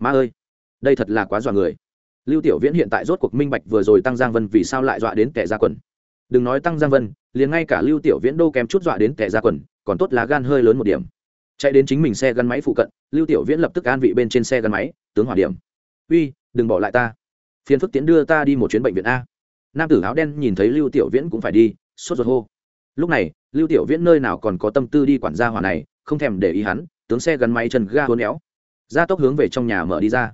ma ơi, đây thật là quá dọa người. Lưu tiểu viễn hiện tại rốt cuộc minh bạch vừa rồi tăng giang vân vì sao lại dọa đến kẻ ra quần. Đừng nói tăng giang vân, liền ngay cả lưu tiểu viễn đô kém chút dọa đến kẻ ra quần, còn tốt là gan hơi lớn một điểm. Chạy đến chính mình xe gắn máy phụ cận, lưu tiểu viễn lập tức an vị bên trên xe gắn máy, tướng hỏa điểm. Uy, đừng bỏ lại ta. Phiền phức tiến đưa ta đi một chuyến bệnh viện a. Nam tử áo đen nhìn thấy lưu tiểu viễn cũng phải đi, sốt ruột hô. Lúc này, lưu tiểu viễn nơi nào còn có tâm tư đi quản gia hỏa này, không thèm để ý hắn, tướng xe gắn máy chân ga hôn éo ra tốc hướng về trong nhà mở đi ra.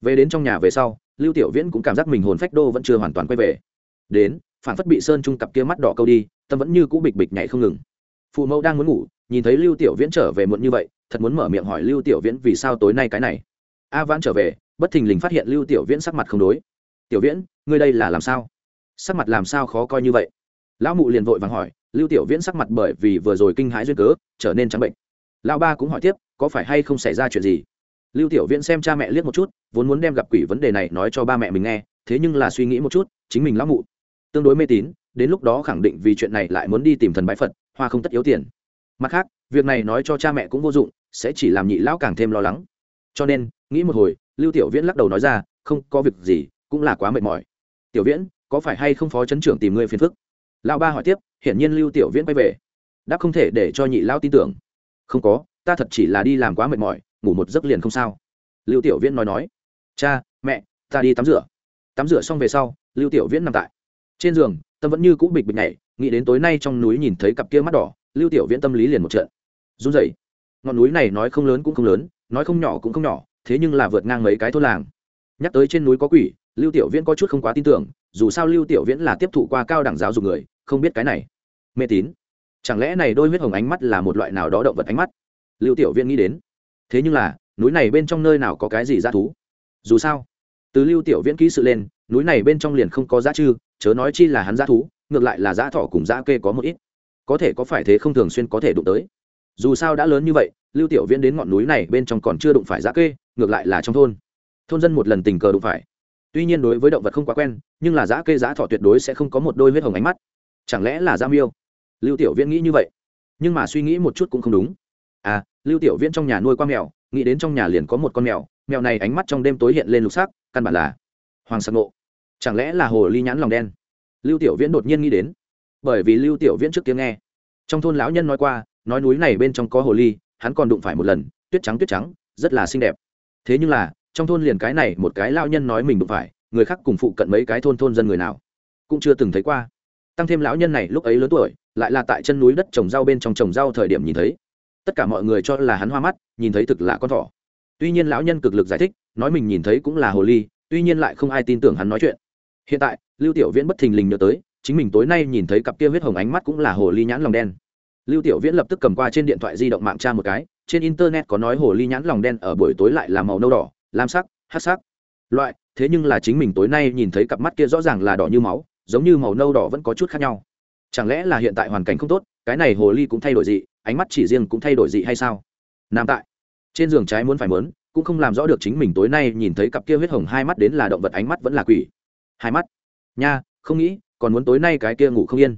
Về đến trong nhà về sau, lưu tiểu viễn cũng cảm giác mình hồn phách đô vẫn chưa hoàn toàn quay về. Đến, phản phất bị sơn trung cặp kia mắt đỏ câu đi, tâm vẫn như cũ bịch bịch nhảy không ngừng. Phụ mẫu đang muốn ngủ, nhìn thấy lưu tiểu viễn trở về muộn như vậy, thật muốn mở miệng hỏi lưu tiểu viễn vì sao tối nay cái này. A vãn trở về, bất thình lình phát hiện lưu tiểu viễn sắc mặt không đối. Tiểu viễn, ngươi đây là làm sao? Sắc mặt làm sao khó coi như vậy? Lão mụ liền vội vàng hỏi, lưu tiểu viễn sắc mặt bởi vì vừa rồi kinh hãi duyên cớ, trở nên trắng bệnh. Lão ba cũng hỏi tiếp, có phải hay không xảy ra chuyện gì? Lưu tiểu viễn xem cha mẹ liếc một chút, vốn muốn đem gặp quỷ vấn đề này nói cho ba mẹ mình nghe, thế nhưng là suy nghĩ một chút, chính mình lão mụ. Tương đối mê tín, đến lúc đó khẳng định vì chuyện này lại muốn đi tìm thần bái phật, hoa không tất yếu tiền. Mặt khác, việc này nói cho cha mẹ cũng vô dụng, sẽ chỉ làm nhị lão càng thêm lo lắng. Cho nên, nghĩ một hồi, lưu tiểu viễn lắc đầu nói ra, không có việc gì, cũng là quá mệt mỏi. Tiểu viễn, có phải hay không phó chấn trưởng tìm ngươi phiền phức? Lão ba hỏi tiếp, hiển nhiên lưu tiểu viễn quay về. Đáp không thể để cho nhị lão tin tưởng. Không có, ta thật chỉ là đi làm quá mệt mỏi ngủ một giấc liền không sao. Lưu tiểu viễn nói nói, cha, mẹ, ta đi tắm rửa. Tắm rửa xong về sau, lưu tiểu viễn nằm tại trên giường, tâm vẫn như cũ bịch bịch nhảy, nghĩ đến tối nay trong núi nhìn thấy cặp kia mắt đỏ, lưu tiểu viễn tâm lý liền một trận run rẩy. Ngọn núi này nói không lớn cũng không lớn, nói không nhỏ cũng không nhỏ, thế nhưng là vượt ngang mấy cái thôn làng. Nhắc tới trên núi có quỷ, lưu tiểu viễn có chút không quá tin tưởng, dù sao lưu tiểu viễn là tiếp thụ qua cao đẳng giáo dục người, không biết cái này. Mê tín. Chẳng lẽ này đôi huyết hồng ánh mắt là một loại nào đó động vật ánh mắt? Lưu tiểu viễn nghĩ đến thế nhưng là, núi này bên trong nơi nào có cái gì dã thú? Dù sao, từ lưu tiểu viễn ký sự lên, núi này bên trong liền không có dã chư, chớ nói chi là hắn dã thú, ngược lại là dã thỏ cùng dã kê có một ít. Có thể có phải thế không thường xuyên có thể đụng tới. Dù sao đã lớn như vậy, lưu tiểu viễn đến ngọn núi này bên trong còn chưa đụng phải dã kê, ngược lại là trong thôn. Thôn dân một lần tình cờ đụng phải. Tuy nhiên đối với động vật không quá quen, nhưng là dã kê dã thỏ tuyệt đối sẽ không có một đôi huyết hồng ánh mắt. Chẳng lẽ là giam miêu? Lưu tiểu viễn nghĩ như vậy, nhưng mà suy nghĩ một chút cũng không đúng. À lưu tiểu viễn trong nhà nuôi qua mèo, nghĩ đến trong nhà liền có một con mèo mèo này ánh mắt trong đêm tối hiện lên lục sắc, căn bản là hoàng sắc ngộ. Chẳng lẽ là hồ ly nhãn lòng đen? Lưu tiểu viễn đột nhiên nghĩ đến. Bởi vì lưu tiểu viễn trước tiếng nghe, trong thôn lão nhân nói qua, nói núi này bên trong có hồ ly, hắn còn đụng phải một lần, tuyết trắng tuyết trắng, rất là xinh đẹp. Thế nhưng là, trong thôn liền cái này một cái lao nhân nói mình đụng phải, người khác cùng phụ cận mấy cái thôn thôn dân người nào cũng chưa từng thấy qua. Tăng thêm lão nhân này lúc ấy lớn tuổi, lại là tại chân núi đất trồng rau bên trong trồng rau thời điểm nhìn thấy tất cả mọi người cho là hắn hoa mắt, nhìn thấy thực là con thỏ. Tuy nhiên lão nhân cực lực giải thích, nói mình nhìn thấy cũng là hồ ly, tuy nhiên lại không ai tin tưởng hắn nói chuyện. Hiện tại, lưu tiểu viễn bất thình lình nhớ tới, chính mình tối nay nhìn thấy cặp kia huyết hồng ánh mắt cũng là hồ ly nhãn lòng đen. Lưu tiểu viễn lập tức cầm qua trên điện thoại di động mạng tra một cái, trên internet có nói hồ ly nhãn lòng đen ở buổi tối lại là màu nâu đỏ, lam sắc hát sắc. Loại, thế nhưng là chính mình tối nay nhìn thấy cặp mắt kia rõ ràng là đỏ như máu, giống như màu nâu đỏ vẫn có chút khác nhau. Chẳng lẽ là hiện tại hoàn cảnh không tốt cái này hồ ly cũng thay đổi dị, ánh mắt chỉ riêng cũng thay đổi dị hay sao? Nam tại, trên giường trái muốn phải mớn cũng không làm rõ được chính mình tối nay nhìn thấy cặp kia huyết hồng hai mắt đến là động vật ánh mắt vẫn là quỷ. Hai mắt? Nha, không nghĩ, còn muốn tối nay cái kia ngủ không yên.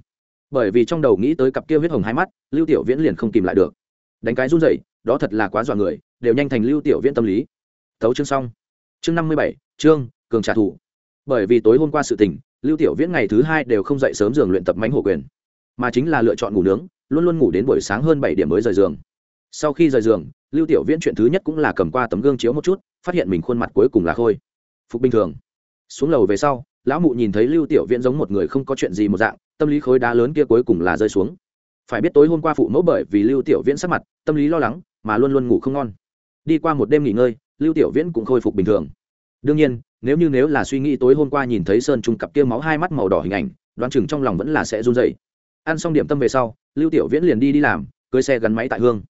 Bởi vì trong đầu nghĩ tới cặp kia huyết hồng hai mắt, lưu tiểu viễn liền không tìm lại được. Đánh cái run rẩy, đó thật là quá dọa người, đều nhanh thành lưu tiểu viễn tâm lý. Thấu chương xong. Chương năm mươi bảy chương cường trả thù. Bởi vì tối hôm qua sự tình, lưu tiểu viễn ngày thứ hai đều không dậy sớm giường luyện tập mánh hổ quyền mà chính là lựa chọn ngủ nướng, luôn luôn ngủ đến buổi sáng hơn bảy điểm mới rời giường. Sau khi rời giường, lưu tiểu viễn chuyện thứ nhất cũng là cầm qua tấm gương chiếu một chút, phát hiện mình khuôn mặt cuối cùng là khôi. Phục bình thường. Xuống lầu về sau, lão mụ nhìn thấy lưu tiểu viễn giống một người không có chuyện gì một dạng, tâm lý khối đá lớn kia cuối cùng là rơi xuống. Phải biết tối hôm qua phụ mẫu bởi vì lưu tiểu viễn sắc mặt, tâm lý lo lắng, mà luôn luôn ngủ không ngon. Đi qua một đêm nghỉ ngơi, lưu tiểu viễn cũng khôi phục bình thường. Đương nhiên, nếu như nếu là suy nghĩ tối hôm qua nhìn thấy sơn trung cặp kia máu hai mắt màu đỏ hình ảnh, đoán chừng trong lòng vẫn là sẽ run dậy ăn xong điểm tâm về sau, lưu tiểu viễn liền đi đi làm, cưới xe gắn máy tại hương.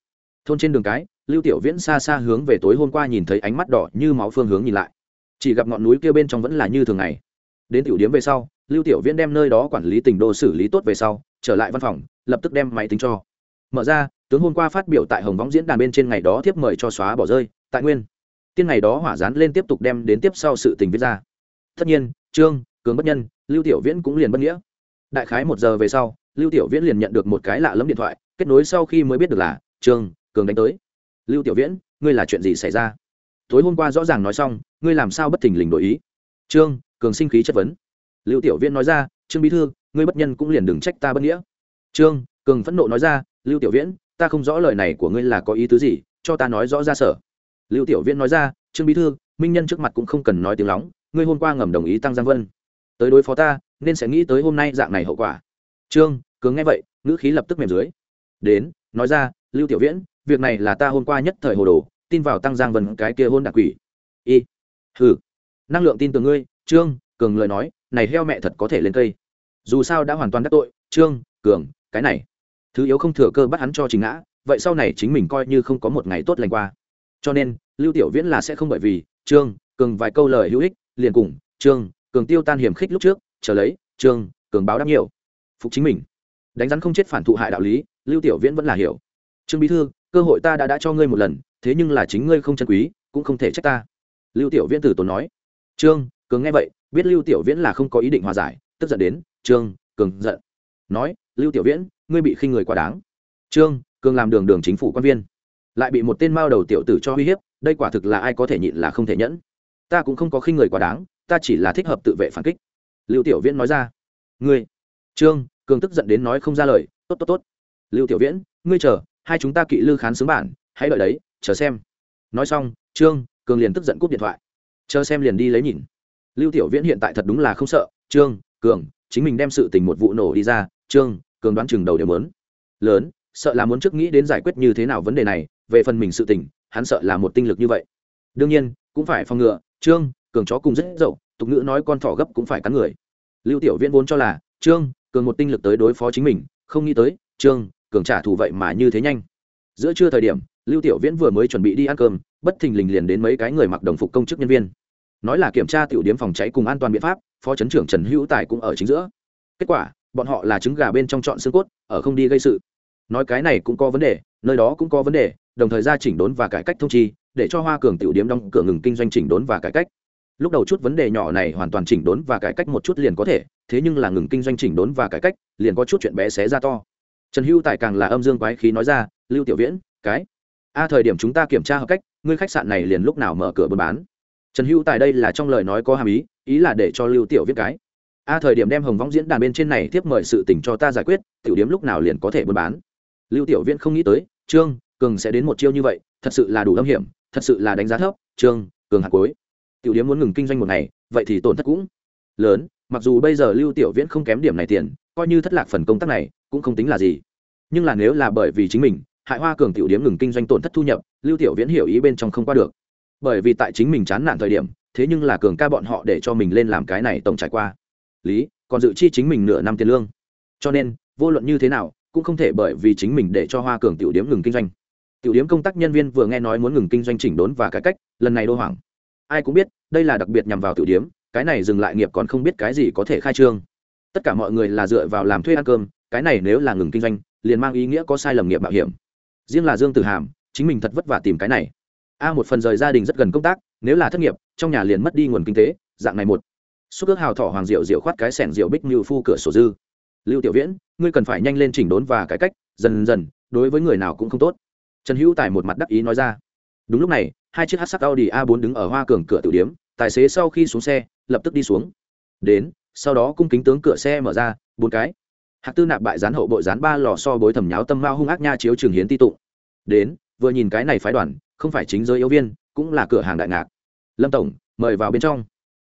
Thôn trên đường cái, lưu tiểu viễn xa xa hướng về tối hôm qua nhìn thấy ánh mắt đỏ như máu phương hướng nhìn lại. Chỉ gặp ngọn núi kia bên trong vẫn là như thường ngày. Đến tiểu điếm về sau, lưu tiểu viễn đem nơi đó quản lý tỉnh đô xử lý tốt về sau, trở lại văn phòng, lập tức đem máy tính cho. Mở ra, tướng hôm qua phát biểu tại hồng võng diễn đàn bên trên ngày đó tiếp mời cho xóa bỏ rơi, tại nguyên. Tiên ngày đó hỏa dán lên tiếp tục đem đến tiếp sau sự tình viết ra. Tất nhiên, trương, cường bất nhân, lưu tiểu viễn cũng liền bất nghĩa. Đại khái một giờ về sau lưu tiểu viễn liền nhận được một cái lạ lẫm điện thoại, kết nối sau khi mới biết được là trương cường đánh tới. Lưu tiểu viễn, ngươi là chuyện gì xảy ra? Tối hôm qua rõ ràng nói xong, ngươi làm sao bất thình lình đổi ý? Trương, cường sinh khí chất vấn. Lưu tiểu viễn nói ra, trương bí thư, ngươi bất nhân cũng liền đừng trách ta bất nghĩa. Trương, cường phẫn nộ nói ra, lưu tiểu viễn, ta không rõ lời này của ngươi là có ý tứ gì, cho ta nói rõ ra sở. Lưu tiểu viễn nói ra, trương bí thư, minh nhân trước mặt cũng không cần nói tiếng lóng, ngươi hôm qua ngầm đồng ý tăng giang vân. Tới đối phó ta, nên sẽ nghĩ tới hôm nay dạng này hậu quả trương cường nghe vậy, ngữ khí lập tức mềm dưới. Đến, nói ra, lưu tiểu viễn, việc này là ta hôm qua nhất thời hồ đồ, tin vào tăng giang vân cái kia hôn đặc quỷ. Y. Hừ. Năng lượng tin từ ngươi, trương, cường lời nói, này heo mẹ thật có thể lên cây. Dù sao đã hoàn toàn đắc tội, trương, cường, cái này. Thứ yếu không thừa cơ bắt hắn cho chính ngã, vậy sau này chính mình coi như không có một ngày tốt lành qua. Cho nên, lưu tiểu viễn là sẽ không bởi vì, trương, cường vài câu lời hữu ích, liền cùng, trương, cường tiêu tan hiểm khích lúc trước, chờ lấy, trương, cường báo đáp nhiều phục chính mình. Đánh rắn không chết phản thụ hại đạo lý, lưu tiểu viễn vẫn là hiểu. Trương bí thư, cơ hội ta đã đã cho ngươi một lần, thế nhưng là chính ngươi không chân quý, cũng không thể trách ta. Lưu tiểu viễn tử tốn nói. Trương, cường nghe vậy, biết lưu tiểu viễn là không có ý định hòa giải, tức giận đến, trương, cường giận. Nói, lưu tiểu viễn, ngươi bị khinh người quá đáng. Trương, cường làm đường đường chính phủ quan viên, lại bị một tên mao đầu tiểu tử cho uy hiếp, đây quả thực là ai có thể nhịn là không thể nhẫn. Ta cũng không có khinh người quá đáng, ta chỉ là thích hợp tự vệ phản kích. Lưu tiểu viễn nói ra. Ngươi, trương cường tức giận đến nói không ra lời, tốt tốt tốt. Lưu tiểu viễn, ngươi chờ, hai chúng ta kỵ lư khán xướng bản, hãy đợi đấy, chờ xem. Nói xong, trương cường liền tức giận cúp điện thoại. Chờ xem liền đi lấy nhìn. Lưu tiểu viễn hiện tại thật đúng là không sợ, trương cường, chính mình đem sự tình một vụ nổ đi ra, trương cường đoán chừng đầu đều lớn lớn, sợ là muốn trước nghĩ đến giải quyết như thế nào vấn đề này, về phần mình sự tình, hắn sợ là một tinh lực như vậy. Đương nhiên, cũng phải phòng ngừa, trương cường chó cùng rất dậu, tục ngữ nói con thỏ gấp cũng phải cắn người. Lưu tiểu viễn vốn cho là, trương cường một tinh lực tới đối phó chính mình, không nghĩ tới, trương, cường trả thù vậy mà như thế nhanh. Giữa trưa thời điểm, lưu tiểu viễn vừa mới chuẩn bị đi ăn cơm, bất thình lình liền đến mấy cái người mặc đồng phục công chức nhân viên. Nói là kiểm tra tiểu điểm phòng cháy cùng an toàn biện pháp, phó chấn trưởng trần hữu tài cũng ở chính giữa. Kết quả, bọn họ là trứng gà bên trong chọn xương cốt, ở không đi gây sự. Nói cái này cũng có vấn đề, nơi đó cũng có vấn đề, đồng thời ra chỉnh đốn và cải cách thông chi, để cho hoa cường tiểu điểm đóng cửa ngừng kinh doanh chỉnh đốn và cải cách. Lúc đầu chút vấn đề nhỏ này hoàn toàn chỉnh đốn và cải cách một chút liền có thể thế nhưng là ngừng kinh doanh chỉnh đốn và cải cách, liền có chút chuyện bé xé ra to. Trần hữu tài càng là âm dương quái khí nói ra, lưu tiểu viễn, cái, a, thời điểm chúng ta kiểm tra hợp cách, ngươi khách sạn này liền lúc nào mở cửa buôn bán? Trần hữu tài đây là trong lời nói có hàm ý ý là để cho lưu tiểu viễn cái, a, thời điểm đem hồng võng diễn đàn bên trên này tiếp mời sự tình cho ta giải quyết, tiểu điếm lúc nào liền có thể buôn bán? Lưu tiểu viễn không nghĩ tới, trương, cường sẽ đến một chiêu như vậy, thật sự là đủ âm hiểm, thật sự là đánh giá thấp, trương, cường hạt cuối. Tiểu điếm muốn ngừng kinh doanh một ngày, vậy thì tổn thất cũng lớn mặc dù bây giờ lưu tiểu viễn không kém điểm này tiền, coi như thất lạc phần công tác này, cũng không tính là gì. Nhưng là nếu là bởi vì chính mình hại hoa cường tiểu điếm ngừng kinh doanh tổn thất thu nhập, lưu tiểu viễn hiểu ý bên trong không qua được. Bởi vì tại chính mình chán nản thời điểm, thế nhưng là cường ca bọn họ để cho mình lên làm cái này tổng trải qua. Lý, còn dự chi chính mình nửa năm tiền lương. Cho nên, vô luận như thế nào, cũng không thể bởi vì chính mình để cho hoa cường tiểu điếm ngừng kinh doanh. Tiểu điếm công tác nhân viên vừa nghe nói muốn ngừng kinh doanh chỉnh đốn và cải cách, lần này đô hoảng. Ai cũng biết, đây là đặc biệt nhằm vào tiểu điếm cái này dừng lại nghiệp còn không biết cái gì có thể khai trương. Tất cả mọi người là dựa vào làm thuê ăn cơm, cái này nếu là ngừng kinh doanh, liền mang ý nghĩa có sai lầm nghiệp bảo hiểm. Riêng là dương tử hàm, chính mình thật vất vả tìm cái này. A một phần rời gia đình rất gần công tác, nếu là thất nghiệp, trong nhà liền mất đi nguồn kinh tế, dạng này một. Xúc ước hào thỏ hoàng diệu diệu khoát cái sẻng diệu bích như phu cửa sổ dư. Lưu tiểu viễn, ngươi cần phải nhanh lên chỉnh đốn và cải cách, dần dần, đối với người nào cũng không tốt. Trần hữu tài một mặt đắc ý nói ra. Đúng lúc này, hai chiếc hát sắc audi a 4 đứng ở hoa cường cửa tử điếm tài xế sau khi xuống xe, lập tức đi xuống. Đến, sau đó cung kính tướng cửa xe mở ra, bốn cái. Hạc tư nạp bại gián hậu bội gián ba lò so bối thẩm nháo tâm mao hung ác nha chiếu trường hiến ti tụng đến, vừa nhìn cái này phái đoàn, không phải chính giới yếu viên, cũng là cửa hàng đại ngạc. Lâm tổng, mời vào bên trong.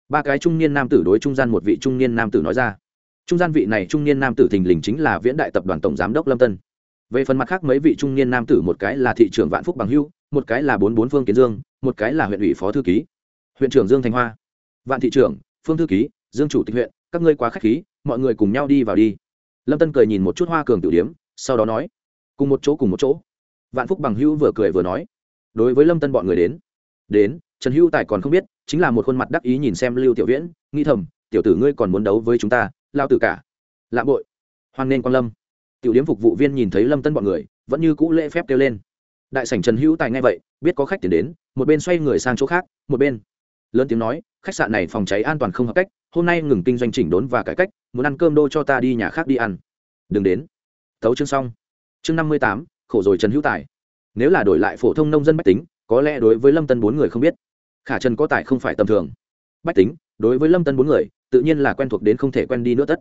Ba cái trung niên nam tử đối trung gian một vị trung niên nam tử nói ra. Trung gian vị này trung niên nam tử thình lình chính là viễn đại tập đoàn tổng giám đốc lâm tân. Về phần mặt khác mấy vị trung niên nam tử, một cái là thị trưởng vạn phúc bằng hưu, một cái là bốn bốn phương kiến dương, một cái là huyện ủy phó thư ký huyện trưởng dương thành hoa, vạn thị trưởng, phương thư ký, dương chủ tịch huyện, các ngươi quá k h á c h khí, mọi người cùng nhau đi vào đi. Lâm tân cười nhìn một chút hoa cường tiểu điếm, sau đó nói, cùng một chỗ cùng một chỗ. Vạn phúc bằng hữu vừa cười vừa nói, đối với lâm tân bọn người đến đến, trần hữu tài còn không biết, chính là một khuôn mặt đắc ý nhìn xem lưu tiểu viễn, nghĩ thầm, tiểu tử ngươi còn muốn đấu với chúng ta, lao tử cả. Lạ bội. Hoan nên quan lâm. Tiểu điếm phục vụ viên nhìn thấy lâm tân bọn người, vẫn như cũ lễ phép kêu lên. Đại sảnh trần hữu tài nghe vậy, biết có khách tiền đến, một bên xoay người sang chỗ khác, một bên lớn tiếng nói, khách sạn này phòng cháy an toàn không hợp cách, hôm nay ngừng kinh doanh chỉnh đốn và cải cách, muốn ăn cơm đô cho ta đi nhà khác đi ăn. Đừng đến. Tấu chương xong. Chương năm mươi tám, khổ rồi trần hữu tài. Nếu là đổi lại phổ thông nông dân bách tính, có lẽ đối với lâm tân bốn người không biết. Khả trần có tài không phải tầm thường. Bách tính, đối với lâm tân bốn người, tự nhiên là quen thuộc đến không thể quen đi nữa tất.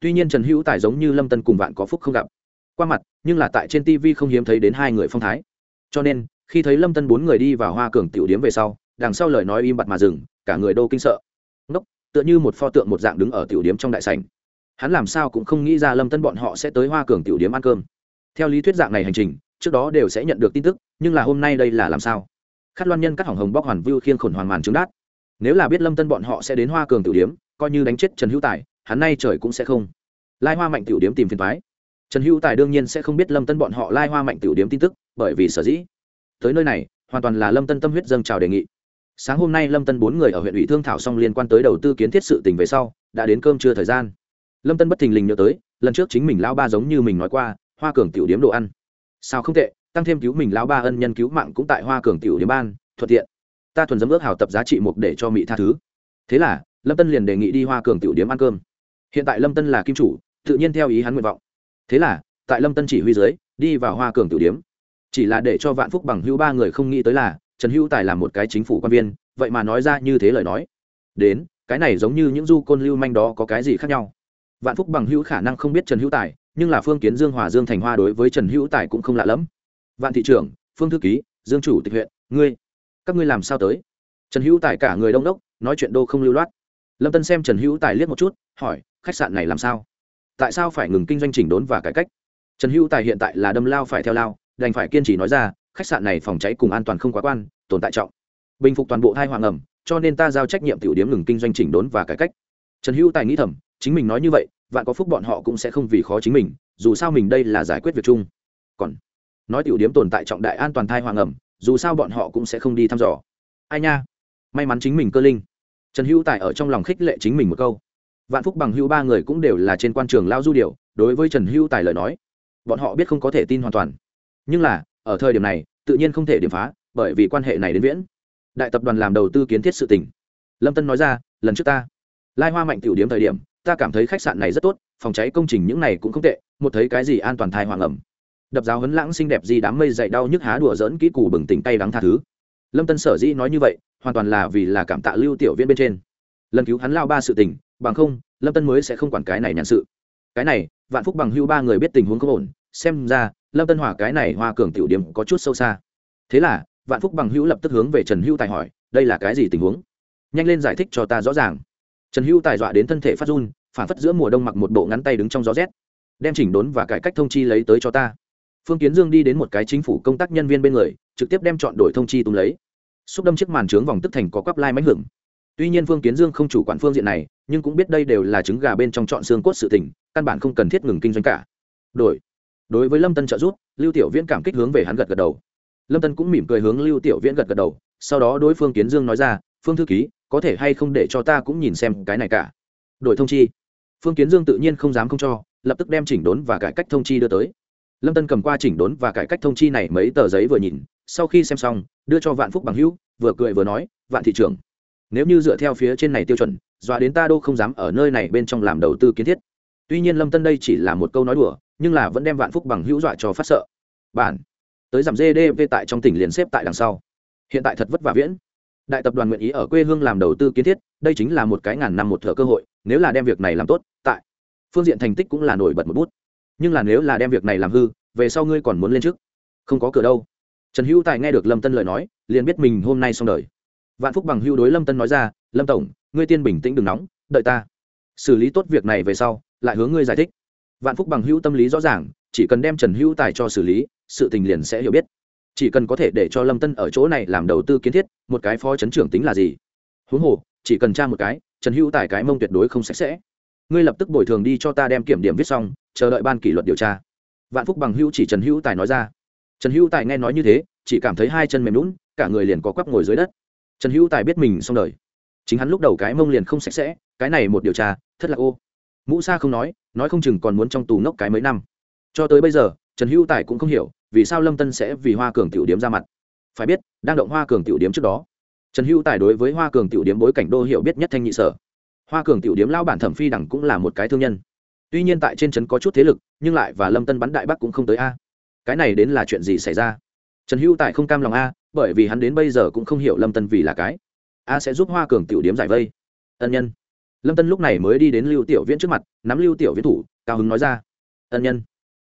Tuy nhiên trần hữu tài giống như lâm tân cùng vạn có phúc không gặp. Qua mặt, nhưng là tại trên tv không hiếm thấy đến hai người phong thái. Cho nên, khi thấy lâm tân bốn người đi vào hoa cường tiểu điếm về sau đằng sau lời nói im bặt mà dừng, cả người đô kinh sợ. Ngốc, tựa như một pho tượng một dạng đứng ở tiểu điếm trong đại sảnh. Hắn làm sao cũng không nghĩ ra lâm tân bọn họ sẽ tới hoa cường tiểu điếm ăn cơm. Theo lý thuyết dạng này hành trình, trước đó đều sẽ nhận được tin tức, nhưng là hôm nay đây là làm sao? Khát loan nhân cắt hỏng hồng bóc hoàn vưu khiên khổn hoàn màn trứng đát. Nếu là biết lâm tân bọn họ sẽ đến hoa cường tiểu điếm, coi như đánh chết trần hữu tài, hắn nay trời cũng sẽ không. Lai hoa mạnh tiểu điếm tìm phiền thoái trần hữu tài đương nhiên sẽ không biết lâm tân bọn họ lai hoa mạnh tiểu điếm tin tức, bởi vì sở dĩ. Tới nơi này, hoàn toàn là lâm tân tâm huyết dâng trào đề nghị sáng hôm nay lâm tân bốn người ở huyện ủy thương thảo xong liên quan tới đầu tư kiến thiết sự tình về sau, đã đến cơm trưa thời gian. Lâm tân bất thình lình nhớ tới, lần trước chính mình lão ba giống như mình nói qua, hoa cường tiểu điếm đồ ăn. Sao không tệ, tăng thêm cứu mình lão ba ân nhân cứu mạng cũng tại hoa cường tiểu điếm ban, thuận tiện. Ta thuần dấm ước hào tập giá trị mục để cho mỹ tha thứ. Thế là, lâm tân liền đề nghị đi hoa cường tiểu điếm ăn cơm. Hiện tại lâm tân là kim chủ, tự nhiên theo ý hắn nguyện vọng. Thế là, tại lâm tân chỉ huy dưới, đi vào hoa cường tiểu điếm. Chỉ là để cho vạn phúc bằng hữu ba người không nghĩ tới là trần hữu tài là một cái chính phủ quan viên, vậy mà nói ra như thế lời nói. Đến, cái này giống như những du côn lưu manh đó có cái gì khác nhau? Vạn phúc bằng hữu khả năng không biết trần hữu tài, nhưng là phương kiến dương hòa dương thành hoa đối với trần hữu tài cũng không lạ lẫm. Vạn thị trưởng, phương thư ký, dương chủ tịch huyện, ngươi, các ngươi làm sao tới? Trần hữu tài cả người đông đốc, nói chuyện đô không lưu loát. Lâm tân xem trần hữu tài liếc một chút, hỏi, khách sạn này làm sao? Tại sao phải ngừng kinh doanh chỉnh đốn và cải cách? Trần hữu tài hiện tại là đâm lao phải theo lao, đành phải kiên trì nói ra khách sạn này phòng cháy cùng an toàn không quá quan, tồn tại trọng. Bình phục toàn bộ hai hoàng ẩm cho nên ta giao trách nhiệm tiểu điếm ngừng kinh doanh chỉnh đốn và cải cách. Trần hữu tài nghĩ thầm, chính mình nói như vậy, vạn có phúc bọn họ cũng sẽ không vì khó chính mình, dù sao mình đây là giải quyết việc chung. Còn nói tiểu điếm tồn tại trọng đại an toàn thai hoàng ẩm dù sao bọn họ cũng sẽ không đi thăm dò. Ai nha? May mắn chính mình cơ linh. Trần hữu tài ở trong lòng khích lệ chính mình một câu. Vạn phúc bằng hữu ba người cũng đều là trên quan trường lao du điều đối với trần hữu tài lời nói, bọn họ biết không có thể tin hoàn toàn. Nhưng là ở thời điểm này, tự nhiên không thể điểm phá, bởi vì quan hệ này đến viễn. Đại tập đoàn làm đầu tư kiến thiết sự tỉnh lâm tân nói ra, lần trước ta, lai hoa mạnh tiểu điếm thời điểm, ta cảm thấy khách sạn này rất tốt, phòng cháy công trình những này cũng không tệ, một thấy cái gì an toàn thai hoàng ẩm. Đập giáo hấn lãng xinh đẹp gì đám mây dậy đau nhức há đùa dỡn kỹ cù bừng tỉnh tay đắng tha thứ. Lâm tân sở dĩ nói như vậy, hoàn toàn là vì là cảm tạ lưu tiểu viên bên trên. Lần cứu hắn lao ba sự tình, bằng không, lâm tân mới sẽ không quản cái này nhàn sự. Cái này, vạn phúc bằng hưu ba người biết tình huống không ổn, xem ra lâm tân hỏa cái này hoa cường tiểu điểm có chút sâu xa. Thế là, vạn phúc bằng hữu lập tức hướng về trần hữu tài hỏi, đây là cái gì tình huống? Nhanh lên giải thích cho ta rõ ràng. Trần hữu tài dọa đến thân thể phát run, phản phất giữa mùa đông mặc một bộ ngắn tay đứng trong gió rét. Đem chỉnh đốn và cải cách thông chi lấy tới cho ta. Phương kiến dương đi đến một cái chính phủ công tác nhân viên bên người, trực tiếp đem chọn đổi thông chi túm lấy. Xúc đâm chiếc màn trướng vòng tức thành có quắp lai mánh hưởng. Tuy nhiên phương kiến dương không chủ quản phương diện này, nhưng cũng biết đây đều là trứng gà bên trong chọn xương cốt sự tình, căn bản không cần thiết ngừng kinh doanh cả. Đổi đối với lâm tân trợ giúp, lưu tiểu viễn cảm kích hướng về hắn gật gật đầu. Lâm tân cũng mỉm cười hướng lưu tiểu viễn gật gật đầu, sau đó đối phương kiến dương nói ra, phương thư ký, có thể hay không để cho ta cũng nhìn xem cái này cả? Đổi thông chi. Phương kiến dương tự nhiên không dám không cho, lập tức đem chỉnh đốn và cải cách thông chi đưa tới. Lâm tân cầm qua chỉnh đốn và cải cách thông chi này mấy tờ giấy vừa nhìn, sau khi xem xong, đưa cho vạn phúc bằng hữu, vừa cười vừa nói, vạn thị trưởng, nếu như dựa theo phía trên này tiêu chuẩn, dọa đến ta đô không dám ở nơi này bên trong làm đầu tư kiến thiết. Tuy nhiên lâm tân đây chỉ là một câu nói đùa nhưng là vẫn đem vạn phúc bằng hữu dọa cho phát sợ. Bản, tới giảm gdp tại trong tỉnh liền xếp tại đằng sau. Hiện tại thật vất vả viễn. Đại tập đoàn nguyện ý ở quê hương làm đầu tư kiến thiết, đây chính là một cái ngàn năm một thợ cơ hội, nếu là đem việc này làm tốt, tại phương diện thành tích cũng là nổi bật một bút. Nhưng là nếu là đem việc này làm hư, về sau ngươi còn muốn lên trước? Không có cửa đâu. Trần hữu tài nghe được lâm tân lời nói, liền biết mình hôm nay xong đời. Vạn phúc bằng hữu đối lâm tân nói ra, lâm tổng, ngươi tiên bình tĩnh đừng nóng, đợi ta xử lý tốt việc này về sau, lại hướng ngươi giải thích vạn phúc bằng hữu tâm lý rõ ràng, chỉ cần đem trần hữu tài cho xử lý, sự tình liền sẽ hiểu biết. Chỉ cần có thể để cho lâm tân ở chỗ này làm đầu tư kiến thiết, một cái phó chấn trưởng tính là gì? Huống hồ, chỉ cần tra một cái, trần hữu tài cái mông tuyệt đối không sạch sẽ. Ngươi lập tức bồi thường đi cho ta đem kiểm điểm viết xong, chờ đợi ban kỷ luật điều tra. Vạn phúc bằng hữu chỉ trần hữu tài nói ra. Trần hữu tài nghe nói như thế, chỉ cảm thấy hai chân mềm lún cả người liền có quắp ngồi dưới đất. Trần hữu tài biết mình xong đời. Chính hắn lúc đầu cái mông liền không sạch sẽ, cái này một điều tra, thất là ô mũ sa không nói nói không chừng còn muốn trong tù ngốc cái mấy năm. Cho tới bây giờ, trần hữu tài cũng không hiểu, vì sao lâm tân sẽ vì hoa cường tiểu điếm ra mặt. Phải biết, đang động hoa cường tiểu điếm trước đó. Trần hữu tài đối với hoa cường tiểu điếm bối cảnh đô hiểu biết nhất thanh nhị sở. Hoa cường tiểu điếm lao bản thẩm phi đẳng cũng là một cái thương nhân. Tuy nhiên tại trên trấn có chút thế lực, nhưng lại và lâm tân bắn đại bắc cũng không tới a. Cái này đến là chuyện gì xảy ra? Trần hữu tài không cam lòng a, bởi vì hắn đến bây giờ cũng không hiểu lâm tân vì là cái. A sẽ giúp hoa cường tiểu điếm giải vây. Ân nhân lâm tân lúc này mới đi đến lưu tiểu viễn trước mặt nắm lưu tiểu viễn thủ cao hứng nói ra ân nhân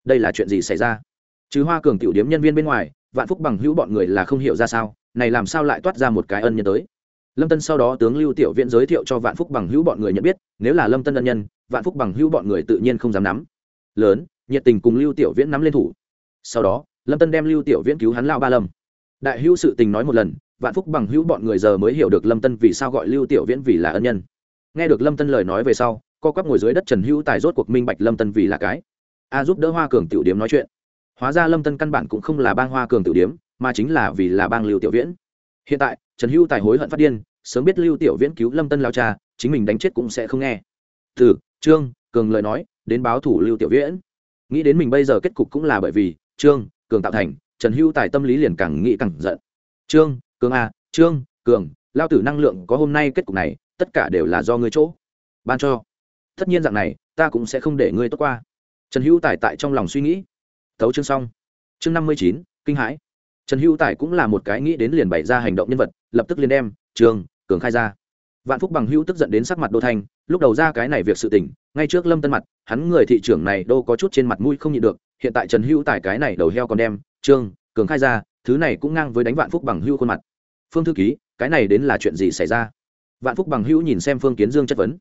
đây là chuyện gì xảy ra chứ hoa cường tiểu điếm nhân viên bên ngoài vạn phúc bằng hữu bọn người là không hiểu ra sao này làm sao lại toát ra một cái ân nhân tới lâm tân sau đó tướng lưu tiểu viễn giới thiệu cho vạn phúc bằng hữu bọn người nhận biết nếu là lâm tân ân nhân vạn phúc bằng hữu bọn người tự nhiên không dám nắm lớn nhiệt tình cùng lưu tiểu viễn nắm lên thủ sau đó lâm tân đem lưu tiểu viễn cứu hắn lao ba lâm đại hữu sự tình nói một lần vạn phúc bằng hữu bọn người giờ mới hiểu được lâm tân vì sao gọi lưu tiểu viễn vì là ân nhân nghe được lâm tân lời nói về sau, co quắp ngồi dưới đất trần hữu tài rốt cuộc minh bạch lâm tân vì là cái. A giúp đỡ hoa cường tiểu điếm nói chuyện. Hóa ra lâm tân căn bản cũng không là bang hoa cường tiểu điếm, mà chính là vì là bang lưu tiểu viễn. Hiện tại, trần hữu tài hối hận phát điên, sớm biết lưu tiểu viễn cứu lâm tân lao cha, chính mình đánh chết cũng sẽ không nghe. Từ, trương, cường lời nói, đến báo thủ lưu tiểu viễn. Nghĩ đến mình bây giờ kết cục cũng là bởi vì, trương, cường tạo thành, trần hữu tài tâm lý liền càng nghĩ càng giận. Trương, cường a trương, cường, lao tử năng lượng có hôm nay kết cục này tất cả đều là do ngươi chỗ. Ban cho. Tất nhiên dạng này, ta cũng sẽ không để ngươi tốt qua. Trần hữu tài tại trong lòng suy nghĩ. Thấu chương xong. Chương năm mươi chín, kinh hãi. Trần hữu tài cũng là một cái nghĩ đến liền bày ra hành động nhân vật, lập tức liền đem, trường, cường khai ra. Vạn phúc bằng hữu tức giận đến sắc mặt đô thanh, lúc đầu ra cái này việc sự tình, ngay trước lâm tân mặt, hắn người thị trưởng này đô có chút trên mặt mũi không nhịn được, hiện tại trần hữu tài cái này đầu heo còn đem trương cường khai ra, thứ này cũng ngang với đánh vạn phúc bằng hữu khuôn mặt. Phương thư ký, cái này đến là chuyện gì xảy ra? Vạn phúc bằng hữu nhìn xem phương kiến dương chất vấn.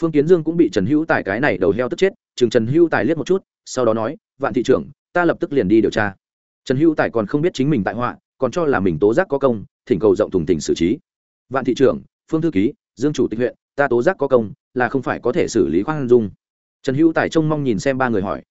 Phương kiến dương cũng bị trần hữu tài cái này đầu heo tức chết, chừng trần hữu tài liếc một chút, sau đó nói, vạn thị trưởng, ta lập tức liền đi điều tra. Trần hữu tài còn không biết chính mình tại họa, còn cho là mình tố giác có công, thỉnh cầu rộng thùng tình xử trí. Vạn thị trưởng, phương thư ký, dương chủ tịch huyện, ta tố giác có công, là không phải có thể xử lý khoan dung. Trần hữu tài trông mong nhìn xem ba người hỏi.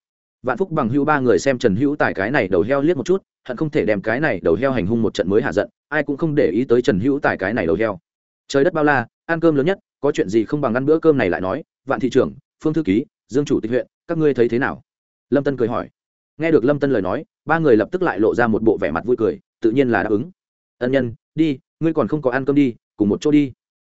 Vạn phúc bằng hữu ba người xem trần hữu tài cái này đầu heo liếc một chút, hận không thể đem cái này đầu heo hành hung một trận mới hạ giận, ai cũng không để ý tới trần hữu tài cái này đầu heo trời đất bao la, ăn cơm lớn nhất, có chuyện gì không bằng ăn bữa cơm này lại nói, vạn thị trưởng, phương thư ký, dương chủ tịch huyện, các ngươi thấy thế nào? Lâm tân cười hỏi. Nghe được lâm tân lời nói, ba người lập tức lại lộ ra một bộ vẻ mặt vui cười, tự nhiên là đáp ứng. Ân nhân, đi, ngươi còn không có ăn cơm đi, cùng một chỗ đi.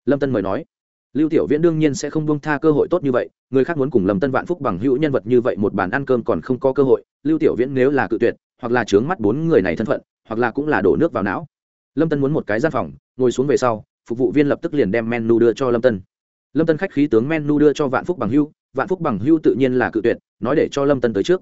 Lâm tân mời nói. Lưu tiểu viễn đương nhiên sẽ không buông tha cơ hội tốt như vậy, người khác muốn cùng lâm tân vạn phúc bằng hữu nhân vật như vậy một bàn ăn cơm còn không có cơ hội, lưu tiểu viễn nếu là cự tuyệt, hoặc là trướng mắt bốn người này thân phận, hoặc là cũng là đổ nước vào não. Lâm tân muốn một cái gian phòng, ngồi xuống về sau phục vụ viên lập tức liền đem menu đưa cho lâm tân. Lâm tân khách khí tướng menu đưa cho vạn phúc bằng hưu, vạn phúc bằng hưu tự nhiên là cự tuyệt, nói để cho lâm tân tới trước.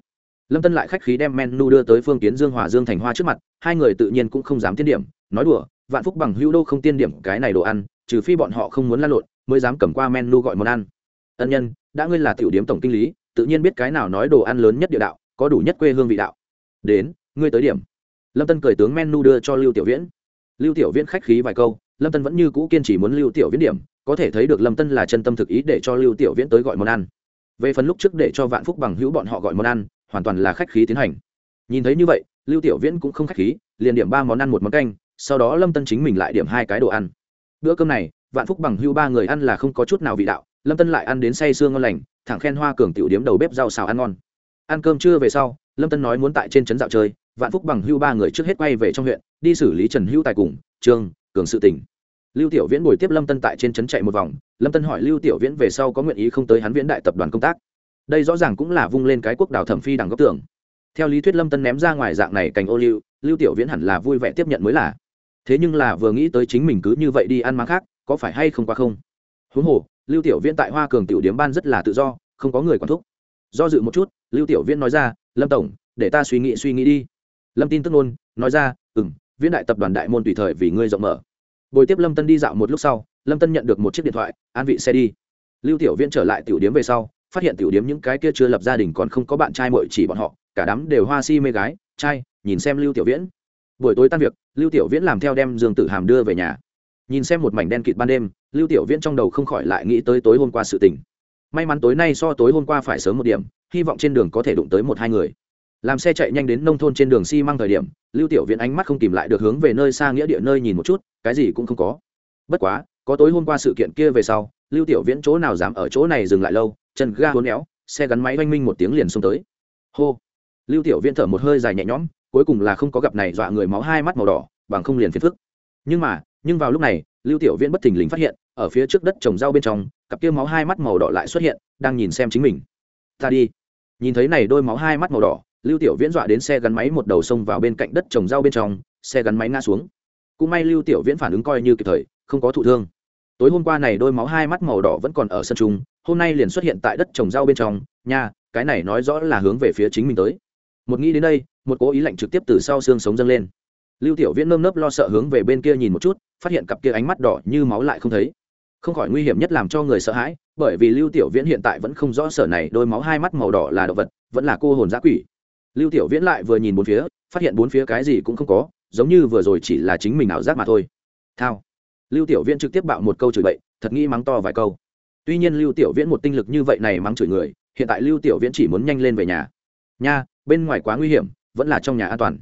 Lâm tân lại khách khí đem menu đưa tới phương kiến dương hòa dương thành hoa trước mặt, hai người tự nhiên cũng không dám tiên điểm, nói đùa, vạn phúc bằng hưu đâu không tiên điểm cái này đồ ăn, trừ phi bọn họ không muốn lăn lộn, mới dám cầm qua menu gọi món ăn. Ân nhân, đã ngươi là tiểu điếm tổng kinh lý, tự nhiên biết cái nào nói đồ ăn lớn nhất địa đạo, có đủ nhất quê hương vị đạo. Đến, ngươi tới điểm. Lâm tân cười tướng menu đưa cho lưu tiểu viễn. Lưu tiểu viễn khách khí vài câu lâm tân vẫn như cũ kiên trì muốn lưu tiểu viễn điểm, có thể thấy được lâm tân là chân tâm thực ý để cho lưu tiểu viễn tới gọi món ăn. Về phần lúc trước để cho vạn phúc bằng hữu bọn họ gọi món ăn, hoàn toàn là khách khí tiến hành. Nhìn thấy như vậy, lưu tiểu viễn cũng không khách khí, liền điểm ba món ăn một món canh, sau đó lâm tân chính mình lại điểm hai cái đồ ăn. Bữa cơm này, vạn phúc bằng Hưu ba người ăn là không có chút nào vị đạo, lâm tân lại ăn đến say sương ngon lành, thẳng khen hoa cường tiểu điếm đầu bếp rau xào ăn ngon. Ăn cơm trưa về sau, lâm tân nói muốn tại trên trấn dạo chơi, vạn phúc bằng hưu ba người trước hết quay về trong huyện, đi xử lý trần hưu tài cùng, trương cường sự tỉnh lưu tiểu viễn ngồi tiếp lâm tân tại trên trấn chạy một vòng, lâm tân hỏi lưu tiểu viễn về sau có nguyện ý không tới hắn viễn đại tập đoàn công tác. Đây rõ ràng cũng là vung lên cái quốc đảo thẩm phi đằng góc tưởng theo lý thuyết lâm tân ném ra ngoài dạng này cành ô liu, lưu tiểu viễn hẳn là vui vẻ tiếp nhận mới là. Thế nhưng là vừa nghĩ tới chính mình cứ như vậy đi ăn máng khác, có phải hay không qua không? Huống hồ, lưu tiểu viễn tại hoa cường tiểu điếm ban rất là tự do, không có người quản thúc. Do dự một chút, lưu tiểu viễn nói ra, lâm tổng, để ta suy nghĩ suy nghĩ đi. Lâm tin tức nôn, nói ra ừ m viễn đại tập đoàn đại môn tùy thời vì ngươi rộng mở. Bồi tiếp lâm tân đi dạo một lúc sau, lâm tân nhận được một chiếc điện thoại, an vị xe đi. Lưu tiểu viễn trở lại tiểu điếm về sau, phát hiện tiểu điếm những cái kia chưa lập gia đình còn không có bạn trai mội chỉ bọn họ, cả đám đều hoa si mê gái, trai, nhìn xem lưu tiểu viễn. Buổi tối tan việc, lưu tiểu viễn làm theo đem dương tử hàm đưa về nhà. Nhìn xem một mảnh đen kịt ban đêm, lưu tiểu viễn trong đầu không khỏi lại nghĩ tới tối hôm qua sự tình. May mắn tối nay so tối hôm qua phải sớm một điểm, hy vọng trên đường có thể đụng tới một hai người làm xe chạy nhanh đến nông thôn trên đường xi măng thời điểm, lưu tiểu viễn ánh mắt không tìm lại được hướng về nơi xa nghĩa địa nơi nhìn một chút, cái gì cũng không có. Bất quá, có tối hôm qua sự kiện kia về sau, lưu tiểu viễn chỗ nào dám ở chỗ này dừng lại lâu, chân ga hôn éo xe gắn máy oanh minh một tiếng liền xông tới. Hô! Lưu tiểu viễn thở một hơi dài nhẹ nhõm, cuối cùng là không có gặp này dọa người máu hai mắt màu đỏ, bằng không liền phiền phức. Nhưng mà, nhưng vào lúc này, lưu tiểu viễn bất thình lình phát hiện, ở phía trước đất trồng rau bên trong, cặp kia máu hai mắt màu đỏ lại xuất hiện, đang nhìn xem chính mình. Ta đi. Nhìn thấy này đôi máu hai mắt màu đỏ lưu tiểu viễn dọa đến xe gắn máy một đầu xông vào bên cạnh đất trồng rau bên trong, xe gắn máy ngã xuống. Cũng may lưu tiểu viễn phản ứng coi như kịp thời, không có thụ thương. Tối hôm qua này đôi máu hai mắt màu đỏ vẫn còn ở sân trung, hôm nay liền xuất hiện tại đất trồng rau bên trong. Nha, cái này nói rõ là hướng về phía chính mình tới. Một nghĩ đến đây, một cố ý lạnh trực tiếp từ sau xương sống dâng lên. Lưu tiểu viễn nơm nớp lo sợ hướng về bên kia nhìn một chút, phát hiện cặp kia ánh mắt đỏ như máu lại không thấy. Không khỏi nguy hiểm nhất làm cho người sợ hãi, bởi vì lưu tiểu viễn hiện tại vẫn không rõ sở này đôi máu hai mắt màu đỏ là động vật, vẫn là cô hồn giã quỷ lưu tiểu viễn lại vừa nhìn bốn phía, phát hiện bốn phía cái gì cũng không có, giống như vừa rồi chỉ là chính mình ảo giác mà thôi. Thao. Lưu tiểu viễn trực tiếp bạo một câu chửi bậy, thật nghĩ mắng to vài câu. Tuy nhiên lưu tiểu viễn một tinh lực như vậy này mắng chửi người, hiện tại lưu tiểu viễn chỉ muốn nhanh lên về nhà. Nha, bên ngoài quá nguy hiểm, vẫn là trong nhà an toàn.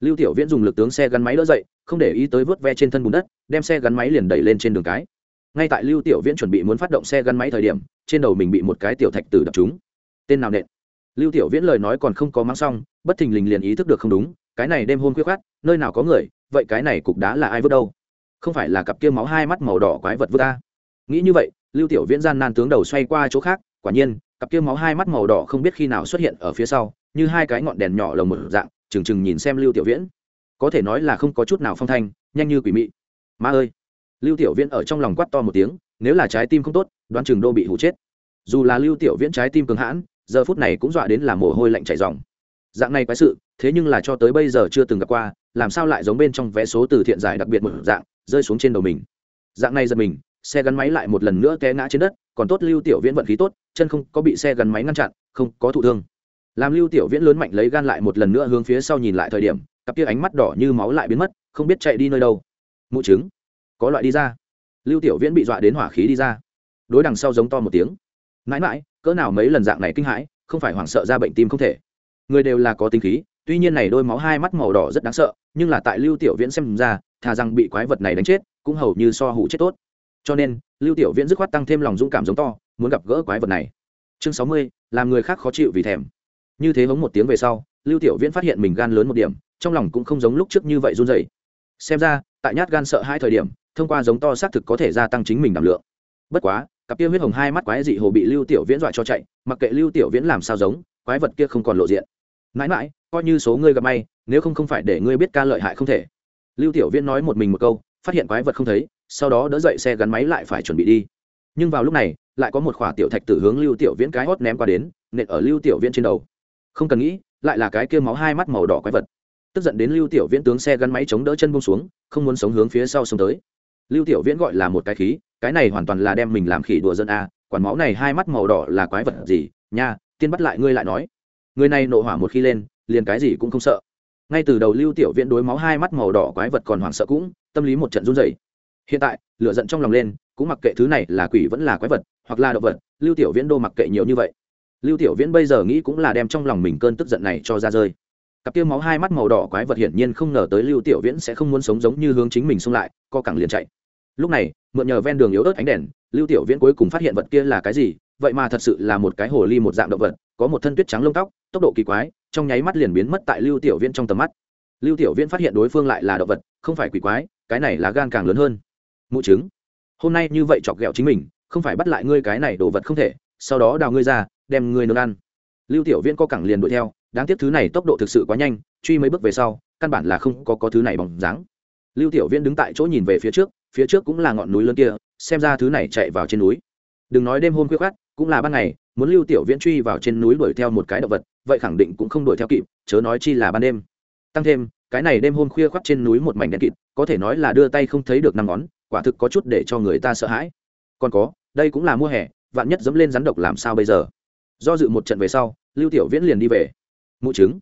Lưu tiểu viễn dùng lực tướng xe gắn máy đỡ dậy, không để ý tới vớt ve trên thân bùn đất, đem xe gắn máy liền đẩy lên trên đường cái. Ngay tại lưu tiểu viễn chuẩn bị muốn phát động xe gắn máy thời điểm, trên đầu mình bị một cái tiểu thạch tử đập trúng. Tên nào nện? Lưu tiểu viễn lời nói còn không có mang xong, bất thình lình liền ý thức được không đúng, cái này đêm hôn khuya khát nơi nào có người, vậy cái này cục đá là ai vứt đâu? Không phải là cặp kia máu hai mắt màu đỏ quái vật vứt ta nghĩ như vậy, lưu tiểu viễn gian nan tướng đầu xoay qua chỗ khác, quả nhiên, cặp kia máu hai mắt màu đỏ không biết khi nào xuất hiện ở phía sau, như hai cái ngọn đèn nhỏ lồng một dạng trừng trừng nhìn xem lưu tiểu viễn. Có thể nói là không có chút nào phong thanh, nhanh như quỷ mị. Ma ơi! Lưu tiểu viễn ở trong lòng quát to một tiếng, nếu là trái tim không tốt, đoán chừng đô bị hụ chết. Dù là lưu tiểu viễn trái tim cường hãn giờ phút này cũng dọa đến là mồ hôi lạnh chảy ròng. Dạng này quái sự, thế nhưng là cho tới bây giờ chưa từng gặp qua, làm sao lại giống bên trong vé số từ thiện giải đặc biệt một dạng, rơi xuống trên đầu mình. Dạng này giật mình, xe gắn máy lại một lần nữa té ngã trên đất, còn tốt lưu tiểu viễn vận khí tốt, chân không có bị xe gắn máy ngăn chặn, không có thụ thương. Làm lưu tiểu viễn lớn mạnh lấy gan lại một lần nữa hướng phía sau nhìn lại thời điểm, cặp kia ánh mắt đỏ như máu lại biến mất, không biết chạy đi nơi đâu. Mụ chứng có loại đi ra. Lưu tiểu viễn bị dọa đến hỏa khí đi ra. Đối đằng sau giống to một tiếng mãi mãi, cỡ nào mấy lần dạng này kinh hãi, không phải hoảng sợ ra bệnh tim không thể. Người đều là có tính khí, tuy nhiên này đôi máu hai mắt màu đỏ rất đáng sợ, nhưng là tại lưu tiểu viễn xem ra, thà rằng bị quái vật này đánh chết, cũng hầu như so hủ chết tốt. Cho nên, lưu tiểu viễn dứt khoát tăng thêm lòng dũng cảm giống to, muốn gặp gỡ quái vật này. Chương sáu mươi, làm người khác khó chịu vì thèm. Như thế hống một tiếng về sau, lưu tiểu viễn phát hiện mình gan lớn một điểm, trong lòng cũng không giống lúc trước như vậy run rẩy. Xem ra, tại nhát gan sợ hai thời điểm, thông qua giống to xác thực có thể gia tăng chính mình đảm lượng. Bất quá cặp kia huyết hồng hai mắt quái dị hồ bị lưu tiểu viễn dọa cho chạy, mặc kệ lưu tiểu viễn làm sao giống, quái vật kia không còn lộ diện. Mãi mãi, coi như số ngươi gặp may, nếu không không phải để ngươi biết ca lợi hại không thể. Lưu tiểu viễn nói một mình một câu, phát hiện quái vật không thấy, sau đó đỡ dậy xe gắn máy lại phải chuẩn bị đi. Nhưng vào lúc này, lại có một khỏa tiểu thạch tử hướng lưu tiểu viễn cái hót ném qua đến, nện ở lưu tiểu viễn trên đầu. Không cần nghĩ, lại là cái kia máu hai mắt màu đỏ quái vật. Tức giận đến lưu tiểu viễn tướng xe gắn máy chống đỡ chân bông xuống, không muốn sống hướng phía sau sông tới. Lưu tiểu viễn gọi là một cái khí cái này hoàn toàn là đem mình làm khỉ đùa dân a, quản máu này hai mắt màu đỏ là quái vật gì? Nha, tiên bắt lại ngươi lại nói. Người này nộ hỏa một khi lên, liền cái gì cũng không sợ. Ngay từ đầu lưu tiểu viễn đối máu hai mắt màu đỏ quái vật còn hoảng sợ cũng, tâm lý một trận run rẩy. Hiện tại, lửa giận trong lòng lên, cũng mặc kệ thứ này là quỷ vẫn là quái vật, hoặc là động vật, lưu tiểu viễn đô mặc kệ nhiều như vậy. Lưu tiểu viễn bây giờ nghĩ cũng là đem trong lòng mình cơn tức giận này cho ra rơi. Cặp tiêu máu hai mắt màu đỏ quái vật hiển nhiên không ngờ tới lưu tiểu viễn sẽ không muốn sống giống như hướng chính mình xông lại, co cẳng liền chạy lúc này, mượn nhờ ven đường yếu ớt ánh đèn, lưu tiểu viễn cuối cùng phát hiện vật kia là cái gì, vậy mà thật sự là một cái hồ ly một dạng động vật, có một thân tuyết trắng lông tóc, tốc độ kỳ quái, trong nháy mắt liền biến mất tại lưu tiểu viễn trong tầm mắt. Lưu tiểu viễn phát hiện đối phương lại là động vật, không phải quỷ quái, cái này là gan càng lớn hơn. Mụ chứng hôm nay như vậy chọc ghẹo chính mình, không phải bắt lại ngươi cái này đồ vật không thể, sau đó đào ngươi ra, đem ngươi nướng ăn. Lưu tiểu viễn co cẳng liền đuổi theo, đáng tiếc thứ này tốc độ thực sự quá nhanh, truy mấy bước về sau, căn bản là không có có thứ này bằng dáng. Lưu tiểu viễn đứng tại chỗ nhìn về phía trước phía trước cũng là ngọn núi lớn kia, xem ra thứ này chạy vào trên núi. Đừng nói đêm hôm khuya khát cũng là ban ngày, muốn lưu tiểu viễn truy vào trên núi đuổi theo một cái động vật, vậy khẳng định cũng không đuổi theo kịp, chớ nói chi là ban đêm. Tăng thêm, cái này đêm hôm khuya khoắt trên núi một mảnh đen kịt, có thể nói là đưa tay không thấy được năm ngón, quả thực có chút để cho người ta sợ hãi. Còn có, đây cũng là mùa hè, vạn nhất dẫm lên rắn độc làm sao bây giờ? Do dự một trận về sau, lưu tiểu viễn liền đi về. Mụ chứng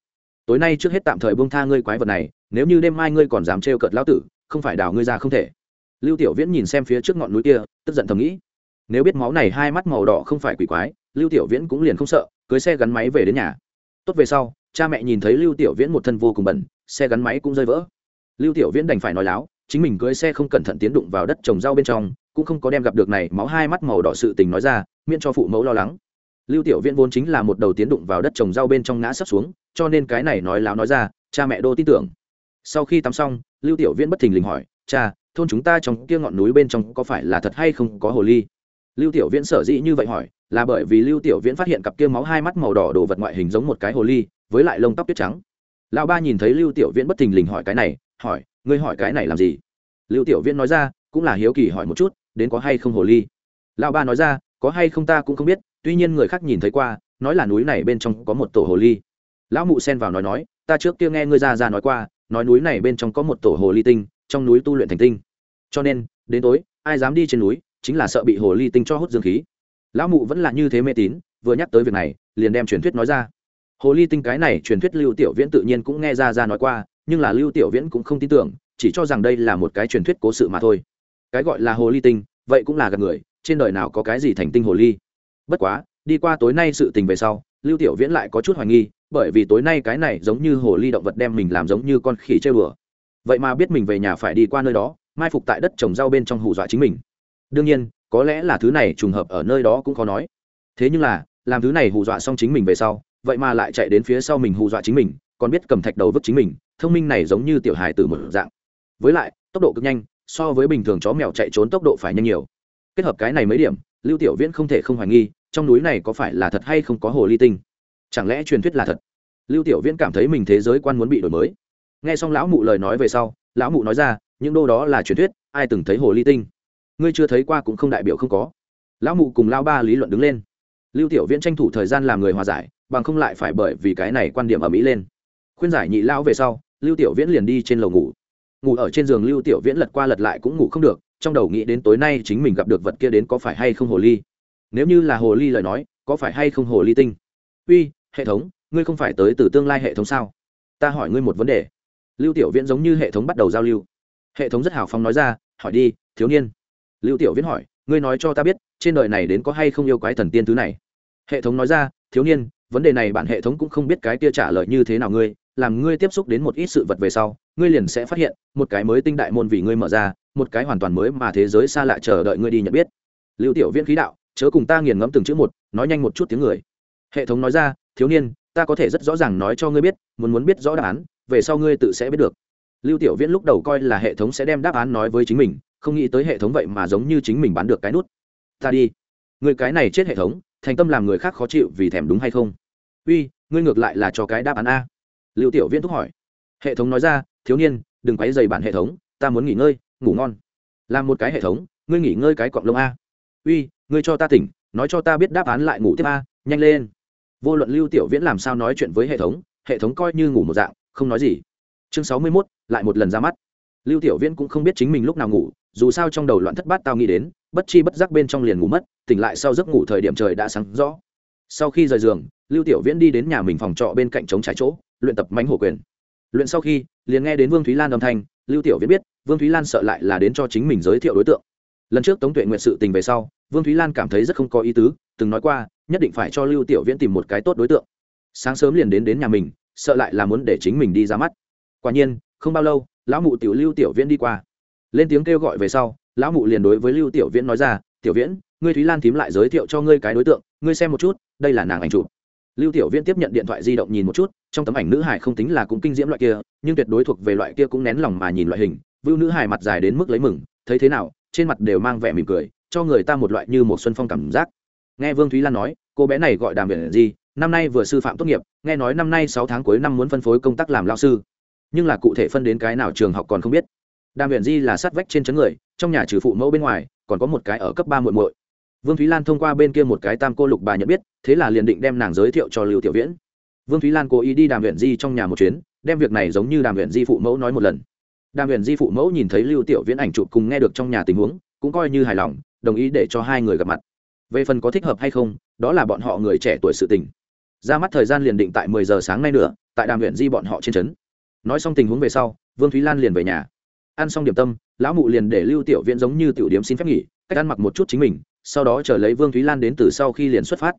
tối nay trước hết tạm thời buông tha ngươi quái vật này, nếu như đêm mai ngươi còn dám trêu cợt lão tử, không phải đào ngươi ra không thể lưu tiểu viễn nhìn xem phía trước ngọn núi kia, tức giận thầm nghĩ. Nếu biết máu này hai mắt màu đỏ không phải quỷ quái, lưu tiểu viễn cũng liền không sợ, cưới xe gắn máy về đến nhà. Tốt về sau, cha mẹ nhìn thấy lưu tiểu viễn một thân vô cùng bẩn, xe gắn máy cũng rơi vỡ. Lưu tiểu viễn đành phải nói láo, chính mình cưới xe không cẩn thận tiến đụng vào đất trồng rau bên trong, cũng không có đem gặp được này máu hai mắt màu đỏ sự tình nói ra, miễn cho phụ mẫu lo lắng. Lưu tiểu viễn vốn chính là một đầu tiến đụng vào đất trồng rau bên trong ngã sấp xuống, cho nên cái này nói láo nói ra, cha mẹ đô tin tưởng. Sau khi tắm xong, lưu tiểu viễn bất thình lình hỏi, cha thôn chúng ta trong kia ngọn núi bên trong có phải là thật hay không có hồ ly? Lưu tiểu viễn sở dĩ như vậy hỏi, là bởi vì lưu tiểu viễn phát hiện cặp kia máu hai mắt màu đỏ đồ vật ngoại hình giống một cái hồ ly, với lại lông tóc tuyết trắng. Lão ba nhìn thấy lưu tiểu viễn bất thình lình hỏi cái này, hỏi, ngươi hỏi cái này làm gì? Lưu tiểu viễn nói ra, cũng là hiếu kỳ hỏi một chút, đến có hay không hồ ly? Lão ba nói ra, có hay không ta cũng không biết, tuy nhiên người khác nhìn thấy qua, nói là núi này bên trong có một tổ hồ ly. Lão mụ xen vào nói nói, ta trước kia nghe ngươi ra ra nói qua, nói núi này bên trong có một tổ hồ ly tinh, trong núi tu luyện thành tinh cho nên, đến tối, ai dám đi trên núi, chính là sợ bị hồ ly tinh cho hút dương khí. Lão mụ vẫn là như thế mê tín, vừa nhắc tới việc này, liền đem truyền thuyết nói ra. Hồ ly tinh cái này truyền thuyết lưu tiểu viễn tự nhiên cũng nghe ra ra nói qua, nhưng là lưu tiểu viễn cũng không tin tưởng, chỉ cho rằng đây là một cái truyền thuyết cố sự mà thôi. Cái gọi là hồ ly tinh, vậy cũng là gặp người, trên đời nào có cái gì thành tinh hồ ly? Bất quá, đi qua tối nay sự tình về sau, lưu tiểu viễn lại có chút hoài nghi, bởi vì tối nay cái này giống như hồ ly động vật đem mình làm giống như con khỉ chơi bừa vậy mà biết mình về nhà phải đi qua nơi đó mai phục tại đất trồng rau bên trong hù dọa chính mình. Đương nhiên, có lẽ là thứ này trùng hợp ở nơi đó cũng khó nói. Thế nhưng là, làm thứ này hù dọa xong chính mình về sau, vậy mà lại chạy đến phía sau mình hù dọa chính mình, còn biết cầm thạch đầu vứt chính mình, thông minh này giống như tiểu hài từ một dạng. Với lại, tốc độ cực nhanh, so với bình thường chó mèo chạy trốn tốc độ phải nhanh nhiều. Kết hợp cái này mấy điểm, lưu tiểu viễn không thể không hoài nghi, trong núi này có phải là thật hay không có hồ ly tinh? Chẳng lẽ truyền thuyết là thật? Lưu tiểu viễn cảm thấy mình thế giới quan muốn bị đổi mới. Nghe xong lão mụ lời nói về sau, lão mụ nói ra những đô đó là truyền thuyết, ai từng thấy hồ ly tinh? Ngươi chưa thấy qua cũng không đại biểu không có. Lão mụ cùng lao ba lý luận đứng lên. Lưu tiểu viễn tranh thủ thời gian làm người hòa giải, bằng không lại phải bởi vì cái này quan điểm ở mỹ lên. Khuyên giải nhị lão về sau, lưu tiểu viễn liền đi trên lầu ngủ. Ngủ ở trên giường lưu tiểu viễn lật qua lật lại cũng ngủ không được, trong đầu nghĩ đến tối nay chính mình gặp được vật kia đến có phải hay không hồ ly. Nếu như là hồ ly lời nói, có phải hay không hồ ly tinh? Uy, hệ thống, ngươi không phải tới từ tương lai hệ thống sao? Ta hỏi ngươi một vấn đề. Lưu tiểu viễn giống như hệ thống bắt đầu giao lưu hệ thống rất hào phóng nói ra, hỏi đi, thiếu niên. Lưu tiểu viễn hỏi, ngươi nói cho ta biết, trên đời này đến có hay không yêu quái thần tiên thứ này? Hệ thống nói ra, thiếu niên, vấn đề này bản hệ thống cũng không biết cái kia trả lời như thế nào ngươi, làm ngươi tiếp xúc đến một ít sự vật về sau, ngươi liền sẽ phát hiện, một cái mới tinh đại môn vì ngươi mở ra, một cái hoàn toàn mới mà thế giới xa lạ chờ đợi ngươi đi nhận biết. Lưu tiểu viễn khí đạo, chớ cùng ta nghiền ngẫm từng chữ một, nói nhanh một chút tiếng người. Hệ thống nói ra, thiếu niên, ta có thể rất rõ ràng nói cho ngươi biết, muốn muốn biết rõ đáp án, về sau ngươi tự sẽ biết được lưu tiểu viễn lúc đầu coi là hệ thống sẽ đem đáp án nói với chính mình, không nghĩ tới hệ thống vậy mà giống như chính mình bán được cái nút. Ta đi. Người cái này chết hệ thống, thành tâm làm người khác khó chịu vì thèm đúng hay không? Uy, ngươi ngược lại là cho cái đáp án a. Lưu tiểu viễn thúc hỏi. Hệ thống nói ra, thiếu niên, đừng quấy dày bản hệ thống, ta muốn nghỉ ngơi, ngủ ngon. Làm một cái hệ thống, ngươi nghỉ ngơi cái cọng lông a. Uy, ngươi cho ta tỉnh, nói cho ta biết đáp án lại ngủ tiếp a, nhanh lên. Vô luận lưu tiểu viễn làm sao nói chuyện với hệ thống hệ thống coi như ngủ một dạng, không nói gì chương sáu mươi 61, lại một lần ra mắt. Lưu tiểu viễn cũng không biết chính mình lúc nào ngủ dù sao trong đầu loạn thất bát tao nghĩ đến bất chi bất giác bên trong liền ngủ mất tỉnh lại sau giấc ngủ thời điểm trời đã sáng rõ. Sau khi rời giường lưu tiểu viễn đi đến nhà mình phòng trọ bên cạnh chống trái chỗ luyện tập mánh hổ quyền. Luyện sau khi liền nghe đến vương thúy lan âm thanh lưu tiểu viễn biết vương thúy lan sợ lại là đến cho chính mình giới thiệu đối tượng. Lần trước tống tuệ nguyện sự tình về sau vương thúy lan cảm thấy rất không có ý tứ từng nói qua nhất định phải cho lưu tiểu viễn tìm một cái tốt đối tượng. Sáng sớm liền đến đến nhà mình sợ lại là muốn để chính mình đi ra mắt quả nhiên, không bao lâu, lão mụ tiểu lưu tiểu viễn đi qua. Lên tiếng kêu gọi về sau, lão mụ liền đối với lưu tiểu viễn nói ra, tiểu viễn, ngươi thúy lan thím lại giới thiệu cho ngươi cái đối tượng, ngươi xem một chút, đây là nàng ảnh chụp. Lưu tiểu viễn tiếp nhận điện thoại di động nhìn một chút, trong tấm ảnh nữ hải không tính là cũng kinh diễm loại kia, nhưng tuyệt đối thuộc về loại kia cũng nén lòng mà nhìn loại hình vưu nữ hải mặt dài đến mức lấy mừng, thấy thế nào, trên mặt đều mang vẻ mỉm cười, cho người ta một loại như một xuân phong cảm giác. Nghe vương thúy lan nói, cô bé này gọi đàm viện gì năm nay vừa sư phạm tốt nghiệp, nghe nói năm nay sáu tháng cuối năm muốn phân phối công tác làm lao sư nhưng là cụ thể phân đến cái nào trường học còn không biết. Đàm viện di là sát vách trên chấn người, trong nhà trừ phụ mẫu bên ngoài, còn có một cái ở cấp ba muội muội. Vương thúy lan thông qua bên kia một cái tam cô lục bà nhận biết, thế là liền định đem nàng giới thiệu cho lưu tiểu viễn. Vương thúy lan cố ý đi đàm viện di trong nhà một chuyến, đem việc này giống như đàm viện di phụ mẫu nói một lần. Đàm viện di phụ mẫu nhìn thấy lưu tiểu viễn ảnh chụp cùng nghe được trong nhà tình huống, cũng coi như hài lòng, đồng ý để cho hai người gặp mặt. Về phần có thích hợp hay không, đó là bọn họ người trẻ tuổi sự tình. Ra mắt thời gian liền định tại mười giờ sáng nay nữa, tại đàm viện di bọn họ trên trấn nói xong tình huống về sau, vương thúy lan liền về nhà. Ăn xong điểm tâm, lão mụ liền để lưu tiểu viễn giống như tiểu điếm xin phép nghỉ, cách ăn mặc một chút chính mình, sau đó chờ lấy vương thúy lan đến từ sau khi liền xuất phát.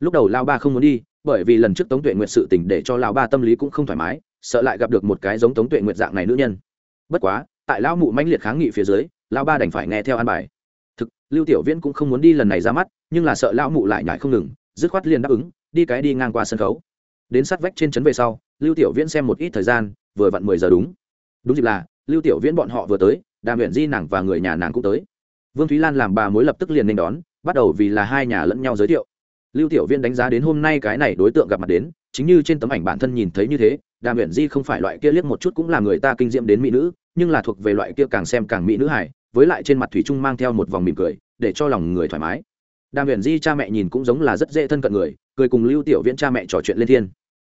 Lúc đầu lao ba không muốn đi, bởi vì lần trước tống tuệ nguyện sự tình để cho lao ba tâm lý cũng không thoải mái, sợ lại gặp được một cái giống tống tuệ nguyện dạng này nữ nhân. Bất quá, tại lão mụ mãnh liệt kháng nghị phía dưới lao ba đành phải nghe theo an bài. Thực, lưu tiểu viễn cũng không muốn đi lần này ra mắt, nhưng là sợ lão mụ lại nhải không ngừng, dứt khoát liền đáp ứng, đi cái đi ngang qua sân khấu. Đến sát vách trên trấn về sau, lưu tiểu viễn xem một ít thời gian vừa vặn mười giờ đúng. Đúng dịp là, lưu tiểu viễn bọn họ vừa tới, đàm huyện di nàng và người nhà nàng cũng tới. Vương thúy lan làm bà mối lập tức liền nên đón, bắt đầu vì là hai nhà lẫn nhau giới thiệu. Lưu tiểu viễn đánh giá đến hôm nay cái này đối tượng gặp mặt đến, chính như trên tấm ảnh bản thân nhìn thấy như thế, đàm huyện di không phải loại kia liếc một chút cũng là người ta kinh diệm đến mỹ nữ, nhưng là thuộc về loại kia càng xem càng mỹ nữ hải với lại trên mặt thủy trung mang theo một vòng mỉm cười, để cho lòng người thoải mái. Đàm huyền di cha mẹ nhìn cũng giống là rất dễ thân cận người, cười cùng lưu tiểu viễn cha mẹ trò chuyện lên thiên.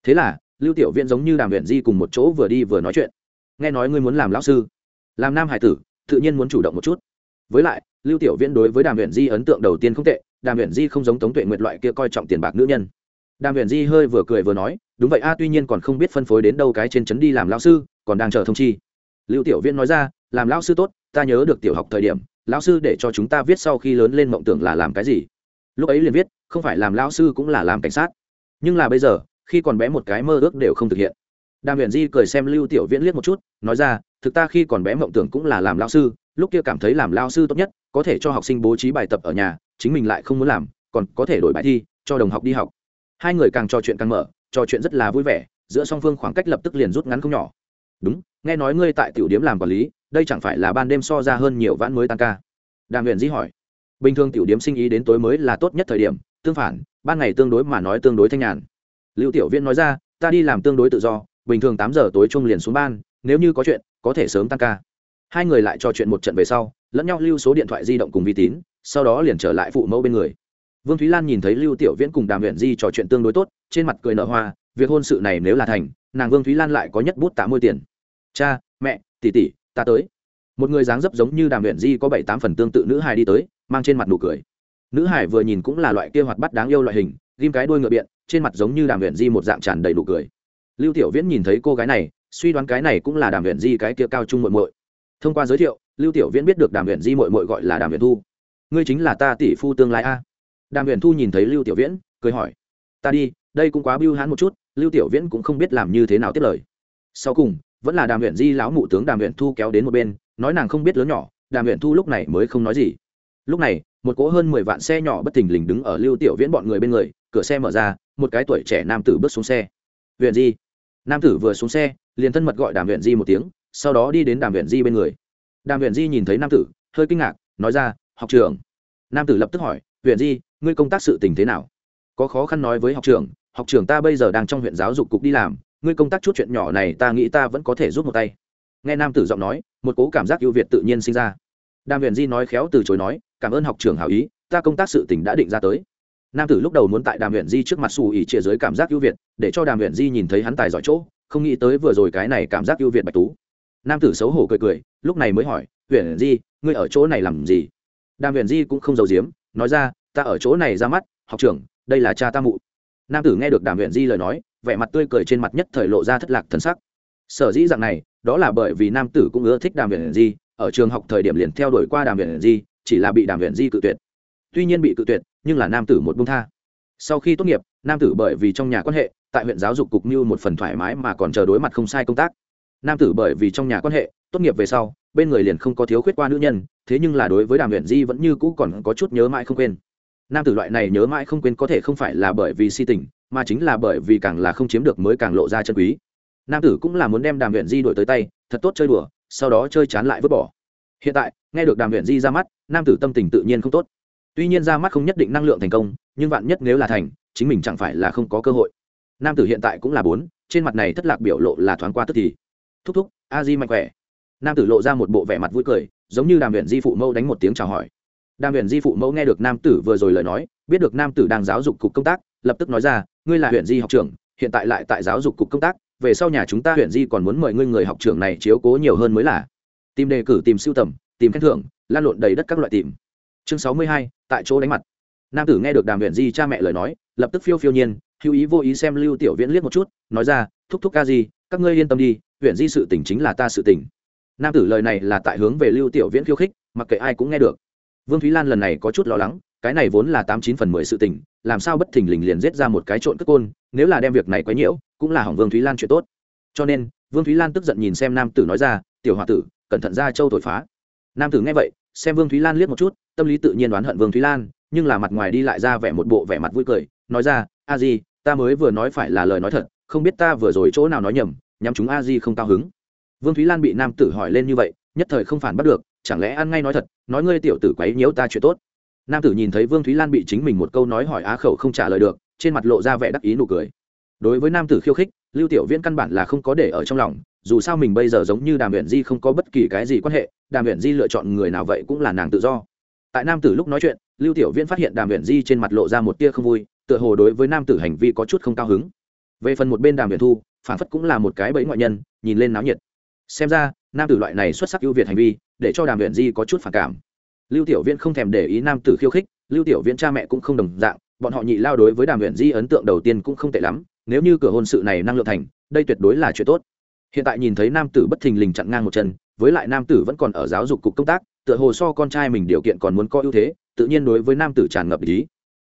Thế là lưu tiểu viễn giống như đàm huyền di cùng một chỗ vừa đi vừa nói chuyện. Nghe nói ngươi muốn làm lão sư, làm nam hải tử, tự nhiên muốn chủ động một chút. Với lại, lưu tiểu viễn đối với đàm huyền di ấn tượng đầu tiên không tệ, đàm huyền di không giống tống tuệ nguyệt loại kia coi trọng tiền bạc nữ nhân. Đàm huyền di hơi vừa cười vừa nói, đúng vậy a, tuy nhiên còn không biết phân phối đến đâu cái trên trấn đi làm lão sư, còn đang chờ thông chi. Lưu tiểu viễn nói ra, làm lão sư tốt, ta nhớ được tiểu học thời điểm, lão sư để cho chúng ta viết sau khi lớn lên mộng tưởng là làm cái gì. Lúc ấy liền viết, không phải làm lão sư cũng là làm cảnh sát. Nhưng là bây giờ khi còn bé một cái mơ ước đều không thực hiện. Đàm huyền di cười xem lưu tiểu viễn liếc một chút, nói ra, thực ta khi còn bé mộng tưởng cũng là làm lao sư, lúc kia cảm thấy làm lao sư tốt nhất, có thể cho học sinh bố trí bài tập ở nhà, chính mình lại không muốn làm, còn có thể đổi bài thi, cho đồng học đi học. Hai người càng trò chuyện càng mở, trò chuyện rất là vui vẻ, giữa song phương khoảng cách lập tức liền rút ngắn không nhỏ. Đúng, nghe nói ngươi tại tiểu điếm làm quản lý, đây chẳng phải là ban đêm so ra hơn nhiều vãn mới tăng ca? Đàm huyền di hỏi. Bình thường tiểu điếm sinh ý đến tối mới là tốt nhất thời điểm, tương phản, ban ngày tương đối mà nói tương đối thanh nhàn lưu tiểu viên nói ra, ta đi làm tương đối tự do, bình thường tám giờ tối chung liền xuống ban, nếu như có chuyện, có thể sớm tăng ca. Hai người lại trò chuyện một trận về sau, lẫn nhau lưu số điện thoại di động cùng vi tín, sau đó liền trở lại phụ mẫu bên người. Vương thúy lan nhìn thấy lưu tiểu viễn cùng đàm huyện di trò chuyện tương đối tốt, trên mặt cười nở hoa, việc hôn sự này nếu là thành, nàng vương thúy lan lại có nhất bút tạ môi tiền. Cha, mẹ, tỷ tỷ, ta tới. Một người dáng dấp giống như đàm huyện di có bảy tám phần tương tự nữ hài đi tới, mang trên mặt nụ cười. Nữ hải vừa nhìn cũng là loại kia hoạt bắt đáng yêu loại hình, ghim cái đuôi ngựa biện trên mặt giống như đàm huyện di một dạng tràn đầy đủ cười. Lưu tiểu viễn nhìn thấy cô gái này, suy đoán cái này cũng là đàm huyện di cái kia cao trung muội muội. Thông qua giới thiệu, lưu tiểu viễn biết được đàm huyện di muội muội gọi là đàm huyện thu. Ngươi chính là ta tỷ phu tương lai a. Đàm huyện thu nhìn thấy lưu tiểu viễn, cười hỏi. Ta đi, đây cũng quá biêu hãn một chút, lưu tiểu viễn cũng không biết làm như thế nào tiếp lời. Sau cùng, vẫn là đàm huyện di lão mụ tướng đàm huyện thu kéo đến một bên, nói nàng không biết lớn nhỏ, đàm huyện thu lúc này mới không nói gì. Lúc này, một cỗ hơn mười vạn xe nhỏ bất thình lình đứng ở lưu tiểu viễn bọn người bên người, cửa xe mở ra một cái tuổi trẻ nam tử bước xuống xe. Huyện di. Nam tử vừa xuống xe, liền thân mật gọi đàm huyện di một tiếng, sau đó đi đến đàm huyện di bên người. Đàm huyện di nhìn thấy nam tử, hơi kinh ngạc, nói ra, học trường nam tử lập tức hỏi huyện di, ngươi công tác sự tình thế nào? Có khó khăn nói với học trường học trường ta bây giờ đang trong huyện giáo dục cục đi làm, ngươi công tác chút chuyện nhỏ này ta nghĩ ta vẫn có thể giúp một tay. Nghe nam tử giọng nói, một cố cảm giác ưu việt tự nhiên sinh ra. Đàm huyền di nói khéo từ chối nói, cảm ơn học trường hảo ý, ta công tác sự tình đã định ra tới nam tử lúc đầu muốn tại đàm huyện di trước mặt xù ỉ chia dưới cảm giác ưu việt, để cho đàm huyện di nhìn thấy hắn tài giỏi chỗ, không nghĩ tới vừa rồi cái này cảm giác ưu việt bạch tú. Nam tử xấu hổ cười cười, lúc này mới hỏi huyện di, ngươi ở chỗ này làm gì? Đàm huyện di cũng không giấu giếm, nói ra, ta ở chỗ này ra mắt, học trưởng, đây là cha ta mụ. Nam tử nghe được đàm huyện di lời nói, vẻ mặt tươi cười trên mặt nhất thời lộ ra thất lạc thần sắc. Sở dĩ dạng này, đó là bởi vì nam tử cũng ưa thích đàm huyện di, ở trường học thời điểm liền theo đuổi qua đàm huyện di, chỉ là bị đàm huyện di cự tuyệt tuy nhiên bị cự tuyệt, nhưng là nam tử một bông tha. Sau khi tốt nghiệp, nam tử bởi vì trong nhà quan hệ, tại huyện giáo dục cục mưu một phần thoải mái mà còn chờ đối mặt không sai công tác. Nam tử bởi vì trong nhà quan hệ, tốt nghiệp về sau, bên người liền không có thiếu khuyết qua nữ nhân, thế nhưng là đối với đàm huyền di vẫn như cũ còn có chút nhớ mãi không quên. Nam tử loại này nhớ mãi không quên có thể không phải là bởi vì si tình, mà chính là bởi vì càng là không chiếm được mới càng lộ ra chân quý. Nam tử cũng là muốn đem đàm huyền di đổi tới tay, thật tốt chơi đùa, sau đó chơi chán lại vứt bỏ. Hiện tại, nghe được đàm huyền di ra mắt, nam tử tâm tình tự nhiên không tốt tuy nhiên ra mắt không nhất định năng lượng thành công, nhưng vạn nhất nếu là thành, chính mình chẳng phải là không có cơ hội. Nam tử hiện tại cũng là bốn, trên mặt này thất lạc biểu lộ là thoáng qua tức thì. Thúc thúc, a di mạnh khỏe. Nam tử lộ ra một bộ vẻ mặt vui cười, giống như đàm huyền di phụ mẫu đánh một tiếng chào hỏi. Đàm huyền di phụ mẫu nghe được nam tử vừa rồi lời nói, biết được nam tử đang giáo dục cục công tác, lập tức nói ra, ngươi là huyện di học trưởng, hiện tại lại tại giáo dục cục công tác, về sau nhà chúng ta huyện di còn muốn mời ngươi người học trưởng này chiếu cố nhiều hơn mới là. Tìm đề cử, tìm siêu tầm, tìm khen thưởng, lan lộn đầy đất các loại tìm chương sáu mươi hai tại chỗ đánh mặt. Nam tử nghe được đàm huyện di cha mẹ lời nói lập tức phiêu phiêu nhiên hữu ý vô ý xem lưu tiểu viễn liếc một chút nói ra thúc thúc ca gì các ngươi yên tâm đi huyện di sự tỉnh chính là ta sự tỉnh nam tử lời này là tại hướng về lưu tiểu viễn khiêu khích mặc kệ ai cũng nghe được. Vương thúy lan lần này có chút lo lắng cái này vốn là tám chín phần mười sự tỉnh, làm sao bất thình lình liền giết ra một cái trộn cất côn nếu là đem việc này quấy nhiễu cũng là hỏng vương thúy lan chuyện tốt. Cho nên vương thúy lan tức giận nhìn xem nam tử nói ra tiểu h tử cẩn thận ra châu thổi phá. Nam tử nghe vậy xem vương thúy lan liếc một chút tâm lý tự nhiên đoán hận vương thúy lan, nhưng là mặt ngoài đi lại ra vẻ một bộ vẻ mặt vui cười, nói ra, a di, ta mới vừa nói phải là lời nói thật, không biết ta vừa rồi chỗ nào nói nhầm, nhắm chúng a di không cao hứng. Vương thúy lan bị nam tử hỏi lên như vậy, nhất thời không phản bắt được, chẳng lẽ ăn ngay nói thật, nói ngươi tiểu tử quấy nhiễu ta chuyện tốt? Nam tử nhìn thấy vương thúy lan bị chính mình một câu nói hỏi á khẩu không trả lời được, trên mặt lộ ra vẻ đắc ý nụ cười. Đối với nam tử khiêu khích, lưu tiểu viễn căn bản là không có để ở trong lòng, dù sao mình bây giờ giống như đàm huyện di không có bất kỳ cái gì quan hệ, đàm huyện di lựa chọn người nào vậy cũng là nàng tự do tại nam tử lúc nói chuyện, lưu tiểu viễn phát hiện đàm huyện di trên mặt lộ ra một tia không vui, tựa hồ đối với nam tử hành vi có chút không cao hứng. Về phần một bên đàm huyện thu, phản phất cũng là một cái bẫy ngoại nhân, nhìn lên náo nhiệt. Xem ra, nam tử loại này xuất sắc ưu việt hành vi, để cho đàm huyện di có chút phản cảm. Lưu tiểu viễn không thèm để ý nam tử khiêu khích, lưu tiểu viễn cha mẹ cũng không đồng dạng, bọn họ nhị lao đối với đàm huyện di ấn tượng đầu tiên cũng không tệ lắm, nếu như cửa hôn sự này năng lượng thành, đây tuyệt đối là chuyện tốt. Hiện tại nhìn thấy nam tử bất thình lình chặn ngang một chân, với lại nam tử vẫn còn ở giáo dục cục công tác tựa hồ so con trai mình điều kiện còn muốn có ưu thế, tự nhiên đối với nam tử tràn ngập ý.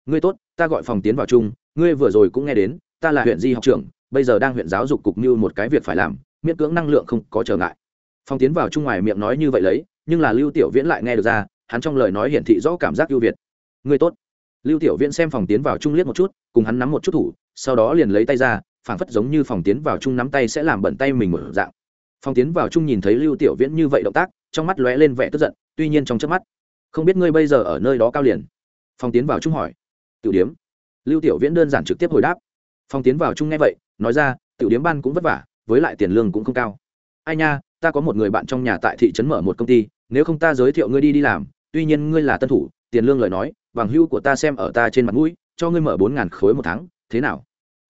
Ngươi tốt, ta gọi phòng tiến vào chung, ngươi vừa rồi cũng nghe đến, ta là huyện di học trưởng, bây giờ đang huyện giáo dục cục như một cái việc phải làm, miễn cưỡng năng lượng không có trở ngại. Phòng tiến vào chung ngoài miệng nói như vậy lấy, nhưng là lưu tiểu viễn lại nghe được ra, hắn trong lời nói hiển thị rõ cảm giác ưu việt. Ngươi tốt. Lưu tiểu viễn xem phòng tiến vào chung liếc một chút, cùng hắn nắm một chút thủ, sau đó liền lấy tay ra, phảng phất giống như phòng tiến vào chung nắm tay sẽ làm bẩn tay mình một dạng. Phong tiến vào chung nhìn thấy lưu tiểu viễn như vậy động tác, trong mắt lóe lên vẻ tức giận, tuy nhiên trong chớp mắt, không biết ngươi bây giờ ở nơi đó cao liền. Phong tiến vào chung hỏi. Tiểu điếm. Lưu tiểu viễn đơn giản trực tiếp hồi đáp. Phong tiến vào chung nghe vậy, nói ra, tiểu điếm ban cũng vất vả, với lại tiền lương cũng không cao. Ai nha, ta có một người bạn trong nhà tại thị trấn mở một công ty, nếu không ta giới thiệu ngươi đi đi làm, tuy nhiên ngươi là tân thủ, tiền lương lời nói, bằng hưu của ta xem ở ta trên mặt mũi, cho ngươi mở bốn ngàn khối một tháng, thế nào?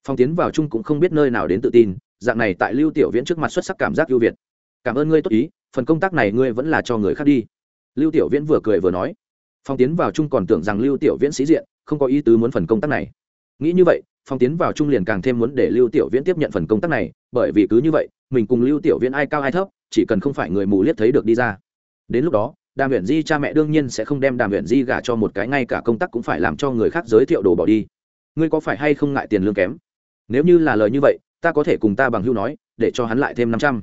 Phong tiến vào chung cũng không biết nơi nào đến tự tin dạng này tại lưu tiểu viễn trước mặt xuất sắc cảm giác ưu việt. Cảm ơn ngươi tốt ý, phần công tác này ngươi vẫn là cho người khác đi. Lưu tiểu viễn vừa cười vừa nói. Phong tiến vào chung còn tưởng rằng lưu tiểu viễn sĩ diện, không có ý tứ muốn phần công tác này. Nghĩ như vậy, phong tiến vào chung liền càng thêm muốn để lưu tiểu viễn tiếp nhận phần công tác này, bởi vì cứ như vậy, mình cùng lưu tiểu viễn ai cao ai thấp, chỉ cần không phải người mù liếc thấy được đi ra. Đến lúc đó, đàm huyện di cha mẹ đương nhiên sẽ không đem đàm huyện di gả cho một cái ngay cả công tác cũng phải làm cho người khác giới thiệu đồ bỏ đi. Ngươi có phải hay không ngại tiền lương kém? Nếu như là lời như vậy ta có thể cùng ta bằng hữu nói, để cho hắn lại thêm năm trăm.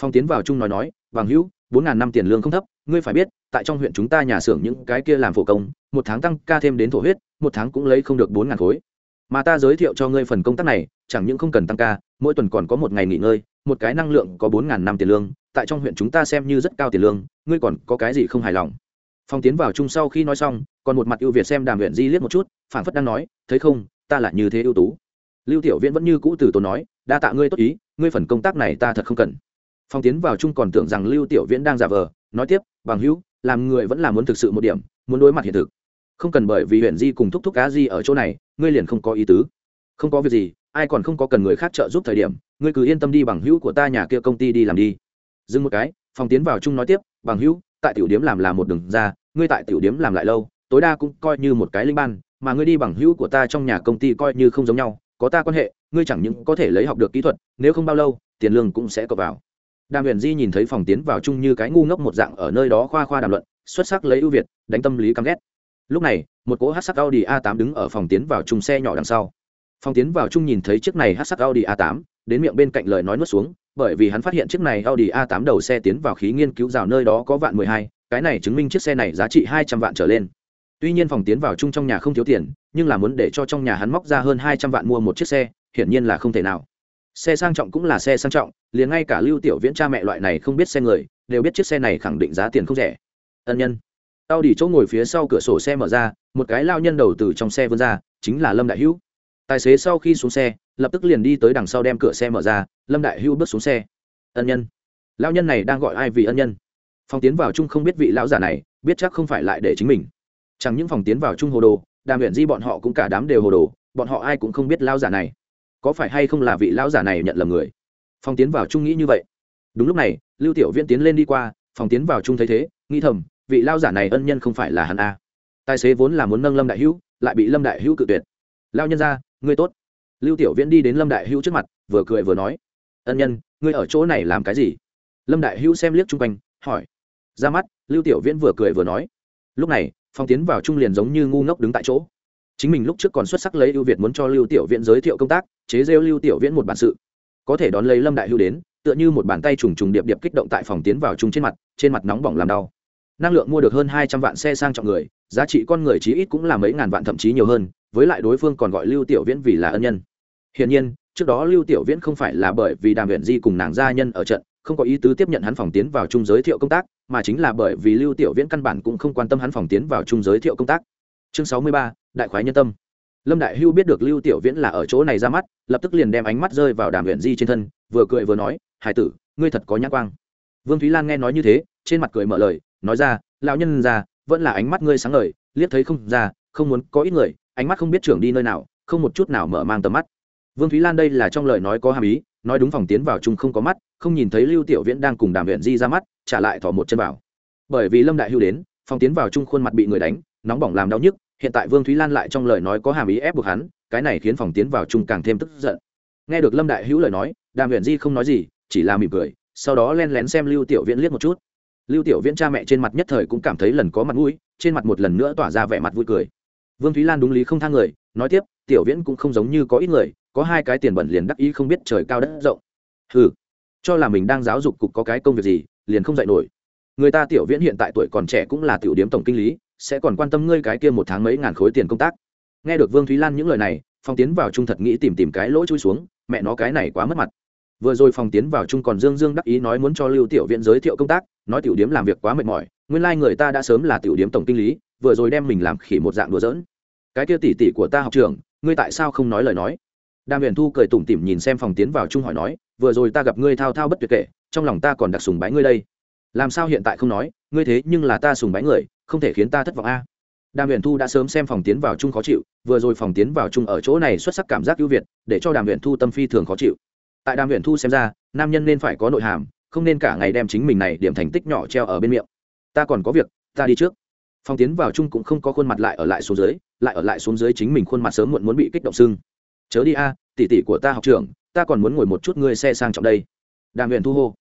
Phong tiến vào chung nói nói, bằng hữu, bốn ngàn năm tiền lương không thấp, ngươi phải biết, tại trong huyện chúng ta nhà xưởng những cái kia làm phổ công, một tháng tăng ca thêm đến thổ huyết, một tháng cũng lấy không được bốn ngàn khối. Mà ta giới thiệu cho ngươi phần công tác này, chẳng những không cần tăng ca, mỗi tuần còn có một ngày nghỉ ngơi, một cái năng lượng có bốn ngàn năm tiền lương, tại trong huyện chúng ta xem như rất cao tiền lương, ngươi còn có cái gì không hài lòng? Phong tiến vào chung sau khi nói xong, còn một mặt ưu việt xem đàm huyện di liếc một chút phản phất đang nói, thấy không, ta là như thế ưu tú. Lưu tiểu viễn vẫn như cũ từ tốn nói đa tạ ngươi tốt ý, ngươi phần công tác này ta thật không cần. Phong tiến vào chung còn tưởng rằng lưu tiểu viễn đang giả vờ, nói tiếp, bằng hữu, làm người vẫn là muốn thực sự một điểm, muốn đối mặt hiện thực. Không cần bởi vì huyện di cùng thúc thúc cá di ở chỗ này, ngươi liền không có ý tứ. Không có việc gì, ai còn không có cần người khác trợ giúp thời điểm, ngươi cứ yên tâm đi, bằng hữu của ta nhà kia công ty đi làm đi. Dừng một cái phòng tiến vào chung nói tiếp, bằng hữu, tại tiểu điếm làm là một đường ra, ngươi tại tiểu điếm làm lại lâu, tối đa cũng coi như một cái linh ban, mà ngươi đi bằng hữu của ta trong nhà công ty coi như không giống nhau có ta quan hệ, ngươi chẳng những có thể lấy học được kỹ thuật, nếu không bao lâu, tiền lương cũng sẽ có vào. Đàm huyền di nhìn thấy phòng tiến vào chung như cái ngu ngốc một dạng ở nơi đó khoa khoa đàm luận, xuất sắc lấy ưu việt, đánh tâm lý căm ghét. Lúc này, một cỗ hát sắc audi a 8 đứng ở phòng tiến vào chung xe nhỏ đằng sau. Phòng tiến vào chung nhìn thấy chiếc này hát sắc audi a 8 đến miệng bên cạnh lời nói nuốt xuống, bởi vì hắn phát hiện chiếc này audi a 8 đầu xe tiến vào khí nghiên cứu rào nơi đó có vạn mười hai, cái này chứng minh chiếc xe này giá trị hai trăm vạn trở lên. Tuy nhiên phòng tiến vào chung trong nhà không thiếu tiền nhưng là muốn để cho trong nhà hắn móc ra hơn hai trăm vạn mua một chiếc xe, hiển nhiên là không thể nào. Xe sang trọng cũng là xe sang trọng, liền ngay cả lưu tiểu viễn cha mẹ loại này không biết xe người, đều biết chiếc xe này khẳng định giá tiền không rẻ. Ân nhân. Tao đi chỗ ngồi phía sau cửa sổ xe mở ra, một cái lao nhân đầu từ trong xe vươn ra, chính là lâm đại hữu. Tài xế sau khi xuống xe, lập tức liền đi tới đằng sau đem cửa xe mở ra, lâm đại hữu bước xuống xe. Ân nhân. Lao nhân này đang gọi ai vì ân nhân? Phòng tiến vào chung không biết vị lão giả này, biết chắc không phải lại để chính mình. Chẳng những phòng tiến vào chung hồ đồ đàm huyện di bọn họ cũng cả đám đều hồ đồ, bọn họ ai cũng không biết lão giả này. Có phải hay không là vị lão giả này nhận lầm người? Phong tiến vào Trung nghĩ như vậy. Đúng lúc này, lưu tiểu viễn tiến lên đi qua phòng tiến vào Trung thấy thế, nghĩ thầm, vị lao giả này ân nhân không phải là hắn a tài xế vốn là muốn nâng lâm đại hữu, lại bị lâm đại hữu cự tuyệt. Lao nhân ra, ngươi tốt. Lưu tiểu viễn đi đến lâm đại hữu trước mặt, vừa cười vừa nói, ân nhân, ngươi ở chỗ này làm cái gì? Lâm đại hữu xem liếc chung quanh, hỏi. Ra mắt, lưu tiểu viễn vừa cười vừa nói, lúc này phong tiến vào trung liền giống như ngu ngốc đứng tại chỗ. Chính mình lúc trước còn xuất sắc lấy ưu việt muốn cho lưu tiểu viễn giới thiệu công tác, chế rêu lưu tiểu viễn một bản sự. Có thể đón lấy lâm đại Hưu đến, tựa như một bàn tay trùng trùng điệp điệp kích động tại phòng tiến vào chung trên mặt trên mặt nóng bỏng làm đau. Năng lượng mua được hơn hai trăm vạn xe sang trọng người, giá trị con người chí ít cũng là mấy ngàn vạn thậm chí nhiều hơn, với lại đối phương còn gọi lưu tiểu viễn vì là ân nhân. Hiển nhiên, trước đó lưu tiểu viễn không phải là bởi vì đàm viện di cùng nàng gia nhân ở trận không có ý tứ tiếp nhận hắn phòng tiến vào chung giới thiệu công tác, mà chính là bởi vì lưu tiểu viễn căn bản cũng không quan tâm hắn phòng tiến vào chung giới thiệu công tác. Chương sáu mươi ba, đại khoái nhân tâm. Lâm đại hưu biết được lưu tiểu viễn là ở chỗ này ra mắt, lập tức liền đem ánh mắt rơi vào đàm uyển di trên thân, vừa cười vừa nói, hải tử, ngươi thật có nhãn quang. Vương thúy lan nghe nói như thế, trên mặt cười mở lời, nói ra, lão nhân ra vẫn là ánh mắt ngươi sáng ngời, liếc thấy không ra, không muốn có ít người, ánh mắt không biết trưởng đi nơi nào, không một chút nào mở mang tầm mắt. Vương thúy lan đây là trong lời nói có hàm ý nói đúng phòng tiến vào chung không có mắt, không nhìn thấy lưu tiểu viễn đang cùng đàm huyện di ra mắt, trả lại thỏ một chân vào. Bởi vì lâm đại hưu đến, phòng tiến vào chung khuôn mặt bị người đánh, nóng bỏng làm đau nhức, hiện tại vương thúy lan lại trong lời nói có hàm ý ép buộc hắn, cái này khiến phòng tiến vào chung càng thêm tức giận. Nghe được lâm đại hữu lời nói, đàm huyện di không nói gì, chỉ là mỉm cười, sau đó len lén xem lưu tiểu viễn liếc một chút. Lưu tiểu viễn cha mẹ trên mặt nhất thời cũng cảm thấy lần có mặt mũi, trên mặt một lần nữa tỏa ra vẻ mặt vui cười. Vương thúy lan đúng lý không thang người, nói tiếp, tiểu viễn cũng không giống như có ít người có hai cái tiền bẩn liền đắc ý không biết trời cao đất rộng. Hừ, cho là mình đang giáo dục cục có cái công việc gì, liền không dạy nổi. Người ta tiểu viễn hiện tại tuổi còn trẻ cũng là tiểu điếm tổng kinh lý, sẽ còn quan tâm ngươi cái kia một tháng mấy ngàn khối tiền công tác. Nghe được vương thúy lan những lời này, phong tiến vào trung thật nghĩ tìm tìm cái lỗ chui xuống, mẹ nó cái này quá mất mặt. Vừa rồi phòng tiến vào trung còn dương dương đắc ý nói muốn cho lưu tiểu viện giới thiệu công tác, nói tiểu điếm làm việc quá mệt mỏi, nguyên lai、like、người ta đã sớm là tiểu điếm tổng kinh lý, vừa rồi đem mình làm khỉ một dạng đùa dỡn cái kia tỉ tỉ của ta học trường, ngươi tại sao không nói lời nói? Đàm huyền thu cười tủm tỉm nhìn xem phòng tiến vào chung hỏi nói, vừa rồi ta gặp ngươi thao thao bất tuyệt kể, trong lòng ta còn đặc sùng bái ngươi đây. Làm sao hiện tại không nói, ngươi thế nhưng là ta sùng bái người, không thể khiến ta thất vọng a. Đàm huyền thu đã sớm xem phòng tiến vào chung khó chịu, vừa rồi phòng tiến vào chung ở chỗ này xuất sắc cảm giác ưu việt, để cho đàm huyền thu tâm phi thường khó chịu. Tại đàm huyền thu xem ra, nam nhân nên phải có nội hàm, không nên cả ngày đem chính mình này điểm thành tích nhỏ treo ở bên miệng. Ta còn có việc, ta đi trước. Phòng tiến vào chung cũng không có khuôn mặt lại ở lại xuống dưới, lại ở lại xuống dưới chính mình khuôn mặt sớm muộn muốn bị kích động sưng chớ đi a, tỷ tỷ của ta học trưởng, ta còn muốn ngồi một chút ngươi xe sang trọng đây. Đàm huyền thu hô.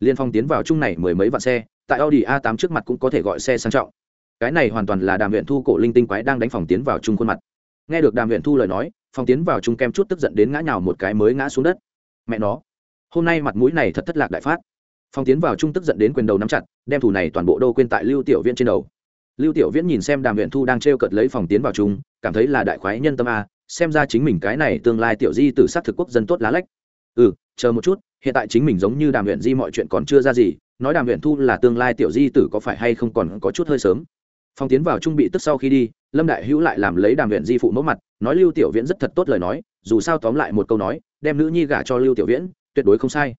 Liên phong tiến vào chung này mười mấy vạn xe, tại audi a 8 trước mặt cũng có thể gọi xe sang trọng. Cái này hoàn toàn là đàm huyện thu cổ linh tinh quái đang đánh phòng tiến vào chung khuôn mặt. Nghe được đàm huyện thu lời nói, phòng tiến vào chung kem chút tức giận đến ngã nhào một cái mới ngã xuống đất. Mẹ nó, hôm nay mặt mũi này thật thất lạc đại phát. Phòng tiến vào chung tức giận đến quyền đầu nắm chặt, đem thủ này toàn bộ đô quên tại lưu tiểu viễn trên đầu. Lưu tiểu viễn nhìn xem đàm huyện thu đang t r e o cợt lấy phòng tiến vào chung, cảm thấy là đại khoái nhân tâm a xem ra chính mình cái này tương lai tiểu di từ s á t thực quốc dân tốt lá lách. Ừ chờ một chút, hiện tại chính mình giống như đàm huyện di mọi chuyện còn chưa ra gì, nói đàm huyện thu là tương lai tiểu di tử có phải hay không còn có chút hơi sớm. Phong tiến vào trung bị tức sau khi đi, lâm đại hữu lại làm lấy đàm huyện di phụ mẫu mặt, nói lưu tiểu viễn rất thật tốt lời nói, dù sao tóm lại một câu nói, đem nữ nhi gả cho lưu tiểu viễn, tuyệt đối không sai.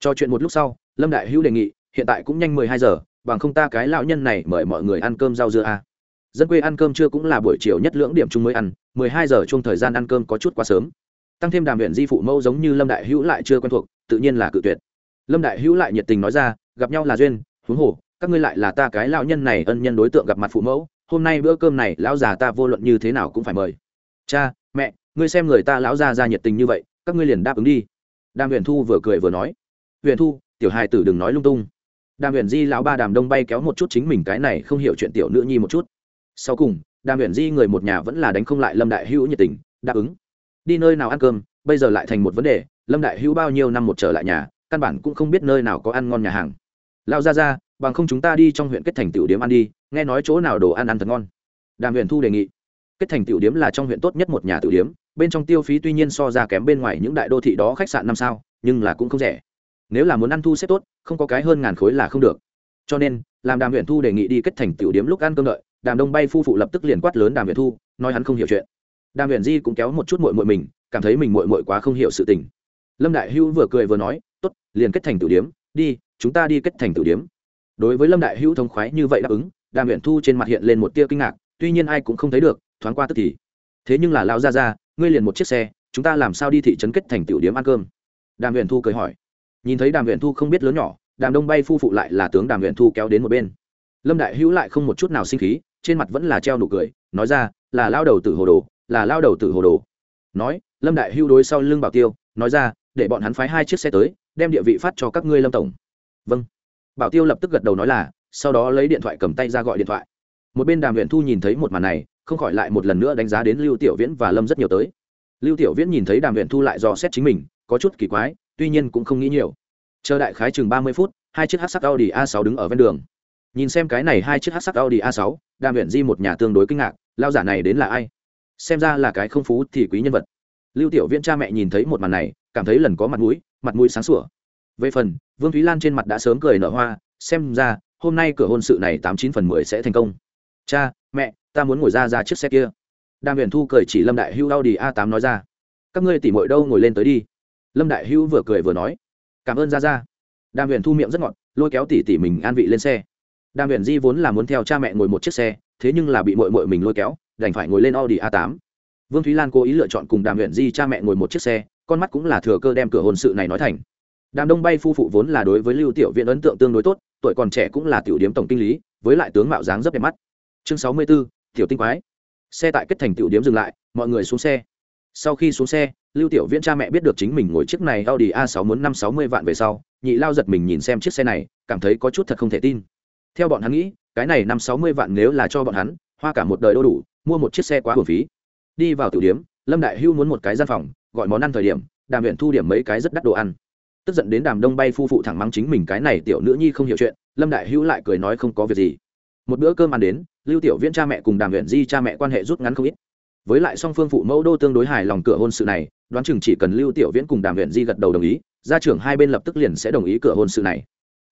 Cho chuyện một lúc sau, lâm đại hữu đề nghị, hiện tại cũng nhanh mười hai giờ, bằng không ta cái lão nhân này mời mọi người ăn cơm rau dưa a à dân quê ăn cơm trưa cũng là buổi chiều nhất lưỡng điểm chung mới ăn, mười hai giờ chung thời gian ăn cơm có chút quá sớm. Tăng thêm đàm huyện di phụ mẫu giống như lâm đại hữu lại chưa quen thuộc, tự nhiên là cự tuyệt. Lâm đại hữu lại nhiệt tình nói ra, gặp nhau là duyên, huống hồ, các ngươi lại là ta cái lão nhân này ân nhân đối tượng gặp mặt phụ mẫu, hôm nay bữa cơm này lão già ta vô luận như thế nào cũng phải mời. Cha, mẹ, ngươi xem người ta lão già ra nhiệt tình như vậy, các ngươi liền đáp ứng đi. Đàm huyền thu vừa cười vừa nói. Huyền thu, tiểu hài tử đừng nói lung tung. Đàm huyền di lão ba đàm đông bay kéo một chút chính mình cái này không hiểu chuyện tiểu nữ nhi một chút sau cùng, đàm huyền di người một nhà vẫn là đánh không lại lâm đại hữu nhiệt tình, đáp ứng. Đi nơi nào ăn cơm, bây giờ lại thành một vấn đề, lâm đại hữu bao nhiêu năm một trở lại nhà, căn bản cũng không biết nơi nào có ăn ngon nhà hàng. Lao ra ra bằng không chúng ta đi trong huyện kết thành tiểu điếm ăn đi, nghe nói chỗ nào đồ ăn ăn thật ngon. Đàm huyền thu đề nghị. Kết thành tiểu điếm là trong huyện tốt nhất một nhà tiểu điếm, bên trong tiêu phí tuy nhiên so ra kém bên ngoài những đại đô thị đó khách sạn năm sao, nhưng là cũng không rẻ. Nếu là muốn ăn thu xếp tốt, không có cái hơn ngàn khối là không được. Cho nên, làm đàm huyện thu đề nghị đi kết thành tiểu điếm lúc ăn cơm đợi đàm đông bay phu phụ lập tức liền quát lớn đàm huyện thu, nói hắn không hiểu chuyện. Đàm huyện di cũng kéo một chút mội mội mình, cảm thấy mình mội mội quá không hiểu sự tình. Lâm đại hưu vừa cười vừa nói, tốt, liền kết thành tiểu điếm, đi, chúng ta đi kết thành tiểu điếm. Đối với lâm đại hữu thông khoái như vậy đáp ứng, đàm huyện thu trên mặt hiện lên một tia kinh ngạc, tuy nhiên ai cũng không thấy được, thoáng qua tức thì. Thế nhưng là lao ra ra ngươi liền một chiếc xe, chúng ta làm sao đi thị trấn kết thành tiểu điếm ăn cơm? Đàm huyện thu cười hỏi. Nhìn thấy đàm huyện thu không biết lớn nhỏ, đàm đông bay phu phụ lại là tướng đàm huyện thu kéo đến một bên. Lâm đại hữu lại không một chút nào sinh khí trên mặt vẫn là treo nụ cười, nói ra, là lao đầu tử hồ đồ, là lao đầu tử hồ đồ. Nói, lâm đại hưu đối sau lưng bảo tiêu, nói ra, để bọn hắn phái hai chiếc xe tới, đem địa vị phát cho các ngươi lâm tổng. Vâng. Bảo tiêu lập tức gật đầu nói là, sau đó lấy điện thoại cầm tay ra gọi điện thoại. Một bên đàm huyện thu nhìn thấy một màn này, không khỏi lại một lần nữa đánh giá đến lưu tiểu viễn và lâm rất nhiều tới. Lưu tiểu viễn nhìn thấy đàm huyện thu lại dò xét chính mình, có chút kỳ quái, tuy nhiên cũng không nghĩ nhiều. Chờ đại khái chừng ba mươi phút, hai chiếc hát sắc audi a 6 đứng ở ven đường nhìn xem cái này hai chiếc hát sắc audi a 6 đàm huyện di một nhà tương đối kinh ngạc, lao giả này đến là ai? Xem ra là cái không phú thì quý nhân vật. Lưu tiểu viễn cha mẹ nhìn thấy một màn này, cảm thấy lần có mặt mũi mặt mũi sáng sủa. Về phần, vương thúy lan trên mặt đã sớm cười nở hoa, xem ra, hôm nay cửa hôn sự này tám chín phần mười sẽ thành công. Cha, mẹ, ta muốn ngồi ra ra chiếc xe kia. Đàm huyền thu cười chỉ lâm đại hưu Audi A8 nói ra. Các ngươi tỉ mội đâu ngồi lên tới đi. Lâm đại hưu vừa cười vừa nói. Cảm ơn ra ra. Đàm huyền thu miệng rất ngọt, lôi kéo tỉ tỉ mình an vị lên xe đàm huyền di vốn là muốn theo cha mẹ ngồi một chiếc xe thế nhưng là bị mội mội mình lôi kéo đành phải ngồi lên audi a 8 vương thúy lan cố ý lựa chọn cùng đàm huyền di cha mẹ ngồi một chiếc xe con mắt cũng là thừa cơ đem cửa hôn sự này nói thành. Đàm đông bay phu phụ vốn là đối với lưu tiểu viện ấn tượng tương đối tốt tuổi còn trẻ cũng là tiểu điếm tổng kinh lý với lại tướng mạo dáng rất đẹp mắt. Chương sáu mươi 64, tiểu tinh quái. Xe tại kết thành tiểu điếm dừng lại mọi người xuống xe. Sau khi xuống xe lưu tiểu viễn cha mẹ biết được chính mình ngồi chiếc này audi a 6 muốn năm sáu mươi vạn về sau nhị lao giật mình nhìn xem chiếc xe này cảm thấy có chút thật không thể tin theo bọn hắn nghĩ, cái này năm sáu mươi vạn nếu là cho bọn hắn, hoa cả một đời đô đủ, mua một chiếc xe quá hồn phí. Đi vào tiểu điếm lâm đại hưu muốn một cái gian phòng, gọi món ăn thời điểm, đàm huyện thu điểm mấy cái rất đắt đồ ăn. Tức giận đến đàm đông bay phu phụ thẳng mắng chính mình cái này tiểu nữ nhi không hiểu chuyện, lâm đại hữu lại cười nói không có việc gì. Một bữa cơm ăn đến, lưu tiểu viễn cha mẹ cùng đàm huyện di cha mẹ quan hệ rút ngắn không ít. Với lại song phương phụ mẫu đô tương đối hài lòng cửa hôn sự này, đoán chừng chỉ cần lưu tiểu viễn cùng đàm huyện di gật đầu đồng ý, gia trưởng hai bên lập tức liền sẽ đồng ý cửa hôn sự này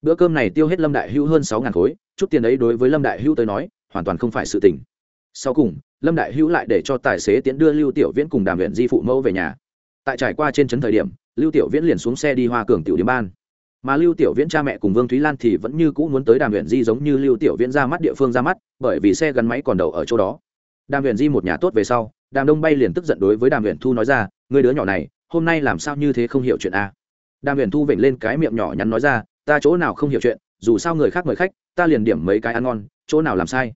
bữa cơm này tiêu hết lâm đại hữu hơn sáu ngàn khối, chút tiền ấy đối với lâm đại hữu tới nói, hoàn toàn không phải sự tình. Sau cùng, lâm đại hữu lại để cho tài xế tiến đưa lưu tiểu viễn cùng đàm huyện di phụ mẫu về nhà. Tại trải qua trên trấn thời điểm, lưu tiểu viễn liền xuống xe đi hoa cường tiểu điếm ban. Mà lưu tiểu viễn cha mẹ cùng vương thúy lan thì vẫn như cũ muốn tới đàm huyện di giống như lưu tiểu viễn ra mắt địa phương ra mắt, bởi vì xe gắn máy còn đậu ở chỗ đó. Đàm huyện di một nhà tốt về sau, đàm đông bay liền tức giận đối với đàm huyện thu nói ra người đứa nhỏ này, hôm nay làm sao như thế không hiểu chuyện a đàm huyện thu vểnh lên cái miệng nhỏ nhắn nói ra ta chỗ nào không hiểu chuyện, dù sao người khác mời khách, ta liền điểm mấy cái ăn ngon, chỗ nào làm sai.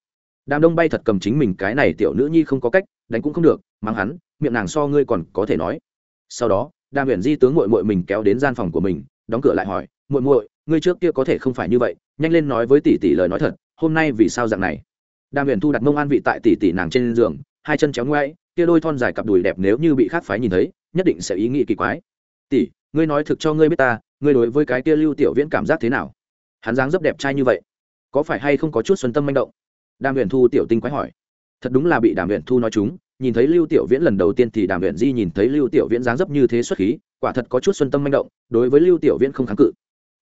Đàm đông bay thật cầm chính mình cái này tiểu nữ nhi không có cách, đánh cũng không được mang hắn, miệng nàng so ngươi còn có thể nói. Sau đó, đàm huyền di tướng mội mội mình kéo đến gian phòng của mình, đóng cửa lại hỏi, muội muội, ngươi trước kia có thể không phải như vậy, nhanh lên nói với tỷ tỷ lời nói thật, hôm nay vì sao dạng này? Đàm huyền thu đặt mông an vị tại tỷ tỷ nàng trên giường, hai chân chéo ngoáy, kia đôi thon dài cặp đùi đẹp nếu như bị khác phái nhìn thấy, nhất định sẽ ý nghĩ kỳ quái. Tỷ, ngươi nói thực cho ngươi biết ta ngươi đối với cái kia lưu tiểu viễn cảm giác thế nào? Hắn dáng rất đẹp trai như vậy, có phải hay không có chút xuân tâm manh động? Đàm huyền thu tiểu tinh quái hỏi. Thật đúng là bị đàm huyền thu nói chúng, nhìn thấy lưu tiểu viễn lần đầu tiên thì đàm huyền di nhìn thấy lưu tiểu viễn dáng dấp như thế xuất khí, quả thật có chút xuân tâm manh động, đối với lưu tiểu viễn không kháng cự.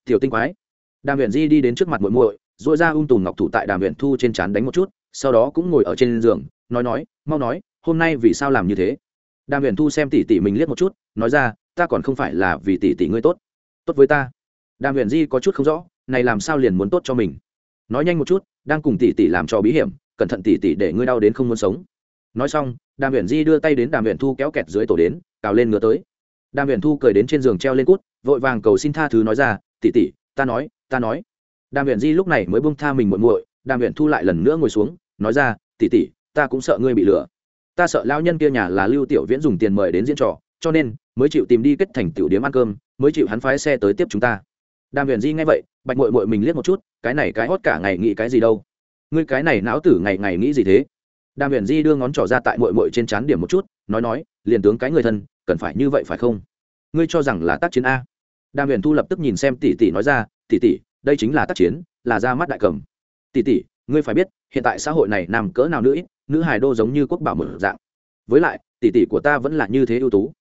Tiểu tinh quái. Đàm huyền di đi đến trước mặt muội muội dội ra ung tùm ngọc thủ tại đàm huyền thu trên trán đánh một chút, sau đó cũng ngồi ở trên giường, nói nói, mau nói, hôm nay vì sao làm như thế? Đàm huyền thu xem tỷ tỷ mình liếc một chút, nói ra, ta còn không phải là vì tỷ tỷ ngươi tốt tốt với ta. Đàm huyền di có chút không rõ, này làm sao liền muốn tốt cho mình? Nói nhanh một chút, đang cùng tỷ tỷ làm cho bí hiểm, cẩn thận tỷ tỷ để ngươi đau đến không muốn sống. Nói xong, đàm huyền di đưa tay đến đàm huyền thu kéo kẹt dưới tổ đến, cào lên ngựa tới. Đàm huyền thu cười đến trên giường treo lên cút, vội vàng cầu xin tha thứ nói ra, tỷ tỷ, ta nói ta nói. Đàm huyền di lúc này mới bông tha mình muộn muội, đàm huyền thu lại lần nữa ngồi xuống, nói ra, tỷ tỷ, ta cũng sợ ngươi bị lừa. Ta sợ lao nhân kia nhà là lưu tiểu viễn dùng tiền mời đến diễn trò cho nên mới chịu tìm đi kết thành tiểu điếm ăn cơm mới chịu hắn phái xe tới tiếp chúng ta. Đàm huyền di nghe vậy bạch mội mội mình liếc một chút cái này cái hót cả ngày nghĩ cái gì đâu? Ngươi cái này não tử ngày ngày nghĩ gì thế? Đàm huyền di đưa ngón trỏ ra tại mội mội trên trán điểm một chút nói nói liền tướng cái người thân cần phải như vậy phải không? Ngươi cho rằng là tác chiến a. Đàm huyền thu lập tức nhìn xem tỷ tỷ nói ra tỷ tỷ đây chính là tác chiến là ra mắt đại cầm. Tỷ tỷ ngươi phải biết hiện tại xã hội này nằm cỡ nào nữ, ít nữ hài đô giống như quốc bảo mở dạng. Với lại tỷ tỷ của ta vẫn là như thế ưu tú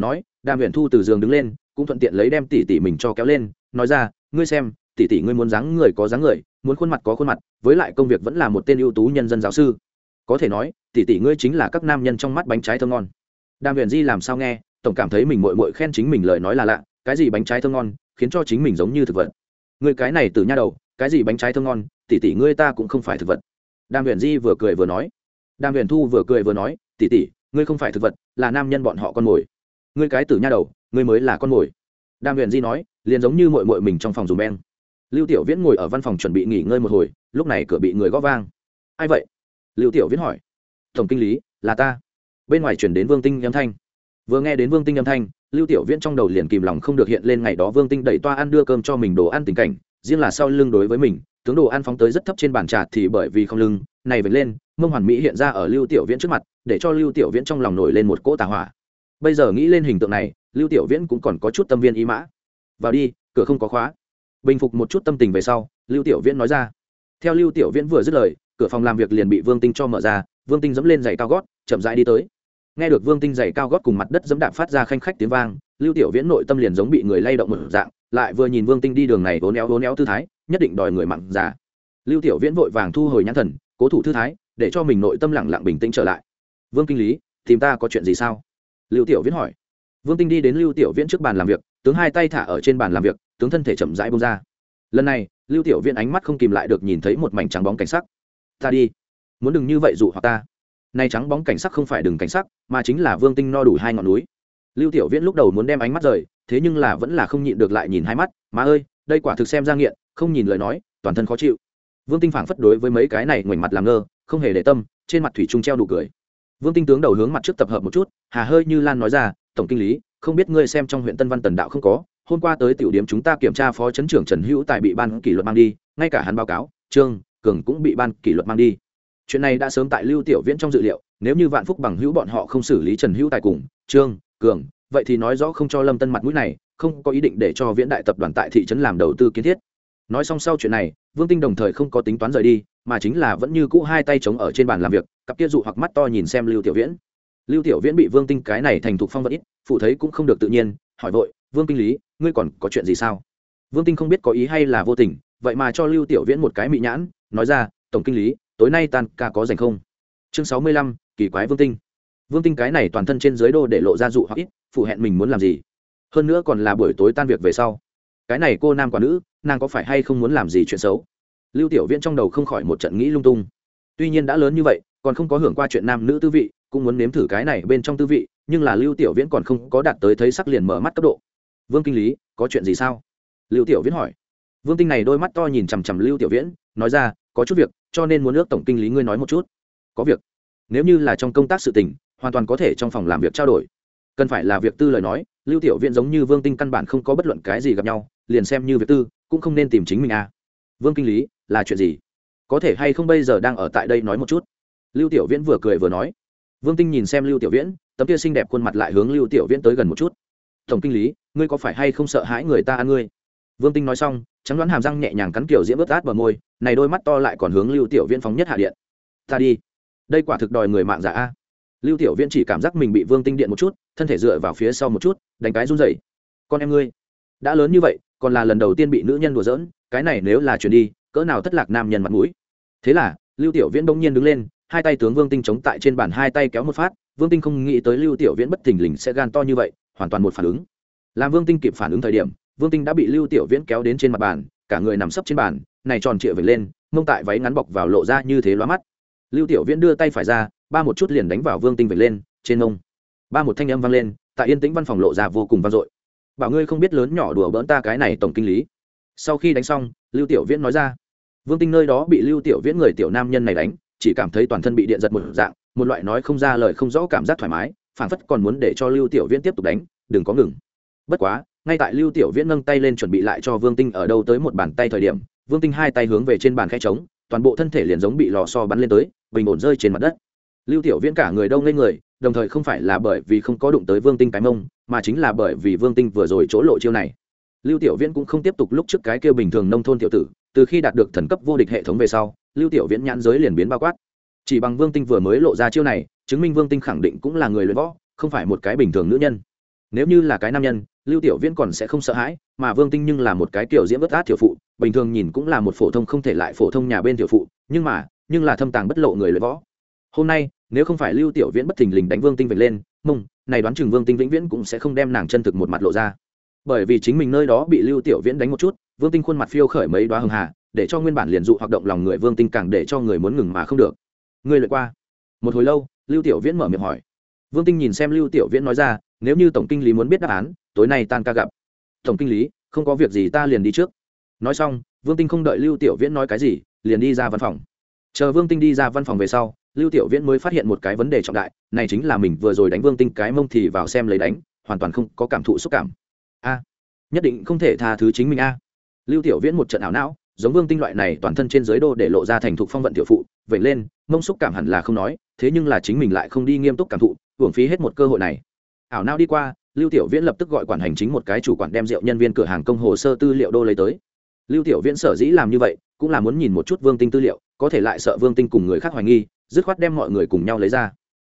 nói, đàm huyền thu từ giường đứng lên, cũng thuận tiện lấy đem tỷ tỷ mình cho kéo lên, nói ra, ngươi xem, tỷ tỷ ngươi muốn dáng người có dáng người, muốn khuôn mặt có khuôn mặt, với lại công việc vẫn là một tên ưu tú nhân dân giáo sư. Có thể nói, tỷ tỷ ngươi chính là các nam nhân trong mắt bánh trái thơm ngon. Đàm huyền di làm sao nghe, tổng cảm thấy mình mội mội khen chính mình lời nói là lạ, cái gì bánh trái thơm ngon, khiến cho chính mình giống như thực vật. Người cái này từ nha đầu, cái gì bánh trái thơm ngon, tỷ tỷ ngươi ta cũng không phải thực vật. Đàm huyền di vừa cười vừa nói. Đàm huyền thu vừa cười vừa nói, tỷ tỷ, ngươi không phải thực vật, là nam nhân bọn họ con mồi ngươi cái tử nha đầu, ngươi mới là con mồi. Đàm huyền di nói, liền giống như mội mội mình trong phòng dùng beng. Lưu tiểu viễn ngồi ở văn phòng chuẩn bị nghỉ ngơi một hồi, lúc này cửa bị người gõ vang. Ai vậy? Lưu tiểu viễn hỏi. Tổng kinh lý, là ta. Bên ngoài chuyển đến vương tinh âm thanh. Vừa nghe đến vương tinh âm thanh, lưu tiểu viễn trong đầu liền kìm lòng không được hiện lên ngày đó vương tinh đẩy toa ăn đưa cơm cho mình đồ ăn tình cảnh, riêng là sau lưng đối với mình, tướng đồ ăn phóng tới rất thấp trên bàn trà thì bởi vì không lưng, này vệt lên, mông hoàn mỹ hiện ra ở lưu tiểu viễn trước mặt, để cho lưu tiểu viễn trong lòng nổi lên một cỗ tà hỏa bây giờ nghĩ lên hình tượng này, lưu tiểu viễn cũng còn có chút tâm viên ý mã. Vào đi, cửa không có khóa. Bình phục một chút tâm tình về sau, lưu tiểu viễn nói ra. Theo lưu tiểu viễn vừa dứt lời, cửa phòng làm việc liền bị vương tinh cho mở ra, vương tinh dẫm lên giày cao gót, chậm rãi đi tới. Nghe được vương tinh giày cao gót cùng mặt đất dẫm đạp phát ra khanh khách tiếng vang, lưu tiểu viễn nội tâm liền giống bị người lay động một dạng, lại vừa nhìn vương tinh đi đường này vốn éo vốn éo tư thái, nhất định đòi người mặn già. Lưu tiểu viễn vội vàng thu hồi nhãn thần, cố thủ thư thái, để cho mình nội tâm lặng lặng bình tĩnh trở lại. Vương kinh lý, tìm ta có chuyện gì sao? Lưu tiểu viễn hỏi. Vương tinh đi đến lưu tiểu viễn trước bàn làm việc, tướng hai tay thả ở trên bàn làm việc, tướng thân thể chậm rãi bông ra. Lần này, lưu tiểu viễn ánh mắt không kìm lại được nhìn thấy một mảnh trắng bóng cảnh sắc. Ta đi. Muốn đừng như vậy dụ hoặc ta. Nay trắng bóng cảnh sắc không phải đừng cảnh sắc, mà chính là vương tinh no đủ hai ngọn núi. Lưu tiểu viễn lúc đầu muốn đem ánh mắt rời, thế nhưng là vẫn là không nhịn được lại nhìn hai mắt. Mà ơi, đây quả thực xem ra nghiện, không nhìn lời nói, toàn thân khó chịu. Vương tinh phảng phất đối với mấy cái này ngoảnh mặt làm ngơ, không hề để tâm, trên mặt thủy trung treo đủ cười vương tinh tướng đầu hướng mặt trước tập hợp một chút, hà hơi như lan nói ra, tổng kinh lý, không biết ngươi xem trong huyện tân văn tần đạo không có, hôm qua tới tiểu điểm chúng ta kiểm tra phó chấn trưởng trần hữu tại bị ban kỷ luật mang đi, ngay cả hắn báo cáo, trương cường cũng bị ban kỷ luật mang đi. Chuyện này đã sớm tại lưu tiểu viễn trong dự liệu, nếu như vạn phúc bằng hữu bọn họ không xử lý trần hữu tài cùng trương cường, vậy thì nói rõ không cho lâm tân mặt mũi này, không có ý định để cho viễn đại tập đoàn tại thị trấn làm đầu tư kiến thiết nói xong sau chuyện này, vương tinh đồng thời không có tính toán rời đi, mà chính là vẫn như cũ hai tay chống ở trên bàn làm việc, cặp kia dụ hoặc mắt to nhìn xem lưu tiểu viễn. Lưu tiểu viễn bị vương tinh cái này thành thục phong vật ít, phụ thấy cũng không được tự nhiên, hỏi vội, vương kinh lý, ngươi còn có chuyện gì sao? Vương tinh không biết có ý hay là vô tình, vậy mà cho lưu tiểu viễn một cái mị nhãn, nói ra, tổng kinh lý, tối nay tan ca có dành không? Chương sáu mươi lăm, kỳ quái vương tinh. Vương tinh cái này toàn thân trên dưới đô để lộ ra dụ hoặc ít, phụ hẹn mình muốn làm gì? Hơn nữa còn là buổi tối tan việc về sau cái này cô nam quả nữ, nàng có phải hay không muốn làm gì chuyện xấu? Lưu tiểu viễn trong đầu không khỏi một trận nghĩ lung tung. Tuy nhiên đã lớn như vậy, còn không có hưởng qua chuyện nam nữ tư vị, cũng muốn nếm thử cái này bên trong tư vị, nhưng là lưu tiểu viễn còn không có đạt tới thấy sắc liền mở mắt cấp độ. Vương kinh lý, có chuyện gì sao? Lưu tiểu viễn hỏi. Vương tinh này đôi mắt to nhìn chằm chằm lưu tiểu viễn, nói ra, có chút việc, cho nên muốn ước tổng kinh lý ngươi nói một chút. Có việc? Nếu như là trong công tác sự tình, hoàn toàn có thể trong phòng làm việc trao đổi. Cần phải là việc tư lời nói. Lưu tiểu viễn giống như vương tinh căn bản không có bất luận cái gì gặp nhau liền xem như việc tư, cũng không nên tìm chính mình à. Vương kinh lý, là chuyện gì? Có thể hay không bây giờ đang ở tại đây nói một chút? Lưu tiểu viễn vừa cười vừa nói. Vương tinh nhìn xem lưu tiểu viễn, tấm kia xinh đẹp khuôn mặt lại hướng lưu tiểu viễn tới gần một chút. Tổng kinh lý, ngươi có phải hay không sợ hãi người ta ăn ngươi? Vương tinh nói xong, trắng đoán hàm răng nhẹ nhàng cắn kiểu diễm ướt át bờ môi, này đôi mắt to lại còn hướng lưu tiểu viễn phóng nhất hạ điện. Ta đi. Đây quả thực đòi người mạng giả a. Lưu tiểu viễn chỉ cảm giác mình bị vương tinh điện một chút, thân thể dựa vào phía sau một chút, đánh cái run rẩy. Con em ngươi, đã lớn như vậy còn là lần đầu tiên bị nữ nhân đùa giỡn, cái này nếu là chuyển đi, cỡ nào thất lạc nam nhân mặt mũi. Thế là, lưu tiểu viễn bỗng nhiên đứng lên, hai tay tướng vương tinh chống tại trên bàn, hai tay kéo một phát, vương tinh không nghĩ tới lưu tiểu viễn bất thình lình sẽ gan to như vậy, hoàn toàn một phản ứng. Làm vương tinh kịp phản ứng thời điểm, vương tinh đã bị lưu tiểu viễn kéo đến trên mặt bàn, cả người nằm sấp trên bàn, này tròn trịa về lên, mông tại váy ngắn bọc vào lộ ra như thế lóa mắt. Lưu tiểu viễn đưa tay phải ra, ba một chút liền đánh vào vương tinh về lên, trên mông. Ba một thanh âm vang lên, tại yên tĩnh văn phòng lộ ra vô cùng vang dội bảo ngươi không biết lớn nhỏ đùa bỡn ta cái này tổng kinh lý. Sau khi đánh xong, lưu tiểu viễn nói ra, vương tinh nơi đó bị lưu tiểu viễn người tiểu nam nhân này đánh, chỉ cảm thấy toàn thân bị điện giật một dạng, một loại nói không ra lời không rõ cảm giác thoải mái phản phất còn muốn để cho lưu tiểu viễn tiếp tục đánh, đừng có ngừng. Bất quá, ngay tại lưu tiểu viễn nâng tay lên chuẩn bị lại cho vương tinh ở đâu tới một bàn tay thời điểm, vương tinh hai tay hướng về trên bàn khe trống, toàn bộ thân thể liền giống bị lò so bắn lên tới, bình ổn rơi trên mặt đất lưu tiểu viễn cả người đông ngây người, đồng thời không phải là bởi vì không có đụng tới vương tinh cái mông, mà chính là bởi vì vương tinh vừa rồi chỗ lộ chiêu này. Lưu tiểu viễn cũng không tiếp tục lúc trước cái kêu bình thường nông thôn tiểu tử, từ khi đạt được thần cấp vô địch hệ thống về sau, lưu tiểu viễn nhãn giới liền biến bao quát. Chỉ bằng vương tinh vừa mới lộ ra chiêu này, chứng minh vương tinh khẳng định cũng là người luyện võ, không phải một cái bình thường nữ nhân. Nếu như là cái nam nhân, lưu tiểu viễn còn sẽ không sợ hãi, mà vương tinh nhưng là một cái kiểu diễn bất át tiểu phụ, bình thường nhìn cũng là một phổ thông không thể lại phổ thông nhà bên tiểu phụ, nhưng mà, nhưng là thâm tàng bất lộ người luyện võ. Hôm nay nếu không phải lưu tiểu viễn bất thình lình đánh vương tinh vạch lên, mông, này đoán chừng vương tinh vĩnh viễn cũng sẽ không đem nàng chân thực một mặt lộ ra. Bởi vì chính mình nơi đó bị lưu tiểu viễn đánh một chút, vương tinh khuôn mặt phiêu khởi mấy đoá hưng hà, để cho nguyên bản liền dụ hoạt động lòng người vương tinh càng để cho người muốn ngừng mà không được. Ngươi lượt qua. Một hồi lâu, lưu tiểu viễn mở miệng hỏi. Vương tinh nhìn xem lưu tiểu viễn nói ra, nếu như tổng kinh lý muốn biết đáp án, tối nay tan ca gặp. Tổng kinh lý, không có việc gì ta liền đi trước. Nói xong, vương tinh không đợi lưu tiểu viễn nói cái gì, liền đi ra văn phòng chờ vương tinh đi ra văn phòng về sau, lưu tiểu viễn mới phát hiện một cái vấn đề trọng đại, này chính là mình vừa rồi đánh vương tinh cái mông thì vào xem lấy đánh, hoàn toàn không có cảm thụ xúc cảm. A, nhất định không thể tha thứ chính mình a. Lưu tiểu viễn một trận ảo não, giống vương tinh loại này toàn thân trên giới đô để lộ ra thành thục phong vận tiểu phụ vậy lên, mông xúc cảm hẳn là không nói, thế nhưng là chính mình lại không đi nghiêm túc cảm thụ, hưởng phí hết một cơ hội này. Ảo não đi qua, lưu tiểu viễn lập tức gọi quản hành chính một cái chủ quản đem rượu nhân viên cửa hàng công hồ sơ tư liệu đô lấy tới. Lưu tiểu viễn sở dĩ làm như vậy, cũng là muốn nhìn một chút vương tinh tư liệu có thể lại sợ vương tinh cùng người khác hoài nghi, dứt khoát đem mọi người cùng nhau lấy ra.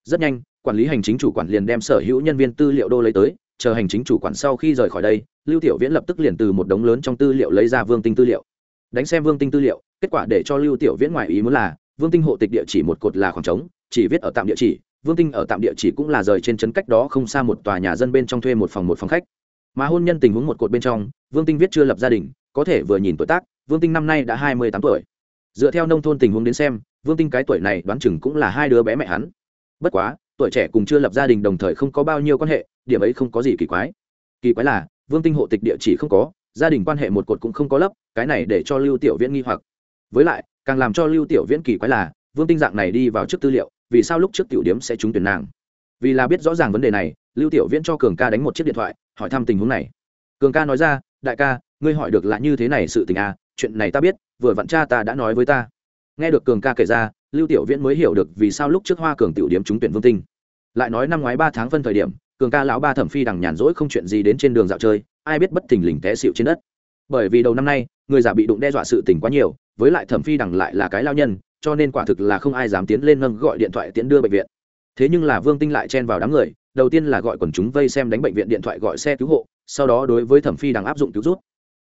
Rất nhanh, quản lý hành chính chủ quản liền đem sở hữu nhân viên tư liệu đô lấy tới, chờ hành chính chủ quản sau khi rời khỏi đây, lưu tiểu viễn lập tức liền từ một đống lớn trong tư liệu lấy ra vương tinh tư liệu. Đánh xem vương tinh tư liệu, kết quả để cho lưu tiểu viễn ngoài ý muốn là, vương tinh hộ tịch địa chỉ một cột là khoảng trống, chỉ viết ở tạm địa chỉ, vương tinh ở tạm địa chỉ cũng là rời trên trấn cách đó không xa một tòa nhà dân bên trong thuê một phòng một phòng khách. Mà hôn nhân tình huống một cột bên trong, vương tinh viết chưa lập gia đình, có thể vừa nhìn tuổi tác, vương tinh năm nay đã hai mươi tám tuổi dựa theo nông thôn tình huống đến xem, vương tinh cái tuổi này đoán chừng cũng là hai đứa bé mẹ hắn. Bất quá, tuổi trẻ cùng chưa lập gia đình đồng thời không có bao nhiêu quan hệ, điểm ấy không có gì kỳ quái. Kỳ quái là, vương tinh hộ tịch địa chỉ không có, gia đình quan hệ một cột cũng không có lấp, cái này để cho lưu tiểu viễn nghi hoặc. Với lại, càng làm cho lưu tiểu viễn kỳ quái là, vương tinh dạng này đi vào trước tư liệu, vì sao lúc trước tiểu điếm sẽ trúng tuyển nàng? Vì là biết rõ ràng vấn đề này, lưu tiểu viễn cho cường ca đánh một chiếc điện thoại, hỏi thăm tình huống này. Cường ca nói ra, đại ca, ngươi hỏi được là như thế này sự tình à chuyện này ta biết, vừa vặn cha ta đã nói với ta. Nghe được cường ca kể ra, lưu tiểu viễn mới hiểu được vì sao lúc trước hoa cường tiểu điểm trúng tuyển vương tinh. Lại nói năm ngoái ba tháng phân thời điểm, cường ca lão ba thẩm phi đằng nhàn rỗi không chuyện gì đến trên đường dạo chơi, ai biết bất thình lình té xịu trên đất. Bởi vì đầu năm nay, người giả bị đụng đe dọa sự tình quá nhiều, với lại thẩm phi đằng lại là cái lao nhân, cho nên quả thực là không ai dám tiến lên nâng gọi điện thoại tiễn đưa bệnh viện. Thế nhưng là vương tinh lại chen vào đám người, đầu tiên là gọi quần chúng vây xem đánh bệnh viện điện thoại gọi xe cứu hộ, sau đó đối với thẩm phi đằng áp dụng cứu rút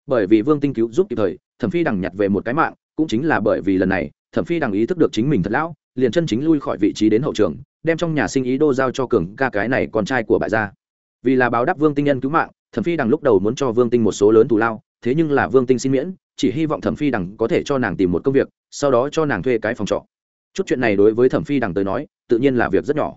bởi vì vương tinh cứu giúp kịp thời thẩm phi đằng nhặt về một cái mạng, cũng chính là bởi vì lần này, thẩm phi đằng ý thức được chính mình thật lão, liền chân chính lui khỏi vị trí đến hậu trường, đem trong nhà sinh ý đô giao cho cường ca cái này con trai của bại gia. Vì là báo đáp vương tinh nhân cứu mạng, thẩm phi đằng lúc đầu muốn cho vương tinh một số lớn thù lao, thế nhưng là vương tinh xin miễn, chỉ hy vọng thẩm phi đằng có thể cho nàng tìm một công việc, sau đó cho nàng thuê cái phòng trọ. Chút chuyện này đối với thẩm phi đằng tới nói, tự nhiên là việc rất nhỏ.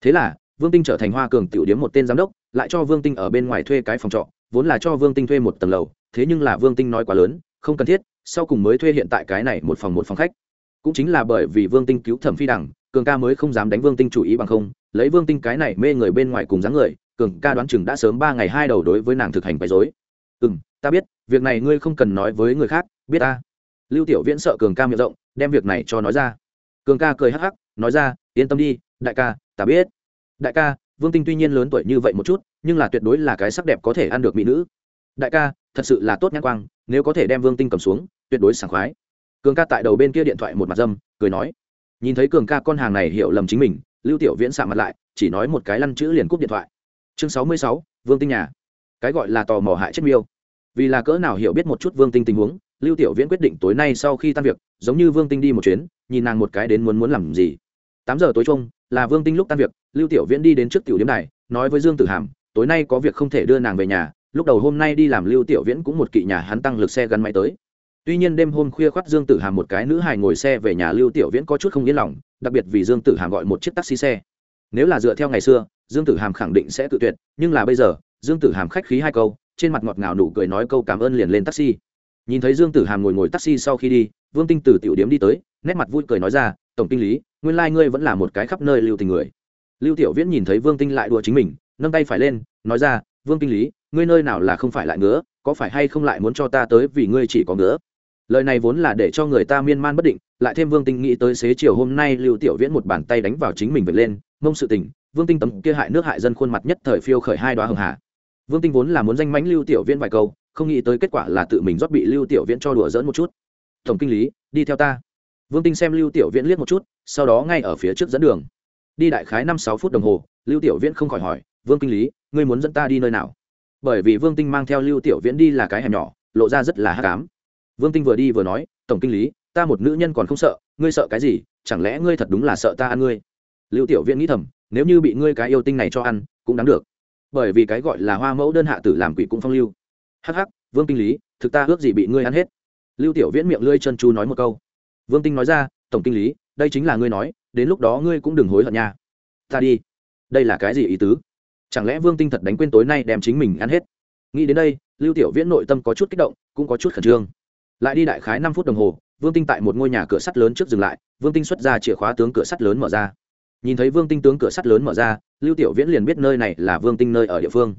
Thế là, vương tinh trở thành hoa cường tiểu điếm một tên giám đốc, lại cho vương tinh ở bên ngoài thuê cái phòng trọ, vốn là cho vương tinh thuê một tầng lầu, thế nhưng là vương tinh nói quá lớn không cần thiết, sau cùng mới thuê hiện tại cái này một phòng một phòng khách. Cũng chính là bởi vì vương tinh cứu thẩm phi đằng, cường ca mới không dám đánh vương tinh chủ ý bằng không, lấy vương tinh cái này mê người bên ngoài cùng dáng người, cường ca đoán chừng đã sớm ba ngày hai đầu đối với nàng thực hành quấy dối ừ m ta biết, việc này ngươi không cần nói với người khác, biết ta. Lưu tiểu viễn sợ cường ca miệng rộng, đem việc này cho nói ra. Cường ca cười hắc hắc, nói ra, yên tâm đi, đại ca, ta biết. Đại ca, vương tinh tuy nhiên lớn tuổi như vậy một chút, nhưng là tuyệt đối là cái sắc đẹp có thể ăn được mỹ nữ. Đại ca, thật sự là tốt nhãn quang nếu có thể đem vương tinh cầm xuống, tuyệt đối sảng khoái. Cường ca tại đầu bên kia điện thoại một mặt dâm, cười nói, nhìn thấy cường ca con hàng này hiểu lầm chính mình, lưu tiểu viễn sạ mặt lại, chỉ nói một cái lăn chữ liền cúp điện thoại. Chương sáu mươi sáu, vương tinh nhà. Cái gọi là tò mò hại chết miêu. Vì là cỡ nào hiểu biết một chút vương tinh tình huống, lưu tiểu viễn quyết định tối nay sau khi tan việc, giống như vương tinh đi một chuyến, nhìn nàng một cái đến muốn muốn làm gì. Tám giờ tối chung, là vương tinh lúc tan việc, lưu tiểu viễn đi đến trước tiểu điểm này nói với dương tử hàm, tối nay có việc không thể đưa nàng về nhà lúc đầu hôm nay đi làm lưu tiểu viễn cũng một kỵ nhà hắn tăng lực xe gắn máy tới. Tuy nhiên đêm hôm khuya khoác dương tử hàm một cái nữ hài ngồi xe về nhà lưu tiểu viễn có chút không yên lòng, đặc biệt vì dương tử hàm gọi một chiếc taxi xe. Nếu là dựa theo ngày xưa, dương tử hàm khẳng định sẽ tự tuyệt, nhưng là bây giờ, dương tử hàm khách khí hai câu, trên mặt ngọt ngào nụ cười nói câu cảm ơn liền lên taxi. Nhìn thấy dương tử hàm ngồi ngồi taxi sau khi đi, vương tinh từ tiểu điếm đi tới, nét mặt vui cười nói ra, tổng kinh lý, nguyên lai、like、ngươi vẫn là một cái khắp nơi lưu tình người. Lưu tiểu viễn nhìn thấy vương tinh lại đùa chính mình, nâng tay phải lên, nói ra vương kinh lý, ngươi nơi nào là không phải lại ngứa, có phải hay không lại muốn cho ta tới vì ngươi chỉ có ngứa? Lời này vốn là để cho người ta miên man bất định, lại thêm vương tinh nghĩ tới xế chiều hôm nay lưu tiểu viễn một bàn tay đánh vào chính mình vượt lên, mông sự tình, vương tinh tấm kia hại nước hại dân khuôn mặt nhất thời phiêu khởi hai đoá hường hà. Vương tinh vốn là muốn danh mánh lưu tiểu viễn vài câu, không nghĩ tới kết quả là tự mình rót bị lưu tiểu viễn cho đùa dỡn một chút. Tổng kinh lý, đi theo ta. Vương tinh xem lưu tiểu viễn liếc một chút, sau đó ngay ở phía trước dẫn đường. Đi đại khái năm sáu phút đồng hồ, lưu tiểu viễn không khỏi hỏi, vương kinh lý ngươi muốn dẫn ta đi nơi nào? Bởi vì vương tinh mang theo lưu tiểu viễn đi là cái hẻm nhỏ, lộ ra rất là hắc ám. Vương tinh vừa đi vừa nói, tổng kinh lý, ta một nữ nhân còn không sợ, ngươi sợ cái gì? Chẳng lẽ ngươi thật đúng là sợ ta ăn ngươi? Lưu tiểu viễn nghĩ thầm, nếu như bị ngươi cái yêu tinh này cho ăn, cũng đáng được. Bởi vì cái gọi là hoa mẫu đơn hạ tử làm quỷ cũng phong lưu. Hắc hắc, vương kinh lý, thực ta ước gì bị ngươi ăn hết. Lưu tiểu viễn miệng lưỡi chân chu nói một câu. Vương tinh nói ra, tổng kinh lý, đây chính là ngươi nói, đến lúc đó ngươi cũng đừng hối hận nha. Ta đi. Đây là cái gì ý tứ? Chẳng lẽ vương tinh thật đánh quên tối nay đem chính mình ăn hết? Nghĩ đến đây, lưu tiểu viễn nội tâm có chút kích động, cũng có chút khẩn trương. Lại đi đại khái năm phút đồng hồ, vương tinh tại một ngôi nhà cửa sắt lớn trước dừng lại, vương tinh xuất ra chìa khóa tướng cửa sắt lớn mở ra. Nhìn thấy vương tinh tướng cửa sắt lớn mở ra, lưu tiểu viễn liền biết nơi này là vương tinh nơi ở địa phương.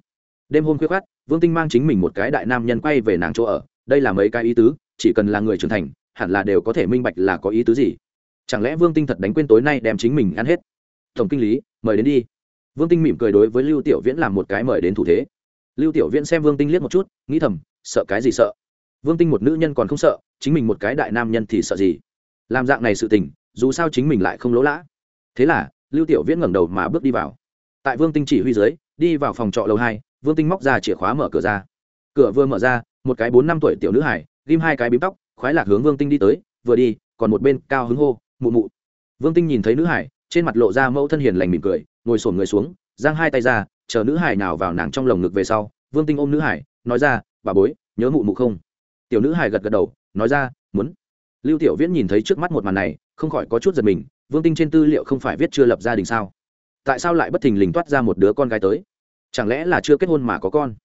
Đêm hôm khuya khát vương tinh mang chính mình một cái đại nam nhân quay về nàng chỗ ở. Đây là mấy cái ý tứ, chỉ cần là người trưởng thành, hẳn là đều có thể minh bạch là có ý tứ gì. Chẳng lẽ vương tinh thật đánh quên tối nay đem chính mình ăn hết? Tổng kinh lý, mời đến đi vương tinh mỉm cười đối với lưu tiểu viễn làm một cái mời đến thủ thế. Lưu tiểu viễn xem vương tinh liếc một chút, nghĩ thầm, sợ cái gì sợ? Vương tinh một nữ nhân còn không sợ, chính mình một cái đại nam nhân thì sợ gì? Làm dạng này sự tình, dù sao chính mình lại không lỗ lã. Thế là, lưu tiểu viễn ngẩng đầu mà bước đi vào. Tại vương tinh chỉ huy dưới, đi vào phòng trọ lầu hai, vương tinh móc ra chìa khóa mở cửa ra. Cửa vừa mở ra, một cái bốn năm tuổi tiểu nữ hải ghim hai cái bím tóc, khoái lạc hướng vương tinh đi tới, vừa đi, còn một bên cao hứng hô, mụ mụ. Vương tinh nhìn thấy nữ hải trên mặt lộ ra mẫu thân hiền lành mỉm cười ngồi sổn người xuống, giang hai tay ra, chờ nữ hải nào vào nàng trong lồng ngực về sau, vương tinh ôm nữ hải, nói ra, bà bối, nhớ mụ mụ không? Tiểu nữ hải gật gật đầu, nói ra, muốn. Lưu tiểu viễn nhìn thấy trước mắt một màn này, không khỏi có chút giật mình, vương tinh trên tư liệu không phải viết chưa lập gia đình sao? Tại sao lại bất thình lình toát ra một đứa con gái tới? Chẳng lẽ là chưa kết hôn mà có con?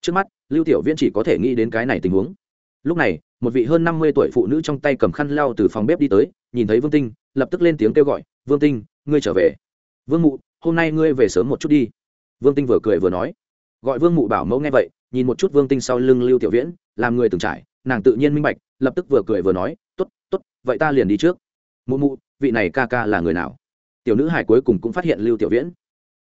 Trước mắt, lưu tiểu viễn chỉ có thể nghĩ đến cái này tình huống. Lúc này, một vị hơn năm mươi tuổi phụ nữ trong tay cầm khăn lau từ phòng bếp đi tới, nhìn thấy vương tinh, lập tức lên tiếng kêu gọi, vương tinh, ngươi trở về. Vương mụ hôm nay ngươi về sớm một chút đi. Vương tinh vừa cười vừa nói. Gọi vương mụ bảo mẫu nghe vậy, nhìn một chút vương tinh sau lưng lưu tiểu viễn, làm người từng trải, nàng tự nhiên minh bạch, lập tức vừa cười vừa nói t ố t t ố t vậy ta liền đi trước. Mụ mụ, vị này ca ca là người nào? Tiểu nữ hải cuối cùng cũng phát hiện lưu tiểu viễn.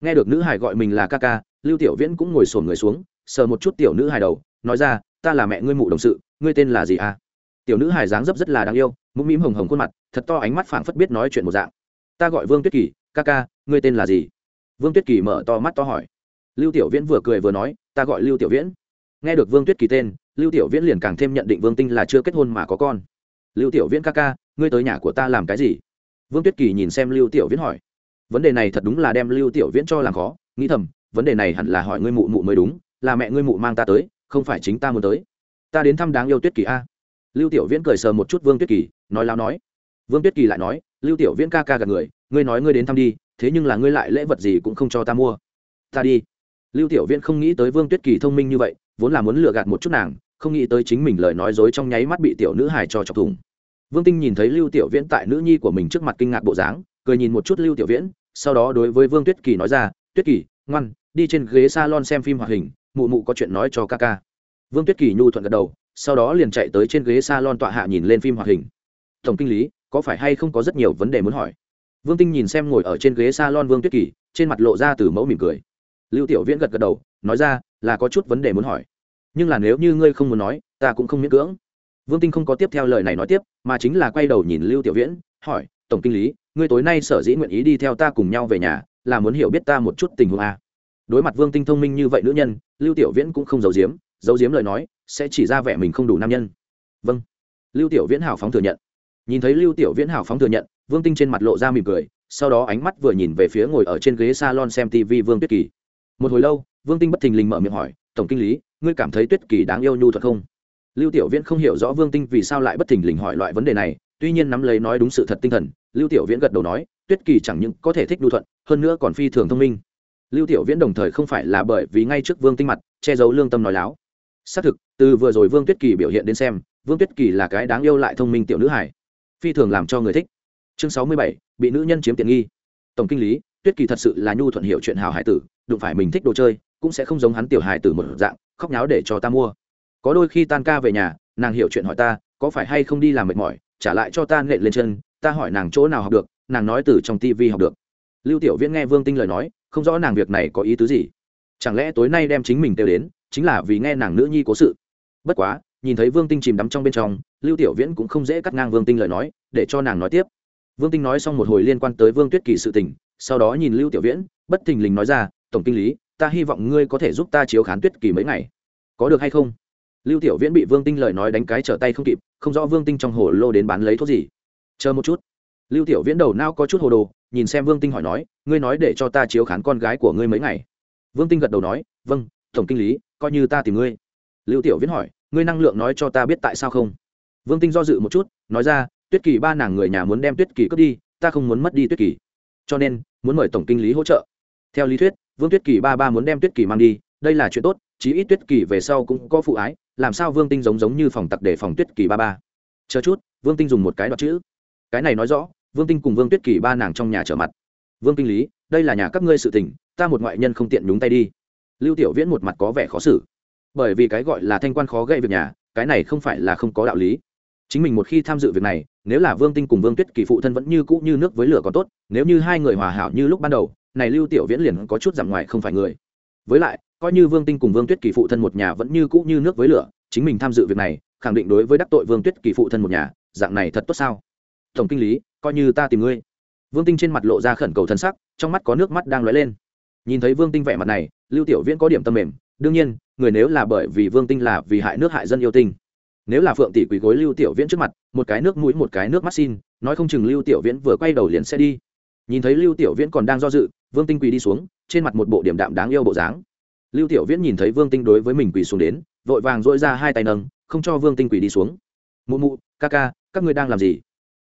Nghe được nữ hải gọi mình là ca ca, lưu tiểu viễn cũng ngồi sổn người xuống, sờ một chút tiểu nữ hải đầu, nói ra, ta là mẹ ngươi mụ đồng sự, ngươi tên là gì à? Tiểu nữ hải dáng dấp rất là đáng yêu, mũm mĩm hồng hồng khuôn mặt, thật to ánh mắt phảng phất biết nói chuyện một dạng. Ta gọi vương tuyết kỳ ca ca, ngươi tên là gì? Vương tuyết kỳ mở to mắt to hỏi. Lưu tiểu viễn vừa cười vừa nói, ta gọi lưu tiểu viễn. Nghe được vương tuyết kỳ tên, lưu tiểu viễn liền càng thêm nhận định vương tinh là chưa kết hôn mà có con. Lưu tiểu viễn ca ca, ngươi tới nhà của ta làm cái gì? Vương tuyết kỳ nhìn xem lưu tiểu viễn hỏi. Vấn đề này thật đúng là đem lưu tiểu viễn cho làm khó, nghĩ thầm, vấn đề này hẳn là hỏi ngươi mụ mụ mới đúng, là mẹ ngươi mụ mang ta tới, không phải chính ta muốn tới. Ta đến thăm đáng yêu tuyết kỳ a. Lưu tiểu viễn cười sờ một chút vương tuyết kỳ, nói lao nói. Vương tuyết kỳ lại nói, lưu tiểu viễn ca ca gạt người ngươi nói ngươi đến thăm đi, thế nhưng là ngươi lại lễ vật gì cũng không cho ta mua. Ta đi. Lưu tiểu viễn không nghĩ tới vương tuyết kỳ thông minh như vậy, vốn là muốn lừa gạt một chút nàng, không nghĩ tới chính mình lời nói dối trong nháy mắt bị tiểu nữ hài cho chọc thủng. Vương tinh nhìn thấy lưu tiểu viễn tại nữ nhi của mình trước mặt kinh ngạc bộ dáng, cười nhìn một chút lưu tiểu viễn, sau đó đối với vương tuyết kỳ nói ra, tuyết kỳ, ngoan, đi trên ghế salon xem phim hoạt hình, mụ mụ có chuyện nói cho ca ca. Vương tuyết kỳ nhu thuận gật đầu, sau đó liền chạy tới trên ghế salon tọa hạ nhìn lên phim hoạt hình. Tổng kinh lý, có phải hay không có rất nhiều vấn đề muốn hỏi? Vương tinh nhìn xem ngồi ở trên ghế salon vương tuyết kỳ, trên mặt lộ ra từ mẫu mỉm cười. Lưu tiểu viễn gật gật đầu, nói ra, là có chút vấn đề muốn hỏi. Nhưng là nếu như ngươi không muốn nói, ta cũng không miễn cưỡng. Vương tinh không có tiếp theo lời này nói tiếp, mà chính là quay đầu nhìn lưu tiểu viễn, hỏi, tổng kinh lý, ngươi tối nay sở dĩ nguyện ý đi theo ta cùng nhau về nhà, là muốn hiểu biết ta một chút tình huống a đối mặt vương tinh thông minh như vậy nữ nhân, lưu tiểu viễn cũng không giấu giếm giấu giếm lời nói, sẽ chỉ ra vẻ mình không đủ nam nhân. Vâng. Lưu tiểu viễn hào phóng thừa nhận. Nhìn thấy lưu tiểu viễn hào phóng thừa nhận vương tinh trên mặt lộ ra mỉm cười, sau đó ánh mắt vừa nhìn về phía ngồi ở trên ghế salon xem tv vương tuyết kỳ. Một hồi lâu, vương tinh bất thình lình mở miệng hỏi, tổng kinh lý, ngươi cảm thấy tuyết kỳ đáng yêu nhu thuật không? Lưu tiểu viễn không hiểu rõ vương tinh vì sao lại bất thình lình hỏi loại vấn đề này, tuy nhiên nắm lấy nói đúng sự thật tinh thần, lưu tiểu viễn gật đầu nói, tuyết kỳ chẳng những có thể thích nhu thuận hơn nữa còn phi thường thông minh. Lưu tiểu viễn đồng thời không phải là bởi vì ngay trước vương tinh mặt, che giấu lương tâm nói láo. Xác thực, từ vừa rồi vương tuyết kỳ biểu hiện đến xem, vương tuyết kỳ là cái đáng yêu lại thông minh tiểu nữ hải phi thường làm cho người thích chương sáu mươi bảy, bị nữ nhân chiếm tiện nghi. Tổng kinh lý, tuyết kỳ thật sự là nhu thuận hiệu chuyện hào hải tử, đụng phải mình thích đồ chơi, cũng sẽ không giống hắn tiểu hải tử một dạng, khóc nháo để cho ta mua. Có đôi khi tan ca về nhà, nàng hiểu chuyện hỏi ta, có phải hay không đi làm mệt mỏi, trả lại cho ta nện lên chân, ta hỏi nàng chỗ nào học được, nàng nói từ trong tivi học được. Lưu tiểu viễn nghe vương tinh lời nói, không rõ nàng việc này có ý tứ gì. Chẳng lẽ tối nay đem chính mình kêu đến, chính là vì nghe nàng nữ nhi cố sự? Bất quá, nhìn thấy vương tinh chìm đắm trong bên trong, lưu tiểu viễn cũng không dễ cắt ngang vương tinh lời nói, để cho nàng nói tiếp vương tinh nói xong một hồi liên quan tới vương tuyết kỳ sự tình, sau đó nhìn lưu tiểu viễn, bất thình lình nói ra, tổng kinh lý, ta hy vọng ngươi có thể giúp ta chiếu khán tuyết kỳ mấy ngày. Có được hay không? Lưu tiểu viễn bị vương tinh lời nói đánh cái trở tay không kịp, không rõ vương tinh trong hồ lô đến bán lấy thuốc gì. Chờ một chút. Lưu tiểu viễn đầu nao có chút hồ đồ, nhìn xem vương tinh hỏi nói, ngươi nói để cho ta chiếu khán con gái của ngươi mấy ngày? Vương tinh gật đầu nói vâng tổng kinh lý, coi như ta tìm ngươi. Lưu tiểu viễn hỏi, ngươi năng lượng nói cho ta biết tại sao không? Vương tinh do dự một chút, nói ra tuyết kỳ ba nàng người nhà muốn đem tuyết kỳ cướp đi, ta không muốn mất đi tuyết kỳ. Cho nên, muốn mời tổng kinh lý hỗ trợ. Theo lý thuyết, vương tuyết kỳ ba ba muốn đem tuyết kỳ mang đi, đây là chuyện tốt, chí ít tuyết kỳ về sau cũng có phụ ái, làm sao vương tinh giống giống như phòng tặc để phòng tuyết kỳ ba ba. Chờ chút, vương tinh dùng một cái đọc chữ. Cái này nói rõ, vương tinh cùng vương tuyết kỳ ba nàng trong nhà trở mặt. Vương kinh lý, đây là nhà các ngươi sự tình, ta một ngoại nhân không tiện nhúng tay đi. Lưu tiểu viễn một mặt có vẻ khó xử. Bởi vì cái gọi là thanh quan khó gây việc nhà, cái này không phải là không có đạo lý chính mình một khi tham dự việc này, nếu là vương tinh cùng vương tuyết kỳ phụ thân vẫn như cũ như nước với lửa còn tốt, nếu như hai người hòa hảo như lúc ban đầu, này lưu tiểu viễn liền có chút giảm ngoài không phải người. Với lại, coi như vương tinh cùng vương tuyết kỳ phụ thân một nhà vẫn như cũ như nước với lửa, chính mình tham dự việc này, khẳng định đối với đắc tội vương tuyết kỳ phụ thân một nhà, dạng này thật tốt sao? Tổng kinh lý, coi như ta tìm ngươi. Vương tinh trên mặt lộ ra khẩn cầu thân sắc, trong mắt có nước mắt đang lóe lên. Nhìn thấy vương tinh vẻ mặt này, lưu tiểu viễn có điểm tâm mềm, đương nhiên, người nếu là bởi vì vương tinh là vì hại nước hại dân yêu tinh nếu là phượng tỷ quỳ gối lưu tiểu viễn trước mặt, một cái nước mũi, một cái nước mắt xin, nói không chừng lưu tiểu viễn vừa quay đầu liền sẽ đi. Nhìn thấy lưu tiểu viễn còn đang do dự, vương tinh quỳ đi xuống, trên mặt một bộ điểm đạm đáng yêu bộ dáng. Lưu tiểu viễn nhìn thấy vương tinh đối với mình quỳ xuống đến, vội vàng dỗi ra hai tay nâng, không cho vương tinh quỳ đi xuống. Mụ mụ, ca ca, các ngươi đang làm gì?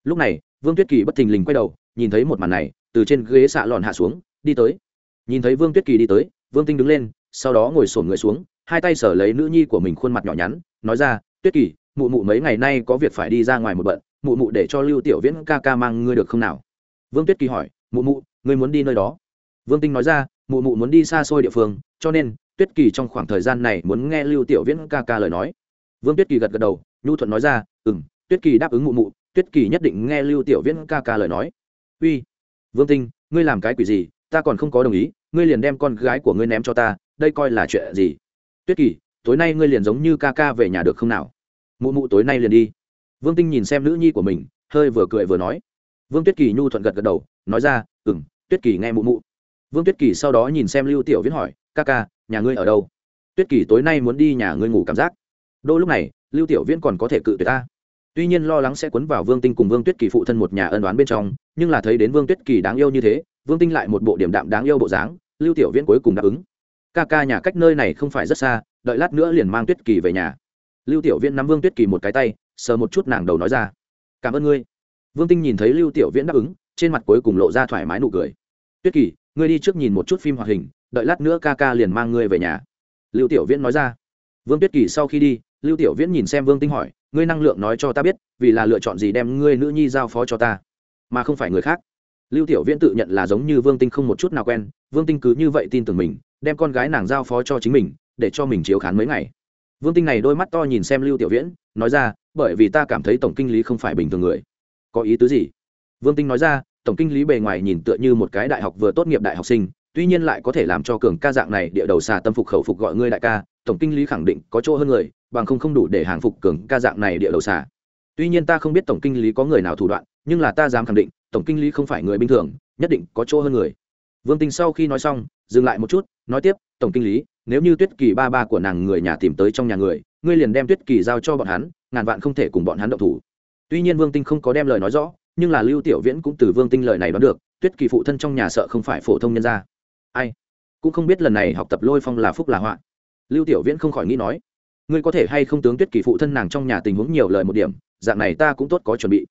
Lúc này, vương tuyết kỳ bất thình lình quay đầu, nhìn thấy một màn này, từ trên ghế xạ lòn hạ xuống, đi tới. Nhìn thấy vương tuyết kỳ đi tới, vương tinh đứng lên, sau đó ngồi sổn người xuống, hai tay sở lấy nữ nhi của mình khuôn mặt nhỏ nhắn, nói ra tuyết kỳ, mụ mụ mấy ngày nay có việc phải đi ra ngoài một bận, mụ mụ để cho lưu tiểu viễn ca ca mang ngươi được không nào? Vương tuyết kỳ hỏi, mụ mụ, ngươi muốn đi nơi đó? Vương tinh nói ra, mụ mụ muốn đi xa xôi địa phương, cho nên, tuyết kỳ trong khoảng thời gian này muốn nghe lưu tiểu viễn ca ca lời nói. Vương tuyết kỳ gật gật đầu, nhu thuận nói ra ừ m tuyết kỳ đáp ứng mụ mụ, tuyết kỳ nhất định nghe lưu tiểu viễn ca ca lời nói. Uy, vương tinh, ngươi làm cái quỷ gì? Ta còn không có đồng ý, ngươi liền đem con gái của ngươi ném cho ta, đây coi là chuyện gì? Tuyết kỳ tối nay ngươi liền giống như ca ca về nhà được không nào? Mụ mụ tối nay liền đi. Vương tinh nhìn xem nữ nhi của mình, hơi vừa cười vừa nói. Vương tuyết kỳ nhu thuận gật gật đầu, nói ra ừ m tuyết kỳ nghe mụ mụ. Vương tuyết kỳ sau đó nhìn xem lưu tiểu viễn hỏi, ca ca, nhà ngươi ở đâu? Tuyết kỳ tối nay muốn đi nhà ngươi ngủ cảm giác. Đôi lúc này, lưu tiểu viễn còn có thể cự tuyệt ta. Tuy nhiên lo lắng sẽ cuốn vào vương tinh cùng vương tuyết kỳ phụ thân một nhà ân đoán bên trong, nhưng là thấy đến vương tuyết kỳ đáng yêu như thế, vương tinh lại một bộ điểm đạm đáng yêu bộ dáng, lưu tiểu viễn cuối cùng đáp ứng ca ca nhà cách nơi này không phải rất xa, đợi lát nữa liền mang tuyết kỳ về nhà. Lưu tiểu viễn nắm vương tuyết kỳ một cái tay, sờ một chút nàng đầu nói ra. Cảm ơn ngươi. Vương tinh nhìn thấy lưu tiểu viễn đáp ứng, trên mặt cuối cùng lộ ra thoải mái nụ cười. Tuyết kỳ, ngươi đi trước nhìn một chút phim hoạt hình, đợi lát nữa ca ca liền mang ngươi về nhà. Lưu tiểu viễn nói ra. Vương tuyết kỳ sau khi đi, lưu tiểu viễn nhìn xem vương tinh hỏi, ngươi năng lượng nói cho ta biết, vì là lựa chọn gì đem ngươi nữ nhi giao phó cho ta, mà không phải người khác. Lưu tiểu viễn tự nhận là giống như vương tinh không một chút nào quen, vương tinh cứ như vậy tin tưởng mình đem con gái nàng giao phó cho chính mình, để cho mình chiếu khán mấy ngày. Vương tinh này đôi mắt to nhìn xem lưu tiểu viễn, nói ra, bởi vì ta cảm thấy tổng kinh lý không phải bình thường người. Có ý tứ gì? Vương tinh nói ra, tổng kinh lý bề ngoài nhìn tựa như một cái đại học vừa tốt nghiệp đại học sinh, tuy nhiên lại có thể làm cho cường ca dạng này địa đầu xà tâm phục khẩu phục gọi ngươi đại ca, tổng kinh lý khẳng định có chỗ hơn người, bằng không không đủ để hàng phục cường ca dạng này địa đầu xà. Tuy nhiên ta không biết tổng kinh lý có người nào thủ đoạn, nhưng là ta dám khẳng định, tổng kinh lý không phải người bình thường, nhất định có chỗ hơn người. Vương tinh sau khi nói xong dừng lại một chút, nói tiếp, tổng kinh lý, nếu như tuyết kỳ ba ba của nàng người nhà tìm tới trong nhà người, ngươi liền đem tuyết kỳ giao cho bọn hắn, ngàn vạn không thể cùng bọn hắn động thủ. Tuy nhiên vương tinh không có đem lời nói rõ, nhưng là lưu tiểu viễn cũng từ vương tinh lời này đoán được, tuyết kỳ phụ thân trong nhà sợ không phải phổ thông nhân gia. Ai? Cũng không biết lần này học tập lôi phong là phúc là họa. Lưu tiểu viễn không khỏi nghĩ nói, ngươi có thể hay không tướng tuyết kỳ phụ thân nàng trong nhà tình huống nhiều lời một điểm, dạng này ta cũng tốt có chuẩn bị.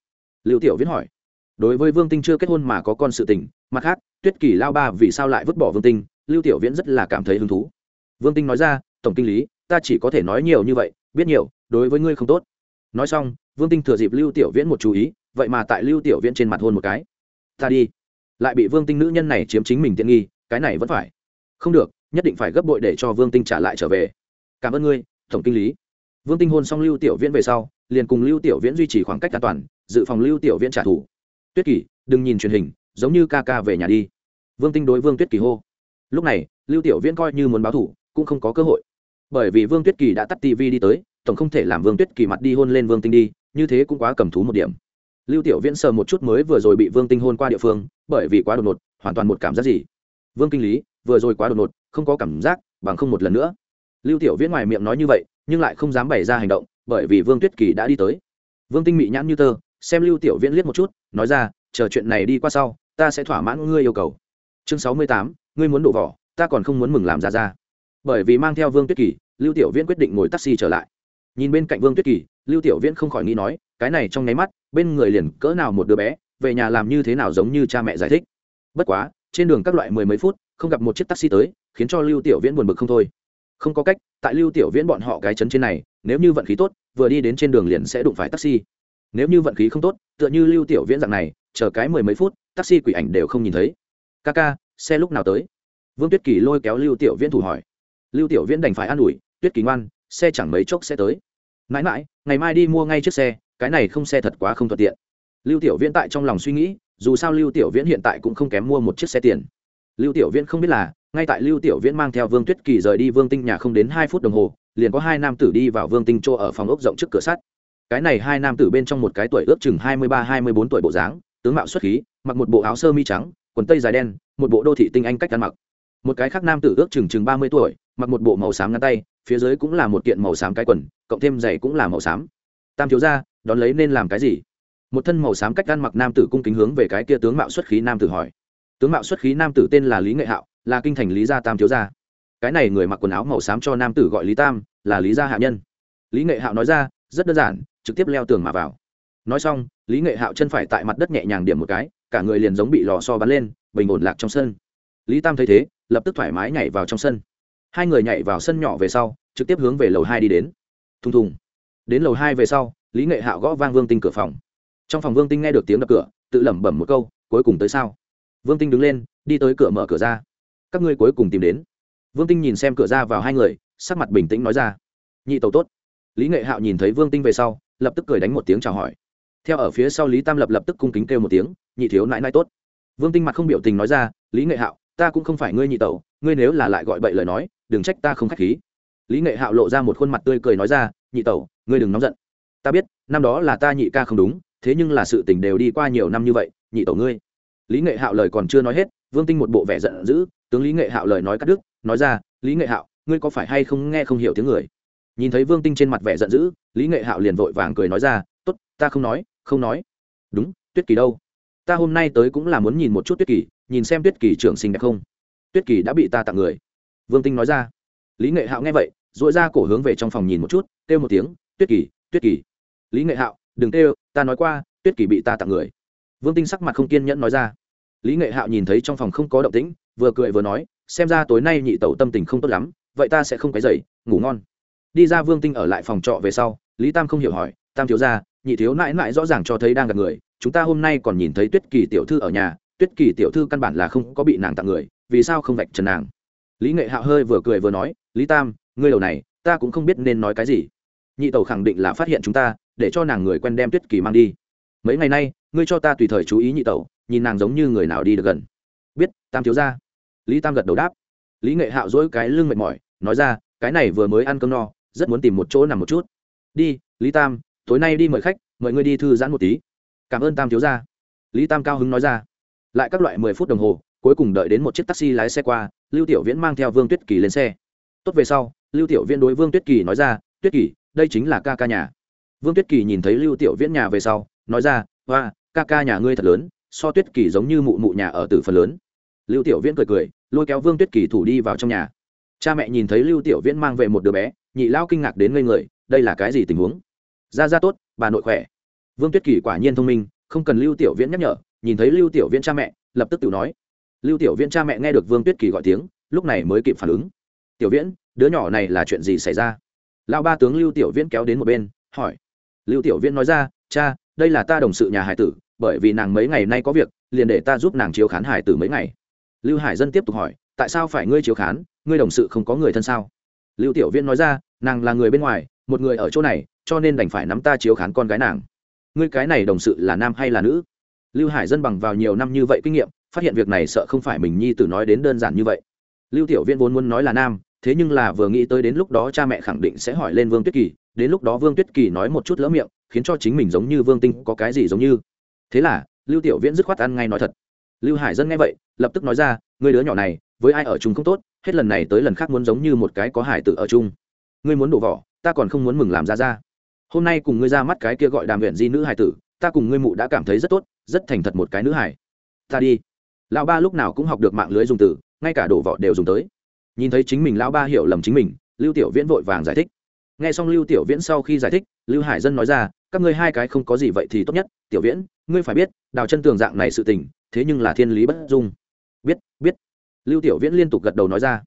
Lưu tiểu viễn hỏi đối với vương tinh chưa kết hôn mà có con sự tình, mặt khác, tuyết kỳ lao ba vì sao lại vứt bỏ vương tinh, lưu tiểu viễn rất là cảm thấy hứng thú. Vương tinh nói ra, tổng kinh lý, ta chỉ có thể nói nhiều như vậy, biết nhiều, đối với ngươi không tốt. Nói xong, vương tinh thừa dịp lưu tiểu viễn một chú ý, vậy mà tại lưu tiểu viễn trên mặt hôn một cái. Ta đi. Lại bị vương tinh nữ nhân này chiếm chính mình tiện nghi, cái này vẫn phải. Không được, nhất định phải gấp bội để cho vương tinh trả lại trở về. Cảm ơn ngươi, tổng kinh lý. Vương tinh hôn xong lưu tiểu viễn về sau, liền cùng lưu tiểu viễn duy trì khoảng cách an toàn, dự phòng lưu tiểu viễn trả thù tuyết kỳ đừng nhìn truyền hình, giống như ca ca về nhà đi. Vương tinh đối vương tuyết kỳ hô. Lúc này, lưu tiểu viễn coi như muốn báo thủ, cũng không có cơ hội. Bởi vì vương tuyết kỳ đã tắt tv đi tới, tổng không thể làm vương tuyết kỳ mặt đi hôn lên vương tinh đi, như thế cũng quá cầm thú một điểm. Lưu tiểu viễn sờ một chút mới vừa rồi bị vương tinh hôn qua địa phương, bởi vì quá đột ngột, hoàn toàn một cảm giác gì. Vương kinh lý, vừa rồi quá đột ngột, không có cảm giác, bằng không một lần nữa. Lưu tiểu viễn ngoài miệng nói như vậy, nhưng lại không dám bày ra hành động, bởi vì vương tuyết kỳ đã đi tới. Vương tinh mị nhãn như tơ xem lưu tiểu viễn liếc một chút, nói ra, chờ chuyện này đi qua sau, ta sẽ thỏa mãn ngươi yêu cầu. Chương sáu mươi tám, ngươi muốn đổ vỏ, ta còn không muốn mừng làm ra ra. Bởi vì mang theo vương tuyết kỳ, lưu tiểu viễn quyết định ngồi taxi trở lại. Nhìn bên cạnh vương tuyết kỳ, lưu tiểu viễn không khỏi nghĩ nói, cái này trong nháy mắt, bên người liền cỡ nào một đứa bé, về nhà làm như thế nào giống như cha mẹ giải thích. Bất quá, trên đường các loại mười mấy phút, không gặp một chiếc taxi tới, khiến cho lưu tiểu viễn buồn bực không thôi. Không có cách, tại lưu tiểu viễn bọn họ cái chấn trên này, nếu như vận khí tốt, vừa đi đến trên đường liền sẽ đụng phải taxi nếu như vận khí không tốt, tựa như lưu tiểu viễn dạng này, chờ cái mười mấy phút, taxi quỷ ảnh đều không nhìn thấy. Ca ca, xe lúc nào tới? Vương tuyết kỳ lôi kéo lưu tiểu viễn thủ hỏi. Lưu tiểu viễn đành phải an ủi, tuyết kỳ ngoan, xe chẳng mấy chốc sẽ tới. Mãi mãi, ngày mai đi mua ngay chiếc xe, cái này không xe thật quá không thuận tiện. Lưu tiểu viễn tại trong lòng suy nghĩ, dù sao lưu tiểu viễn hiện tại cũng không kém mua một chiếc xe tiền. Lưu tiểu viễn không biết là, ngay tại lưu tiểu viễn mang theo vương tuyết kỳ rời đi vương tinh nhà không đến hai phút đồng hồ, liền có hai nam tử đi vào vương tinh chỗ ở phòng ốc rộng trước cửa sắt cái này hai nam tử bên trong một cái tuổi ước chừng hai mươi ba, hai mươi bốn tuổi bộ dáng, tướng mạo xuất khí, mặc một bộ áo sơ mi trắng, quần tây dài đen, một bộ đô thị tinh anh cách ăn mặc. Một cái khác nam tử ước chừng chừng ba mươi tuổi, mặc một bộ màu xám ngắn tay, phía dưới cũng là một kiện màu xám cái quần, cộng thêm giày cũng là màu xám. Tam thiếu ra đón lấy nên làm cái gì? Một thân màu xám cách ăn mặc nam tử cung kính hướng về cái kia tướng mạo xuất khí nam tử hỏi. Tướng mạo xuất khí nam tử tên là lý nghệ hạo, là kinh thành lý gia tam thiếu gia. Cái này người mặc quần áo màu xám cho nam tử gọi lý tam, là lý gia hạ nhân. Lý nghệ hạo nói ra rất đơn giản, trực tiếp leo tường mà vào. Nói xong, lý nghệ hạo chân phải tại mặt đất nhẹ nhàng điểm một cái, cả người liền giống bị lò so bắn lên, bình ổn lạc trong sân. Lý tam thấy thế, lập tức thoải mái nhảy vào trong sân. Hai người nhảy vào sân nhỏ về sau, trực tiếp hướng về lầu hai đi đến. Thùng thùng. Đến lầu hai về sau, lý nghệ hạo gõ vang vương tinh cửa phòng. Trong phòng vương tinh nghe được tiếng đập cửa, tự lẩm bẩm một câu, cuối cùng tới sao? Vương tinh đứng lên, đi tới cửa mở cửa ra. Các ngươi cuối cùng tìm đến. Vương tinh nhìn xem cửa ra vào hai người, sắc mặt bình tĩnh nói ra. Nhị tàu tốt lý nghệ hạo nhìn thấy vương tinh về sau, lập tức cười đánh một tiếng chào hỏi. Theo ở phía sau lý tam lập lập tức cung kính kêu một tiếng, nhị thiếu nãi nãi tốt. Vương tinh mặt không biểu tình nói ra, lý nghệ hạo, ta cũng không phải ngươi nhị tẩu, ngươi nếu là lại gọi bậy lời nói, đừng trách ta không k h á c h khí. Lý nghệ hạo lộ ra một khuôn mặt tươi cười nói ra, nhị tẩu, ngươi đừng nóng giận. Ta biết, năm đó là ta nhị ca không đúng, thế nhưng là sự tình đều đi qua nhiều năm như vậy, nhị tẩu ngươi. Lý nghệ hạo lời còn chưa nói hết, vương tinh một bộ vẻ giận dữ, tướng lý nghệ hạo lời nói cắt đứt, nói ra, lý nghệ hạo, ngươi có phải hay không nghe không hiểu tiếng người? Nhìn thấy vương tinh trên mặt vẻ giận dữ, lý nghệ hạo liền vội vàng cười nói ra t ố t ta không nói không nói. Đúng, tuyết kỳ đâu? Ta hôm nay tới cũng là muốn nhìn một chút tuyết kỳ, nhìn xem tuyết kỳ trưởng sinh đẹp không. Tuyết kỳ đã bị ta tặng người. Vương tinh nói ra. Lý nghệ hạo nghe vậy dội ra cổ hướng về trong phòng nhìn một chút, kêu một tiếng, tuyết kỳ tuyết kỳ. Lý nghệ hạo, đừng kêu, ta nói qua, tuyết kỳ bị ta tặng người. Vương tinh sắc mặt không kiên nhẫn nói ra. Lý nghệ hạo nhìn thấy trong phòng không có động tĩnh, vừa cười vừa nói, xem ra tối nay nhị tẩu tâm tình không tốt lắm, vậy ta sẽ không cái dậy ngủ ngon đi ra vương tinh ở lại phòng trọ về sau, lý tam không hiểu hỏi, tam thiếu ra nhị thiếu mãi mãi rõ ràng cho thấy đang gặp người, chúng ta hôm nay còn nhìn thấy tuyết kỳ tiểu thư ở nhà, tuyết kỳ tiểu thư căn bản là không có bị nàng tặng người, vì sao không vạch trần nàng? Lý nghệ hạo hơi vừa cười vừa nói, lý tam, ngươi đầu này, ta cũng không biết nên nói cái gì. Nhị tẩu khẳng định là phát hiện chúng ta, để cho nàng người quen đem tuyết kỳ mang đi. Mấy ngày nay, ngươi cho ta tùy thời chú ý nhị tẩu, nhìn nàng giống như người nào đi được gần. Biết, tam thiếu ra lý tam gật đầu đáp. Lý nghệ hạo dỗi cái lưng mệt mỏi, nói ra, cái này vừa mới ăn cơm no rất muốn tìm một chỗ nằm một chút. Đi, lý tam, tối nay đi mời khách, mời ngươi đi thư giãn một tí. Cảm ơn tam thiếu gia. Lý tam cao hứng nói ra. Lại các loại mười phút đồng hồ, cuối cùng đợi đến một chiếc taxi lái xe qua, lưu tiểu viễn mang theo vương tuyết kỳ lên xe. Tốt về sau, lưu tiểu viễn đối vương tuyết kỳ nói ra, tuyết kỳ, đây chính là ca ca nhà. Vương tuyết kỳ nhìn thấy lưu tiểu viễn nhà về sau, nói ra hoa ca ca nhà ngươi thật lớn, so tuyết kỳ giống như mụ mụ nhà ở tử phần lớn. Lưu tiểu viễn cười cười, lôi kéo vương tuyết kỳ thủ đi vào trong nhà. Cha mẹ nhìn thấy lưu tiểu viễn mang về một đứa bé nhị lao kinh ngạc đến ngây người, đây là cái gì tình huống? Ra ra tốt, bà nội khỏe. Vương tuyết kỳ quả nhiên thông minh, không cần lưu tiểu viễn nhắc nhở, nhìn thấy lưu tiểu viễn cha mẹ, lập tức tự nói. Lưu tiểu viễn cha mẹ nghe được vương tuyết kỳ gọi tiếng, lúc này mới kịp phản ứng. Tiểu viễn, đứa nhỏ này là chuyện gì xảy ra? Lão ba tướng lưu tiểu viễn kéo đến một bên, hỏi. Lưu tiểu viễn nói ra, cha, đây là ta đồng sự nhà hải tử, bởi vì nàng mấy ngày nay có việc, liền để ta giúp nàng chiếu khán hải tử mấy ngày. Lưu hải dân tiếp tục hỏi, tại sao phải ngươi chiếu khán? Ngươi đồng sự không có người thân sao? Lưu tiểu viên nói ra, nàng là người bên ngoài, một người ở chỗ này, cho nên đành phải nắm ta chiếu khán con gái nàng. Ngươi cái này đồng sự là nam hay là nữ? Lưu hải dân bằng vào nhiều năm như vậy kinh nghiệm, phát hiện việc này sợ không phải mình nhi tử nói đến đơn giản như vậy. Lưu tiểu viên vốn muốn nói là nam, thế nhưng là vừa nghĩ tới đến lúc đó cha mẹ khẳng định sẽ hỏi lên vương tuyết kỳ, đến lúc đó vương tuyết kỳ nói một chút lỡ miệng, khiến cho chính mình giống như vương tinh, có cái gì giống như. Thế là, lưu tiểu viễn dứt khoát ăn ngay nói thật. Lưu hải dân nghe vậy, lập tức nói ra người đứa nhỏ này với ai ở chung không tốt, hết lần này tới lần khác muốn giống như một cái có hải tử ở chung. Ngươi muốn đổ vỏ, ta còn không muốn mừng làm ra ra. Hôm nay cùng ngươi ra mắt cái kia gọi đàm huyện di nữ hải tử, ta cùng ngươi mụ đã cảm thấy rất tốt, rất thành thật một cái nữ hải ta đi. Lão ba lúc nào cũng học được mạng lưới dùng từ, ngay cả đổ vỏ đều dùng tới. Nhìn thấy chính mình lão ba hiểu lầm chính mình, lưu tiểu viễn vội vàng giải thích. Nghe xong lưu tiểu viễn sau khi giải thích, lưu hải dân nói ra, các ngươi hai cái không có gì vậy thì tốt nhất. Tiểu viễn, ngươi phải biết, đào chân tường dạng này sự tình, thế nhưng là thiên lý bất dung lưu tiểu viễn liên tục gật đầu nói ra.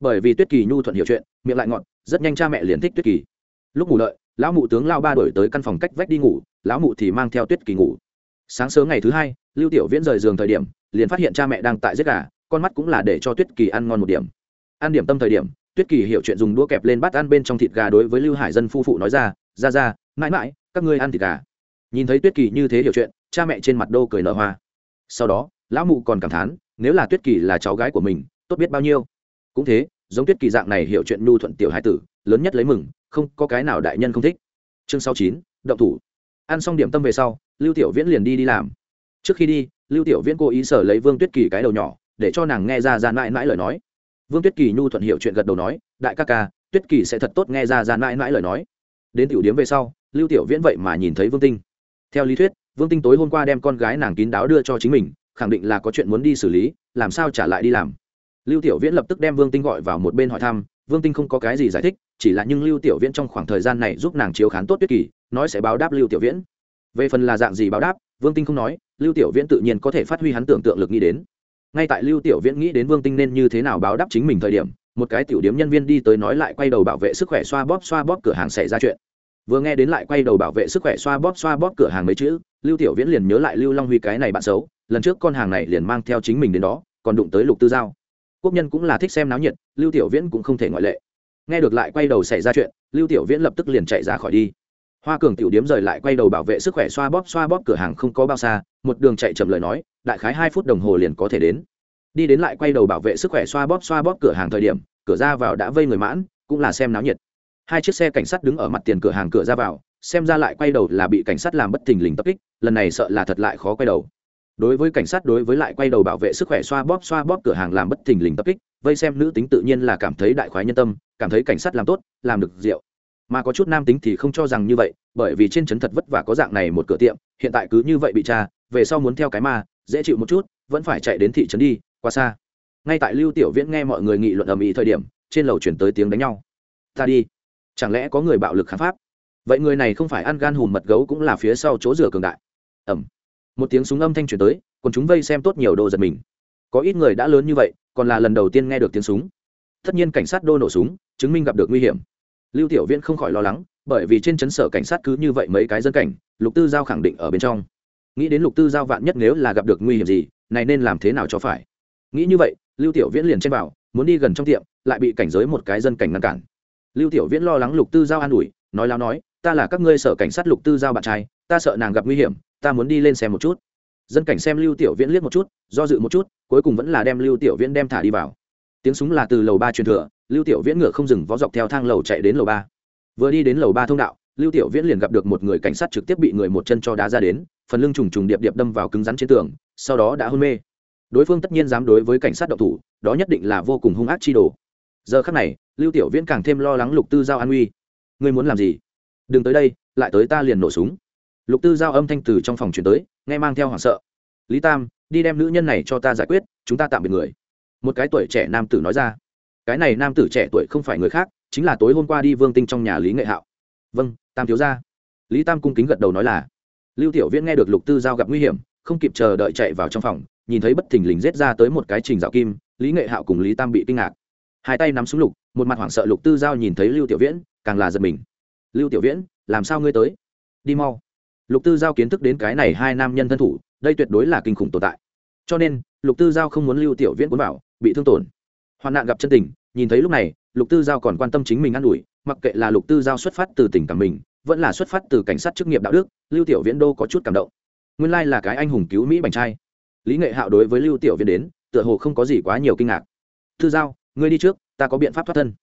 Bởi vì tuyết kỳ nhu thuận hiểu chuyện miệng lại ngọn rất nhanh cha mẹ liền thích tuyết kỳ. Lúc ngủ lợi, lão mụ tướng lao ba đổi tới căn phòng cách vách đi ngủ lão mụ thì mang theo tuyết kỳ ngủ. Sáng sớm ngày thứ hai lưu tiểu viễn rời giường thời điểm liền phát hiện cha mẹ đang tại giết gà con mắt cũng là để cho tuyết kỳ ăn ngon một điểm. Ăn điểm tâm thời điểm tuyết kỳ hiểu chuyện dùng đũa kẹp lên bát ăn bên trong thịt gà đối với lưu hải dân phu phụ nói ra ra ra mãi mãi các ngươi ăn thịt gà. Nhìn thấy tuyết kỳ như thế hiểu chuyện cha mẹ trên mặt đô cười nở hoa. Sau đó lão mụ còn cảm thán nếu là tuyết kỳ là cháu gái của mình, tốt biết bao nhiêu. Cũng thế, giống tuyết kỳ dạng này hiểu chuyện nhu thuận tiểu hải tử, lớn nhất lấy mừng, không có cái nào đại nhân không thích. Chương sáu chín, động thủ. Ăn xong điểm tâm về sau, lưu tiểu viễn liền đi đi làm. Trước khi đi, lưu tiểu viễn cố ý sở lấy vương tuyết kỳ cái đầu nhỏ, để cho nàng nghe ra gian mãi mãi lời nói. Vương tuyết kỳ nhu thuận hiểu chuyện gật đầu nói, đại ca ca, tuyết kỳ sẽ thật tốt nghe ra gian mãi mãi lời nói. Đến tiểu điếm về sau, lưu tiểu viễn vậy mà nhìn thấy vương tinh. Theo lý thuyết, vương tinh tối hôm qua đem con gái nàng kín đáo đưa cho chính mình khẳng định là có chuyện muốn đi xử lý, làm sao trả lại đi làm? Lưu tiểu viễn lập tức đem vương tinh gọi vào một bên hỏi thăm, vương tinh không có cái gì giải thích, chỉ là nhưng lưu tiểu viễn trong khoảng thời gian này giúp nàng chiếu khán tốt tuyết kỳ, nói sẽ báo đáp lưu tiểu viễn. Về phần là dạng gì báo đáp, vương tinh không nói, lưu tiểu viễn tự nhiên có thể phát huy hắn tưởng tượng lực nghĩ đến. Ngay tại lưu tiểu viễn nghĩ đến vương tinh nên như thế nào báo đáp chính mình thời điểm, một cái tiểu điếm nhân viên đi tới nói lại quay đầu bảo vệ sức khỏe xoa bóp xoa bóp cửa hàng xảy ra chuyện. Vừa nghe đến lại quay đầu bảo vệ sức khỏe xoa bóp xoa bóp cửa hàng mấy chữ, lưu tiểu viễn liền nhớ lại lưu long huy cái này bạn xấu lần trước con hàng này liền mang theo chính mình đến đó, còn đụng tới lục tư giao. Quốc nhân cũng là thích xem náo nhiệt, lưu tiểu viễn cũng không thể ngoại lệ. Nghe được lại quay đầu xảy ra chuyện, lưu tiểu viễn lập tức liền chạy ra khỏi đi. Hoa cường tiểu điếm rời lại quay đầu bảo vệ sức khỏe xoa bóp xoa bóp cửa hàng không có bao xa, một đường chạy chậm lời nói, đại khái hai phút đồng hồ liền có thể đến. Đi đến lại quay đầu bảo vệ sức khỏe xoa bóp xoa bóp cửa hàng thời điểm, cửa ra vào đã vây người mãn, cũng là xem náo nhiệt. Hai chiếc xe cảnh sát đứng ở mặt tiền cửa hàng cửa ra vào, xem ra lại quay đầu là bị cảnh sát làm bất thình lình tập kích, lần này sợ là thật lại khó quay đầu đối với cảnh sát đối với lại quay đầu bảo vệ sức khỏe xoa bóp xoa bóp cửa hàng làm bất thình lình tập kích, vây xem nữ tính tự nhiên là cảm thấy đại khoái nhân tâm, cảm thấy cảnh sát làm tốt, làm được rượu. Mà có chút nam tính thì không cho rằng như vậy, bởi vì trên trấn thật vất vả có dạng này một cửa tiệm, hiện tại cứ như vậy bị tra, về sau muốn theo cái ma, dễ chịu một chút, vẫn phải chạy đến thị trấn đi qua xa. Ngay tại lưu tiểu viễn nghe mọi người nghị luận ầm ĩ thời điểm, trên lầu chuyển tới tiếng đánh nhau. Ta đi. Chẳng lẽ có người bạo lực kháng pháp? Vậy người này không phải ăn gan hùm mật gấu cũng là phía sau chỗ rửa cường đại. Ẩm một tiếng súng âm thanh chuyển tới, còn chúng vây xem tốt nhiều đồ giật mình. Có ít người đã lớn như vậy, còn là lần đầu tiên nghe được tiếng súng. Tất nhiên cảnh sát đô nổ súng, chứng minh gặp được nguy hiểm. Lưu tiểu viễn không khỏi lo lắng, bởi vì trên chấn sở cảnh sát cứ như vậy mấy cái dân cảnh, lục tư giao khẳng định ở bên trong. Nghĩ đến lục tư giao vạn nhất nếu là gặp được nguy hiểm gì, này nên làm thế nào cho phải? Nghĩ như vậy, lưu tiểu viễn liền chen vào, muốn đi gần trong tiệm, lại bị cảnh giới một cái dân cảnh ngăn cản. Lưu tiểu viễn lo lắng lục tư giao an ủi, nói láo nói ta là các ngươi sở cảnh sát lục tư giao bạn trai, ta sợ nàng gặp nguy hiểm, ta muốn đi lên xem một chút. Dân cảnh xem lưu tiểu viễn liếc một chút, do dự một chút, cuối cùng vẫn là đem lưu tiểu viễn đem thả đi vào. Tiếng súng là từ lầu ba truyền thừa, lưu tiểu viễn ngựa không dừng, vó dọc theo thang lầu chạy đến lầu ba. Vừa đi đến lầu ba thông đạo, lưu tiểu viễn liền gặp được một người cảnh sát trực tiếp bị người một chân cho đá ra đến, phần lưng trùng trùng điệp điệp đâm vào cứng rắn trên tường, sau đó đã hôn mê. Đối phương tất nhiên dám đối với cảnh sát độc thủ, đó nhất định là vô cùng hung ác chi đồ. Giờ khắc này, lưu tiểu viễn càng thêm lo lắng lục tư giao an uy ngươi muốn làm gì? Đừng tới đây, lại tới ta liền nổ súng. Lục tư giao âm thanh từ trong phòng chuyển tới, nghe mang theo hoảng sợ. Lý tam, đi đem nữ nhân này cho ta giải quyết, chúng ta tạm biệt người. Một cái tuổi trẻ nam tử nói ra. Cái này nam tử trẻ tuổi không phải người khác, chính là tối hôm qua đi vương tinh trong nhà lý nghệ hạo. Vâng tam thiếu gia. Lý tam cung kính gật đầu nói là. Lưu tiểu viễn nghe được lục tư giao gặp nguy hiểm, không kịp chờ đợi chạy vào trong phòng, nhìn thấy bất thình lình rết ra tới một cái trình dạo kim, lý nghệ hạo cùng lý tam bị kinh ngạc. Hai tay nắm súng lục, một mặt hoảng sợ lục tư giao nhìn thấy lưu tiểu viễn, càng là giật mình lưu tiểu viễn, làm sao ngươi tới? Đi mau. Lục tư giao kiến thức đến cái này hai nam nhân thân thủ, đây tuyệt đối là kinh khủng tồn tại. Cho nên, lục tư giao không muốn lưu tiểu viễn cuốn bảo bị thương tổn. Hoạn nạn gặp chân tình, nhìn thấy lúc này, lục tư giao còn quan tâm chính mình ă n ủi, mặc kệ là lục tư giao xuất phát từ tình cảm mình, vẫn là xuất phát từ cảnh sát chức nghiệp đạo đức, lưu tiểu viễn đô có chút cảm động. Nguyên lai là cái anh hùng cứu mỹ bành trai. Lý nghệ hạo đối với lưu tiểu viễn đến, tựa hồ không có gì quá nhiều kinh ngạc. Tư giao, ngươi đi trước, ta có biện pháp thoát thân.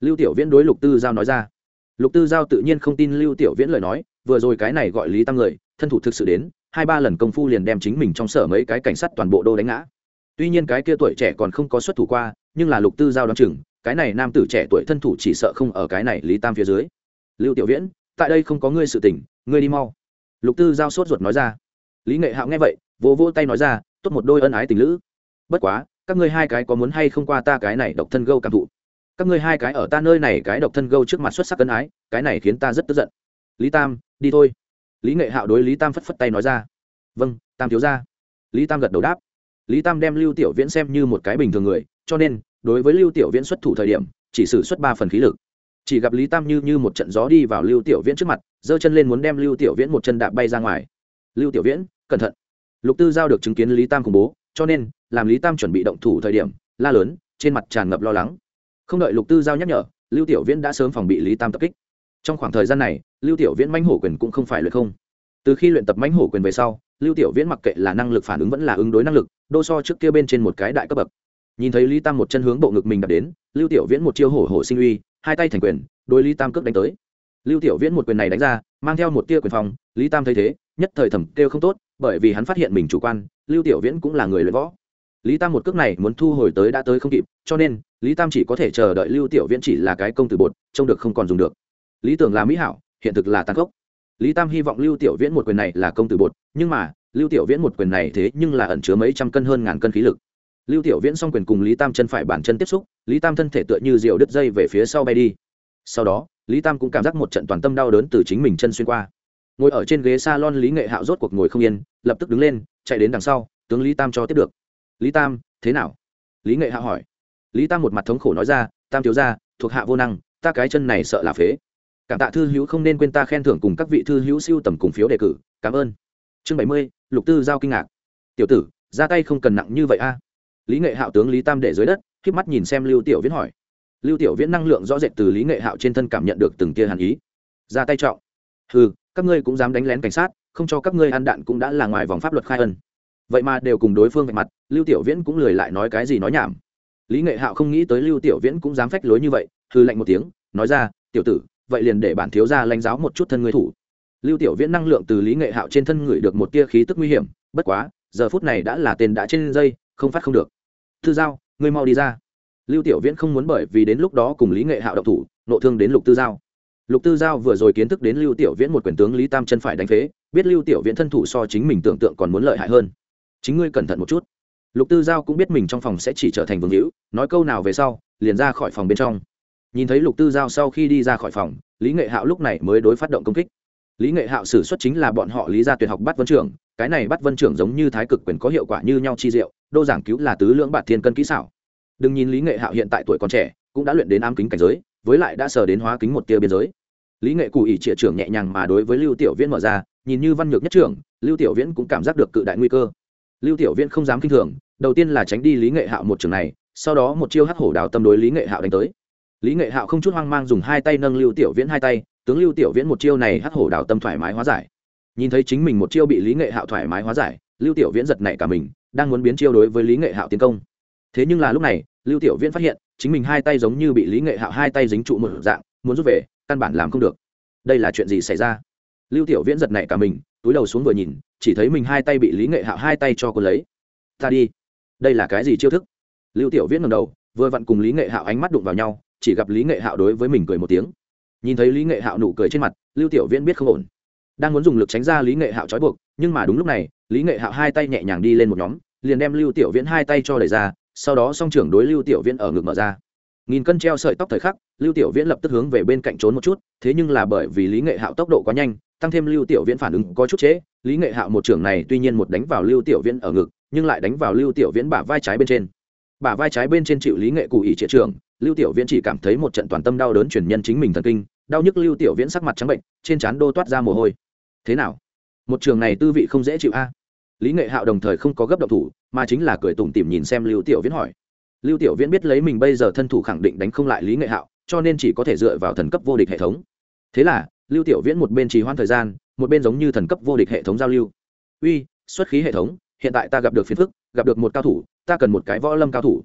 Lưu tiểu viễn đối lục tư giao nói ra lục tư giao tự nhiên không tin lưu tiểu viễn lời nói, vừa rồi cái này gọi lý Tam người, thân thủ thực sự đến, hai ba lần công phu liền đem chính mình trong sở mấy cái cảnh sát toàn bộ đô đánh ngã. Tuy nhiên cái kia tuổi trẻ còn không có xuất thủ qua, nhưng là lục tư giao đ chừng, cái này nam tử trẻ tuổi thân thủ chỉ sợ không ở cái này lý tam phía dưới. Lưu tiểu viễn, tại đây không có ngươi sự tỉnh ngươi đi mau. Lục tư giao sốt ruột nói ra. Lý nghệ hạo nghe vậy, vỗ vỗ tay nói ra, tốt một đôi ân ái tình lữ. Bất quá, các ngươi hai cái có muốn hay không qua ta cái này độc thân gâu cảm thụ? Các ngươi hai cái ở ta nơi này cái độc thân gâu trước mặt xuất sắc cân ái, cái này khiến ta rất tức giận. Lý tam, đi thôi. Lý nghệ hạo đối lý tam phất phất tay nói ra. Vâng tam thiếu ra lý tam gật đầu đáp. Lý tam đem lưu tiểu viễn xem như một cái bình thường người, cho nên, đối với lưu tiểu viễn xuất thủ thời điểm, chỉ xử xuất ba phần khí lực. Chỉ gặp lý tam như như một trận gió đi vào lưu tiểu viễn trước mặt, giơ chân lên muốn đem lưu tiểu viễn một chân đạp bay ra ngoài. Lưu tiểu viễn, cẩn thận. Lục tư giao được chứng kiến lý tam khủng bố, cho nên, làm lý tam chuẩn bị động thủ thời điểm, la lớn, trên mặt tràn ngập lo lắng không đợi lục tư giao nhắc nhở, lưu tiểu viễn đã sớm phòng bị lý tam tập kích. Trong khoảng thời gian này, lưu tiểu viễn mãnh hổ quyền cũng không phải luyện không. Từ khi luyện tập mãnh hổ quyền về sau, lưu tiểu viễn mặc kệ là năng lực phản ứng vẫn là ứng đối năng lực, đô so trước kia bên trên một cái đại cấp bậc. Nhìn thấy lý tam một chân hướng bộ ngực mình đập đến, lưu tiểu viễn một chiêu hổ hổ sinh uy, hai tay thành quyền, đối lý tam cước đánh tới. Lưu tiểu viễn một quyền này đánh ra, mang theo một tia quyền phòng lý tam thấy thế, nhất thời thầm kêu không tốt, bởi vì hắn phát hiện mình chủ quan, lưu tiểu viễn cũng là người luyện võ. Lý tam một cước này muốn thu hồi tới đã tới không kịp, cho nên lý tam chỉ có thể chờ đợi lưu tiểu viễn chỉ là cái công từ bột, trông được không còn dùng được. Lý tưởng là mỹ hảo, hiện thực là tăng cốc lý tam hy vọng lưu tiểu viễn một quyền này là công từ bột, nhưng mà, lưu tiểu viễn một quyền này thế nhưng là ẩn chứa mấy trăm cân hơn ngàn cân khí lực. Lưu tiểu viễn s o n g quyền cùng lý tam chân phải bản chân tiếp xúc, lý tam thân thể tựa như rượu đứt dây về phía sau bay đi. Sau đó, lý tam cũng cảm giác một trận toàn tâm đau đớn từ chính mình chân xuyên qua. Ngồi ở trên ghế s a lon lý nghệ hạo rốt cuộc ngồi không yên, lập tức đứng lên, chạy đến đằng sau, tướng lý tam cho tiếp được. Lý tam, thế nào? Lý nghệ hạo hỏi lý tam một mặt thống khổ nói ra, tam thiếu ra thuộc hạ vô năng, ta cái chân này sợ là phế. Cảm tạ thư hữu không nên quên ta khen thưởng cùng các vị thư hữu siêu tầm cùng phiếu đề cử, cảm ơn. Chương bảy mươi, lục tư giao kinh ngạc. Tiểu tử, ra tay không cần nặng như vậy a. Lý nghệ hạo tướng lý tam để dưới đất k mắt nhìn xem lưu tiểu viễn hỏi. Lưu tiểu viễn năng lượng rõ rệt từ lý nghệ hạo trên thân cảm nhận được từng tia hàn ý. Ra tay trọng. Ừ các ngươi cũng dám đánh lén cảnh sát, không cho các ngươi ăn đạn cũng đã là ngoài vòng pháp luật khai ân. Vậy mà đều cùng đối phương vạch mặt, lưu tiểu viễn cũng lười lại nói cái gì nói nhảm lý nghệ hạo không nghĩ tới lưu tiểu viễn cũng dám phách lối như vậy hư lạnh một tiếng, nói ra, tiểu tử, vậy liền để bản thiếu gia lãnh giáo một chút thân ngươi thủ. Lưu tiểu viễn năng lượng từ lý nghệ hạo trên thân người được một tia khí tức nguy hiểm, bất quá, giờ phút này đã là tên đã trên dây, không phát không được. Thư giao, ngươi mau đi ra. Lưu tiểu viễn không muốn bởi vì đến lúc đó cùng lý nghệ hạo độc thủ, nộ thương đến lục tư giao. Lục tư giao vừa rồi kiến thức đến lưu tiểu viễn một quyền tướng lý tam chân phải đánh phế, biết lưu tiểu viễn thân thủ so chính mình tưởng tượng còn muốn lợi hại hơn. Chính ngươi cẩn thận một chút lục tư giao cũng biết mình trong phòng sẽ chỉ trở thành vương hữu, nói câu nào về sau, liền ra khỏi phòng bên trong. Nhìn thấy lục tư giao sau khi đi ra khỏi phòng, lý nghệ hạo lúc này mới đối phát động công kích. Lý nghệ hạo xử suất chính là bọn họ lý ra tuyệt học bắt vân trưởng, cái này bắt vân trưởng giống như thái cực quyền có hiệu quả như nhau chi diệu, đô giảng cứu là tứ lưỡng bạt thiên cân kỹ xảo. Đừng nhìn lý nghệ hạo hiện tại tuổi còn trẻ, cũng đã luyện đến ám kính cảnh giới, với lại đã sờ đến hóa kính một tia biên giới. Lý nghệ cụ ỷ trịa trưởng nhẹ nhàng mà đối với lưu tiểu viễn mở ra, nhìn như văn nhược nhất trưởng, lưu tiểu viễn cũng cảm giác được cự đại nguy cơ. Lưu tiểu viễn không dám kinh thường đầu tiên là tránh đi lý nghệ hạo một trường này, sau đó một chiêu hắc hổ đào tâm đối lý nghệ hạo đánh tới. Lý nghệ hạo không chút hoang mang dùng hai tay nâng lưu tiểu viễn hai tay, tướng lưu tiểu viễn một chiêu này hắc hổ đào tâm thoải mái hóa giải. Nhìn thấy chính mình một chiêu bị lý nghệ hạo thoải mái hóa giải, lưu tiểu viễn giật nảy cả mình, đang muốn biến chiêu đối với lý nghệ hạo tiến công. Thế nhưng là lúc này, lưu tiểu viễn phát hiện, chính mình hai tay giống như bị lý nghệ hạo hai tay dính trụ một dạng, muốn rút về, căn bản làm không được. Đây là chuyện gì xảy ra? Lưu tiểu viễn giật nảy cả mình, túi đầu xuống vừa nhìn, chỉ thấy mình hai tay bị lý nghệ hạo hai tay cho cô lấy. Ta đi đây là cái gì chiêu thức? Lưu tiểu viễn ngầm đầu, vừa vặn cùng lý nghệ hạo ánh mắt đụng vào nhau, chỉ gặp lý nghệ hạo đối với mình cười một tiếng. Nhìn thấy lý nghệ hạo nụ cười trên mặt, lưu tiểu viễn biết không ổn. Đang muốn dùng lực tránh ra lý nghệ hạo trói buộc, nhưng mà đúng lúc này, lý nghệ hạo hai tay nhẹ nhàng đi lên một nhóm, liền đem lưu tiểu viễn hai tay cho đẩy ra, sau đó song trưởng đối lưu tiểu viễn ở ngực mở ra nghìn cân treo sợi tóc thời khắc, lưu tiểu viễn lập tức hướng về bên cạnh trốn một chút, thế nhưng là bởi vì lý nghệ hạo tốc độ quá nhanh, tăng thêm lưu tiểu viễn phản ứng có chút trễ, lý nghệ hạo một trưởng này tuy nhiên một đánh vào lưu tiểu viễn ở ngực, nhưng lại đánh vào lưu tiểu viễn bả vai trái bên trên. Bả vai trái bên trên chịu lý nghệ cụ ỉ triệt trường lưu tiểu viễn chỉ cảm thấy một trận toàn tâm đau đớn truyền nhân chính mình thần kinh, đau nhức lưu tiểu viễn sắc mặt trắng bệnh, trên trán đô toát ra mồ hôi. Thế nào? Một trường này tư vị không dễ chịu a. Lý nghệ hạo đồng thời không có gấp động thủ, mà chính là cười tủm tỉm nhìn xem lưu tiểu viễn hỏi lưu tiểu viễn biết lấy mình bây giờ thân thủ khẳng định đánh không lại lý nghệ hạo, cho nên chỉ có thể dựa vào thần cấp vô địch hệ thống. Thế là, lưu tiểu viễn một bên trì hoãn thời gian, một bên giống như thần cấp vô địch hệ thống giao lưu. Uy, xuất khí hệ thống, hiện tại ta gặp được phiền phức, gặp được một cao thủ, ta cần một cái võ lâm cao thủ.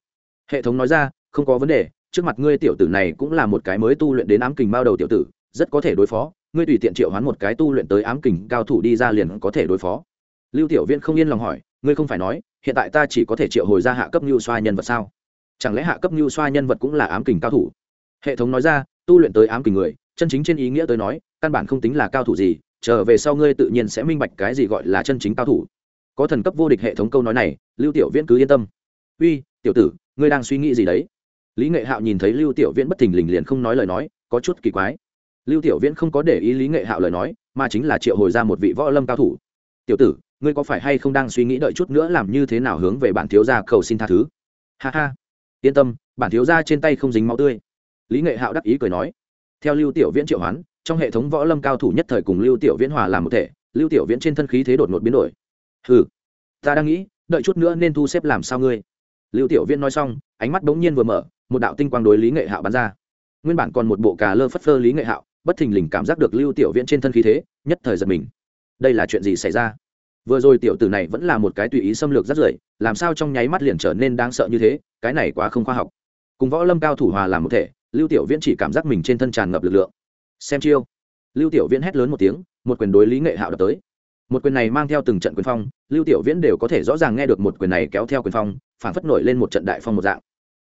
Hệ thống nói ra, không có vấn đề, trước mặt ngươi tiểu tử này cũng là một cái mới tu luyện đến ám kình bao đầu tiểu tử, rất có thể đối phó, ngươi tùy tiện triệu hoán một cái tu luyện tới ám kình cao thủ đi ra liền có thể đối phó. Lưu tiểu viễn không yên lòng hỏi, ngươi không phải nói, hiện tại ta chỉ có thể triệu hồi ra hạ cấp lưu xoa nhân vật sao? Chẳng lẽ hạ cấp như xoa nhân vật cũng là ám kình cao thủ? Hệ thống nói ra, tu luyện tới ám kình người, chân chính trên ý nghĩa tới nói, căn bản không tính là cao thủ gì, trở về sau ngươi tự nhiên sẽ minh bạch cái gì gọi là chân chính cao thủ. Có thần cấp vô địch hệ thống câu nói này, lưu tiểu viễn cứ yên tâm. Uy, tiểu tử, ngươi đang suy nghĩ gì đấy? Lý nghệ hạo nhìn thấy lưu tiểu viễn bất thình lình liền không nói lời nói, có chút kỳ quái. Lưu tiểu viễn không có để ý lý nghệ hạo lời nói, mà chính là triệu hồi ra một vị võ lâm cao thủ. Tiểu tử, ngươi có phải hay không đang suy nghĩ đợi chút nữa làm như thế nào hướng về bản thiếu gia cầu xin tha thứ? Ha ha yên tâm, bản thiếu gia trên tay không dính máu tươi. Lý nghệ hạo đắc ý cười nói. Theo lưu tiểu viễn triệu hoán, trong hệ thống võ lâm cao thủ nhất thời cùng lưu tiểu viễn hòa làm một thể, lưu tiểu viễn trên thân khí thế đột ngột biến đổi. Ừ ta đang nghĩ, đợi chút nữa nên thu xếp làm sao ngươi? Lưu tiểu viễn nói xong, ánh mắt bỗng nhiên vừa mở, một đạo tinh quang đối lý nghệ hạo bắn ra. Nguyên bản còn một bộ cà lơ phất phơ lý nghệ hạo, bất thình lình cảm giác được lưu tiểu viễn trên thân khí thế, nhất thời giật mình. Đây là chuyện gì xảy ra? Vừa rồi tiểu tử này vẫn là một cái tùy ý xâm lược rất rưởi, làm sao trong nháy mắt liền trở nên đáng sợ như thế, cái này quá không khoa học. Cùng võ lâm cao thủ hòa làm một thể, lưu tiểu viễn chỉ cảm giác mình trên thân tràn ngập lực lượng. Xem chiêu. Lưu tiểu viễn hét lớn một tiếng, một quyền đối lý nghệ hạo đập tới. Một quyền này mang theo từng trận quyền phong, lưu tiểu viễn đều có thể rõ ràng nghe được một quyền này kéo theo quyền phong phản phất nổi lên một trận đại phong một dạng.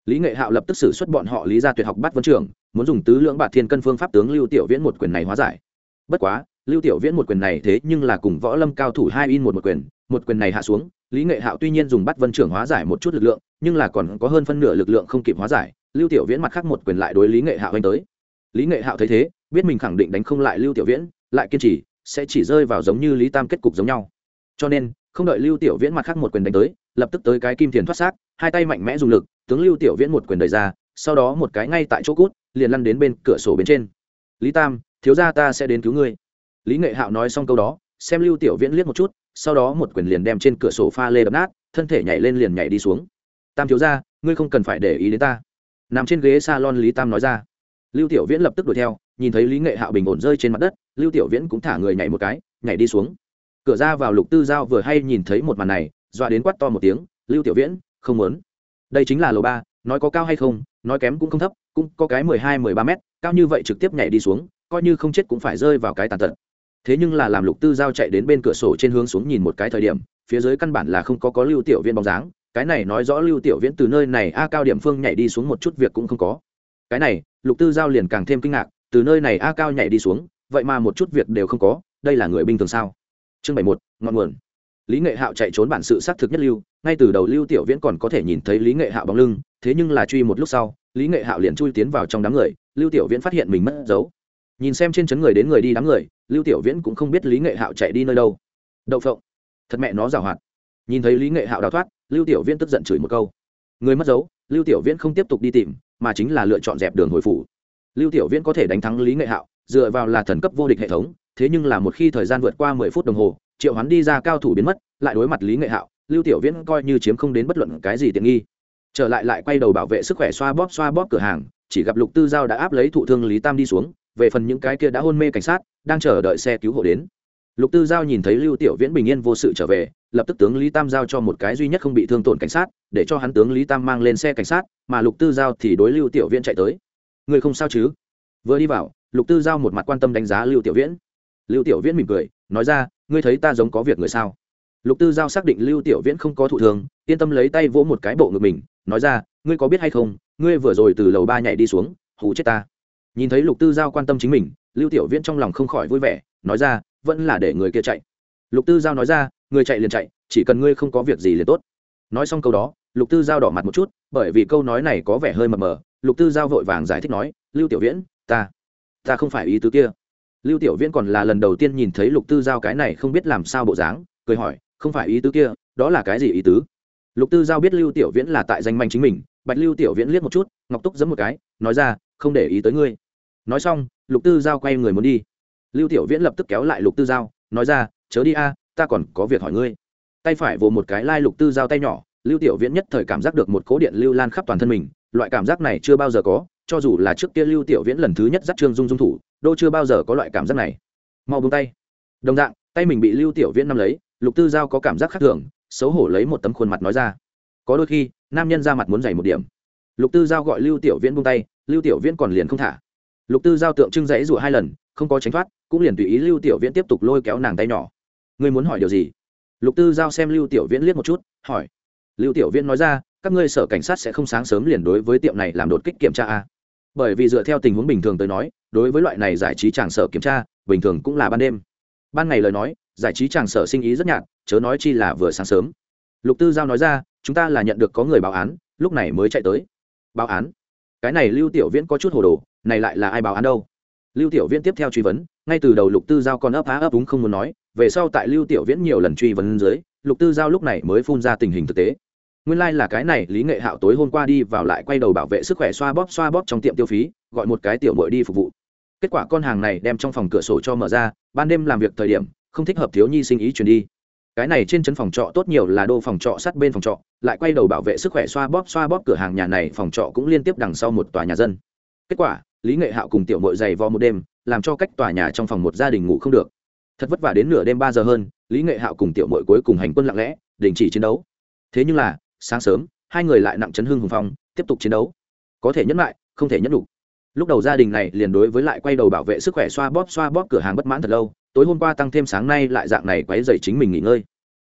Lý nghệ hạo lập tức xử xuất bọn họ lý ra tuyệt học bắt vân trường, muốn dùng tứ lưỡng bạt thiên cân phương pháp tướng lưu tiểu viễn một quyền này hóa giải. Bất quá lưu tiểu viễn một quyền này thế nhưng là cùng võ lâm cao thủ hai in một một quyền một quyền này hạ xuống, lý nghệ hạo tuy nhiên dùng bắt vân trưởng hóa giải một chút lực lượng, nhưng là còn có hơn phân nửa lực lượng không kịp hóa giải, lưu tiểu viễn mặt khác một quyền lại đối lý nghệ hạo anh tới. Lý nghệ hạo thấy thế, biết mình khẳng định đánh không lại lưu tiểu viễn, lại kiên trì, sẽ chỉ rơi vào giống như lý tam kết cục giống nhau. Cho nên, không đợi lưu tiểu viễn mặt khác một quyền đánh tới, lập tức tới cái kim thiền thoát xác, hai tay mạnh mẽ dùng lực, tướng lưu tiểu viễn một quyền đẩy ra, sau đó một cái ngay tại chỗ cút, liền lăn đến bên cửa sổ bên trên. Lý tam, thiếu gia ta sẽ đến cứu ngươi lý nghệ hạo nói xong câu đó, xem lưu tiểu viễn liếc một chút, sau đó một quyền liền đem trên cửa sổ pha lê đập nát, thân thể nhảy lên liền nhảy đi xuống. Tam thiếu gia, ngươi không cần phải để ý đến ta. Nằm trên ghế salon lý tam nói ra. Lưu tiểu viễn lập tức đuổi theo, nhìn thấy lý nghệ hạo bình ổn rơi trên mặt đất, lưu tiểu viễn cũng thả người nhảy một cái, nhảy đi xuống. Cửa ra vào lục tư giao vừa hay nhìn thấy một màn này, dọa đến quát to một tiếng, lưu tiểu viễn, không muốn. Đây chính là lầu ba, nói có cao hay không, nói kém cũng không thấp, cũng có cái mười hai, mười ba mét, cao như vậy trực tiếp nhảy đi xuống, coi như không chết cũng phải rơi vào cái tàn tật thế nhưng là làm lục tư giao chạy đến bên cửa sổ trên hướng xuống nhìn một cái thời điểm, phía dưới căn bản là không có có lưu tiểu viên bóng dáng. Cái này nói rõ lưu tiểu viễn từ nơi này a cao điểm phương nhảy đi xuống một chút việc cũng không có. Cái này, lục tư giao liền càng thêm kinh ngạc, từ nơi này a cao nhảy đi xuống, vậy mà một chút việc đều không có, đây là người bình thường sao? Chương bảy một ngọn nguồn. Lý nghệ hạo chạy trốn bản sự xác thực nhất lưu, ngay từ đầu lưu tiểu viễn còn có thể nhìn thấy lý nghệ hạo bóng lưng, thế nhưng là truy một lúc sau, lý nghệ hạo liền chui tiến vào trong đám người, lưu tiểu viễn phát hiện mình mất dấu. Nhìn xem trên chấn người đến người đi đám người lưu tiểu viễn cũng không biết lý nghệ hạo chạy đi nơi đâu. Đậu phộng. Thật mẹ nó giảo hoạt. Nhìn thấy lý nghệ hạo đào thoát, lưu tiểu viễn tức giận chửi một câu. Người mất dấu, lưu tiểu viễn không tiếp tục đi tìm, mà chính là lựa chọn dẹp đường hồi phủ. Lưu tiểu viễn có thể đánh thắng lý nghệ hạo, dựa vào là thần cấp vô địch hệ thống, thế nhưng là một khi thời gian vượt qua mười phút đồng hồ, triệu hắn đi ra cao thủ biến mất, lại đối mặt lý nghệ hạo, lưu tiểu viễn coi như chiếm không đến bất luận cái gì tiện nghi. Trở lại lại quay đầu bảo vệ sức khỏe xoa bóp xoa bóp cửa hàng, chỉ gặp lục tư giao đã áp lấy thụ thương lý tam đi xuống về phần những cái kia đã hôn mê cảnh sát, đang chờ đợi xe cứu hộ đến. Lục tư giao nhìn thấy lưu tiểu viễn bình yên vô sự trở về, lập tức tướng lý tam giao cho một cái duy nhất không bị thương tổn cảnh sát, để cho hắn tướng lý tam mang lên xe cảnh sát, mà lục tư giao thì đối lưu tiểu viễn chạy tới. Người không sao chứ? Vừa đi vào, lục tư giao một mặt quan tâm đánh giá lưu tiểu viễn. Lưu tiểu viễn mỉm cười, nói ra, ngươi thấy ta giống có việc người sao? Lục tư giao xác định lưu tiểu viễn không có thụ thường yên tâm lấy tay vỗ một cái bộ ngực mình, nói ra, ngươi có biết hay không, ngươi vừa rồi từ lầu ba nhảy đi xuống, hù chết ta nhìn thấy lục tư giao quan tâm chính mình, lưu tiểu viễn trong lòng không khỏi vui vẻ, nói ra, vẫn là để người kia chạy. Lục tư giao nói ra, người chạy liền chạy, chỉ cần ngươi không có việc gì liền tốt. Nói xong câu đó, lục tư giao đỏ mặt một chút, bởi vì câu nói này có vẻ hơi mờ mờ, lục tư giao vội vàng giải thích nói, lưu tiểu viễn, ta ta không phải ý tứ kia. Lưu tiểu viễn còn là lần đầu tiên nhìn thấy lục tư giao cái này không biết làm sao bộ dáng, cười hỏi, không phải ý tứ kia, đó là cái gì ý tứ? Lục tư giao biết lưu tiểu viễn là tại danh manh chính mình, bạch lưu tiểu viễn liếc một chút, ngọc túc giấm một cái, nói ra, không để ý tới ngươi nói xong, lục tư giao quay người muốn đi. Lưu tiểu viễn lập tức kéo lại lục tư giao, nói ra, chớ đi a, ta còn có việc hỏi ngươi. Tay phải vồ một cái lai lục tư giao tay nhỏ, lưu tiểu viễn nhất thời cảm giác được một cố điện lưu lan khắp toàn thân mình, loại cảm giác này chưa bao giờ có, cho dù là trước kia lưu tiểu viễn lần thứ nhất dắt trương dung dung thủ, đô chưa bao giờ có loại cảm giác này. Mau bông tay. Đồng dạng, tay mình bị lưu tiểu viễn nắm lấy, lục tư giao có cảm giác khác thường, xấu hổ lấy một tấm khuôn mặt nói ra. Có đôi khi, nam nhân ra mặt muốn dày một điểm. Lục tư giao gọi lưu tiểu viễn buông tay, lưu tiểu viễn còn liền không thả lục tư giao tượng trưng dãy rủa hai lần, không có tránh thoát, cũng liền tùy ý lưu tiểu viễn tiếp tục lôi kéo nàng tay nhỏ. Ngươi muốn hỏi điều gì? Lục tư giao xem lưu tiểu viễn liếc một chút, hỏi. Lưu tiểu viễn nói ra, các ngươi sở cảnh sát sẽ không sáng sớm liền đối với tiệm này làm đột kích kiểm tra a bởi vì dựa theo tình huống bình thường tới nói, đối với loại này giải trí tràng sở kiểm tra, bình thường cũng là ban đêm. Ban ngày lời nói, giải trí tràng sở sinh ý rất nhạt, chớ nói chi là vừa sáng sớm. Lục tư giao nói ra, chúng ta là nhận được có người báo án, lúc này mới chạy tới. Báo án? Cái này lưu tiểu viễn có chút hồ đồ này lại là ai báo án đâu? Lưu tiểu viễn tiếp theo truy vấn, ngay từ đầu lục tư giao còn ấp á ấp úng không muốn nói, về sau tại lưu tiểu viễn nhiều lần truy vấn dưới, lục tư giao lúc này mới phun ra tình hình thực tế. Nguyên lai、like、là cái này, lý nghệ hạo tối hôm qua đi vào lại quay đầu bảo vệ sức khỏe xoa bóp xoa bóp trong tiệm tiêu phí, gọi một cái tiểu mội đi phục vụ. Kết quả con hàng này đem trong phòng cửa sổ cho mở ra, ban đêm làm việc thời điểm, không thích hợp thiếu nhi sinh ý chuyển đi. Cái này trên chân phòng trọ tốt nhiều là đô phòng trọ sát bên phòng trọ, lại quay đầu bảo vệ sức khỏe xoa bóp xoa bóp cửa hàng nhà này, phòng trọ cũng liên tiếp đằng sau một tòa nhà dân. Kết quả lý nghệ hạo cùng tiểu mội dày vò một đêm, làm cho cách tòa nhà trong phòng một gia đình ngủ không được. Thật vất vả đến nửa đêm ba giờ hơn, lý nghệ hạo cùng tiểu mội cuối cùng hành quân lặng lẽ, đình chỉ chiến đấu. Thế nhưng là, sáng sớm, hai người lại nặng chấn hương hùng phong, tiếp tục chiến đấu. Có thể nhẫn lại, không thể nhẫn đủ lúc đầu gia đình này liền đối với lại quay đầu bảo vệ sức khỏe xoa bóp xoa bóp cửa hàng bất mãn thật lâu, tối hôm qua tăng thêm sáng nay lại dạng này quấy dày chính mình nghỉ ngơi.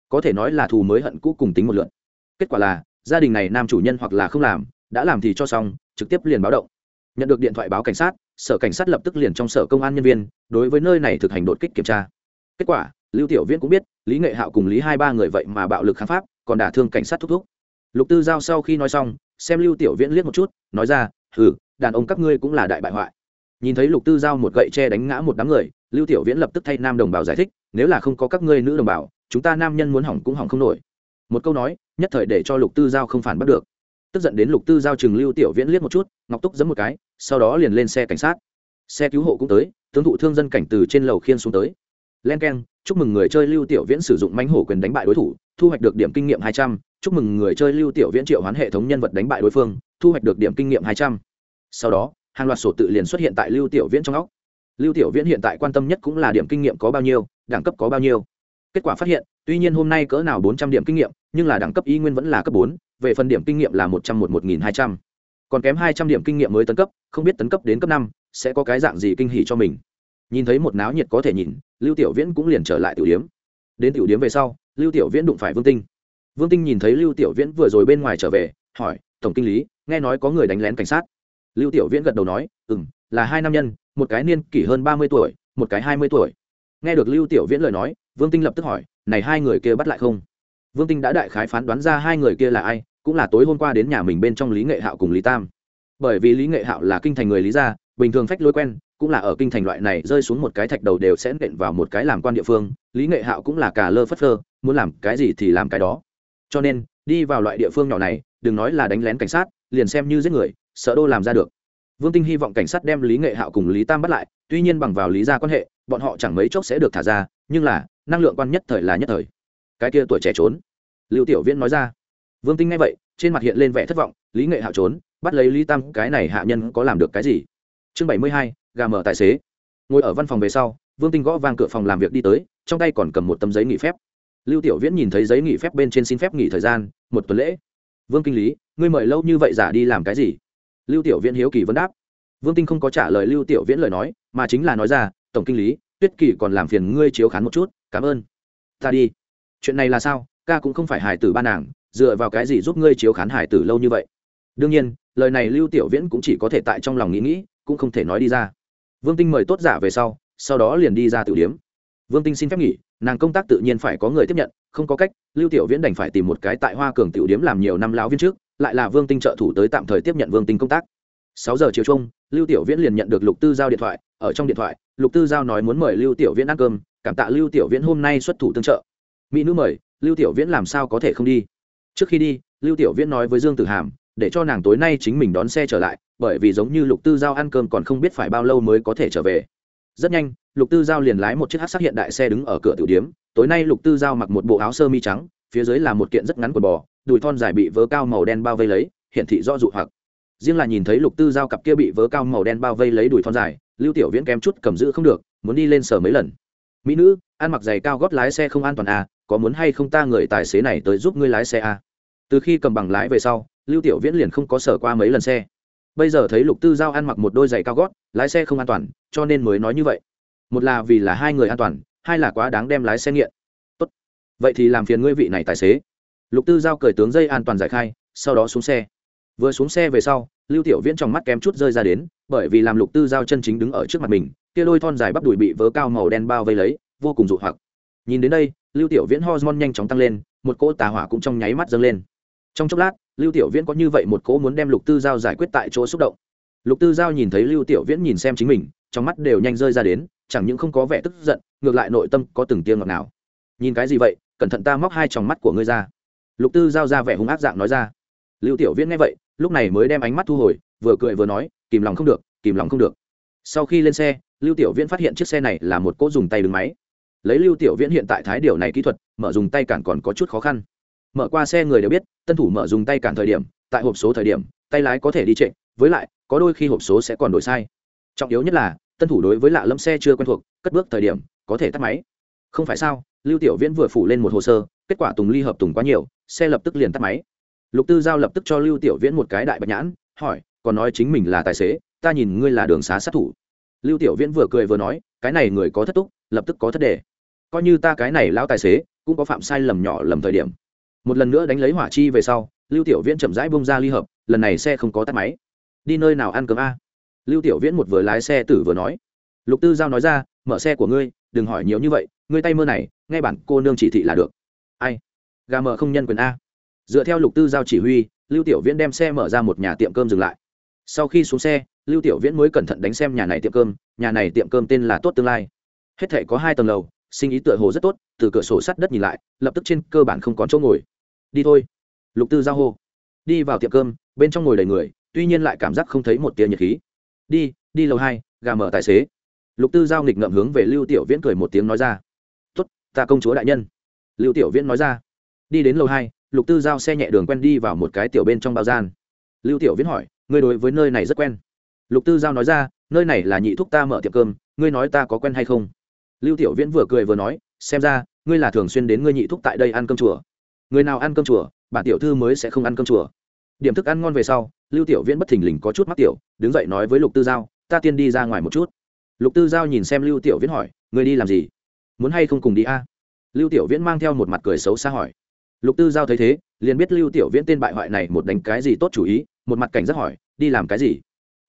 Có thể nói là thù mới hận cũ cùng tính một lượn. Kết quả là, gia đình này nam chủ nhân hoặc là không làm, đã làm thì cho xong, trực tiếp liền báo động nhận được điện thoại báo cảnh sát, sở cảnh sát lập tức liền trong sở công an nhân viên, đối với nơi này thực hành đột kích kiểm tra. Kết quả, lưu tiểu viễn cũng biết, lý nghệ hạo cùng lý hai ba người vậy mà bạo lực kháng pháp, còn đả thương cảnh sát thúc thúc. Lục tư giao sau khi nói xong, xem lưu tiểu viễn liếc một chút, nói ra ừ đàn ông các ngươi cũng là đại bại hoại. Nhìn thấy lục tư giao một gậy tre đánh ngã một đám người, lưu tiểu viễn lập tức thay nam đồng bào giải thích, nếu là không có các ngươi nữ đồng bào, chúng ta nam nhân muốn hỏng cũng hỏng không nổi. Một câu nói, nhất thời để cho lục tư giao không phản bắt được tức giận đến lục tư giao chừng lưu tiểu viễn liếc một chút, ngọc túc giấm một cái, sau đó liền lên xe cảnh sát. Xe cứu hộ cũng tới, tướng thụ thương dân cảnh từ trên lầu khiên xuống tới. Len k e n chúc mừng người chơi lưu tiểu viễn sử dụng mánh hổ quyền đánh bại đối thủ, thu hoạch được điểm kinh nghiệm hai trăm. Chúc mừng người chơi lưu tiểu viễn triệu hoán hệ thống nhân vật đánh bại đối phương, thu hoạch được điểm kinh nghiệm hai trăm. Sau đó, hàng loạt sổ tự liền xuất hiện tại lưu tiểu viễn trong óc. Lưu tiểu viễn hiện tại quan tâm nhất cũng là điểm kinh nghiệm có bao nhiêu, đẳng cấp có bao nhiêu kết quả phát hiện, tuy nhiên hôm nay cỡ nào bốn trăm điểm kinh nghiệm, nhưng là đẳng cấp y nguyên vẫn là cấp bốn, về phần điểm kinh nghiệm là một trăm một một nghìn hai trăm. Còn kém hai trăm điểm kinh nghiệm mới tấn cấp, không biết tấn cấp đến cấp năm, sẽ có cái dạng gì kinh hỉ cho mình. Nhìn thấy một náo nhiệt có thể nhìn, lưu tiểu viễn cũng liền trở lại tiểu điếm. Đến tiểu điếm về sau, lưu tiểu viễn đụng phải vương tinh. Vương tinh nhìn thấy lưu tiểu viễn vừa rồi bên ngoài trở về, hỏi, tổng kinh lý, nghe nói có người đánh lén cảnh sát? Lưu tiểu viễn gật đầu nói ừ m là hai nam nhân, một cái niên kỷ hơn ba mươi tuổi, một cái hai mươi tuổi. Nghe được lưu tiểu viễn lời nói vương tinh lập tức hỏi, này hai người kia bắt lại không? Vương tinh đã đại khái phán đoán ra hai người kia là ai, cũng là tối hôm qua đến nhà mình bên trong lý nghệ hạo cùng lý tam. Bởi vì lý nghệ hạo là kinh thành người lý gia, bình thường phách lối quen, cũng là ở kinh thành loại này rơi xuống một cái thạch đầu đều sẽ nện vào một cái làm quan địa phương, lý nghệ hạo cũng là cả lơ phất phơ, muốn làm cái gì thì làm cái đó. Cho nên, đi vào loại địa phương nhỏ này, đừng nói là đánh lén cảnh sát, liền xem như giết người, sợ đô làm ra được. Vương tinh hy vọng cảnh sát đem lý nghệ hạo cùng lý tam bắt lại, tuy nhiên bằng vào lý gia quan hệ, bọn họ chẳng mấy chốc sẽ được thả ra, nhưng là năng lượng quan nhất thời là nhất thời. Cái kia tuổi trẻ trốn. Lưu tiểu viễn nói ra. Vương tinh nghe vậy, trên mặt hiện lên vẻ thất vọng, lý nghệ hạo trốn, bắt lấy lý tam, cái này hạ nhân có làm được cái gì? Chương bảy mươi hai, gà mở tài xế. Ngồi ở văn phòng về sau, vương tinh gõ vang cửa phòng làm việc đi tới, trong tay còn cầm một tấm giấy nghỉ phép. Lưu tiểu viễn nhìn thấy giấy nghỉ phép bên trên xin phép nghỉ thời gian, một tuần lễ. Vương kinh lý, ngươi mời lâu như vậy giả đi làm cái gì? Lưu tiểu viễn hiếu kỳ vấn đáp. Vương tinh không có trả lời lưu tiểu viễn lời nói, mà chính là nói ra, tổng kinh lý tuyết kỳ còn làm phiền ngươi chiếu khán một chút, cảm ơn. Ta đi. Chuyện này là sao? Ca cũng không phải hải tử ba nàng, dựa vào cái gì giúp ngươi chiếu khán hải tử lâu như vậy? Đương nhiên, lời này lưu tiểu viễn cũng chỉ có thể tại trong lòng nghĩ nghĩ, cũng không thể nói đi ra. Vương tinh mời tốt giả về sau sau đó liền đi ra tử điếm. Vương tinh xin phép nghỉ, nàng công tác tự nhiên phải có người tiếp nhận, không có cách, lưu tiểu viễn đành phải tìm một cái tại hoa cường tiểu điếm làm nhiều năm lão viên trước, lại là vương tinh trợ thủ tới tạm thời tiếp nhận vương tinh công tác. Sáu giờ chiều chung, lưu tiểu viễn liền nhận được lục tư giao điện thoại, ở trong điện thoại lục tư giao nói muốn mời lưu tiểu viễn ăn cơm, cảm tạ lưu tiểu viễn hôm nay xuất thủ tương trợ. Mỹ nữ mời, lưu tiểu viễn làm sao có thể không đi? Trước khi đi, lưu tiểu viễn nói với dương tử hàm, để cho nàng tối nay chính mình đón xe trở lại, bởi vì giống như lục tư giao ăn cơm còn không biết phải bao lâu mới có thể trở về. Rất nhanh, lục tư giao liền lái một chiếc hát sắc hiện đại xe đứng ở cửa tiểu điếm, tối nay lục tư giao mặc một bộ áo sơ mi trắng, phía dưới là một kiện rất ngắn quần bò, đùi thon dài bị vớ cao màu đen bao vây lấy, hiển thị do dụ hoặc. Riêng là nhìn thấy lục tư giao cặp kia bị vớ cao màu đen bao vây lấy đùi thon dài lưu tiểu viễn kém chút cầm giữ không được, muốn đi lên sở mấy lần. Mỹ nữ, ăn mặc giày cao gót lái xe không an toàn à có muốn hay không ta người tài xế này tới giúp ngươi lái xe à? Từ khi cầm bằng lái về sau, lưu tiểu viễn liền không có sở qua mấy lần xe. Bây giờ thấy lục tư giao ăn mặc một đôi giày cao gót, lái xe không an toàn, cho nên mới nói như vậy. Một là vì là hai người an toàn, hai là quá đáng đem lái xe nghiện. Tốt. vậy thì làm phiền ngươi vị này tài xế. Lục tư giao cởi tướng dây an toàn giải khai, sau đó xuống xe. Vừa xuống xe về sau, lưu tiểu viễn trong mắt kém chút rơi ra đến bởi vì làm lục tư giao chân chính đứng ở trước mặt mình, kia lôi thon dài bắp đùi bị vớ cao màu đen bao vây lấy, vô cùng dụ hoặc. Nhìn đến đây, lưu tiểu viễn hormone nhanh chóng tăng lên, một cỗ tà hỏa cũng trong nháy mắt dâng lên. Trong chốc lát, lưu tiểu viễn có như vậy một cỗ muốn đem lục tư giao giải quyết tại chỗ xúc động. Lục tư giao nhìn thấy lưu tiểu viễn nhìn xem chính mình, trong mắt đều nhanh rơi ra đến, chẳng những không có vẻ tức giận, ngược lại nội tâm có từng tiếng ngọt nào nhìn cái gì vậy? Cẩn thận ta móc hai tròng mắt của ngươi ra. Lục tư giao ra vẻ hung ác dạng nói ra. Lưu tiểu viễn nghe vậy, lúc này mới đem ánh mắt thu hồi, vừa cười vừa nói kìm lòng không được, kìm lòng không được. Sau khi lên xe, lưu tiểu viễn phát hiện chiếc xe này là một cỗ dùng tay đứng máy. Lấy lưu tiểu viễn hiện tại thái điều này kỹ thuật, mở dùng tay cản còn có chút khó khăn. Mở qua xe người đều biết, tân thủ mở dùng tay cản thời điểm, tại hộp số thời điểm, tay lái có thể đi trệ, với lại, có đôi khi hộp số sẽ còn đổi sai. Trọng yếu nhất là, tân thủ đối với lạ lâm xe chưa quen thuộc, cất bước thời điểm, có thể tắt máy. Không phải sao, lưu tiểu viễn vừa phủ lên một hồ sơ, kết quả tùng ly hợp tùng quá nhiều, xe lập tức liền tắt máy. Lục tư giao lập tức cho lưu tiểu viễn một cái đại bạch nhãn, hỏi còn nói chính mình là tài xế, ta nhìn ngươi là đường xá sát thủ. Lưu tiểu viễn vừa cười vừa nói, cái này người có thất túc, lập tức có thất đề. Coi như ta cái này lão tài xế, cũng có phạm sai lầm nhỏ lầm thời điểm. Một lần nữa đánh lấy hỏa chi về sau, lưu tiểu viễn chậm rãi bông ra ly hợp, lần này xe không có tắt máy. Đi nơi nào ăn cơm a? Lưu tiểu viễn một vừa lái xe tử vừa nói. Lục tư giao nói ra, mở xe của ngươi, đừng hỏi nhiều như vậy, ngươi tay mơ này, nghe bản cô nương chỉ thị là được. Ai? Gà mờ không nhân quyền a. Dựa theo lục tư giao chỉ huy, lưu tiểu viễn đem xe mở ra một nhà tiệm cơm dừng lại sau khi xuống xe lưu tiểu viễn mới cẩn thận đánh xem nhà này tiệm cơm nhà này tiệm cơm tên là tốt tương lai. Hết thể có hai tầng lầu sinh ý tựa hồ rất tốt từ cửa sổ sắt đất nhìn lại lập tức trên cơ bản không có chỗ ngồi. Đi thôi. Lục tư giao hô. Đi vào tiệm cơm bên trong ngồi đầy người tuy nhiên lại cảm giác không thấy một tia nhiệt khí. Đi đi lầu hai gà mở tài xế. Lục tư giao nghịch ngậm hướng về lưu tiểu viễn cười một tiếng nói ra. Tốt, ta công chúa đại nhân. Lưu tiểu viễn nói ra. Đi đến lầu hai lục tư giao xe nhẹ đường quen đi vào một cái tiểu bên trong bao gian. Lưu tiểu viễn hỏi ngươi đối với nơi này rất quen. Lục tư giao nói ra, nơi này là nhị thúc ta mở tiệm cơm, ngươi nói ta có quen hay không? Lưu tiểu viễn vừa cười vừa nói, xem ra, ngươi là thường xuyên đến ngươi nhị thúc tại đây ăn cơm chùa. Người nào ăn cơm chùa bản tiểu thư mới sẽ không ăn cơm chùa. Điểm thức ăn ngon về sau, lưu tiểu viễn bất thình lình có chút mắc tiểu, đứng dậy nói với lục tư giao, ta tiên đi ra ngoài một chút. Lục tư giao nhìn xem lưu tiểu viễn hỏi người đi làm gì? Muốn hay không cùng đi a? Lưu tiểu viễn mang theo một mặt cười xấu xa hỏi. Lục tư giao thấy thế, liền biết lưu tiểu viễn tên bại hoại này một đánh cái gì tốt chủ ý một mặt cảnh giác hỏi, đi làm cái gì?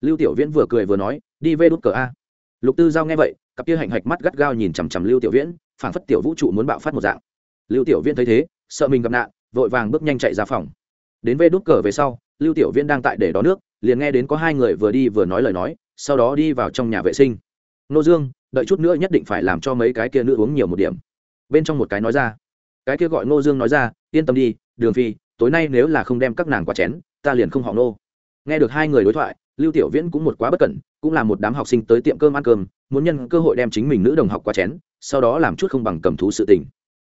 Lưu tiểu viễn vừa cười vừa nói, đi vê đút cờ a. Lục tư giao nghe vậy, cặp kia hạnh hạch mắt gắt gao nhìn chằm chằm lưu tiểu viễn, phảng phất tiểu vũ trụ muốn bạo phát một dạng. Lưu tiểu viễn thấy thế, sợ mình gặp nạn, vội vàng bước nhanh chạy ra phòng. Đến vê đút cờ về sau, lưu tiểu viễn đang tại để đó nước, liền nghe đến có hai người vừa đi vừa nói lời nói, sau đó đi vào trong nhà vệ sinh. Nô dương, đợi chút nữa nhất định phải làm cho mấy cái kia nữ uống nhiều một điểm. Bên trong một cái nói ra. Cái kia gọi nô dương nói ra, yên tâm đi, đường phi, tối nay nếu là không đem các nàng qua chén ta liền không họ nô nghe được hai người đối thoại, lưu tiểu viễn cũng một quá bất cẩn, cũng là một đám học sinh tới tiệm cơm ăn cơm, muốn nhân cơ hội đem chính mình nữ đồng học qua chén, sau đó làm chút không bằng cầm thú sự tình.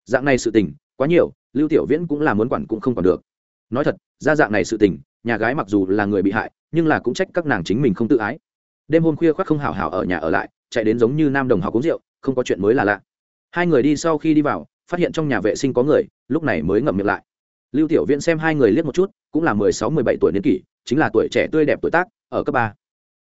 Dạng này sự tình, quá nhiều, lưu tiểu viễn cũng là muốn quản cũng không còn được. Nói thật, ra dạng này sự tình, nhà gái mặc dù là người bị hại, nhưng là cũng trách các nàng chính mình không tự ái. Đêm hôm khuya khoác không hảo hảo ở nhà ở lại, chạy đến giống như nam đồng học uống rượu, không có chuyện mới là lạ. Hai người đi sau khi đi vào, phát hiện trong nhà vệ sinh có người, lúc này mới ngậm miệng lại. Lưu tiểu viễn xem hai người liếc một chút cũng là mười sáu, mười bảy tuổi niên kỷ, chính là tuổi trẻ tươi đẹp tuổi tác, ở cấp ba.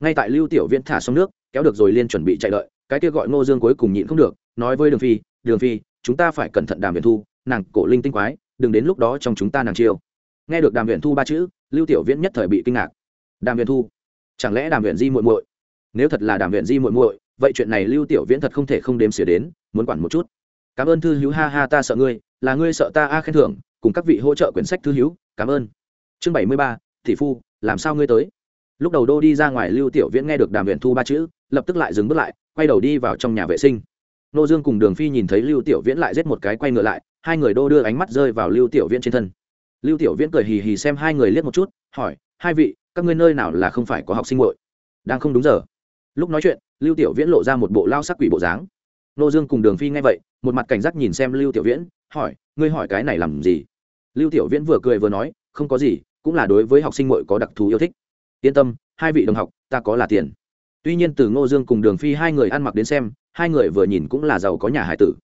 Ngay tại lưu tiểu viễn thả xong nước, kéo được rồi liên chuẩn bị chạy đợi, cái kia gọi ngô dương cuối cùng nhịn không được, nói với đường phi đường phi, chúng ta phải cẩn thận đàm viện thu, nàng cổ linh tinh quái, đừng đến lúc đó trong chúng ta nàng chiêu. Nghe được đàm viện thu ba chữ, lưu tiểu viễn nhất thời bị kinh ngạc. Đàm viện thu, chẳng lẽ đàm viện di muội muội? Nếu thật là đàm viện di muội muội, vậy chuyện này lưu tiểu viễn thật không thể không đếm xỉa đến, muốn quản một chút. Cảm ơn thư hữu, ha ha, ta sợ ngươi, là ngươi sợ ta a khen thưởng, cùng các vị hỗ trợ quyển sách thư hữu, cảm ơn chương bảy mươi ba thị phu, làm sao ngươi tới? Lúc đầu đô đi ra ngoài, lưu tiểu viễn nghe được đàm viện thu ba chữ, lập tức lại dừng bước lại, quay đầu đi vào trong nhà vệ sinh. Nô dương cùng đường phi nhìn thấy lưu tiểu viễn lại giết một cái quay ngựa lại, hai người đô đưa ánh mắt rơi vào lưu tiểu viễn trên thân. Lưu tiểu viễn cười hì hì xem hai người liếc một chút, hỏi, hai vị, các ngươi nơi nào là không phải có học sinh muội? Đang không đúng giờ. Lúc nói chuyện, lưu tiểu viễn lộ ra một bộ lao sắc quỷ bộ dáng. Nô dương cùng đường phi nghe vậy, một mặt cảnh giác nhìn xem lưu tiểu viễn, hỏi, ngươi hỏi cái này làm gì? Lưu tiểu viễn vừa cười vừa nói, không có gì cũng là đối với học sinh muội có đặc thù yêu thích. Yên tâm, hai vị đồng học, ta có là tiền. Tuy nhiên từ ngô dương cùng đường phi hai người ăn mặc đến xem, hai người vừa nhìn cũng là giàu có nhà hải tử.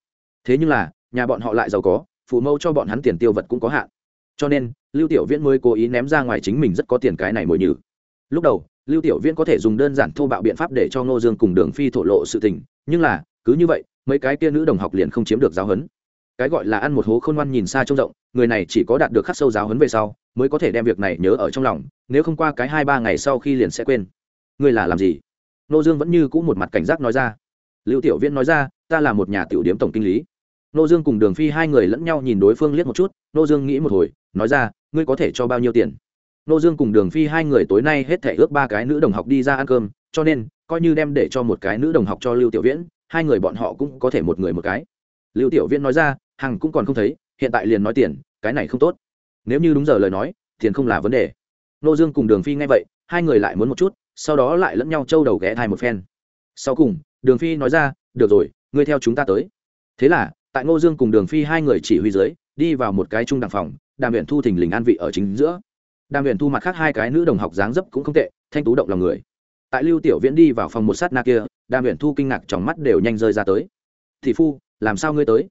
Thế nhưng là, nhà bọn họ lại giàu có, phụ mẫu cho bọn hắn tiền tiêu vật cũng có hạn. Cho nên, lưu tiểu viễn mới cố ý ném ra ngoài chính mình rất có tiền cái này mồi nhử. Lúc đầu, lưu tiểu viễn có thể dùng đơn giản thô bạo biện pháp để cho ngô dương cùng đường phi thổ lộ sự tình, nhưng là, cứ như vậy, mấy cái kia nữ đồng học liền không chiếm được giáo huấn cái gọi là ăn một hố khôn ngoan nhìn xa trông rộng, người này chỉ có đạt được khắc sâu giáo huấn về sau, mới có thể đem việc này nhớ ở trong lòng, nếu không qua cái hai ba ngày sau khi liền sẽ quên. Ngươi là làm gì? Nô dương vẫn như cũ một mặt cảnh giác nói ra. Lưu tiểu viễn nói ra, ta là một nhà tiểu điếm tổng kinh lý. Nô dương cùng đường phi hai người lẫn nhau nhìn đối phương liếc một chút, nô dương nghĩ một hồi, nói ra, ngươi có thể cho bao nhiêu tiền? Nô dương cùng đường phi hai người tối nay hết thể ước ba cái nữ đồng học đi ra ăn cơm, cho nên, coi như đem để cho một cái nữ đồng học cho lưu tiểu viễn, hai người bọn họ cũng có thể một người một cái. Lưu tiểu viễn nói ra hằng cũng còn không thấy, hiện tại liền nói tiền, cái này không tốt. Nếu như đúng giờ lời nói, tiền không là vấn đề. Nô dương cùng đường phi nghe vậy, hai người lại muốn một chút, sau đó lại lẫn nhau trâu đầu ghé thai một phen. Sau cùng, đường phi nói ra, được rồi, ngươi theo chúng ta tới. Thế là, tại ngô dương cùng đường phi hai người chỉ huy dưới, đi vào một cái trung đẳng phòng, đàm viện thu thình lình an vị ở chính giữa. Đàm viện thu mặt khác hai cái nữ đồng học dáng dấp cũng không tệ, thanh tú động lòng người. Tại lưu tiểu viễn đi vào phòng một sát na kia, đàm viện thu kinh ngạc trong mắt đều nhanh rơi ra tới. Thị phu, làm sao ngươi tới?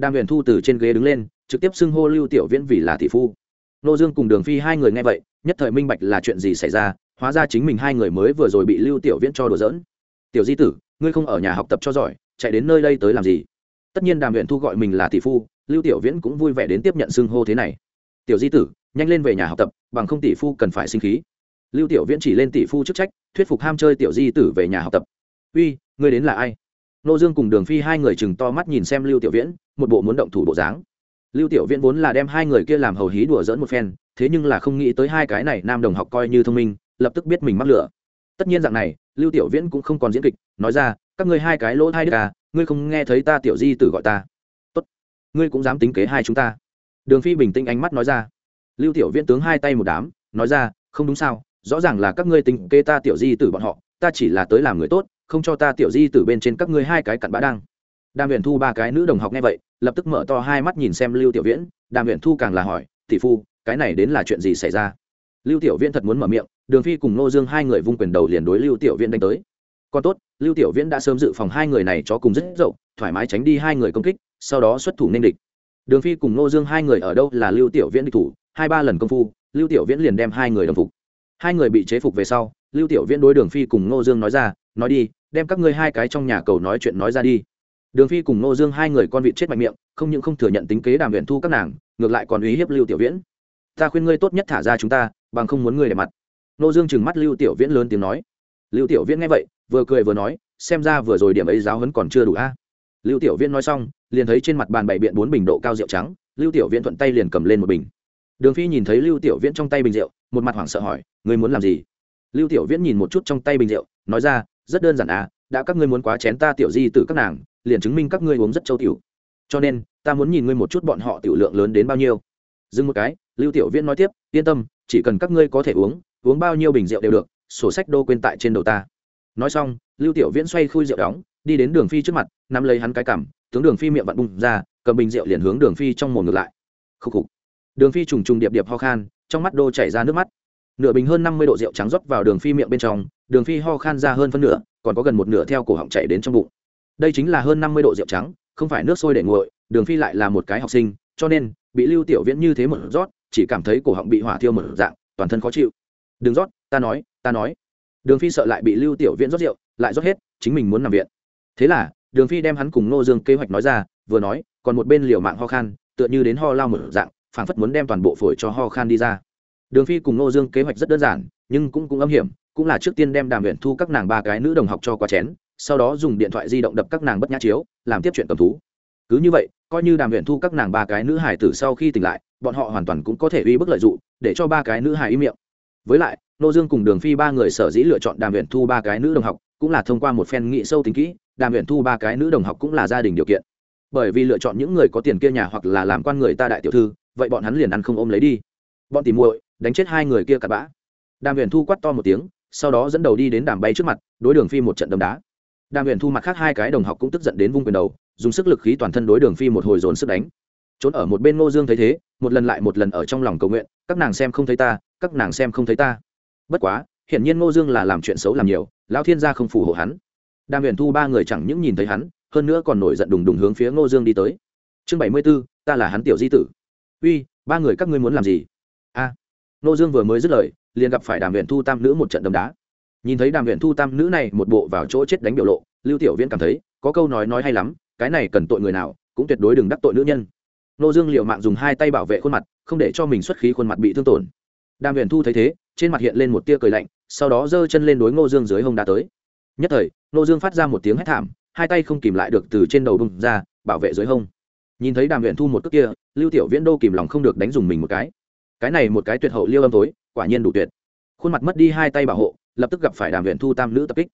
Đàm huyền thu từ trên ghế đứng lên, trực tiếp xưng hô lưu tiểu viễn vì là tỷ phu. Nô dương cùng đường phi hai người nghe vậy, nhất thời minh bạch là chuyện gì xảy ra, hóa ra chính mình hai người mới vừa rồi bị lưu tiểu viễn cho đùa giỡn. Tiểu di tử, ngươi không ở nhà học tập cho giỏi, chạy đến nơi đây tới làm gì? Tất nhiên đàm huyền thu gọi mình là tỷ phu, lưu tiểu viễn cũng vui vẻ đến tiếp nhận xưng hô thế này. Tiểu di tử, nhanh lên về nhà học tập, bằng không tỷ phu cần phải sinh khí. Lưu tiểu viễn chỉ lên tỷ phu chức trách, thuyết phục ham chơi tiểu di tử về nhà học tập. Uy, ngươi đến là ai? Nô dương cùng đường phi hai người chừng to mắt nhìn xem lưu tiểu viễn, một bộ muốn động thủ bộ dáng. Lưu tiểu viễn vốn là đem hai người kia làm hầu hí đùa dỡn một phen, thế nhưng là không nghĩ tới hai cái này nam đồng học coi như thông minh, lập tức biết mình mắc lửa. Tất nhiên dạng này, lưu tiểu viễn cũng không còn diễn kịch, nói ra, các ngươi hai cái lỗ hai đứa à ngươi không nghe thấy ta tiểu di tử gọi ta. Tốt, ngươi cũng dám tính kế hai chúng ta. Đường phi bình tĩnh ánh mắt nói ra. Lưu tiểu viễn tướng hai tay một đám, nói ra, không đúng sao, rõ ràng là các ngươi tính kế ta tiểu di tử bọn họ, ta chỉ là tới làm người tốt không cho ta tiểu di từ bên trên các ngươi hai cái cặn bã đang. Đàm huyền thu ba cái nữ đồng học nghe vậy, lập tức mở to hai mắt nhìn xem lưu tiểu viễn. Đàm huyền thu càng là hỏi, tỷ phu, cái này đến là chuyện gì xảy ra? Lưu tiểu viễn thật muốn mở miệng, đường phi cùng nô dương hai người vung quyền đầu liền đối lưu tiểu viễn đánh tới. Còn tốt, lưu tiểu viễn đã sớm dự phòng hai người này cho cùng rất dậu, thoải mái tránh đi hai người công kích, sau đó xuất thủ nên địch. Đường phi cùng nô dương hai người ở đâu là lưu tiểu viễn địch thủ, hai ba lần công phu, lưu tiểu viễn liền đem hai người đồng phục. Hai người bị chế phục về sau, lưu tiểu viễn đối đường phi cùng nô dương nói ra, nói đi đem các ngươi hai cái trong nhà cầu nói chuyện nói ra đi. Đường phi cùng nô dương hai người con vịt chết mạnh miệng, không những không thừa nhận tính kế đàm viện thu các nàng, ngược lại còn uy hiếp lưu tiểu viễn. Ta khuyên ngươi tốt nhất thả ra chúng ta, bằng không muốn ngươi để mặt. Nô dương chừng mắt lưu tiểu viễn lớn tiếng nói. Lưu tiểu viễn nghe vậy, vừa cười vừa nói, xem ra vừa rồi điểm ấy giáo huấn còn chưa đủ a. Lưu tiểu viễn nói xong, liền thấy trên mặt bàn bày biện bốn bình độ cao rượu trắng, lưu tiểu viễn thuận tay liền cầm lên một bình. Đường phi nhìn thấy lưu tiểu viễn trong tay bình rượu, một mặt hoảng sợ hỏi, ngươi muốn làm gì? Lưu tiểu viễn nhìn một chút trong tay bình rượu, nói ra rất đơn giản à đã các ngươi muốn quá chén ta tiểu di từ các nàng, liền chứng minh các ngươi uống rất châu tiểu. Cho nên, ta muốn nhìn ngươi một chút bọn họ tiểu lượng lớn đến bao nhiêu. Dừng một cái, lưu tiểu viễn nói tiếp, yên tâm, chỉ cần các ngươi có thể uống uống bao nhiêu bình rượu đều được, sổ sách đô quên tại trên đầu ta. Nói xong, lưu tiểu viễn xoay khui rượu đóng, đi đến đường phi trước mặt, nắm lấy hắn cái cằm, tướng đường phi miệng vặn bung ra, cầm bình rượu liền hướng đường phi trong mồm ngược lại. Khúc khục. Đường phi trùng trùng điệp điệp ho khan, trong mắt đô chảy ra nước mắt nửa bình hơn năm mươi độ rượu trắng rót vào đường phi miệng bên trong, đường phi ho khan ra hơn phân nửa, còn có gần một nửa theo cổ họng chảy đến trong bụng. Đây chính là hơn năm mươi độ rượu trắng, không phải nước sôi để nguội, đường phi lại là một cái học sinh, cho nên, bị lưu tiểu viễn như thế một rót, chỉ cảm thấy cổ họng bị hỏa thiêu một dạng, toàn thân khó chịu. Đừng rót, ta nói ta nói. Đường phi sợ lại bị lưu tiểu viễn rót rượu, lại rót hết, chính mình muốn nằm viện. Thế là, đường phi đem hắn cùng nô dương kế hoạch nói ra, vừa nói, còn một bên liều mạng ho khan, tựa như đến ho lao một dạng, phảng phất muốn đem toàn bộ phổi cho ho khan đi ra đường phi cùng nô dương kế hoạch rất đơn giản, nhưng cũng cũng âm hiểm, cũng là trước tiên đem đàm viện thu các nàng ba cái nữ đồng học cho qua chén, sau đó dùng điện thoại di động đập các nàng bất nhã chiếu, làm tiếp chuyện cầm thú. Cứ như vậy, coi như đàm viện thu các nàng ba cái nữ hải tử sau khi tỉnh lại, bọn họ hoàn toàn cũng có thể uy bức lợi dụng, để cho ba cái nữ hải im miệng. Với lại nô dương cùng đường phi ba người sở dĩ lựa chọn đàm viện thu ba cái nữ đồng học, cũng là thông qua một phen nghị sâu tính kỹ, đàm viện thu ba cái nữ đồng học cũng là gia đình điều kiện. Bởi vì lựa chọn những người có tiền kia nhà hoặc là làm quan người ta đại tiểu thư, vậy bọn hắn liền ăn không ôm lấy đi. Bọn tìm muội đánh chết hai người kia cặn bã. Đàm huyền thu quát to một tiếng, sau đó dẫn đầu đi đến đàm bay trước mặt, đối đường phi một trận đấm đá. Đàm huyền thu mặt khác hai cái đồng học cũng tức giận đến vung quyền đầu, dùng sức lực khí toàn thân đối đường phi một hồi dồn sức đánh. Trốn ở một bên ngô dương thấy thế, một lần lại một lần ở trong lòng cầu nguyện, các nàng xem không thấy ta, các nàng xem không thấy ta. Bất quá, hiển nhiên ngô dương là làm chuyện xấu làm nhiều, lão thiên gia không phù hộ hắn. Đàm huyền thu ba người chẳng những nhìn thấy hắn, hơn nữa còn nổi giận đùng đùng hướng phía ngô dương đi tới. Chương bảy mươi b ố ta là hắn tiểu di tử. Uy, ba người các ngươi muốn làm gì? A Nô dương vừa mới dứt lời, liền gặp phải đàm huyền thu tam nữ một trận đấm đá. Nhìn thấy đàm huyền thu tam nữ này một bộ vào chỗ chết đánh biểu lộ, lưu tiểu viễn cảm thấy, có câu nói nói hay lắm, cái này cần tội người nào, cũng tuyệt đối đừng đắc tội nữ nhân. Nô dương liệu mạng dùng hai tay bảo vệ khuôn mặt, không để cho mình xuất khí khuôn mặt bị thương tổn. Đàm huyền thu thấy thế, trên mặt hiện lên một tia cười lạnh, sau đó giơ chân lên đối ngô dương dưới hông đá tới. Nhất thời ngô dương phát ra một tiếng hét thảm, hai tay không kìm lại được từ trên đầu bung ra, bảo vệ dưới hông. Nhìn thấy đàm huyền thu một cước kia, lưu tiểu viễn đô kìm lòng không được đánh dùng mình một cái cái này một cái tuyệt hậu liêu âm tối, quả nhiên đủ tuyệt. Khuôn mặt mất đi hai tay bảo hộ, lập tức gặp phải đàm huyền thu tam nữ tập kích.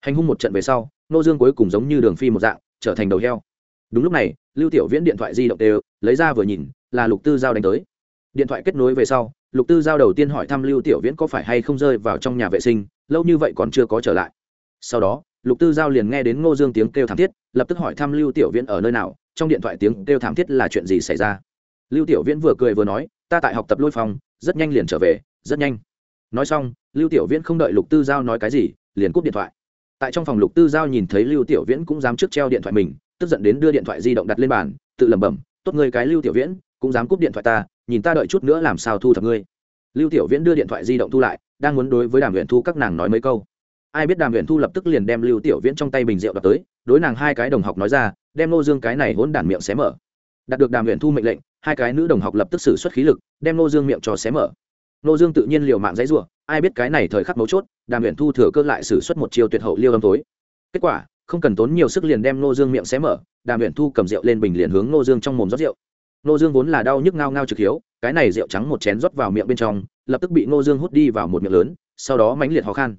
Hành hung một trận về sau ngô dương cuối cùng giống như đường phi một dạng, trở thành đầu heo. Đúng lúc này, lưu tiểu viễn điện thoại di động đều, lấy ra vừa nhìn, là lục tư giao đánh tới. Điện thoại kết nối về sau, lục tư giao đầu tiên hỏi thăm lưu tiểu viễn có phải hay không rơi vào trong nhà vệ sinh, lâu như vậy còn chưa có trở lại. Sau đó, lục tư giao liền nghe đến ngô dương tiếng kêu thảm thiết, lập tức hỏi thăm lưu tiểu viễn ở nơi nào, trong điện thoại tiếng kêu thảm thiết là chuyện gì xảy ra. Lưu tiểu viễn vừa cười vừa nói ta tại học tập lôi phong, rất nhanh liền trở về, rất nhanh. Nói xong, lưu tiểu viễn không đợi lục tư giao nói cái gì, liền cúp điện thoại. Tại trong phòng lục tư giao nhìn thấy lưu tiểu viễn cũng dám trước treo điện thoại mình, tức giận đến đưa điện thoại di động đặt lên bàn, tự lẩm bẩm, tốt người cái lưu tiểu viễn, cũng dám cúp điện thoại ta, nhìn ta đợi chút nữa làm sao thu thập ngươi. Lưu tiểu viễn đưa điện thoại di động thu lại, đang muốn đối với đàm huyền thu các nàng nói mấy câu. Ai biết đàm huyền thu lập tức liền đem lưu tiểu viễn trong tay bình rượu đập tới, đối nàng hai cái đồng học nói ra, đem nô dương cái này hỗn đản miệng xé mở. Đạt được đàm huyền thu mệnh lệnh hai cái nữ đồng học lập tức xử xuất khí lực, đem nô dương miệng cho xé mở. Nô dương tự nhiên liều mạng dãy rủa, ai biết cái này thời khắc mấu chốt, đàm huyện thu thừa cơ lại xử xuất một chiêu tuyệt hậu liêu âm tối. Kết quả, không cần tốn nhiều sức liền đem nô dương miệng xé mở, đàm huyện thu cầm rượu lên bình liền hướng nô dương trong mồm rót rượu. Nô dương vốn là đau nhức ngao ngao trực hiếu, cái này rượu trắng một chén rót vào miệng bên trong, lập tức bị nô dương hút đi vào một miệng lớn, sau đó mãnh liệt khó khăn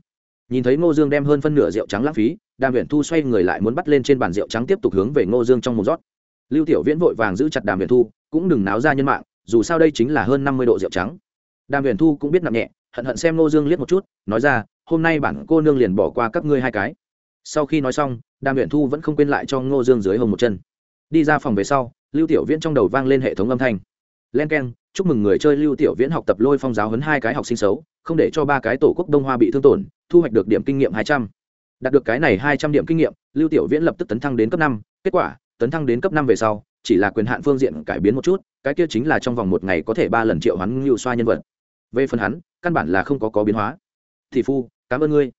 nhìn thấy ngô dương đem hơn phân nửa rượu trắng lãng phí, đàm viện thu xoay người lại muốn bắt lên trên bàn rượu trắng tiếp tục hướng về ngô dương trong mồm rót lưu tiểu viễn vội vàng giữ chặt đàm viện thu, cũng đừng náo ra nhân mạng, dù sao đây chính là hơn năm mươi độ rượu trắng. Đàm viện thu cũng biết nặng nhẹ, hận hận xem ngô dương liếc một chút, nói ra, hôm nay bản cô nương liền bỏ qua các ngươi hai cái. Sau khi nói xong, đàm viện thu vẫn không quên lại cho ngô dương dưới hồng một chân. Đi ra phòng về sau, lưu tiểu viễn trong đầu vang lên hệ thống âm thanh. Len k e n chúc mừng người chơi lưu tiểu viễn học tập lôi phong giáo hấn hai cái học sinh xấu, không để cho ba cái tổ quốc đông hoa bị thương tổn, thu hoạch được điểm kinh nghiệm hai trăm. Đạt được cái này hai trăm điểm kinh nghiệm, lưu tiểu viễn lập tức tấn thăng đến cấp năm, kết quả tấn thăng đến cấp năm về sau, chỉ là quyền hạn phương diện cải biến một chút, cái kia chính là trong vòng một ngày có thể ba lần triệu hắn lưu xoa nhân vật. Về phần hắn, căn bản là không có có biến hóa. Thị phu, cảm ơn ngươi.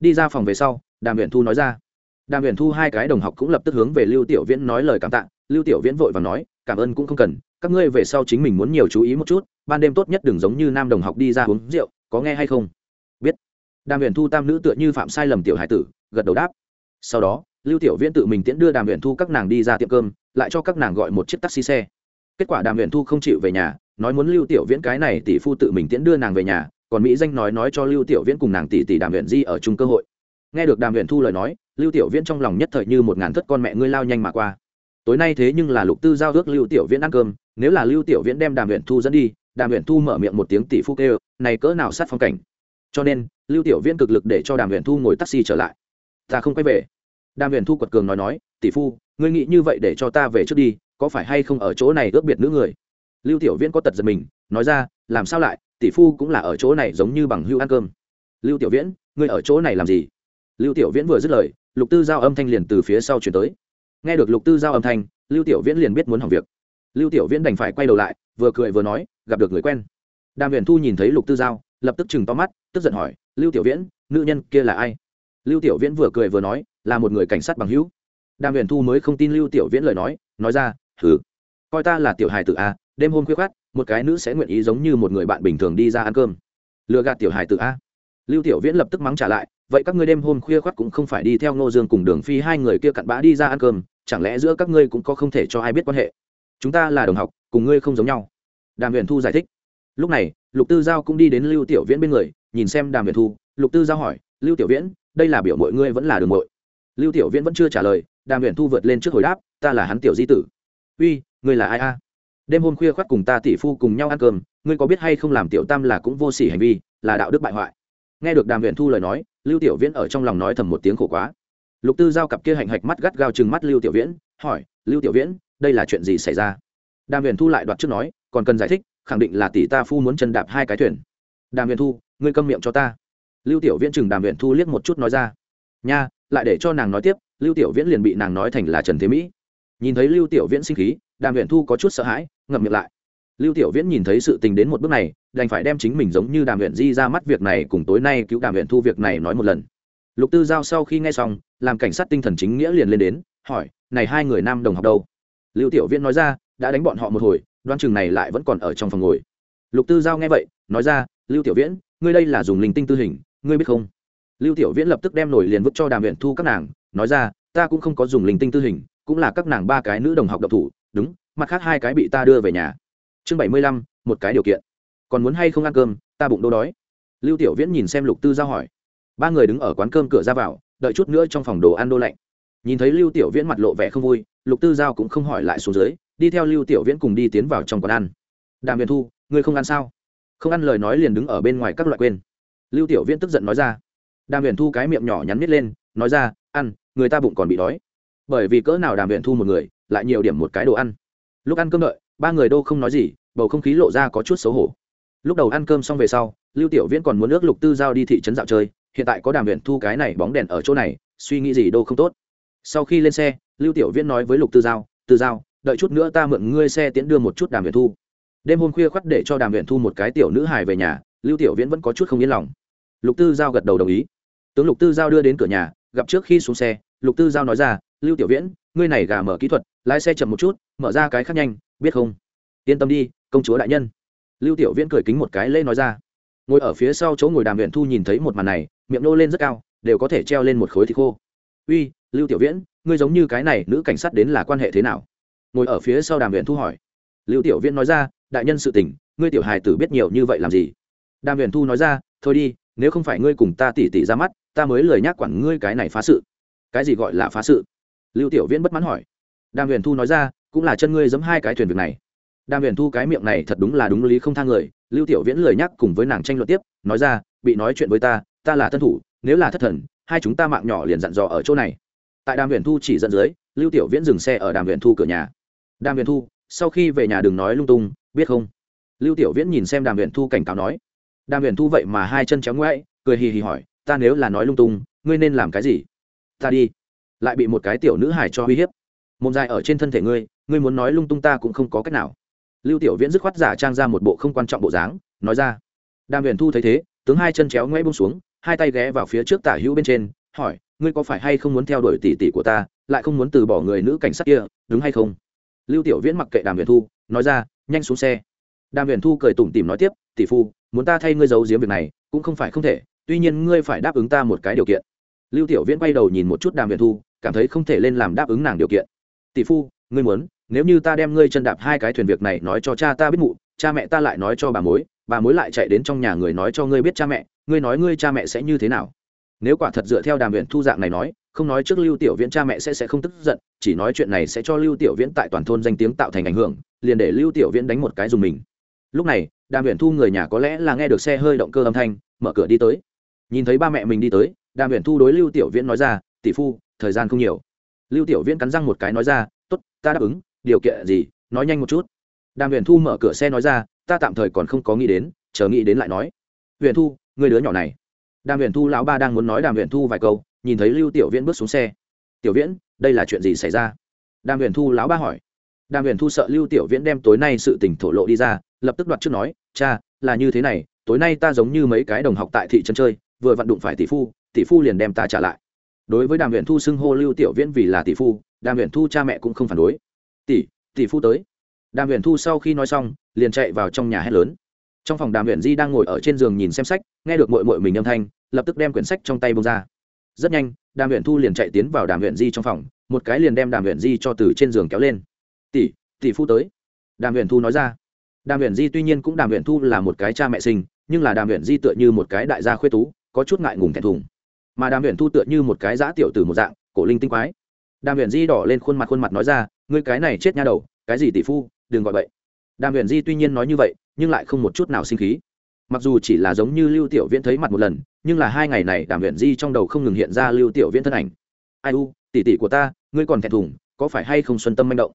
Đi ra phòng về sau, đàm uyển thu nói ra. Đàm uyển thu hai cái đồng học cũng lập tức hướng về lưu tiểu viễn nói lời cảm tạ. Lưu tiểu viễn vội và nói, cảm ơn cũng không cần, các ngươi về sau chính mình muốn nhiều chú ý một chút, ban đêm tốt nhất đừng giống như nam đồng học đi ra uống rượu, có nghe hay không? Biết. Đàm huyền thu tam nữ tựa như phạm sai lầm tiểu hải tử, gật đầu đáp. Sau đó lưu tiểu viễn tự mình tiễn đưa đàm huyền thu các nàng đi ra tiệm cơm, lại cho các nàng gọi một chiếc taxi xe. Kết quả đàm huyền thu không chịu về nhà, nói muốn lưu tiểu viễn cái này tỷ phu tự mình tiễn đưa nàng về nhà, còn mỹ danh nói nói cho lưu tiểu viễn cùng nàng tỷ tỷ đàm huyền di ở chung cơ hội. Nghe được đàm huyền thu lời nói, lưu tiểu viễn trong lòng nhất thời như một ngàn thất con mẹ ngươi lao nhanh mà qua. Tối nay thế nhưng là lục tư giao ước lưu tiểu viễn ăn cơm, nếu là lưu tiểu viễn đem đàm huyền thu dẫn đi, đàm huyền thu mở miệng một tiếng tỷ phu kêu, này cỡ nào sát phong cảnh. Cho nên, lưu tiểu viễn cực lực để cho đàm huyền thu ngồi taxi trở lại. Ta không quay về đàm huyền thu quật cường nói nói, tỷ phu, ngươi nghĩ như vậy để cho ta về trước đi, có phải hay không ở chỗ này ước biệt nữ người? Lưu tiểu viễn có tật giật mình, nói ra, làm sao lại, tỷ phu cũng là ở chỗ này giống như bằng hưu ăn cơm. Lưu tiểu viễn, ngươi ở chỗ này làm gì? Lưu tiểu viễn vừa dứt lời, lục tư giao âm thanh liền từ phía sau chuyển tới. Nghe được lục tư giao âm thanh, lưu tiểu viễn liền biết muốn hỏng việc. Lưu tiểu viễn đành phải quay đầu lại, vừa cười vừa nói, gặp được người quen. Đàm huyền thu nhìn thấy lục tư giao, lập tức chừng to mắt, tức giận hỏi, lưu tiểu viễn, nữ nhân kia là ai? Lưu tiểu viễn vừa cười vừa nói là một người cảnh sát bằng hữu. Đàm huyền thu mới không tin lưu tiểu viễn lời nói nói ra thử coi ta là tiểu hài tử a, đêm hôm khuya khát một cái nữ sẽ nguyện ý giống như một người bạn bình thường đi ra ăn cơm. Lừa gạt tiểu hài tử a? Lưu tiểu viễn lập tức mắng trả lại, vậy các ngươi đêm hôm khuya khoắt cũng không phải đi theo ngô dương cùng đường phi hai người kia cặn bã đi ra ăn cơm, chẳng lẽ giữa các ngươi cũng có không thể cho ai biết quan hệ? Chúng ta là đồng học, cùng ngươi không giống nhau. Đàm huyền thu giải thích. Lúc này, lục tư giao cũng đi đến lưu tiểu viễn bên người, nhìn xem đàm huyền thu, lục tư giao hỏi, lưu tiểu viễn, đây là biểu mọi ngươi vẫn là đường mội lưu tiểu viễn vẫn chưa trả lời, đàm huyền thu vượt lên trước hồi đáp, ta là hắn tiểu di tử. Uy, ngươi là ai a? Đêm hôm khuya khoác cùng ta tỷ phu cùng nhau ăn cơm, ngươi có biết hay không làm tiểu tam là cũng vô sỉ hành vi, là đạo đức bại hoại? Nghe được đàm huyền thu lời nói, lưu tiểu viễn ở trong lòng nói thầm một tiếng khổ quá. Lục tư giao cặp kia hạnh hạch mắt gắt gao chừng mắt lưu tiểu viễn, hỏi, lưu tiểu viễn, đây là chuyện gì xảy ra? Đàm huyền thu lại đoạt trước nói, còn cần giải thích, khẳng định là tỷ ta phu muốn chân đạp hai cái thuyền. Đàm huyền thu, ngươi câm miệng cho ta. Lưu tiểu viễn chừng đàm huyền thu liếc một chút nói ra, nha lại để cho nàng nói tiếp, lưu tiểu viễn liền bị nàng nói thành là trần thế mỹ. Nhìn thấy lưu tiểu viễn sinh khí, đàm huyền thu có chút sợ hãi, ngậm miệng lại. Lưu tiểu viễn nhìn thấy sự tình đến một bước này, đành phải đem chính mình giống như đàm huyện di ra mắt việc này cùng tối nay cứu đàm huyện thu việc này nói một lần. Lục tư giao sau khi nghe xong, làm cảnh sát tinh thần chính nghĩa liền lên đến, hỏi, này hai người nam đồng học đâu? Lưu tiểu viễn nói ra, đã đánh bọn họ một hồi đoan chừng này lại vẫn còn ở trong phòng ngồi. Lục tư giao nghe vậy, nói ra, lưu tiểu viễn, ngươi đây là dùng linh tinh tư hình, ngươi biết không? Lưu tiểu viễn lập tức đem nổi liền vứt cho đàm huyện thu các nàng, nói ra, ta cũng không có dùng linh tinh tư hình, cũng là các nàng ba cái nữ đồng học độc thủ, đúng, mặt khác hai cái bị ta đưa về nhà. Chương bảy mươi lăm, một cái điều kiện. Còn muốn hay không ăn cơm, ta bụng đô đói. Lưu tiểu viễn nhìn xem lục tư giao hỏi. Ba người đứng ở quán cơm cửa ra vào, đợi chút nữa trong phòng đồ ăn đô lạnh. Nhìn thấy lưu tiểu viễn mặt lộ vẻ không vui, lục tư giao cũng không hỏi lại xuống dưới, đi theo lưu tiểu viễn cùng đi tiến vào trong quán ăn. Đàm viện thu, ngươi không ăn sao? Không ăn lời nói liền đứng ở bên ngoài các loại quên. Lưu tiểu viễn tức giận nói ra đàm viện thu cái miệng nhỏ nhắn nít lên, nói ra, ăn, người ta bụng còn bị đói. Bởi vì cỡ nào đàm viện thu một người, lại nhiều điểm một cái đồ ăn. Lúc ăn cơm đợi, ba người đô không nói gì, bầu không khí lộ ra có chút xấu hổ. Lúc đầu ăn cơm xong về sau, lưu tiểu viễn còn muốn ước lục tư giao đi thị trấn dạo chơi, hiện tại có đàm huyện thu cái này bóng đèn ở chỗ này, suy nghĩ gì đô không tốt. Sau khi lên xe, lưu tiểu viễn nói với lục tư giao tư giao, đợi chút nữa ta mượn ngươi xe tiễn đưa một chút đàm huyện thu. Đêm hôm khuya khoắt để cho đàm huyện thu một cái tiểu nữ hài về nhà, lưu tiểu viễn vẫn có chút không yên lòng lục tư giao gật đầu đồng ý. Tướng lục tư giao đưa đến cửa nhà, gặp trước khi xuống xe, lục tư giao nói ra, lưu tiểu viễn, ngươi này gà mở kỹ thuật, lái xe chậm một chút, mở ra cái khác nhanh, biết không? Yên tâm đi, công chúa đại nhân. Lưu tiểu viễn cười kính một cái lê nói ra. Ngồi ở phía sau chỗ ngồi đàm huyện thu nhìn thấy một màn này, miệng nô lên rất cao, đều có thể treo lên một khối thịt khô. Uy, lưu tiểu viễn, ngươi giống như cái này nữ cảnh sát đến là quan hệ thế nào? Ngồi ở phía sau đàm huyện thu hỏi. Lưu tiểu viễn nói ra, đại nhân sự tình, ngươi tiểu hài tử biết nhiều như vậy làm gì? Đàm huyện thu nói ra, thôi đi nếu không phải ngươi cùng ta tỉ tỉ ra mắt, ta mới lời nhắc quản ngươi cái này phá sự. Cái gì gọi là phá sự? Lưu tiểu viễn bất mãn hỏi. Đàm huyền thu nói ra, cũng là chân ngươi giấm hai cái thuyền việc này. Đàm huyền thu cái miệng này thật đúng là đúng lý không thang người, lưu tiểu viễn lời nhắc cùng với nàng tranh luận tiếp, nói ra, bị nói chuyện với ta ta là thân thủ, nếu là thất thần, hai chúng ta mạng nhỏ liền dặn dò ở chỗ này. Tại đàm huyền thu chỉ dẫn dưới, lưu tiểu viễn dừng xe ở đàm huyền thu cửa nhà. Đàm huyền thu, sau khi về nhà đừng nói lung tung, biết không? Lưu tiểu viễn nhìn xem đàm huyền thu cảnh cáo nói đàm huyền thu vậy mà hai chân chéo ngoãi cười hì hì hỏi, ta nếu là nói lung tung, ngươi nên làm cái gì? Ta đi. Lại bị một cái tiểu nữ hải cho uy hiếp. Mồm dài ở trên thân thể ngươi ngươi muốn nói lung tung ta cũng không có cách nào. Lưu tiểu viễn dứt khoát giả trang ra một bộ không quan trọng bộ dáng, nói ra. Đàm huyền thu thấy thế, tướng hai chân chéo ngoẽ bông xuống, hai tay ghé vào phía trước tả hữu bên trên, hỏi, ngươi có phải hay không muốn theo đuổi tỷ tỷ của ta, lại không muốn từ bỏ người nữ cảnh sát kia, đúng hay không? Lưu tiểu viễn mặc kệ đàm huyền thu, nói ra, nhanh xuống xe. Đàm huyền thu cười tủm tỉm nói tiếp, tỷ phu muốn ta thay ngươi giấu giếm việc này, cũng không phải không thể, tuy nhiên ngươi phải đáp ứng ta một cái điều kiện. Lưu tiểu viễn quay đầu nhìn một chút đàm viện thu, cảm thấy không thể lên làm đáp ứng nàng điều kiện. Tỷ phu, ngươi muốn, nếu như ta đem ngươi chân đạp hai cái thuyền việc này nói cho cha ta biết mụ, cha mẹ ta lại nói cho bà mối bà mối lại chạy đến trong nhà người nói cho ngươi biết cha mẹ, ngươi nói ngươi cha mẹ sẽ như thế nào. Nếu quả thật dựa theo đàm viện thu dạng này nói, không nói trước lưu tiểu viễn cha mẹ sẽ sẽ không tức giận, chỉ nói chuyện này sẽ cho lưu tiểu viễn tại toàn thôn danh tiếng tạo thành ảnh hưởng, liền để lưu tiểu viễn đánh một cái dùng mình lúc này, đàm huyền thu người nhà có lẽ là nghe được xe hơi động cơ âm thanh, mở cửa đi tới. Nhìn thấy ba mẹ mình đi tới, đàm huyền thu đối lưu tiểu viễn nói ra, tỷ phu, thời gian không nhiều. Lưu tiểu viễn cắn răng một cái nói ra, tốt, ta đáp ứng, điều kiện gì, nói nhanh một chút. Đàm huyền thu mở cửa xe nói ra, ta tạm thời còn không có nghĩ đến, chờ nghĩ đến lại nói. Huyền thu, người đứa nhỏ này. Đàm huyền thu lão ba đang muốn nói đàm huyền thu vài câu, nhìn thấy lưu tiểu viễn bước xuống xe. Tiểu viễn, đây là chuyện gì xảy ra? Đàm huyền thu lão ba hỏi đàm huyền thu sợ lưu tiểu viễn đem tối nay sự tình thổ lộ đi ra, lập tức đoạt trước nói, cha, là như thế này, tối nay ta giống như mấy cái đồng học tại thị trấn chơi, vừa vặn đụng phải tỷ phu tỷ phu liền đem ta trả lại. Đối với đàm huyền thu xưng hô lưu tiểu viễn vì là tỷ phu, đàm huyền thu cha mẹ cũng không phản đối. Tỷ tỷ phu tới. Đàm huyền thu sau khi nói xong, liền chạy vào trong nhà hét lớn. Trong phòng đàm huyền di đang ngồi ở trên giường nhìn xem sách, nghe được mội mội mình âm thanh, lập tức đem quyển sách trong tay bông ra. Rất nhanh, đàm huyền thu liền chạy tiến vào đàm huyền di trong phòng, một cái liền đem đàm huyền di cho từ trên giường kéo lên tỷ tỷ phu tới. Đàm huyền thu nói ra. Đàm huyền di tuy nhiên cũng đàm huyền thu là một cái cha mẹ sinh, nhưng là đàm huyền di tựa như một cái đại gia khuê tú, có chút ngại ngùng thẹn thùng. Mà đàm huyền thu tựa như một cái giã tiểu từ một dạng, cổ linh tinh quái. Đàm huyền di đỏ lên khuôn mặt khuôn mặt nói ra, ngươi cái này chết nha đầu, cái gì tỷ phu, đừng gọi vậy đàm huyền di tuy nhiên nói như vậy, nhưng lại không một chút nào sinh khí. Mặc dù chỉ là giống như lưu tiểu viễn thấy mặt một lần, nhưng là hai ngày này đàm huyền di trong đầu không ngừng hiện ra lưu tiểu viễn thân ảnh. Ai u, tỷ tỷ của ta, ngươi còn thẹn thùng, có phải hay không xuân tâm manh động?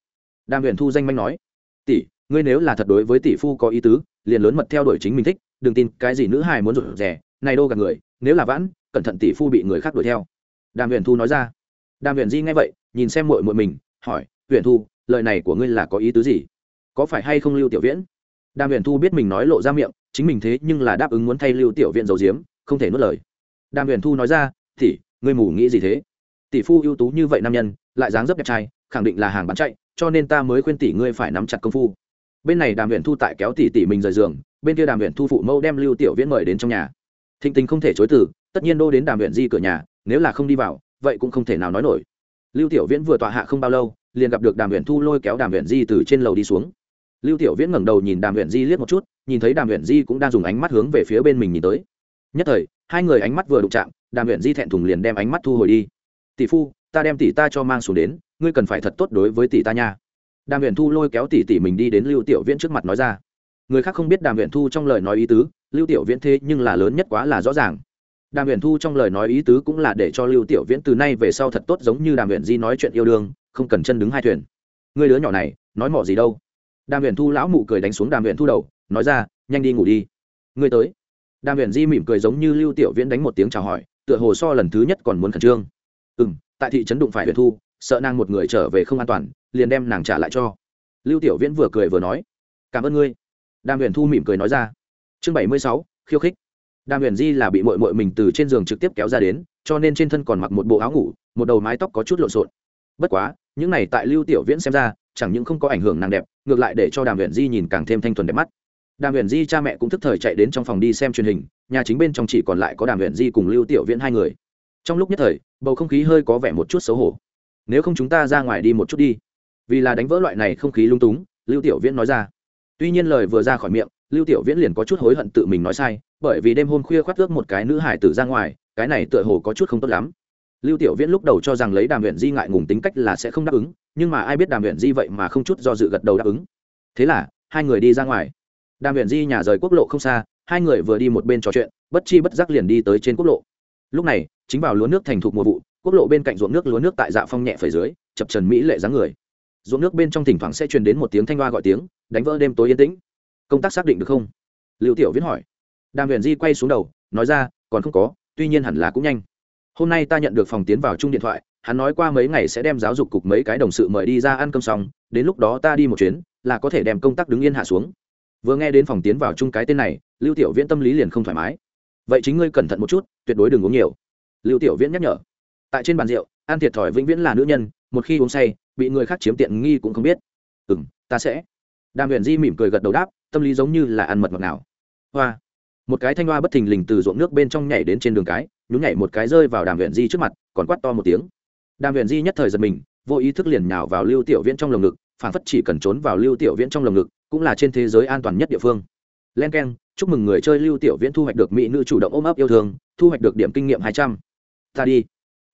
Đàm huyền thu danh manh nói, tỷ, ngươi nếu là thật đối với tỷ phu có ý tứ, liền lớn mật theo đuổi chính mình thích, đừng tin cái gì nữ hài muốn rủ rẻ này đô gặp người, nếu là vãn, cẩn thận tỷ phu bị người khác đuổi theo. Đàm huyền thu nói ra. Đàm huyền di nghe vậy, nhìn xem mội mội mình, hỏi huyền thu, lời này của ngươi là có ý tứ gì? Có phải hay không lưu tiểu viễn? Đàm huyền thu biết mình nói lộ ra miệng, chính mình thế nhưng là đáp ứng muốn thay lưu tiểu viễn giấu diếm không thể nuốt lời. Đàm huyền thu nói ra thì ngươi mù nghĩ gì thế? Tỷ phu ưu tú như vậy nam nhân, lại dáng dấp đẹp trai, khẳng định là hàng bán chạy cho nên ta mới khuyên tỷ ngươi phải nắm chặt công phu. Bên này đàm huyền thu tại kéo tỷ tỷ mình rời giường, bên kia đàm huyền thu phụ mẫu đem lưu tiểu viễn mời đến trong nhà. Thịnh tình không thể chối từ, tất nhiên đô đến đàm huyền di cửa nhà, nếu là không đi vào, vậy cũng không thể nào nói nổi. Lưu tiểu viễn vừa tọa hạ không bao lâu, liền gặp được đàm huyện thu lôi kéo đàm huyện di từ trên lầu đi xuống. Lưu tiểu viễn ngẩng đầu nhìn đàm huyện di liếc một chút, nhìn thấy đàm huyện di cũng đang dùng ánh mắt hướng về phía bên mình nhìn tới. Nhất thời, hai người ánh mắt vừa đụng chạm, đàm huyện di thẹn thùng liền đem ánh mắt thu hồi đi tỷ phu, ta đem tỷ ta cho mang xuống đến, ngươi cần phải thật tốt đối với tỷ ta nha. Đàm huyện thu lôi kéo tỷ tỷ mình đi đến lưu tiểu viễn trước mặt nói ra. Người khác không biết đàm huyện thu trong lời nói ý tứ, lưu tiểu viễn thế nhưng là lớn nhất quá là rõ ràng. Đàm huyền thu trong lời nói ý tứ cũng là để cho lưu tiểu viễn từ nay về sau thật tốt giống như đàm huyền di nói chuyện yêu đương, không cần chân đứng hai thuyền. Người đứa nhỏ này, nói mỏ gì đâu? Đàm huyền thu lão mụ cười đánh xuống đàm huyền thu đầu, nói ra, nhanh đi ngủ đi. Ngươi tới. Đàm huyền di mỉm cười giống như lưu tiểu viễn đánh một tiếng chào hỏi, tựa hồ so lần thứ nhất còn muốn khẩn trương ừ m tại thị trấn đụng phải huyền thu, sợ nàng một người trở về không an toàn, liền đem nàng trả lại cho. Lưu tiểu viễn vừa cười vừa nói, cảm ơn ngươi. Đàm huyền thu mỉm cười nói ra, chương bảy mươi sáu, khiêu khích. Đàm huyền di là bị mội mội mình từ trên giường trực tiếp kéo ra đến, cho nên trên thân còn mặc một bộ áo ngủ, một đầu mái tóc có chút lộn xộn. Bất quá, những này tại lưu tiểu viễn xem ra, chẳng những không có ảnh hưởng nàng đẹp, ngược lại để cho đàm huyền di nhìn càng thêm thanh thuần đẹp mắt. Đàm huyền di cha mẹ cũng thức thời chạy đến trong phòng đi xem truyền hình, nhà chính bên trong chỉ còn lại có đàm huyền di cùng lưu tiểu viễn hai người trong lúc nhất thời, bầu không khí hơi có vẻ một chút xấu hổ. Nếu không chúng ta ra ngoài đi một chút đi. Vì là đánh vỡ loại này không khí lung túng, lưu tiểu viễn nói ra. Tuy nhiên lời vừa ra khỏi miệng, lưu tiểu viễn liền có chút hối hận tự mình nói sai, bởi vì đêm hôm khuya khoác ước một cái nữ hải tử ra ngoài, cái này tựa hồ có chút không tốt lắm. Lưu tiểu viễn lúc đầu cho rằng lấy đàm huyện di ngại ngùng tính cách là sẽ không đáp ứng, nhưng mà ai biết đàm huyện di vậy mà không chút do dự gật đầu đáp ứng. Thế là, hai người đi ra ngoài. Đàm huyện di nhà rời quốc lộ không xa, hai người vừa đi một bên trò chuyện, bất chi bất giác liền đi tới trên quốc lộ lúc này, chính vào lúa nước thành thục mùa vụ, quốc lộ bên cạnh ruộng nước lúa nước tại dạ phong nhẹ phẩy dưới, chập trần mỹ lệ dáng người. Ruộng nước bên trong thỉnh thoảng sẽ truyền đến một tiếng thanh hoa gọi tiếng, đánh vỡ đêm tối yên tĩnh. Công tác xác định được không? Lưu tiểu viễn hỏi. Đàm huyền di quay xuống đầu, nói ra, còn không có, tuy nhiên hẳn là cũng nhanh. Hôm nay ta nhận được phòng tiến vào chung điện thoại, hắn nói qua mấy ngày sẽ đem giáo dục cục mấy cái đồng sự mời đi ra ăn cơm xong, đến lúc đó ta đi một chuyến, là có thể đem công tác đứng yên hạ xuống. Vừa nghe đến phòng tiến vào chung cái tên này, lưu tiểu viễn tâm lý liền không thoải mái vậy chính ngươi cẩn thận một chút, tuyệt đối đừng uống nhiều. Lưu tiểu viễn nhắc nhở. Tại trên bàn rượu, an thiệt thòi vĩnh viễn là nữ nhân, một khi uống say, bị người khác chiếm tiện nghi cũng không biết. Ừ m ta sẽ. Đàm huyền di mỉm cười gật đầu đáp, tâm lý giống như là ăn mật ngọt nào. Hoa. Một cái thanh hoa bất thình lình từ ruộng nước bên trong nhảy đến trên đường cái, nhún nhảy một cái rơi vào đàm huyền di trước mặt, còn quát to một tiếng. Đàm huyền di nhất thời giật mình, vô ý thức liền nhào vào lưu tiểu viễn trong lồng ngực phản phất chỉ cần trốn vào lưu tiểu viễn trong lồng ngực, cũng là trên thế giới an toàn nhất địa phương len k e n chúc mừng người chơi lưu tiểu viễn thu hoạch được mỹ nữ chủ động ôm ấp yêu thương, thu hoạch được điểm kinh nghiệm hai trăm. Ta đi.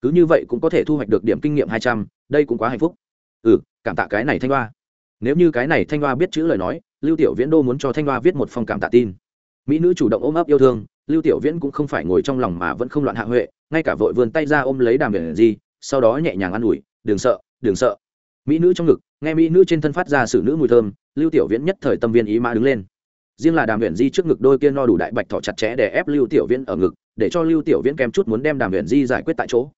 Cứ như vậy cũng có thể thu hoạch được điểm kinh nghiệm hai trăm, đây cũng quá hạnh phúc. Ừ cảm tạ cái này thanh hoa. Nếu như cái này thanh hoa biết chữ lời nói, lưu tiểu viễn đô muốn cho thanh hoa viết một phong cảm tạ tin. Mỹ nữ chủ động ôm ấp yêu thương, lưu tiểu viễn cũng không phải ngồi trong lòng mà vẫn không loạn hạ huệ, ngay cả vội vươn tay ra ôm lấy đàm biển gì sau đó nhẹ nhàng ă n ủi, đừng sợ đừng sợ. Mỹ nữ trong ngực, nghe mỹ nữ trên thân phát ra sự nữ mùi thơm, lưu tiểu viễn nhất thời tâm viên ý mã đứng lên riêng là đàm viện di trước ngực đôi kia no đủ đại bạch thỏ chặt chẽ để ép lưu tiểu viễn ở ngực, để cho lưu tiểu viễn kèm chút muốn đem đàm viện di giải quyết tại chỗ.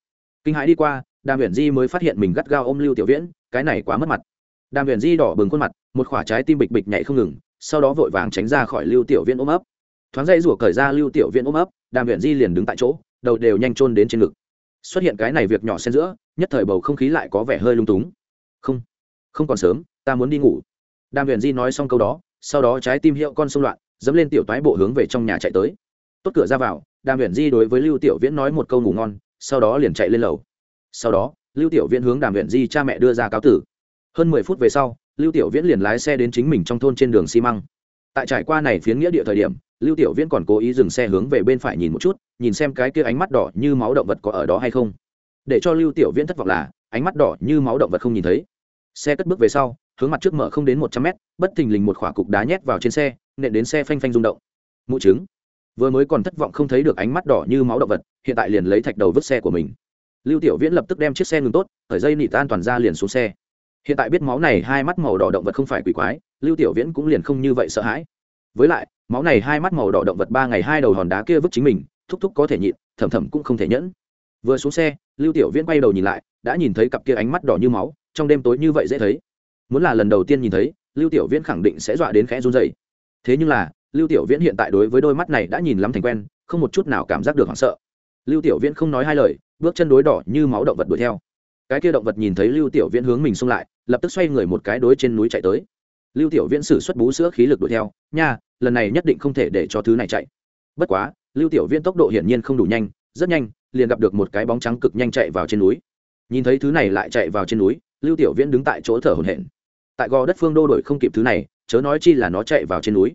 Kinh hãi đi qua, đàm viện di mới phát hiện mình gắt gao ôm lưu tiểu viễn, cái này quá mất mặt. Đàm viện di đỏ bừng khuôn mặt, một khoả trái tim bịch bịch nhảy không ngừng, sau đó vội vàng tránh ra khỏi lưu tiểu viễn ôm ấp. Thoáng dây rủa cởi ra lưu tiểu viễn ôm ấp, đàm viện di liền đứng tại chỗ, đầu đều nhanh trôn đến trên ngực. Xuất hiện cái này việc nhỏ xen giữa, nhất thời bầu không khí lại có vẻ hơi lung túng. Không không còn sớm, ta muốn đi ngủ. Đàm huyền di nói xong câu đó sau đó trái tim hiệu con xung loạn, dẫm lên tiểu toái bộ hướng về trong nhà chạy tới. Tốt cửa ra vào, đàm huyền di đối với lưu tiểu viễn nói một câu ngủ ngon, sau đó liền chạy lên lầu. Sau đó, lưu tiểu viễn hướng đàm huyền di cha mẹ đưa ra cáo tử. Hơn mười phút về sau, lưu tiểu viễn liền lái xe đến chính mình trong thôn trên đường xi măng. Tại trải qua này phiến nghĩa địa thời điểm, lưu tiểu viễn còn cố ý dừng xe hướng về bên phải nhìn một chút, nhìn xem cái kia ánh mắt đỏ như máu động vật có ở đó hay không. Để cho lưu tiểu viễn thất vọng là, ánh mắt đỏ như máu động vật không nhìn thấy. Xe cất bước về sau hướng mặt trước mở không đến một trăm mét, bất thình lình một khỏa cục đá nhét vào trên xe, nện đến xe phanh phanh rung động. Mụ chứng vừa mới còn thất vọng không thấy được ánh mắt đỏ như máu động vật, hiện tại liền lấy thạch đầu vứt xe của mình. Lưu tiểu viễn lập tức đem chiếc xe ngừng tốt khởi dây nị tan toàn ra liền xuống xe. Hiện tại biết máu này hai mắt màu đỏ động vật không phải quỷ quái, lưu tiểu viễn cũng liền không như vậy sợ hãi. Với lại, máu này hai mắt màu đỏ động vật ba ngày hai đầu hòn đá kia vứt chính mình, thúc thúc có thể nhịn, thầm thầm cũng không thể nhẫn. Vừa xuống xe, lưu tiểu viễn quay đầu nhìn lại, đã nhìn thấy cặp kia ánh mắt đỏ như máu, trong đêm tối như vậy dễ thấy muốn là lần đầu tiên nhìn thấy, lưu tiểu viễn khẳng định sẽ dọa đến khẽ run dày thế nhưng là, lưu tiểu viễn hiện tại đối với đôi mắt này đã nhìn lắm thành quen, không một chút nào cảm giác được hoảng sợ. Lưu tiểu viễn không nói hai lời, bước chân đối đỏ như máu động vật đuổi theo. Cái kia động vật nhìn thấy lưu tiểu viễn hướng mình xung lại, lập tức xoay người một cái đối trên núi chạy tới. Lưu tiểu viễn sử xuất bú sữa khí lực đuổi theo, nha, lần này nhất định không thể để cho thứ này chạy. Bất quá, lưu tiểu viễn tốc độ hiển nhiên không đủ nhanh, rất nhanh, liền gặp được một cái bóng trắng cực nhanh chạy vào trên núi. Nhìn thấy thứ này lại chạy vào trên núi, lưu tiểu viễn đứng tại chỗ thở hổn hển tại gò đất phương đô đổi không kịp thứ này, chớ nói chi là nó chạy vào trên núi.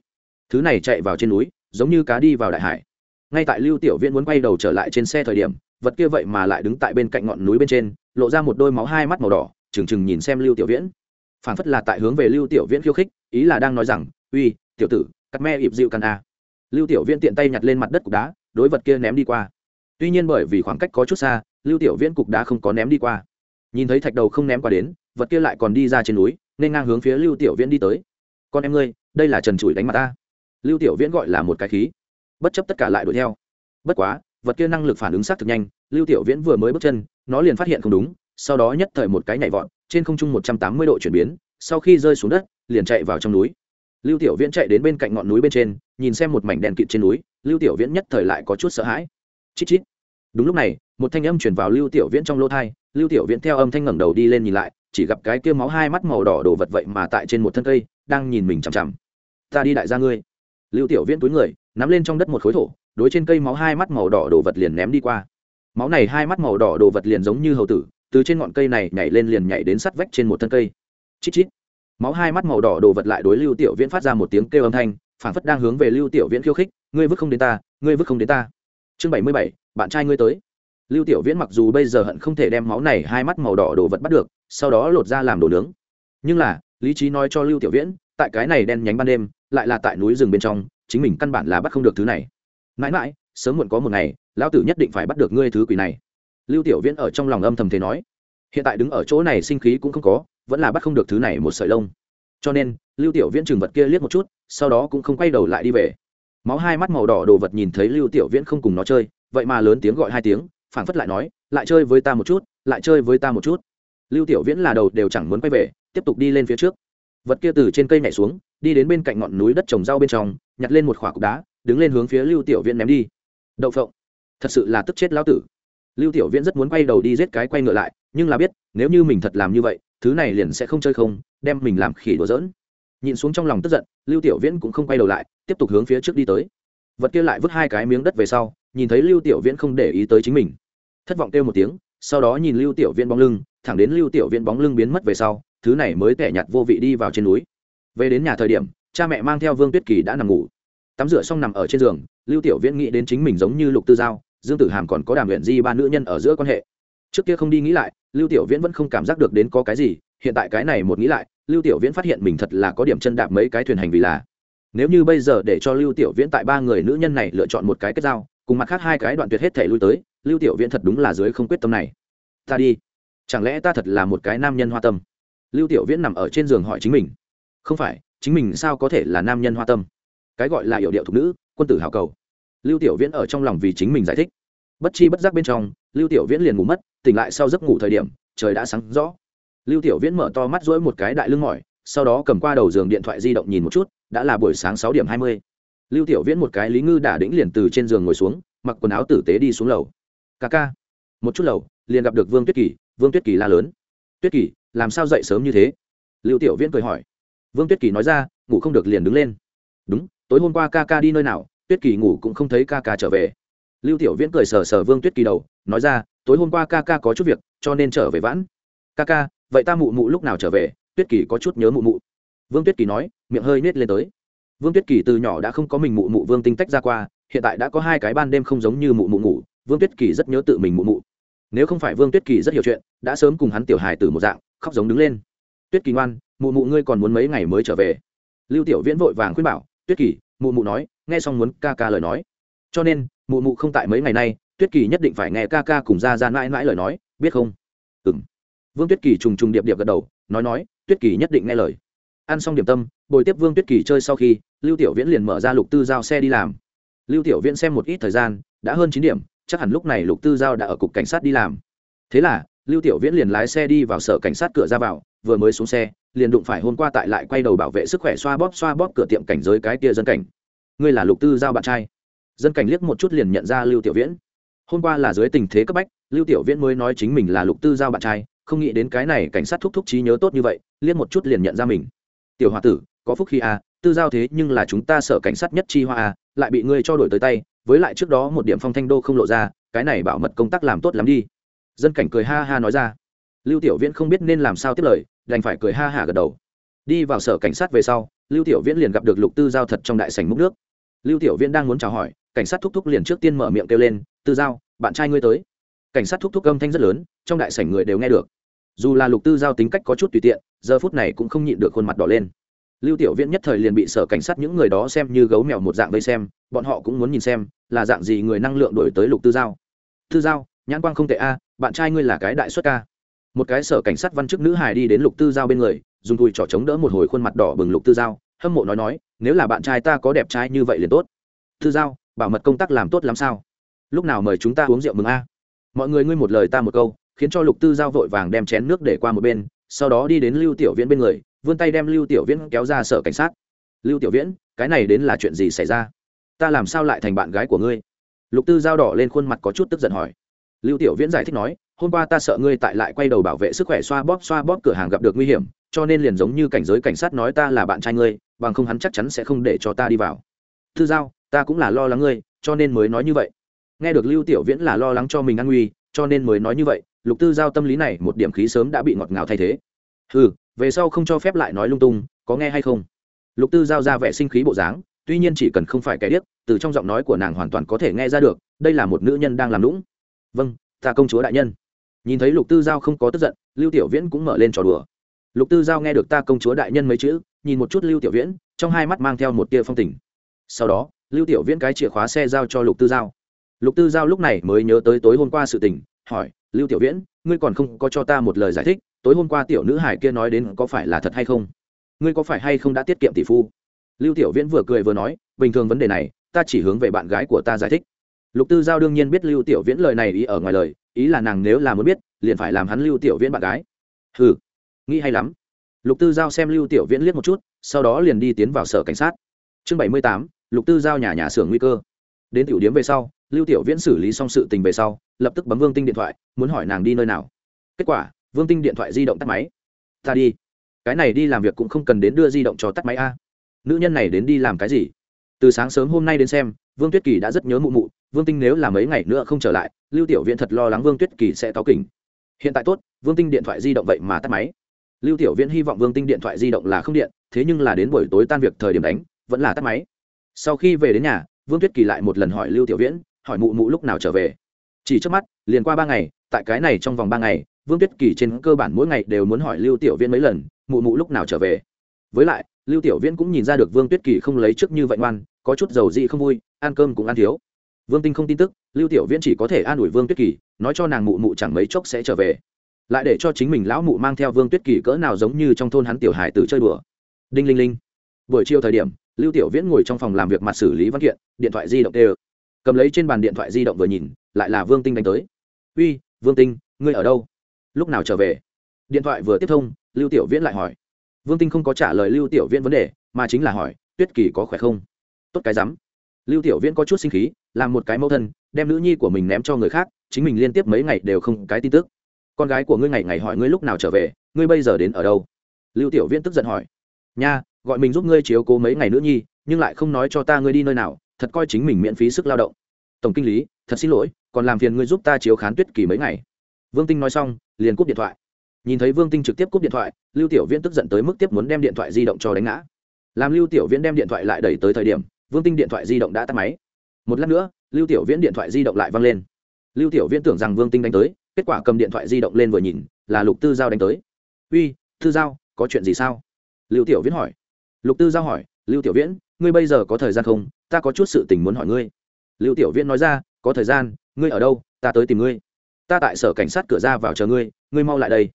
Thứ này chạy vào trên núi, giống như cá đi vào đại hải. Ngay tại lưu tiểu viễn muốn quay đầu trở lại trên xe thời điểm, vật kia vậy mà lại đứng tại bên cạnh ngọn núi bên trên, lộ ra một đôi máu hai mắt màu đỏ, trừng trừng nhìn xem lưu tiểu viễn. Phản phất là tại hướng về lưu tiểu viễn khiêu khích, ý là đang nói rằng, uy, tiểu tử, cắt me ịp dịu căn a. Lưu tiểu viễn tiện tay nhặt lên mặt đất cục đá, đối vật kia ném đi qua. Tuy nhiên bởi vì khoảng cách có chút xa, lưu tiểu viễn cục đá không có ném đi qua. Nhìn thấy thạch đầu không ném qua đến, vật kia lại còn đi ra trên núi nên ngang hướng phía lưu tiểu viễn đi tới. Con em ngươi, đây là trần trụi đánh mặt ta. Lưu tiểu viễn gọi là một cái khí. Bất chấp tất cả lại đuổi theo. Bất quá, vật kia năng lực phản ứng xác thực nhanh, lưu tiểu viễn vừa mới bước chân, nó liền phát hiện không đúng, sau đó nhất thời một cái nhảy vọt, trên không trung một trăm tám mươi độ chuyển biến, sau khi rơi xuống đất, liền chạy vào trong núi. Lưu tiểu viễn chạy đến bên cạnh ngọn núi bên trên, nhìn xem một mảnh đèn kịt trên núi, lưu tiểu viễn nhất thời lại có chút sợ hãi. Chít chít. Đúng lúc này, một thanh âm chuyển vào lưu tiểu viễn trong lỗ thai lưu tiểu viễn theo âm thanh ngẩng đầu đi lên nhìn lại chỉ gặp cái kia máu hai mắt màu đỏ đồ vật vậy mà tại trên một thân cây, đang nhìn mình chằm chằm. Ta đi đại gia ngươi. Lưu tiểu viễn túi người, nắm lên trong đất một khối thổ, đối trên cây máu hai mắt màu đỏ đồ vật liền ném đi qua. Máu này hai mắt màu đỏ đồ vật liền giống như hầu tử, từ trên ngọn cây này nhảy lên liền nhảy đến sắt vách trên một thân cây. Chít chít. Máu hai mắt màu đỏ đồ vật lại đối lưu tiểu viễn phát ra một tiếng kêu âm thanh, phảng phất đang hướng về lưu tiểu viễn khiêu khích, ngươi vứt không đến ta, ngươi vứt không đến ta. Chương bảy mươi bảy, bạn trai ngươi tới. Lưu tiểu viễn mặc dù bây giờ hận không thể đem máu này hai mắt màu đỏ đồ vật bắt được sau đó lột ra làm đồ nướng. Nhưng là, lý trí nói cho lưu tiểu viễn, tại cái này đen nhánh ban đêm, lại là tại núi rừng bên trong, chính mình căn bản là bắt không được thứ này. Mãi mãi, sớm muộn có một ngày, lão tử nhất định phải bắt được ngươi thứ quỷ này. Lưu tiểu viễn ở trong lòng âm thầm thế nói. Hiện tại đứng ở chỗ này sinh khí cũng không có, vẫn là bắt không được thứ này một sợi lông. Cho nên, lưu tiểu viễn trừng vật kia liếc một chút, sau đó cũng không quay đầu lại đi về. Máu hai mắt màu đỏ đồ vật nhìn thấy lưu tiểu viễn không cùng nó chơi, vậy mà lớn tiếng gọi hai tiếng, phảng phất lại nói, lại chơi với ta một chút, lại chơi với ta một chút lưu tiểu viễn là đầu đều chẳng muốn quay về, tiếp tục đi lên phía trước. Vật kia từ trên cây nhảy xuống, đi đến bên cạnh ngọn núi đất trồng rau bên trong, nhặt lên một khoả cục đá, đứng lên hướng phía lưu tiểu viễn ném đi. Đậu phộng. Thật sự là tức chết lão tử. Lưu tiểu viễn rất muốn quay đầu đi giết cái quay ngựa lại, nhưng là biết, nếu như mình thật làm như vậy, thứ này liền sẽ không chơi không, đem mình làm khỉ đùa giỡn. Nhìn xuống trong lòng tức giận, lưu tiểu viễn cũng không quay đầu lại, tiếp tục hướng phía trước đi tới. Vật kia lại vứt hai cái miếng đất về sau, nhìn thấy lưu tiểu viễn không để ý tới chính mình. Thất vọng kêu một tiếng, sau đó nhìn lưu tiểu viễn bóng lưng thẳng đến lưu tiểu viễn bóng lưng biến mất về sau, thứ này mới tẻ nhặt vô vị đi vào trên núi. Về đến nhà thời điểm, cha mẹ mang theo vương tuyết kỳ đã nằm ngủ. Tắm rửa xong nằm ở trên giường, lưu tiểu viễn nghĩ đến chính mình giống như lục tư giao, dương tử hàm còn có đàm luyện di ba nữ nhân ở giữa quan hệ. Trước kia không đi nghĩ lại, lưu tiểu viễn vẫn không cảm giác được đến có cái gì, hiện tại cái này một nghĩ lại, lưu tiểu viễn phát hiện mình thật là có điểm chân đạp mấy cái thuyền hành vì là. Nếu như bây giờ để cho lưu tiểu viễn tại ba người nữ nhân này lựa chọn một cái kết giao, cùng mặt khác hai cái đoạn tuyệt hết thể lui tới, lưu tiểu viễn thật đúng là dưới không quyết tâm này. Ta đi chẳng lẽ ta thật là một cái nam nhân hoa tâm? Lưu tiểu viễn nằm ở trên giường hỏi chính mình. Không phải, chính mình sao có thể là nam nhân hoa tâm? Cái gọi là hiệu điệu thục nữ, quân tử hào cầu. Lưu tiểu viễn ở trong lòng vì chính mình giải thích. Bất chi bất giác bên trong, lưu tiểu viễn liền ngủ mất, tỉnh lại sau giấc ngủ thời điểm, trời đã sáng rõ. Lưu tiểu viễn mở to mắt rỗi một cái đại lưng mỏi, sau đó cầm qua đầu giường điện thoại di động nhìn một chút, đã là buổi sáng sáu điểm hai mươi. Lưu tiểu viễn một cái lý ngư đả đĩnh liền từ trên giường ngồi xuống, mặc quần áo tử tế đi xuống lầu. Ca ca. Một chút lầu, liền gặp được vương tuyết kỳ vương tuyết kỳ la lớn tuyết kỳ làm sao dậy sớm như thế lưu tiểu viễn cười hỏi vương tuyết kỳ nói ra ngủ không được liền đứng lên đúng tối hôm qua ca ca đi nơi nào tuyết kỳ ngủ cũng không thấy ca ca trở về lưu tiểu viễn cười sờ sờ vương tuyết kỳ đầu nói ra tối hôm qua ca ca có chút việc cho nên trở về vãn ca ca vậy ta mụ mụ lúc nào trở về tuyết kỳ có chút nhớ mụ mụ vương tuyết kỳ nói miệng hơi nết lên tới vương tuyết kỳ từ nhỏ đã không có mình mụ mụ vương tinh tách ra qua hiện tại đã có hai cái ban đêm không giống như mụ mụ ngủ vương tuyết kỳ rất nhớ tự mình mụ mụ nếu không phải vương tuyết kỳ rất hiểu chuyện, đã sớm cùng hắn tiểu hài từ một dạng, khóc giống đứng lên. Tuyết kỳ ngoan, mụ mụ ngươi còn muốn mấy ngày mới trở về? Lưu tiểu viễn vội vàng khuyên bảo, tuyết kỳ, mụ mụ nói, nghe xong muốn ca ca lời nói. Cho nên, mụ mụ không tại mấy ngày nay, tuyết kỳ nhất định phải nghe ca ca cùng ra ra mãi mãi lời nói, biết không? Ừ m vương tuyết kỳ trùng trùng điệp điệp gật đầu, nói nói, tuyết kỳ nhất định nghe lời. Ăn xong điểm tâm, bồi tiếp vương tuyết kỳ chơi sau khi, lưu tiểu viễn liền mở ra lục tư giao xe đi làm. Lưu tiểu viễn xem một ít thời gian, đã hơn chín điểm chắc hẳn lúc này lục tư giao đã ở cục cảnh sát đi làm. Thế là lưu tiểu viễn liền lái xe đi vào sở cảnh sát cửa ra vào vừa mới xuống xe liền đụng phải hôm qua tại lại quay đầu bảo vệ sức khỏe xoa bóp xoa bóp cửa tiệm cảnh giới cái kia dân cảnh. Ngươi là lục tư giao bạn trai. Dân cảnh liếc một chút liền nhận ra lưu tiểu viễn. Hôm qua là dưới tình thế cấp bách lưu tiểu viễn mới nói chính mình là lục tư giao bạn trai không nghĩ đến cái này cảnh sát thúc thúc trí nhớ tốt như vậy liếc một chút liền nhận ra mình. Tiểu h o a tử có phúc khi a à, tư giao thế nhưng là chúng ta sở cảnh sát nhất chi hoa a à, lại bị ngươi cho đổi tới tay với lại trước đó một điểm phong thanh đô không lộ ra, cái này bảo mật công tác làm tốt lắm đi. Dân cảnh cười ha ha nói ra. Lưu tiểu viễn không biết nên làm sao tiếp lời, đành phải cười ha hả gật đầu. Đi vào sở cảnh sát về sau, lưu tiểu viễn liền gặp được lục tư giao thật trong đại sảnh múc nước. Lưu tiểu viễn đang muốn chào hỏi, cảnh sát thúc thúc liền trước tiên mở miệng kêu lên, tư giao, bạn trai ngươi tới. Cảnh sát thúc thúc âm thanh rất lớn, trong đại sảnh người đều nghe được. Dù là lục tư giao tính cách có chút tùy tiện, giờ phút này cũng không nhịn được khuôn mặt đỏ lên lưu tiểu viễn nhất thời liền bị sở cảnh sát những người đó xem như gấu mèo một dạng vây xem, bọn họ cũng muốn nhìn xem, là dạng gì người năng lượng đổi tới lục tư giao. Tư giao, nhãn quang không tệ a, bạn trai ngươi là cái đại xuất ca. Một cái sở cảnh sát văn chức nữ hài đi đến lục tư giao bên người, dùng thùi trỏ chống đỡ một hồi khuôn mặt đỏ bừng lục tư giao, hâm mộ nói nói, nếu là bạn trai ta có đẹp trai như vậy liền tốt. Tư giao, bảo mật công tác làm tốt lắm sao? Lúc nào mời chúng ta uống rượu mừng a? Mọi người ngươi một lời ta một câu, khiến cho lục tư giao vội vàng đem chén nước để qua một bên, sau đó đi đến lưu tiểu viễn bên người vươn tay đem lưu tiểu viễn kéo ra sở cảnh sát. Lưu tiểu viễn, cái này đến là chuyện gì xảy ra? Ta làm sao lại thành bạn gái của ngươi? Lục tư giao đỏ lên khuôn mặt có chút tức giận hỏi. Lưu tiểu viễn giải thích nói, hôm qua ta sợ ngươi tại lại quay đầu bảo vệ sức khỏe xoa bóp xoa bóp cửa hàng gặp được nguy hiểm, cho nên liền giống như cảnh giới cảnh sát nói ta là bạn trai ngươi, bằng không hắn chắc chắn sẽ không để cho ta đi vào. Thư giao, ta cũng là lo lắng ngươi, cho nên mới nói như vậy. Nghe được lưu tiểu viễn là lo lắng cho mình an nguy, cho nên mới nói như vậy, lục tư giao tâm lý này một điểm khí sớm đã bị ngọt ngào thay thế. Ừ về sau không cho phép lại nói lung tung, có nghe hay không? Lục tư giao ra vẻ sinh khí bộ dáng, tuy nhiên chỉ cần không phải kẻ điếc, từ trong giọng nói của nàng hoàn toàn có thể nghe ra được, đây là một nữ nhân đang làm lũng. Vâng ta công chúa đại nhân. Nhìn thấy lục tư giao không có tức giận, lưu tiểu viễn cũng mở lên trò đùa. Lục tư giao nghe được ta công chúa đại nhân mấy chữ, nhìn một chút lưu tiểu viễn, trong hai mắt mang theo một tia phong tình. Sau đó, lưu tiểu viễn cái chìa khóa xe giao cho lục tư giao. Lục tư giao lúc này mới nhớ tới tối hôm qua sự tình, hỏi, lưu tiểu viễn, ngươi còn không có cho ta một lời giải thích tối hôm qua tiểu nữ hải kia nói đến có phải là thật hay không? Ngươi có phải hay không đã tiết kiệm tỷ phu? Lưu tiểu viễn vừa cười vừa nói, bình thường vấn đề này, ta chỉ hướng về bạn gái của ta giải thích. Lục tư giao đương nhiên biết lưu tiểu viễn lời này ý ở ngoài lời, ý là nàng nếu là muốn biết, liền phải làm hắn lưu tiểu viễn bạn gái. Ừ nghĩ hay lắm. Lục tư giao xem lưu tiểu viễn liếc một chút, sau đó liền đi tiến vào sở cảnh sát. Chương bảy mươi tám, lục tư giao nhà nhà xưởng nguy cơ. Đến tiểu điếm về sau, lưu tiểu viễn xử lý xong sự tình về sau, lập tức bấm vương tinh điện thoại, muốn hỏi nàng đi nơi nào. Kết quả vương tinh điện thoại di động tắt máy. Ta đi. Cái này đi làm việc cũng không cần đến đưa di động cho tắt máy a. Nữ nhân này đến đi làm cái gì? Từ sáng sớm hôm nay đến xem, vương tuyết kỳ đã rất nhớ mụ mụ. Vương tinh nếu là mấy ngày nữa không trở lại, lưu tiểu viễn thật lo lắng vương tuyết kỳ sẽ táo kỉnh. Hiện tại tốt, vương tinh điện thoại di động vậy mà tắt máy. Lưu tiểu viễn hy vọng vương tinh điện thoại di động là không điện, thế nhưng là đến buổi tối tan việc thời điểm đánh, vẫn là tắt máy. Sau khi về đến nhà, vương tuyết kỳ lại một lần hỏi lưu tiểu viễn, hỏi mụ mụ lúc nào trở về. Chỉ trước mắt, liền qua ba ngày, tại cái này trong vòng ba ngày vương tuyết kỳ trên cơ bản mỗi ngày đều muốn hỏi lưu tiểu viễn mấy lần, mụ mụ lúc nào trở về. Với lại, lưu tiểu viễn cũng nhìn ra được vương tuyết kỳ không lấy trước như vậy ngoan, có chút dầu dị không vui, ăn cơm cũng ăn thiếu. Vương tinh không tin tức, lưu tiểu viễn chỉ có thể an ủi vương tuyết kỳ, nói cho nàng mụ mụ chẳng mấy chốc sẽ trở về. Lại để cho chính mình lão mụ mang theo vương tuyết kỳ cỡ nào giống như trong thôn hắn tiểu hải tử chơi đùa. Đinh linh linh. Buổi chiều thời điểm, lưu tiểu viễn ngồi trong phòng làm việc mặt xử lý văn kiện, điện thoại di động tê cầm lấy trên bàn điện thoại di động vừa nhìn, lại là vương tinh đánh tới. Uy, vương tinh, ngươi ở đâu? Lúc nào trở về? Điện thoại vừa tiếp thông, lưu tiểu viễn lại hỏi. Vương tinh không có trả lời lưu tiểu viễn vấn đề, mà chính là hỏi, tuyết kỳ có khỏe không? Tốt cái rắm. Lưu tiểu viễn có chút sinh khí, làm một cái mẫu thân, đem nữ nhi của mình ném cho người khác, chính mình liên tiếp mấy ngày đều không cái tin tức. Con gái của ngươi ngày ngày hỏi ngươi lúc nào trở về, ngươi bây giờ đến ở đâu? Lưu tiểu viễn tức giận hỏi. Nha, gọi mình giúp ngươi chiếu cố mấy ngày nữa nhi, nhưng lại không nói cho ta ngươi đi nơi nào, thật coi chính mình miễn phí sức lao động. Tổng kinh lý, thật xin lỗi, còn làm phiền ngươi giúp ta chiếu khán tuyết kỳ mấy ngày vương tinh nói xong, liền cúp điện thoại. Nhìn thấy vương tinh trực tiếp cúp điện thoại, lưu tiểu viễn tức giận tới mức tiếp muốn đem điện thoại di động cho đánh ngã. Làm lưu tiểu viễn đem điện thoại lại đẩy tới thời điểm, vương tinh điện thoại di động đã tắt máy. Một lát nữa, lưu tiểu viễn điện thoại di động lại văng lên. Lưu tiểu viễn tưởng rằng vương tinh đánh tới, kết quả cầm điện thoại di động lên vừa nhìn, là lục tư giao đánh tới. Uy, tư giao, có chuyện gì sao? Lưu tiểu viễn hỏi. Lục tư giao hỏi, lưu tiểu viễn, ngươi bây giờ có thời gian không? Ta có chút sự tình muốn hỏi ngươi. Lưu tiểu viễn nói ra, có thời gian, ngươi ở đâu? Ta tới tìm ngươi ta tại sở cảnh sát cửa ra vào chờ ngươi ngươi mau lại đây.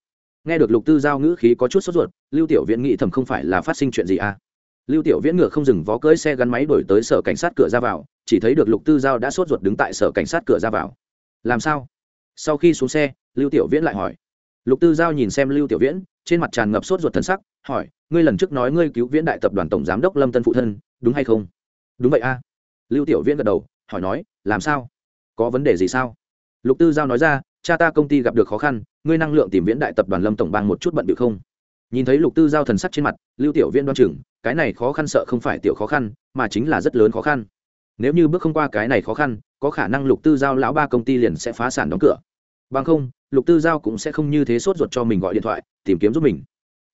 Nghe được lục tư giao ngữ khí có chút sốt ruột, lưu tiểu viễn nghĩ thầm không phải là phát sinh chuyện gì à? Lưu tiểu viễn ngựa không dừng vó cưỡi xe gắn máy đổi tới sở cảnh sát cửa ra vào, chỉ thấy được lục tư giao đã sốt ruột đứng tại sở cảnh sát cửa ra vào. Làm sao? Sau khi xuống xe, lưu tiểu viễn lại hỏi. Lục tư giao nhìn xem lưu tiểu viễn, trên mặt tràn ngập sốt ruột thần sắc, hỏi, ngươi lần trước nói ngươi cứu viễn đại tập đoàn tổng giám đốc lâm tân phụ thân, đúng hay không? Đúng vậy a. Lưu tiểu viễn gật đầu, hỏi nói, làm sao? Có vấn đề gì sao? Lục tư giao nói ra, cha ta công ty gặp được khó khăn, ngươi năng lượng tìm viễn đại tập đoàn lâm tổng bang một chút bận được không? Nhìn thấy lục tư giao thần sắc trên mặt, lưu tiểu viễn đoan chừng, cái này khó khăn sợ không phải tiểu khó khăn, mà chính là rất lớn khó khăn. Nếu như bước không qua cái này khó khăn, có khả năng lục tư giao lão ba công ty liền sẽ phá sản đóng cửa. Bằng không, lục tư giao cũng sẽ không như thế sốt ruột cho mình gọi điện thoại, tìm kiếm giúp mình.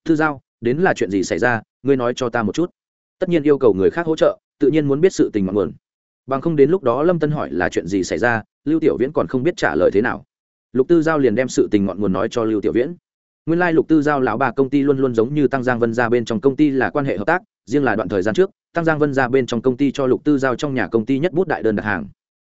Tư giao, đến là chuyện gì xảy ra? Ngươi nói cho ta một chút. Tất nhiên yêu cầu người khác hỗ trợ, tự nhiên muốn biết sự tình mọi nguồn bằng không đến lúc đó lâm tân hỏi là chuyện gì xảy ra, lưu tiểu viễn còn không biết trả lời thế nào. Lục tư giao liền đem sự tình ngọn nguồn nói cho lưu tiểu viễn. Nguyên lai lục tư giao lão bà công ty luôn luôn giống như tăng giang vân ra bên trong công ty là quan hệ hợp tác, riêng là đoạn thời gian trước, tăng giang vân ra bên trong công ty cho lục tư giao trong nhà công ty nhất bút đại đơn đặt hàng.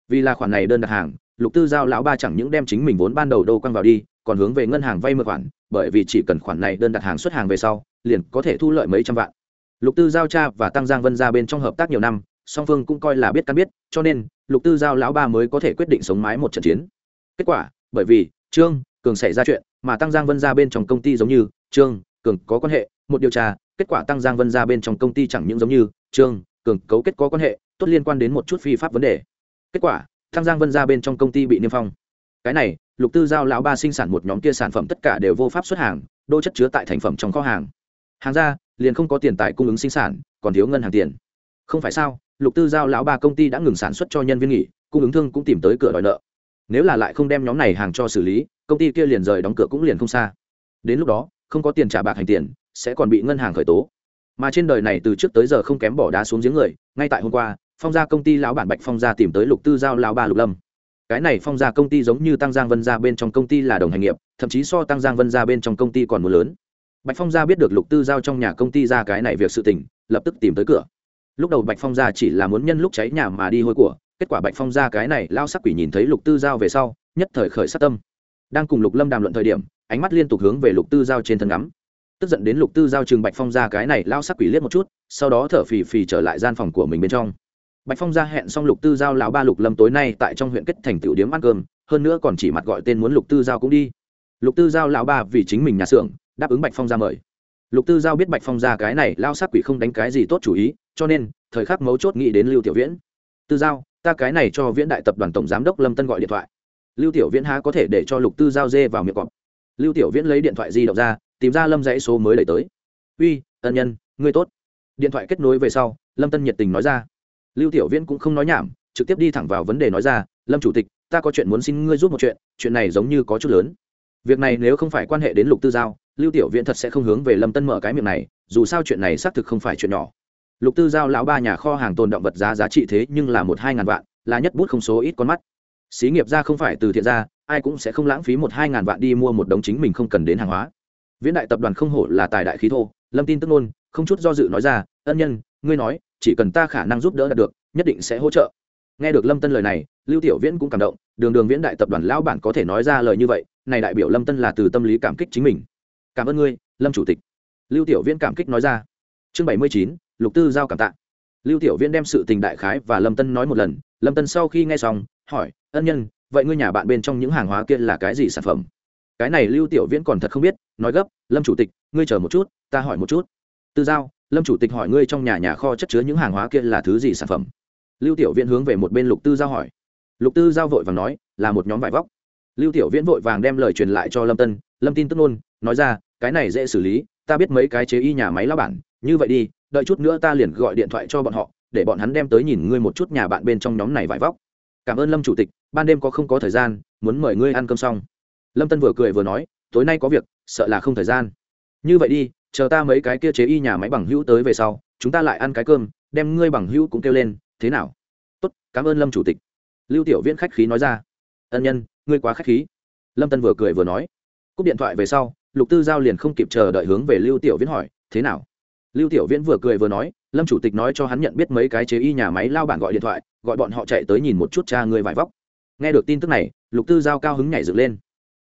Vì là khoản này đơn đặt hàng, lục tư giao lão ba chẳng những đem chính mình vốn ban đầu đâu quăng vào đi, còn hướng về ngân hàng vay mượn khoản, bởi vì chỉ cần khoản này đơn đặt hàng xuất hàng về sau, liền có thể thu lợi mấy trăm vạn. Lục tư giao cha và tăng giang vân ra bên trong hợp tác nhiều năm song phương cũng coi là biết căn biết, cho nên, lục tư giao lão ba mới có thể quyết định sống mái một trận chiến. Kết quả, bởi vì, trương cường xảy ra chuyện mà tăng giang vân ra bên trong công ty giống như, trương cường có quan hệ, một điều tra, kết quả tăng giang vân ra bên trong công ty chẳng những giống như, trương cường cấu kết có quan hệ, tốt liên quan đến một chút phi pháp vấn đề. Kết quả, tăng giang vân ra bên trong công ty bị niêm phong. Cái này, lục tư giao lão ba sinh sản một nhóm kia sản phẩm tất cả đều vô pháp xuất hàng, đô chất chứa tại thành phẩm trong kho hàng. Hàng ra, liền không có tiền tài cung ứng sinh sản, còn thiếu ngân hàng tiền. Không phải sao? Lục tư giao lão ba công ty đã ngừng sản xuất cho nhân viên nghỉ, cung ứng thương cũng tìm tới cửa đòi nợ. Nếu là lại không đem nhóm này hàng cho xử lý, công ty kia liền rời đóng cửa cũng liền không xa. Đến lúc đó, không có tiền trả bạc hành tiền, sẽ còn bị ngân hàng khởi tố. Mà trên đời này từ trước tới giờ không kém bỏ đá xuống giếng người, ngay tại hôm qua, phong gia công ty lão bản bạch phong gia tìm tới lục tư giao lão ba lục lâm. Cái này phong gia công ty giống như tăng giang vân gia bên trong công ty là đồng hành nghiệp, thậm chí so tăng giang vân gia bên trong công ty còn một lớn. Bạch phong gia biết được lục tư giao trong nhà công ty ra cái này việc sự tình, lập tức tìm tới cửa lúc đầu bạch phong gia chỉ là muốn nhân lúc cháy nhà mà đi hôi của, kết quả bạch phong gia cái này lao sắc quỷ nhìn thấy lục tư giao về sau, nhất thời khởi sát tâm. Đang cùng lục lâm đàm luận thời điểm, ánh mắt liên tục hướng về lục tư giao trên thân ngắm. Tức giận đến lục tư giao trường bạch phong gia cái này lao sắc quỷ liếc một chút, sau đó thở phì phì trở lại gian phòng của mình bên trong. Bạch phong gia hẹn xong lục tư giao lão ba lục lâm tối nay tại trong huyện kết thành tiểu điếm ăn cơm, hơn nữa còn chỉ mặt gọi tên muốn lục tư giao cũng đi. Lục tư giao lão ba vì chính mình nhà xưởng, đáp ứng bạch phong gia mời. Lục tư giao biết bạch phong gia cái này lao sắc quỷ không đánh cái gì tốt chủ ý cho nên, thời khắc mấu chốt nghĩ đến lưu tiểu viễn. Tư giao, ta cái này cho viễn đại tập đoàn tổng giám đốc lâm tân gọi điện thoại. Lưu tiểu viễn há có thể để cho lục tư giao dê vào miệng cọp. Lưu tiểu viễn lấy điện thoại di động ra, tìm ra lâm dãy số mới đẩy tới. Uy, ân nhân, ngươi tốt. Điện thoại kết nối về sau, lâm tân nhiệt tình nói ra. Lưu tiểu viễn cũng không nói nhảm, trực tiếp đi thẳng vào vấn đề nói ra, lâm chủ tịch, ta có chuyện muốn xin ngươi giúp một chuyện chuyện này giống như có chút lớn. Việc này nếu không phải quan hệ đến lục tư giao, lưu tiểu viễn thật sẽ không hướng về lâm tân mở cái miệng này, dù sao chuyện này xác thực không phải chuyện nhỏ lục tư giao lão ba nhà kho hàng tồn động vật giá giá trị thế nhưng là một hai ngàn vạn, là nhất bút không số ít con mắt. Xí nghiệp ra không phải từ thiện ra, ai cũng sẽ không lãng phí một hai ngàn vạn đi mua một đống chính mình không cần đến hàng hóa. Viễn đại tập đoàn không hổ là tài đại khí thô, lâm tin tức nôn không chút do dự nói ra, ân nhân, ngươi nói, chỉ cần ta khả năng giúp đỡ đạt được, nhất định sẽ hỗ trợ. Nghe được lâm tân lời này, lưu tiểu viễn cũng cảm động, đường đường viễn đại tập đoàn lão bản có thể nói ra lời như vậy, này đại biểu lâm tân là từ tâm lý cảm kích chính mình. Cảm ơn ngươi, lâm chủ tịch. Lưu tiểu viễn cảm kích nói ra. Chương bảy mươi chín lục tư giao cảm tạ. Lưu tiểu viễn đem sự tình đại khái và lâm tân nói một lần. Lâm tân sau khi nghe xong, hỏi, ân nhân, vậy ngươi nhà bạn bên trong những hàng hóa kia là cái gì sản phẩm? Cái này lưu tiểu viễn còn thật không biết, nói gấp, lâm chủ tịch, ngươi chờ một chút, ta hỏi một chút. Tư giao, lâm chủ tịch hỏi ngươi trong nhà nhà kho chất chứa những hàng hóa kia là thứ gì sản phẩm? Lưu tiểu viễn hướng về một bên lục tư giao hỏi. Lục tư giao vội vàng nói, là một nhóm vải vóc. Lưu tiểu viễn vội vàng đem lời truyền lại cho lâm tân. Lâm tin tức nôn nói ra, cái này dễ xử lý, ta biết mấy cái chế y nhà máy lao bản, như vậy đi đợi chút nữa ta liền gọi điện thoại cho bọn họ, để bọn hắn đem tới nhìn ngươi một chút nhà bạn bên trong nhóm này vải vóc. Cảm ơn lâm chủ tịch, ban đêm có không có thời gian, muốn mời ngươi ăn cơm xong. Lâm tân vừa cười vừa nói, tối nay có việc, sợ là không thời gian. Như vậy đi, chờ ta mấy cái kia chế y nhà máy bằng hữu tới về sau, chúng ta lại ăn cái cơm, đem ngươi bằng hữu cũng kêu lên, thế nào? Tốt, cảm ơn lâm chủ tịch. Lưu tiểu viễn khách khí nói ra. Ân nhân, ngươi quá khách khí. Lâm tân vừa cười vừa nói. Cúp điện thoại về sau, lục tư giao liền không kịp chờ đợi hướng về lưu tiểu viễn hỏi, thế nào? Lưu tiểu viễn vừa cười vừa nói, lâm chủ tịch nói cho hắn nhận biết mấy cái chế y nhà máy lao bản gọi điện thoại, gọi bọn họ chạy tới nhìn một chút cha người vải vóc. Nghe được tin tức này, lục tư giao cao hứng nhảy dựng lên.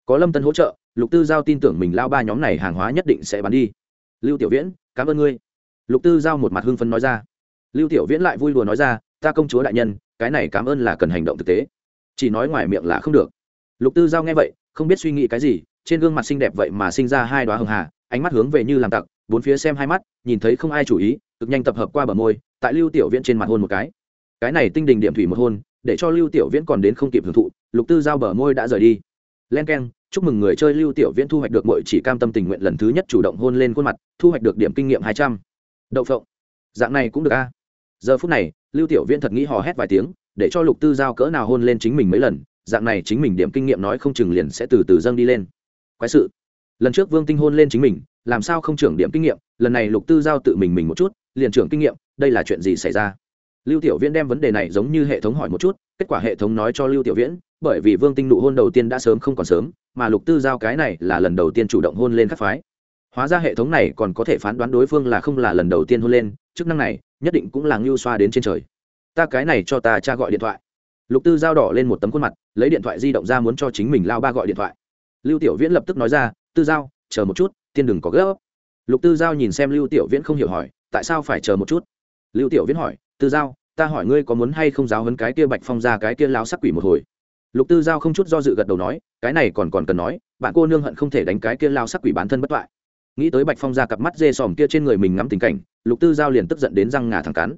Có lâm tân hỗ trợ, lục tư giao tin tưởng mình lao ba nhóm này hàng hóa nhất định sẽ bán đi. Lưu tiểu viễn, cảm ơn ngươi. Lục tư giao một mặt hưng phấn nói ra. Lưu tiểu viễn lại vui đùa nói ra, ta công chúa đại nhân, cái này cảm ơn là cần hành động thực tế. Chỉ nói ngoài miệng là không được. Lục tư giao nghe vậy, không biết suy nghĩ cái gì, trên gương mặt xinh đẹp vậy mà sinh ra hai đoá hường hà, ánh mắt hướng về như làm tặc bốn phía xem hai mắt, nhìn thấy không ai chủ ý, cực nhanh tập hợp qua bờ môi, tại lưu tiểu viễn trên mặt hôn một cái. Cái này tinh đình điểm thủy một hôn, để cho lưu tiểu viễn còn đến không kịp hưởng thụ, lục tư giao bờ môi đã rời đi. Len k e n chúc mừng người chơi lưu tiểu viễn thu hoạch được mọi chỉ cam tâm tình nguyện lần thứ nhất chủ động hôn lên khuôn mặt, thu hoạch được điểm kinh nghiệm hai trăm. Đậu phộng. Dạng này cũng được a. Giờ phút này, lưu tiểu viễn thật nghĩ hò hét vài tiếng, để cho lục tư giao cỡ nào hôn lên chính mình mấy lần, dạng này chính mình điểm kinh nghiệm nói không chừng liền sẽ từ từ dâng đi lên. Quái sự. Lần trước vương tinh hôn lên chính mình làm sao không trưởng điểm kinh nghiệm, lần này lục tư giao tự mình mình một chút, liền trưởng kinh nghiệm, đây là chuyện gì xảy ra? Lưu tiểu viễn đem vấn đề này giống như hệ thống hỏi một chút, kết quả hệ thống nói cho lưu tiểu viễn, bởi vì vương tinh nụ hôn đầu tiên đã sớm không còn sớm, mà lục tư giao cái này là lần đầu tiên chủ động hôn lên các phái. Hóa ra hệ thống này còn có thể phán đoán đối phương là không là lần đầu tiên hôn lên, chức năng này nhất định cũng là ngưu xoa đến trên trời. Ta cái này cho ta cha gọi điện thoại. Lục tư giao đỏ lên một tấm khuôn mặt, lấy điện thoại di động ra muốn cho chính mình lao ba gọi điện thoại. Lưu tiểu viễn lập tức nói ra, tư giao, chờ một chút tiên đừng có gấp. Lục tư giao nhìn xem lưu tiểu viễn không hiểu hỏi, tại sao phải chờ một chút? Lưu tiểu viễn hỏi, tư giao, ta hỏi ngươi có muốn hay không giáo hấn cái kia bạch phong ra cái kia lao sắc quỷ một hồi? Lục tư giao không chút do dự gật đầu nói, cái này còn còn cần nói, bạn cô nương hận không thể đánh cái kia lao sắc quỷ bản thân bất toại. Nghĩ tới bạch phong ra cặp mắt dê sòm kia trên người mình ngắm tình cảnh, lục tư giao liền tức giận đến răng ngà thẳng cắn.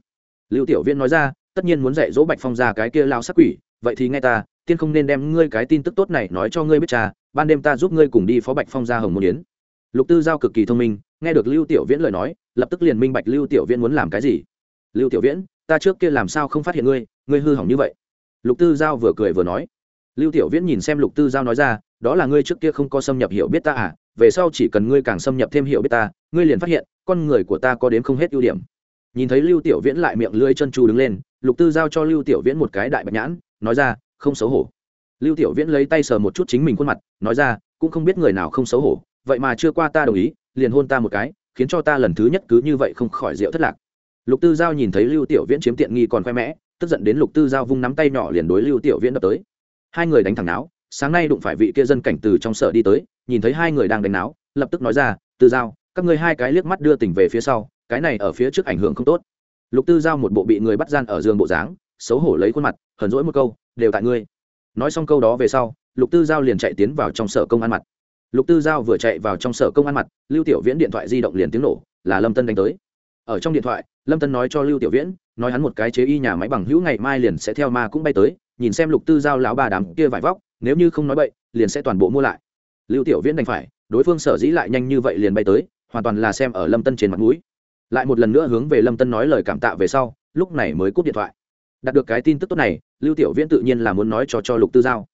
Lưu tiểu viễn nói ra, tất nhiên muốn dạy dỗ bạch phong ra cái kia lao sắc quỷ, vậy thì nghe ta, tiên không nên đem ngươi cái tin tức tốt này nói cho ngươi biết cha, ban đêm ta giúp ngươi cùng đi phó bạch phong ra hồng môn yến lục tư giao cực kỳ thông minh, nghe được lưu tiểu viễn lời nói, lập tức liền minh bạch lưu tiểu viễn muốn làm cái gì. Lưu tiểu viễn, ta trước kia làm sao không phát hiện ngươi ngươi hư hỏng như vậy? Lục tư giao vừa cười vừa nói. Lưu tiểu viễn nhìn xem lục tư giao nói ra, đó là ngươi trước kia không có xâm nhập hiểu biết ta à về sau chỉ cần ngươi càng xâm nhập thêm hiểu biết ta, ngươi liền phát hiện, con người của ta có đến không hết ưu điểm. Nhìn thấy lưu tiểu viễn lại miệng lưỡi chân chu đứng lên, lục tư giao cho lưu tiểu viễn một cái đại bạch nhãn, nói ra, không xấu hổ. Lưu tiểu viễn lấy tay sờ một chút chính mình khuôn mặt, nói ra, cũng không biết người nào không xấu hổ vậy mà chưa qua ta đồng ý, liền hôn ta một cái, khiến cho ta lần thứ nhất cứ như vậy không khỏi rượu thất lạc. Lục tư giao nhìn thấy lưu tiểu viễn chiếm tiện nghi còn khoe mẽ, tức giận đến lục tư giao vung nắm tay nhỏ liền đối lưu tiểu viễn đập tới. Hai người đánh thẳng náo, sáng nay đụng phải vị kia dân cảnh từ trong sở đi tới, nhìn thấy hai người đang đánh náo, lập tức nói ra, tư giao, các ngươi hai cái liếc mắt đưa tình về phía sau, cái này ở phía trước ảnh hưởng không tốt. Lục tư giao một bộ bị người bắt gian ở giường bộ dáng, xấu hổ lấy khuôn mặt, hờn rỗi một câu, đều tại ngươi. Nói xong câu đó về sau, lục tư giao liền chạy tiến vào trong sở công ăn mặt lục tư giao vừa chạy vào trong sở công an mặt, lưu tiểu viễn điện thoại di động liền tiếng nổ, là lâm tân đánh tới. Ở trong điện thoại, lâm tân nói cho lưu tiểu viễn, nói hắn một cái chế y nhà máy bằng hữu ngày mai liền sẽ theo ma cũng bay tới, nhìn xem lục tư giao lão bà đám kia vải vóc, nếu như không nói bậy, liền sẽ toàn bộ mua lại. Lưu tiểu viễn đành phải, đối phương sở dĩ lại nhanh như vậy liền bay tới, hoàn toàn là xem ở lâm tân trên mặt mũi. Lại một lần nữa hướng về lâm tân nói lời cảm tạ về sau, lúc này mới cúp điện thoại. Đạt được cái tin tức tốt này, lưu tiểu viễn tự nhiên là muốn nói cho cho lục tư giao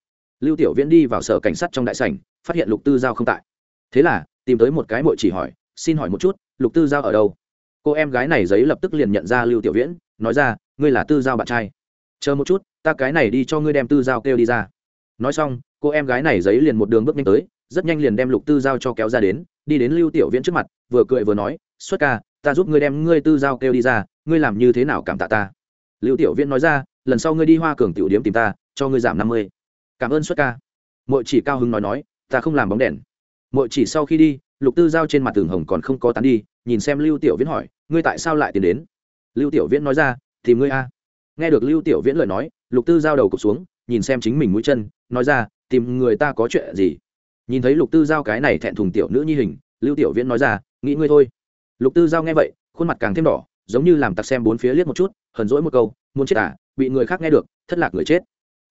lưu tiểu viễn đi vào sở cảnh sát trong đại sảnh, phát hiện lục tư giao không tại. Thế là, tìm tới một cái mội chỉ hỏi, xin hỏi một chút, lục tư giao ở đâu? Cô em gái này giấy lập tức liền nhận ra lưu tiểu viễn, nói ra, ngươi là tư giao bạn trai. Chờ một chút, ta cái này đi cho ngươi đem tư giao kêu đi ra. Nói xong, cô em gái này giấy liền một đường bước nhanh tới, rất nhanh liền đem lục tư giao cho kéo ra đến, đi đến lưu tiểu viễn trước mặt, vừa cười vừa nói, xuất ca, ta giúp ngươi đem ngươi tư giao kêu đi ra, ngươi làm như thế nào cảm tạ ta? Lưu tiểu viễn nói ra, lần sau ngươi đi hoa cường tiểu điếm tìm ta, cho ngươi giảm năm mươi cảm ơn xuất ca. Mội chỉ cao hứng nói nói, ta không làm bóng đèn. Mội chỉ sau khi đi, lục tư giao trên mặt tường hồng còn không có tán đi, nhìn xem lưu tiểu viễn hỏi, ngươi tại sao lại tiến đến? Lưu tiểu viễn nói ra, thì ngươi a. Nghe được lưu tiểu viễn lời nói, lục tư giao đầu cục xuống, nhìn xem chính mình mũi chân, nói ra, tìm người ta có chuyện gì? Nhìn thấy lục tư giao cái này thẹn thùng tiểu nữ nhi hình, lưu tiểu viễn nói ra, nghĩ ngươi thôi. Lục tư giao nghe vậy, khuôn mặt càng thêm đỏ, giống như làm tặc xem bốn phía liếc một chút, hờn dỗi một câu, muốn chết à bị người khác nghe được, thất lạc người chết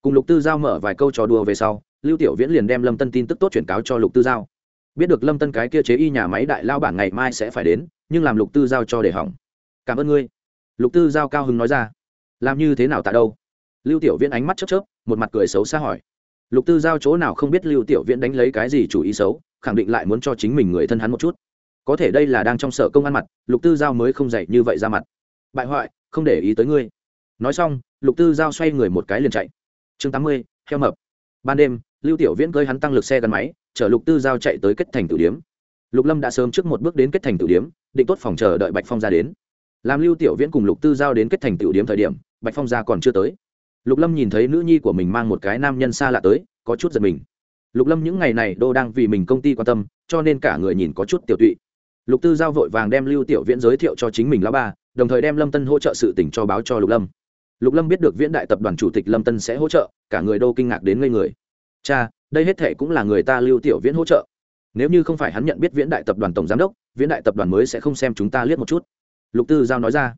cùng lục tư giao mở vài câu trò đùa về sau, lưu tiểu viễn liền đem lâm tân tin tức tốt chuyển cáo cho lục tư giao. Biết được lâm tân cái kia chế y nhà máy đại lao bản ngày mai sẽ phải đến, nhưng làm lục tư giao cho để hỏng. Cảm ơn ngươi. Lục tư giao cao hứng nói ra. Làm như thế nào tại đâu? Lưu tiểu viễn ánh mắt chớp chớp, một mặt cười xấu xa hỏi. Lục tư giao chỗ nào không biết lưu tiểu viễn đánh lấy cái gì chủ ý xấu, khẳng định lại muốn cho chính mình người thân hắn một chút. Có thể đây là đang trong sở công ăn mặt, lục tư giao mới không dạy như vậy ra mặt. Bại hoại, không để ý tới ngươi. Nói xong, lục tư giao xoay người một cái liền chạy chương tám mươi, heo mập. Ban đêm, lưu tiểu viễn cơi hắn tăng lực xe gắn máy, chở lục tư giao chạy tới kết thành tử điếm. Lục lâm đã sớm trước một bước đến kết thành tử điếm, định tốt phòng chờ đợi bạch phong ra đến. Làm lưu tiểu viễn cùng lục tư giao đến kết thành tử điếm thời điểm, bạch phong ra còn chưa tới. Lục lâm nhìn thấy nữ nhi của mình mang một cái nam nhân xa lạ tới, có chút giật mình. Lục lâm những ngày này đô đang vì mình công ty quan tâm, cho nên cả người nhìn có chút tiểu tụy. Lục tư giao vội vàng đem lưu tiểu viễn giới thiệu cho chính mình lão ba, đồng thời đem lâm tân hỗ trợ sự tỉnh cho báo cho lục lâm lục lâm biết được viễn đại tập đoàn chủ tịch lâm tân sẽ hỗ trợ, cả người đô kinh ngạc đến ngây người. Cha, đây hết thể cũng là người ta lưu tiểu viễn hỗ trợ. Nếu như không phải hắn nhận biết viễn đại tập đoàn tổng giám đốc, viễn đại tập đoàn mới sẽ không xem chúng ta liếc một chút. Lục tư giao nói ra.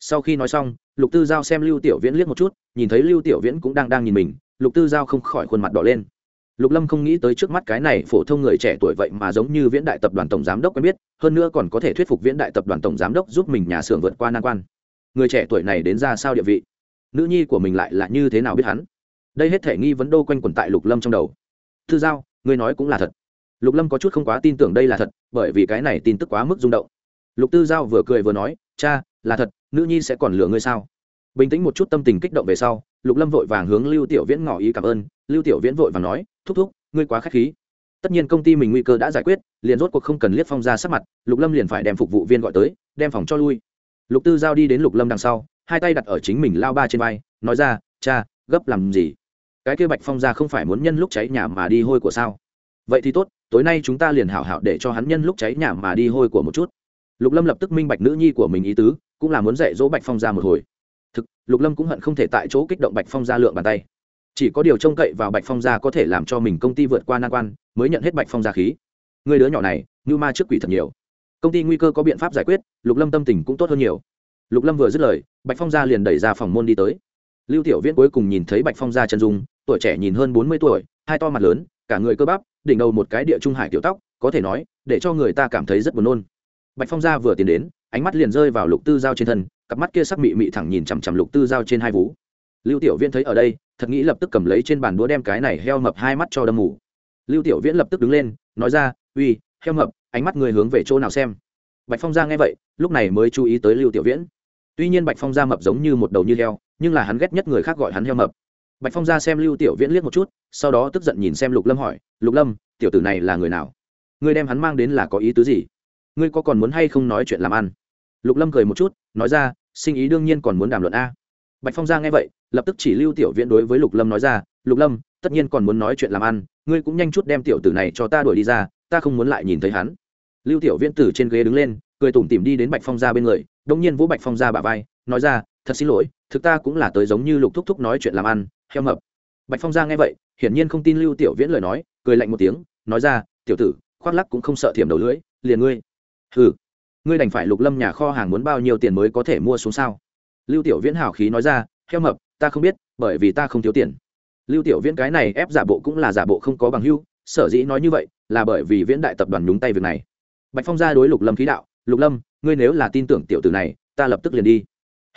Sau khi nói xong, lục tư giao xem lưu tiểu viễn liếc một chút, nhìn thấy lưu tiểu viễn cũng đang đang nhìn mình, lục tư giao không khỏi khuôn mặt đỏ lên. Lục lâm không nghĩ tới trước mắt cái này phổ thông người trẻ tuổi vậy mà giống như viễn đại tập đoàn tổng giám đốc quen biết, hơn nữa còn có thể thuyết phục viễn đại tập đoàn tổng giám đốc giúp mình nhà xưởng vượt qua nan quan. Người trẻ tuổi này đến ra sao địa vị? Nữ nhi của mình lại là như thế nào biết hắn? Đây hết thể nghi vấn đô quanh quẩn tại lục lâm trong đầu. Thư giao, ngươi nói cũng là thật. Lục lâm có chút không quá tin tưởng đây là thật, bởi vì cái này tin tức quá mức rung động. Lục tư giao vừa cười vừa nói, cha, là thật, nữ nhi sẽ còn lừa ngươi sao? Bình tĩnh một chút tâm tình kích động về sau, lục lâm vội vàng hướng lưu tiểu viễn ngỏ ý cảm ơn. Lưu tiểu viễn vội vàng nói, thúc thúc, ngươi quá k h á c h khí. Tất nhiên công ty mình nguy cơ đã giải quyết, liền rốt cuộc không cần liếc phong ra sắc mặt, lục lâm liền phải đem phục vụ viên gọi tới, đem phòng cho lui. Lục tư giao đi đến lục lâm đằng sau hai tay đặt ở chính mình lao ba trên vai, nói ra, cha, gấp làm gì? Cái kia bạch phong ra không phải muốn nhân lúc cháy nhà mà đi hôi của sao? Vậy thì tốt, tối nay chúng ta liền hảo hảo để cho hắn nhân lúc cháy nhà mà đi hôi của một chút. Lục lâm lập tức minh bạch nữ nhi của mình ý tứ, cũng là muốn dạy dỗ bạch phong ra một hồi. Thực, lục lâm cũng hận không thể tại chỗ kích động bạch phong ra lượng bàn tay. Chỉ có điều trông cậy vào bạch phong gia có thể làm cho mình công ty vượt qua nan quan, mới nhận hết bạch phong gia khí. Người đứa nhỏ này như ma trước quỷ thật nhiều. Công ty nguy cơ có biện pháp giải quyết, lục lâm tâm tình cũng tốt hơn nhiều lục lâm vừa dứt lời, bạch phong gia liền đẩy ra phòng môn đi tới. Lưu tiểu viễn cuối cùng nhìn thấy bạch phong gia chân dung, tuổi trẻ nhìn hơn bốn mươi tuổi, hai to mặt lớn, cả người cơ bắp, đỉnh đầu một cái địa trung hải kiểu tóc, có thể nói, để cho người ta cảm thấy rất buồn nôn. Bạch phong gia vừa tiến đến, ánh mắt liền rơi vào lục tư giao trên thân, cặp mắt kia sắc mị mị thẳng nhìn chằm chằm lục tư giao trên hai vú. Lưu tiểu viễn thấy ở đây, thật nghĩ lập tức cầm lấy trên bàn đũa đem cái này heo mập hai mắt cho đâm mù. Lưu tiểu viễn lập tức đứng lên, nói ra, uy, heo mập, ánh mắt người hướng về chỗ nào xem? Bạch phong gia nghe vậy, lúc này mới chú ý tới lưu tiểu viễn tuy nhiên bạch phong gia mập giống như một đầu như heo, nhưng là hắn ghét nhất người khác gọi hắn heo mập. Bạch phong gia xem lưu tiểu viễn liếc một chút, sau đó tức giận nhìn xem lục lâm hỏi, lục lâm, tiểu tử này là người nào? Ngươi đem hắn mang đến là có ý tứ gì? Ngươi có còn muốn hay không nói chuyện làm ăn? Lục lâm cười một chút, nói ra, sinh ý đương nhiên còn muốn đàm luận a. Bạch phong gia nghe vậy, lập tức chỉ lưu tiểu viễn đối với lục lâm nói ra, lục lâm, tất nhiên còn muốn nói chuyện làm ăn, ngươi cũng nhanh chút đem tiểu tử này cho ta đuổi đi ra, ta không muốn lại nhìn thấy hắn. Lưu tiểu viễn từ trên ghế đứng lên cười tủm tỉm đi đến bạch phong gia bên người đông nhiên vũ bạch phong gia bả vai, nói ra, thật xin lỗi, thực ta cũng là tới giống như lục thúc thúc nói chuyện làm ăn, heo mập. Bạch phong gia nghe vậy, hiển nhiên không tin lưu tiểu viễn lời nói, cười lạnh một tiếng, nói ra, tiểu tử, khoác lắc cũng không sợ thiểm đầu lưỡi, liền ngươi. Ừ ngươi đành phải lục lâm nhà kho hàng muốn bao nhiêu tiền mới có thể mua xuống sao? Lưu tiểu viễn hào khí nói ra, heo mập, ta không biết, bởi vì ta không thiếu tiền. Lưu tiểu viễn cái này ép giả bộ cũng là giả bộ không có bằng hưu sở dĩ nói như vậy là bởi vì viễn đại tập đoàn nhúng tay việc này. Bạch phong ra đối lục lâm khí đạo lục lâm, ngươi nếu là tin tưởng tiểu tử này, ta lập tức liền đi.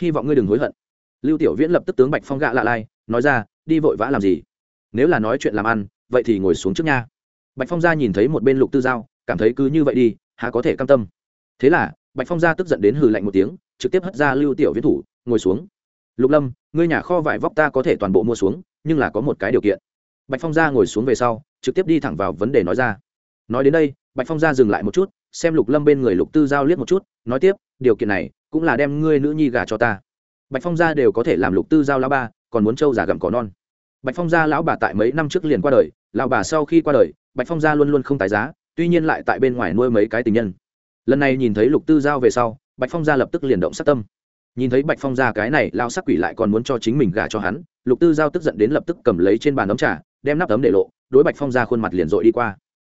Hy vọng ngươi đừng hối hận. Lưu tiểu viễn lập tức tướng bạch phong gạ lạ lai, nói ra, đi vội vã làm gì? Nếu là nói chuyện làm ăn, vậy thì ngồi xuống trước nha. Bạch phong gia nhìn thấy một bên lục tư giao, cảm thấy cứ như vậy đi, há có thể cam tâm. Thế là, bạch phong gia tức giận đến hừ lạnh một tiếng, trực tiếp hất ra lưu tiểu viễn thủ, ngồi xuống. Lục lâm, ngươi nhà kho vải vóc ta có thể toàn bộ mua xuống, nhưng là có một cái điều kiện. Bạch phong gia ngồi xuống về sau, trực tiếp đi thẳng vào vấn đề nói ra. Nói đến đây, bạch phong gia dừng lại một chút xem lục lâm bên người lục tư giao liếc một chút, nói tiếp, điều kiện này cũng là đem ngươi nữ nhi gà cho ta. Bạch phong gia đều có thể làm lục tư giao lão ba, còn muốn trâu giả gặm cỏ non. Bạch phong gia lão bà tại mấy năm trước liền qua đời, lão bà sau khi qua đời, bạch phong gia luôn luôn không tái giá, tuy nhiên lại tại bên ngoài nuôi mấy cái tình nhân. Lần này nhìn thấy lục tư giao về sau, bạch phong gia lập tức liền động sát tâm. Nhìn thấy bạch phong gia cái này lao sắc quỷ lại còn muốn cho chính mình gả cho hắn, lục tư giao tức giận đến lập tức cầm lấy trên bàn ấm trà, đem nắp ấm để lộ, đối bạch phong gia khuôn mặt liền dội đi qua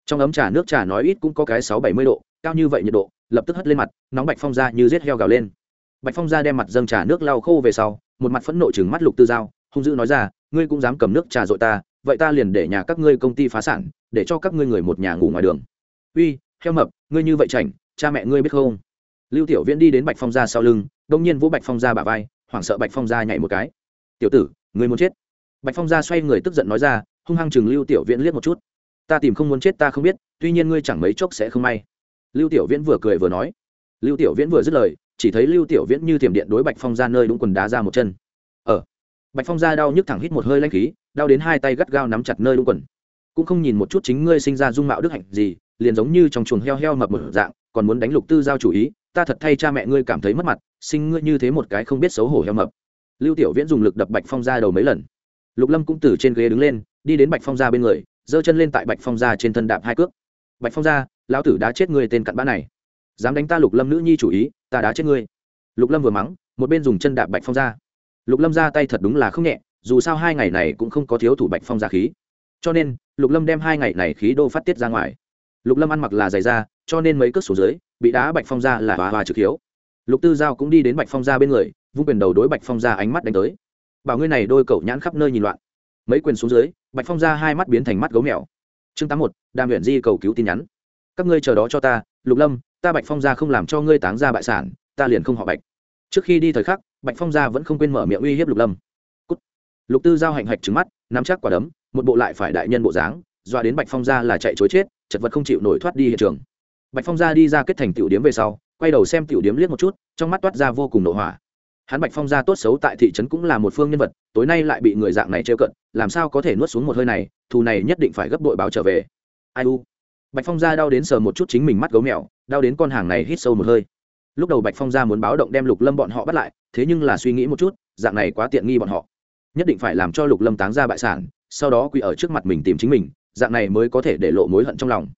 trong ấm trà nước trà nói ít cũng có cái sáu bảy mươi độ, cao như vậy nhiệt độ, lập tức hất lên mặt, nóng bạch phong gia như rết heo gào lên. Bạch phong gia đem mặt dâng trà nước lau khô về sau, một mặt phẫn nộ chừng mắt lục tư giao, hung dữ nói ra, ngươi cũng dám cầm nước trà dội ta, vậy ta liền để nhà các ngươi công ty phá sản, để cho các ngươi người một nhà ngủ ngoài đường. Uy, heo mập, ngươi như vậy chảnh, cha mẹ ngươi biết không? Lưu tiểu viễn đi đến bạch phong gia sau lưng, đông nhiên vũ bạch phong gia bả vai, hoảng sợ bạch phong gia nhảy một cái. Tiểu tử, ngươi muốn chết. Bạch phong gia xoay người tức giận nói ra, hung hăng chừng lưu tiểu viễn liếc một chút ta tìm không muốn chết ta không biết, tuy nhiên ngươi chẳng mấy chốc sẽ không may. Lưu tiểu viễn vừa cười vừa nói. Lưu tiểu viễn vừa dứt lời, chỉ thấy lưu tiểu viễn như tiềm điện đối bạch phong gia nơi đúng quần đá ra một chân. Ở ờ. bạch phong gia đau nhức thẳng hít một hơi lanh khí, đau đến hai tay gắt gao nắm chặt nơi đúng quần. Cũng không nhìn một chút chính ngươi sinh ra dung mạo đức hạnh gì, liền giống như trong chuồng heo heo mập một dạng, còn muốn đánh lục tư giao chủ ý, ta thật thay cha mẹ ngươi cảm thấy mất mặt, sinh ngươi như thế một cái không biết xấu hổ heo mập. Lưu tiểu viễn dùng lực đập bạch phong ra đầu mấy lần. Lục lâm cũng từ trên ghế đứng lên, đi đến bạch phong ra bên người giơ chân lên tại bạch phong gia trên thân đạp hai cước. Bạch phong gia, lão tử đã chết ngươi tên cặn bã này. Dám đánh ta lục lâm nữ nhi chủ ý, ta đã chết ngươi. Lục lâm vừa mắng, một bên dùng chân đạp bạch phong gia. Lục lâm ra tay thật đúng là không nhẹ, dù sao hai ngày này cũng không có thiếu thủ bạch phong gia khí. Cho nên, lục lâm đem hai ngày này khí đô phát tiết ra ngoài. Lục lâm ăn mặc là giày da, cho nên mấy cước xuống dưới, bị đá bạch phong gia là hòa hòa trực hiếu. Lục tư giao cũng đi đến bạch phong gia bên người, vung quyền đầu đối bạch phong gia ánh mắt đánh tới. Bảo ngươi này đôi cậu nhãn khắp nơi nhìn loạn mấy quyền xuống dưới, bạch phong ra hai mắt biến thành mắt gấu mèo. Chương tám một, đàm huyện di cầu cứu tin nhắn. Các ngươi chờ đó cho ta, lục lâm, ta bạch phong ra không làm cho ngươi táng ra bại sản, ta liền không họ bạch. Trước khi đi thời khắc, bạch phong ra vẫn không quên mở miệng uy hiếp lục lâm、Cút. Lục tư giao hạnh hạch trứng mắt, nắm chắc quả đấm, một bộ lại phải đại nhân bộ dáng, dọa đến bạch phong ra là chạy chối chết, chật vật không chịu nổi thoát đi hiện trường. Bạch phong ra đi ra kết thành tiểu điếm về sau, quay đầu xem tiểu điếm liếc một chút, trong mắt toát ra vô cùng nội hỏa hắn bạch phong Gia tốt xấu tại thị trấn cũng là một phương nhân vật, tối nay lại bị người dạng này trêu cận, làm sao có thể nuốt xuống một hơi này, thù này nhất định phải gấp đội báo trở về. Ai u? Bạch phong Gia đau đến sờ một chút chính mình mắt gấu mèo, đau đến con hàng này hít sâu một hơi. Lúc đầu bạch phong Gia muốn báo động đem lục lâm bọn họ bắt lại, thế nhưng là suy nghĩ một chút, dạng này quá tiện nghi bọn họ. Nhất định phải làm cho lục lâm táng ra bại sản, sau đó quỳ ở trước mặt mình tìm chính mình, dạng này mới có thể để lộ mối hận trong lòng.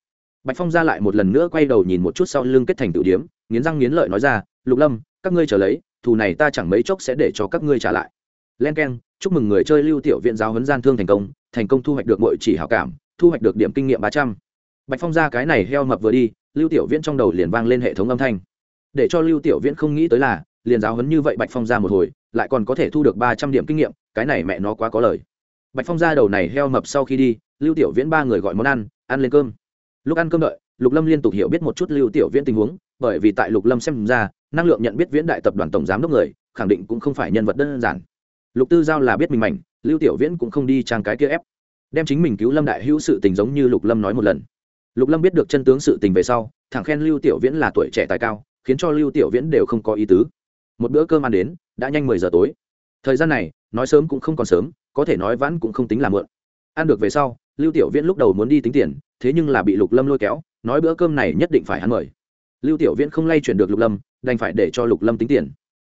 Bạch phong ra lại một lần nữa quay đầu nhìn một chút sau lưng kết thành tự điếm, nghiến răng nghiến lợi nói ra, lục lâm, các ngươi trở lấy thù này ta chẳng mấy chốc sẽ để cho các ngươi trả lại. Len k e n chúc mừng người chơi lưu tiểu viện giáo huấn gian thương thành công thành công thu hoạch được mọi chỉ hảo cảm, thu hoạch được điểm kinh nghiệm ba trăm. Bạch phong ra cái này heo mập vừa đi, lưu tiểu viễn trong đầu liền vang lên hệ thống âm thanh. Để cho lưu tiểu viễn không nghĩ tới là, liền giáo huấn như vậy bạch phong ra một hồi, lại còn có thể thu được ba trăm điểm kinh nghiệm, cái này mẹ nó quá có lời. Bạch phong ra đầu này heo mập sau khi đi, lưu tiểu viễn ba người gọi món ăn ăn lên cơm. Lúc ăn cơm đợi, lục lâm liên tục hiểu biết một chút lưu tiểu viễn tình huống bởi vì tại lục lâm xem ra, năng lượng nhận biết viễn đại tập đoàn tổng giám đốc người, khẳng định cũng không phải nhân vật đơn giản. Lục tư giao là biết mình mảnh, lưu tiểu viễn cũng không đi trang cái kia ép. Đem chính mình cứu lâm đại hữu sự tình giống như lục lâm nói một lần. Lục lâm biết được chân tướng sự tình về sau, thẳng khen lưu tiểu viễn là tuổi trẻ tài cao, khiến cho lưu tiểu viễn đều không có ý tứ. Một bữa cơm ăn đến, đã nhanh mười giờ tối. Thời gian này, nói sớm cũng không còn sớm, có thể nói vãn cũng không tính là mượn ăn được về sau, lưu tiểu viễn lúc đầu muốn đi tính tiền, thế nhưng là bị lục lâm lôi kéo, nói bữa cơm này nhất định phải ăn mời lưu tiểu viễn không lay chuyển được lục lâm, đành phải để cho lục lâm tính tiền.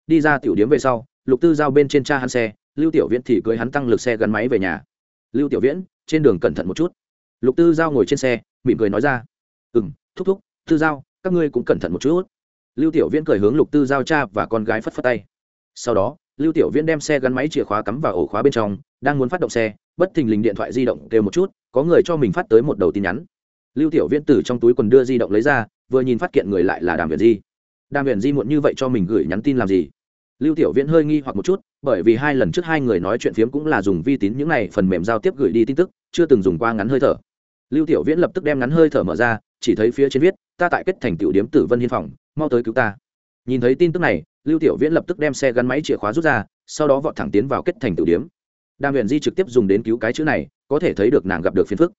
Đi ra tiểu điếm về sau, lục tư giao bên trên cha hắn xe, lưu tiểu viễn thì cưới hắn tăng lực xe gắn máy về nhà. Lưu tiểu viễn, trên đường cẩn thận một chút. Lục tư giao ngồi trên xe, mỉm cười nói ra. Ừ m thúc thúc, tư giao, các ngươi cũng cẩn thận một chút. Lưu tiểu viễn cười hướng lục tư giao cha và con gái phất phất tay. Sau đó, lưu tiểu viễn đem xe gắn máy chìa khóa cắm vào ổ khóa bên trong, đang muốn phát động xe, bất thình lình điện thoại di động kêu một chút, có người cho mình phát tới một đầu tin nhắn. Lưu tiểu viễn từ trong túi quần đưa di động lấy ra vừa nhìn phát kiện người lại là đàm viện di. Đàm viện di muộn như vậy cho mình gửi nhắn tin làm gì? Lưu tiểu viễn hơi nghi hoặc một chút, bởi vì hai lần trước hai người nói chuyện phiếm cũng là dùng vi tín những này phần mềm giao tiếp gửi đi tin tức, chưa từng dùng qua ngắn hơi thở. Lưu tiểu viễn lập tức đem ngắn hơi thở mở ra, chỉ thấy phía trên viết, ta tại kết thành tiểu điếm tử vân hiên phòng, mau tới cứu ta. Nhìn thấy tin tức này, lưu tiểu viễn lập tức đem xe gắn máy chìa khóa rút ra, sau đó vọt thẳng tiến vào kết thành tiểu điếm. Đàm huyền di trực tiếp dùng đến cứu cái chữ này, có thể thấy được nàng gặp được phiền phức.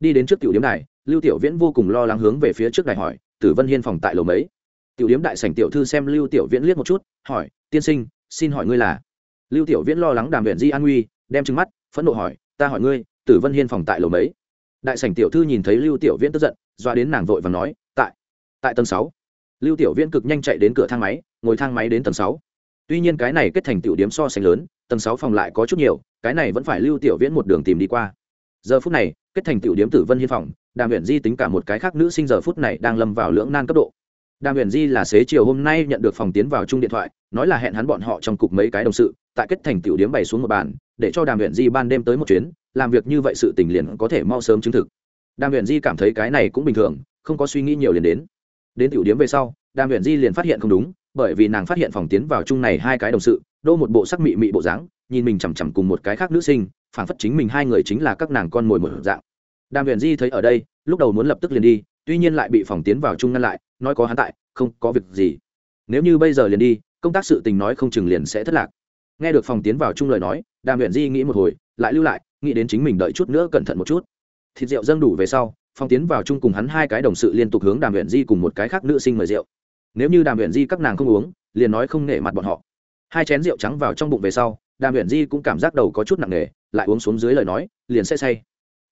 Đi đến trước tiểu điếm này lưu tiểu viễn vô cùng lo lắng hướng về phía trước đài hỏi tử vân hiên phòng tại lầu mấy? Tiểu điếm đại sảnh tiểu thư xem lưu tiểu viễn liếc một chút, hỏi, tiên sinh, xin hỏi ngươi là? Lưu tiểu viễn lo lắng đàm viện di an nguy, đem trừng mắt, phẫn nộ hỏi, ta hỏi ngươi, tử vân hiên phòng tại lầu mấy? Đại sảnh tiểu thư nhìn thấy lưu tiểu viễn tức giận, doa đến nàng vội và nói, tại tại tầng sáu. Lưu tiểu viễn cực nhanh chạy đến cửa thang máy, ngồi thang máy đến tầng sáu. Tuy nhiên cái này kết thành tiểu điếm so sánh lớn, tầng sáu phòng lại có chút nhiều, cái này vẫn phải lưu tiểu viễn một đường tìm đi qua. Giờ phút này, kết thành tiểu điếm tử vân hiên phòng đàm huyền di tính cả một cái khác nữ sinh giờ phút này đang lâm vào lưỡng nan cấp độ. Đàm huyền di là xế chiều hôm nay nhận được phòng tiến vào chung điện thoại, nói là hẹn hắn bọn họ trong cục mấy cái đồng sự, tại kết thành tiểu điếm bày xuống một bàn, để cho đàm huyền di ban đêm tới một chuyến, làm việc như vậy sự tình liền có thể mau sớm chứng thực. Đàm huyền di cảm thấy cái này cũng bình thường, không có suy nghĩ nhiều liền đến. Đến tiểu điếm về sau, đàm huyền di liền phát hiện không đúng, bởi vì nàng phát hiện phòng tiến vào chung này hai cái đồng sự, đô một bộ sắc mị mị bộ dáng, nhìn mình chằm chằm cùng một cái khác nữ sinh phản phất chính mình hai người chính là các nàng con mồi một dạng đàm huyền di thấy ở đây, lúc đầu muốn lập tức liền đi, tuy nhiên lại bị phòng tiến vào chung ngăn lại, nói có hắn tại, không có việc gì. Nếu như bây giờ liền đi, công tác sự tình nói không chừng liền sẽ thất lạc. Nghe được phòng tiến vào chung lời nói, đàm huyền di nghĩ một hồi, lại lưu lại, nghĩ đến chính mình đợi chút nữa cẩn thận một chút. Thịt rượu dâng đủ về sau, phòng tiến vào chung cùng hắn hai cái đồng sự liên tục hướng đàm huyền di cùng một cái khác nữ sinh mời rượu. Nếu như đàm huyền di các nàng không uống, liền nói không nể mặt bọn họ. Hai chén rượu trắng vào trong bụng về sau, đàm huyền di cũng cảm giác đầu có chút nặng nề, lại uống xuống dưới lời nói, liền sẽ say.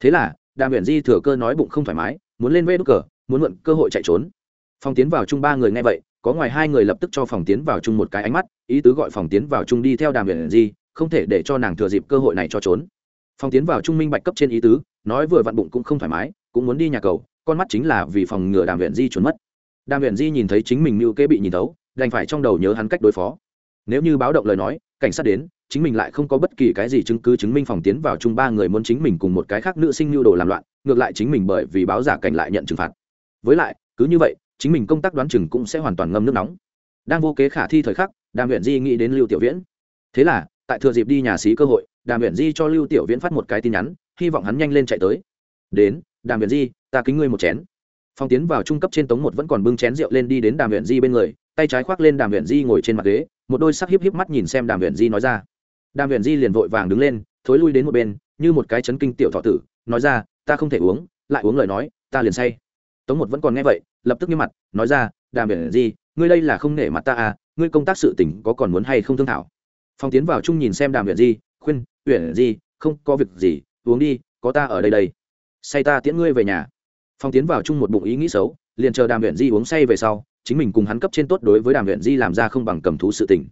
Thế là đàm huyền di thừa cơ nói bụng không thoải mái, muốn lên vê đ cờ, muốn mượn cơ hội chạy trốn. Phòng tiến vào chung ba người nghe vậy, có ngoài hai người lập tức cho phòng tiến vào chung một cái ánh mắt, ý tứ gọi phòng tiến vào chung đi theo đàm huyền di, không thể để cho nàng thừa dịp cơ hội này cho trốn. Phòng tiến vào trung minh bạch cấp trên ý tứ, nói vừa vặn bụng cũng không thoải mái, cũng muốn đi nhà cầu, con mắt chính là vì phòng ngừa đàm huyền di trốn mất. Đàm huyền di nhìn thấy chính mình mưu kế bị nhìn tấu đành phải trong đầu nhớ hắn cách đối phó. Nếu như báo động lời nói cảnh sát đến, chính mình lại không có bất kỳ cái gì chứng cứ chứng minh phòng tiến vào chung ba người muốn chính mình cùng một cái khác nữ sinh lưu đồ làm loạn, ngược lại chính mình bởi vì báo giả cảnh lại nhận trừng phạt. Với lại, cứ như vậy, chính mình công tác đoán chừng cũng sẽ hoàn toàn ngâm nước nóng. Đang vô kế khả thi thời khắc, đàm huyện di nghĩ đến lưu tiểu viễn. Thế là, tại thừa dịp đi nhà xí cơ hội, đàm huyện di cho lưu tiểu viễn phát một cái tin nhắn, hy vọng hắn nhanh lên chạy tới. Đến, đàm huyện di, ta kính ngươi một chén. Phong tiến vào trung cấp trên tống một vẫn còn bưng chén rượu lên đi đến đàm huyện di bên người, tay trái khoác lên đàm huyện di ngồi trên mặt ghế một đôi sắc hiếp hiếp mắt nhìn xem đàm huyện di nói ra. Đàm huyện di liền vội vàng đứng lên, thối lui đến một bên, như một cái chấn kinh tiểu thọ tử, nói ra, ta không thể uống, lại uống lời nói, ta liền say. Tống một vẫn còn nghe vậy, lập tức nghiêm mặt, nói ra, đàm huyện di, ngươi đây là không nể mặt ta à ngươi công tác sự tỉnh có còn muốn hay không thương thảo? Phong tiến vào chung nhìn xem đàm huyện di, khuyên huyện di, không có việc gì, uống đi, có ta ở đây đây. Say ta tiễn ngươi về nhà. Phong tiến vào chung một bụng ý nghĩ xấu, liền chờ đàm huyện di uống say về sau chính mình cùng hắn cấp trên tốt đối với đàm huyện di làm ra không bằng cầm thú sự tình.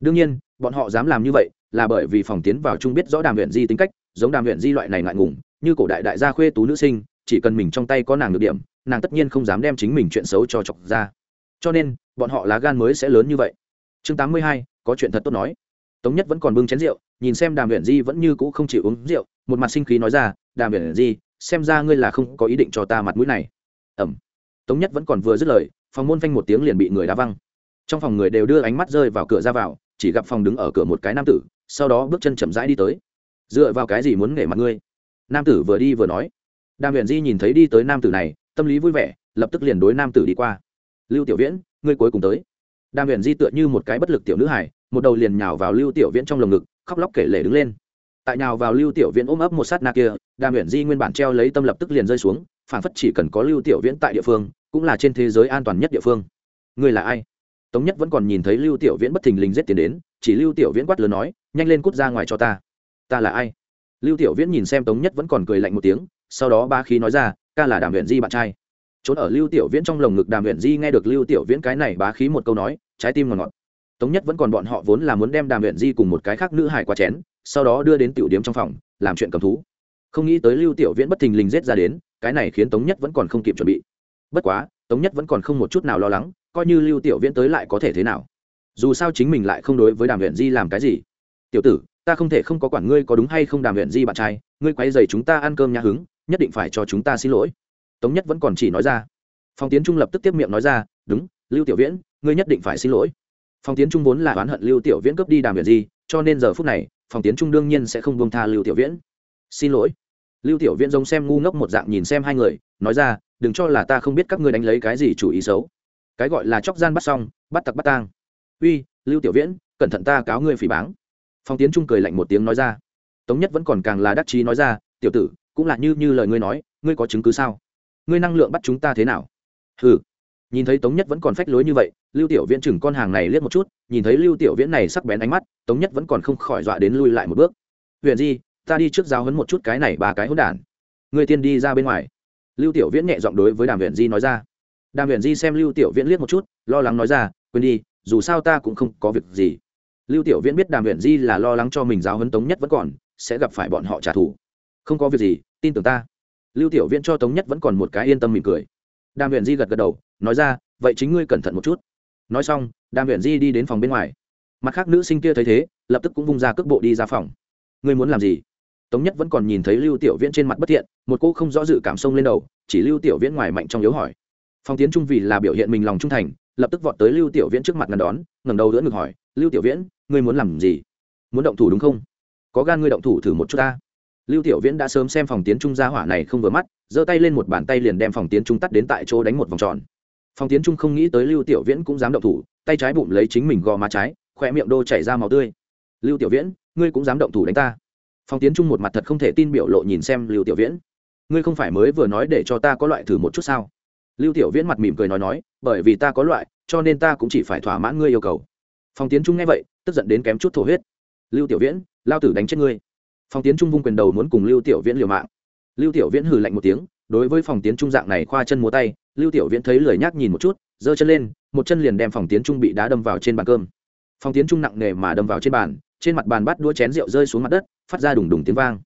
Đương nhiên, bọn họ dám làm như vậy, là bởi vì phòng tiến vào chung biết rõ đàm huyện di tính cách, giống đàm huyện di loại này ngại ngùng, như cổ đại đại gia khuê tú nữ sinh, chỉ cần mình trong tay có nàng được điểm, nàng tất nhiên không dám đem chính mình chuyện xấu cho chọc ra. Cho nên, bọn họ lá gan mới sẽ lớn như vậy. Chương tám mươi hai, có chuyện thật tốt nói. Tống nhất vẫn còn bưng chén rượu, nhìn xem đàm huyện di vẫn như cũ không chịu uống rượu, một mặt sinh khí nói ra, đàm huyện di, xem ra ngươi là không có ý định cho ta mặt mũi này. Ẩm. Tống nhất vẫn còn vừa dứt lời phòng môn phanh một tiếng liền bị người đá văng. Trong phòng người đều đưa ánh mắt rơi vào cửa ra vào, chỉ gặp phòng đứng ở cửa một cái nam tử, sau đó bước chân chậm rãi đi tới. Dựa vào cái gì muốn nể mặt ngươi? Nam tử vừa đi vừa nói. Đàm huyền di nhìn thấy đi tới nam tử này, tâm lý vui vẻ, lập tức liền đối nam tử đi qua. Lưu tiểu viễn, ngươi cuối cùng tới. Đàm huyền di tựa như một cái bất lực tiểu nữ hải một đầu liền nhào vào lưu tiểu viễn trong lồng ngực, khóc lóc kể lể đứng lên. Tại nhào vào lưu tiểu viễn ôm ấp một sát na kia, đàm huyền di nguyên bản treo lấy tâm lập tức liền rơi xuống phản phất chỉ cần có lưu tiểu viễn tại địa phương cũng là trên thế giới an toàn nhất địa phương. Ngươi là ai? Tống nhất vẫn còn nhìn thấy lưu tiểu viễn bất thình lình giết tiền đến, chỉ lưu tiểu viễn quát lớn nói, nhanh lên cút ra ngoài cho ta. Ta là ai? Lưu tiểu viễn nhìn xem tống nhất vẫn còn cười lạnh một tiếng, sau đó ba khí nói ra, ca là đàm huyện di bạn trai. Trốn ở lưu tiểu viễn trong lồng ngực, đàm huyện di nghe được lưu tiểu viễn cái này bá khí một câu nói, trái tim ngọt ngọt. Tống nhất vẫn còn bọn họ vốn là muốn đem đàm huyện di cùng một cái khác nữ hải qua chén, sau đó đưa đến tiểu điếm trong phòng, làm chuyện cầm thú. Không nghĩ tới lưu tiểu viễn bất thình lình rết ra đến, cái này khiến tống nhất vẫn còn không kịp chuẩn bị bất quá, tống nhất vẫn còn không một chút nào lo lắng, coi như lưu tiểu viễn tới lại có thể thế nào. Dù sao chính mình lại không đối với đàm huyện di làm cái gì. Tiểu tử, ta không thể không có quản ngươi có đúng hay không đàm huyện di bạn trai, ngươi quay dày chúng ta ăn cơm nhà hứng, nhất định phải cho chúng ta xin lỗi. Tống nhất vẫn còn chỉ nói ra. Phòng tiến trung lập tức tiếp miệng nói ra, đúng, lưu tiểu viễn, ngươi nhất định phải xin lỗi. Phòng tiến trung vốn là oán hận lưu tiểu viễn cướp đi đàm huyện di, cho nên giờ phút này phòng tiến trung đương nhiên sẽ không buông tha lưu tiểu viễn. Xin lỗi. Lưu tiểu viễn giống xem ngu ngốc một dạng nhìn xem hai người, nói ra đừng cho là ta không biết các ngươi đánh lấy cái gì chủ ý xấu. Cái gọi là chóc gian bắt xong bắt tặc bắt tang. Uy, lưu tiểu viễn, cẩn thận ta cáo ngươi phỉ báng. Phong tiến trung cười lạnh một tiếng nói ra. Tống nhất vẫn còn càng là đắc chí nói ra, tiểu tử, cũng là như như lời ngươi nói, ngươi có chứng cứ sao? Ngươi năng lượng bắt chúng ta thế nào? Ừ nhìn thấy tống nhất vẫn còn phách lối như vậy, lưu tiểu viễn chừng con hàng này liếc một chút, nhìn thấy lưu tiểu viễn này sắc bén ánh mắt, tống nhất vẫn còn không khỏi dọa đến lui lại một bước. Huyện di, ta đi trước giáo hấn một chút cái này ba cái hỗn đản. Người tiên đi ra bên ngoài lưu tiểu viễn nhẹ giọng đối với đàm huyện di nói ra. Đàm huyện di xem lưu tiểu viễn liếc một chút, lo lắng nói ra, quên đi, dù sao ta cũng không có việc gì. Lưu tiểu viễn biết đàm huyện di là lo lắng cho mình giáo hấn tống nhất vẫn còn, sẽ gặp phải bọn họ trả thù. Không có việc gì, tin tưởng ta. Lưu tiểu viễn cho tống nhất vẫn còn một cái yên tâm mỉm cười. Đàm huyện di gật gật đầu, nói ra, vậy chính ngươi cẩn thận một chút. Nói xong, đàm huyện di đi đến phòng bên ngoài. Mặt khác nữ sinh kia thấy thế, lập tức cũng vung ra cước bộ đi ra phòng. Ngươi muốn làm gì? Tống nhất vẫn còn nhìn thấy lưu tiểu viễn trên mặt bất thiện, một cô không rõ dự cảm sông lên đầu, chỉ lưu tiểu viễn ngoài mạnh trong yếu hỏi. Phong tiến trung vì là biểu hiện mình lòng trung thành, lập tức vọt tới lưu tiểu viễn trước mặt ngăn đón, ngẩng đầu đỡ ngực hỏi, lưu tiểu viễn, ngươi muốn làm gì? Muốn động thủ đúng không? Có gan ngươi động thủ thử một chút ta. Lưu tiểu viễn đã sớm xem phòng tiến trung gia hỏa này không vừa mắt, giơ tay lên một bàn tay liền đem phòng tiến trung tắt đến tại chỗ đánh một vòng tròn. Phòng tiến trung không nghĩ tới lưu tiểu viễn cũng dám động thủ, tay trái bụng lấy chính mình gò má trái khỏe miệng đô chảy ra màu tươi. Lưu tiểu viễn, ngươi cũng dám động thủ đánh ta? Phong tiến trung một mặt thật không thể tin biểu lộ nhìn xem lưu tiểu viễn. Ngươi không phải mới vừa nói để cho ta có loại thử một chút sao? Lưu tiểu viễn mặt mỉm cười nói nói, bởi vì ta có loại, cho nên ta cũng chỉ phải thỏa mãn ngươi yêu cầu. Phong tiến trung nghe vậy, tức giận đến kém chút thổ huyết. Lưu tiểu viễn, lao tử đánh chết ngươi. Phong tiến trung vung quyền đầu muốn cùng lưu tiểu viễn liều mạng. Lưu tiểu viễn hừ lạnh một tiếng, đối với phòng tiến trung dạng này khoa chân múa tay, lưu tiểu viễn thấy lười nhác nhìn một chút, giơ chân lên, một chân liền đem phòng tiến trung bị đá đâm vào trên bàn cơm. Phòng tiến trung nặng nề mà đâm vào trên bàn, trên mặt bàn bắt đũa chén rượu rơi xuống mặt đất phát ra đùng đùng tiếng vang.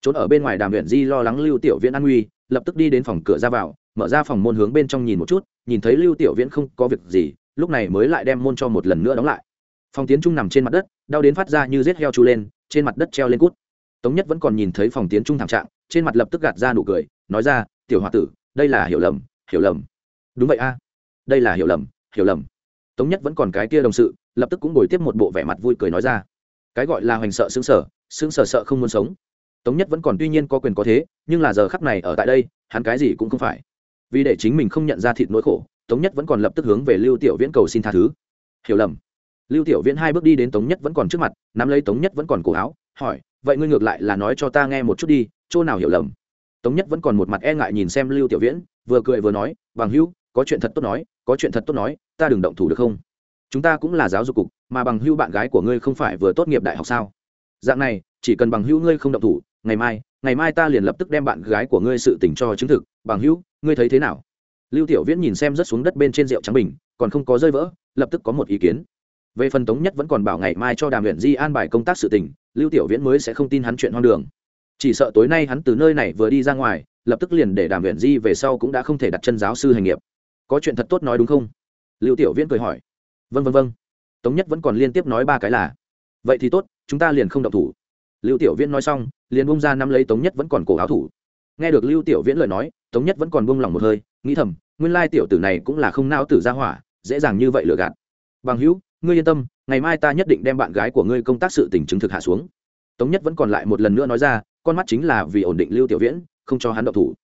Trốn ở bên ngoài đàm huyện di lo lắng lưu tiểu viễn an nguy, lập tức đi đến phòng cửa ra vào, mở ra phòng môn hướng bên trong nhìn một chút, nhìn thấy lưu tiểu viễn không có việc gì, lúc này mới lại đem môn cho một lần nữa đóng lại. Phòng tiến trung nằm trên mặt đất, đau đến phát ra như rết heo chu lên, trên mặt đất treo lên cút. Tống nhất vẫn còn nhìn thấy phòng tiến trung thảm trạng, trên mặt lập tức gạt ra nụ cười, nói ra, tiểu h tử, đây là hiểu lầm hiểu lầm. Đúng vậy a, đây là hiểu lầm hiểu lầm. Tống nhất vẫn còn cái kia đồng sự, lập tức cũng ngồi tiếp một bộ vẻ mặt vui cười nói ra cái gọi là hoành sợ xứng sở xứng sở sợ không muốn sống. Tống nhất vẫn còn tuy nhiên có quyền có thế, nhưng là giờ khắc này ở tại đây, hắn cái gì cũng không phải. Vì để chính mình không nhận ra thịt nỗi khổ, tống nhất vẫn còn lập tức hướng về lưu tiểu viễn cầu xin tha thứ. Hiểu lầm. Lưu tiểu viễn hai bước đi đến tống nhất vẫn còn trước mặt, nắm lấy tống nhất vẫn còn cổ áo, hỏi, vậy ngươi ngược lại là nói cho ta nghe một chút đi, chỗ nào hiểu lầm? Tống nhất vẫn còn một mặt e ngại nhìn xem lưu tiểu viễn, vừa cười vừa nói, bằng hữu, có chuyện thật tốt nói, có chuyện thật tốt nói, ta đừng động thủ được không? Chúng ta cũng là giáo dục cục, mà bằng hữu bạn gái của ngươi không phải vừa tốt nghiệp đại học sao? Dạng này, chỉ cần bằng hữu ngươi không động thủ, ngày mai ngày mai ta liền lập tức đem bạn gái của ngươi sự tình cho chứng thực. Bằng hữu, ngươi thấy thế nào? Lưu tiểu viễn nhìn xem rất xuống đất bên trên rượu trắng bình, còn không có rơi vỡ, lập tức có một ý kiến. Về phần tống nhất vẫn còn bảo ngày mai cho đàm huyện di an bài công tác sự tình, lưu tiểu viễn mới sẽ không tin hắn chuyện hoang đường. Chỉ sợ tối nay hắn từ nơi này vừa đi ra ngoài, lập tức liền để đàm huyện di về sau cũng đã không thể đặt chân giáo sư hành nghiệp. Có chuyện thật tốt nói đúng không? Lưu tiểu viễn cười hỏi vân vân vân tống nhất vẫn còn liên tiếp nói ba cái là, vậy thì tốt, chúng ta liền không động thủ. Lưu tiểu viễn nói xong, liền bung ra nắm lấy tống nhất vẫn còn cổ áo thủ. Nghe được lưu tiểu viễn lời nói, tống nhất vẫn còn buông lòng một hơi, nghĩ thầm, nguyên lai tiểu tử này cũng là không nao tử ra hỏa, dễ dàng như vậy lừa gạt. Bằng hữu, ngươi yên tâm, ngày mai ta nhất định đem bạn gái của ngươi công tác sự tình chứng thực hạ xuống. Tống nhất vẫn còn lại một lần nữa nói ra, con mắt chính là vì ổn định lưu tiểu viễn, không cho hắn động thủ.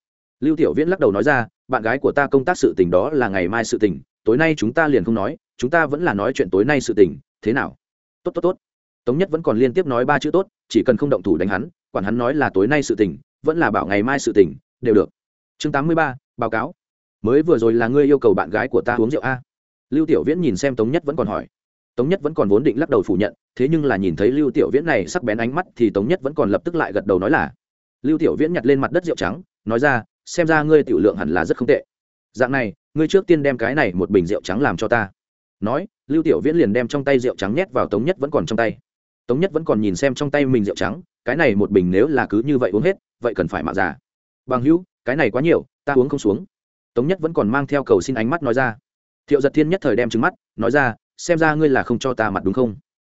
Lưu tiểu viễn lắc đầu nói ra, bạn gái của ta công tác sự tình đó là ngày mai sự tình, tối nay chúng ta liền không nói chúng ta vẫn là nói chuyện tối nay sự tình, thế nào? Tốt tốt tốt. Tống nhất vẫn còn liên tiếp nói ba chữ tốt, chỉ cần không động thủ đánh hắn, quản hắn nói là tối nay sự tình, vẫn là bảo ngày mai sự tình, đều được. Chương tám mươi ba, báo cáo. Mới vừa rồi là ngươi yêu cầu bạn gái của ta uống rượu a? Lưu tiểu viễn nhìn xem tống nhất vẫn còn hỏi. Tống nhất vẫn còn vốn định lắc đầu phủ nhận, thế nhưng là nhìn thấy lưu tiểu viễn này sắc bén ánh mắt thì tống nhất vẫn còn lập tức lại gật đầu nói là, lưu tiểu viễn nhặt lên mặt đất rượu trắng, nói ra, xem ra ngươi tiểu lượng hẳn là rất không tệ. Dạng này, ngươi trước tiên đem cái này một bình rượu trắng làm cho ta nói, lưu tiểu viễn liền đem trong tay rượu trắng nhét vào tống nhất vẫn còn trong tay. Tống nhất vẫn còn nhìn xem trong tay mình rượu trắng, cái này một bình nếu là cứ như vậy uống hết, vậy cần phải mạng già. Bằng hữu, cái này quá nhiều, ta uống không xuống. Tống nhất vẫn còn mang theo cầu xin ánh mắt nói ra. Thiệu giật thiên nhất thời đem trứng mắt, nói ra, xem ra ngươi là không cho ta mặt đúng không?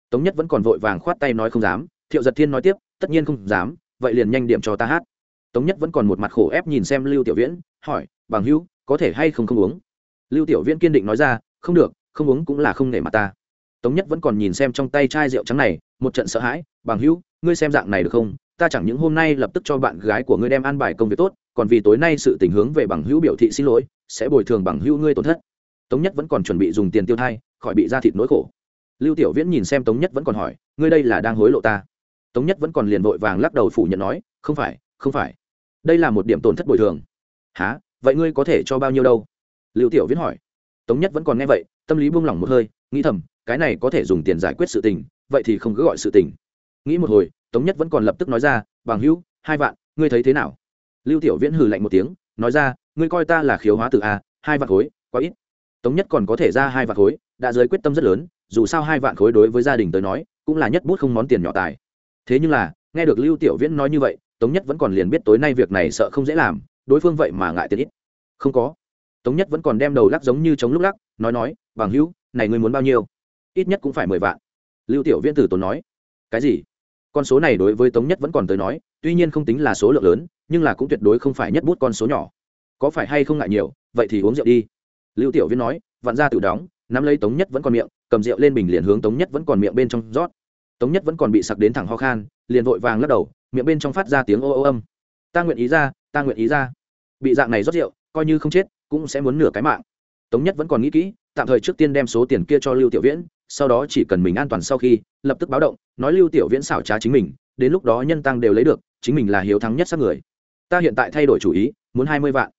Tống nhất vẫn còn vội vàng khoát tay nói không dám. Thiệu giật thiên nói tiếp, tất nhiên không dám, vậy liền nhanh điểm cho ta hát. Tống nhất vẫn còn một mặt khổ ép nhìn xem lưu tiểu viễn, hỏi, bằng hữu, có thể hay không không uống? Lưu tiểu viễn kiên định nói ra, không được không uống cũng là không nể mặt ta. Tống nhất vẫn còn nhìn xem trong tay chai rượu trắng này, một trận sợ hãi, bằng hữu, ngươi xem dạng này được không? Ta chẳng những hôm nay lập tức cho bạn gái của ngươi đem an bài công việc tốt, còn vì tối nay sự tình hướng về bằng hữu biểu thị xin lỗi, sẽ bồi thường bằng hữu ngươi tổn thất. Tống nhất vẫn còn chuẩn bị dùng tiền tiêu thai, khỏi bị ra thịt nỗi khổ. Lưu tiểu viễn nhìn xem tống nhất vẫn còn hỏi, ngươi đây là đang hối lộ ta? Tống nhất vẫn còn liền vội vàng lắc đầu phủ nhận nói, không phải không phải. Đây là một điểm tổn thất bồi thường. Há vậy ngươi có thể cho bao nhiêu đâu? Lưu tiểu viễn hỏi. Tống nhất vẫn còn nghe vậy tâm lý buông lỏng một hơi, nghĩ thầm, cái này có thể dùng tiền giải quyết sự tình, vậy thì không cứ gọi sự tình. Nghĩ một hồi, tống nhất vẫn còn lập tức nói ra, bằng hữu, hai vạn, ngươi thấy thế nào? Lưu tiểu viễn hừ lạnh một tiếng, nói ra, ngươi coi ta là khiếu hóa từ a à, hai vạn khối, quá ít. Tống nhất còn có thể ra hai vạn khối, đã giới quyết tâm rất lớn, dù sao hai vạn khối đối với gia đình tới nói, cũng là nhất bút không món tiền nhỏ tài. Thế nhưng là, nghe được lưu tiểu viễn nói như vậy, tống nhất vẫn còn liền biết tối nay việc này sợ không dễ làm, đối phương vậy mà ngại tiền ít. Không có tống nhất vẫn còn đem đầu lắc giống như chống lúc lắc, nói nói, bằng hữu, này ngươi muốn bao nhiêu? Ít nhất cũng phải mười vạn. Lưu tiểu viễn tử tốn nói, cái gì? Con số này đối với tống nhất vẫn còn tới nói, tuy nhiên không tính là số lượng lớn, nhưng là cũng tuyệt đối không phải nhất bút con số nhỏ. Có phải hay không ngại nhiều, vậy thì uống rượu đi. Lưu tiểu viễn nói, vặn ra tự đóng, nắm lấy tống nhất vẫn còn miệng, cầm rượu lên bình liền hướng tống nhất vẫn còn miệng bên trong rót. Tống nhất vẫn còn bị sặc đến thẳng ho khan, liền vội vàng lắc đầu, miệng bên trong phát ra tiếng ô ô âm. Ta nguyện ý ra, ta nguyện ý ra. Bị dạng này rót rượu, coi như không chết cũng sẽ muốn nửa cái mạng. Tống nhất vẫn còn nghĩ kỹ, tạm thời trước tiên đem số tiền kia cho lưu tiểu viễn, sau đó chỉ cần mình an toàn sau khi, lập tức báo động, nói lưu tiểu viễn xảo trá chính mình, đến lúc đó nhân tăng đều lấy được, chính mình là hiếu thắng nhất sát người. Ta hiện tại thay đổi chủ ý, muốn hai mươi vạn.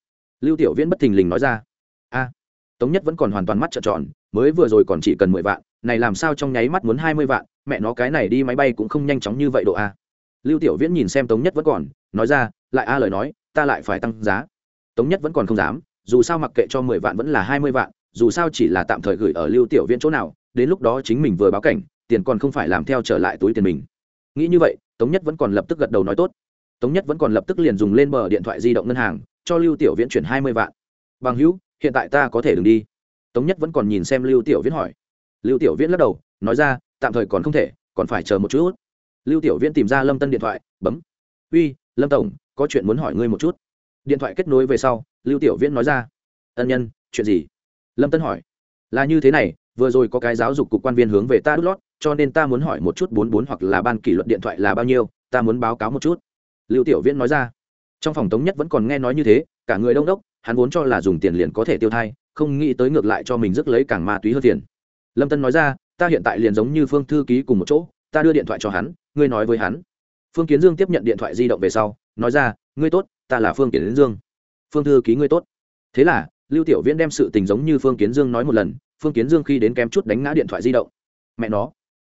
Lưu tiểu viễn bất thình lình nói ra. A. Tống nhất vẫn còn hoàn toàn mắt trợn tròn, mới vừa rồi còn chỉ cần mười vạn, này làm sao trong nháy mắt muốn hai mươi vạn, mẹ nó cái này đi máy bay cũng không nhanh chóng như vậy độ a. Lưu tiểu viễn nhìn xem tống nhất vẫn còn, nói ra, lại a lời nói, ta lại phải tăng giá. Tống nhất vẫn còn không dám dù sao mặc kệ cho mười vạn vẫn là hai mươi vạn, dù sao chỉ là tạm thời gửi ở lưu tiểu viễn chỗ nào, đến lúc đó chính mình vừa báo cảnh, tiền còn không phải làm theo trở lại túi tiền mình. Nghĩ như vậy, tống nhất vẫn còn lập tức gật đầu nói tốt. Tống nhất vẫn còn lập tức liền dùng lên bờ điện thoại di động ngân hàng, cho lưu tiểu viễn chuyển hai mươi vạn. Bằng hữu, hiện tại ta có thể đừng đi. Tống nhất vẫn còn nhìn xem lưu tiểu viễn hỏi. Lưu tiểu viễn lắc đầu, nói ra, tạm thời còn không thể, còn phải chờ một chút. Lưu tiểu viễn tìm ra lâm tân điện thoại, bấm. Uy, lâm tổng, có chuyện muốn hỏi ngươi một chút điện thoại kết nối về sau, lưu tiểu viễn nói ra, ân nhân, chuyện gì? Lâm tân hỏi, là như thế này, vừa rồi có cái giáo dục cục quan viên hướng về ta đút lót, cho nên ta muốn hỏi một chút bốn bốn hoặc là ban kỷ luật điện thoại là bao nhiêu, ta muốn báo cáo một chút. Lưu tiểu viễn nói ra, trong phòng tống nhất vẫn còn nghe nói như thế, cả người đông đốc, hắn vốn cho là dùng tiền liền có thể tiêu thai, không nghĩ tới ngược lại cho mình rước lấy càng ma túy hơn tiền. Lâm tân nói ra, ta hiện tại liền giống như phương thư ký cùng một chỗ, ta đưa điện thoại cho hắn, ngươi nói với hắn. Phương kiến dương tiếp nhận điện thoại di động về sau, nói ra, ngươi tốt ta là phương kiến dương. Phương thư ký ngươi tốt. Thế là, lưu tiểu viễn đem sự tình giống như phương kiến dương nói một lần, phương kiến dương khi đến kém chút đánh ngã điện thoại di động. Mẹ nó.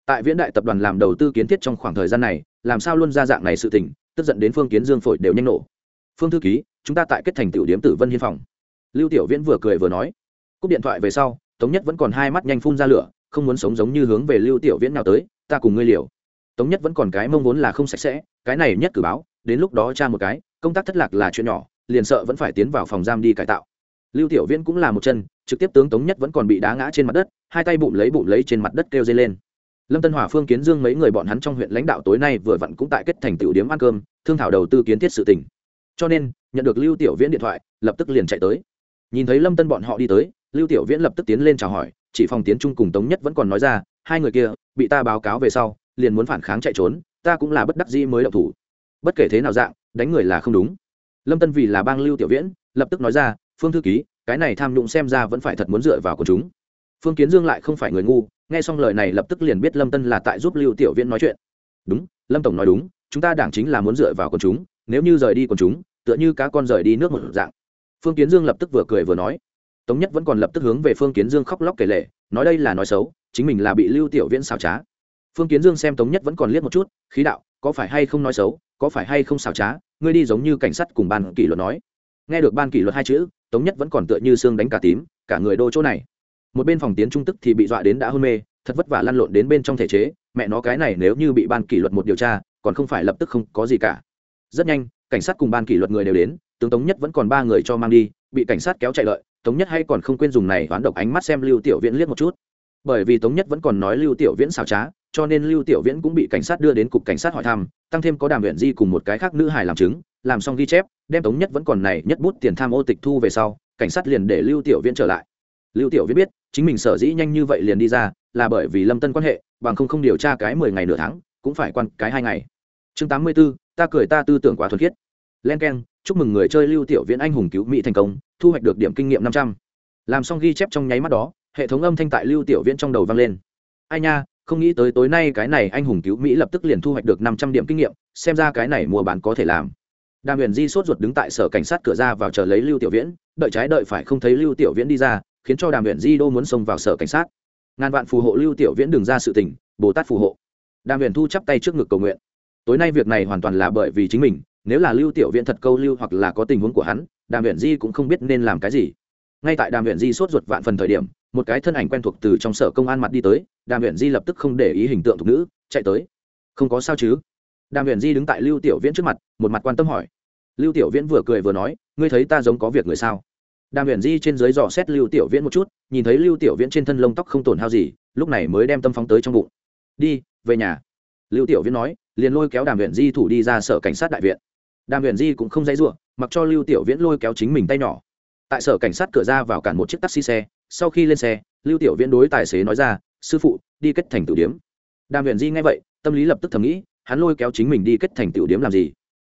Tại viễn đại tập đoàn làm đầu tư kiến thiết trong khoảng thời gian này, làm sao luôn ra dạng này sự tình, tức giận đến phương kiến dương phổi đều nhanh nổ. Phương thư ký, chúng ta tại kết thành tiểu điếm tử vân hiên phòng. Lưu tiểu viễn vừa cười vừa nói. Cúp điện thoại về sau, tống nhất vẫn còn hai mắt nhanh phun ra lửa, không muốn sống giống như hướng về lưu tiểu viễn nào tới, ta cùng ngươi liều. Tống nhất vẫn còn cái mong vốn là không sạch sẽ, cái này nhất cử báo, đến lúc đó tra một cái công tác thất lạc là chuyện nhỏ, liền sợ vẫn phải tiến vào phòng giam đi cải tạo. Lưu tiểu viễn cũng là một chân, trực tiếp tướng tống nhất vẫn còn bị đá ngã trên mặt đất, hai tay bụng lấy bụng lấy trên mặt đất kêu dây lên. Lâm tân hòa, phương kiến dương mấy người bọn hắn trong huyện lãnh đạo tối nay vừa vặn cũng tại kết thành tiểu điếm ăn cơm, thương thảo đầu tư kiến thiết sự tỉnh cho nên, nhận được lưu tiểu viễn điện thoại, lập tức liền chạy tới. Nhìn thấy lâm tân bọn họ đi tới, lưu tiểu viễn lập tức tiến lên chào hỏi, chỉ phòng tiến trung cùng tống nhất vẫn còn nói ra, hai người kia, bị ta báo cáo về sau, liền muốn phản kháng chạy trốn, ta cũng là bất đắc dĩ mới động thủ. Bất kể thế nào dạng đánh người là không đúng. Lâm tân vì là bang lưu tiểu viễn, lập tức nói ra, phương thư ký, cái này tham nhũng xem ra vẫn phải thật muốn dựa vào của chúng. Phương kiến dương lại không phải người ngu, nghe xong lời này lập tức liền biết lâm tân là tại giúp lưu tiểu viễn nói chuyện. Đúng, lâm tổng nói đúng, chúng ta đảng chính là muốn dựa vào quần chúng, nếu như rời đi quần chúng, tựa như cá con rời đi nước một dạng. Phương kiến dương lập tức vừa cười vừa nói. Tống nhất vẫn còn lập tức hướng về phương kiến dương khóc lóc kể lệ nói đây là nói xấu, chính mình là bị lưu tiểu viễn xào trá. Phương kiến dương xem tống nhất vẫn còn liếc một chút, khí đạo có phải hay không nói xấu, có phải hay không xảo trá, ngươi đi giống như cảnh sát cùng ban kỷ luật nói. Nghe được ban kỷ luật hai chữ, tống nhất vẫn còn tựa như xương đánh cả tím, cả người đô chỗ này. Một bên phòng tiến trung tức thì bị dọa đến đã hôn mê, thật vất vả lăn lộn đến bên trong thể chế, mẹ nó cái này nếu như bị ban kỷ luật một điều tra, còn không phải lập tức không có gì cả. Rất nhanh, cảnh sát cùng ban kỷ luật người đều đến, tướng tống nhất vẫn còn ba người cho mang đi, bị cảnh sát kéo chạy lợi, tống nhất hay còn không quên dùng này đoán độc ánh mắt xem lưu tiểu viễn liếc một chút. Bởi vì tống nhất vẫn còn nói lưu tiểu viễn xảo trá cho nên lưu tiểu viễn cũng bị cảnh sát đưa đến cục cảnh sát hỏi thăm tăng thêm có đàm huyện di cùng một cái khác nữ hài làm chứng làm xong ghi chép đem tống nhất vẫn còn này nhất bút tiền tham ô tịch thu về sau cảnh sát liền để lưu tiểu viễn trở lại. Lưu tiểu viễn biết chính mình sở dĩ nhanh như vậy liền đi ra là bởi vì lâm tân quan hệ bằng không không điều tra cái mười ngày nửa tháng cũng phải quan cái hai ngày. Chương tám mươi 84, ta cười ta tư tưởng quá thuần khiết. Len k chúc mừng người chơi lưu tiểu viễn anh hùng cứu mỹ thành công thu hoạch được điểm kinh nghiệm năm trăm. Làm xong ghi chép trong nháy mắt đó hệ thống âm thanh tại lưu tiểu viễn trong đầu vang lên. Ai nha không nghĩ tới tối nay cái này anh hùng cứu mỹ lập tức liền thu hoạch được năm trăm điểm kinh nghiệm, xem ra cái này mua bán có thể làm. Đàm huyền di sốt ruột đứng tại sở cảnh sát cửa ra vào chờ lấy lưu tiểu viễn, đợi trái đợi phải không thấy lưu tiểu viễn đi ra, khiến cho đàm huyền di đô muốn xông vào sở cảnh sát. Ngàn vạn phù hộ lưu tiểu viễn đừng ra sự tình, bồ tát phù hộ. Đàm huyền thu chắp tay trước ngực cầu nguyện. Tối nay việc này hoàn toàn là bởi vì chính mình, nếu là lưu tiểu viễn thật câu lưu hoặc là có tình huống của hắn, đàm huyền di cũng không biết nên làm cái gì. Ngay tại đàm huyền di sốt ruột vạn phần thời điểm một cái thân ảnh quen thuộc từ trong sở công an mặt đi tới, đàm huyền di lập tức không để ý hình tượng thục nữ, chạy tới. Không có sao chứ? Đàm huyền di đứng tại lưu tiểu viễn trước mặt, một mặt quan tâm hỏi. Lưu tiểu viễn vừa cười vừa nói, ngươi thấy ta giống có việc người sao? Đàm huyền di trên dưới dò xét lưu tiểu viễn một chút, nhìn thấy lưu tiểu viễn trên thân lông tóc không tổn hao gì, lúc này mới đem tâm phóng tới trong bụng. Đi, về nhà. Lưu tiểu viễn nói, liền lôi kéo đàm huyền di thủ đi ra sở cảnh sát đại viện. Đàm huyền di cũng không dãy ruộng mặc cho lưu tiểu viễn lôi kéo chính mình tay nhỏ. Tại sở cảnh sát cửa ra vào cản một chiếc taxi xe sau khi lên xe, lưu tiểu viễn đối tài xế nói ra, sư phụ, đi kết thành tử điếm đàm huyền di nghe vậy, tâm lý lập tức thầm nghĩ, hắn lôi kéo chính mình đi kết thành tiểu điếm làm gì?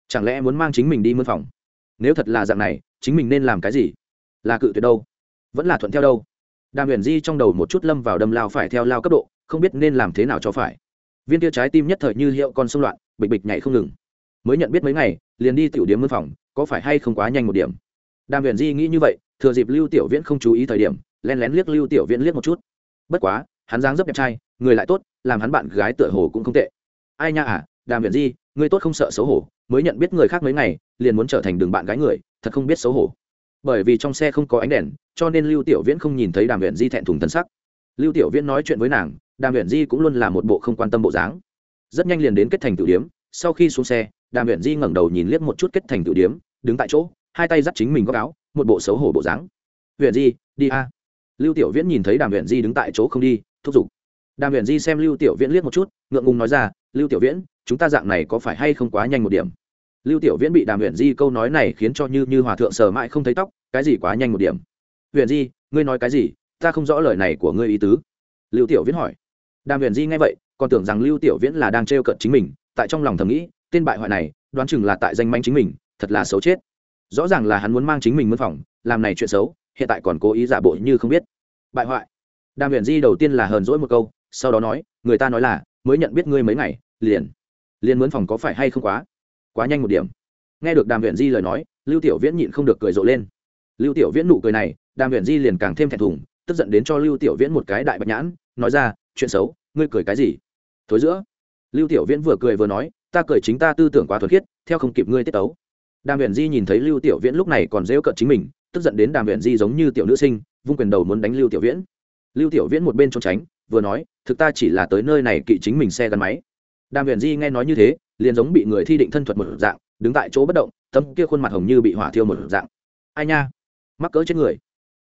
Chẳng lẽ muốn mang chính mình đi mân phòng? Nếu thật là dạng này, chính mình nên làm cái gì? Là cự tuyệt đâu? Vẫn là thuận theo đâu? Đàm huyền di trong đầu một chút lâm vào đâm lao phải theo lao cấp độ, không biết nên làm thế nào cho phải. Viên tia trái tim nhất thời như hiệu con sông loạn, bịch bịch nhảy không ngừng. Mới nhận biết mấy ngày, liền đi tiểu điếm mân phòng, có phải hay không quá nhanh một điểm? Đàm huyền di nghĩ như vậy, thừa dịp lưu tiểu viễn không chú ý thời điểm len lén liếc lưu tiểu viễn liếc một chút. Bất quá, hắn dáng dấp đẹp trai, người lại tốt, làm hắn bạn gái tựa hồ cũng không tệ. Ai nha à đàm viện di, người tốt không sợ xấu hổ, mới nhận biết người khác mấy ngày, liền muốn trở thành đường bạn gái người, thật không biết xấu hổ. Bởi vì trong xe không có ánh đèn, cho nên lưu tiểu viễn không nhìn thấy đàm viện di thẹn thùng tân sắc. Lưu tiểu viễn nói chuyện với nàng, đàm viện di cũng luôn là một bộ không quan tâm bộ dáng. Rất nhanh liền đến kết thành tử điếm, sau khi xuống xe, đàm viện di ngẩng đầu nhìn liếc một chút kết thành tử điếm, đứng tại chỗ, hai tay dắt chính mình góc áo, một bộ xấu hổ bộ dáng. Huyền di, đi a lưu tiểu viễn nhìn thấy đàm huyền di đứng tại chỗ không đi, thúc giục. Đàm huyền di xem lưu tiểu viễn liếc một chút, ngượng ngùng nói ra, lưu tiểu viễn, chúng ta dạng này có phải hay không quá nhanh một điểm? Lưu tiểu viễn bị đàm huyền di câu nói này khiến cho như như hòa thượng sờ mãi không thấy tóc, cái gì quá nhanh một điểm? Huyền di, ngươi nói cái gì? Ta không rõ lời này của ngươi ý tứ. Lưu tiểu viễn hỏi. Đàm huyền di nghe vậy, còn tưởng rằng lưu tiểu viễn là đang trêu cận chính mình, tại trong lòng thầm nghĩ, tên bại hoại này, đoán chừng là tại danh manh chính mình, thật là xấu chết. Rõ ràng là hắn muốn mang chính mình mân phòng, làm này chuyện xấu hiện tại còn cố ý giả bộ như không biết. Bại hoại. Đàm huyền di đầu tiên là hờn dỗi một câu, sau đó nói, người ta nói là, mới nhận biết ngươi mấy ngày, liền liền mướn phòng có phải hay không quá? Quá nhanh một điểm. Nghe được đàm huyền di lời nói, lưu tiểu viễn nhịn không được cười rộ lên. Lưu tiểu viễn nụ cười này, đàm huyền di liền càng thêm thẹn thùng, tức giận đến cho lưu tiểu viễn một cái đại bạch nhãn, nói ra, chuyện xấu, ngươi cười cái gì? Thối giữa. Lưu tiểu viễn vừa cười vừa nói, ta cười chính ta tư tưởng quá thuần khiết, theo không kịp ngươi tiết tấu. Đàm huyền di nhìn thấy lưu tiểu viễn lúc này còn dễu cợt chính mình tức giận đến đàm huyền di giống như tiểu nữ sinh, vung quyền đầu muốn đánh lưu tiểu viễn. Lưu tiểu viễn một bên trốn tránh, vừa nói, thực ta chỉ là tới nơi này kỵ chính mình xe gắn máy. Đàm huyền di nghe nói như thế, liền giống bị người thi định thân thuật một dạng, đứng tại chỗ bất động, tấm kia khuôn mặt hồng như bị hỏa thiêu một dạng. Ai nha, mắc cỡ chết người.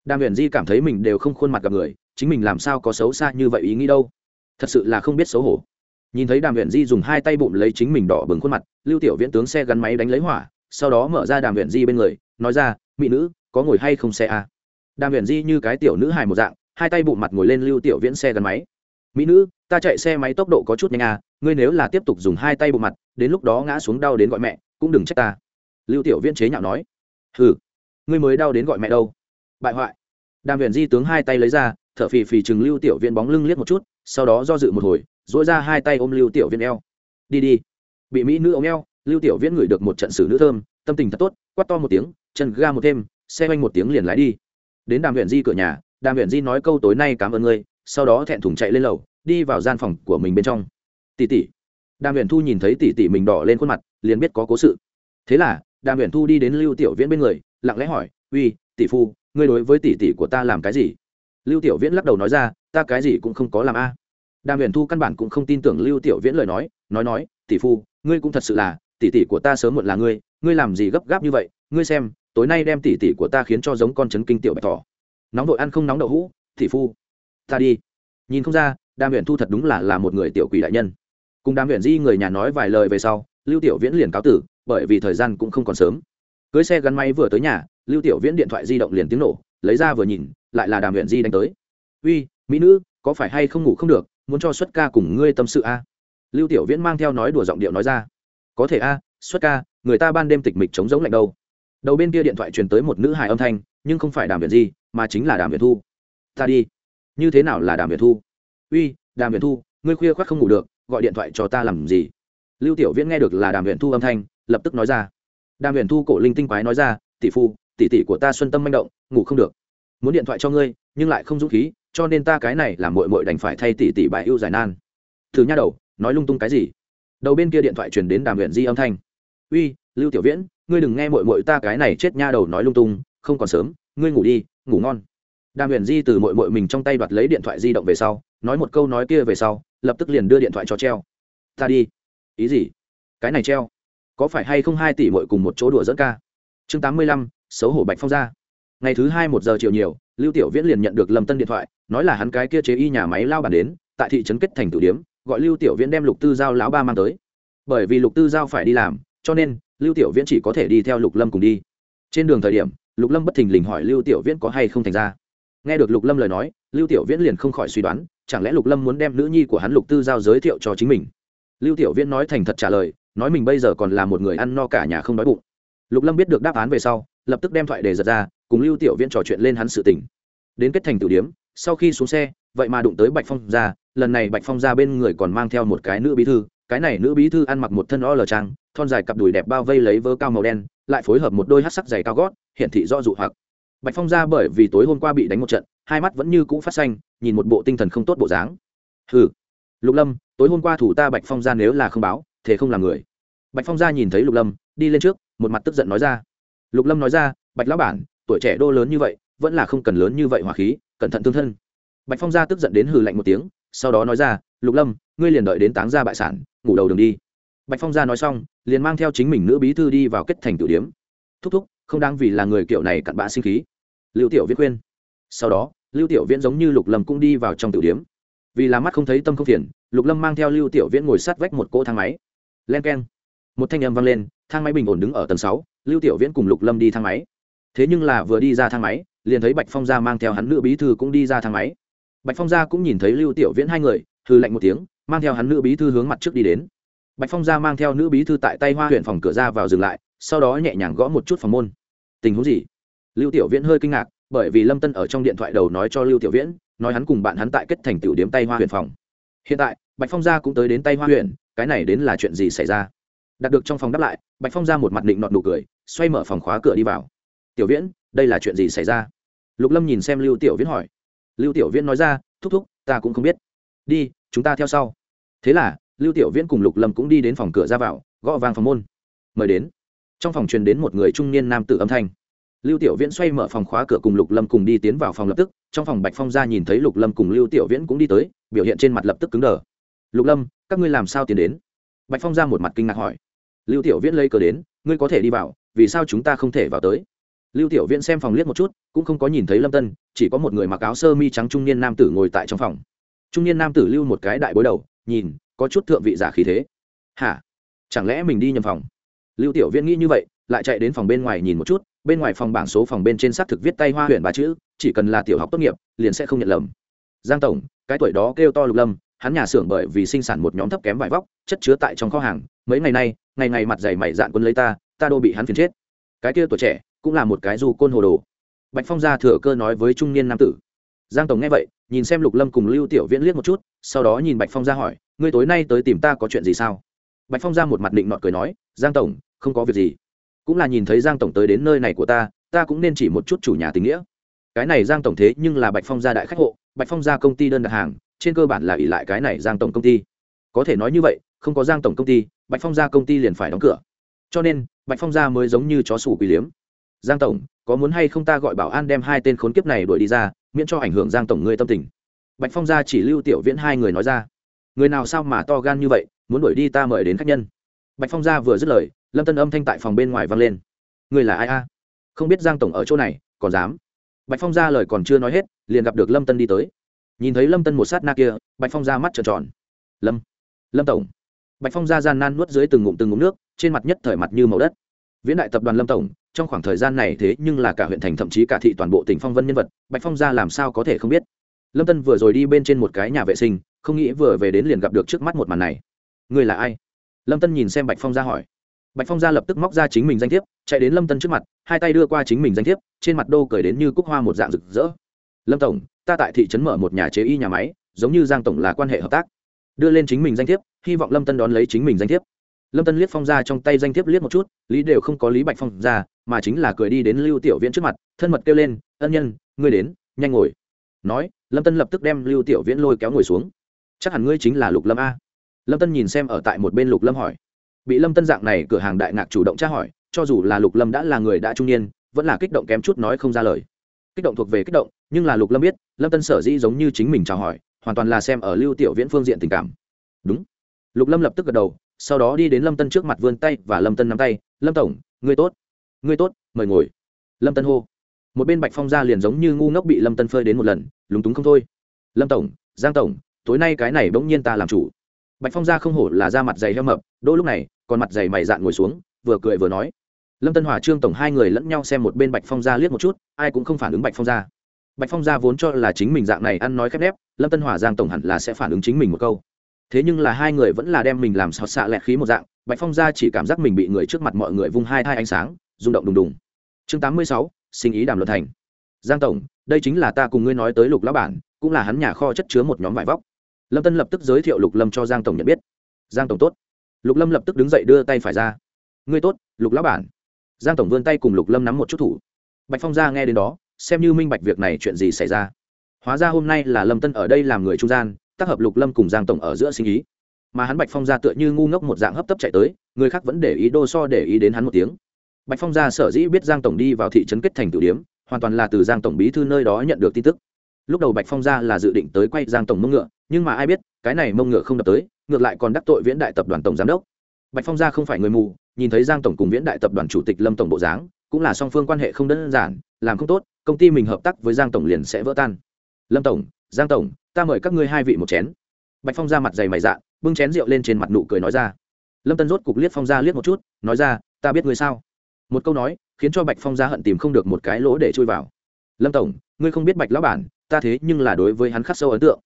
Đàm huyền di cảm thấy mình đều không khuôn mặt gặp người, chính mình làm sao có xấu xa như vậy ý nghĩ đâu. Thật sự là không biết xấu hổ. Nhìn thấy đàm huyền di dùng hai tay bụng lấy chính mình đỏ bừng khuôn mặt, lưu tiểu viễn tướng xe gắn máy đánh lấy hỏa, sau đó mở ra đàm huyền di bên người, nói ra, mỹ nữ có ngồi hay không xe à? đàm huyền di như cái tiểu nữ hài một dạng, hai tay bụng mặt ngồi lên lưu tiểu viễn xe gắn máy. Mỹ nữ, ta chạy xe máy tốc độ có chút nhanh à ngươi nếu là tiếp tục dùng hai tay bụng mặt, đến lúc đó ngã xuống đau đến gọi mẹ, cũng đừng trách ta. Lưu tiểu viễn chế nhạo nói. Hừ, ngươi mới đau đến gọi mẹ đâu. Bại hoại. Đàm huyền di tướng hai tay lấy ra, thở phì phì chừng lưu tiểu viễn bóng lưng liếc một chút, sau đó do dự một hồi dỗi ra hai tay ôm lưu tiểu viễn eo. Đi đi. Bị mỹ nữ ôm eo, lưu tiểu viễn ngửi được một trận xử nữ thơm, tâm tình thật tốt, quát to một tiếng, chân ga một thêm xe oanh một tiếng liền lái đi. Đến đàm huyện di cửa nhà, đàm huyện di nói câu tối nay cảm ơn ngươi. Sau đó thẹn thùng chạy lên lầu, đi vào gian phòng của mình bên trong. Tỷ tỷ. Đàm huyện thu nhìn thấy tỷ tỷ mình đỏ lên khuôn mặt, liền biết có cố sự. Thế là, đàm huyện thu đi đến lưu tiểu viễn bên người, lặng lẽ hỏi, uy, tỷ phu, ngươi đối với tỷ tỷ của ta làm cái gì? Lưu tiểu viễn lắc đầu nói ra, ta cái gì cũng không có làm a. Đàm huyền thu căn bản cũng không tin tưởng lưu tiểu viễn lời nói nói nói, tỷ phu, ngươi cũng thật sự là, tỷ tỷ của ta sớm muộn là ngươi ngươi làm gì gấp gáp như vậy, ngươi xem tối nay đem tỷ tỷ của ta khiến cho giống con chấn kinh tiểu bạch thỏ. Nóng đội ăn không nóng đậu hũ tỷ phu. Ta đi. Nhìn không ra đàm huyền thu thật đúng là là một người tiểu quỷ đại nhân. Cùng đàm huyền di người nhà nói vài lời về sau lưu tiểu viễn liền cáo tử bởi vì thời gian cũng không còn sớm. Cưới xe gắn máy vừa tới nhà lưu tiểu viễn điện thoại di động liền tiếng nổ lấy ra vừa nhìn lại là đàm huyền di đánh tới. Uy mỹ nữ có phải hay không ngủ không được muốn cho xuất ca cùng ngươi tâm sự a? À? lưu tiểu viễn mang theo nói đùa giọng điệu nói ra. Có thể a à, xuất ca người ta ban đêm tịch mịch chống giống lạnh đâu đầu bên kia điện thoại truyền tới một nữ hài âm thanh, nhưng không phải đàm viện di, mà chính là đàm viện thu. Ta đi. Như thế nào là đàm viện thu? Uy, đàm viện thu, ngươi khuya khoác không ngủ được, gọi điện thoại cho ta làm gì? Lưu tiểu viễn nghe được là đàm viện thu âm thanh, lập tức nói ra. Đàm viện thu cổ linh tinh quái nói ra, tỷ phu, tỷ tỷ của ta xuân tâm manh động, ngủ không được. Muốn điện thoại cho ngươi, nhưng lại không dũng khí, cho nên ta cái này là mội mội đành phải thay tỷ tỷ bài ưu giải nan. Thử nha đầu, nói lung tung cái gì? Đầu bên kia điện thoại truyền đến đàm huyện di âm thanh. Uy, lưu tiểu viễn ngươi đừng nghe mội mội ta cái này chết nha đầu nói lung tung, không còn sớm, ngươi ngủ đi, ngủ ngon. Đàm huyền di từ mội mội mình trong tay đoạt lấy điện thoại di động về sau, nói một câu nói kia về sau, lập tức liền đưa điện thoại cho treo. Ta đi. Ý gì? Cái này treo? Có phải hay không hai tỷ mội cùng một chỗ đùa dẫn ca? Chương tám mươi lăm, xấu hổ bạch phong ra. Ngày thứ hai một giờ chiều nhiều, lưu tiểu viễn liền nhận được lâm tân điện thoại, nói là hắn cái kia chế y nhà máy lao bản đến, tại thị trấn kết thành tử điếm, gọi lưu tiểu viễn đem lục tư giao lão ba mang tới. Bởi vì lục tư giao phải đi làm, cho nên lưu tiểu viễn chỉ có thể đi theo lục lâm cùng đi. Trên đường thời điểm, lục lâm bất thình lình hỏi lưu tiểu viễn có hay không thành ra. Nghe được lục lâm lời nói, lưu tiểu viễn liền không khỏi suy đoán, chẳng lẽ lục lâm muốn đem nữ nhi của hắn lục tư giao giới thiệu cho chính mình? Lưu tiểu viễn nói thành thật trả lời, nói mình bây giờ còn là một người ăn no cả nhà không đói bụng. Lục lâm biết được đáp án về sau, lập tức đem thoại đề giật ra, cùng lưu tiểu viễn trò chuyện lên hắn sự tình. Đến kết thành tử điếm, sau khi xuống xe, vậy mà đụng tới bạch phong ra, lần này bạch phong ra bên người còn mang theo một cái nữ bí thư cái này nữ bí thư ăn mặc một thân o lờ trang, thon dài cặp đùi đẹp bao vây lấy vớ cao màu đen, lại phối hợp một đôi hát sắc dày cao gót hiện thị do dụ hoặc. Bạch phong ra bởi vì tối hôm qua bị đánh một trận, hai mắt vẫn như cũ phát xanh, nhìn một bộ tinh thần không tốt bộ dáng. Ừ lục lâm, tối hôm qua thủ ta bạch phong ra nếu là không báo thế không là người. Bạch phong ra nhìn thấy lục lâm, đi lên trước, một mặt tức giận nói ra. Lục lâm nói ra, bạch lão bản, tuổi trẻ đô lớn như vậy, vẫn là không cần lớn như vậy hỏa khí, cẩn thận tương thân. Bạch phong gia tức giận đến hừ lạnh một tiếng sau đó nói ra, lục lâm, ngươi liền đợi đến táng ra bại sản, ngủ đầu đường đi. Bạch phong gia nói xong, liền mang theo chính mình nữ bí thư đi vào kết thành tử điếm. Thúc thúc, không đáng vì là người kiểu này cặn bã sinh khí. Lưu tiểu viễn khuyên. Sau đó, lưu tiểu viễn giống như lục lâm cũng đi vào trong tử điếm. Vì là mắt không thấy tâm không phiền, lục lâm mang theo lưu tiểu viễn ngồi sát vách một cỗ thang máy. Len k e n một thanh âm vang lên, thang máy bình ổn đứng ở tầng sáu, lưu tiểu viễn cùng lục lâm đi thang máy. Thế nhưng là vừa đi ra thang máy, liền thấy bạch phong gia mang theo hắn nữ bí thư cũng đi ra thang máy bạch phong gia cũng nhìn thấy lưu tiểu viễn hai người hư lạnh một tiếng, mang theo hắn nữ bí thư hướng mặt trước đi đến. Bạch phong gia mang theo nữ bí thư tại tay hoa huyện phòng cửa ra vào dừng lại, sau đó nhẹ nhàng gõ một chút phòng môn. Tình huống gì? Lưu tiểu viễn hơi kinh ngạc, bởi vì lâm tân ở trong điện thoại đầu nói cho lưu tiểu viễn, nói hắn cùng bạn hắn tại kết thành tiểu điếm tay hoa huyện phòng. Hiện tại, bạch phong gia cũng tới đến tay hoa huyện, cái này đến là chuyện gì xảy ra? Đạt được trong phòng đáp lại, bạch phong ra một mặt định nọt nụ cười, xoay mở phòng khóa cửa đi vào. Tiểu viễn, đây là chuyện gì xảy ra? Lục lâm nhìn xem lưu tiểu viễn hỏi lưu tiểu viễn nói ra, thúc thúc, ta cũng không biết. Đi, chúng ta theo sau. Thế là, lưu tiểu viễn cùng lục lâm cũng đi đến phòng cửa ra vào, gõ vàng phòng môn. Mời đến. Trong phòng truyền đến một người trung niên nam tử âm thanh. Lưu tiểu viễn xoay mở phòng khóa cửa cùng lục lâm cùng đi tiến vào phòng lập tức. Trong phòng bạch phong ra nhìn thấy lục lâm cùng lưu tiểu viễn cũng đi tới, biểu hiện trên mặt lập tức cứng đờ. Lục lâm, các ngươi làm sao tiến đến? Bạch phong ra một mặt kinh ngạc hỏi. Lưu tiểu viễn lấy cờ đến, ngươi có thể đi vào, vì sao chúng ta không thể vào tới? Lưu tiểu viễn xem phòng liếc một chút, cũng không có nhìn thấy lâm tân, chỉ có một người mặc áo sơ mi trắng trung niên nam tử ngồi tại trong phòng. Trung niên nam tử lưu một cái đại bối đầu, nhìn, có chút thượng vị giả khí thế. Hả? Chẳng lẽ mình đi nhầm phòng? Lưu tiểu viễn nghĩ như vậy, lại chạy đến phòng bên ngoài nhìn một chút, bên ngoài phòng bảng số phòng bên trên xác thực viết tay hoa huyện ba chữ, chỉ cần là tiểu học tốt nghiệp, liền sẽ không nhận lầm. Giang tổng, cái tuổi đó kêu to lục lâm, hắn nhà xưởng bởi vì sinh sản một nhóm thấp kém vải vóc, chất chứa tại trong kho hàng, mấy ngày nay, ngày ngày mặt dày mày dạn quân lấy ta ta đô bị hắn phiền chết. Cái kia tuổi trẻ cũng là một cái du côn hồ đồ. Bạch phong Gia thừa cơ nói với trung niên nam tử. Giang tổng nghe vậy, nhìn xem lục lâm cùng lưu tiểu viễn liếc một chút, sau đó nhìn bạch phong ra hỏi, ngươi tối nay tới tìm ta có chuyện gì sao? Bạch phong ra một mặt định nọt cười nói, giang tổng, không có việc gì. Cũng là nhìn thấy giang tổng tới đến nơi này của ta ta cũng nên chỉ một chút chủ nhà tình nghĩa. Cái này giang tổng thế nhưng là bạch phong gia đại khách hộ, bạch phong gia công ty đơn đặt hàng, trên cơ bản là ỷ lại cái này giang tổng công ty. Có thể nói như vậy, không có giang tổng công ty, bạch phong gia công ty liền phải đóng cửa. Cho nên, bạch phong gia mới giống như chó sủ quỷ liếm giang tổng, có muốn hay không ta gọi bảo an đem hai tên khốn kiếp này đuổi đi ra, miễn cho ảnh hưởng giang tổng ngươi tâm tình. Bạch phong gia chỉ lưu tiểu viễn hai người nói ra. Người nào sao mà to gan như vậy, muốn đuổi đi ta mời đến khách nhân. Bạch phong gia vừa dứt lời, lâm tân âm thanh tại phòng bên ngoài vang lên. Người là ai a? Không biết giang tổng ở chỗ này, còn dám? Bạch phong gia lời còn chưa nói hết, liền gặp được lâm tân đi tới. Nhìn thấy lâm tân một sát na kia, bạch phong gia mắt trợn tròn. Lâm lâm tổng. Bạch phong gia gian nan nuốt dưới từng ngụm từng ngụm nước, trên mặt nhất thời mặt như màu đất. Viễn đại tập đoàn lâm tổng trong khoảng thời gian này thế nhưng là cả huyện thành, thậm chí cả thị toàn bộ tỉnh phong vân nhân vật, bạch phong gia làm sao có thể không biết? Lâm tân vừa rồi đi bên trên một cái nhà vệ sinh, không nghĩ vừa về đến liền gặp được trước mắt một màn này. Người là ai? Lâm tân nhìn xem bạch phong gia hỏi. Bạch phong gia lập tức móc ra chính mình danh thiếp, chạy đến lâm tân trước mặt, hai tay đưa qua chính mình danh thiếp, trên mặt đô cười đến như cúc hoa một dạng rực rỡ. Lâm tổng, ta tại thị trấn mở một nhà chế y nhà máy, giống như giang tổng là quan hệ hợp tác. Đưa lên chính mình danh thiếp, hy vọng lâm tân đón lấy chính mình danh thiếp lâm tân liếc phong ra trong tay danh thiếp liếc một chút, lý đều không có lý bạch phong ra, mà chính là cười đi đến lưu tiểu viễn trước mặt, thân mật kêu lên, ân nhân, ngươi đến, nhanh ngồi. Nói, lâm tân lập tức đem lưu tiểu viễn lôi kéo ngồi xuống. Chắc hẳn ngươi chính là lục lâm a. Lâm tân nhìn xem ở tại một bên lục lâm hỏi. Bị lâm tân dạng này cửa hàng đại ngạc chủ động tra hỏi, cho dù là lục lâm đã là người đã trung niên, vẫn là kích động kém chút nói không ra lời. Kích động thuộc về kích động, nhưng là lục lâm biết, lâm tân sở dĩ giống như chính mình chào hỏi, hoàn toàn là xem ở lưu tiểu viễn phương diện tình cảm. Đúng. Lục lâm lập tức gật đầu sau đó đi đến lâm tân trước mặt vươn tay và lâm tân nắm tay, lâm tổng, ngươi tốt ngươi tốt, mời ngồi. Lâm tân hô. Một bên bạch phong ra liền giống như ngu ngốc bị lâm tân phơi đến một lần, lúng túng không thôi. Lâm tổng, giang tổng, tối nay cái này bỗng nhiên ta làm chủ. Bạch phong ra không hổ là da mặt dày heo mập, đỗ lúc này, còn mặt dày mày dạn ngồi xuống, vừa cười vừa nói. Lâm tân hòa trương tổng hai người lẫn nhau xem một bên bạch phong gia liếc một chút, ai cũng không phản ứng bạch phong gia bạch phong gia vốn cho là chính mình dạng này ăn nói khép nép, lâm tân hòa giang tổng hẳn là sẽ phản ứng chính mình một câu thế nhưng là hai người vẫn là đem mình làm sọt xạ lẹt khí một dạng, bạch phong gia chỉ cảm giác mình bị người trước mặt mọi người vung hai thai ánh sáng, rung động đùng đùng. Chương tám mươi sáu, sinh ý đàm luật thành. Giang tổng, đây chính là ta cùng ngươi nói tới lục lão bản, cũng là hắn nhà kho chất chứa một nhóm vải vóc. Lâm tân lập tức giới thiệu lục lâm cho giang tổng nhận biết. Giang tổng tốt. Lục lâm lập tức đứng dậy đưa tay phải ra. Ngươi tốt, lục lão bản. Giang tổng vươn tay cùng lục lâm nắm một chút thủ. Bạch phong gia nghe đến đó, xem như minh bạch việc này chuyện gì xảy ra. Hóa ra hôm nay là lâm tân ở đây làm người trung gian tác hợp lục lâm cùng giang tổng ở giữa sinh ý. Mà hắn bạch phong gia tựa như ngu ngốc một dạng hấp tấp chạy tới, người khác vẫn để ý đô so để ý đến hắn một tiếng. Bạch phong gia sở dĩ biết giang tổng đi vào thị trấn kết thành tử điếm, hoàn toàn là từ giang tổng bí thư nơi đó nhận được tin tức. Lúc đầu bạch phong gia là dự định tới quay giang tổng mông ngựa, nhưng mà ai biết, cái này mông ngựa không đập tới, ngược lại còn đắc tội viễn đại tập đoàn tổng giám đốc. Bạch phong gia không phải người mù, nhìn thấy giang tổng cùng viễn đại tập đoàn chủ tịch lâm tổng bộ dáng, cũng là song phương quan hệ không đơn giản, làm không tốt, công ty mình hợp tác với giang tổng liền sẽ vỡ tan. Lâm tổng giang tổng, ta mời các ngươi hai vị một chén. Bạch phong ra mặt dày mày dạ bưng chén rượu lên trên mặt nụ cười nói ra. Lâm tân rốt cục liếc phong ra liếc một chút, nói ra, ta biết ngươi sao? Một câu nói, khiến cho bạch phong ra hận tìm không được một cái lỗ để chui vào. Lâm tổng, ngươi không biết bạch lão bản, ta thế nhưng là đối với hắn khắc sâu ấn tượng.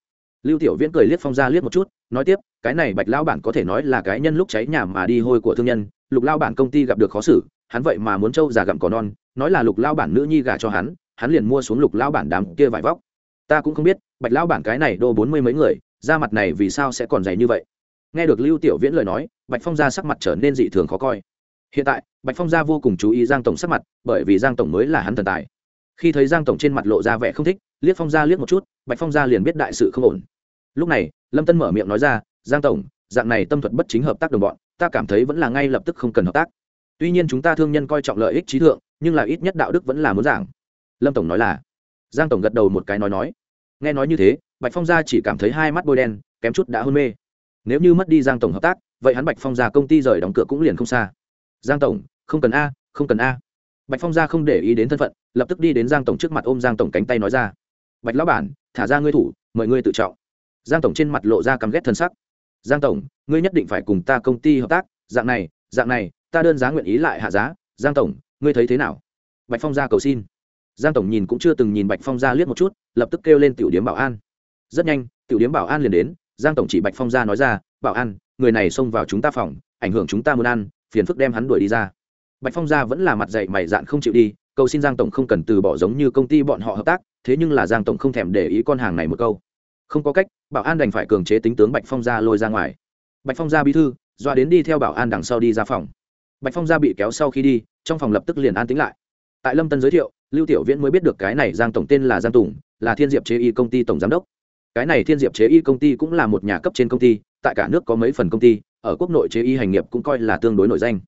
Lưu tiểu viễn cười liếc phong ra liếc một chút, nói tiếp, cái này bạch lão bản có thể nói là cái nhân lúc cháy nhà mà đi hôi của thương nhân, lục lao bản công ty gặp được khó xử, hắn vậy mà muốn trâu già gặm cỏ non, nói là lục lao bản nữ nhi gà cho hắn hắn liền mua xuống lục lao bản đám kia vải vóc ta cũng không biết, bạch lão bản cái này đô bốn mươi mấy người da mặt này vì sao sẽ còn dày như vậy? Nghe được lưu tiểu viễn lời nói, bạch phong gia sắc mặt trở nên dị thường khó coi. Hiện tại, bạch phong gia vô cùng chú ý giang tổng sắc mặt, bởi vì giang tổng mới là hắn thần tài. Khi thấy giang tổng trên mặt lộ ra vẻ không thích, liếc phong gia liếc một chút, bạch phong gia liền biết đại sự không ổn. Lúc này, lâm tân mở miệng nói ra, giang tổng, dạng này tâm thuật bất chính hợp tác đồng bọn, ta cảm thấy vẫn là ngay lập tức không cần hợp tác. Tuy nhiên chúng ta thương nhân coi trọng lợi ích trí thượng, nhưng là ít nhất đạo đức vẫn là muốn giảng. Lâm tổng nói là. Giang tổng gật đầu một cái nói nói nghe nói như thế, bạch phong gia chỉ cảm thấy hai mắt bôi đen, kém chút đã hôn mê. Nếu như mất đi giang tổng hợp tác, vậy hắn bạch phong gia công ty rời đóng cửa cũng liền không xa. Giang tổng, không cần a, không cần a. Bạch phong gia không để ý đến thân phận, lập tức đi đến giang tổng trước mặt ôm giang tổng cánh tay nói ra. Bạch lão bản, thả ra ngươi thủ, mời ngươi tự trọng. Giang tổng trên mặt lộ ra căm ghét thân sắc. Giang tổng, ngươi nhất định phải cùng ta công ty hợp tác, dạng này dạng này, ta đơn giá nguyện ý lại hạ giá. Giang tổng, ngươi thấy thế nào? Bạch phong gia cầu xin giang tổng nhìn cũng chưa từng nhìn bạch phong gia liếc một chút, lập tức kêu lên tiểu điếm bảo an. Rất nhanh, tiểu điếm bảo an liền đến, giang tổng chỉ bạch phong gia nói ra, bảo an, người này xông vào chúng ta phòng, ảnh hưởng chúng ta muốn ăn, phiền phức đem hắn đuổi đi ra. Bạch phong gia vẫn là mặt dạy mày dạn không chịu đi, cầu xin giang tổng không cần từ bỏ giống như công ty bọn họ hợp tác, thế nhưng là giang tổng không thèm để ý con hàng này một câu. Không có cách, bảo an đành phải cường chế tính tướng bạch phong gia lôi ra ngoài. Bạch phong gia bí thư doa đến đi theo bảo an đằng sau đi ra phòng. Bạch phong gia bị kéo sau khi đi, trong phòng lập tức liền an tính lại tại lâm tân giới thiệu, lưu tiểu viễn mới biết được cái này giang tổng tên là giang tùng, là thiên diệp chế y công ty tổng giám đốc. Cái này thiên diệp chế y công ty cũng là một nhà cấp trên công ty, tại cả nước có mấy phần công ty, ở quốc nội chế y hành nghiệp cũng coi là tương đối nổi danh.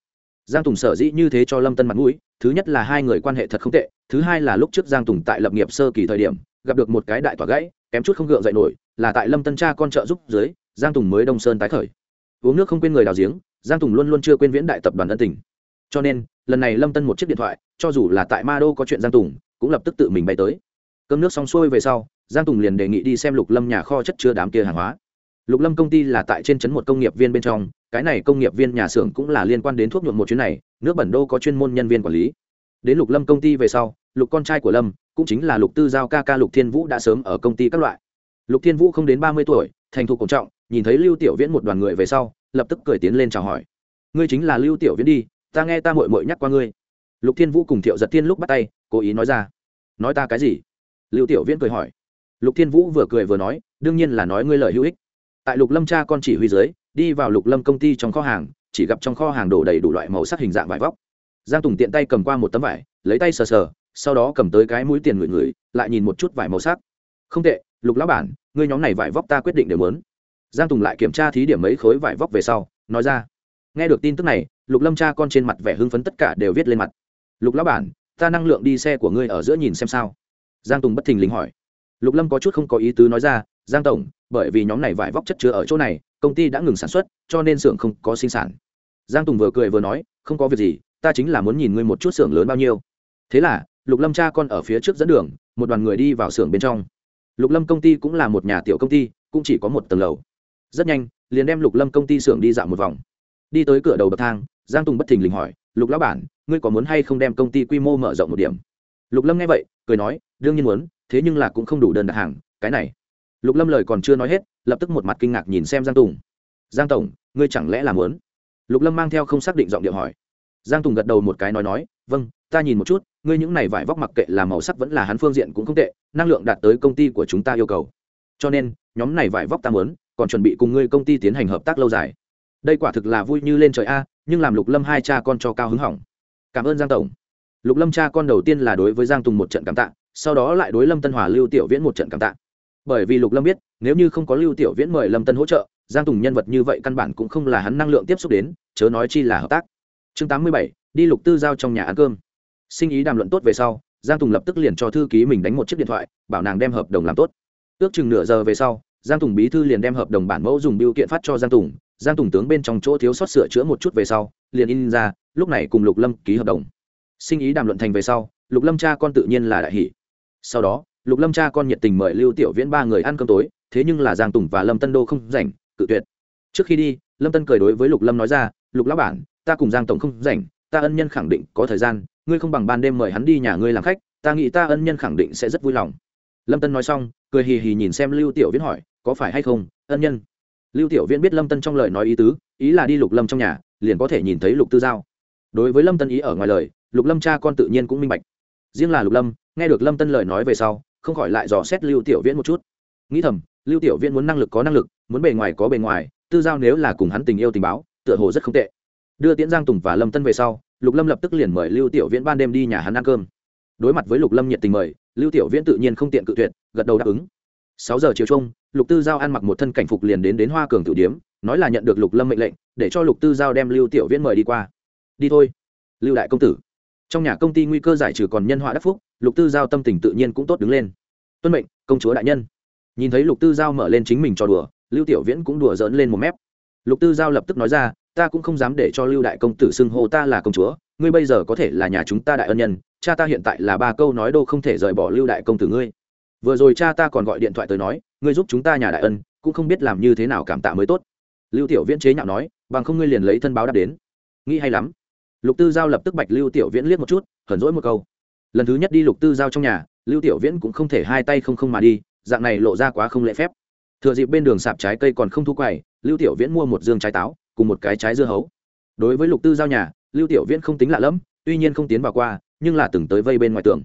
Giang tùng sở dĩ như thế cho lâm tân mặt mũi, thứ nhất là hai người quan hệ thật không tệ, thứ hai là lúc trước giang tùng tại lập nghiệp sơ kỳ thời điểm, gặp được một cái đại tỏa gãy, kém chút không gượng dậy nổi, là tại lâm tân cha con trợ giúp dưới, giang tùng mới đông sơn tái khởi. Uống nước không quên người đào giếng, giang tùng luôn luôn chưa quên viễn đại tập đoàn ân tình cho nên, lần này lâm tân một chiếc điện thoại, cho dù là tại ma đô có chuyện giang tùng, cũng lập tức tự mình bay tới. Cơm nước xong xuôi về sau, giang tùng liền đề nghị đi xem lục lâm nhà kho chất chứa đám kia hàng hóa. Lục lâm công ty là tại trên trấn một công nghiệp viên bên trong, cái này công nghiệp viên nhà xưởng cũng là liên quan đến thuốc nhuộm một chuyến này, nước bẩn đô có chuyên môn nhân viên quản lý. Đến lục lâm công ty về sau, lục con trai của lâm, cũng chính là lục tư giao ca ca lục thiên vũ đã sớm ở công ty các loại. Lục thiên vũ không đến ba mươi tuổi, thành thục cổ trọng, nhìn thấy lưu tiểu viễn một đoàn người về sau, lập tức cười tiến lên chào hỏi. Ngươi chính là lưu tiểu viễn đi ta nghe ta mội mội nhắc qua ngươi. Lục thiên vũ cùng thiệu giật thiên lúc bắt tay, cố ý nói ra. Nói ta cái gì? Lưu tiểu viễn cười hỏi. Lục thiên vũ vừa cười vừa nói, đương nhiên là nói ngươi lời hữu ích. Tại lục lâm cha con chỉ huy dưới, đi vào lục lâm công ty trong kho hàng, chỉ gặp trong kho hàng đổ đầy đủ loại màu sắc hình dạng vải vóc. Giang tùng tiện tay cầm qua một tấm vải, lấy tay sờ sờ, sau đó cầm tới cái mũi tiền ngửi ngửi lại nhìn một chút vải màu sắc. Không tệ, lục lão bản, ngươi nhóm này vải vóc ta quyết định đều muốn. Giang tùng lại kiểm tra thí điểm mấy khối vải vóc về sau, nói ra nghe được tin tức này, lục lâm cha con trên mặt vẻ hưng phấn tất cả đều viết lên mặt. Lục lão bản, ta năng lượng đi xe của ngươi ở giữa nhìn xem sao. Giang tùng bất thình lình hỏi. Lục lâm có chút không có ý tứ nói ra, giang tổng, bởi vì nhóm này vải vóc chất chứa ở chỗ này, công ty đã ngừng sản xuất, cho nên xưởng không có sinh sản. Giang tùng vừa cười vừa nói, không có việc gì, ta chính là muốn nhìn ngươi một chút xưởng lớn bao nhiêu. Thế là, lục lâm cha con ở phía trước dẫn đường, một đoàn người đi vào xưởng bên trong. Lục lâm công ty cũng là một nhà tiểu công ty, cũng chỉ có một tầng lầu. Rất nhanh, liền đem lục lâm công ty xưởng đi dạo một vòng đi tới cửa đầu bậc thang, giang tùng bất thình lình hỏi, lục lão bản, ngươi có muốn hay không đem công ty quy mô mở rộng một điểm? Lục lâm nghe vậy, cười nói, đương nhiên muốn, thế nhưng là cũng không đủ đơn đặt hàng, cái này. Lục lâm lời còn chưa nói hết, lập tức một mặt kinh ngạc nhìn xem giang tùng. Giang tổng, ngươi chẳng lẽ là muốn? Lục lâm mang theo không xác định giọng điệu hỏi. Giang tùng gật đầu một cái nói nói vâng ta nhìn một chút, ngươi những này vải vóc mặc kệ là màu sắc vẫn là hắn phương diện cũng không tệ, năng lượng đạt tới công ty của chúng ta yêu cầu. Cho nên, nhóm này vải vóc ta muốn, còn chuẩn bị cùng ngươi công ty tiến hành hợp tác lâu dài đây quả thực là vui như lên trời a, nhưng làm lục lâm hai cha con cho cao hứng hỏng. Cảm ơn giang tổng. Lục lâm cha con đầu tiên là đối với giang tùng một trận cảm tạ, sau đó lại đối lâm tân hòa, lưu tiểu viễn một trận cảm tạ. Bởi vì lục lâm biết, nếu như không có lưu tiểu viễn mời lâm tân hỗ trợ, giang tùng nhân vật như vậy căn bản cũng không là hắn năng lượng tiếp xúc đến, chớ nói chi là hợp tác. Chương tám mươi bảy, đi lục tư giao trong nhà ăn cơm. Sinh ý đàm luận tốt về sau, giang tùng lập tức liền cho thư ký mình đánh một chiếc điện thoại, bảo nàng đem hợp đồng làm tốt. Ước chừng nửa giờ về sau, giang tùng bí thư liền đem hợp đồng bản mẫu dùng biêu kiện phát cho giang tùng giang tùng tướng bên trong chỗ thiếu sót sửa chữa một chút về sau, liền in ra, lúc này cùng lục lâm ký hợp đồng. Sinh ý đàm luận thành về sau, lục lâm cha con tự nhiên là đại hỷ sau đó, lục lâm cha con nhiệt tình mời lưu tiểu viễn ba người ăn cơm tối, thế nhưng là giang tùng và lâm tân đô không rảnh, cự tuyệt. Trước khi đi, lâm tân cười đối với lục lâm nói ra, lục lão bản, ta cùng giang tổng không rảnh, ta ân nhân khẳng định có thời gian, ngươi không bằng ban đêm mời hắn đi nhà ngươi làm khách, ta nghĩ ta ân nhân khẳng định sẽ rất vui lòng. Lâm tân nói xong, cười hì hì nhìn xem lưu tiểu viễn hỏi, có phải hay không, ân nhân? Lưu tiểu viễn biết lâm tân trong lời nói ý tứ, ý là đi lục lâm trong nhà, liền có thể nhìn thấy lục tư giao. Đối với lâm tân ý ở ngoài lời, lục lâm cha con tự nhiên cũng minh bạch. Riêng là lục lâm, nghe được lâm tân lời nói về sau, không khỏi lại dò xét lưu tiểu viễn một chút. Nghĩ thầm, lưu tiểu viễn muốn năng lực có năng lực, muốn bề ngoài có bề ngoài, tư giao nếu là cùng hắn tình yêu tình báo, tựa hồ rất không tệ. Đưa tiễn giang tùng và lâm tân về sau, lục lâm lập tức liền mời lưu tiểu viễn ban đêm đi nhà hắn ăn cơm. Đối mặt với lục lâm nhiệt tình mời, lưu tiểu viễn tự nhiên không tiện cự tuyệt, gật đầu đáp ứng sáu giờ chiều chung, lục tư giao ăn mặc một thân cảnh phục liền đến đến hoa cường tử điếm, nói là nhận được lục lâm mệnh lệnh, để cho lục tư giao đem lưu tiểu viễn mời đi qua. Đi thôi, lưu đại công tử. Trong nhà công ty nguy cơ giải trừ còn nhân họa đắc phúc, lục tư giao tâm tình tự nhiên cũng tốt đứng lên. Tuân mệnh, công chúa đại nhân. Nhìn thấy lục tư giao mở lên chính mình cho đùa, lưu tiểu viễn cũng đùa dỡn lên một mép. Lục tư giao lập tức nói ra, ta cũng không dám để cho lưu đại công tử xưng hô ta là công chúa, ngươi bây giờ có thể là nhà chúng ta đại ân nhân, cha ta hiện tại là ba câu nói đâu không thể rời bỏ lưu đại công tử ngươi vừa rồi cha ta còn gọi điện thoại tới nói, ngươi giúp chúng ta nhà đại ân, cũng không biết làm như thế nào cảm tạ mới tốt. Lưu tiểu viễn chế nhạo nói, bằng không ngươi liền lấy thân báo đáp đến. Nghĩ hay lắm. Lục tư giao lập tức bạch lưu tiểu viễn liếc một chút, hờn dỗi một câu. Lần thứ nhất đi lục tư giao trong nhà, lưu tiểu viễn cũng không thể hai tay không không mà đi, dạng này lộ ra quá không lễ phép. Thừa dịp bên đường sạp trái cây còn không thu quầy, lưu tiểu viễn mua một dương trái táo, cùng một cái trái dưa hấu. Đối với lục tư giao nhà, lưu tiểu viễn không tính lạ lẫm, tuy nhiên không tiến vào qua, nhưng là từng tới vây bên ngoài tường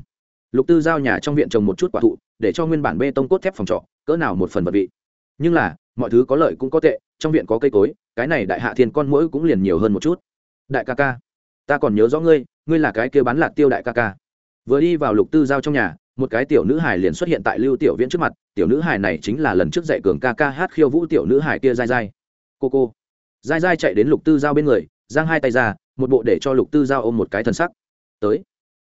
lục tư giao nhà trong viện trồng một chút quả thụ, để cho nguyên bản bê tông cốt thép phòng trọ, cỡ nào một phần vật vị. Nhưng là, mọi thứ có lợi cũng có tệ, trong viện có cây cối, cái này đại hạ thiên con mũi cũng liền nhiều hơn một chút. Đại ca ca, ta còn nhớ rõ ngươi ngươi là cái kia bán lạc tiêu đại ca ca. Vừa đi vào lục tư giao trong nhà, một cái tiểu nữ hải liền xuất hiện tại lưu tiểu viễn trước mặt, tiểu nữ hải này chính là lần trước dạy cường ca ca hát khiêu vũ tiểu nữ hải kia dai dai. Cô cô. Dai dai chạy đến lục tư giao bên người, giang hai tay ra, một bộ để cho lục tư giao ôm một cái thân sắc. Tới.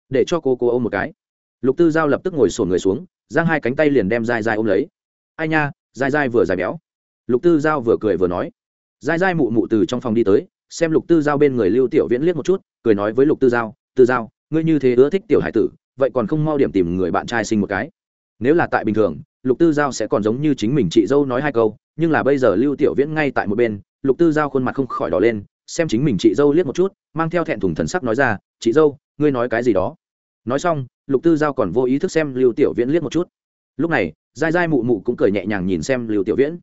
Để cho cô cô ôm một cái lục tư giao lập tức ngồi sổn người xuống, giang hai cánh tay liền đem dai dai ôm lấy. Ai nha dai dai vừa dài béo. Lục tư giao vừa cười vừa nói. Dai dai mụ mụ từ trong phòng đi tới, xem lục tư giao bên người lưu tiểu viễn liếc một chút, cười nói với lục tư giao tư giao, ngươi như thế ưa thích tiểu hải tử, vậy còn không mau điểm tìm người bạn trai sinh một cái. Nếu là tại bình thường, lục tư giao sẽ còn giống như chính mình chị dâu nói hai câu, nhưng là bây giờ lưu tiểu viễn ngay tại một bên, lục tư giao khuôn mặt không khỏi đỏ lên, xem chính mình chị dâu liếc một chút, mang theo thẹn thùng thần sắc nói ra, chị dâu, ngươi nói cái gì đó? Nói xong lục tư giao còn vô ý thức xem lưu tiểu viễn liếc một chút. Lúc này dai dai mụ mụ cũng cười nhẹ nhàng nhìn xem lưu tiểu viễn.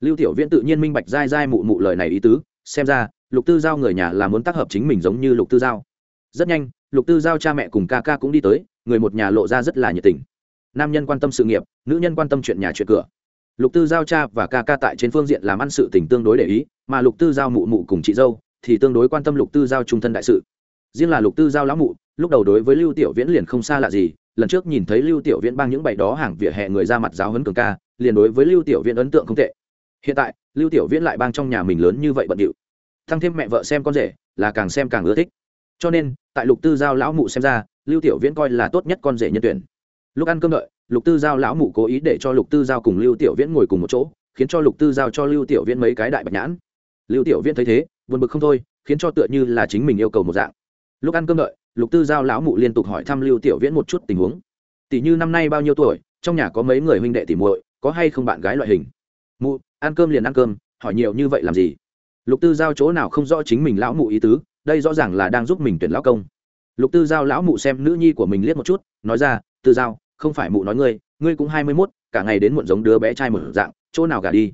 Lưu tiểu viễn tự nhiên minh bạch dai dai mụ mụ lời này ý tứ, xem ra, lục tư giao người nhà là muốn tác hợp chính mình giống như lục tư giao. Rất nhanh, lục tư giao cha mẹ cùng ca ca cũng đi tới, người một nhà lộ ra rất là nhiệt tình. Nam nhân quan tâm sự nghiệp, nữ nhân quan tâm chuyện nhà chuyện cửa. Lục tư giao cha và ca ca tại trên phương diện làm ăn sự tình tương đối để ý, mà lục tư giao mụ mụ cùng chị dâu thì tương đối quan tâm lục tư giao trung thân đại sự. Riêng là lục tư giao lão mụ lúc đầu đối với lưu tiểu viễn liền không xa lạ gì, lần trước nhìn thấy lưu tiểu viễn bang những bày đó hàng vỉa hè người ra mặt giáo huấn cường ca, liền đối với lưu tiểu viễn ấn tượng không tệ. Hiện tại, lưu tiểu viễn lại bang trong nhà mình lớn như vậy bận điệu. Thăng thêm mẹ vợ xem con rể, là càng xem càng ưa thích. Cho nên, tại lục tư giao lão mụ xem ra, lưu tiểu viễn coi là tốt nhất con rể nhân tuyển. Lúc ăn cơm đợi, lục tư giao lão mụ cố ý để cho lục tư giao cùng lưu tiểu viễn ngồi cùng một chỗ, khiến cho lục tư giao cho lưu tiểu viễn mấy cái đại bạch nhãn. Lưu tiểu viễn thấy thế, buồn bực không thôi, khiến cho tựa như là chính mình yêu cầu một dạng. Lúc ăn cơm đợi lục tư giao lão mụ liên tục hỏi thăm lưu tiểu viễn một chút tình huống. Tỷ như năm nay bao nhiêu tuổi, trong nhà có mấy người huynh đệ tỷ muội, có hay không bạn gái loại hình? Mụ, ăn cơm liền ăn cơm, hỏi nhiều như vậy làm gì? Lục tư giao chỗ nào không rõ chính mình lão mụ ý tứ, đây rõ ràng là đang giúp mình tuyển lão công. Lục tư giao lão mụ xem nữ nhi của mình liếc một chút, nói ra, tư giao, không phải mụ nói ngươi ngươi cũng hai mươi mốt, cả ngày đến muộn giống đứa bé trai một dạng, chỗ nào gả đi?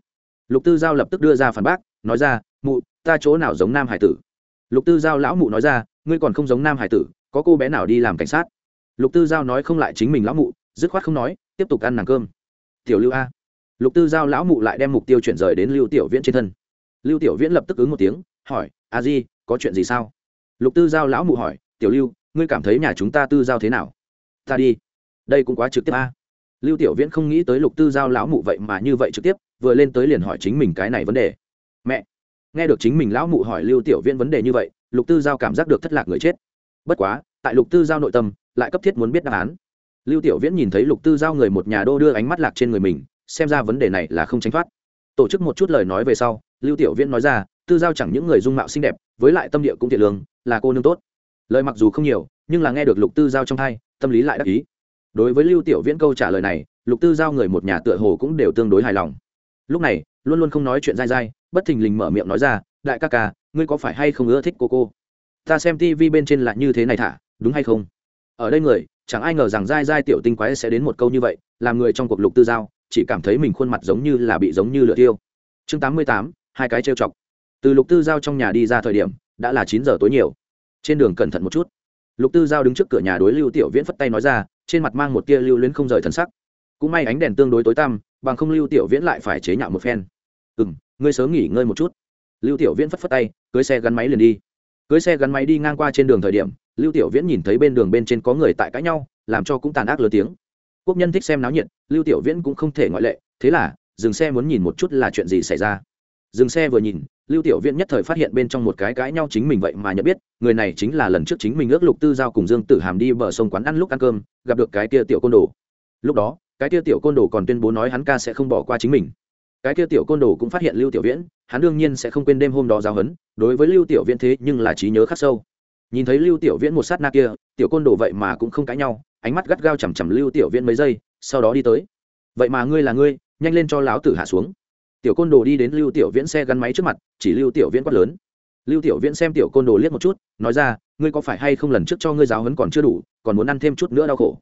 Lục tư giao lập tức đưa ra phản bác, nói ra, mụ, ta chỗ nào giống nam hải tử? Lục tư giao lão mụ nói ra, ngươi còn không giống nam hải tử, có cô bé nào đi làm cảnh sát? Lục tư giao nói không lại chính mình lão mụ, dứt khoát không nói, tiếp tục ăn nàng cơm. Tiểu lưu a. Lục tư giao lão mụ lại đem mục tiêu chuyển rời đến lưu tiểu viễn trên thân. Lưu tiểu viễn lập tức ứng một tiếng, hỏi, a di, có chuyện gì sao? Lục tư giao lão mụ hỏi, tiểu lưu, ngươi cảm thấy nhà chúng ta tư giao thế nào? Ta đi. Đây cũng quá trực tiếp a. Lưu tiểu viễn không nghĩ tới lục tư giao lão mụ vậy mà như vậy trực tiếp, vừa lên tới liền hỏi chính mình cái này vấn đề. Mẹ nghe được chính mình lão mụ hỏi lưu tiểu viễn vấn đề như vậy, lục tư giao cảm giác được thất lạc người chết. Bất quá, tại lục tư giao nội tâm, lại cấp thiết muốn biết đáp án. Lưu tiểu viễn nhìn thấy lục tư giao người một nhà đô đưa ánh mắt lạc trên người mình, xem ra vấn đề này là không tránh thoát. Tổ chức một chút lời nói về sau, lưu tiểu viễn nói ra, tư giao chẳng những người dung mạo xinh đẹp, với lại tâm địa cũng thiện lương, là cô nương tốt. Lời mặc dù không nhiều, nhưng là nghe được lục tư giao trong thai tâm lý lại đắc ý. Đối với lưu tiểu viễn câu trả lời này, lục tư giao người một nhà tựa hồ cũng đều tương đối hài lòng. Lúc này, luôn luôn không nói chuyện dai dai bất thình lình mở miệng nói ra, đại ca ca, ngươi có phải hay không ưa thích cô cô? Ta xem tivi bên trên là như thế này thả, đúng hay không? Ở đây người, chẳng ai ngờ rằng dai dai tiểu tinh quái sẽ đến một câu như vậy, làm người trong cuộc lục tư giao, chỉ cảm thấy mình khuôn mặt giống như là bị giống như lửa tiêu chương tám mươi tám, hai cái trêu chọc. Từ lục tư giao trong nhà đi ra thời điểm, đã là chín giờ tối nhiều. Trên đường cẩn thận một chút. Lục tư giao đứng trước cửa nhà đối lưu tiểu viễn phất tay nói ra, trên mặt mang một tia lưu luyến không rời thần sắc. Cũng may ánh đèn tương đối tối tăm, bằng không lưu tiểu viễn lại phải chế nhạo một phen. Ừ m ngươi sớm nghỉ ngơi một chút. Lưu tiểu viễn phất phất tay, cưới xe gắn máy liền đi. Cưới xe gắn máy đi ngang qua trên đường thời điểm, lưu tiểu viễn nhìn thấy bên đường bên trên có người tại cãi nhau, làm cho cũng tàn ác lớn tiếng. Quốc nhân thích xem náo nhiệt, lưu tiểu viễn cũng không thể ngoại lệ, thế là, dừng xe muốn nhìn một chút là chuyện gì xảy ra. Dừng xe vừa nhìn, lưu tiểu viễn nhất thời phát hiện bên trong một cái cãi nhau chính mình vậy mà nhận biết, người này chính là lần trước chính mình ước lục tư giao cùng dương tử hàm đi bờ sông quán ăn lúc ăn cơm, gặp được cái tia tiểu côn đồ. Lúc đó, cái tia tiểu côn đồ còn tuyên bố nói hắn ca sẽ không bỏ qua chính mình cái kia tiểu côn đồ cũng phát hiện lưu tiểu viễn, hắn đương nhiên sẽ không quên đêm hôm đó giao hấn đối với lưu tiểu viễn thế nhưng là trí nhớ khắc sâu. Nhìn thấy lưu tiểu viễn một sát na kia, tiểu côn đồ vậy mà cũng không cãi nhau, ánh mắt gắt gao chằm chằm lưu tiểu viễn mấy giây, sau đó đi tới. Vậy mà ngươi là ngươi, nhanh lên cho láo tử hạ xuống. Tiểu côn đồ đi đến lưu tiểu viễn xe gắn máy trước mặt, chỉ lưu tiểu viễn quát lớn. Lưu tiểu viễn xem tiểu côn đồ liếc một chút, nói ra, ngươi có phải hay không lần trước cho ngươi giáo hấn còn chưa đủ, còn muốn ăn thêm chút nữa đau khổ?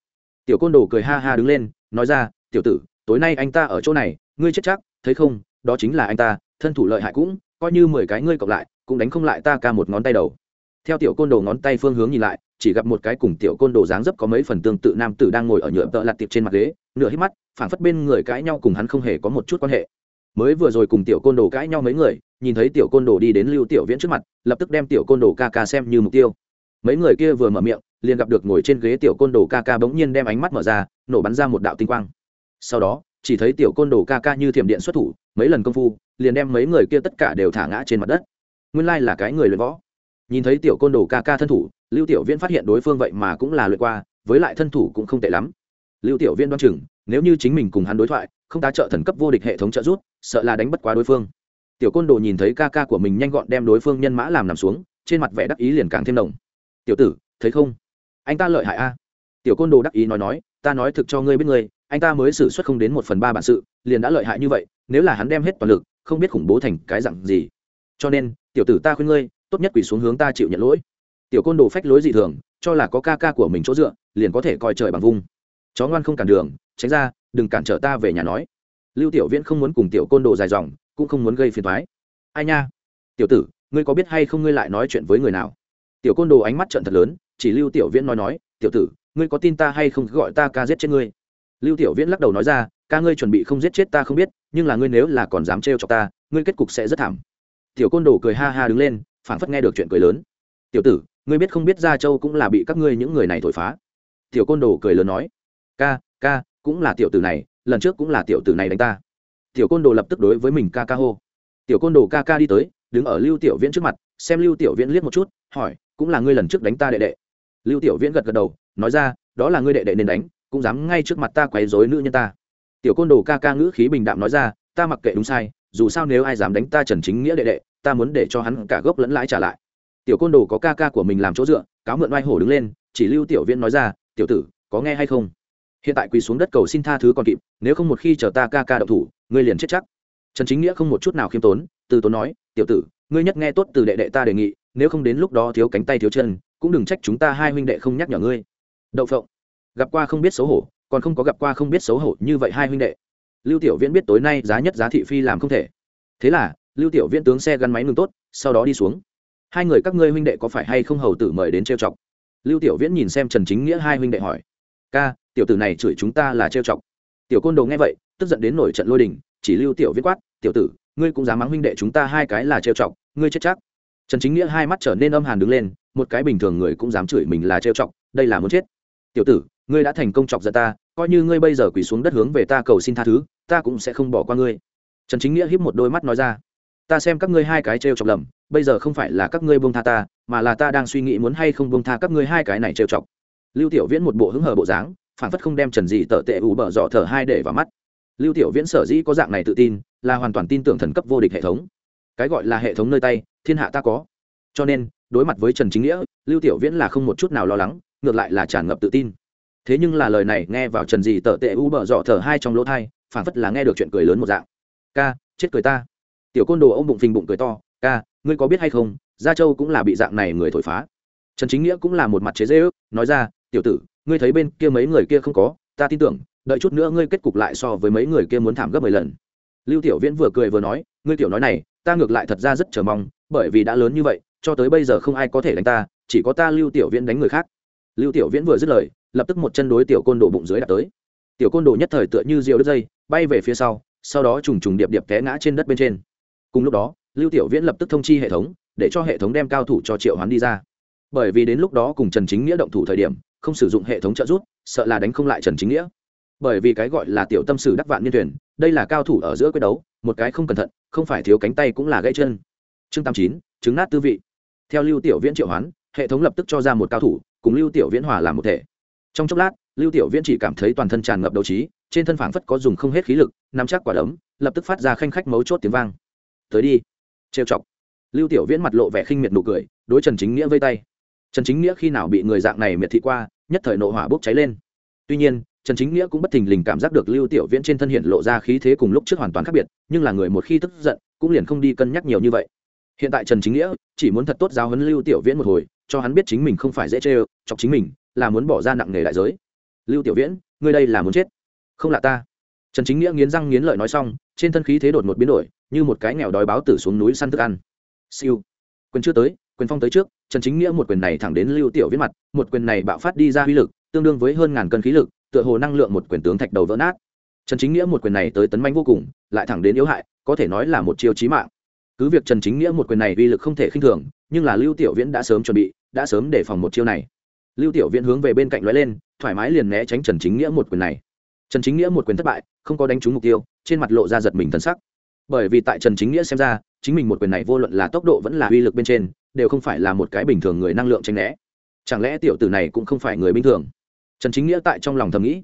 Tiểu côn đồ cười ha ha đứng lên, nói ra, tiểu tử, tối nay anh ta ở chỗ này, ngươi chết chắc thấy không, đó chính là anh ta, thân thủ lợi hại cũng, coi như mười cái ngươi cộng lại, cũng đánh không lại ta ca một ngón tay đầu. Theo tiểu côn đồ ngón tay phương hướng nhìn lại, chỉ gặp một cái cùng tiểu côn đồ dáng dấp có mấy phần tương tự nam tử đang ngồi ở nhựa tợ lặt tiệp trên mặt ghế, nửa hít mắt, phảng phất bên người cãi nhau cùng hắn không hề có một chút quan hệ. Mới vừa rồi cùng tiểu côn đồ cãi nhau mấy người, nhìn thấy tiểu côn đồ đi đến lưu tiểu viễn trước mặt, lập tức đem tiểu côn đồ ca ca xem như mục tiêu. Mấy người kia vừa mở miệng, liền gặp được ngồi trên ghế tiểu côn đồ ca ca bỗng nhiên đem ánh mắt mở ra, nổ bắn ra một đạo tinh quang. Sau đó chỉ thấy tiểu côn đồ ca ca như thiểm điện xuất thủ mấy lần công phu liền đem mấy người kia tất cả đều thả ngã trên mặt đất. Nguyên lai là cái người luyện võ. Nhìn thấy tiểu côn đồ ca ca thân thủ lưu tiểu viễn phát hiện đối phương vậy mà cũng là luyện qua với lại thân thủ cũng không tệ lắm. Lưu tiểu viễn đoán chừng nếu như chính mình cùng hắn đối thoại không tá trợ thần cấp vô địch hệ thống trợ rút, sợ là đánh bất quá đối phương. Tiểu côn đồ nhìn thấy ca ca của mình nhanh gọn đem đối phương nhân mã làm nằm xuống trên mặt vẻ đắc ý liền càng thêm đồng. Tiểu tử thấy không? Anh ta lợi hại a. Tiểu côn đồ đắc ý nói nói ta nói thực cho ngươi biết ngươi anh ta mới xử suất không đến một phần ba bản sự, liền đã lợi hại như vậy, nếu là hắn đem hết toàn lực, không biết khủng bố thành cái dặn gì. Cho nên, tiểu tử ta khuyên ngươi, tốt nhất quỳ xuống hướng ta chịu nhận lỗi. Tiểu côn đồ phách lối dị thường, cho là có ca ca của mình chỗ dựa, liền có thể coi trời bằng vung. Chó ngoan không cản đường, tránh ra, đừng cản trở ta về nhà nói. Lưu tiểu viễn không muốn cùng tiểu côn đồ dài dòng, cũng không muốn gây phiền thoái ai nha? Tiểu tử, ngươi có biết hay không ngươi lại nói chuyện với người nào? Tiểu côn đồ ánh mắt trận thật lớn, chỉ lưu tiểu viễn nói nói, tiểu tử, ngươi có tin ta hay không gọi ta ca giết chết ngươi? Lưu tiểu viễn lắc đầu nói ra, ca ngươi chuẩn bị không giết chết ta không biết, nhưng là ngươi nếu là còn dám trêu chọc ta, ngươi kết cục sẽ rất thảm. Tiểu côn đồ cười ha ha đứng lên, phảng phất nghe được chuyện cười lớn. Tiểu tử, ngươi biết không biết gia châu cũng là bị các ngươi những người này thổi phá. Tiểu côn đồ cười lớn nói, ca ca, cũng là tiểu tử này, lần trước cũng là tiểu tử này đánh ta. Tiểu côn đồ lập tức đối với mình ca ca hô. Tiểu côn đồ ca ca đi tới, đứng ở lưu tiểu viễn trước mặt, xem lưu tiểu viễn liếc một chút, hỏi, cũng là ngươi lần trước đánh ta đệ đệ? Lưu tiểu viễn gật gật đầu, nói ra, đó là ngươi đệ đệ nên đánh cũng dám ngay trước mặt ta quấy rối nữ nhân ta. Tiểu côn đồ ca ca ngữ khí bình đạm nói ra, ta mặc kệ đúng sai, dù sao nếu ai dám đánh ta trần chính nghĩa đệ đệ, ta muốn để cho hắn cả gốc lẫn lãi trả lại. Tiểu côn đồ có ca ca của mình làm chỗ dựa, cáo mượn oai hổ đứng lên, chỉ lưu tiểu viễn nói ra, tiểu tử, có nghe hay không? Hiện tại quỳ xuống đất cầu xin tha thứ còn kịp, nếu không một khi chờ ta ca ca động thủ, ngươi liền chết chắc. Trần chính nghĩa không một chút nào khiêm tốn, từ tốn nói, tiểu tử, ngươi nhất nghe tốt từ đệ đệ ta đề nghị, nếu không đến lúc đó thiếu cánh tay thiếu chân, cũng đừng trách chúng ta hai huynh đệ không nhắc nhở ngươi. Đậu phộng gặp qua không biết xấu hổ, còn không có gặp qua không biết xấu hổ như vậy hai huynh đệ. Lưu tiểu viễn biết tối nay giá nhất giá thị phi làm không thể. Thế là, lưu tiểu viễn tướng xe gắn máy ngừng tốt, sau đó đi xuống. Hai người các ngươi huynh đệ có phải hay không hầu tử mời đến trêu chọc? Lưu tiểu viễn nhìn xem trần chính nghĩa hai huynh đệ hỏi. Ca, tiểu tử này chửi chúng ta là trêu chọc. Tiểu côn đồ nghe vậy, tức giận đến nổi trận lôi đình, chỉ lưu tiểu viễn quát, tiểu tử, ngươi cũng dám mắng huynh đệ chúng ta hai cái là trêu chọc, ngươi chết chắc. Trần chính nghĩa hai mắt trở nên âm hàn đứng lên, một cái bình thường người cũng dám chửi mình là trêu chọc, đây là muốn chết. Tiểu tử ngươi đã thành công chọc giận ta, coi như ngươi bây giờ quỳ xuống đất hướng về ta cầu xin tha thứ, ta cũng sẽ không bỏ qua ngươi. Trần chính nghĩa hiếp một đôi mắt nói ra. Ta xem các ngươi hai cái trêu chọc lầm, bây giờ không phải là các ngươi buông tha ta, mà là ta đang suy nghĩ muốn hay không buông tha các ngươi hai cái này trêu chọc. Lưu tiểu viễn một bộ hứng hờ bộ dáng, phản phất không đem trần dị tợ tệ ủ bở dọ thở hai để vào mắt. Lưu tiểu viễn sở dĩ có dạng này tự tin, là hoàn toàn tin tưởng thần cấp vô địch hệ thống. Cái gọi là hệ thống nơi tay, thiên hạ ta có. Cho nên, đối mặt với trần chính nghĩa, lưu tiểu viễn là không một chút nào lo lắng, ngược lại là tràn ngập tự tin thế nhưng là lời này nghe vào trần dị tợ tệ u bở dọ thở hai trong lỗ thai phản phất là nghe được chuyện cười lớn một dạng. Ca, chết cười ta. Tiểu côn đồ ông bụng phình bụng cười to, ca, ngươi có biết hay không, gia châu cũng là bị dạng này người thổi phá. Trần chính nghĩa cũng là một mặt chế dễ ước nói ra, tiểu tử, ngươi thấy bên kia mấy người kia không có, ta tin tưởng, đợi chút nữa ngươi kết cục lại so với mấy người kia muốn thảm gấp mười lần. Lưu tiểu viễn vừa cười vừa nói, ngươi tiểu nói này, ta ngược lại thật ra rất chờ mong, bởi vì đã lớn như vậy, cho tới bây giờ không ai có thể đánh ta, chỉ có ta lưu tiểu viễn đánh người khác. Lưu tiểu viễn vừa dứt lời lập tức một chân đối tiểu côn đồ bụng dưới đặt tới. Tiểu côn đồ nhất thời tựa như rượu đứt dây, bay về phía sau sau đó trùng trùng điệp điệp té ngã trên đất bên trên. Cùng lúc đó, lưu tiểu viễn lập tức thông chi hệ thống, để cho hệ thống đem cao thủ cho triệu hoán đi ra. Bởi vì đến lúc đó cùng trần chính nghĩa động thủ thời điểm, không sử dụng hệ thống trợ giúp, sợ là đánh không lại trần chính nghĩa. Bởi vì cái gọi là tiểu tâm sử đắc vạn niên thuyền, đây là cao thủ ở giữa quyết đấu, một cái không cẩn thận, không phải thiếu cánh tay cũng là gãy chân. Chương tám chín, chứng nát tư vị. Theo lưu tiểu viễn triệu hoán, hệ thống lập tức cho ra một cao thủ, cùng lưu tiểu viễn hòa làm một thể trong chốc lát, lưu tiểu viễn chỉ cảm thấy toàn thân tràn ngập đấu trí, trên thân phảng phất có dùng không hết khí lực, nắm chắc quả đấm, lập tức phát ra khanh khách mấu chốt tiếng vang. Tới đi. Trêu chọc. Lưu tiểu viễn mặt lộ vẻ khinh miệt nụ cười, đối trần chính nghĩa vây tay. Trần chính nghĩa khi nào bị người dạng này miệt thị qua, nhất thời nộ hỏa bốc cháy lên. Tuy nhiên, trần chính nghĩa cũng bất thình lình cảm giác được lưu tiểu viễn trên thân hiện lộ ra khí thế cùng lúc trước hoàn toàn khác biệt, nhưng là người một khi tức giận, cũng liền không đi cân nhắc nhiều như vậy. Hiện tại trần chính nghĩa chỉ muốn thật tốt giáo huấn lưu tiểu viễn một hồi, cho hắn biết chính mình không phải dễ chê chọc chính mình là muốn bỏ ra nặng nghề đại giới. Lưu tiểu viễn, ngươi đây là muốn chết. Không là ta. Trần chính nghĩa nghiến răng nghiến lợi nói xong, trên thân khí thế đột một biến đổi, như một cái nghèo đói báo tử xuống núi săn thức ăn. Siêu. Quyền chưa tới, quyền phong tới trước, trần chính nghĩa một quyền này thẳng đến lưu tiểu viễn mặt, một quyền này bạo phát đi ra uy lực, tương đương với hơn ngàn cân khí lực, tựa hồ năng lượng một quyền tướng thạch đầu vỡ nát. Trần chính nghĩa một quyền này tới tấn manh vô cùng, lại thẳng đến yếu hại, có thể nói là một chiêu chí mạng. Cứ việc trần chính nghĩa một quyền này uy lực không thể khinh thường, nhưng là lưu tiểu viễn đã sớm chuẩn bị, đã sớm để phòng một chiêu này lưu tiểu viễn hướng về bên cạnh lóe lên, thoải mái liền né tránh trần chính nghĩa một quyền này. Trần chính nghĩa một quyền thất bại, không có đánh trúng mục tiêu, trên mặt lộ ra giật mình thân sắc. Bởi vì tại trần chính nghĩa xem ra, chính mình một quyền này vô luận là tốc độ vẫn là uy lực bên trên, đều không phải là một cái bình thường người năng lượng tranh né. Chẳng lẽ tiểu tử này cũng không phải người bình thường? Trần chính nghĩa tại trong lòng thầm nghĩ.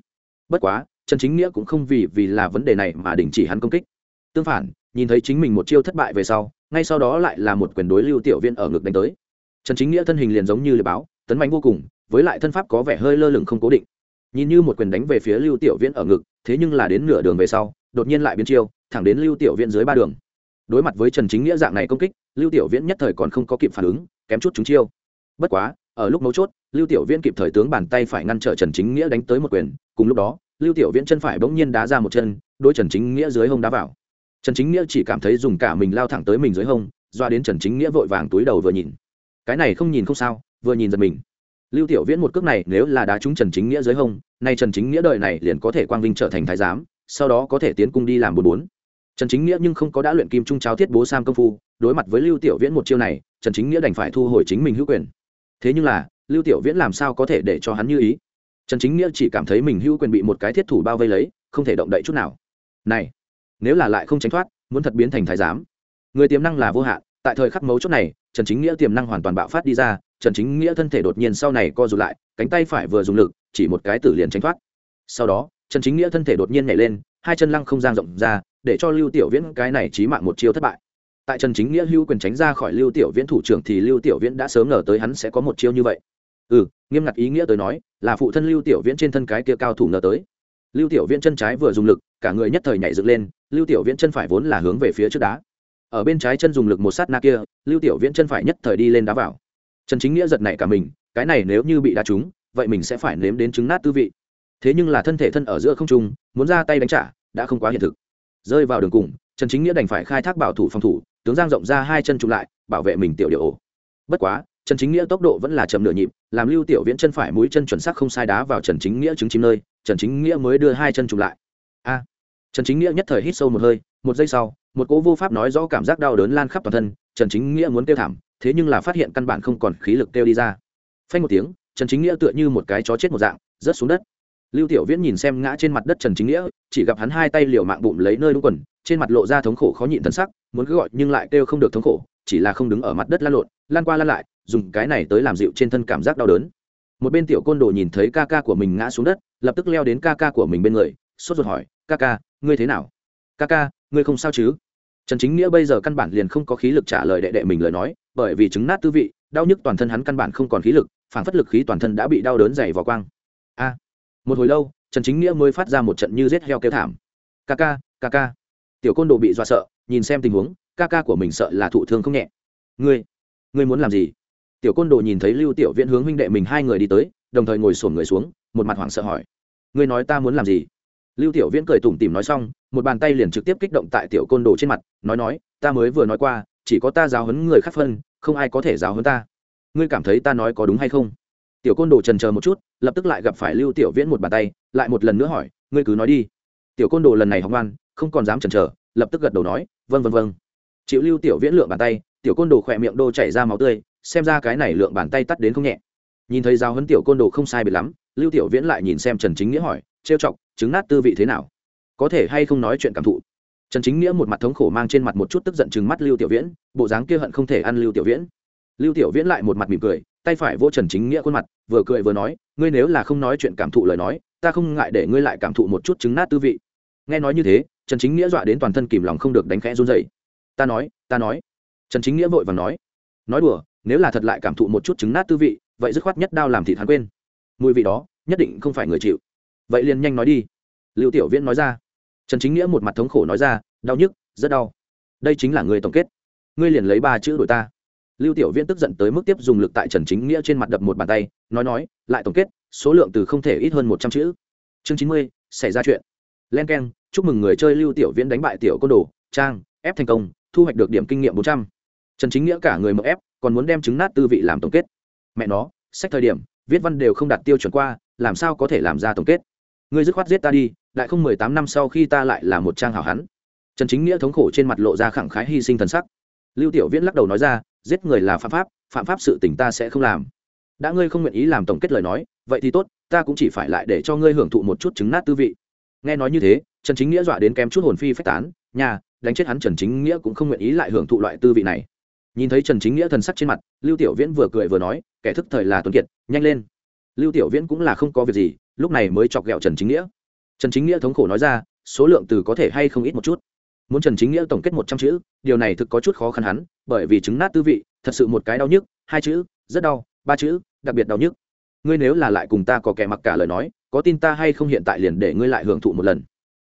Bất quá, trần chính nghĩa cũng không vì vì là vấn đề này mà đình chỉ hắn công kích. Tương phản, nhìn thấy chính mình một chiêu thất bại về sau, ngay sau đó lại là một quyền đối lưu tiểu viên ở ngực đánh tới. Trần chính nghĩa thân hình liền giống như lời báo, tấn mạnh vô cùng với lại thân pháp có vẻ hơi lơ lửng không cố định. Nhìn như một quyền đánh về phía lưu tiểu viễn ở ngực, thế nhưng là đến nửa đường về sau, đột nhiên lại biến chiêu, thẳng đến lưu tiểu viễn dưới ba đường. Đối mặt với trần chính nghĩa dạng này công kích, lưu tiểu viễn nhất thời còn không có kịp phản ứng, kém chút chúng chiêu. Bất quá, ở lúc mấu chốt, lưu tiểu viễn kịp thời tướng bàn tay phải ngăn trở trần chính nghĩa đánh tới một quyền, cùng lúc đó, lưu tiểu viễn chân phải bỗng nhiên đá ra một chân đôi trần chính nghĩa dưới hông đá vào. Trần chính nghĩa chỉ cảm thấy dùng cả mình lao thẳng tới mình dưới hông, doa đến trần chính nghĩa vội vàng túi đầu vừa nhìn. Cái này không nhìn không sao, vừa nhìn giật mình lưu tiểu viễn một cước này nếu là đá trúng trần chính nghĩa dưới hông, nay trần chính nghĩa đời này liền có thể quang vinh trở thành thái giám, sau đó có thể tiến cung đi làm bốn bốn. Trần chính nghĩa nhưng không có đã luyện kim trung cháo thiết bố sam công phu, đối mặt với lưu tiểu viễn một chiêu này, trần chính nghĩa đành phải thu hồi chính mình hữu quyền. Thế nhưng là, lưu tiểu viễn làm sao có thể để cho hắn như ý? Trần chính nghĩa chỉ cảm thấy mình hữu quyền bị một cái thiết thủ bao vây lấy, không thể động đậy chút nào. Này, nếu là lại không tránh thoát, muốn thật biến thành thái giám. Người tiềm năng là vô hạn, tại thời khắc mấu chốt này, trần chính nghĩa tiềm năng hoàn toàn bạo phát đi ra trần chính nghĩa thân thể đột nhiên sau này co rụt lại, cánh tay phải vừa dùng lực, chỉ một cái tử liền tránh thoát. Sau đó, trần chính nghĩa thân thể đột nhiên nhảy lên, hai chân lăng không giang rộng ra, để cho lưu tiểu viễn cái này chí mạng một chiêu thất bại. Tại trần chính nghĩa hưu quyền tránh ra khỏi lưu tiểu viễn thủ trưởng thì lưu tiểu viễn đã sớm ngờ tới hắn sẽ có một chiêu như vậy. Ừ nghiêm ngặt ý nghĩa tới nói, là phụ thân lưu tiểu viễn trên thân cái kia cao thủ ngờ tới. Lưu tiểu viễn chân trái vừa dùng lực, cả người nhất thời nhảy dựng lên, lưu tiểu viễn chân phải vốn là hướng về phía trước đá. Ở bên trái chân dùng lực một sát na kia, lưu tiểu viễn chân phải nhất thời đi lên đá vào trần chính nghĩa giật nảy cả mình, cái này nếu như bị đá trúng, vậy mình sẽ phải nếm đến trứng nát tư vị. Thế nhưng là thân thể thân ở giữa không trung, muốn ra tay đánh trả, đã không quá hiện thực. Rơi vào đường cùng, trần chính nghĩa đành phải khai thác bảo thủ phòng thủ, tướng giang rộng ra hai chân chụp lại, bảo vệ mình tiểu điệu. Ổ bất quá, trần chính nghĩa tốc độ vẫn là chậm nửa nhịp, làm lưu tiểu viễn chân phải mũi chân chuẩn xác không sai đá vào trần chính nghĩa trứng chim nơi, trần chính nghĩa mới đưa hai chân chụp lại. A! Trần chính nghĩa nhất thời hít sâu một hơi, một giây sau, một cỗ vô pháp nói rõ cảm giác đau đớn lan khắp toàn thân, trần chính nghĩa muốn kêu thảm thế nhưng là phát hiện căn bản không còn khí lực kêu đi ra. Phanh một tiếng, trần chính nghĩa tựa như một cái chó chết một dạng, rớt xuống đất. Lưu tiểu viễn nhìn xem ngã trên mặt đất trần chính nghĩa, chỉ gặp hắn hai tay liều mạng bụng lấy nơi đúng quần, trên mặt lộ ra thống khổ khó nhịn thân sắc, muốn cứ gọi nhưng lại kêu không được thống khổ, chỉ là không đứng ở mặt đất lan lộn lan qua lan lại, dùng cái này tới làm dịu trên thân cảm giác đau đớn. Một bên tiểu côn đồ nhìn thấy ca ca của mình ngã xuống đất, lập tức leo đến ca ca của mình bên người, sốt ruột hỏi, ca ca, ngươi thế nào? Ca ca, ngươi không sao chứ? Trần chính nghĩa bây giờ căn bản liền không có khí lực trả lời đệ đệ mình lời nói, bởi vì chứng nát tư vị, đau nhức toàn thân hắn căn bản không còn khí lực, phản phất lực khí toàn thân đã bị đau đớn dày vào quang. A! Một hồi lâu, trần chính nghĩa mới phát ra một trận như rết heo kêu thảm. Ca ca ca ca. Tiểu côn đồ bị dọa sợ, nhìn xem tình huống, ca ca của mình sợ là thụ thương không nhẹ. Ngươi ngươi muốn làm gì? Tiểu côn đồ nhìn thấy lưu tiểu viễn hướng huynh đệ mình hai người đi tới, đồng thời ngồi sổn người xuống, một mặt hoảng sợ hỏi. Ngươi nói ta muốn làm gì? Lưu tiểu viễn cười tủm tỉm nói xong, một bàn tay liền trực tiếp kích động tại tiểu côn đồ trên mặt, nói nói, ta mới vừa nói qua, chỉ có ta giáo huấn người khác phân, không ai có thể giáo huấn ta. Ngươi cảm thấy ta nói có đúng hay không? Tiểu côn đồ trần chờ một chút, lập tức lại gặp phải lưu tiểu viễn một bàn tay, lại một lần nữa hỏi, ngươi cứ nói đi. Tiểu côn đồ lần này học ngoan không còn dám chần chờ, lập tức gật đầu nói vâng vâng vâng. Chịu lưu tiểu viễn lượng bàn tay, tiểu côn đồ khỏe miệng đô chảy ra máu tươi, xem ra cái này lượng bàn tay tắt đến không nhẹ. Nhìn thấy giáo huấn tiểu côn đồ không sai biệt lắm, lưu tiểu viễn lại nhìn xem trần chính nghĩa hỏi, trêu chọc chứng nát tư vị thế nào? Có thể hay không nói chuyện cảm thụ? Trần chính nghĩa một mặt thống khổ mang trên mặt một chút tức giận chừng mắt lưu tiểu viễn, bộ dáng kia hận không thể ăn lưu tiểu viễn. Lưu tiểu viễn lại một mặt mỉm cười, tay phải vô trần chính nghĩa khuôn mặt, vừa cười vừa nói, ngươi nếu là không nói chuyện cảm thụ lời nói, ta không ngại để ngươi lại cảm thụ một chút chứng nát tư vị. Nghe nói như thế, trần chính nghĩa dọa đến toàn thân kìm lòng không được đánh khẽ run dậy ta nói ta nói. Trần chính nghĩa vội vàng nói nói đùa, nếu là thật lại cảm thụ một chút trứng nát tư vị, vậy dứt khoát nhất đao làm thịt hắn quên. Mùi vị đó, nhất định không phải người chịu vậy liền nhanh nói đi. Lưu tiểu viễn nói ra. Trần chính nghĩa một mặt thống khổ nói ra, đau nhức, rất đau. Đây chính là người tổng kết. Ngươi liền lấy ba chữ đổi ta. Lưu tiểu viễn tức giận tới mức tiếp dùng lực tại trần chính nghĩa trên mặt đập một bàn tay, nói nói, lại tổng kết, số lượng từ không thể ít hơn một trăm chữ. Chương chín mươi, xảy ra chuyện. Len k e n chúc mừng người chơi lưu tiểu viễn đánh bại tiểu côn đồ, trang, ép thành công, thu hoạch được điểm kinh nghiệm bốn trăm. Trần chính nghĩa cả người mậu ép, còn muốn đem trứng nát tư vị làm tổng kết. Mẹ nó, sách thời điểm, viết văn đều không đạt tiêu chuẩn qua, làm sao có thể làm ra tổng kết? Ngươi dứt khoát giết ta đi, đại không mười tám năm sau khi ta lại là một trang hảo hán trần chính nghĩa thống khổ trên mặt lộ ra khẳng khái hy sinh thần sắc. Lưu tiểu viễn lắc đầu nói ra, giết người là phạm pháp phạm pháp sự tỉnh ta sẽ không làm. Đã ngươi không nguyện ý làm tổng kết lời nói, vậy thì tốt, ta cũng chỉ phải lại để cho ngươi hưởng thụ một chút trứng nát tư vị. Nghe nói như thế, trần chính nghĩa dọa đến kém chút hồn phi phách tán, nhà, đánh chết hắn trần chính nghĩa cũng không nguyện ý lại hưởng thụ loại tư vị này. Nhìn thấy trần chính nghĩa thần sắc trên mặt, lưu tiểu viễn vừa cười vừa nói, kẻ thức thời là tuấn kiệt, nhanh lên. Lưu tiểu viễn cũng là không có việc gì lúc này mới chọc ghẹo trần chính nghĩa. Trần chính nghĩa thống khổ nói ra, số lượng từ có thể hay không ít một chút. Muốn trần chính nghĩa tổng kết một trăm chữ, điều này thực có chút khó khăn hắn, bởi vì trứng nát tư vị, thật sự một cái đau nhức, hai chữ, rất đau, ba chữ, đặc biệt đau nhức. Ngươi nếu là lại cùng ta có kẻ mặc cả lời nói, có tin ta hay không hiện tại liền để ngươi lại hưởng thụ một lần.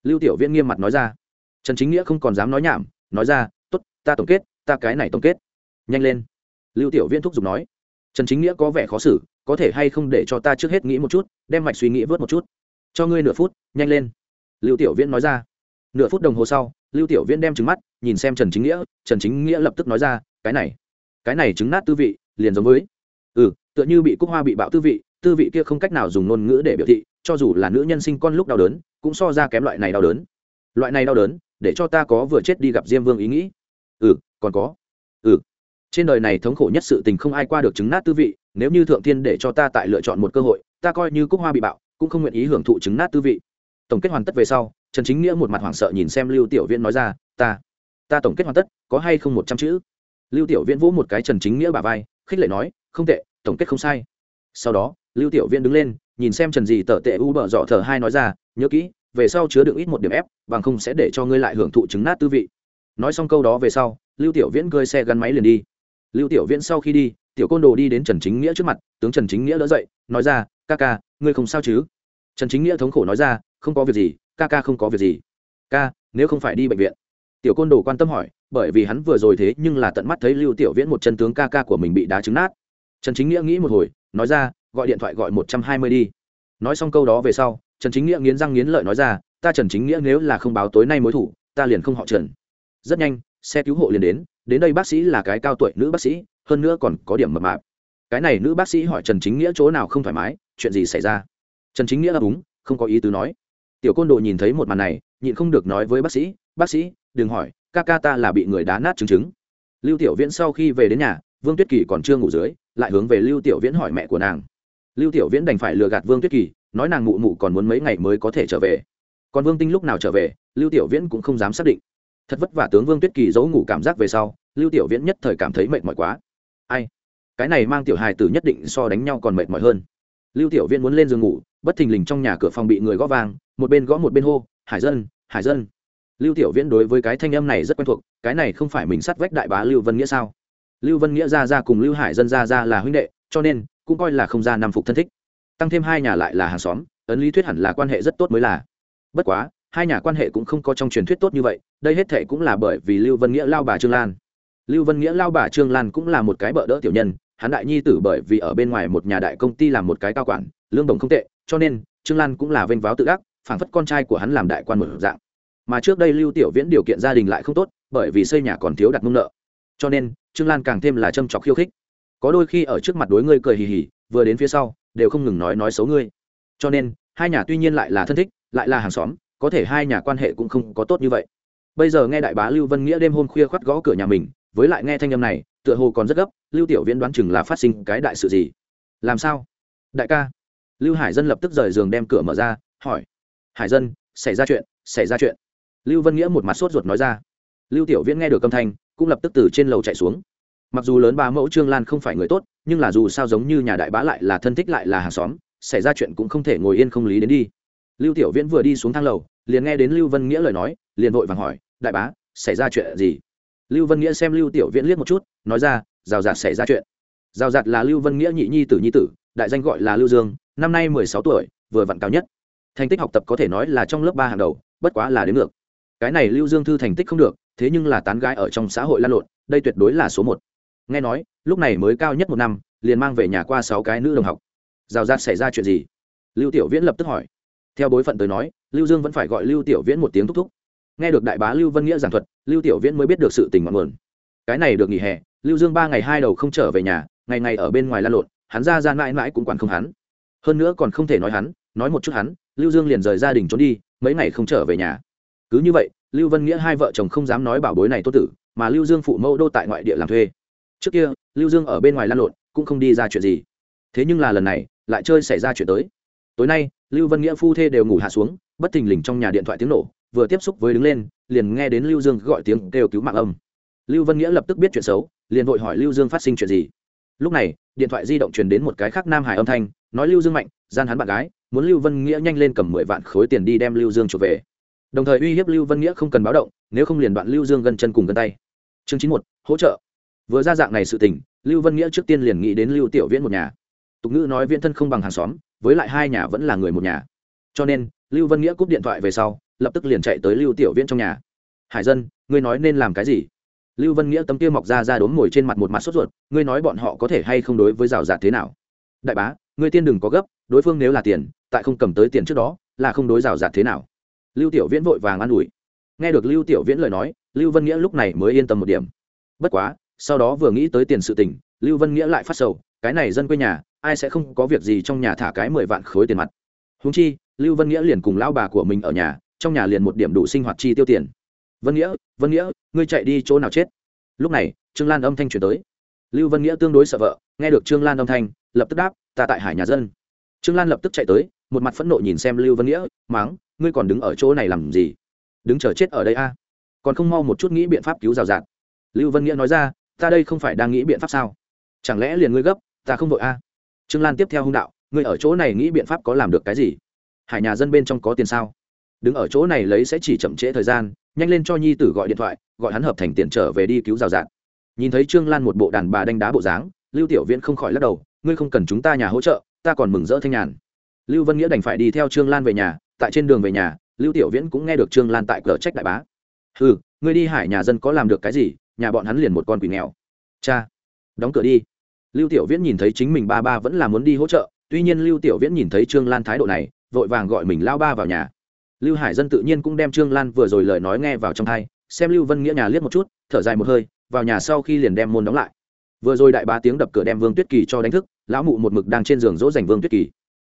Lưu tiểu viễn nghiêm mặt nói ra. Trần chính nghĩa không còn dám nói nhảm, nói ra t ố t ta tổng kết, ta cái này tổng kết. Nhanh lên. Lưu tiểu viễn thúc giục nói trần chính nghĩa có vẻ khó xử, có thể hay không để cho ta trước hết nghĩ một chút, đem mạch suy nghĩ vớt một chút. Cho ngươi nửa phút, nhanh lên. Lưu tiểu viễn nói ra. Nửa phút đồng hồ sau, lưu tiểu viễn đem trứng mắt, nhìn xem trần chính nghĩa, trần chính nghĩa lập tức nói ra, cái này cái này trứng nát tư vị, liền giống với ừ tựa như bị cúc hoa bị bạo tư vị tư vị kia không cách nào dùng ngôn ngữ để biểu thị, cho dù là nữ nhân sinh con lúc đau đớn, cũng so ra kém loại này đau đớn. Loại này đau đớn, để cho ta có vừa chết đi gặp diêm vương ý nghĩ. Ừ còn có trên đời này thống khổ nhất sự tình không ai qua được chứng nát tư vị, nếu như thượng tiên để cho ta tại lựa chọn một cơ hội, ta coi như cúc hoa bị bạo, cũng không nguyện ý hưởng thụ chứng nát tư vị. Tổng kết hoàn tất về sau, trần chính nghĩa một mặt hoảng sợ nhìn xem lưu tiểu viễn nói ra, ta ta tổng kết hoàn tất, có hay không một trăm chữ? Lưu tiểu viễn vỗ một cái trần chính nghĩa bà vai, khích lệ nói, không tệ, tổng kết không sai. Sau đó, lưu tiểu viễn đứng lên, nhìn xem trần dì tờ tệ u bờ dọ thờ hai nói ra, nhớ kỹ, về sau chứa đựng ít một điểm ép, bằng không sẽ để cho ngươi lại hưởng thụ trứng nát tư vị. Nói xong câu đó về sau, lưu tiểu viễn cơi xe gắn máy liền đi lưu tiểu viễn sau khi đi, tiểu côn đồ đi đến trần chính nghĩa trước mặt, tướng trần chính nghĩa đỡ dậy, nói ra, ca ca, ngươi không sao chứ? Trần chính nghĩa thống khổ nói ra, không có việc gì, ca ca không có việc gì. Ca, nếu không phải đi bệnh viện. Tiểu côn đồ quan tâm hỏi, bởi vì hắn vừa rồi thế nhưng là tận mắt thấy lưu tiểu viễn một chân tướng ca ca của mình bị đá trứng nát. Trần chính nghĩa nghĩ một hồi, nói ra, gọi điện thoại gọi một trăm hai mươi đi. Nói xong câu đó về sau, trần chính nghĩa nghiến răng nghiến lợi nói ra, ta trần chính nghĩa nếu là không báo tối nay mối thủ, ta liền không họ trần. Rất nhanh, xe cứu hộ liền đến đến đây bác sĩ là cái cao tuổi nữ bác sĩ, hơn nữa còn có điểm mập mạp. Cái này nữ bác sĩ hỏi trần chính nghĩa chỗ nào không thoải mái, chuyện gì xảy ra? Trần chính nghĩa ấp úng không có ý tứ nói. Tiểu côn đồ nhìn thấy một màn này, nhịn không được nói với bác sĩ bác sĩ, đừng hỏi, ca ca ta là bị người đá nát chứng chứng. Lưu tiểu viễn sau khi về đến nhà, vương tuyết kỳ còn chưa ngủ dưới, lại hướng về lưu tiểu viễn hỏi mẹ của nàng. Lưu tiểu viễn đành phải lừa gạt vương tuyết kỳ, nói nàng mụ mụ còn muốn mấy ngày mới có thể trở về. Còn vương tinh lúc nào trở về, lưu tiểu viễn cũng không dám xác định. Thật vất vả tướng vương tuyết kỳ giấu ngủ cảm giác về sau lưu tiểu viễn nhất thời cảm thấy mệt mỏi quá. Ai? Cái này mang tiểu hài tử nhất định so đánh nhau còn mệt mỏi hơn. Lưu tiểu viễn muốn lên giường ngủ, bất thình lình trong nhà cửa phòng bị người gõ vang, một bên gõ một bên hô, hải dân hải dân. Lưu tiểu viễn đối với cái thanh âm này rất quen thuộc, cái này không phải mình sát vách đại bá lưu vân nghĩa sao? Lưu vân nghĩa ra ra cùng lưu hải dân ra ra là huynh đệ, cho nên cũng coi là không ra nam phục thân thích. Tăng thêm hai nhà lại là hàng xóm, ấn lý thuyết hẳn là quan hệ rất tốt mới là. Bất quá, hai nhà quan hệ cũng không có trong truyền thuyết tốt như vậy, đây hết thệ cũng là bởi vì lưu vân nghĩa lao bà trương lan lưu vân nghĩa lao bà trương lan cũng là một cái bợ đỡ tiểu nhân, hắn đại nhi tử bởi vì ở bên ngoài một nhà đại công ty làm một cái cao quản, lương đồng không tệ, cho nên trương lan cũng là vênh váo tự ác phảng phất con trai của hắn làm đại quan một dạng. Mà trước đây lưu tiểu viễn điều kiện gia đình lại không tốt, bởi vì xây nhà còn thiếu đặt mông nợ. Cho nên trương lan càng thêm là châm chọc khiêu khích. Có đôi khi ở trước mặt đối ngươi cười hì hì, vừa đến phía sau, đều không ngừng nói nói xấu ngươi. Cho nên, hai nhà tuy nhiên lại là thân thích, lại là hàng xóm, có thể hai nhà quan hệ cũng không có tốt như vậy. Bây giờ nghe đại bá lưu vân nghĩa đêm hôm khuya khoắt gõ cửa nhà mình với lại nghe thanh âm này, tựa hồ còn rất gấp, lưu tiểu viễn đoán chừng là phát sinh cái đại sự gì. Làm sao? Đại ca. Lưu hải dân lập tức rời giường đem cửa mở ra, hỏi. Hải dân, xảy ra chuyện, xảy ra chuyện. Lưu vân nghĩa một mặt sốt ruột nói ra. Lưu tiểu viễn nghe được âm thanh, cũng lập tức từ trên lầu chạy xuống. Mặc dù lớn ba mẫu trương lan không phải người tốt, nhưng là dù sao giống như nhà đại bá lại là thân thích lại là hàng xóm, xảy ra chuyện cũng không thể ngồi yên không lý đến đi. Lưu tiểu viễn vừa đi xuống thang lầu, liền nghe đến lưu vân nghĩa lời nói, liền vội vàng hỏi, đại bá, xảy ra chuyện gì? Lưu vân nghĩa xem lưu tiểu viễn liếc một chút, nói ra, rào rạt xảy ra chuyện. Rào rạt là lưu vân nghĩa nhị nhi tử nhi tử, đại danh gọi là lưu dương, năm nay mười sáu tuổi, vừa vặn cao nhất. Thành tích học tập có thể nói là trong lớp ba hàng đầu, bất quá là đến ngược. Cái này lưu dương thư thành tích không được, thế nhưng là tán gái ở trong xã hội lan lộn, đây tuyệt đối là số một. Nghe nói, lúc này mới cao nhất một năm, liền mang về nhà qua sáu cái nữ đồng học. Rào rạt xảy ra chuyện gì? Lưu tiểu viễn lập tức hỏi. Theo bối phận tới nói, lưu dương vẫn phải gọi lưu tiểu viễn một tiếng thúc thúc nghe được đại bá lưu vân nghĩa giảng thuật, lưu tiểu viễn mới biết được sự tình ngọn nguồn. Cái này được nghỉ hè, lưu dương ba ngày hai đầu không trở về nhà, ngày ngày ở bên ngoài lan lộn, hắn ra ra mãi mãi cũng quản không hắn. Hơn nữa còn không thể nói hắn, nói một chút hắn, lưu dương liền rời gia đình trốn đi, mấy ngày không trở về nhà. Cứ như vậy, lưu vân nghĩa hai vợ chồng không dám nói bảo bối này tốt tử, mà lưu dương phụ mẫu đô tại ngoại địa làm thuê. Trước kia, lưu dương ở bên ngoài lan lộn, cũng không đi ra chuyện gì. Thế nhưng là lần này, lại chơi xảy ra chuyện tới. Tối nay, lưu vân nghĩa phu thê đều ngủ hạ xuống, bất thình lình trong nhà điện thoại tiếng nổ vừa tiếp xúc với đứng lên, liền nghe đến lưu dương gọi tiếng kêu cứu mạng âm. Lưu vân nghĩa lập tức biết chuyện xấu, liền vội hỏi lưu dương phát sinh chuyện gì. Lúc này, điện thoại di động truyền đến một cái khác nam hải âm thanh, nói lưu dương mạnh, gian hắn bạn gái, muốn lưu vân nghĩa nhanh lên cầm mười vạn khối tiền đi đem lưu dương chuộc về. Đồng thời uy hiếp lưu vân nghĩa không cần báo động, nếu không liền đoạn lưu dương gân chân cùng gân tay. Chương chín một, hỗ trợ. Vừa ra dạng này sự tình, lưu vân nghĩa trước tiên liền nghĩ đến lưu tiểu viễn một nhà. Tục ngữ nói viễn thân không bằng hàng xóm, với lại hai nhà vẫn là người một nhà. Cho nên, lưu vân nghĩa cúp điện thoại về sau lập tức liền chạy tới lưu tiểu viễn trong nhà. Hải dân, ngươi nói nên làm cái gì? Lưu vân nghĩa tấm kia mọc ra ra đốm ngồi trên mặt một mặt sốt ruột, ngươi nói bọn họ có thể hay không đối với rào rạt thế nào? Đại bá, ngươi tiên đừng có gấp, đối phương nếu là tiền, tại không cầm tới tiền trước đó, là không đối rào rạt thế nào. Lưu tiểu viễn vội vàng an ủi. Nghe được lưu tiểu viễn lời nói, lưu vân nghĩa lúc này mới yên tâm một điểm. Bất quá, sau đó vừa nghĩ tới tiền sự tình, lưu vân nghĩa lại phát sầu, cái này dân quê nhà, ai sẽ không có việc gì trong nhà thả cái mười vạn khối tiền mặt? Húng chi, lưu vân nghĩa liền cùng lão bà của mình ở nhà trong nhà liền một điểm đủ sinh hoạt chi tiêu tiền. Vân nghĩa vân nghĩa, ngươi chạy đi chỗ nào chết? Lúc này, trương lan âm thanh chuyển tới. Lưu vân nghĩa tương đối sợ vợ, nghe được trương lan âm thanh, lập tức đáp, ta tại hải nhà dân. Trương lan lập tức chạy tới, một mặt phẫn nộ nhìn xem lưu vân nghĩa, máng, ngươi còn đứng ở chỗ này làm gì? Đứng chờ chết ở đây a? Còn không mau một chút nghĩ biện pháp cứu rào rạt. Lưu vân nghĩa nói ra, ta đây không phải đang nghĩ biện pháp sao? Chẳng lẽ liền ngươi gấp, ta không vội a? Trương lan tiếp theo hung đạo, ngươi ở chỗ này nghĩ biện pháp có làm được cái gì? Hải nhà dân bên trong có tiền sao? Đứng ở chỗ này lấy sẽ chỉ chậm trễ thời gian, nhanh lên cho nhi tử gọi điện thoại, gọi hắn hợp thành tiền trở về đi cứu rào rạt. Nhìn thấy trương lan một bộ đàn bà đánh đá bộ dáng, lưu tiểu viễn không khỏi lắc đầu, ngươi không cần chúng ta nhà hỗ trợ, ta còn mừng rỡ thanh nhàn. Lưu vân nghĩa đành phải đi theo trương lan về nhà, tại trên đường về nhà, lưu tiểu viễn cũng nghe được trương lan tại cờ trách đại bá. Ừ ngươi đi hải nhà dân có làm được cái gì, nhà bọn hắn liền một con quỷ nghèo. Cha, đóng cửa đi. Lưu tiểu viễn nhìn thấy chính mình ba ba vẫn là muốn đi hỗ trợ, tuy nhiên lưu tiểu viễn nhìn thấy trương lan thái độ này, vội vàng gọi mình lao ba vào nhà lưu hải dân tự nhiên cũng đem trương lan vừa rồi lời nói nghe vào trong thai xem lưu vân nghĩa nhà liếc một chút, thở dài một hơi, vào nhà sau khi liền đem môn đóng lại. Vừa rồi đại bá tiếng đập cửa đem vương tuyết kỳ cho đánh thức, lão mụ một mực đang trên giường dỗ dành vương tuyết kỳ.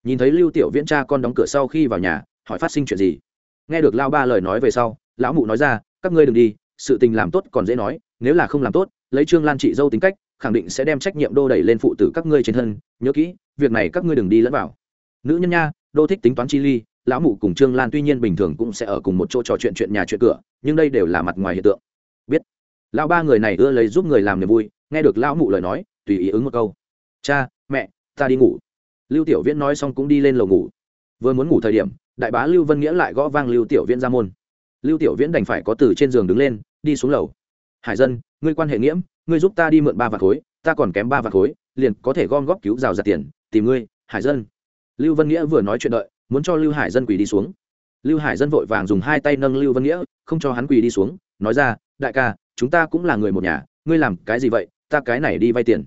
Nhìn thấy lưu tiểu viễn cha con đóng cửa sau khi vào nhà, hỏi phát sinh chuyện gì? Nghe được lao ba lời nói về sau, lão mụ nói ra, các ngươi đừng đi, sự tình làm tốt còn dễ nói, nếu là không làm tốt, lấy trương lan chị dâu tính cách, khẳng định sẽ đem trách nhiệm đô đẩy lên phụ tử các ngươi trên thân, nhớ kỹ, việc này các ngươi đừng đi lẫn vào. Nữ nhân nha, đô thích tính toán chi ly lão mụ cùng trương lan tuy nhiên bình thường cũng sẽ ở cùng một chỗ trò chuyện chuyện nhà chuyện cửa, nhưng đây đều là mặt ngoài hiện tượng. Biết. Lão ba người này ưa lấy giúp người làm niềm vui, nghe được lão mụ lời nói, tùy ý ứng một câu. Cha, mẹ, ta đi ngủ. Lưu tiểu viễn nói xong cũng đi lên lầu ngủ. Vừa muốn ngủ thời điểm, đại bá lưu vân nghĩa lại gõ vang lưu tiểu viễn ra môn. Lưu tiểu viễn đành phải có từ trên giường đứng lên, đi xuống lầu. Hải dân, ngươi quan hệ nghiễm, ngươi giúp ta đi mượn ba vạt khối, ta còn kém ba vạt khối, liền có thể gom góp cứu rào ra tiền, tìm ngươi, hải dân. Lưu vân nghĩa vừa nói chuyện đợi muốn cho lưu hải dân quỳ đi xuống. Lưu hải dân vội vàng dùng hai tay nâng lưu vân nghĩa, không cho hắn quỳ đi xuống, nói ra, đại ca, chúng ta cũng là người một nhà, ngươi làm cái gì vậy? Ta cái này đi vay tiền.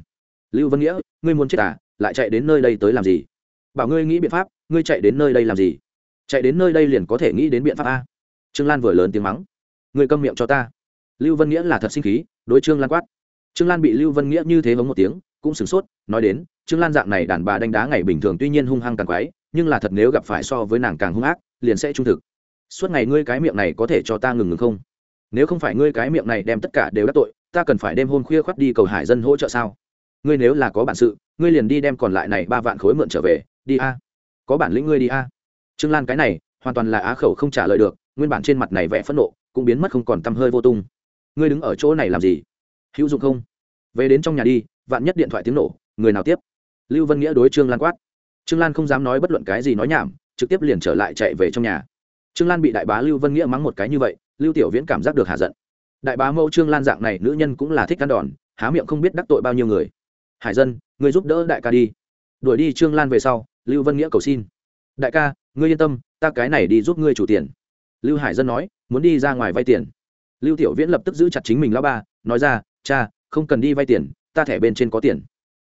Lưu vân nghĩa, ngươi muốn chết à? Lại chạy đến nơi đây tới làm gì? Bảo ngươi nghĩ biện pháp, ngươi chạy đến nơi đây làm gì? Chạy đến nơi đây liền có thể nghĩ đến biện pháp a. Trương lan vừa lớn tiếng mắng, ngươi câm miệng cho ta. Lưu vân nghĩa là thật sinh khí, đối trương lan quát. Trương lan bị lưu vân nghĩa như thế hống một tiếng, cũng sửng sốt, nói đến, trương lan dạng này đàn bà đánh đá ngày bình thường tuy nhiên hung hăng càng quái nhưng là thật nếu gặp phải so với nàng càng hung ác, liền sẽ trung thực. Suốt ngày ngươi cái miệng này có thể cho ta ngừng ngừng không? Nếu không phải ngươi cái miệng này đem tất cả đều đắc tội, ta cần phải đêm hôm khuya khoắt đi cầu hải dân hỗ trợ sao? Ngươi nếu là có bản sự, ngươi liền đi đem còn lại này ba vạn khối mượn trở về, đi a. Có bản lĩnh ngươi đi a. Trương lan cái này, hoàn toàn là á khẩu không trả lời được, nguyên bản trên mặt này vẻ phẫn nộ, cũng biến mất không còn tâm hơi vô tung. Ngươi đứng ở chỗ này làm gì? Hữu dụng không? Về đến trong nhà đi, vạn nhất điện thoại tiếng nổ, người nào tiếp? Lưu vân nghĩa đối trương lan quát trương lan không dám nói bất luận cái gì nói nhảm, trực tiếp liền trở lại chạy về trong nhà. Trương lan bị đại bá lưu vân nghĩa mắng một cái như vậy, lưu tiểu viễn cảm giác được hạ giận. Đại bá mẫu trương lan dạng này nữ nhân cũng là thích ăn đòn, há miệng không biết đắc tội bao nhiêu người. Hải dân, người giúp đỡ đại ca đi. Đuổi đi trương lan về sau, lưu vân nghĩa cầu xin. Đại ca, ngươi yên tâm, ta cái này đi giúp ngươi chủ tiền. Lưu hải dân nói, muốn đi ra ngoài vay tiền. Lưu tiểu viễn lập tức giữ chặt chính mình lão ba, nói ra, cha, không cần đi vay tiền, ta thẻ bên trên có tiền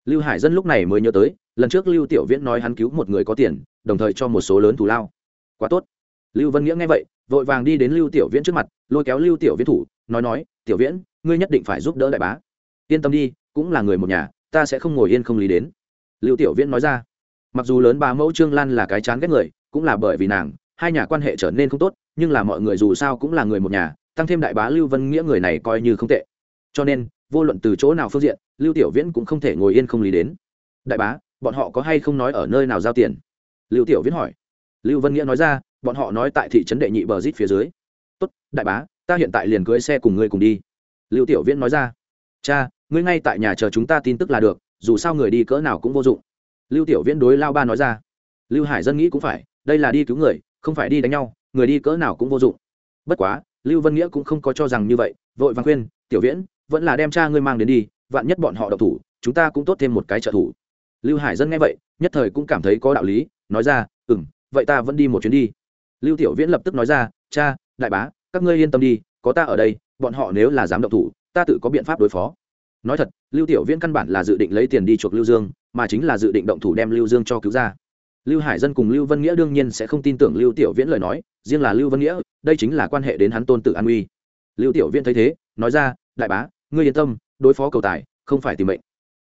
lưu hải dân lúc này mới nhớ tới, lần trước lưu tiểu viễn nói hắn cứu một người có tiền, đồng thời cho một số lớn thù lao. Quá tốt. Lưu vân nghĩa nghe vậy, vội vàng đi đến lưu tiểu viễn trước mặt, lôi kéo lưu tiểu viễn thủ, nói nói, tiểu viễn, ngươi nhất định phải giúp đỡ đại bá. Yên tâm đi, cũng là người một nhà, ta sẽ không ngồi yên không lý đến. Lưu tiểu viễn nói ra. Mặc dù lớn bà mẫu trương lan là cái chán ghét người, cũng là bởi vì nàng, hai nhà quan hệ trở nên không tốt, nhưng là mọi người dù sao cũng là người một nhà, tăng thêm đại bá lưu vân nghĩa người này coi như không tệ. Cho nên vô luận từ chỗ nào phương diện, lưu tiểu viễn cũng không thể ngồi yên không lý đến. Đại bá, bọn họ có hay không nói ở nơi nào giao tiền? Lưu tiểu viễn hỏi. Lưu vân nghĩa nói ra, bọn họ nói tại thị trấn đệ nhị bờ rít phía dưới. Tốt, đại bá, ta hiện tại liền cưới xe cùng ngươi cùng đi. Lưu tiểu viễn nói ra. Cha, ngươi ngay tại nhà chờ chúng ta tin tức là được, dù sao người đi cỡ nào cũng vô dụng. Lưu tiểu viễn đối lao ba nói ra. Lưu hải dân nghĩ cũng phải, đây là đi cứu người, không phải đi đánh nhau, người đi cỡ nào cũng vô dụng. Bất quá, lưu vân nghĩa cũng không có cho rằng như vậy, vội vàng khuyên, tiểu viễn vẫn là đem cha ngươi mang đến đi, vạn nhất bọn họ độc thủ, chúng ta cũng tốt thêm một cái trợ thủ. Lưu hải dân nghe vậy, nhất thời cũng cảm thấy có đạo lý, nói ra ừ m vậy ta vẫn đi một chuyến đi. Lưu tiểu viễn lập tức nói ra, cha, đại bá, các ngươi yên tâm đi, có ta ở đây, bọn họ nếu là dám độc thủ, ta tự có biện pháp đối phó. Nói thật, lưu tiểu viễn căn bản là dự định lấy tiền đi chuộc lưu dương, mà chính là dự định động thủ đem lưu dương cho cứu ra. Lưu hải dân cùng lưu vân nghĩa đương nhiên sẽ không tin tưởng lưu tiểu viễn lời nói, riêng là lưu vân nghĩa, đây chính là quan hệ đến hắn tôn tự an uy. Lưu tiểu viễn thấy thế, nói ra, đại bá ngươi yên tâm, đối phó cầu tài, không phải tìm mệnh.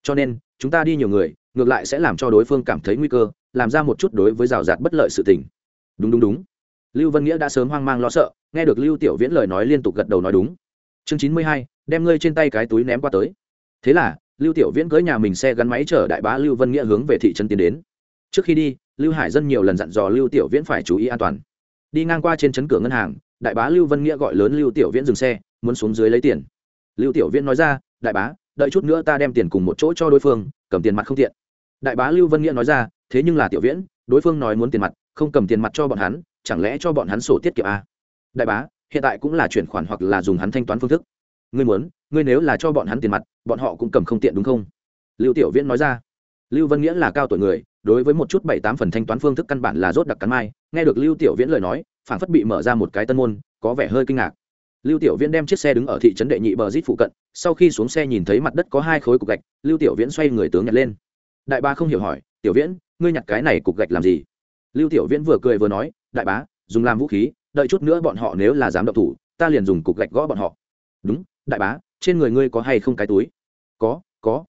Cho nên, chúng ta đi nhiều người, ngược lại sẽ làm cho đối phương cảm thấy nguy cơ, làm ra một chút đối với rào rạt bất lợi sự tình. Đúng đúng đúng. Lưu vân nghĩa đã sớm hoang mang lo sợ, nghe được lưu tiểu viễn lời nói liên tục gật đầu nói đúng. Chương chín mươi hai, đem ngươi trên tay cái túi ném qua tới. Thế là, lưu tiểu viễn cưới nhà mình xe gắn máy chở đại bá lưu vân nghĩa hướng về thị trấn tiến đến. Trước khi đi, lưu hải dân nhiều lần dặn dò lưu tiểu viễn phải chú ý an toàn. Đi ngang qua trên chấn cửa ngân hàng, đại bá lưu vân nghĩa gọi lớn lưu tiểu viễn dừng xe, muốn xuống dưới lấy tiền lưu tiểu viễn nói ra, đại bá, đợi chút nữa ta đem tiền cùng một chỗ cho đối phương, cầm tiền mặt không tiện. Đại bá lưu vân nghĩa nói ra, thế nhưng là tiểu viễn, đối phương nói muốn tiền mặt, không cầm tiền mặt cho bọn hắn, chẳng lẽ cho bọn hắn sổ tiết kiệm à? đại bá, hiện tại cũng là chuyển khoản hoặc là dùng hắn thanh toán phương thức. Ngươi muốn, ngươi nếu là cho bọn hắn tiền mặt, bọn họ cũng cầm không tiện đúng không? Lưu tiểu viễn nói ra. Lưu vân nghĩa là cao tuổi người, đối với một chút bảy tám phần thanh toán phương thức căn bản là rốt đặc cắn mai. Nghe được lưu tiểu viễn lời nói phản phất bị mở ra một cái tân môn, có vẻ hơi kinh ngạc lưu tiểu viễn đem chiếc xe đứng ở thị trấn đệ nhị bờ rít phụ cận, sau khi xuống xe nhìn thấy mặt đất có hai khối cục gạch, lưu tiểu viễn xoay người tướng nhặt lên. Đại bá không hiểu hỏi, tiểu viễn, ngươi nhặt cái này cục gạch làm gì? Lưu tiểu viễn vừa cười vừa nói, đại bá, dùng làm vũ khí, đợi chút nữa bọn họ nếu là dám động thủ, ta liền dùng cục gạch gõ bọn họ. Đúng, đại bá, trên người ngươi có hay không cái túi? Có có.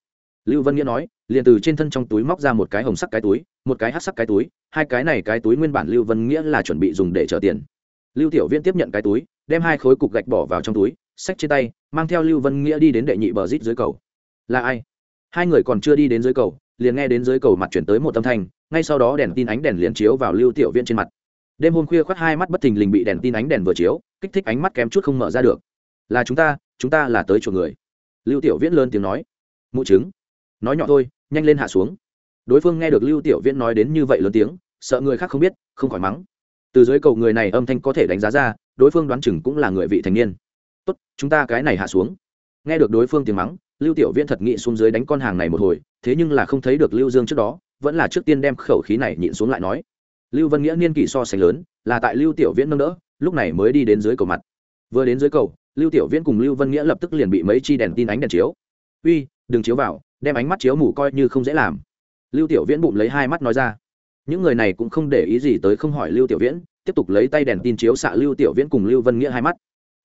Lưu vân nghĩa nói, liền từ trên thân trong túi móc ra một cái hồng sắc cái túi, một cái hát sắc cái túi, hai cái này cái túi nguyên bản lưu vân nghĩa là chuẩn bị dùng để chở tiền lưu tiểu viễn tiếp nhận cái túi, đem hai khối cục gạch bỏ vào trong túi, xách trên tay, mang theo lưu vân nghĩa đi đến đệ nhị bờ rít dưới cầu. Là ai? Hai người còn chưa đi đến dưới cầu, liền nghe đến dưới cầu mặt chuyển tới một âm thanh, ngay sau đó đèn tin ánh đèn liền chiếu vào lưu tiểu viễn trên mặt. Đêm hôm khuya khoác hai mắt bất thình lình bị đèn tin ánh đèn vừa chiếu, kích thích ánh mắt kém chút không mở ra được. Là chúng ta chúng ta là tới chỗ người. Lưu tiểu viễn lớn tiếng nói. Mụ chứng. Nói nhỏ thôi, nhanh lên hạ xuống. Đối phương nghe được lưu tiểu viễn nói đến như vậy lớn tiếng, sợ người khác không biết, không khỏi mắng từ dưới cầu người này âm thanh có thể đánh giá ra, đối phương đoán chừng cũng là người vị thành niên. Tốt, chúng ta cái này hạ xuống. Nghe được đối phương tiếng mắng, lưu tiểu viễn thật nghị xuống dưới đánh con hàng này một hồi, thế nhưng là không thấy được lưu dương trước đó, vẫn là trước tiên đem khẩu khí này nhịn xuống lại nói. Lưu vân nghĩa niên kỷ so sánh lớn, là tại lưu tiểu viễn nâng đỡ, lúc này mới đi đến dưới cầu mặt. Vừa đến dưới cầu, lưu tiểu viễn cùng lưu vân nghĩa lập tức liền bị mấy chi đèn tin ánh đèn chiếu. Uy, đừng chiếu vào, đem ánh mắt chiếu mù coi như không dễ làm. Lưu tiểu viễn bụng lấy hai mắt nói ra những người này cũng không để ý gì tới không hỏi lưu tiểu viễn, tiếp tục lấy tay đèn tin chiếu xạ lưu tiểu viễn cùng lưu vân nghĩa hai mắt.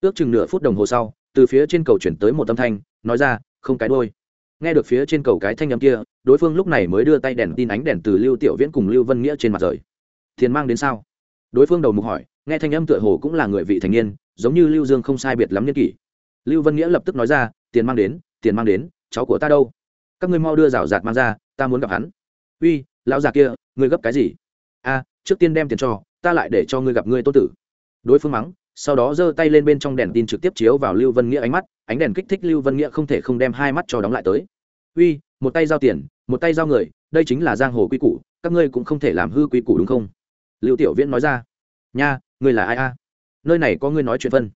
Ước chừng nửa phút đồng hồ sau, từ phía trên cầu chuyển tới một âm thanh, nói ra, không cái đôi nghe được phía trên cầu cái thanh âm kia, đối phương lúc này mới đưa tay đèn tin ánh đèn từ lưu tiểu viễn cùng lưu vân nghĩa trên mặt rời. Thiền mang đến sao? Đối phương đầu mục hỏi, nghe thanh âm tựa hồ cũng là người vị thành niên, giống như lưu dương không sai biệt lắm n kỷ. Lưu vân nghĩa lập tức nói ra, tiền mang đến, tiền mang đến, cháu của ta đâu? Các ngươi mau đưa rào rạt mang ra, ta muốn gặp hắn. Uy, lão già kia ngươi gấp cái gì? A, trước tiên đem tiền cho, ta lại để cho ngươi gặp ngươi tô tử. Đối phương mắng, sau đó giơ tay lên bên trong đèn tin trực tiếp chiếu vào lưu vân nghĩa ánh mắt, ánh đèn kích thích lưu vân nghĩa không thể không đem hai mắt cho đóng lại tới. Uy, một tay giao tiền, một tay giao người, đây chính là giang hồ quy củ, các ngươi cũng không thể làm hư quy củ đúng không? Lưu tiểu viễn nói ra. Nha, ngươi là ai a? Nơi này có ngươi nói chuyện phân.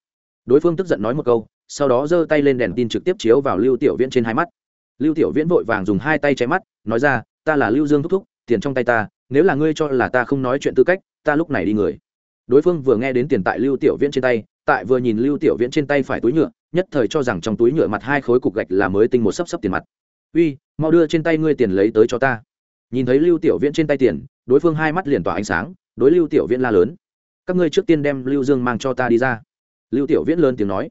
Đối phương tức giận nói một câu, sau đó giơ tay lên đèn tin trực tiếp chiếu vào lưu tiểu viễn trên hai mắt. Lưu tiểu viễn vội vàng dùng hai tay che mắt, nói ra, ta là lưu dương thúc thúc tiền trong tay ta, nếu là ngươi cho là ta không nói chuyện tư cách, ta lúc này đi người. Đối phương vừa nghe đến tiền tại lưu tiểu viễn trên tay, tại vừa nhìn lưu tiểu viễn trên tay phải túi nhựa, nhất thời cho rằng trong túi nhựa mặt hai khối cục gạch là mới tinh một sấp sấp tiền mặt. Uy, mau đưa trên tay ngươi tiền lấy tới cho ta. Nhìn thấy lưu tiểu viễn trên tay tiền, đối phương hai mắt liền tỏa ánh sáng, đối lưu tiểu viễn la lớn. Các ngươi trước tiên đem lưu dương mang cho ta đi ra. Lưu tiểu viễn lớn tiếng nói.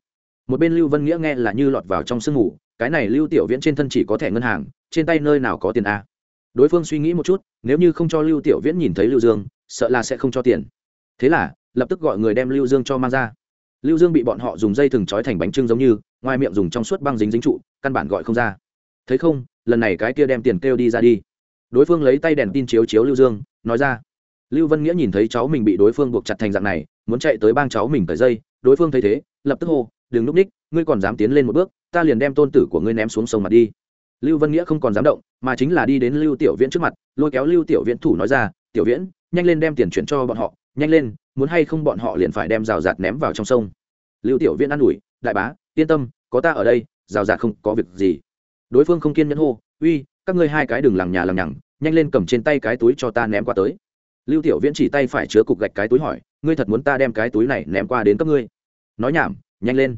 Một bên lưu vân nghĩa nghe là như lọt vào trong sương mù, cái này lưu tiểu viễn trên thân chỉ có thẻ ngân hàng, trên tay nơi nào có tiền a? Đối phương suy nghĩ một chút, nếu như không cho lưu tiểu viễn nhìn thấy lưu dương, sợ là sẽ không cho tiền. Thế là, lập tức gọi người đem lưu dương cho mang ra. Lưu dương bị bọn họ dùng dây thừng trói thành bánh trưng giống như, ngoài miệng dùng trong suốt băng dính dính trụ, căn bản gọi không ra. Thấy không, lần này cái kia đem tiền kêu đi ra đi. Đối phương lấy tay đèn tin chiếu chiếu lưu dương, nói ra. Lưu vân nghĩa nhìn thấy cháu mình bị đối phương buộc chặt thành dạng này, muốn chạy tới bang cháu mình tới dây, đối phương thấy thế, lập tức hô, đừng núp ních, ngươi còn dám tiến lên một bước, ta liền đem tôn tử của ngươi ném xuống sông mặt đi lưu vân nghĩa không còn dám động, mà chính là đi đến lưu tiểu viễn trước mặt, lôi kéo lưu tiểu viễn thủ nói ra, tiểu viễn, nhanh lên đem tiền chuyển cho bọn họ, nhanh lên, muốn hay không bọn họ liền phải đem rào rạt ném vào trong sông. Lưu tiểu viễn an ủi, đại bá, yên tâm, có ta ở đây, rào rạt không có việc gì. Đối phương không kiên nhẫn hô, uy, các ngươi hai cái đừng lằng nhà lằng nhằng, nhanh lên cầm trên tay cái túi cho ta ném qua tới. Lưu tiểu viễn chỉ tay phải chứa cục gạch cái túi hỏi, ngươi thật muốn ta đem cái túi này ném qua đến các ngươi? Nói nhảm, nhanh lên.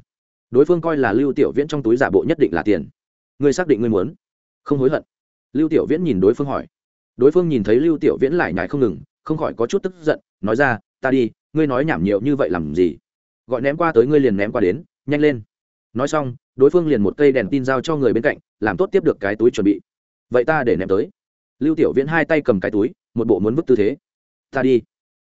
Đối phương coi là lưu tiểu viễn trong túi giả bộ nhất định là tiền ngươi xác định ngươi muốn. Không hối hận. Lưu tiểu viễn nhìn đối phương hỏi. Đối phương nhìn thấy lưu tiểu viễn lại nhải không ngừng, không khỏi có chút tức giận, nói ra, ta đi, ngươi nói nhảm nhiều như vậy làm gì? Gọi ném qua tới ngươi liền ném qua đến, nhanh lên. Nói xong, đối phương liền một cây đèn tin giao cho người bên cạnh, làm tốt tiếp được cái túi chuẩn bị. Vậy ta để ném tới. Lưu tiểu viễn hai tay cầm cái túi, một bộ muốn vứt tư thế. Ta đi.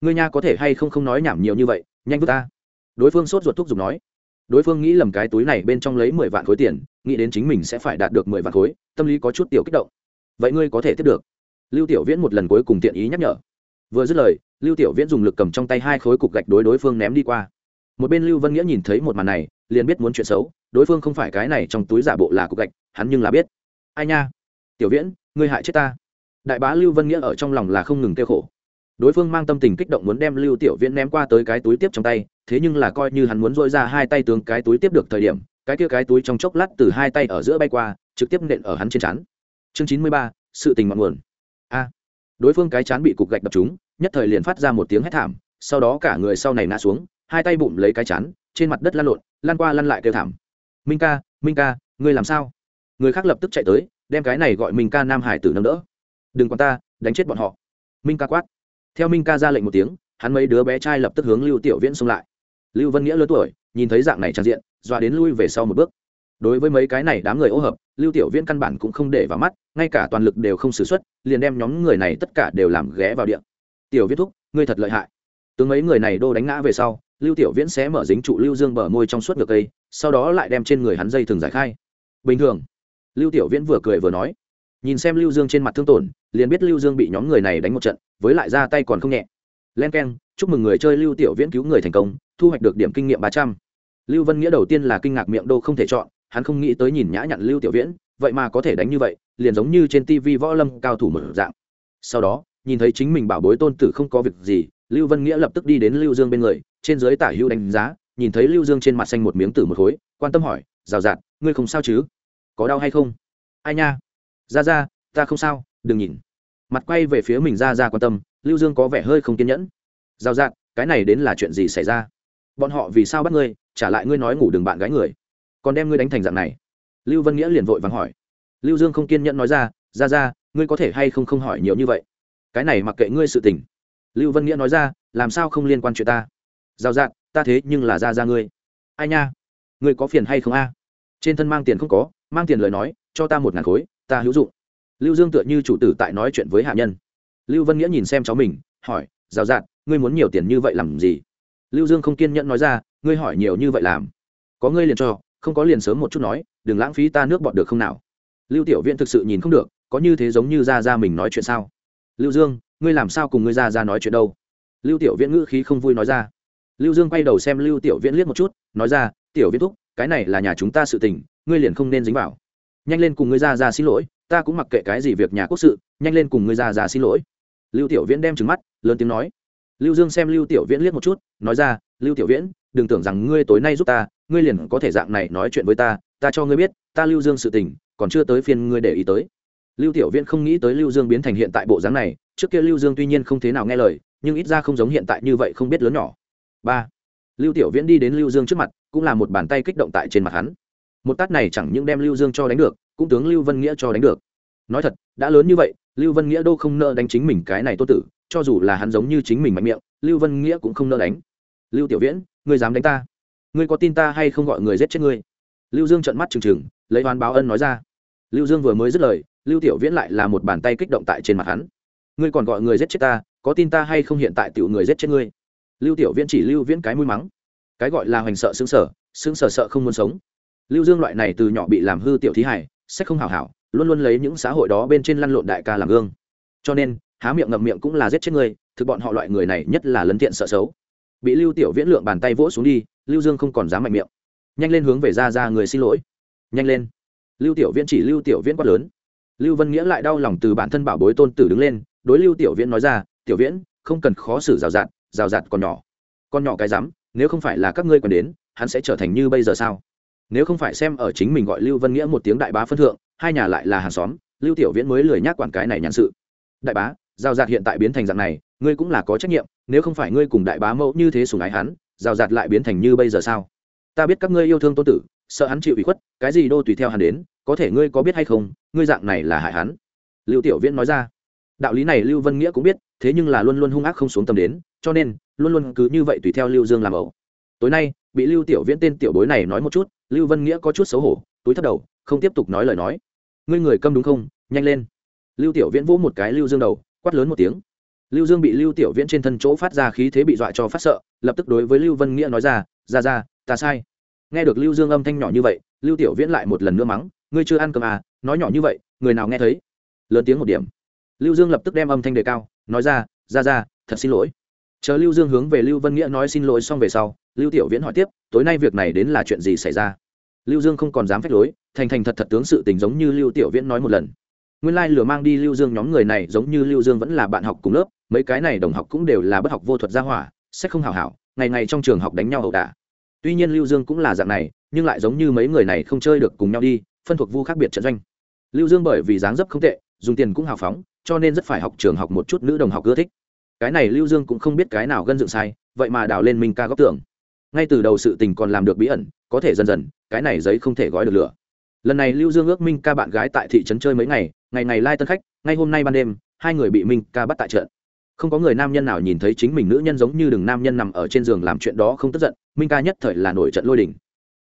Ngươi nha có thể hay không không nói nhảm nhiều như vậy, nhanh vứt ta. Đối phương sốt ruột thúc giục nói. Đối phương nghĩ lầm cái túi này bên trong lấy mười vạn khối tiền nghĩ đến chính mình sẽ phải đạt được mười vạn khối, tâm lý có chút tiểu kích động. Vậy ngươi có thể tiếp được. Lưu tiểu viễn một lần cuối cùng tiện ý nhắc nhở. Vừa dứt lời, lưu tiểu viễn dùng lực cầm trong tay hai khối cục gạch đối đối phương ném đi qua. Một bên lưu vân nghĩa nhìn thấy một màn này, liền biết muốn chuyện xấu, đối phương không phải cái này trong túi giả bộ là cục gạch, hắn nhưng là biết. Ai nha? Tiểu viễn, ngươi hại chết ta. Đại bá lưu vân nghĩa ở trong lòng là không ngừng kêu khổ. Đối phương mang tâm tình kích động muốn đem lưu tiểu viễn ném qua tới cái túi tiếp trong tay, thế nhưng là coi như hắn muốn dội ra hai tay tướng cái túi tiếp được thời điểm cái kia cái túi trong chốc lát từ hai tay ở giữa bay qua, trực tiếp nện ở hắn trên chán. chương chín mươi ba, sự tình mặn nguồn. A. Đối phương cái chán bị cục gạch đập trúng, nhất thời liền phát ra một tiếng hét thảm, sau đó cả người sau này ngã xuống, hai tay bụng lấy cái chán, trên mặt đất lăn lộn, lăn qua lăn lại kêu thảm. Minh ca minh ca, ngươi làm sao? Người khác lập tức chạy tới, đem cái này gọi minh ca nam hải tử nâng đỡ. Đừng quan ta, đánh chết bọn họ. Minh ca quát. Theo minh ca ra lệnh một tiếng, hắn mấy đứa bé trai lập tức hướng lưu tiểu viễn xông lại. Lưu vân nghĩa lớn tuổi, nhìn thấy dạng này trang diện dọa đến lui về sau một bước. Đối với mấy cái này đám người ô hợp lưu tiểu viễn căn bản cũng không để vào mắt ngay cả toàn lực đều không xử xuất, liền đem nhóm người này tất cả đều làm ghé vào điện tiểu viết thúc ngươi thật lợi hại. Tướng mấy người này đô đánh ngã về sau lưu tiểu viễn sẽ mở dính trụ lưu dương bờ môi trong suốt ngược cây sau đó lại đem trên người hắn dây thường giải khai. Bình thường lưu tiểu viễn vừa cười vừa nói nhìn xem lưu dương trên mặt thương tổn liền biết lưu dương bị nhóm người này đánh một trận với lại ra tay còn không nhẹ. Len k e n chúc mừng người chơi lưu tiểu viễn cứu người thành công thu hoạch được điểm kinh nghiệm ba trăm lưu vân nghĩa đầu tiên là kinh ngạc miệng đô không thể chọn, hắn không nghĩ tới nhìn nhã nhặn lưu tiểu viễn, vậy mà có thể đánh như vậy, liền giống như trên tv võ lâm cao thủ một dạng. Sau đó, nhìn thấy chính mình bảo bối tôn tử không có việc gì, lưu vân nghĩa lập tức đi đến lưu dương bên người, trên dưới tả hữu đánh giá, nhìn thấy lưu dương trên mặt xanh một miếng tử một khối, quan tâm hỏi, rào rạt, ngươi không sao chứ? Có đau hay không? Ai nha. Ra ra, ta không sao, đừng nhìn. Mặt quay về phía mình ra ra quan tâm, lưu dương có vẻ hơi không kiên nhẫn. Rào rạt, cái này đến là chuyện gì xảy ra? Bọn họ vì sao bắt ngươi? Trả lại ngươi nói ngủ đường bạn gái người. Còn đem ngươi đánh thành dạng này. Lưu vân nghĩa liền vội vắng hỏi. Lưu dương không kiên nhẫn nói ra ra ra, ngươi có thể hay không không hỏi nhiều như vậy? Cái này mặc kệ ngươi sự tình. Lưu vân nghĩa nói ra, làm sao không liên quan chuyện ta? Giao dạng, ta thế nhưng là ra ra ngươi. Ai nha, ngươi có phiền hay không a? Trên thân mang tiền không có, mang tiền lời nói, cho ta một ngàn khối, ta hữu dụng. Lưu dương tựa như chủ tử tại nói chuyện với hạ nhân. Lưu vân nghĩa nhìn xem cháu mình, hỏi, giao dạng, ngươi muốn nhiều tiền như vậy làm gì? Lưu dương không kiên nhẫn nói ra ngươi hỏi nhiều như vậy làm. Có ngươi liền cho, không có liền sớm một chút nói, đừng lãng phí ta nước bọt được không nào? Lưu tiểu viễn thực sự nhìn không được, có như thế giống như ra ra mình nói chuyện sao? Lưu dương, ngươi làm sao cùng ngươi ra ra nói chuyện đâu? Lưu tiểu viễn ngữ khí không vui nói ra. Lưu dương quay đầu xem lưu tiểu viễn liếc một chút, nói ra, tiểu viễn thúc, cái này là nhà chúng ta sự tình, ngươi liền không nên dính vào. Nhanh lên cùng ngươi ra ra xin lỗi, ta cũng mặc kệ cái gì việc nhà quốc sự, nhanh lên cùng ngươi ra ra xin lỗi. Lưu tiểu viễn đem trứng mắt, lớn tiếng nói. Lưu dương xem lưu tiểu viễn liếc một chút, nói ra, lưu tiểu viễn đừng tưởng rằng ngươi tối nay giúp ta, ngươi liền có thể dạng này nói chuyện với ta ta cho ngươi biết, ta lưu dương sự tình, còn chưa tới phiên ngươi để ý tới. Lưu tiểu viễn không nghĩ tới lưu dương biến thành hiện tại bộ dáng này, trước kia lưu dương tuy nhiên không thế nào nghe lời, nhưng ít ra không giống hiện tại như vậy không biết lớn nhỏ. Ba, lưu tiểu viễn đi đến lưu dương trước mặt, cũng là một bàn tay kích động tại trên mặt hắn. Một tát này chẳng những đem lưu dương cho đánh được, cũng tướng lưu vân nghĩa cho đánh được. Nói thật, đã lớn như vậy, lưu vân nghĩa đâu không nợ đánh chính mình cái này tô tử, cho dù là hắn giống như chính mình mạnh miệng, lưu vân nghĩa cũng không nợ đánh. Lưu tiểu viễn ngươi dám đánh ta? Ngươi có tin ta hay không gọi người giết chết ngươi? Lưu dương trợn mắt trừng trừng, lấy oán báo ân nói ra. Lưu dương vừa mới dứt lời, lưu tiểu viễn lại là một bàn tay kích động tại trên mặt hắn. Ngươi còn gọi người giết chết ta, có tin ta hay không hiện tại tiểu người giết chết ngươi? Lưu tiểu viễn chỉ lưu viễn cái mũi mắng. Cái gọi là hoành sợ xứng sở xứng sở sợ không muốn sống. Lưu dương loại này từ nhỏ bị làm hư tiểu thí hải sách không hảo hảo, luôn luôn lấy những xã hội đó bên trên lăn lộn đại ca làm gương. Cho nên, há miệng ngậm miệng cũng là giết chết người thực bọn họ loại người này nhất là lấn thiện sợ xấu bị lưu tiểu viễn lượng bàn tay vỗ xuống đi lưu dương không còn dám mạnh miệng. Nhanh lên hướng về ra ra người xin lỗi. Nhanh lên. Lưu tiểu viễn chỉ lưu tiểu viễn quát lớn. Lưu vân nghĩa lại đau lòng từ bản thân bảo bối tôn tử đứng lên đối lưu tiểu viễn nói ra tiểu viễn không cần khó xử rào rạt rào rạt còn nhỏ. Con nhỏ cái dám, nếu không phải là các ngươi còn đến hắn sẽ trở thành như bây giờ sao? Nếu không phải xem ở chính mình gọi lưu vân nghĩa một tiếng đại bá phân thượng hai nhà lại là hàng xóm lưu tiểu viễn mới lười nhác quản cái này nhãn sự. Đại bá giao giạt hiện tại biến thành dạng này ngươi cũng là có trách nhiệm nếu không phải ngươi cùng đại bá mẫu như thế sùng ái hắn, rào rạt lại biến thành như bây giờ sao? Ta biết các ngươi yêu thương tôn tử, sợ hắn chịu ủy khuất, cái gì đô tùy theo hắn đến, có thể ngươi có biết hay không, ngươi dạng này là hại hắn. Lưu tiểu viễn nói ra. Đạo lý này lưu vân nghĩa cũng biết, thế nhưng là luôn luôn hung ác không xuống tâm đến, cho nên, luôn luôn cứ như vậy tùy theo lưu dương làm ẩu. Tối nay, bị lưu tiểu viễn tên tiểu bối này nói một chút, lưu vân nghĩa có chút xấu hổ, túi thất đầu, không tiếp tục nói lời nói. Ngươi người câm đúng không? Nhanh lên. Lưu tiểu viễn vỗ một cái lưu dương đầu, quát lớn một tiếng lưu dương bị lưu tiểu viễn trên thân chỗ phát ra khí thế bị dọa cho phát sợ, lập tức đối với lưu vân nghĩa nói ra ra ra, ta sai. Nghe được lưu dương âm thanh nhỏ như vậy, lưu tiểu viễn lại một lần nữa mắng, ngươi chưa ăn cơm à nói nhỏ như vậy, người nào nghe thấy? Lớn tiếng một điểm. Lưu dương lập tức đem âm thanh đề cao, nói ra ra ra, thật xin lỗi. Chờ lưu dương hướng về lưu vân nghĩa nói xin lỗi xong về sau, lưu tiểu viễn hỏi tiếp, tối nay việc này đến là chuyện gì xảy ra? Lưu dương không còn dám phép lối, thành thành thật thật tướng sự tình giống như lưu tiểu viễn nói một lần. Nguyên lai lừa mang đi lưu dương nhóm người này giống như lưu dương vẫn là bạn học cùng lớp mấy cái này đồng học cũng đều là bất học vô thuật gia hỏa, sẽ không hào hảo, ngày ngày trong trường học đánh nhau ẩu đả. Tuy nhiên lưu dương cũng là dạng này, nhưng lại giống như mấy người này không chơi được cùng nhau đi, phân thuộc vu khác biệt trận doanh. Lưu dương bởi vì dáng dấp không tệ, dùng tiền cũng hào phóng, cho nên rất phải học trường học một chút nữ đồng học ưa thích. Cái này lưu dương cũng không biết cái nào gân dựng sai, vậy mà đào lên minh ca góc tưởng ngay từ đầu sự tình còn làm được bí ẩn, có thể dần dần, cái này giấy không thể gói được lửa. Lần này lưu dương ước minh ca bạn gái tại thị trấn chơi mấy ngày ngày ngày lai tân khách, ngay hôm nay ban đêm, hai người bị minh ca bắt tại trận không có người nam nhân nào nhìn thấy chính mình nữ nhân giống như đừng nam nhân nằm ở trên giường làm chuyện đó không tức giận, minh ca nhất thời là nổi trận lôi đình.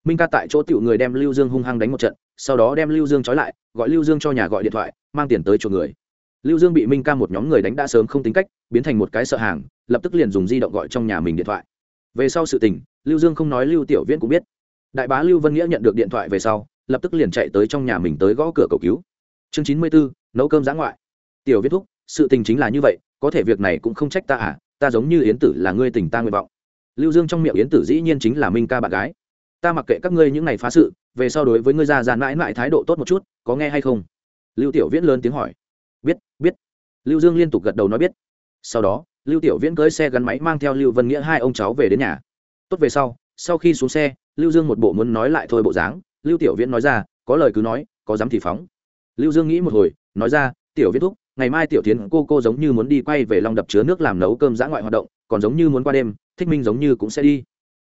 Minh ca tại chỗ tiểu người đem lưu dương hung hăng đánh một trận, sau đó đem lưu dương trói lại, gọi lưu dương cho nhà gọi điện thoại, mang tiền tới chỗ người. Lưu dương bị minh ca một nhóm người đánh đã sớm không tính cách, biến thành một cái sợ hàng, lập tức liền dùng di động gọi trong nhà mình điện thoại. Về sau sự tình, lưu dương không nói lưu tiểu viễn cũng biết. Đại bá lưu vân nghĩa nhận được điện thoại về sau, lập tức liền chạy tới trong nhà mình tới gõ cửa cầu cứu. Chương chín mươi bốn nấu cơm giã ngoại. Tiểu viết thúc, sự tình chính là như vậy có thể việc này cũng không trách ta à ta giống như yến tử là ngươi tình ta nguyện vọng. Lưu dương trong miệng yến tử dĩ nhiên chính là minh ca bạn gái. Ta mặc kệ các ngươi những ngày phá sự, về sau đối với ngươi già giàn mãi mãi thái độ tốt một chút, có nghe hay không? Lưu tiểu viễn lớn tiếng hỏi. Biết biết. Lưu dương liên tục gật đầu nói biết. Sau đó, lưu tiểu viễn cưới xe gắn máy mang theo lưu vân nghĩa hai ông cháu về đến nhà. Tốt về sau sau khi xuống xe, lưu dương một bộ muốn nói lại thôi bộ dáng. Lưu tiểu viễn nói ra, có lời cứ nói, có dám thì phóng. Lưu dương nghĩ một hồi, nói ra, tiểu viễn thúc ngày mai tiểu tiến cô cô giống như muốn đi quay về long đập chứa nước làm nấu cơm dã ngoại hoạt động, còn giống như muốn qua đêm, thích minh giống như cũng sẽ đi.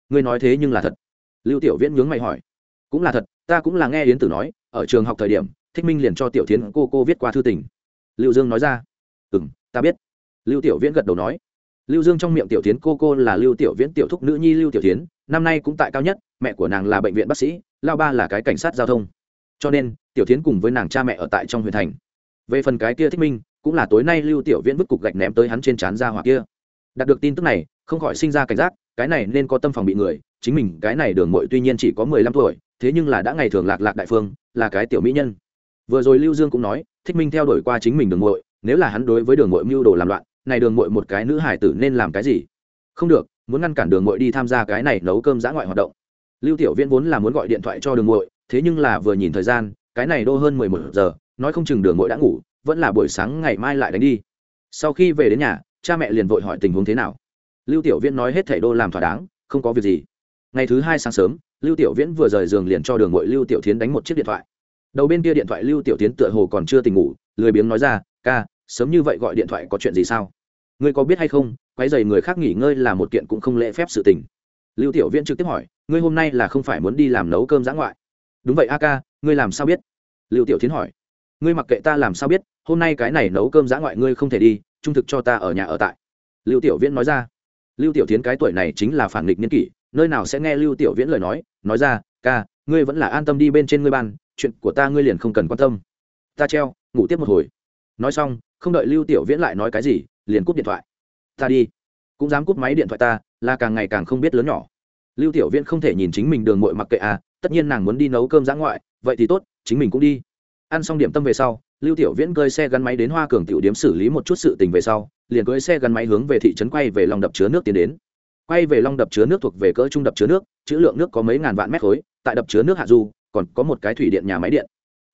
Ngươi nói thế nhưng là thật. Lưu tiểu viễn nhướng mày hỏi. Cũng là thật, ta cũng là nghe yến tử nói, ở trường học thời điểm, thích minh liền cho tiểu tiến cô cô viết qua thư tình. Lưu dương nói ra. Ừ m ta biết. Lưu tiểu viễn gật đầu nói. Lưu dương trong miệng tiểu tiến cô cô là lưu tiểu viễn tiểu thúc nữ nhi lưu tiểu tiến, năm nay cũng tại cao nhất, mẹ của nàng là bệnh viện bác sĩ, lao ba là cái cảnh sát giao thông. Cho nên, tiểu tiến cùng với nàng cha mẹ ở tại trong huyện thành về phần cái kia thích minh, cũng là tối nay lưu tiểu viễn vứt cục gạch ném tới hắn trên trán ra hoặc kia. Đạt được tin tức này, không khỏi sinh ra cảnh giác, cái này nên có tâm phòng bị người, chính mình, cái này đường mội tuy nhiên chỉ có mười lăm tuổi, thế nhưng là đã ngày thường lạc lạc đại phương, là cái tiểu mỹ nhân. Vừa rồi lưu dương cũng nói, thích minh theo đuổi qua chính mình đường mội nếu là hắn đối với đường mội mưu đồ làm loạn, này đường mội một cái nữ hải tử nên làm cái gì? Không được, muốn ngăn cản đường mội đi tham gia cái này nấu cơm giã ngoại hoạt động. Lưu tiểu viễn vốn là muốn gọi điện thoại cho đường mội thế nhưng là vừa nhìn thời gian, cái này đô hơn mười một giờ nói không chừng đường mội đã ngủ, vẫn là buổi sáng ngày mai lại đánh đi. Sau khi về đến nhà, cha mẹ liền vội hỏi tình huống thế nào. Lưu tiểu viễn nói hết thảy đô làm thỏa đáng, không có việc gì. Ngày thứ hai sáng sớm, lưu tiểu viễn vừa rời giường liền cho đường mội lưu tiểu tiến đánh một chiếc điện thoại. Đầu bên kia điện thoại lưu tiểu tiến tựa hồ còn chưa tỉnh ngủ, lười biếng nói ra, ca, sớm như vậy gọi điện thoại có chuyện gì sao? Ngươi có biết hay không quái dày người khác nghỉ ngơi là một kiện cũng không lễ phép sự tình. Lưu tiểu viễn trực tiếp hỏi, ngươi hôm nay là không phải muốn đi làm nấu cơm giã ngoại? Đúng vậy, a ca, ngươi làm sao biết? Lưu tiểu tiến hỏi ngươi mặc kệ ta làm sao biết, hôm nay cái này nấu cơm giã ngoại ngươi không thể đi, trung thực cho ta ở nhà ở tại. Lưu tiểu viễn nói ra. Lưu tiểu tiến cái tuổi này chính là phản nghịch nhân kỷ, nơi nào sẽ nghe lưu tiểu viễn lời nói nói ra, ca, ngươi vẫn là an tâm đi bên trên ngươi ban chuyện của ta ngươi liền không cần quan tâm. Ta treo, ngủ tiếp một hồi. Nói xong, không đợi lưu tiểu viễn lại nói cái gì, liền cúp điện thoại. Ta đi. Cũng dám cúp máy điện thoại ta, là càng ngày càng không biết lớn nhỏ. Lưu tiểu viễn không thể nhìn chính mình đường mội mặc kệ à tất nhiên nàng muốn đi nấu cơm giã ngoại, vậy thì tốt, chính mình cũng đi ăn xong điểm tâm về sau, lưu tiểu viễn cơi xe gắn máy đến hoa cường tiểu điếm xử lý một chút sự tình về sau, liền cưới xe gắn máy hướng về thị trấn quay về lòng đập chứa nước tiến đến. Quay về long đập chứa nước thuộc về cỡ trung đập chứa nước, chữ lượng nước có mấy ngàn vạn mét khối, tại đập chứa nước hạ du, còn có một cái thủy điện nhà máy điện.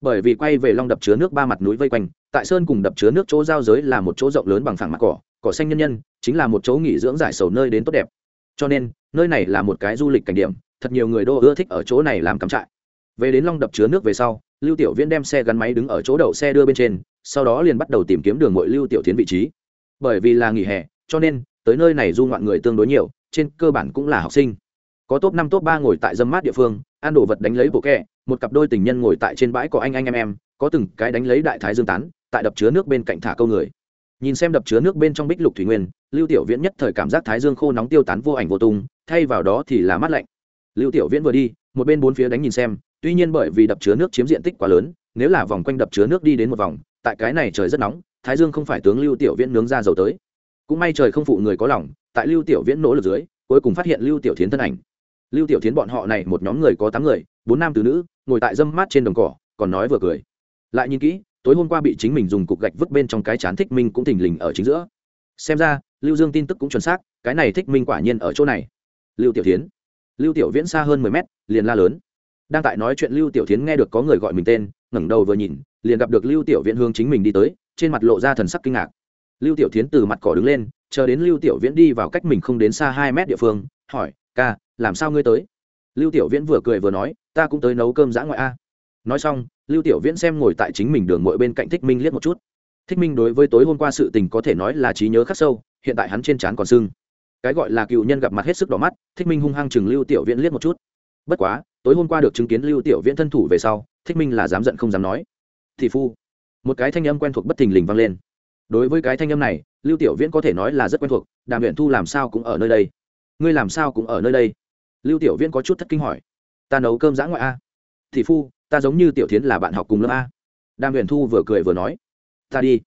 Bởi vì quay về long đập chứa nước ba mặt núi vây quanh, tại sơn cùng đập chứa nước chỗ giao giới là một chỗ rộng lớn bằng phẳng mặt cỏ cỏ xanh nhân nhân, chính là một chỗ nghỉ dưỡng giải sầu nơi đến tốt đẹp. Cho nên, nơi này là một cái du lịch cảnh điểm, thật nhiều người đô ưa thích ở chỗ này làm cắm trại về đến long đập chứa nước về sau, lưu tiểu viễn đem xe gắn máy đứng ở chỗ đậu xe đưa bên trên, sau đó liền bắt đầu tìm kiếm đường mội lưu tiểu tiến vị trí. Bởi vì là nghỉ hè, cho nên, tới nơi này du ngoạn người tương đối nhiều, trên cơ bản cũng là học sinh. Có top năm, top ba ngồi tại dâm mát địa phương, ăn đồ vật đánh lấy bộ kẹ, một cặp đôi tình nhân ngồi tại trên bãi có anh anh em em, có từng cái đánh lấy đại thái dương tán, tại đập chứa nước bên cạnh thả câu người. Nhìn xem đập chứa nước bên trong bích lục thủy nguyên, lưu tiểu viễn nhất thời cảm giác thái dương khô nóng tiêu tán vô ảnh vô tung, thay vào đó thì là mát lạnh. Lưu tiểu viễn vừa đi, một bên bốn phía đánh nhìn xem tuy nhiên bởi vì đập chứa nước chiếm diện tích quá lớn, nếu là vòng quanh đập chứa nước đi đến một vòng, tại cái này trời rất nóng, thái dương không phải tướng lưu tiểu viễn nướng ra dầu tới. Cũng may trời không phụ người có lòng, tại lưu tiểu viễn nỗ lực dưới, cuối cùng phát hiện lưu tiểu thiến thân ảnh. Lưu tiểu thiến bọn họ này một nhóm người có tám người, bốn nam từ nữ, ngồi tại dâm mát trên đồng cỏ, còn nói vừa cười. Lại nhìn kỹ, tối hôm qua bị chính mình dùng cục gạch vứt bên trong cái chán thích minh cũng thình lình ở chính giữa. Xem ra, lưu dương tin tức cũng chuẩn xác, cái này thích minh quả nhiên ở chỗ này. Lưu tiểu thiến. Lưu tiểu viễn xa hơn mười mét, liền la lớn đang tại nói chuyện lưu tiểu thiến nghe được có người gọi mình tên, ngẩng đầu vừa nhìn, liền gặp được lưu tiểu viễn hướng chính mình đi tới, trên mặt lộ ra thần sắc kinh ngạc. Lưu tiểu thiến từ mặt cỏ đứng lên, chờ đến lưu tiểu viễn đi vào cách mình không đến xa hai mét địa phương, hỏi, ca, làm sao ngươi tới? Lưu tiểu viễn vừa cười vừa nói, ta cũng tới nấu cơm giã ngoại a. Nói xong, lưu tiểu viễn xem ngồi tại chính mình đường mội bên cạnh thích minh liếc một chút. Thích minh đối với tối hôm qua sự tình có thể nói là trí nhớ khắc sâu, hiện tại hắn trên trán còn sưng. Cái gọi là cựu nhân gặp mặt hết sức đỏ mắt, thích minh hung hăng chừng lưu tiểu viễn liếc một chút bất quá, tối hôm qua được chứng kiến lưu tiểu viễn thân thủ về sau, thích minh là dám giận không dám nói. Thì phu, một cái thanh âm quen thuộc bất thình lình vang lên. Đối với cái thanh âm này, lưu tiểu viễn có thể nói là rất quen thuộc, đàm huyện thu làm sao cũng ở nơi đây. Ngươi làm sao cũng ở nơi đây? Lưu tiểu viễn có chút thất kinh hỏi. Ta nấu cơm giã ngoại a. Thì phu, ta giống như tiểu thiến là bạn học cùng lớp a. Đàm huyền thu vừa cười vừa nói. Ta đi.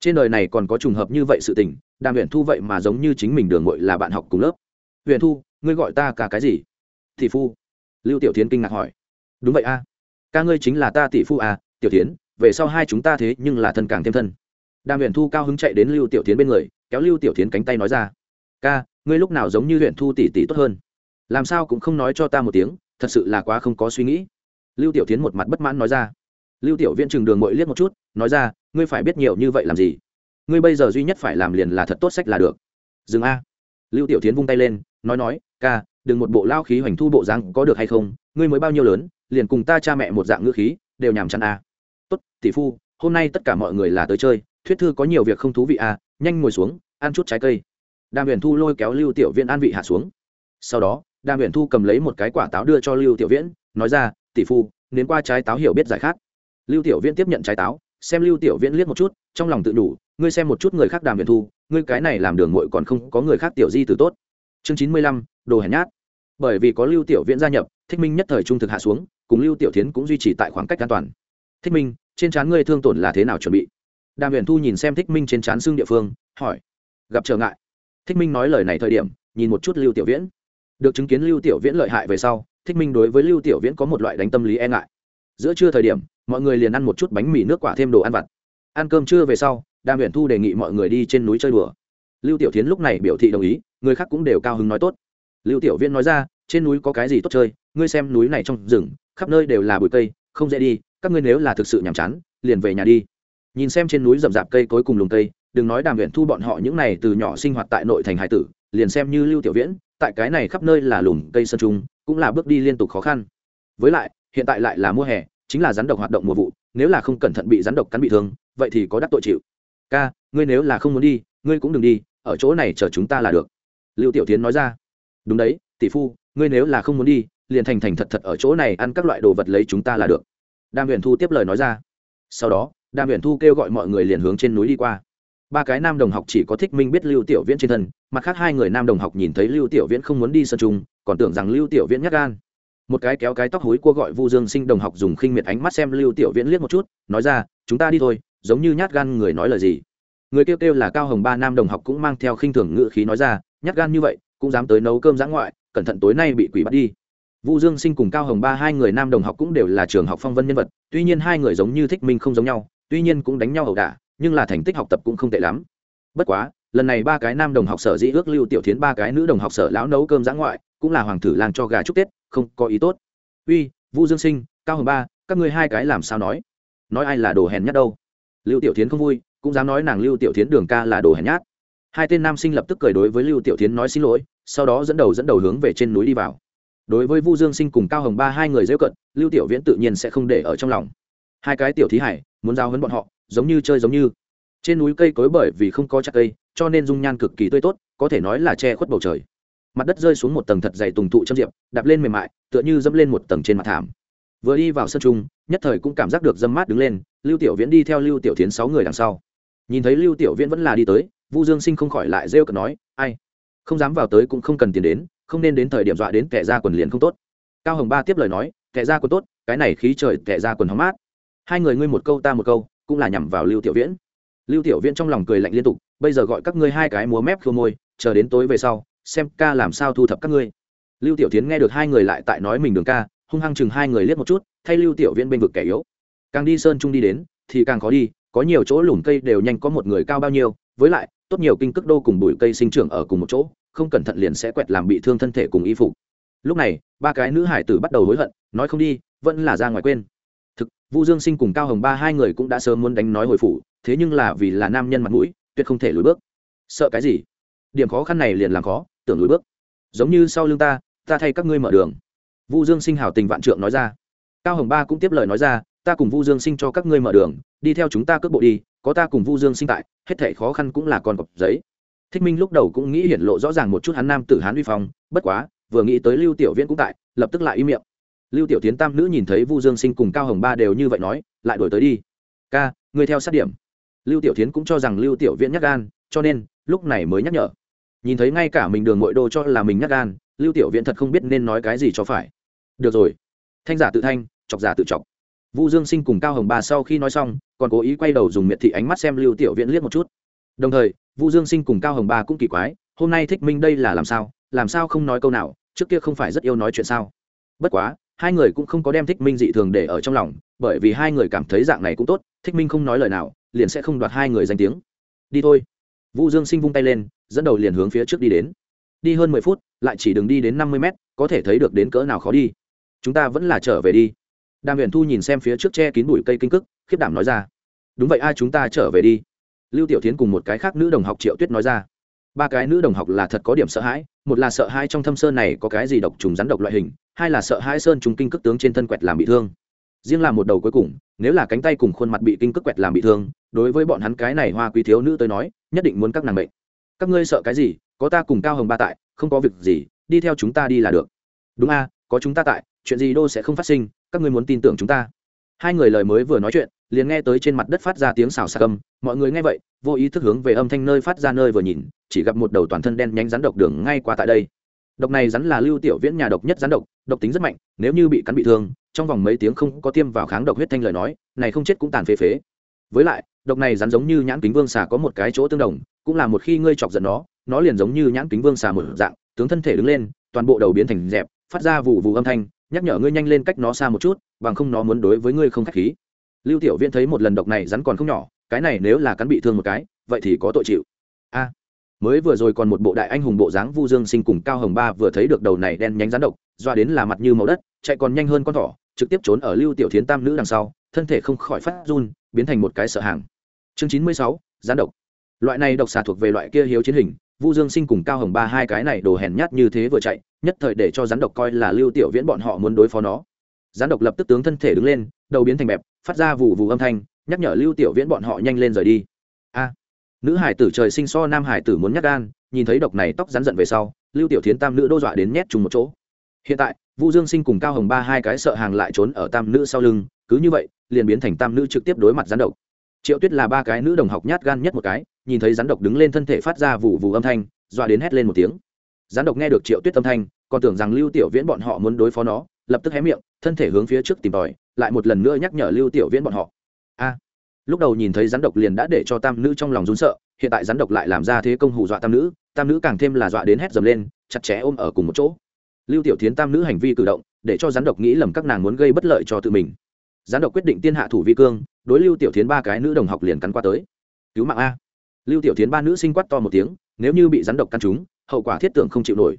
Trên đời này còn có trùng hợp như vậy sự tình, đàm huyền thu vậy mà giống như chính mình đường ngội là bạn học cùng lớp. Huyền thu, ngươi gọi ta cả cái gì? Thì phu lưu tiểu thiến kinh ngạc hỏi. Đúng vậy a. Ca ngươi chính là ta tỷ phu a tiểu thiến, về sau hai chúng ta thế nhưng là thân càng thêm thân. Đàm huyền thu cao hứng chạy đến lưu tiểu thiến bên người, kéo lưu tiểu thiến cánh tay nói ra. Ca, ngươi lúc nào giống như huyền thu tỷ tỷ tốt hơn? Làm sao cũng không nói cho ta một tiếng, thật sự là quá không có suy nghĩ. Lưu tiểu tiến một mặt bất mãn nói ra. Lưu tiểu viễn chừng đường mội liếc một chút, nói ra, ngươi phải biết nhiều như vậy làm gì? Ngươi bây giờ duy nhất phải làm liền là thật tốt sách là được. Dừng a. Lưu tiểu tiến vung tay lên, nói nói, ca đừng một bộ lao khí hoành thu bộ dáng có được hay không, ngươi mới bao nhiêu lớn, liền cùng ta cha mẹ một dạng ngữ khí, đều nhàm chán à? tốt, tỷ phu, hôm nay tất cả mọi người là tới chơi, thuyết thư có nhiều việc không thú vị à? nhanh ngồi xuống, ăn chút trái cây đàm huyền thu lôi kéo lưu tiểu viễn an vị hạ xuống sau đó, đàm huyền thu cầm lấy một cái quả táo đưa cho lưu tiểu viễn, nói ra, tỷ phu nến qua trái táo hiểu biết giải khát lưu tiểu viễn tiếp nhận trái táo, xem lưu tiểu viễn liếc một chút, trong lòng tự đủ, ngươi xem một chút người khác đàm huyền thu, ngươi cái này làm đường muội còn không có người khác tiểu di từ tốt chương chín mươi lăm, đồ hèn nhát. Bởi vì có lưu tiểu viễn gia nhập, thích minh nhất thời trung thực hạ xuống, cùng lưu tiểu thiến cũng duy trì tại khoảng cách an toàn. Thích minh, trên trán ngươi thương tổn là thế nào chuẩn bị? Đàm huyền thu nhìn xem thích minh trên trán xương địa phương, hỏi. Gặp trở ngại. Thích minh nói lời này thời điểm, nhìn một chút lưu tiểu viễn. Được chứng kiến lưu tiểu viễn lợi hại về sau, thích minh đối với lưu tiểu viễn có một loại đánh tâm lý e ngại. Giữa trưa thời điểm, mọi người liền ăn một chút bánh mì nước quả thêm đồ ăn vặt. Ăn cơm trưa về sau, đàm huyền thu đề nghị mọi người đi trên núi chơi đùa lưu tiểu tiến lúc này biểu thị đồng ý, người khác cũng đều cao hứng nói tốt. Lưu tiểu viễn nói ra, trên núi có cái gì tốt chơi? Ngươi xem núi này trong rừng, khắp nơi đều là bụi cây, không dễ đi, các ngươi nếu là thực sự nhàm chán, liền về nhà đi. Nhìn xem trên núi rậm rạp cây cối cùng lùng cây, đừng nói đàm nguyện thu bọn họ những này từ nhỏ sinh hoạt tại nội thành hải tử, liền xem như lưu tiểu viễn, tại cái này khắp nơi là lùm cây sơn trung, cũng là bước đi liên tục khó khăn. Với lại, hiện tại lại là mùa hè, chính là rắn độc hoạt động mùa vụ, nếu là không cẩn thận bị rắn độc cắn bị thương, vậy thì có đắc tội chịu. Ca, ngươi nếu là không muốn đi, ngươi cũng đừng đi ở chỗ này chờ chúng ta là được. Lưu tiểu tiến nói ra. Đúng đấy, tỷ phu, ngươi nếu là không muốn đi, liền thành thành thật thật ở chỗ này ăn các loại đồ vật lấy chúng ta là được. Đàm huyền thu tiếp lời nói ra. Sau đó đàm huyền thu kêu gọi mọi người liền hướng trên núi đi qua. Ba cái nam đồng học chỉ có thích minh biết lưu tiểu viễn trên thân, mặt khác hai người nam đồng học nhìn thấy lưu tiểu viễn không muốn đi sân trung còn tưởng rằng lưu tiểu viễn nhắc gan. Một cái kéo cái tóc hối cua gọi vu dương sinh đồng học dùng khinh miệt ánh mắt xem lưu tiểu viễn liếc một chút, nói ra, chúng ta đi thôi, giống như nhát gan người nói lời gì người kêu kêu là cao hồng ba nam đồng học cũng mang theo khinh thường ngữ khí nói ra, nhát gan như vậy, cũng dám tới nấu cơm giã ngoại, cẩn thận tối nay bị quỷ bắt đi. Vu dương sinh cùng cao hồng ba hai người nam đồng học cũng đều là trường học phong vân nhân vật, tuy nhiên hai người giống như thích minh không giống nhau, tuy nhiên cũng đánh nhau ẩu đả, nhưng là thành tích học tập cũng không tệ lắm. Bất quá, lần này ba cái nam đồng học sở dĩ ước lưu tiểu thiến ba cái nữ đồng học sở lão nấu cơm giã ngoại, cũng là hoàng thử làng cho gà chúc tết, không có ý tốt. Uy, vu dương sinh, cao hồng ba, các ngươi hai cái làm sao nói? Nói ai là đồ hèn nhất đâu? Lưu tiểu thiến không vui cũng dám nói nàng lưu tiểu thiến đường ca là đồ hèn nhát. Hai tên nam sinh lập tức cười đối với lưu tiểu thiến nói xin lỗi, sau đó dẫn đầu dẫn đầu hướng về trên núi đi vào. Đối với vu dương sinh cùng cao hồng ba hai người dễ cận, lưu tiểu viễn tự nhiên sẽ không để ở trong lòng. Hai cái tiểu thí hải, muốn giao hấn bọn họ, giống như chơi giống như. Trên núi cây cối bởi vì không có chắc cây, cho nên dung nhan cực kỳ tươi tốt, có thể nói là che khuất bầu trời. Mặt đất rơi xuống một tầng thật dày tùng thụ châm diệp, đạp lên mềm mại, tựa như dẫm lên một tầng trên mặt thảm. Vừa đi vào sân trung, nhất thời cũng cảm giác được dâm mát đứng lên, lưu tiểu viễn đi theo lưu tiểu tiến sáu người đằng sau nhìn thấy lưu tiểu viễn vẫn là đi tới, vu dương sinh không khỏi lại rêu cợt nói, ai? Không dám vào tới cũng không cần tiền đến, không nên đến thời điểm dọa đến kẻ ra quần liền không tốt. Cao hồng ba tiếp lời nói, kẻ ra quần tốt, cái này khí trời kẻ ra quần hóng mát. Hai người ngươi một câu ta một câu, cũng là nhằm vào lưu tiểu viễn. Lưu tiểu viễn trong lòng cười lạnh liên tục, bây giờ gọi các ngươi hai cái múa mép khô môi, chờ đến tối về sau, xem ca làm sao thu thập các ngươi. Lưu tiểu tiến nghe được hai người lại tại nói mình đường ca, hung hăng chừng hai người liếc một chút, thay lưu tiểu viễn bên vực kẻ yếu. Càng đi sơn trung đi đến, thì càng khó đi có nhiều chỗ lùn cây đều nhanh có một người cao bao nhiêu, với lại, tốt nhiều kinh cước đô cùng bụi cây sinh trưởng ở cùng một chỗ, không cẩn thận liền sẽ quẹt làm bị thương thân thể cùng y phục. Lúc này, ba cái nữ hải tử bắt đầu hối hận, nói không đi, vẫn là ra ngoài quên. Thực, vu dương sinh cùng cao hồng ba hai người cũng đã sớm muốn đánh nói hồi phủ, thế nhưng là vì là nam nhân mặt mũi, tuyệt không thể lùi bước. Sợ cái gì? Điểm khó khăn này liền làm khó, tưởng lùi bước. Giống như sau lưng ta ta thay các ngươi mở đường. Vu dương sinh hảo tình vạn trượng nói ra. Cao hồng ba cũng tiếp lời nói ra ta cùng vu dương sinh cho các ngươi mở đường, đi theo chúng ta cước bộ đi, có ta cùng vu dương sinh tại, hết thể khó khăn cũng là con cọp giấy. Thích minh lúc đầu cũng nghĩ hiển lộ rõ ràng một chút hắn nam tử hán uy phong, bất quá, vừa nghĩ tới lưu tiểu viễn cũng tại, lập tức lại im miệng. Lưu tiểu tiến tam nữ nhìn thấy vu dương sinh cùng cao hồng ba đều như vậy nói, lại đổi tới đi. Ca người theo sát điểm. Lưu tiểu tiến cũng cho rằng lưu tiểu viễn nhắc gan, cho nên, lúc này mới nhắc nhở. Nhìn thấy ngay cả mình đường mội đô cho là mình nhắc gan, lưu tiểu viễn thật không biết nên nói cái gì cho phải. Được rồi. Thanh giả tự thanh, chọc giả tự chọc vu dương sinh cùng cao hồng ba sau khi nói xong, còn cố ý quay đầu dùng miệt thị ánh mắt xem lưu tiểu viễn liếc một chút. Đồng thời, vu dương sinh cùng cao hồng ba cũng kỳ quái, hôm nay thích minh đây là làm sao làm sao không nói câu nào, trước kia không phải rất yêu nói chuyện sao? Bất quá, hai người cũng không có đem thích minh dị thường để ở trong lòng, bởi vì hai người cảm thấy dạng này cũng tốt, thích minh không nói lời nào, liền sẽ không đoạt hai người danh tiếng. Đi thôi. Vu dương sinh vung tay lên, dẫn đầu liền hướng phía trước đi đến. Đi hơn mười phút, lại chỉ đừng đi đến năm mươi mét, có thể thấy được đến cỡ nào khó đi. Chúng ta vẫn là trở về đi đàm huyền thu nhìn xem phía trước che kín bụi cây kinh cức, khiếp đảm nói ra, đúng vậy ai chúng ta trở về đi. Lưu tiểu tiến cùng một cái khác nữ đồng học triệu tuyết nói ra, ba cái nữ đồng học là thật có điểm sợ hãi, một là sợ hai trong thâm sơn này có cái gì độc trùng rắn độc loại hình, hai là sợ hai sơn trùng kinh cức tướng trên thân quẹt làm bị thương. Riêng là một đầu cuối cùng, nếu là cánh tay cùng khuôn mặt bị kinh cức quẹt làm bị thương, đối với bọn hắn cái này hoa quý thiếu nữ tới nói, nhất định muốn các nàng bệnh các ngươi sợ cái gì, có ta cùng cao hồng ba tại, không có việc gì, đi theo chúng ta đi là được. Đúng a, có chúng ta tại, chuyện gì đô sẽ không phát sinh các ngươi muốn tin tưởng chúng ta. Hai người lời mới vừa nói chuyện, liền nghe tới trên mặt đất phát ra tiếng xào xạc âm. Mọi người nghe vậy, vô ý thức hướng về âm thanh nơi phát ra nơi vừa nhìn, chỉ gặp một đầu toàn thân đen nhánh rắn độc đường ngay qua tại đây. Độc này rắn là lưu tiểu viễn nhà độc nhất rắn độc độc tính rất mạnh, nếu như bị cắn bị thương, trong vòng mấy tiếng không có tiêm vào kháng độc huyết thanh lời nói, này không chết cũng tàn phế phế. Với lại, độc này rắn giống như nhãn kính vương xà có một cái chỗ tương đồng, cũng là một khi ngươi chọc giận nó nó liền giống như nhãn kính vương xà một dạng, tướng thân thể đứng lên, toàn bộ đầu biến thành dẹp, phát ra vụ vụ âm thanh nhắc nhở ngươi nhanh lên cách nó xa một chút, bằng không nó muốn đối với ngươi không k h á c h khí. Lưu tiểu viễn thấy một lần độc này rắn còn không nhỏ, cái này nếu là cắn bị thương một cái, vậy thì có tội chịu. A, mới vừa rồi còn một bộ đại anh hùng bộ dáng vu dương sinh cùng cao hồng ba vừa thấy được đầu này đen nhánh rắn độc, doa đến là mặt như màu đất, chạy còn nhanh hơn con thỏ, trực tiếp trốn ở lưu tiểu thiến tam nữ đằng sau, thân thể không khỏi phát run, biến thành một cái sợ hàng. Chương chín mươi sáu, rắn độc. Loại này độc xà thuộc về loại kia hiếu chiến hình, vu dương sinh cùng cao hồng ba hai cái này đồ hèn nhát như thế vừa chạy nhất thời để cho rắn độc coi là lưu tiểu viễn bọn họ muốn đối phó nó. Rắn độc lập tức tướng thân thể đứng lên, đầu biến thành bẹp, phát ra vụ vụ âm thanh, nhắc nhở lưu tiểu viễn bọn họ nhanh lên rời đi. A! Nữ hải tử trời sinh so nam hải tử muốn nhắc gan, nhìn thấy độc này tóc rắn giận về sau, lưu tiểu thiến tam nữ đô dọa đến nhét chung một chỗ. Hiện tại, vu dương sinh cùng cao hồng ba hai cái sợ hàng lại trốn ở tam nữ sau lưng, cứ như vậy, liền biến thành tam nữ trực tiếp đối mặt rắn độc. Triệu tuyết là ba cái nữ đồng học nhát gan nhất một cái, nhìn thấy rắn độc đứng lên thân thể phát ra vụ vụ âm thanh, dọa đến hét lên một tiếng. Gián độc nghe được triệu tuyết âm thanh, còn tưởng rằng lưu tiểu viễn bọn họ muốn đối phó nó, lập tức hé miệng, thân thể hướng phía trước tìm tòi, lại một lần nữa nhắc nhở lưu tiểu viễn bọn họ. A! Lúc đầu nhìn thấy rắn độc liền đã để cho tam nữ trong lòng rún sợ, hiện tại rắn độc lại làm ra thế công hù dọa tam nữ tam nữ càng thêm là dọa đến hét dầm lên, chặt chẽ ôm ở cùng một chỗ. Lưu tiểu thiến tam nữ hành vi cử động, để cho rắn độc nghĩ lầm các nàng muốn gây bất lợi cho tự mình. Gián độc quyết định tiên hạ thủ vi cương, đối lưu tiểu tiến ba cái nữ đồng học liền cắn qua tới. Cứu mạng a! Lưu tiểu tiến ba nữ sinh quát to một tiếng, nếu như bị rắn độc căn trúng hậu quả thiết tưởng không chịu nổi.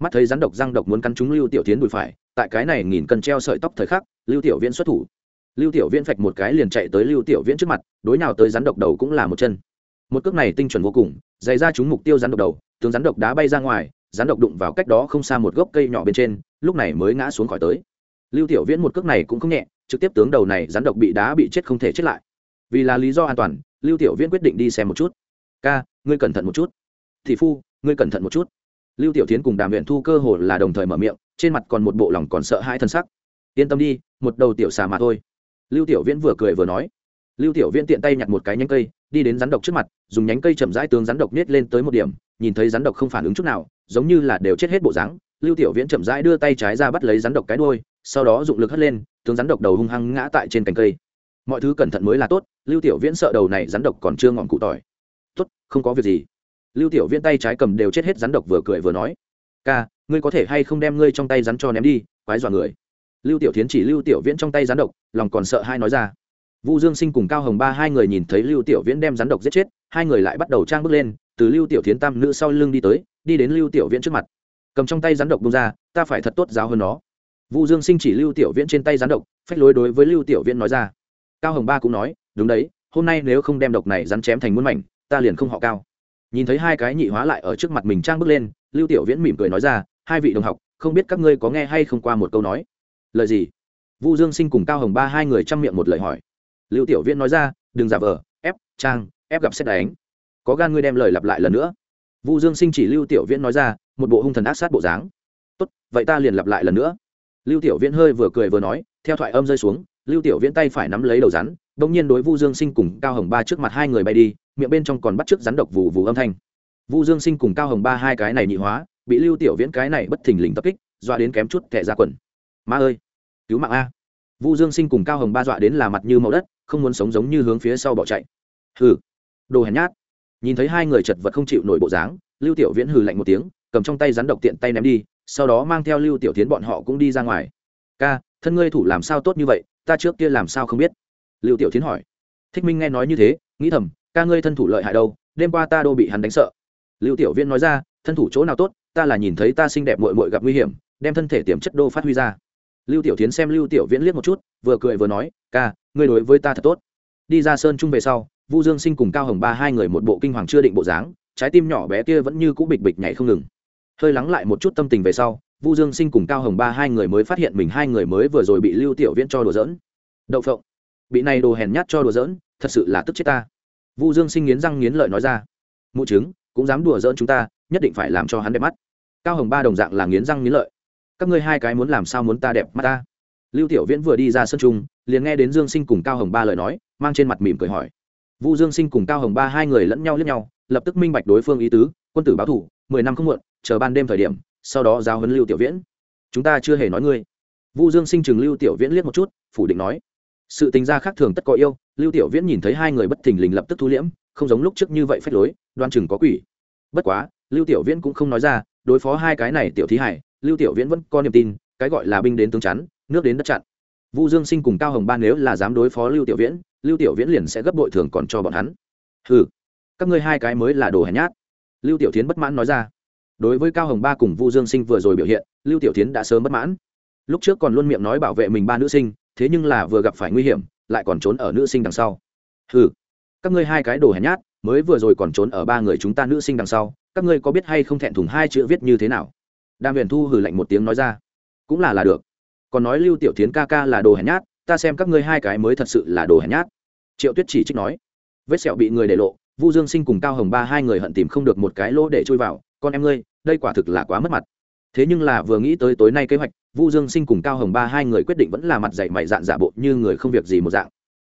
Mắt thấy rắn độc răng độc muốn cắn trúng lưu tiểu tiến đùi phải, tại cái này nghìn cân treo sợi tóc thời khắc, lưu tiểu viễn xuất thủ. Lưu tiểu viễn phạch một cái liền chạy tới lưu tiểu viễn trước mặt, đối nào tới rắn độc đầu cũng là một chân. Một cước này tinh chuẩn vô cùng, dày ra chúng mục tiêu rắn độc đầu, tướng rắn độc đá bay ra ngoài, rắn độc đụng vào cách đó không xa một gốc cây nhỏ bên trên, lúc này mới ngã xuống khỏi tới. Lưu tiểu viễn một cước này cũng không nhẹ, trực tiếp tướng đầu này rắn độc bị đá bị chết không thể chết lại. Vì là lý do an toàn, lưu tiểu viễn quyết định đi xem một chút. Ca, ngươi cẩn thận một chút. Thị phu ngươi cẩn thận một chút. Lưu tiểu tiến cùng đàm huyện thu cơ hồ là đồng thời mở miệng, trên mặt còn một bộ lòng còn sợ hãi thân sắc. Yên tâm đi, một đầu tiểu xà mà thôi. Lưu tiểu viễn vừa cười vừa nói. Lưu tiểu viễn tiện tay nhặt một cái nhánh cây, đi đến rắn độc trước mặt, dùng nhánh cây chậm rãi tướng rắn độc nết lên tới một điểm, nhìn thấy rắn độc không phản ứng chút nào, giống như là đều chết hết bộ dáng. Lưu tiểu viễn chậm rãi đưa tay trái ra bắt lấy rắn độc cái đuôi, sau đó dụng lực hất lên, tướng rắn độc đầu hung hăng ngã tại trên cành cây. Mọi thứ cẩn thận mới là tốt, lưu tiểu viễn sợ đầu này rắn độc còn chưa ngọn cụ tỏi. Tốt, không có việc gì lưu tiểu viễn tay trái cầm đều chết hết rắn độc vừa cười vừa nói, ca, ngươi có thể hay không đem ngươi trong tay rắn cho ném đi, quái dọa người. Lưu tiểu tiến chỉ lưu tiểu viễn trong tay rắn độc, lòng còn sợ hai nói ra. Vu dương sinh cùng cao hồng ba hai người nhìn thấy lưu tiểu viễn đem rắn độc giết chết, hai người lại bắt đầu trang bước lên, từ lưu tiểu tiến tam nữ sau lưng đi tới, đi đến lưu tiểu viễn trước mặt. Cầm trong tay rắn độc bung ra, ta phải thật tốt giáo hơn nó. Vu dương sinh chỉ lưu tiểu viễn trên tay rắn độc, phách lối đối với lưu tiểu viễn nói ra. Cao hồng ba cũng nói, đúng đấy, hôm nay nếu không đem độc này rắn chém thành muôn mảnh, ta liền không họ cao nhìn thấy hai cái nhị hóa lại ở trước mặt mình trang bước lên, lưu tiểu viễn mỉm cười nói ra, hai vị đồng học, không biết các ngươi có nghe hay không qua một câu nói? Lời gì? Vu dương sinh cùng cao hồng ba hai người chăm miệng một lời hỏi. Lưu tiểu viễn nói ra, đừng giả vờ, ép trang, ép gặp xét đánh. Có gan ngươi đem lời lặp lại lần nữa. Vu dương sinh chỉ lưu tiểu viễn nói ra, một bộ hung thần ác sát bộ dáng. Tốt, vậy ta liền lặp lại lần nữa. Lưu tiểu viễn hơi vừa cười vừa nói, theo thoại âm rơi xuống, lưu tiểu viễn tay phải nắm lấy đầu rắn đ ỗ n g nhiên đối vu dương sinh cùng cao hồng ba trước mặt hai người bay đi, miệng bên trong còn bắt t r ư ớ c rắn độc vù vù âm thanh. Vu dương sinh cùng cao hồng ba hai cái này nhị hóa, bị lưu tiểu viễn cái này bất thình lình tập kích, dọa đến kém chút thẻ ra quần. Ma ơi! Cứu mạng a! Vu dương sinh cùng cao hồng ba dọa đến là mặt như màu đất, không muốn sống giống như hướng phía sau bỏ chạy. Hừ! Đồ hèn nhát! Nhìn thấy hai người chật vật không chịu nổi bộ dáng, lưu tiểu viễn hừ lạnh một tiếng, cầm trong tay rắn độc tiện tay ném đi, sau đó mang theo lưu tiểu tiến bọn họ cũng đi ra ngoài. Ca, thân ngươi thủ làm sao tốt như vậy? Ta trước kia làm sao không biết? Lưu tiểu tiến hỏi. Thích minh nghe nói như thế, nghĩ thầm, ca ngươi thân thủ lợi hại đâu, đêm qua ta đô bị hắn đánh sợ. Lưu tiểu viên nói ra, thân thủ chỗ nào tốt, ta là nhìn thấy ta xinh đẹp mội mội gặp nguy hiểm, đem thân thể tiềm chất đô phát huy ra. Lưu tiểu tiến xem lưu tiểu viễn liếc một chút, vừa cười vừa nói, ca, ngươi đối với ta thật tốt. Đi ra sơn trung về sau, vu dương sinh cùng cao hồng ba hai người một bộ kinh hoàng chưa định bộ dáng, trái tim nhỏ bé kia vẫn như cũ bịch bịch nhảy không ngừng. Hơi lắng lại một chút tâm tình về sau, vu dương sinh cùng cao hồng ba hai người mới phát hiện mình hai người mới vừa rồi bị lưu tiểu viễn cho đùa dỡn đậu phộng bị này đồ hèn nhát cho đùa dỡn thật sự là tức chết ta. Vu dương sinh nghiến răng nghiến lợi nói ra. Mụ chứng cũng dám đùa dỡn chúng ta, nhất định phải làm cho hắn đẹp mắt. Cao hồng ba đồng dạng là nghiến răng nghiến lợi. Các ngươi hai cái muốn làm sao muốn ta đẹp mắt ta? Lưu tiểu viễn vừa đi ra sân trung, liền nghe đến dương sinh cùng cao hồng ba lời nói, mang trên mặt mỉm cười hỏi. Vu dương sinh cùng cao hồng ba hai người lẫn nhau lẫn nhau, lập tức minh bạch đối phương ý tứ, quân tử báo thủ, mười năm không muộn, chờ ban đêm thời điểm, sau đó giao huấn lưu tiểu viễn. Chúng ta chưa hề nói ngươi. Vu dương sinh chừng lưu tiểu viễn liếc một chút, phủ định nói sự tình gia khác thường tất có yêu, lưu tiểu viễn nhìn thấy hai người bất thình lình lập tức thu liễm, không giống lúc trước như vậy phách lối, đoan chừng có quỷ. Bất quá, lưu tiểu viễn cũng không nói ra, đối phó hai cái này tiểu thí hải, lưu tiểu viễn vẫn có niềm tin, cái gọi là binh đến tướng chắn, nước đến đất chặn. Vu dương sinh cùng cao hồng ban nếu là dám đối phó lưu tiểu viễn, lưu tiểu viễn liền sẽ gấp bội thường còn cho bọn hắn. Ừ các ngươi hai cái mới là đồ hèn nhát. Lưu tiểu tiến bất mãn nói ra. Đối với cao hồng ba cùng vu dương sinh vừa rồi biểu hiện, lưu tiểu tiến đã sớm bất mãn. Lúc trước còn luôn miệng nói bảo vệ mình ba nữ sinh thế nhưng là vừa gặp phải nguy hiểm, lại còn trốn ở nữ sinh đằng sau. Ừ các ngươi hai cái đồ hèn nhát, mới vừa rồi còn trốn ở ba người chúng ta nữ sinh đằng sau, các ngươi có biết hay không thẹn thùng hai chữ viết như thế nào? Đàm huyền thu hử lạnh một tiếng nói ra. Cũng là là được. Còn nói lưu tiểu tiến ca ca là đồ hèn nhát, ta xem các ngươi hai cái mới thật sự là đồ hèn nhát. Triệu tuyết chỉ trích nói. Vết sẹo bị người để lộ, vu dương sinh cùng cao hồng ba hai người hận tìm không được một cái lỗ để chui vào, con em ngươi, đây quả thực là quá mất mặt thế nhưng là vừa nghĩ tới tối nay kế hoạch, vu dương sinh cùng cao hồng ba hai người quyết định vẫn là mặt dạy mày dạn giả bộ như người không việc gì một dạng.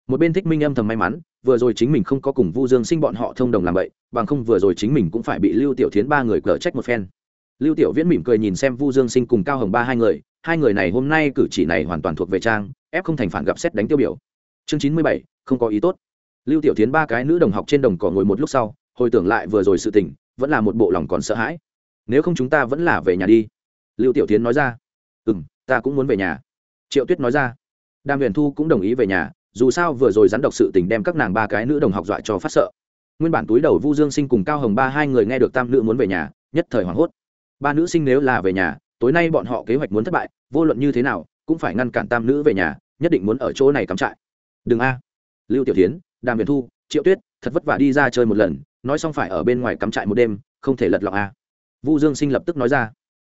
Một bên thích minh âm thầm may mắn, vừa rồi chính mình không có cùng vu dương sinh bọn họ thông đồng làm vậy, bằng không vừa rồi chính mình cũng phải bị lưu tiểu thiến ba người cờ trách một phen. Lưu tiểu viễn mỉm cười nhìn xem vu dương sinh cùng cao hồng ba hai người hai người này hôm nay cử chỉ này hoàn toàn thuộc về trang, ép không thành phản gặp xét đánh tiêu biểu. Chương chín mươi bảy, không có ý tốt. Lưu tiểu thiến ba cái nữ đồng học trên đồng cỏ ngồi một lúc sau, hồi tưởng lại vừa rồi sự tình, vẫn là một bộ lòng còn sợ hãi nếu không chúng ta vẫn là về nhà đi. Lưu tiểu tiến nói ra. Ừ m ta cũng muốn về nhà. Triệu tuyết nói ra. Đàm huyền thu cũng đồng ý về nhà, dù sao vừa rồi rắn độc sự tình đem các nàng ba cái nữ đồng học dọa cho phát sợ. Nguyên bản túi đầu vu dương sinh cùng cao hồng ba hai người nghe được tam nữ muốn về nhà, nhất thời hoảng hốt. Ba nữ sinh nếu là về nhà, tối nay bọn họ kế hoạch muốn thất bại, vô luận như thế nào, cũng phải ngăn cản tam nữ về nhà, nhất định muốn ở chỗ này cắm trại. Đừng a. Lưu tiểu tiến đàm huyền thu, triệu tuyết, thật vất vả đi ra chơi một lần, nói xong phải ở bên ngoài cắm trại một đêm, không thể lật lọng a vu dương sinh lập tức nói ra.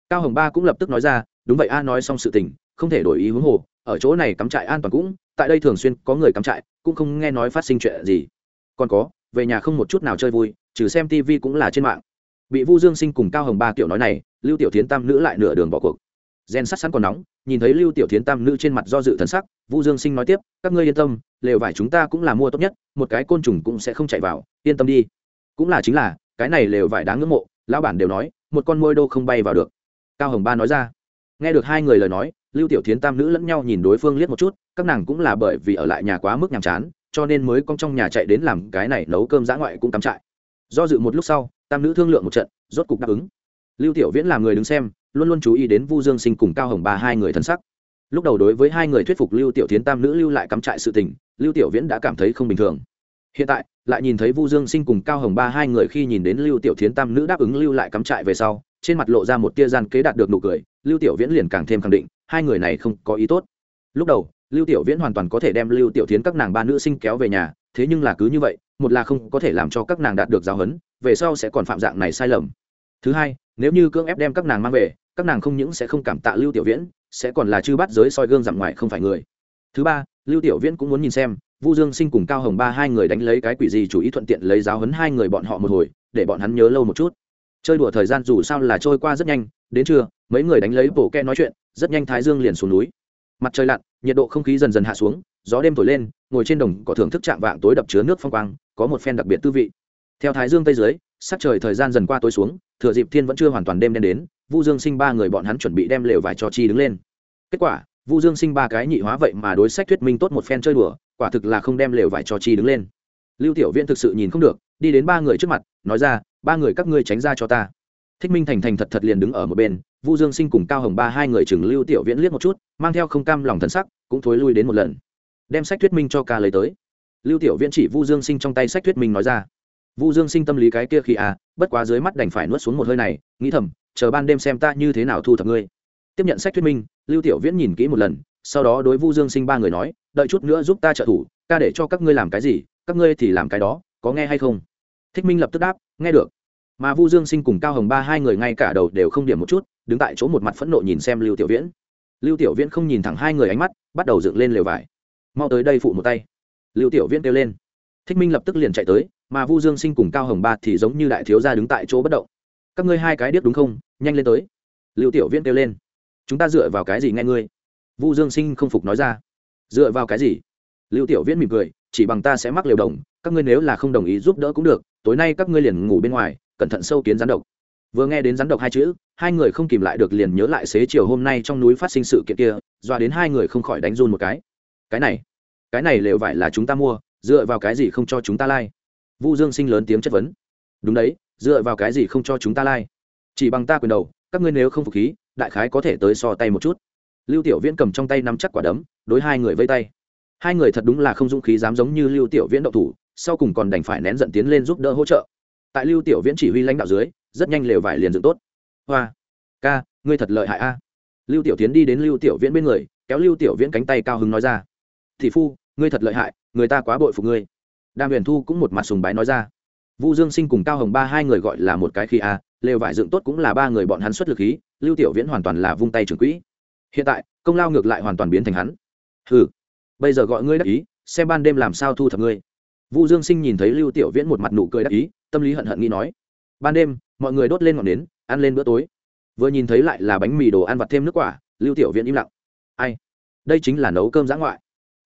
Cao hồng ba cũng lập tức nói ra, đúng vậy a, nói xong sự tình, không thể đổi ý huống hồ, ở chỗ này cắm trại an toàn cũng, tại đây thường xuyên có người cắm trại, cũng không nghe nói phát sinh chuyện gì. Còn có, về nhà không một chút nào chơi vui, trừ xem tv cũng là trên mạng. Bị vu dương sinh cùng cao hồng ba kiểu nói này, lưu tiểu tiến tam nữ lại nửa đường bỏ cuộc. Gen sắt sẵn còn nóng, nhìn thấy lưu tiểu tiến tam nữ trên mặt do dự thần sắc, vu dương sinh nói tiếp, các ngươi yên tâm, lều vải chúng ta cũng là mua tốt nhất, một cái côn trùng cũng sẽ không chạy vào, yên tâm đi. Cũng là chính là, cái này lều vải đáng ngưỡng mộ, lão bản đều nói một con môi đô không bay vào được. Cao hồng ba nói ra. Nghe được hai người lời nói, lưu tiểu tiến tam nữ lẫn nhau nhìn đối phương liếc một chút, các nàng cũng là bởi vì ở lại nhà quá mức nhàm chán, cho nên mới con trong nhà chạy đến làm cái này nấu cơm dã ngoại cũng cắm trại. Do dự một lúc sau, tam nữ thương lượng một trận, rốt cục đáp ứng. Lưu tiểu viễn làm người đứng xem, luôn luôn chú ý đến vu dương sinh cùng cao hồng ba hai người thân sắc. Lúc đầu đối với hai người thuyết phục lưu tiểu tiến tam nữ lưu lại cắm trại sự tình, lưu tiểu viễn đã cảm thấy không bình thường hiện tại, lại nhìn thấy vu dương sinh cùng cao hồng ba hai người khi nhìn đến lưu tiểu Thiến tam nữ đáp ứng lưu lại cắm trại về sau, trên mặt lộ ra một tia gian kế đạt được nụ cười, lưu tiểu viễn liền càng thêm khẳng định, hai người này không có ý tốt. Lúc đầu, lưu tiểu viễn hoàn toàn có thể đem lưu tiểu Thiến các nàng ba nữ sinh kéo về nhà, thế nhưng là cứ như vậy, một là không có thể làm cho các nàng đạt được giáo huấn, về sau sẽ còn phạm dạng này sai lầm. Thứ hai, nếu như cưỡng ép đem các nàng mang về, các nàng không những sẽ không cảm tạ lưu tiểu viễn, sẽ còn là chư bắt giới soi gương dặm ngoài không phải người. Thứ ba, lưu tiểu viễn cũng muốn nhìn xem vu dương sinh cùng cao hồng ba hai người đánh lấy cái quỷ gì chủ ý thuận tiện lấy giáo huấn hai người bọn họ một hồi, để bọn hắn nhớ lâu một chút. Chơi đùa thời gian dù sao là trôi qua rất nhanh, đến trưa, mấy người đánh lấy bổ ke nói chuyện, rất nhanh thái dương liền xuống núi. Mặt trời lặn, nhiệt độ không khí dần dần hạ xuống, gió đêm thổi lên, ngồi trên đồng có thưởng thức trạng vạng tối đập chứa nước phong quang, có một phen đặc biệt tư vị. Theo thái dương tây dưới, sắc trời thời gian dần qua tối xuống, thừa dịp thiên vẫn chưa hoàn toàn đêm đen đến, vu dương sinh ba người bọn hắn chuẩn bị đem lều vải cho chi đứng lên. Kết quả, vu dương sinh ba cái nhị hóa vậy mà đối sách thuyết minh tốt một phen chơi đùa quả thực là không đem lều vải cho chi đứng lên. Lưu tiểu viễn thực sự nhìn không được, đi đến ba người trước mặt, nói ra, ba người các ngươi tránh ra cho ta. Thích minh thành thành thật thật liền đứng ở một bên, vu dương sinh cùng cao hồng ba hai người chừng lưu tiểu viễn liếc một chút, mang theo không cam lòng thân sắc, cũng thối lui đến một lần. Đem sách thuyết minh cho ca lấy tới. Lưu tiểu viễn chỉ vu dương sinh trong tay sách thuyết minh nói ra. Vu dương sinh tâm lý cái kia khi à bất quá dưới mắt đành phải nuốt xuống một hơi này, nghĩ thầm, chờ ban đêm xem ta như thế nào thu thập ngươi. Tiếp nhận sách thuyết minh, lưu tiểu viễn nhìn kỹ một lần sau đó đối vu dương sinh ba người nói, đợi chút nữa giúp ta trợ thủ, ca để cho các ngươi làm cái gì, các ngươi thì làm cái đó, có nghe hay không? Thích minh lập tức đáp, nghe được. Mà vu dương sinh cùng cao hồng ba hai người ngay cả đầu đều không điểm một chút, đứng tại chỗ một mặt phẫn nộ nhìn xem lưu tiểu viễn. Lưu tiểu viễn không nhìn thẳng hai người ánh mắt, bắt đầu dựng lên lều vải. Mau tới đây phụ một tay. Lưu tiểu viễn kêu lên. Thích minh lập tức liền chạy tới, mà vu dương sinh cùng cao hồng ba thì giống như đại thiếu gia đứng tại chỗ bất động. Các ngươi hai cái điếc đúng không? Nhanh lên tới. Lưu tiểu viễn kêu lên. Chúng ta dựa vào cái gì nghe ngươi? Vu dương sinh không phục nói ra. Dựa vào cái gì? Lưu tiểu viễn mỉm cười, chỉ bằng ta sẽ mắc liều đồng, các ngươi nếu là không đồng ý giúp đỡ cũng được, tối nay các ngươi liền ngủ bên ngoài, cẩn thận sâu kiến rắn độc. Vừa nghe đến rắn độc hai chữ, hai người không kìm lại được liền nhớ lại xế chiều hôm nay trong núi phát sinh sự kiện kia doa đến hai người không khỏi đánh run một cái. Cái này cái này lều vải là chúng ta mua, dựa vào cái gì không cho chúng ta lai、like. vu dương sinh lớn tiếng chất vấn. Đúng đấy, dựa vào cái gì không cho chúng ta lai、like. chỉ bằng ta quyền đầu, các ngươi nếu không phục khí, đại khái có thể tới so tay một chút lưu tiểu viễn cầm trong tay nắm chắc quả đấm, đối hai người vây tay. Hai người thật đúng là không dũng khí dám giống như lưu tiểu viễn động thủ, sau cùng còn đành phải nén giận tiến lên giúp đỡ hỗ trợ. Tại lưu tiểu viễn chỉ huy lãnh đạo dưới, rất nhanh lều vải liền dựng tốt. Hoa, ca, ngươi thật lợi hại a. Lưu tiểu tiến đi đến lưu tiểu viễn bên người, kéo lưu tiểu viễn cánh tay cao hứng nói ra. Thị phu, ngươi thật lợi hại, người ta quá bội phục ngươi. Đàm huyền thu cũng một mặt sùng bái nói ra. Vu dương sinh cùng cao hồng ba hai người gọi là một cái khi a, lều vải dựng tốt cũng là ba người bọn hắn xuất lực khí, lưu tiểu viễn hoàn toàn là vung tay trưởng quỹ hiện tại, công lao ngược lại hoàn toàn biến thành hắn. Ừ bây giờ gọi ngươi đắc ý, xem ban đêm làm sao thu thập ngươi. Vu dương sinh nhìn thấy lưu tiểu viễn một mặt nụ cười đắc ý, tâm lý hận hận nghĩ nói, ban đêm, mọi người đốt lên ngọn nến, ăn lên bữa tối. Vừa nhìn thấy lại là bánh mì đồ ăn vặt thêm nước quả, lưu tiểu viễn im lặng. Ai? Đây chính là nấu cơm giã ngoại.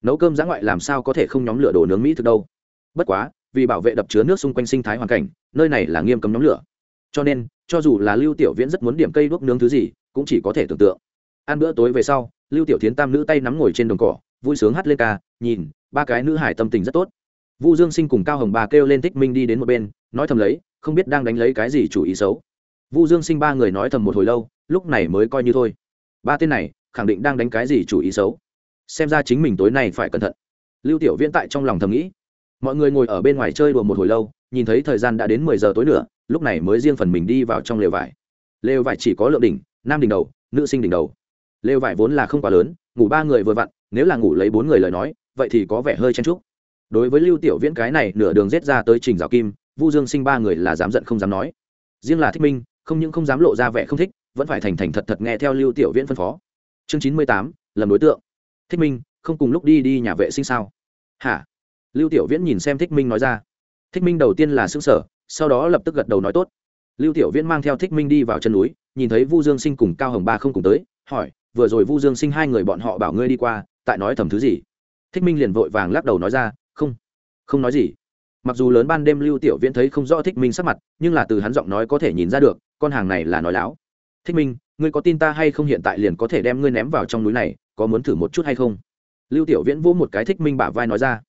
Nấu cơm giã ngoại làm sao có thể không nhóm lửa đồ nướng mỹ thực đâu? Bất quá, vì bảo vệ đập chứa nước xung quanh sinh thái hoàn cảnh, nơi này là nghiêm cấm nhóm lửa. Cho nên, cho dù là lưu tiểu viễn rất muốn điểm cây đuốc nướng thứ gì, cũng chỉ có thể tưởng tượng ăn bữa tối về sau, lưu tiểu tiến tam nữ tay nắm ngồi trên đồng cỏ, vui sướng hát lên ca, nhìn, ba cái nữ hải tâm tình rất tốt. Vu dương sinh cùng cao hồng bà kêu lên thích minh đi đến một bên, nói thầm lấy, không biết đang đánh lấy cái gì chủ ý xấu. Vu dương sinh ba người nói thầm một hồi lâu, lúc này mới coi như thôi. Ba tên này, khẳng định đang đánh cái gì chủ ý xấu. Xem ra chính mình tối nay phải cẩn thận. Lưu tiểu viễn tại trong lòng thầm nghĩ. Mọi người ngồi ở bên ngoài chơi đùa một hồi lâu, nhìn thấy thời gian đã đến mười giờ tối nữa, lúc này mới riêng phần mình đi vào trong lều vải. Lều vải chỉ có lượng đỉnh, nam đỉnh đầu, nữ sinh đỉnh đầu lều vải vốn là không quá lớn, ngủ ba người vừa vặn, nếu là ngủ lấy bốn người lời nói, vậy thì có vẻ hơi chen trúc đối với lưu tiểu viễn cái này nửa đường rết ra tới trình rào kim, vu dương sinh ba người là dám giận không dám nói. Riêng là thích minh, không những không dám lộ ra vẻ không thích, vẫn phải thành thành thật thật nghe theo lưu tiểu viễn phân phó. Chương chín mươi tám, lầm đối tượng. Thích minh, không cùng lúc đi đi nhà vệ sinh sao? Hả? Lưu tiểu viễn nhìn xem thích minh nói ra. Thích minh đầu tiên là xương sở sau đó lập tức gật đầu nói tốt. Lưu tiểu viễn mang theo thích minh đi vào chân núi, nhìn thấy vu dương sinh cùng cao hồng ba không cùng tới, hỏi vừa rồi vu dương sinh hai người bọn họ bảo ngươi đi qua, tại nói thầm thứ gì? Thích minh liền vội vàng lắc đầu nói ra, không không nói gì. Mặc dù lớn ban đêm lưu tiểu viễn thấy không rõ thích minh sắc mặt, nhưng là từ hắn giọng nói có thể nhìn ra được, con hàng này là nói láo. Thích minh, ngươi có tin ta hay không hiện tại liền có thể đem ngươi ném vào trong núi này, có muốn thử một chút hay không? Lưu tiểu viễn vỗ một cái thích minh bả vai nói ra.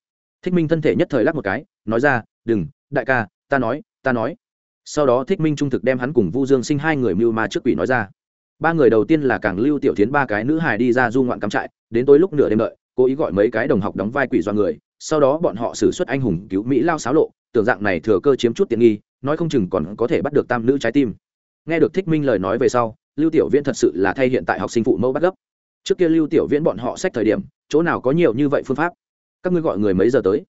Thích minh thân thể nhất thời lắc một cái, nói ra, đừng, đại ca, ta nói ta nói. Sau đó thích minh trung thực đem hắn cùng vu dương sinh hai người mưu ma trước quỷ nói ra ba người đầu tiên là càng lưu tiểu tiến ba cái nữ hài đi ra du ngoạn cắm trại, đến tối lúc nửa đêm đợi, cố ý gọi mấy cái đồng học đóng vai quỷ do người, sau đó bọn họ xử suất anh hùng cứu mỹ lao xáo lộ, tưởng dạng này thừa cơ chiếm chút tiện nghi, nói không chừng còn có thể bắt được tam nữ trái tim. Nghe được thích minh lời nói về sau, lưu tiểu viễn thật sự là thay hiện tại học sinh phụ mẫu bắt gấp. Trước kia lưu tiểu viễn bọn họ sách thời điểm, chỗ nào có nhiều như vậy phương pháp? Các ngươi gọi người mấy giờ tới?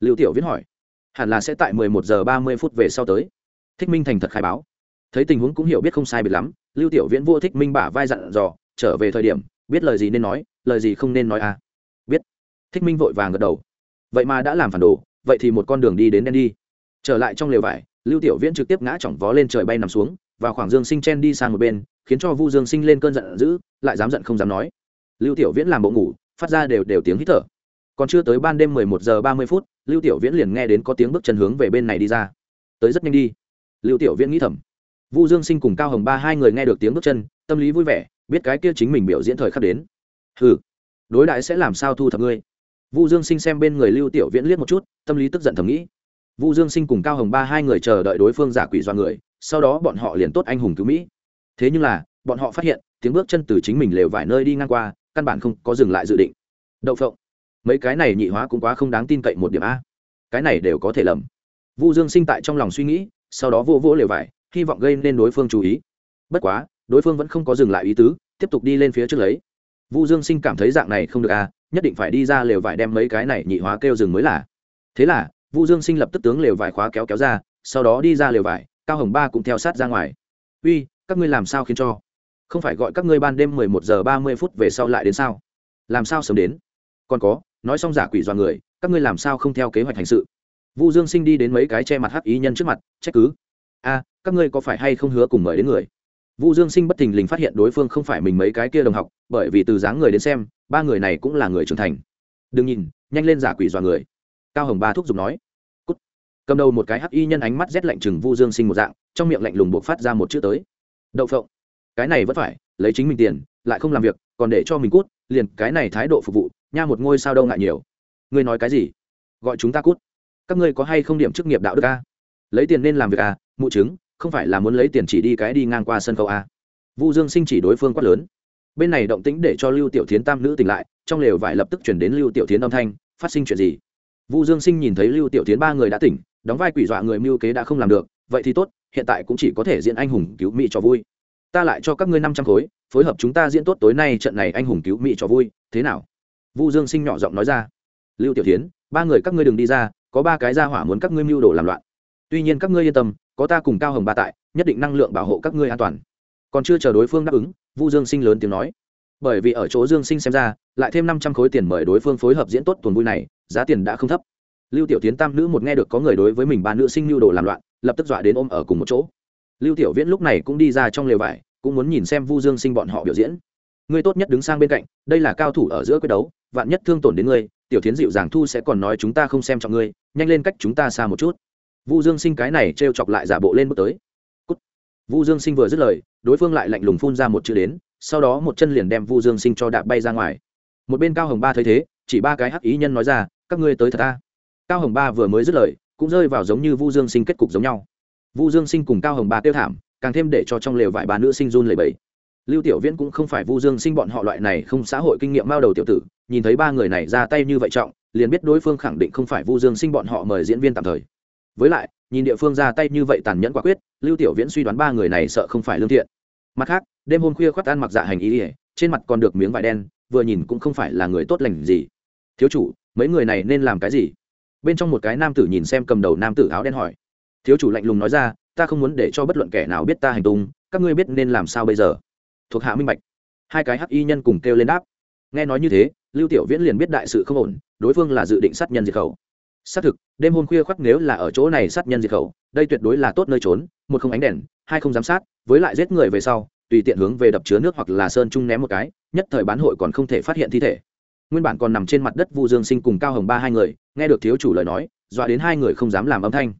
Lưu tiểu viễn hỏi. Hẳn là sẽ tại mười một giờ ba mươi phút về sau tới. Thích minh thành thật khai báo thấy tình huống cũng hiểu biết không sai biệt lắm, lưu tiểu viễn vô thích minh bả vai dặn dò, trở về thời điểm, biết lời gì nên nói, lời gì không nên nói à? Biết. Thích minh vội vàng gật đầu. Vậy mà đã làm phản đồ, vậy thì một con đường đi đến đen đi. Trở lại trong lều vải, lưu tiểu viễn trực tiếp ngã chỏng vó lên trời bay nằm xuống, và khoảng dương sinh chen đi sang một bên, khiến cho vu dương sinh lên cơn giận dữ, lại dám giận không dám nói. Lưu tiểu viễn làm bộ ngủ, phát ra đều đều tiếng hít thở. Còn chưa tới ban đêm mười một giờ ba mươi phút, lưu tiểu viễn liền nghe đến có tiếng bước chân hướng về bên này đi ra. Tới rất nhanh đi. Lưu tiểu viễn nghĩ thầm vu dương sinh cùng cao hồng ba hai người nghe được tiếng bước chân, tâm lý vui vẻ, biết cái kia chính mình biểu diễn thời khắc đến. Ừ đối đại sẽ làm sao thu thập ngươi? Vu dương sinh xem bên người lưu tiểu viễn liếc một chút, tâm lý tức giận thầm nghĩ. Vu dương sinh cùng cao hồng ba hai người chờ đợi đối phương giả quỷ do người, sau đó bọn họ liền tốt anh hùng cứu mỹ. Thế nhưng là, bọn họ phát hiện, tiếng bước chân từ chính mình lều vài nơi đi ngang qua, căn bản không có dừng lại dự định. Đậu phộng. Mấy cái này nhị hóa cũng quá không đáng tin cậy một điểm a. Cái này đều có thể lầm. Vu dương sinh tại trong lòng suy nghĩ, sau đó vô vỗ lều vải hy vọng gây nên đối phương chú ý. Bất quá, đối phương vẫn không có dừng lại ý tứ, tiếp tục đi lên phía trước lấy. Vu dương sinh cảm thấy dạng này không được a nhất định phải đi ra lều vải đem mấy cái này nhị hóa kêu rừng mới là. Thế là, vu dương sinh lập tức tướng lều vải khóa kéo kéo ra, sau đó đi ra lều vải, cao hồng ba cũng theo sát ra ngoài. Uy, các ngươi làm sao khiến cho? Không phải gọi các ngươi ban đêm mười một giờ ba mươi phút về sau lại đến sao? Làm sao sớm đến? Còn có, nói xong giả quỷ dọa người, các ngươi làm sao không theo kế hoạch hành sự? Vu dương sinh đi đến mấy cái che mặt hắc ý nhân trước mặt, trách cứ a, các ngươi có phải hay không hứa cùng mời đến người? Vu dương sinh bất thình lình phát hiện đối phương không phải mình mấy cái kia đồng học, bởi vì từ dáng người đến xem, ba người này cũng là người trưởng thành. Đừng nhìn, nhanh lên giả quỷ dọa người. Cao hồng ba thúc giục nói. Cút. cầm đầu một cái hắc y nhân ánh mắt rét lạnh chừng vu dương sinh một dạng, trong miệng lạnh lùng buộc phát ra một chữ tới. Đậu phộng. Cái này vẫn phải, lấy chính mình tiền, lại không làm việc, còn để cho mình cút, liền cái này thái độ phục vụ, nha một ngôi sao đâu ngại nhiều. Ngươi nói cái gì? Gọi chúng ta cút. Các ngươi có hay không điểm chức nghiệp đạo đức a? Lấy tiền nên làm việc à? Mụ chứng, không phải là muốn lấy tiền chỉ đi cái đi ngang qua sân khấu a vu dương sinh chỉ đối phương quát lớn. Bên này động tĩnh để cho lưu tiểu thiến tam nữ tỉnh lại, trong lều vải lập tức chuyển đến lưu tiểu thiến âm thanh, phát sinh chuyện gì? Vu dương sinh nhìn thấy lưu tiểu thiến ba người đã tỉnh, đóng vai quỷ dọa người mưu kế đã không làm được, vậy thì tốt, hiện tại cũng chỉ có thể diễn anh hùng cứu mỹ cho vui. Ta lại cho các ngươi năm trăm khối, phối hợp chúng ta diễn tốt tối nay trận này anh hùng cứu mỹ cho vui, thế nào? Vu dương sinh nhỏ giọng nói ra. Lưu tiểu tiến ba người các ngươi đừng đi ra, có ba cái ra hỏa muốn các ngươi mưu đồ làm loạn. Tuy nhiên các ngươi yên tâm có ta cùng cao hồng ba tại, nhất định năng lượng bảo hộ các ngươi an toàn. Còn chưa chờ đối phương đáp ứng, vu dương sinh lớn tiếng nói. Bởi vì ở chỗ dương sinh xem ra, lại thêm năm trăm khối tiền mời đối phương phối hợp diễn tốt tuần vui này, giá tiền đã không thấp. Lưu tiểu tiến tam nữ một nghe được có người đối với mình ba nữ sinh Lưu đồ làm loạn, lập tức dọa đến ôm ở cùng một chỗ. Lưu tiểu viễn lúc này cũng đi ra trong lều vải, cũng muốn nhìn xem vu dương sinh bọn họ biểu diễn. Ngươi tốt nhất đứng sang bên cạnh, đây là cao thủ ở giữa quyết đấu, vạn nhất thương tổn đến ngươi, tiểu tiến dịu dàng thu sẽ còn nói chúng ta không xem trọng ngươi, nhanh lên cách chúng ta xa một chút vu dương sinh cái này t chọc lại giả bộ lên bước tới. Cút. vu dương sinh vừa dứt lời, đối phương lại lạnh lùng phun ra một chữ đến, sau đó một chân liền đem vu dương sinh cho đạp bay ra ngoài. Một bên cao hồng ba thấy thế, chỉ ba cái hắc ý nhân nói ra, các ngươi tới thật ta cao hồng ba vừa mới dứt lời, cũng rơi vào giống như vu dương sinh kết cục giống nhau. Vu dương sinh cùng cao hồng ba tiêu thảm, càng thêm để cho trong lều vải bà nữ sinh run lẩy bẩy. lưu tiểu viễn cũng không phải vu dương sinh bọn họ loại này không xã hội kinh nghiệm mao đầu tiểu tử, nhìn thấy ba người này ra tay như vậy trọng, liền biết đối phương khẳng định không phải vu dương sinh bọn họ mời diễn viên tạm thời với lại, nhìn địa phương ra tay như vậy tàn nhẫn quả quyết, lưu tiểu viễn suy đoán ba người này sợ không phải lương thiện. Mặt khác, đêm hôm khuya khoác ăn mặc dạ hành ý ỉa trên mặt còn được miếng vải đen, vừa nhìn cũng không phải là người tốt lành gì. Thiếu chủ, mấy người này nên làm cái gì? Bên trong một cái nam tử nhìn xem cầm đầu nam tử áo đen hỏi. Thiếu chủ lạnh lùng nói ra, ta không muốn để cho bất luận kẻ nào biết ta hành tung, các ngươi biết nên làm sao bây giờ? Thuộc hạ minh bạch. Hai cái hắc y nhân cùng kêu lên đáp. Nghe nói như thế, lưu tiểu viễn liền biết đại sự không ổn, đối phương là dự định sát nhân diệt khẩu xác thực, đêm hôm khuya khoác nếu là ở chỗ này sát nhân diệt khẩu, đây tuyệt đối là tốt nơi trốn, một không ánh đèn, hai không giám sát, với lại giết người về sau, tùy tiện hướng về đập chứa nước hoặc là sơn trung ném một cái, nhất thời bán hội còn không thể phát hiện thi thể. Nguyên bản còn nằm trên mặt đất vu dương sinh cùng cao hồng ba hai người, nghe được thiếu chủ lời nói, dọa đến hai người không dám làm âm thanh.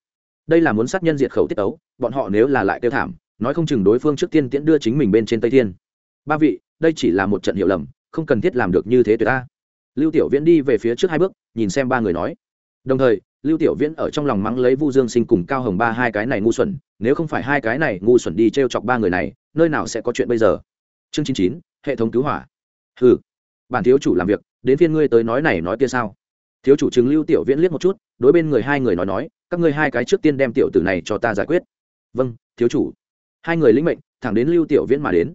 Đây là muốn sát nhân diệt khẩu tiết tấu, bọn họ nếu là lại tiêu thảm, nói không chừng đối phương trước tiên tiễn đưa chính mình bên trên tây thiên. Ba vị, đây chỉ là một trận hiểu lầm, không cần thiết làm được như thế tuyệt ta. Lưu tiểu viễn đi về phía trước hai bước, nhìn xem ba người nói đồng thời, lưu tiểu viễn ở trong lòng mắng lấy vu dương sinh cùng cao hồng ba hai cái này ngu xuẩn, nếu không phải hai cái này ngu xuẩn đi t r e o chọc ba người này, nơi nào sẽ có chuyện bây giờ? Chương chín chín, hệ thống cứu hỏa. Ừ bản thiếu chủ làm việc, đến phiên ngươi tới nói này nói kia sao? Thiếu chủ chứng lưu tiểu viễn liếc một chút, đối bên người hai người nói nói, các ngươi hai cái trước tiên đem tiểu tử này cho ta giải quyết. Vâng thiếu chủ. Hai người lĩnh mệnh, thẳng đến lưu tiểu viễn mà đến.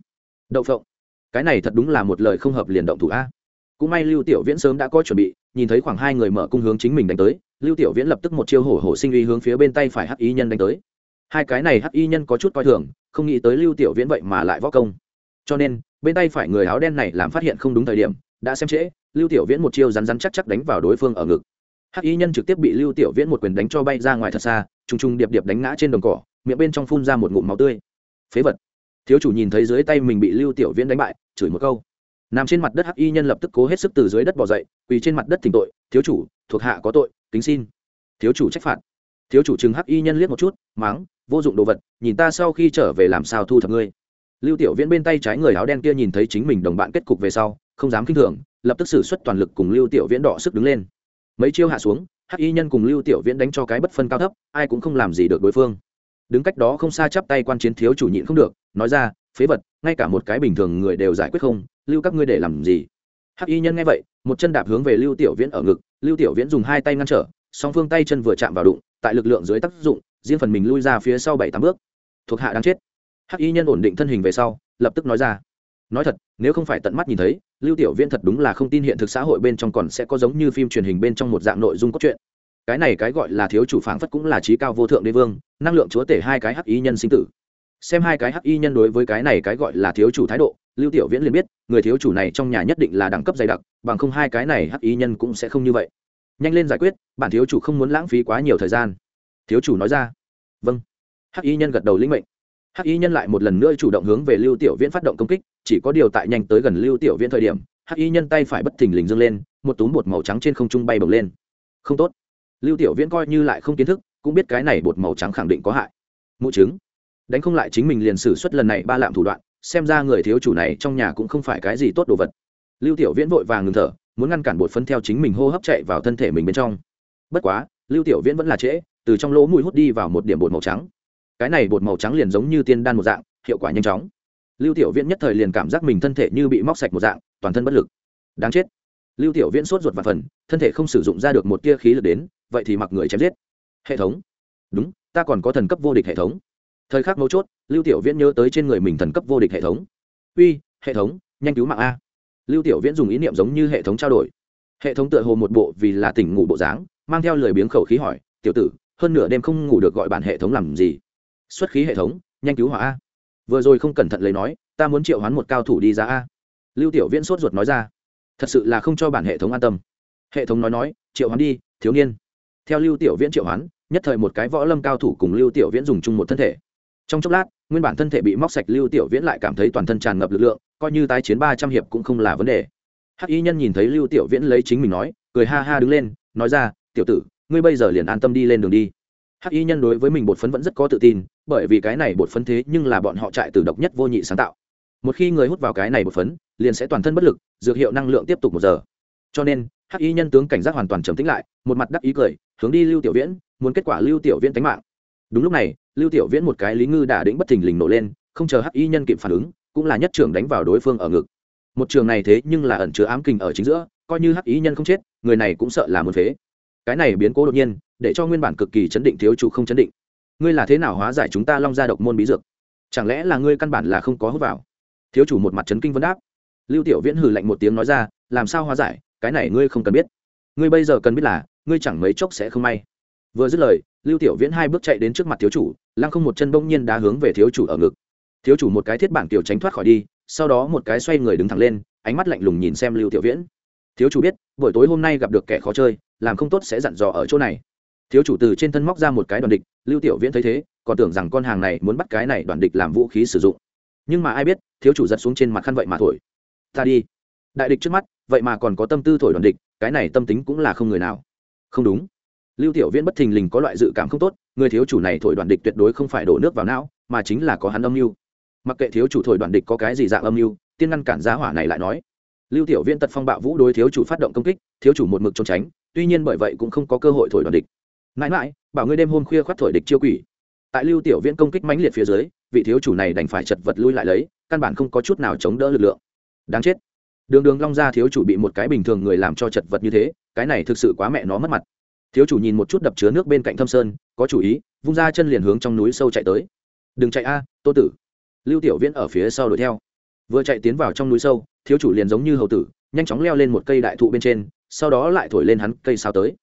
Đậu phộng. Cái này thật đúng là một lời không hợp liền động thủ a. Cũng may lưu tiểu viễn sớm đã có chuẩn bị nhìn thấy khoảng hai người mở cung hướng chính mình đánh tới, lưu tiểu viễn lập tức một chiêu hổ hổ sinh uy hướng phía bên tay phải hắc y nhân đánh tới. Hai cái này hắc y nhân có chút coi thường, không nghĩ tới lưu tiểu viễn vậy mà lại võ công. Cho nên, bên tay phải người áo đen này làm phát hiện không đúng thời điểm, đã xem trễ, lưu tiểu viễn một chiêu rắn rắn chắc chắc đánh vào đối phương ở ngực. Hắc y nhân trực tiếp bị lưu tiểu viễn một quyền đánh cho bay ra ngoài thật xa, trùng trùng điệp điệp đánh ngã trên đồng cỏ, miệng bên trong phun ra một ngụm máu tươi. Phế vật. Thiếu chủ nhìn thấy dưới tay mình bị lưu tiểu viễn đánh bại, chửi một câu nằm trên mặt đất hắc y nhân lập tức cố hết sức từ dưới đất bỏ dậy, quỳ trên mặt đất thỉnh tội, thiếu chủ, thuộc hạ có tội, kính xin. Thiếu chủ trách phạt. Thiếu chủ chừng hắc y nhân liếc một chút, máng, vô dụng đồ vật, nhìn ta sau khi trở về làm sao thu thập ngươi. Lưu tiểu viễn bên tay trái người áo đen kia nhìn thấy chính mình đồng bạn kết cục về sau, không dám kinh thường, lập tức xử suất toàn lực cùng lưu tiểu viễn đỏ sức đứng lên. Mấy chiêu hạ xuống, hắc y nhân cùng lưu tiểu viễn đánh cho cái bất phân cao thấp, ai cũng không làm gì được đối phương. Đứng cách đó không xa chắp tay quan chiến thiếu chủ nhịn không được, nói ra, phế vật, ngay cả một cái bình thường người đều giải quyết không lưu các ngươi để làm gì? Hắc y nhân nghe vậy, một chân đạp hướng về lưu tiểu viễn ở ngực. Lưu tiểu viễn dùng hai tay ngăn trở, song phương tay chân vừa chạm vào đụng, tại lực lượng dưới tác dụng, riêng phần mình lui ra phía sau bảy tám bước. Thuộc hạ đang chết. Hắc y nhân ổn định thân hình về sau, lập tức nói ra. Nói thật, nếu không phải tận mắt nhìn thấy, lưu tiểu viễn thật đúng là không tin hiện thực xã hội bên trong còn sẽ có giống như phim truyền hình bên trong một dạng nội dung cốt truyện. Cái này cái gọi là thiếu chủ phảng phất cũng là trí cao vô thượng đế vương, năng lượng chúa tể hai cái hắc y nhân sinh tử. Xem hai cái hắc y nhân đối với cái này cái gọi là thiếu chủ thái độ, lưu tiểu viễn liền biết người thiếu chủ này trong nhà nhất định là đẳng cấp dày đặc, bằng không hai cái này hắc y nhân cũng sẽ không như vậy. Nhanh lên giải quyết, bản thiếu chủ không muốn lãng phí quá nhiều thời gian. Thiếu chủ nói ra. Vâng. Hắc y nhân gật đầu lĩnh mệnh. Hắc y nhân lại một lần nữa chủ động hướng về lưu tiểu viễn phát động công kích, chỉ có điều tại nhanh tới gần lưu tiểu viễn thời điểm, hắc y nhân tay phải bất thình lình dâng lên, một túm bột màu trắng trên không trung bay bồng lên. Không tốt. Lưu tiểu viễn coi như lại không kiến thức, cũng biết cái này bột màu trắng khẳng định có hại. Mụ chứng đánh không lại chính mình liền xử suất lần này ba lạm thủ đoạn xem ra người thiếu chủ này trong nhà cũng không phải cái gì tốt đồ vật. Lưu tiểu viễn vội vàng ngừng thở, muốn ngăn cản bột phấn theo chính mình hô hấp chạy vào thân thể mình bên trong. Bất quá, lưu tiểu viễn vẫn là trễ, từ trong lỗ mũi hút đi vào một điểm bột màu trắng. Cái này bột màu trắng liền giống như tiên đan một dạng, hiệu quả nhanh chóng. Lưu tiểu viễn nhất thời liền cảm giác mình thân thể như bị móc sạch một dạng, toàn thân bất lực. Đáng chết. Lưu tiểu viễn sốt ruột và phần, thân thể không sử dụng ra được một tia khí lực đến, vậy thì mặc người chém giết. Hệ thống. Đúng, ta còn có thần cấp vô địch hệ thống thời khắc mấu chốt, lưu tiểu viễn nhớ tới trên người mình thần cấp vô địch hệ thống. Uy, hệ thống, nhanh cứu mạng a. Lưu tiểu viễn dùng ý niệm giống như hệ thống trao đổi. Hệ thống tựa hồ một bộ vì là tỉnh ngủ bộ dáng, mang theo lời biếng khẩu khí hỏi, tiểu tử, hơn nửa đêm không ngủ được gọi bản hệ thống làm gì? Xuất khí hệ thống, nhanh cứu hỏa a. Vừa rồi không cẩn thận lấy nói, ta muốn triệu hoán một cao thủ đi ra a. Lưu tiểu viễn sốt ruột nói ra, thật sự là không cho bản hệ thống an tâm. Hệ thống nói nói, triệu hoán đi, thiếu niên. Theo lưu tiểu viễn triệu hoán, nhất thời một cái võ lâm cao thủ cùng lưu tiểu viễn dùng chung một thân thể trong chốc lát, nguyên bản thân thể bị móc sạch lưu tiểu viễn lại cảm thấy toàn thân tràn ngập lực lượng, coi như tái chiến ba trăm hiệp cũng không là vấn đề. Hắc y nhân nhìn thấy lưu tiểu viễn lấy chính mình nói, cười ha ha đứng lên, nói ra, tiểu tử, ngươi bây giờ liền an tâm đi lên đường đi. Hắc y nhân đối với mình bột phấn vẫn rất có tự tin, bởi vì cái này bột phấn thế nhưng là bọn họ trại từ độc nhất vô nhị sáng tạo. Một khi người hút vào cái này bột phấn, liền sẽ toàn thân bất lực, dược hiệu năng lượng tiếp tục một giờ. Cho nên, hắc y nhân tướng cảnh giác hoàn toàn trầm tĩnh lại, một mặt đắc ý cười, hướng đi lưu tiểu viễn, muốn kết quả lưu tiểu viễn tánh mạng. Đúng lúc này lưu tiểu viễn một cái lý ngư đả đĩnh bất thình lình nổ lên, không chờ hắc y nhân kịp phản ứng, cũng là nhất trưởng đánh vào đối phương ở ngực. Một trường này thế nhưng là ẩn chứa ám kình ở chính giữa, coi như hắc ý nhân không chết, người này cũng sợ là một phế. Cái này biến cố đột nhiên, để cho nguyên bản cực kỳ chấn định thiếu chủ không chấn định. Ngươi là thế nào hóa giải chúng ta long gia độc môn bí dược? Chẳng lẽ là ngươi căn bản là không có hút vào? Thiếu chủ một mặt chấn kinh vấn đáp. Lưu tiểu viễn hừ lạnh một tiếng nói ra, làm sao hóa giải? Cái này ngươi không cần biết. Ngươi bây giờ cần biết là, ngươi chẳng mấy chốc sẽ không may vừa dứt lời, lưu tiểu viễn hai bước chạy đến trước mặt thiếu chủ, lăng không một chân bỗng nhiên đá hướng về thiếu chủ ở ngực. Thiếu chủ một cái thiết bản tiểu tránh thoát khỏi đi, sau đó một cái xoay người đứng thẳng lên, ánh mắt lạnh lùng nhìn xem lưu tiểu viễn. Thiếu chủ biết, buổi tối hôm nay gặp được kẻ khó chơi, làm không tốt sẽ dặn dò ở chỗ này. Thiếu chủ từ trên thân móc ra một cái đoàn địch, lưu tiểu viễn thấy thế, còn tưởng rằng con hàng này muốn bắt cái này đoàn địch làm vũ khí sử dụng. Nhưng mà ai biết, thiếu chủ giật xuống trên mặt khăn vậy mà thổi. Ta đi. Đại địch trước mắt, vậy mà còn có tâm tư thổi đoàn địch, cái này tâm tính cũng là không người nào. Không đúng lưu tiểu viễn bất thình lình có loại dự cảm không tốt, người thiếu chủ này thổi đoàn địch tuyệt đối không phải đổ nước vào não, mà chính là có hắn âm mưu. Mặc kệ thiếu chủ thổi đoàn địch có cái gì dạng âm mưu, tiên ngăn cản giá hỏa này lại nói. Lưu tiểu viễn tật phong bạo vũ đối thiếu chủ phát động công kích, thiếu chủ một mực trốn tránh, tuy nhiên bởi vậy cũng không có cơ hội thổi đoàn địch. Mãi mãi, bảo ngươi đêm hôm khuya khoát thổi địch chiêu quỷ. Tại lưu tiểu viễn công kích mãnh liệt phía dưới, vị thiếu chủ này đành phải chật vật lui lại lấy, căn bản không có chút nào chống đỡ lực lượng. Đáng chết. Đường đường long gia thiếu chủ bị một cái bình thường người làm cho chật vật như thế, cái này thực sự quá mẹ nó mất mặt thiếu chủ nhìn một chút đập chứa nước bên cạnh thâm sơn, có chủ ý, vung ra chân liền hướng trong núi sâu chạy tới. Đừng chạy a, tô tử. Lưu tiểu viễn ở phía sau đuổi theo. Vừa chạy tiến vào trong núi sâu, thiếu chủ liền giống như hầu tử, nhanh chóng leo lên một cây đại thụ bên trên, sau đó lại thổi lên hắn cây sao tới.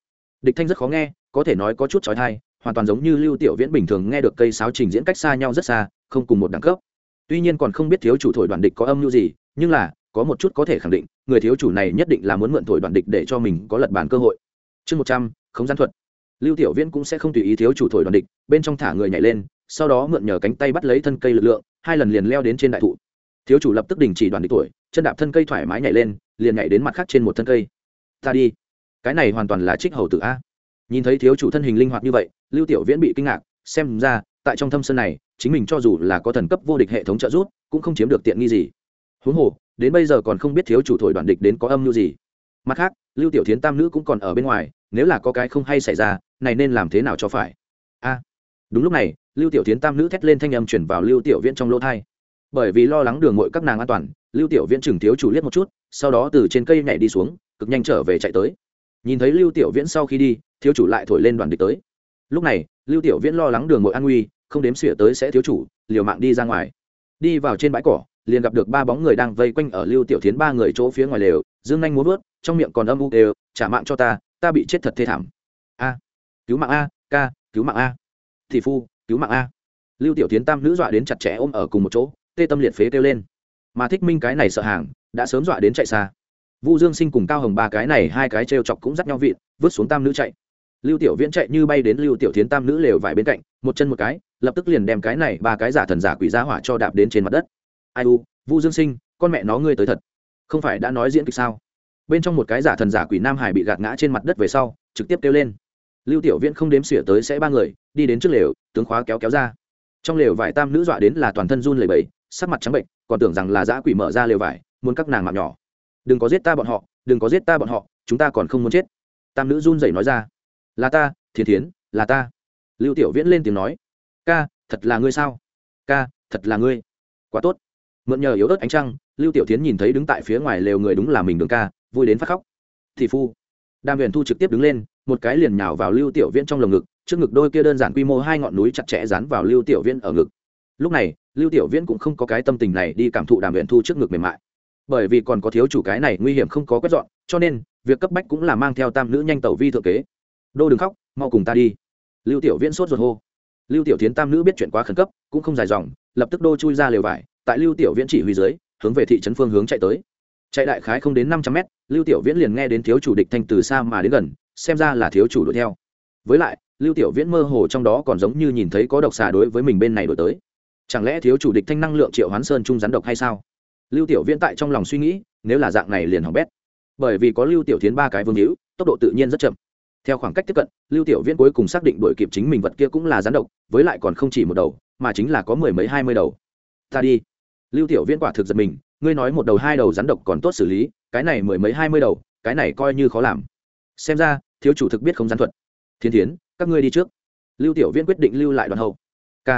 Địch thanh rất khó nghe, có thể nói có chút trói thai hoàn toàn giống như lưu tiểu viễn bình thường nghe được cây sáo trình diễn cách xa nhau rất xa, không cùng một đẳng cấp. Tuy nhiên còn không biết thiếu chủ thổi đoàn địch có âm mưu gì, nhưng là, có một chút có thể khẳng định, người thiếu chủ này nhất định là muốn mượn thổi đoàn địch để cho mình có lật bàn cơ hội. Chương một trăm không gian thuật. Lưu tiểu viễn cũng sẽ không tùy ý thiếu chủ thổi đoàn địch, bên trong thả người nhảy lên, sau đó mượn nhờ cánh tay bắt lấy thân cây lực lượng, hai lần liền leo đến trên đại thụ. Thiếu chủ lập tức đình chỉ đoàn địch tuổi, chân đạp thân cây thoải mái nhảy lên, liền nhảy đến mặt khác trên một thân cây. Ta đi. Cái này hoàn toàn là trích hầu tử a. Nhìn thấy thiếu chủ thân hình linh hoạt như vậy, lưu tiểu viễn bị kinh ngạc, xem ra, tại trong thâm sơn này, chính mình cho dù là có thần cấp vô địch hệ thống trợ giúp, cũng không chiếm được tiện nghi gì. Huống hồ, đến bây giờ còn không biết thiếu chủ thổi đoàn địch đến có âm mưu gì. Mặt khác, lưu tiểu thiến tam nữ cũng còn ở bên ngoài nếu là có cái không hay xảy ra, này nên làm thế nào cho phải? A, đúng lúc này, lưu tiểu thiến tam nữ thét lên thanh âm chuyển vào lưu tiểu viễn trong lỗ thai. Bởi vì lo lắng đường mội các nàng an toàn, lưu tiểu viễn chừng thiếu chủ liếc một chút, sau đó từ trên cây nhảy đi xuống, cực nhanh trở về chạy tới. Nhìn thấy lưu tiểu viễn sau khi đi, thiếu chủ lại thổi lên đoàn địch tới. Lúc này, lưu tiểu viễn lo lắng đường mội an nguy, không đếm xỉa tới sẽ thiếu chủ, liều mạng đi ra ngoài. Đi vào trên bãi cỏ, liền gặp được ba bóng người đang vây quanh ở lưu tiểu thiến ba người chỗ phía ngoài lều, dương nhanh muốn vớt, trong miệng còn âm u đều, trả mạng cho ta ta bị chết thật thê thảm. A, cứu mạng a, ca, cứu mạng a. Thị phu, cứu mạng a. Lưu tiểu tiến tam nữ dọa đến chặt chẽ ôm ở cùng một chỗ, tê tâm liệt phế kêu lên. Mà thích minh cái này sợ hàng, đã sớm dọa đến chạy xa. Vu dương sinh cùng cao hồng ba cái này hai cái t chọc cũng dắt nhau vịn, vứt xuống tam nữ chạy. Lưu tiểu viễn chạy như bay đến lưu tiểu tiến tam nữ lều vải bên cạnh, một chân một cái, lập tức liền đem cái này ba cái giả thần giả quỷ giá hỏa cho đạp đến trên mặt đất. Ai u, vu dương sinh, con mẹ nó ngươi tới thật. Không phải đã nói diễn kịch sao? Bên trong một cái giả thần giả quỷ nam hải bị gạt ngã trên mặt đất về sau, trực tiếp kêu lên. Lưu tiểu viễn không đếm xỉa tới sẽ ba người, đi đến trước lều, tướng khóa kéo kéo ra. Trong lều vải tam nữ dọa đến là toàn thân run lẩy bẩy, sắc mặt trắng bệnh, còn tưởng rằng là giã quỷ mở ra lều vải, muốn các nàng mạng nhỏ. Đừng có giết ta bọn họ, đừng có giết ta bọn họ, chúng ta còn không muốn chết. Tam nữ run rẩy nói ra. Là ta thiên thiến, là ta. Lưu tiểu viễn lên tiếng nói. Ca, thật là ngươi sao? Ca, thật là ngươi. Quá tốt. Mượn nhờ yếu ớt ánh trăng, lưu tiểu tiến nhìn thấy đứng tại phía ngoài lều người đúng là mình đường ca vui đến phát khóc. Thị phu, đàm huyền thu trực tiếp đứng lên, một cái liền nhào vào lưu tiểu viễn trong lồng ngực, trước ngực đôi kia đơn giản quy mô hai ngọn núi chặt chẽ dán vào lưu tiểu viễn ở ngực. Lúc này, lưu tiểu viễn cũng không có cái tâm tình này đi cảm thụ đàm huyền thu trước ngực mềm mại. Bởi vì còn có thiếu chủ cái này nguy hiểm không có quét dọn, cho nên, việc cấp bách cũng là mang theo tam nữ nhanh tẩu vi thượng kế. Đô đừng khóc, mau cùng ta đi. Lưu tiểu viễn sốt ruột hô. Lưu tiểu tiến tam nữ biết chuyện quá khẩn cấp, cũng không dài dòng, lập tức đô chui ra lều vải, tại lưu tiểu viễn chỉ huy dưới, hướng về thị trấn phương hướng chạy tới chạy đại khái không đến năm trăm mét, lưu tiểu viễn liền nghe đến thiếu chủ địch thanh từ xa mà đến gần, xem ra là thiếu chủ đuổi theo. Với lại, lưu tiểu viễn mơ hồ trong đó còn giống như nhìn thấy có độc xà đối với mình bên này đổi tới. Chẳng lẽ thiếu chủ địch thanh năng lượng triệu hoán sơn trung rắn độc hay sao? Lưu tiểu viễn tại trong lòng suy nghĩ, nếu là dạng này liền hỏng bét. Bởi vì có lưu tiểu tiến ba cái vương hữu, tốc độ tự nhiên rất chậm. Theo khoảng cách tiếp cận, lưu tiểu viễn cuối cùng xác định đuổi kịp chính mình vật kia cũng là rắn độc, với lại còn không chỉ một đầu, mà chính là có mười mấy hai mươi đầu. Ta đi. Lưu tiểu viễn quả thực giật mình ngươi nói một đầu hai đầu rắn độc còn tốt xử lý, cái này mười mấy hai mươi đầu, cái này coi như khó làm. Xem ra, thiếu chủ thực biết không gián thuật. Thiên thiến, các ngươi đi trước. Lưu tiểu viễn quyết định lưu lại đoàn hậu. K.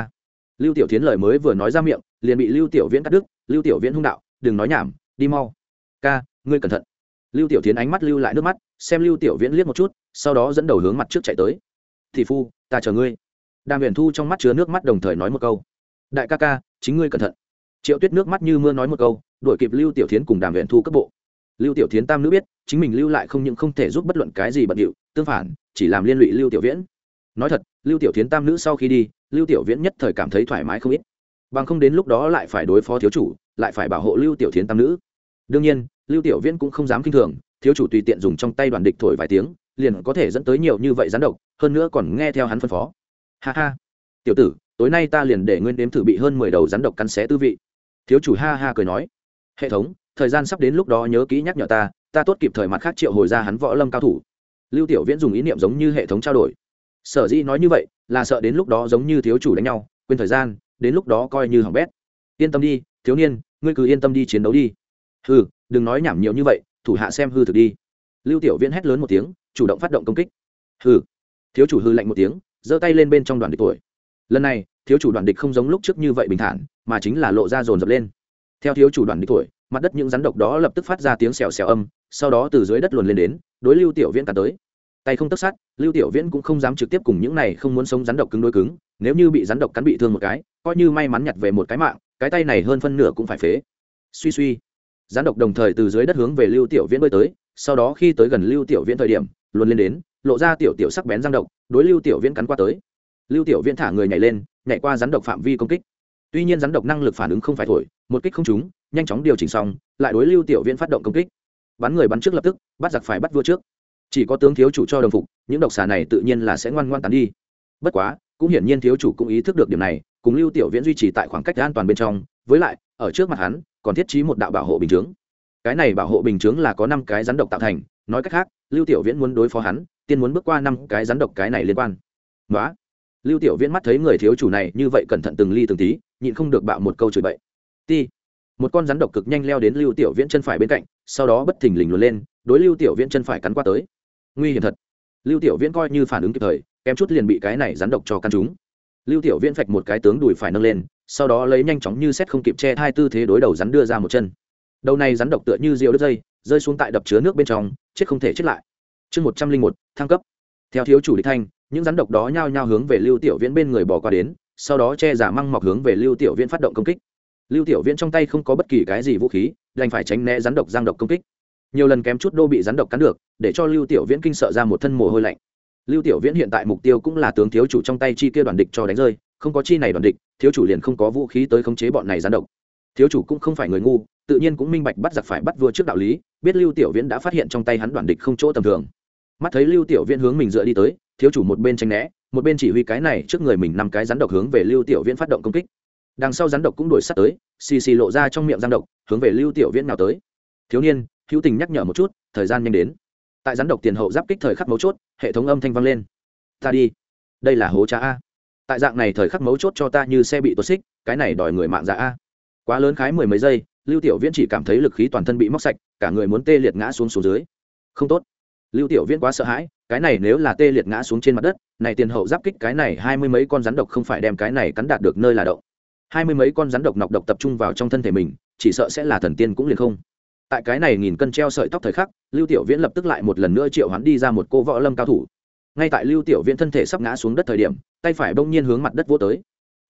Lưu tiểu thiến lời mới vừa nói ra miệng, liền bị lưu tiểu viễn cắt đứt. Lưu tiểu viễn hung đạo, đừng nói nhảm, đi mau. Ca ngươi cẩn thận. Lưu tiểu tiến ánh mắt lưu lại nước mắt, xem lưu tiểu viễn liếc một chút, sau đó dẫn đầu hướng mặt trước chạy tới. Thị phu, ta chờ ngươi. Đàm huyền thu trong mắt chứa nước mắt đồng thời nói một câu. Đại ca ca, chính ngươi cẩn thận. Triệu tuyết nước mắt như mưa nói một câu đuổi kịp lưu tiểu tiến cùng đàm huyền thu cấp bộ. Lưu tiểu tiến tam nữ biết, chính mình lưu lại không những không thể giúp bất luận cái gì bận điệu, tương phản, chỉ làm liên lụy lưu tiểu viễn. Nói thật, lưu tiểu tiến tam nữ sau khi đi, lưu tiểu viễn nhất thời cảm thấy thoải mái không ít. Bằng không đến lúc đó lại phải đối phó thiếu chủ, lại phải bảo hộ lưu tiểu tiến tam nữ. Đương nhiên, lưu tiểu viễn cũng không dám k i n h thường, thiếu chủ tùy tiện dùng trong tay đoàn địch thổi vài tiếng, liền có thể dẫn tới nhiều như vậy rắn độc, hơn nữa còn nghe theo hắn phân phó. Ha ha. Tiểu tử, tối nay ta liền để nguyên đếm thử bị hơn mười đầu rắn độc cắn xé tư vị. Thiếu chủ ha ha cười nói hệ thống, thời gian sắp đến lúc đó nhớ kỹ nhắc nhở ta ta tốt kịp thời mặt khác triệu hồi ra hắn võ lâm cao thủ. Lưu tiểu viễn dùng ý niệm giống như hệ thống trao đổi. Sở dĩ nói như vậy, là sợ đến lúc đó giống như thiếu chủ đánh nhau, quên thời gian, đến lúc đó coi như hỏng bét. Yên tâm đi, thiếu niên, ngươi cứ yên tâm đi chiến đấu đi. Hừ, đừng nói nhảm nhiều như vậy, thủ hạ xem hư thực đi. Lưu tiểu viễn hét lớn một tiếng, chủ động phát động công kích. Hừ, thiếu chủ hư lạnh một tiếng, giơ tay lên bên trong đoàn địch tuổi. Lần này, thiếu chủ đoàn địch không giống lúc trước như vậy bình thản, mà chính là lộ ra dồn dập lên theo thiếu chủ đoàn đi tuổi mặt đất những rắn độc đó lập tức phát ra tiếng xèo xèo âm, sau đó từ dưới đất luồn lên đến, đối lưu tiểu viễn cắn tới. Tay không tất sát lưu tiểu viễn cũng không dám trực tiếp cùng những này không muốn sống rắn độc cứng đối cứng, nếu như bị rắn độc cắn bị thương một cái, coi như may mắn nhặt về một cái mạng, cái tay này hơn phân nửa cũng phải phế. Suy suy. Rắn độc đồng thời từ dưới đất hướng về lưu tiểu viễn bơi tới, sau đó khi tới gần lưu tiểu viễn thời điểm, luồn lên đến, lộ ra tiểu tiểu sắc bén răng độc, đối lưu tiểu viễn cắn qua tới. Lưu tiểu viễn thả người nhảy lên, nhảy qua rắn độc phạm vi công kích tuy nhiên rắn độc năng lực phản ứng không phải thổi, một kích không trúng, nhanh chóng điều chỉnh xong, lại đối lưu tiểu viễn phát động công kích. Bắn người bắn trước lập tức, bắt giặc phải bắt vua trước. Chỉ có tướng thiếu chủ cho đồng phục, những độc xà này tự nhiên là sẽ ngoan ngoan tán đi. Bất quá, cũng hiển nhiên thiếu chủ cũng ý thức được điểm này, cùng lưu tiểu viễn duy trì tại khoảng cách an toàn bên trong, với lại, ở trước mặt hắn, còn thiết trí một đạo bảo hộ bình chướng. Cái này bảo hộ bình chướng là có năm cái rắn độc tạo thành, nói cách khác, lưu tiểu viễn muốn đối phó hắn, tiên muốn bước qua năm cái rắn độc cái này liên quan. Nói lưu tiểu viễn mắt thấy người thiếu chủ này như vậy cẩn thận từng ly từng tí nhịn không được bạo một câu chửi bậy. Ti một con rắn độc cực nhanh leo đến lưu tiểu viễn chân phải bên cạnh, sau đó bất thình lình luồn lên, đối lưu tiểu viễn chân phải cắn qua tới. Nguy hiểm thật. Lưu tiểu viễn coi như phản ứng kịp thời, kém chút liền bị cái này rắn độc cho căn chúng lưu tiểu viễn phạch một cái tướng đùi phải nâng lên, sau đó lấy nhanh chóng như xét không kịp che hai tư thế đối đầu rắn đưa ra một chân. Đầu này rắn độc tựa như rượu đứt dây, rơi xuống tại đập chứa nước bên trong, chết không thể chết lại. Chương một trăm linh một, thăng cấp. Theo thiếu chủ địch thanh, những rắn độc đó nhao nhao hướng về lưu tiểu viễn bên người bỏ qua đến sau đó che giả măng mọc hướng về lưu tiểu viễn phát động công kích. Lưu tiểu viễn trong tay không có bất kỳ cái gì vũ khí, đành phải tránh né rắn độc giang độc công kích. Nhiều lần kém chút đô bị rắn độc cắn được, để cho lưu tiểu viễn kinh sợ ra một thân mồ hôi lạnh. Lưu tiểu viễn hiện tại mục tiêu cũng là tướng thiếu chủ trong tay chi kia đoàn địch cho đánh rơi, không có chi này đoàn địch, thiếu chủ liền không có vũ khí tới khống chế bọn này rắn độc. Thiếu chủ cũng không phải người ngu, tự nhiên cũng minh bạch bắt giặc phải bắt vua trước đạo lý, biết lưu tiểu viễn đã phát hiện trong tay hắn đoàn địch không chỗ tầm thường. Mắt thấy lưu tiểu viễn hướng mình dựa đi tới, thiếu chủ một bên tranh né một bên chỉ huy cái này trước người mình năm cái rắn độc hướng về lưu tiểu viễn phát động công kích. Đằng sau rắn độc cũng đuổi sát tới, xì xì lộ ra trong miệng rắn độc, hướng về lưu tiểu viễn nào tới. Thiếu niên, hữu tình nhắc nhở một chút, thời gian nhanh đến. Tại rắn độc tiền hậu giáp kích thời khắc mấu chốt, hệ thống âm thanh vang lên. Ta đi. Đây là hố trá a. Tại dạng này thời khắc mấu chốt cho ta như xe bị tuột xích, cái này đòi người mạng dạ a. Quá lớn khái mười mấy giây, lưu tiểu viễn chỉ cảm thấy lực khí toàn thân bị móc sạch, cả người muốn tê liệt ngã xuống xuống dưới. Không tốt. Lưu tiểu viễn quá sợ hãi cái này nếu là tê liệt ngã xuống trên mặt đất, này tiền hậu giáp kích cái này hai mươi mấy con rắn độc không phải đem cái này cắn đạt được nơi là đậu. hai mươi mấy con rắn độc nọc độc tập trung vào trong thân thể mình, chỉ sợ sẽ là thần tiên cũng liền không. Tại cái này nghìn cân treo sợi tóc thời khắc, lưu tiểu viễn lập tức lại một lần nữa triệu hắn đi ra một cô võ lâm cao thủ. Ngay tại lưu tiểu viễn thân thể sắp ngã xuống đất thời điểm, tay phải bỗng nhiên hướng mặt đất vô tới.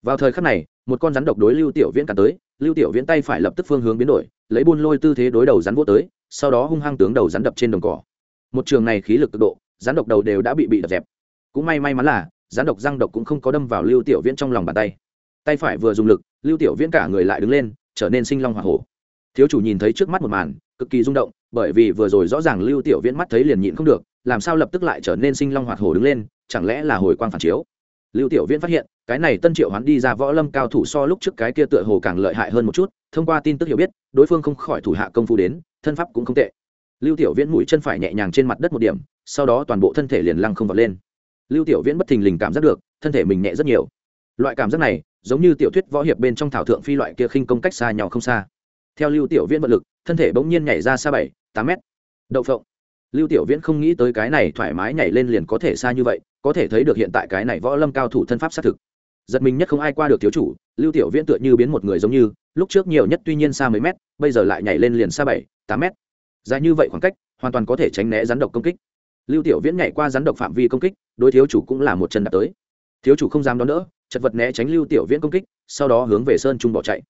Vào thời khắc này, một con rắn độc đối lưu tiểu viễn cắn tới, lưu tiểu viễn tay phải lập tức phương hướng biến đổi, lấy buôn lôi tư thế đối đầu rắn vô tới, sau đó hung hăng tướng đầu rắn đập trên đồng cỏ. Một trường này khí lực cực độ rắn độc đầu đều đã bị bị đập dẹp. Cũng may may mắn là, rắn độc răng độc cũng không có đâm vào lưu tiểu viễn trong lòng bàn tay. Tay phải vừa dùng lực, lưu tiểu viễn cả người lại đứng lên, trở nên sinh long h o à hổ. Thiếu chủ nhìn thấy trước mắt một màn, cực kỳ rung động, bởi vì vừa rồi rõ ràng lưu tiểu viễn mắt thấy liền nhịn không được, làm sao lập tức lại trở nên sinh long hoạt hổ đứng lên, chẳng lẽ là hồi quang phản chiếu? Lưu tiểu viễn phát hiện, cái này tân triệu hoán đi ra võ lâm cao thủ so lúc trước cái kia tựa hồ càng lợi hại hơn một chút, thông qua tin tức hiểu biết, đối phương không khỏi thủ hạ công phu đến, thân pháp cũng không tệ. Lưu tiểu viễn mũi chân phải nhẹ nhàng trên mặt đất một điểm sau đó toàn bộ thân thể liền lăng không vọt lên. Lưu tiểu viễn bất thình lình cảm giác được, thân thể mình nhẹ rất nhiều. Loại cảm giác này, giống như tiểu thuyết võ hiệp bên trong thảo thượng phi loại kia khinh công cách xa nhau không xa. Theo lưu tiểu viễn vận lực, thân thể bỗng nhiên nhảy ra xa bảy, tám mét. Đậu phộng. Lưu tiểu viễn không nghĩ tới cái này thoải mái nhảy lên liền có thể xa như vậy, có thể thấy được hiện tại cái này võ lâm cao thủ thân pháp xác thực. Giật mình nhất không ai qua được thiếu chủ, lưu tiểu viễn tựa như biến một người giống như, lúc trước nhiều nhất tuy nhiên xa mấy mét, bây giờ lại nhảy lên liền xa bảy, tám mét. Dài như vậy khoảng cách, hoàn toàn có thể tránh né rắn độc công kích lưu tiểu viễn nhảy qua rắn độc phạm vi công kích, đối thiếu chủ cũng là một chân đạp tới. Thiếu chủ không dám đón đỡ, chật vật né tránh lưu tiểu viễn công kích, sau đó hướng về sơn trung bỏ chạy.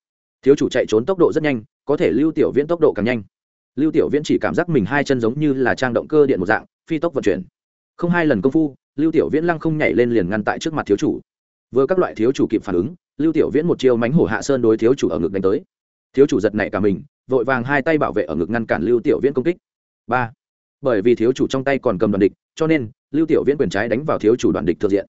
Thiếu chủ chạy trốn tốc độ rất nhanh, có thể lưu tiểu viễn tốc độ càng nhanh. Lưu tiểu viễn chỉ cảm giác mình hai chân giống như là trang động cơ điện một dạng, phi tốc vận chuyển. Không hai lần công phu, lưu tiểu viễn lăng không nhảy lên liền ngăn tại trước mặt thiếu chủ. Vừa các loại thiếu chủ kịp phản ứng, lưu tiểu viễn một chiêu mánh hổ hạ sơn đối thiếu chủ ở ngực đánh tới. Thiếu chủ giật nảy cả mình, vội vàng hai tay bảo vệ ở ngực ngăn cản lưu tiểu viễn công kích. Ba bởi vì thiếu chủ trong tay còn cầm đoàn địch cho nên lưu tiểu viễn quyền trái đánh vào thiếu chủ đoàn địch thực diện.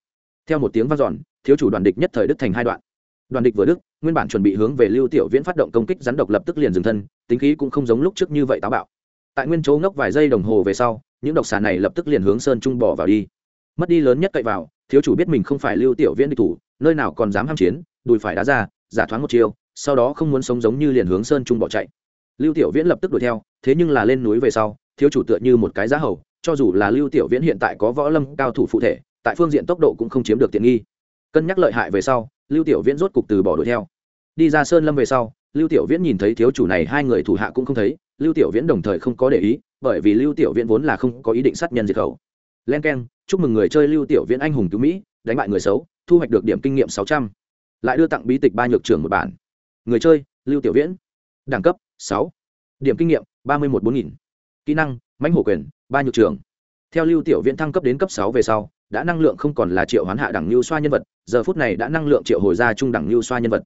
Theo một tiếng vang giòn, thiếu chủ đoàn địch nhất thời đứt thành hai đoạn. Đoàn địch vừa đức nguyên bản chuẩn bị hướng về lưu tiểu viễn phát động công kích rắn độc lập tức liền dừng thân tính khí cũng không giống lúc trước như vậy táo bạo. Tại nguyên chỗ ngốc vài giây đồng hồ về sau những độc xà này lập tức liền hướng sơn trung bỏ vào đi. Mất đi lớn nhất cậy vào thiếu chủ biết mình không phải lưu tiểu viễn địch thủ nơi nào còn dám ham chiến đùi phải đá ra giả thoáng một chiều, sau đó không muốn sống giống như liền hướng sơn trung bỏ chạy. Lưu tiểu viễn lập tức đuổi theo thế nhưng là lên núi về sau thiếu chủ tựa như một cái giá hầu, cho dù là lưu tiểu viễn hiện tại có võ lâm cao thủ phụ thể, tại phương diện tốc độ cũng không chiếm được tiện nghi. Cân nhắc lợi hại về sau, lưu tiểu viễn rốt cục từ bỏ đuổi theo. Đi ra sơn lâm về sau, lưu tiểu viễn nhìn thấy thiếu chủ này, hai người thủ hạ cũng không thấy, lưu tiểu viễn đồng thời không có để ý, bởi vì lưu tiểu viễn vốn là không có ý định sát nhân diệt khẩu. Len k e n chúc mừng người chơi lưu tiểu viễn anh hùng cứu mỹ, đánh bại người xấu, thu hoạch được điểm kinh nghiệm sáu trăm. L ạ i đưa tặng bí tịch ba nhược trưởng một bản. Người chơi, lưu tiểu viễn. Đẳng cấp, sáu. Điểm kinh nghiệm, ba mươi một bốn nghìn kỹ năng, mãnh hổ quyền, ba nhược trường. theo lưu tiểu viễn thăng cấp đến cấp sáu về sau, đã năng lượng không còn là triệu hoán hạ đẳng lưu xoa nhân vật, giờ phút này đã năng lượng triệu hồi ra trung đẳng lưu xoa nhân vật.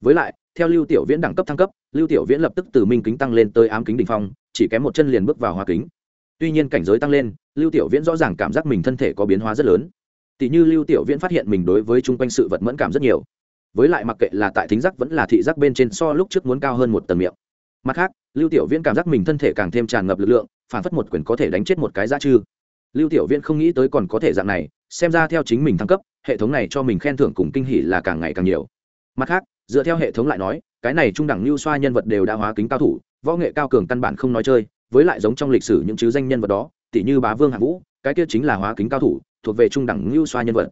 Với lại, theo lưu tiểu viễn đẳng cấp thăng cấp, lưu tiểu viễn lập tức từ minh kính tăng lên tới ám kính đ ỉ n h phong, chỉ kém một chân liền bước vào hoa kính. Tuy nhiên cảnh giới tăng lên, lưu tiểu viễn rõ ràng cảm giác mình thân thể có biến hóa rất lớn. Tỷ như lưu tiểu viễn phát hiện mình đối với chung quanh sự vật mẫn cảm rất nhiều. Với lại mặc kệ là tại thính giác vẫn là thị giác bên trên so lúc trước muốn cao hơn một tầng miệng mặt khác, lưu tiểu viễn cảm giác mình thân thể càng thêm tràn ngập lực lượng, phản phất một quyền có thể đánh chết một cái giá chư. Lưu tiểu viễn không nghĩ tới còn có thể dạng này, xem ra theo chính mình thăng cấp, hệ thống này cho mình khen thưởng cùng kinh hỉ là càng ngày càng nhiều. Mặt khác, dựa theo hệ thống lại nói, cái này trung đẳng lưu xoa nhân vật đều đã hóa kính cao thủ, võ nghệ cao cường căn bản không nói chơi, với lại giống trong lịch sử những chứ danh nhân vật đó tỷ như bá vương hạ vũ, cái kia chính là hóa kính cao thủ, thuộc về trung đẳng lưu xoa nhân vật.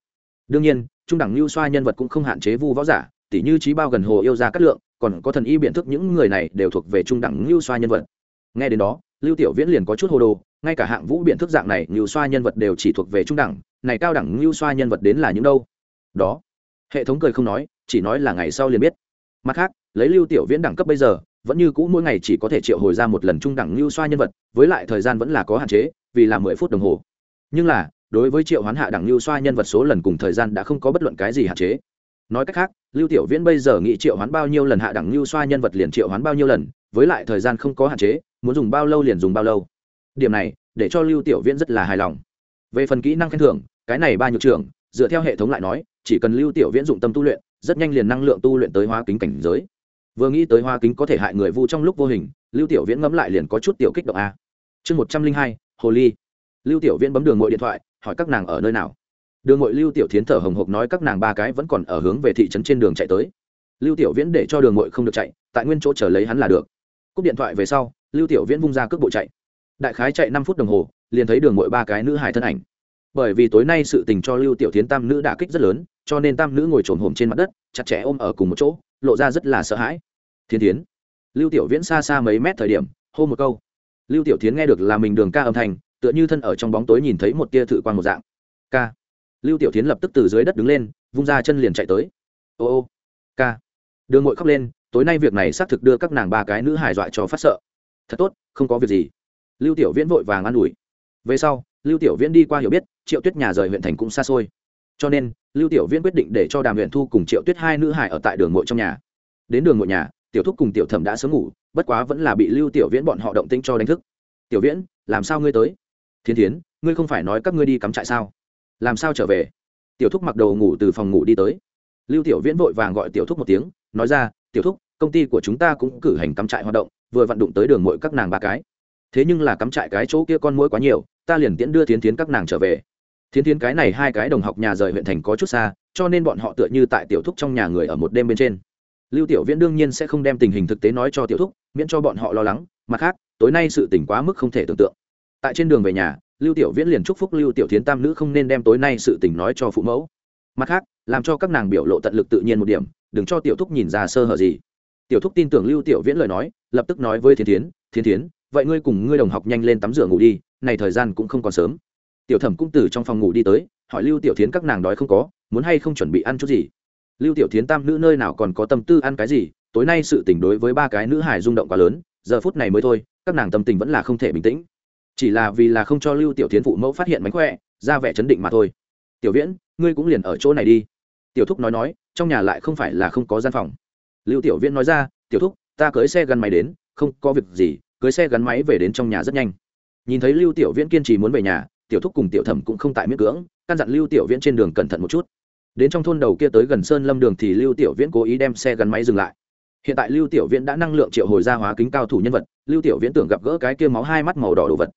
Đương nhiên, trung đẳng lưu xoa nhân vật cũng không hạn chế vu võ giả tỷ như trí bao gần hồ yêu ra cát lượng còn có thần y biện thức những người này đều thuộc về trung đẳng lưu xoa nhân vật. Nghe đến đó, lưu tiểu viễn liền có chút hồ đồ, ngay cả hạng vũ biện thức dạng này lưu xoa nhân vật đều chỉ thuộc về trung đẳng, này cao đẳng lưu xoa nhân vật đến là những đâu? Đó, hệ thống cười không nói, chỉ nói là ngày sau liền biết. Mặt khác, lấy lưu tiểu viễn đẳng cấp bây giờ, vẫn như cũ mỗi ngày chỉ có thể triệu hồi ra một lần trung đẳng lưu xoa nhân vật, với lại thời gian vẫn là có hạn chế, vì là mười phút đồng hồ. Nhưng là, đối với triệu hoán hạ đẳng lưu xoa nhân vật số lần cùng thời gian đã không có bất luận cái gì hạn chế. Nói cách khác lưu tiểu viễn bây giờ nghĩ triệu hoán bao nhiêu lần hạ đẳng lưu xoa nhân vật liền triệu hoán bao nhiêu lần, với lại thời gian không có hạn chế, muốn dùng bao lâu liền dùng bao lâu. Điểm này, để cho lưu tiểu viễn rất là hài lòng. Về phần kỹ năng khen thưởng, cái này ba nhược trưởng dựa theo hệ thống lại nói, chỉ cần lưu tiểu viễn dụng tâm tu luyện, rất nhanh liền năng lượng tu luyện tới hóa kính cảnh giới. Vừa nghĩ tới hoa kính có thể hại người vu trong lúc vô hình, lưu tiểu viễn ngẫm lại liền có chút tiểu kích động a. Chương một trăm linh hai, hồ ly. Lưu tiểu viễn bấm đường gọi điện thoại, hỏi các nàng ở nơi nào đường ngội lưu tiểu thiến thở hồng hộc nói các nàng ba cái vẫn còn ở hướng về thị trấn trên đường chạy tới. Lưu tiểu viễn để cho đường ngội không được chạy, tại nguyên chỗ chờ lấy hắn là được. Cúp điện thoại về sau, lưu tiểu viễn vung ra cước bộ chạy. Đại khái chạy năm phút đồng hồ, liền thấy đường ngội ba cái nữ hài thân ảnh. Bởi vì tối nay sự tình cho lưu tiểu thiến tam nữ đả kích rất lớn, cho nên tam nữ ngồi trồn hổm trên mặt đất, chặt chẽ ôm ở cùng một chỗ, lộ ra rất là sợ hãi. Thiên tiến lưu tiểu viễn xa xa mấy mét thời điểm, hô một câu. Lưu tiểu tiến nghe được là mình đường ca âm thanh, tựa như thân ở trong bóng tối nhìn thấy một tia thử quan một dạng. Ca lưu tiểu tiến lập tức từ dưới đất đứng lên, vung ra chân liền chạy tới. Ô ô, ca. Đường ngội khóc lên, tối nay việc này xác thực đưa các nàng ba cái nữ hài dọa cho phát sợ. Thật tốt, không có việc gì. Lưu tiểu viễn vội vàng an ủi. Về sau, lưu tiểu viễn đi qua hiểu biết, triệu tuyết nhà rời huyện thành cũng xa xôi. Cho nên, lưu tiểu viễn quyết định để cho đàm huyện thu cùng triệu tuyết hai nữ hải ở tại đường ngội trong nhà. Đến đường ngội nhà, tiểu thúc cùng tiểu thẩm đã sớm ngủ, bất quá vẫn là bị lưu tiểu viễn bọn họ động tinh cho đánh thức. Tiểu viễn, làm sao ngươi tới? Thiên thiến, ngươi không phải nói các ngươi đi cắm trại sao? Làm sao trở về? Tiểu thúc mặc đầu ngủ từ phòng ngủ đi tới. Lưu tiểu viễn vội vàng gọi tiểu thúc một tiếng, nói ra, tiểu thúc, công ty của chúng ta cũng cử hành cắm trại hoạt động, vừa vận động tới đường mội các nàng ba cái. Thế nhưng là cắm trại cái chỗ kia con mũi quá nhiều, ta liền tiễn đưa thiến thiến các nàng trở về. Thiến thiến cái này hai cái đồng học nhà rời huyện thành có chút xa, cho nên bọn họ tựa như tại tiểu thúc trong nhà người ở một đêm bên trên. Lưu tiểu viễn đương nhiên sẽ không đem tình hình thực tế nói cho tiểu thúc, miễn cho bọn họ lo lắng. Mặt khác, tối nay sự tỉnh quá mức không thể tưởng tượng. Tại trên đường về nhà lưu tiểu viễn liền chúc phúc lưu tiểu thiến tam nữ không nên đem tối nay sự tình nói cho phụ mẫu. Mặt khác, làm cho các nàng biểu lộ tận lực tự nhiên một điểm, đừng cho tiểu thúc nhìn ra sơ hở gì. Tiểu thúc tin tưởng lưu tiểu viễn lời nói, lập tức nói với thiên thiến thiên thiến, vậy ngươi cùng ngươi đồng học nhanh lên tắm rửa ngủ đi, này thời gian cũng không còn sớm. Tiểu thẩm cũng từ trong phòng ngủ đi tới, hỏi lưu tiểu tiến các nàng đói không có, muốn hay không chuẩn bị ăn chút gì. Lưu tiểu tiến tam nữ nơi nào còn có tâm tư ăn cái gì, tối nay sự tình đối với ba cái nữ hải rung động quá lớn, giờ phút này mới thôi, các nàng tâm tình vẫn là không thể bình tĩnh chỉ là vì là không cho lưu tiểu tiến phụ mẫu phát hiện mánh khỏe, ra vẻ chấn định mà thôi. Tiểu viễn, ngươi cũng liền ở chỗ này đi. Tiểu thúc nói nói, trong nhà lại không phải là không có gian phòng. Lưu tiểu viễn nói ra, tiểu thúc, ta cưới xe gắn máy đến, không có việc gì, cưới xe gắn máy về đến trong nhà rất nhanh. Nhìn thấy lưu tiểu viễn kiên trì muốn về nhà, tiểu thúc cùng tiểu thẩm cũng không tại miễn cưỡng, căn dặn lưu tiểu viễn trên đường cẩn thận một chút. Đến trong thôn đầu kia tới gần sơn lâm đường thì lưu tiểu viễn cố ý đem xe gắn máy dừng lại. Hiện tại lưu tiểu viễn đã năng lượng triệu hồi ra hóa kính cao thủ nhân vật, lưu tiểu viễn tưởng gặp gỡ cái kia máu hai mắt màu đỏ đồ vật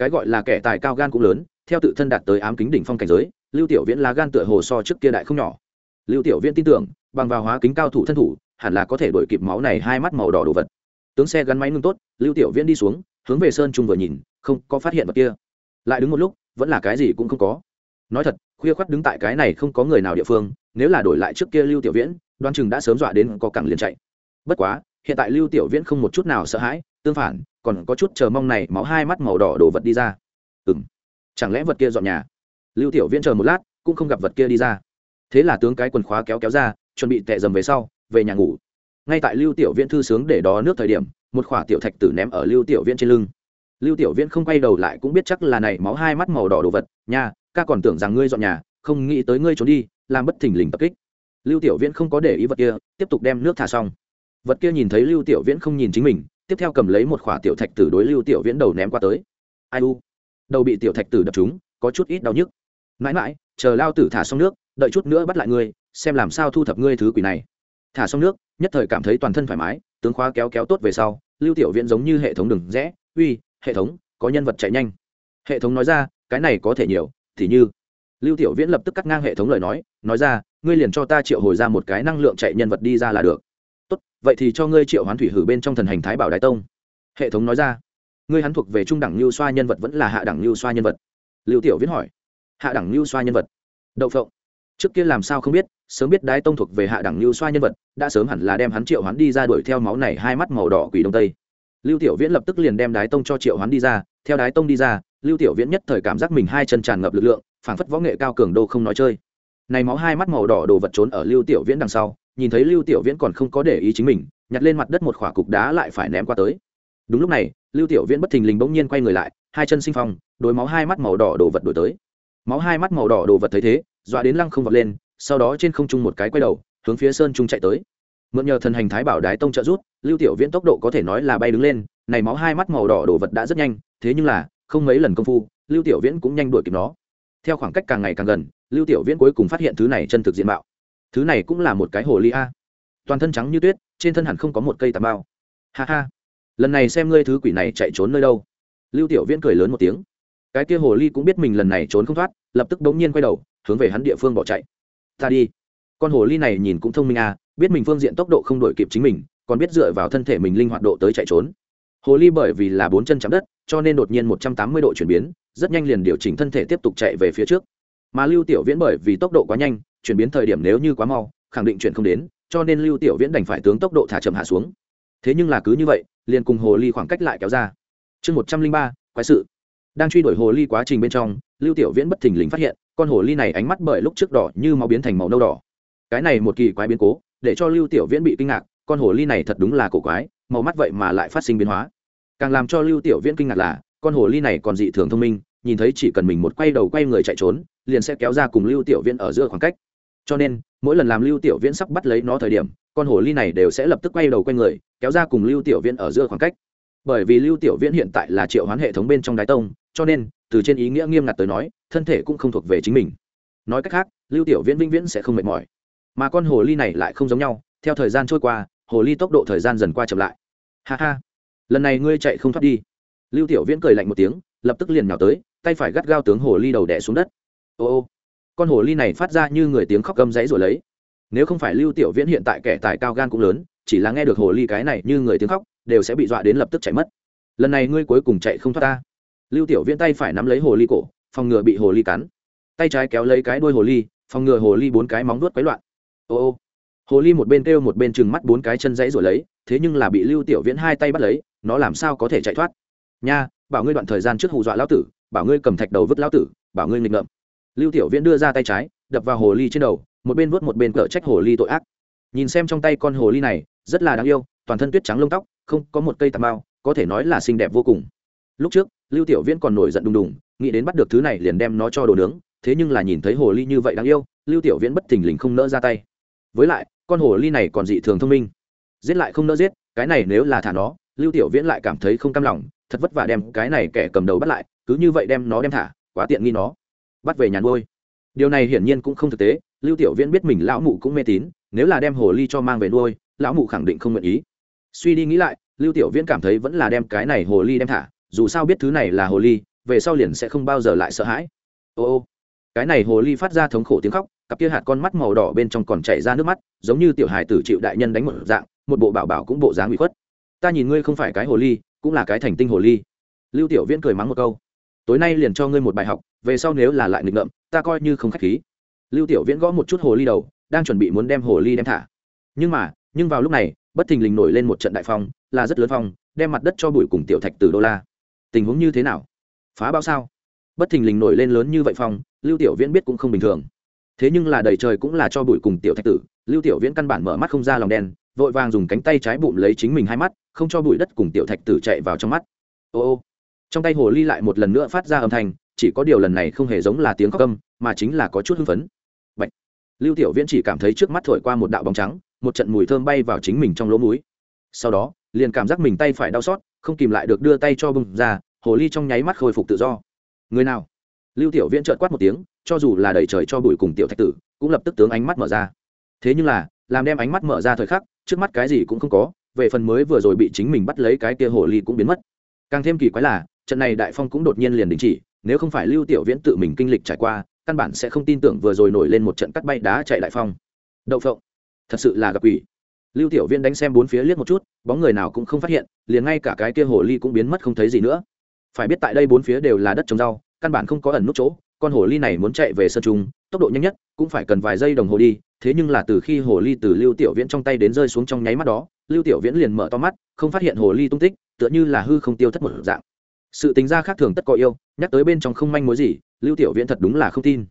cái gọi là kẻ tài cao gan cũng lớn, theo tự thân đạt tới ám kính đỉnh phong cảnh giới, lưu tiểu viễn là gan tựa hồ so trước kia đại không nhỏ. Lưu tiểu viễn tin tưởng, bằng vào hóa kính cao thủ thân thủ, hẳn là có thể đổi kịp máu này hai mắt màu đỏ đồ vật. Tướng xe gắn máy ngưng tốt, lưu tiểu viễn đi xuống, hướng về sơn trung vừa nhìn, không có phát hiện vật kia. Lại đứng một lúc, vẫn là cái gì cũng không có. Nói thật, khuya khoắt đứng tại cái này không có người nào địa phương, nếu là đổi lại trước kia lưu tiểu viễn, đoan chừng đã sớm dọa đến có cẳng liền chạy. Bất quá, hiện tại lưu tiểu viễn không một chút nào sợ hãi, tương phản còn có chút chờ mong này máu hai mắt màu đỏ đổ vật đi ra. Ừ m chẳng lẽ vật kia dọn nhà? Lưu tiểu viễn chờ một lát, cũng không gặp vật kia đi ra. Thế là tướng cái quần khóa kéo kéo ra, chuẩn bị tệ dầm về sau, về nhà ngủ. Ngay tại lưu tiểu viễn thư sướng để đó nước thời điểm, một khỏa tiểu thạch tử ném ở lưu tiểu viễn trên lưng. Lưu tiểu viễn không quay đầu lại cũng biết chắc là này máu hai mắt màu đỏ đồ vật, nha, ca còn tưởng rằng ngươi dọn nhà, không nghĩ tới ngươi trốn đi, làm bất thình lình tập kích. Lưu tiểu viễn không có để ý vật kia, tiếp tục đem nước thả xong. Vật kia nhìn thấy lưu tiểu viễn không nhìn chính mình tiếp theo cầm lấy một khỏa tiểu thạch tử đối lưu tiểu viễn đầu ném qua tới. Ai u, đầu bị tiểu thạch tử đập trúng, có chút ít đau nhức. Mãi mãi, chờ lao tử thả xong nước, đợi chút nữa bắt lại ngươi, xem làm sao thu thập ngươi thứ quỷ này. Thả xong nước, nhất thời cảm thấy toàn thân thoải mái, tướng khóa kéo kéo tốt về sau, lưu tiểu viễn giống như hệ thống đừng rẽ, uy, hệ thống, có nhân vật chạy nhanh. Hệ thống nói ra, cái này có thể nhiều, thì như. Lưu tiểu viễn lập tức cắt ngang hệ thống lời nói nói ra, ngươi liền cho ta triệu hồi ra một cái năng lượng chạy nhân vật đi ra là được tốt, vậy thì cho ngươi triệu hoán thủy hử bên trong thần hành thái bảo đại tông. Hệ thống nói ra. Ngươi hắn thuộc về trung đẳng lưu xoa nhân vật vẫn là hạ đẳng lưu xoa nhân vật? Lưu tiểu viễn hỏi. Hạ đẳng lưu xoa nhân vật. Đậu phộng. Trước kia làm sao không biết, sớm biết đái tông thuộc về hạ đẳng lưu xoa nhân vật, đã sớm hẳn là đem hắn triệu hoán đi ra đuổi theo máu này hai mắt màu đỏ quỷ đông tây. Lưu tiểu viễn lập tức liền đem đái tông cho triệu hoán đi ra, theo đái tông đi ra, lưu tiểu viễn nhất thời cảm giác mình hai chân tràn ngập lực lượng, phảng phất võ nghệ cao cường đô không nói chơi. Này máu hai mắt màu đỏ đồ vật trốn ở lưu tiểu viễn đằng sau nhìn thấy lưu tiểu viễn còn không có để ý chính mình, nhặt lên mặt đất một khỏa cục đá lại phải ném qua tới. Đúng lúc này, lưu tiểu viễn bất thình lình bỗng nhiên quay người lại, hai chân sinh phong đôi máu hai mắt màu đỏ đồ vật đổi tới. Máu hai mắt màu đỏ đồ vật thấy thế, dọa đến lăng không vọt lên, sau đó trên không trung một cái quay đầu, hướng phía sơn trung chạy tới. Mượn nhờ thần hành thái bảo đái tông trợ rút lưu tiểu viễn tốc độ có thể nói là bay đứng lên, này máu hai mắt màu đỏ đồ vật đã rất nhanh, thế nhưng là, không mấy lần công phu, lưu tiểu viễn cũng nhanh đuổi kịp nó. Theo khoảng cách càng ngày càng gần, lưu tiểu viễn cuối cùng phát hiện thứ này chân thực diện mạo thứ này cũng là một cái hồ ly a. Toàn thân trắng như tuyết, trên thân hẳn không có một cây tà bao ha ha. Lần này xem ngươi thứ quỷ này chạy trốn nơi đâu. Lưu tiểu viễn cười lớn một tiếng. Cái kia hồ ly cũng biết mình lần này trốn không thoát, lập tức bỗng nhiên quay đầu, hướng về hắn địa phương bỏ chạy. Ta đi. Con hồ ly này nhìn cũng thông minh à biết mình phương diện tốc độ không đổi kịp chính mình, còn biết dựa vào thân thể mình linh hoạt độ tới chạy trốn. Hồ ly bởi vì là bốn chân chạm đất, cho nên đột nhiên một trăm tám mươi độ chuyển biến, rất nhanh liền điều chỉnh thân thể tiếp tục chạy về phía trước. Mà lưu tiểu viễn bởi vì tốc độ quá nhanh chuyển biến thời điểm nếu như quá mau, khẳng định chuyển không đến, cho nên lưu tiểu viễn đành phải tướng tốc độ thả chậm hạ xuống. Thế nhưng là cứ như vậy, liền cùng hồ ly khoảng cách lại kéo ra. Chương một trăm linh ba, quái sự. Đang truy đuổi hồ ly quá trình bên trong, lưu tiểu viễn bất thình lình phát hiện, con hồ ly này ánh mắt bởi lúc trước đỏ như máu biến thành màu nâu đỏ. Cái này một kỳ quái biến cố, để cho lưu tiểu viễn bị kinh ngạc, con hồ ly này thật đúng là cổ quái, màu mắt vậy mà lại phát sinh biến hóa. Càng làm cho lưu tiểu viễn kinh ngạc là, con hồ ly này còn dị thường thông minh, nhìn thấy chỉ cần mình một quay đầu quay người chạy trốn, liền sẽ kéo ra cùng lưu tiểu viễn ở giữa khoảng cách cho nên, mỗi lần làm lưu tiểu viễn sắp bắt lấy nó thời điểm, con hồ ly này đều sẽ lập tức quay đầu quay người, kéo ra cùng lưu tiểu viễn ở giữa khoảng cách. Bởi vì lưu tiểu viễn hiện tại là triệu hoán hệ thống bên trong đái tông, cho nên, từ trên ý nghĩa nghiêm ngặt tới nói, thân thể cũng không thuộc về chính mình. Nói cách khác, lưu tiểu viễn vĩnh viễn sẽ không mệt mỏi. Mà con hồ ly này lại không giống nhau, theo thời gian trôi qua, hồ ly tốc độ thời gian dần qua chậm lại. Ha ha. Lần này ngươi chạy không thoát đi. Lưu tiểu viễn cười lạnh một tiếng, lập tức liền nhào tới, tay phải gắt gao tướng hồ ly đầu đẻ xuống đất. Ô ô con hồ ly này phát ra như người tiếng khóc gầm rẫy rồi lấy. Nếu không phải lưu tiểu viễn hiện tại kẻ tài cao gan cũng lớn, chỉ là nghe được hồ ly cái này như người tiếng khóc, đều sẽ bị dọa đến lập tức chạy mất. Lần này ngươi cuối cùng chạy không thoát ta. Lưu tiểu viễn tay phải nắm lấy hồ ly cổ, phòng ngừa bị hồ ly cắn. Tay trái kéo lấy cái đuôi hồ ly, phòng ngừa hồ ly bốn cái móng vuốt quấy loạn. Ô ô. Hồ ly một bên kêu một bên chừng mắt bốn cái chân dãy rồi lấy, thế nhưng là bị lưu tiểu viễn hai tay bắt lấy, nó làm sao có thể chạy thoát? Nha, bảo ngươi đoạn thời gian trước hù dọa lão tử, bảo ngươi cầm thạch đầu vứt lão tử, bảo ngươi nghịch ngợm lưu tiểu viễn đưa ra tay trái, đập vào hồ ly trên đầu, một bên vớt một bên cỡ trách hồ ly tội ác. Nhìn xem trong tay con hồ ly này, rất là đáng yêu, toàn thân tuyết trắng lông tóc, không có một cây tà mao, có thể nói là xinh đẹp vô cùng. Lúc trước, lưu tiểu viễn còn nổi giận đùng đùng, nghĩ đến bắt được thứ này liền đem nó cho đồ nướng, thế nhưng là nhìn thấy hồ ly như vậy đáng yêu, lưu tiểu viễn bất thình lình không nỡ ra tay. Với lại, con hồ ly này còn dị thường thông minh. Giết lại không nỡ giết, cái này nếu là thả nó, lưu tiểu viễn lại cảm thấy không cam lòng, thật vất vả đem cái này kẻ cầm đầu bắt lại, cứ như vậy đem nó đem thả, quá tiện nghi nó bắt về nhà nuôi. Điều này hiển nhiên cũng không thực tế, lưu tiểu viễn biết mình lão mụ cũng mê tín, nếu là đem hồ ly cho mang về nuôi, lão mụ khẳng định không nguyện ý. Suy đi nghĩ lại, lưu tiểu viễn cảm thấy vẫn là đem cái này hồ ly đem thả, dù sao biết thứ này là hồ ly, về sau liền sẽ không bao giờ lại sợ hãi. Ô ô, cái này hồ ly phát ra thống khổ tiếng khóc, cặp kia hạt con mắt màu đỏ bên trong còn chảy ra nước mắt, giống như tiểu hài tử chịu đại nhân đánh một dạng, một bộ bảo bảo cũng bộ dáng bị khuất. Ta nhìn ngươi không phải cái hồ ly, cũng là cái thành tinh hồ ly. Lưu tiểu viễn cười mắng một câu tối nay liền cho ngươi một bài học, về sau nếu là lại nghịch ngợm, ta coi như không khách khí. Lưu tiểu viễn gõ một chút hồ ly đầu, đang chuẩn bị muốn đem hồ ly đem thả. Nhưng mà, nhưng vào lúc này, bất thình lình nổi lên một trận đại phong, là rất lớn phong, đem mặt đất cho bụi cùng tiểu thạch từ đô la. Tình huống như thế nào? Phá bao sao? Bất thình lình nổi lên lớn như vậy phong, lưu tiểu viễn biết cũng không bình thường. Thế nhưng là đầy trời cũng là cho bụi cùng tiểu thạch tử, lưu tiểu viễn căn bản mở mắt không ra lòng đen, vội vàng dùng cánh tay trái bụng lấy chính mình hai mắt, không cho bụi đất cùng tiểu thạch tử chạy vào trong mắt. Ô ô trong tay hồ ly lại một lần nữa phát ra âm thanh, chỉ có điều lần này không hề giống là tiếng khóc âm, mà chính là có chút hưng phấn. Bạch. lưu tiểu viễn chỉ cảm thấy trước mắt thổi qua một đạo bóng trắng, một trận mùi thơm bay vào chính mình trong lỗ mũi. Sau đó, liền cảm giác mình tay phải đau xót, không kìm lại được đưa tay cho bưng ra, hồ ly trong nháy mắt khôi phục tự do. Người nào? Lưu tiểu viễn trợn quát một tiếng, cho dù là đẩy trời cho bụi cùng tiểu thạch tử, cũng lập tức tướng ánh mắt mở ra. Thế nhưng là, làm đem ánh mắt mở ra thời khắc, trước mắt cái gì cũng không có, về phần mới vừa rồi bị chính mình bắt lấy cái kia hồ ly cũng biến mất. Càng thêm kỳ quái là trận này đại phong cũng đột nhiên liền đình chỉ, nếu không phải lưu tiểu viễn tự mình kinh lịch trải qua, căn bản sẽ không tin tưởng vừa rồi nổi lên một trận cắt bay đá chạy đại phong. Đậu phộng, thật sự là gặp quỷ. Lưu tiểu viễn đánh xem bốn phía liếc một chút, bóng người nào cũng không phát hiện, liền ngay cả cái kia hồ ly cũng biến mất không thấy gì nữa. Phải biết tại đây bốn phía đều là đất trồng rau, căn bản không có ẩn nút chỗ, con hồ ly này muốn chạy về sân trung, tốc độ nhanh nhất cũng phải cần vài giây đồng hồ đi, thế nhưng là từ khi hồ ly từ lưu tiểu viễn trong tay đến rơi xuống trong nháy mắt đó, lưu tiểu viễn liền mở to mắt, không phát hiện hồ ly tung tích, tựa như là hư không tiêu thất một dạng sự tính ra khác thường tất có yêu, nhắc tới bên trong không manh mối gì, lưu tiểu viễn thật đúng là không tin.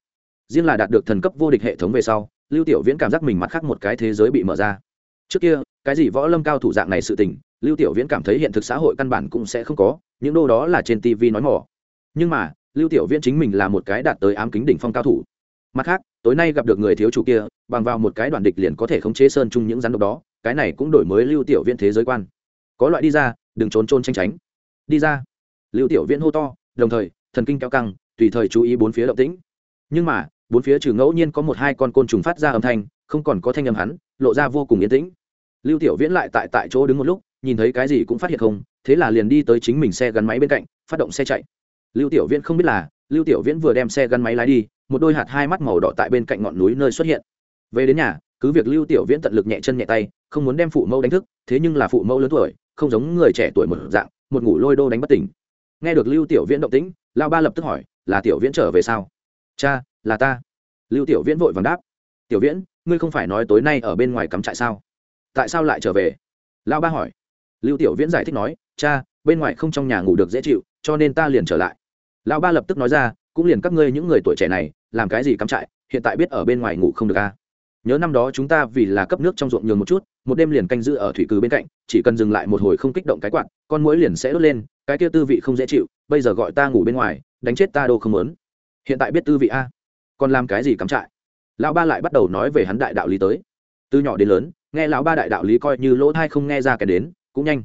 Riêng là đạt được thần cấp vô địch hệ thống về sau, lưu tiểu viễn cảm giác mình mặt khác một cái thế giới bị mở ra. Trước kia, cái gì võ lâm cao thủ dạng này sự tình, lưu tiểu viễn cảm thấy hiện thực xã hội căn bản cũng sẽ không có, những đô đó là trên tv nói mỏ. Nhưng mà, lưu tiểu viễn chính mình là một cái đạt tới ám kính đỉnh phong cao thủ. Mặt khác, tối nay gặp được người thiếu chủ kia, bằng vào một cái đoạn địch liền có thể khống chế sơn chung những rắn độc đó, cái này cũng đổi mới lưu tiểu viễn thế giới quan. Có loại đi ra, đừng trốn trôn tranh tránh. Đi ra lưu tiểu viễn hô to, đồng thời, thần kinh kéo căng, tùy thời chú ý bốn phía động tĩnh. Nhưng mà, bốn phía trừ ngẫu nhiên có một hai con côn trùng phát ra âm thanh, không còn có thanh âm hắn, lộ ra vô cùng yên tĩnh. Lưu tiểu viễn lại tại tại chỗ đứng một lúc, nhìn thấy cái gì cũng phát hiện không, thế là liền đi tới chính mình xe gắn máy bên cạnh, phát động xe chạy. Lưu tiểu viễn không biết là, lưu tiểu viễn vừa đem xe gắn máy lái đi, một đôi hạt hai mắt màu đỏ tại bên cạnh ngọn núi nơi xuất hiện. Về đến nhà, cứ việc lưu tiểu viễn tận lực nhẹ chân nhẹ tay, không muốn đem phụ mẫu đánh thức, thế nhưng là phụ mẫu lớn tuổi, không giống người trẻ tuổi một dạng, một ngủ lôi đô đánh bất tỉnh nghe được lưu tiểu viễn động tĩnh, lao ba lập tức hỏi, là tiểu viễn trở về sao? Cha, là ta. Lưu tiểu viễn vội vàng đáp, tiểu viễn, ngươi không phải nói tối nay ở bên ngoài cắm trại sao? Tại sao lại trở về? Lao ba hỏi. Lưu tiểu viễn giải thích nói, cha, bên ngoài không trong nhà ngủ được dễ chịu, cho nên ta liền trở lại. Lao ba lập tức nói ra, cũng liền các ngươi những người tuổi trẻ này, làm cái gì cắm trại, hiện tại biết ở bên ngoài ngủ không được à nhớ năm đó chúng ta vì là cấp nước trong ruộng nhường một chút, một đêm liền canh giữ ở thủy cừ bên cạnh, chỉ cần dừng lại một hồi không kích động cái quạt, con mũi liền sẽ đốt lên, cái kia tư vị không dễ chịu, bây giờ gọi ta ngủ bên ngoài, đánh chết ta đâu không muốn. Hiện tại biết tư vị a. Còn làm cái gì cắm trại? Lão ba lại bắt đầu nói về hắn đại đạo lý tới. Từ nhỏ đến lớn, nghe lão ba đại đạo lý coi như lỗ thai không nghe ra cái đến, cũng nhanh.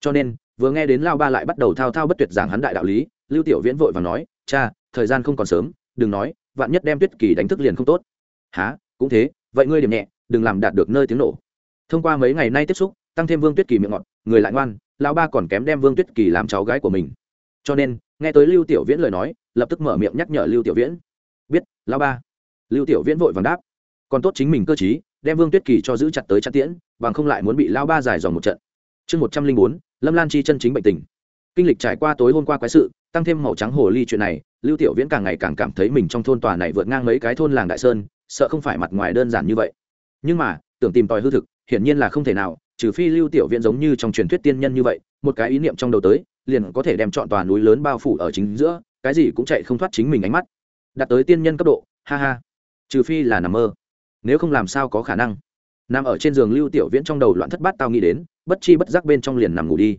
Cho nên, vừa nghe đến lão ba lại bắt đầu thao thao bất tuyệt giảng hắn đại đạo lý, lưu tiểu viễn vội và nói, cha, thời gian không còn sớm, đừng nói, vạn nhất đem tuyết kỳ đánh thức liền không tốt. Há cũng thế vậy ngươi điểm nhẹ, đừng làm đạt được nơi tiếng nổ. Thông qua mấy ngày nay tiếp xúc, tăng thêm vương tuyết kỳ miệng ngọt, người lại ngoan, lão ba còn kém đem vương tuyết kỳ làm cháu gái của mình. Cho nên, nghe tới lưu tiểu viễn lời nói, lập tức mở miệng nhắc nhở lưu tiểu viễn. Biết, lão ba. Lưu tiểu viễn vội vàng đáp. Còn tốt chính mình cơ chí đem vương tuyết kỳ cho giữ chặt tới chặt tiễn, bằng không lại muốn bị lão ba giải dòng một trận. Chương một trăm linh bốn, lâm lan chi chân chính bệnh tình. Kinh lịch trải qua tối hôm qua quái sự, tăng thêm màu trắng hồ ly chuyện này, lưu tiểu viễn càng ngày càng cảm thấy mình trong thôn tòa này vượt ngang mấy cái thôn làng đại sơn sợ không phải mặt ngoài đơn giản như vậy. Nhưng mà, tưởng tìm tòi hư thực, hiển nhiên là không thể nào, trừ phi lưu tiểu viễn giống như trong truyền thuyết tiên nhân như vậy, một cái ý niệm trong đầu tới, liền có thể đem chọn tòa núi lớn bao phủ ở chính giữa, cái gì cũng chạy không thoát chính mình ánh mắt. Đạt tới tiên nhân cấp độ, ha ha. Trừ phi là nằm mơ. Nếu không làm sao có khả năng. Nằm ở trên giường lưu tiểu viễn trong đầu loạn thất bát tao nghĩ đến, bất chi bất giác bên trong liền nằm ngủ đi.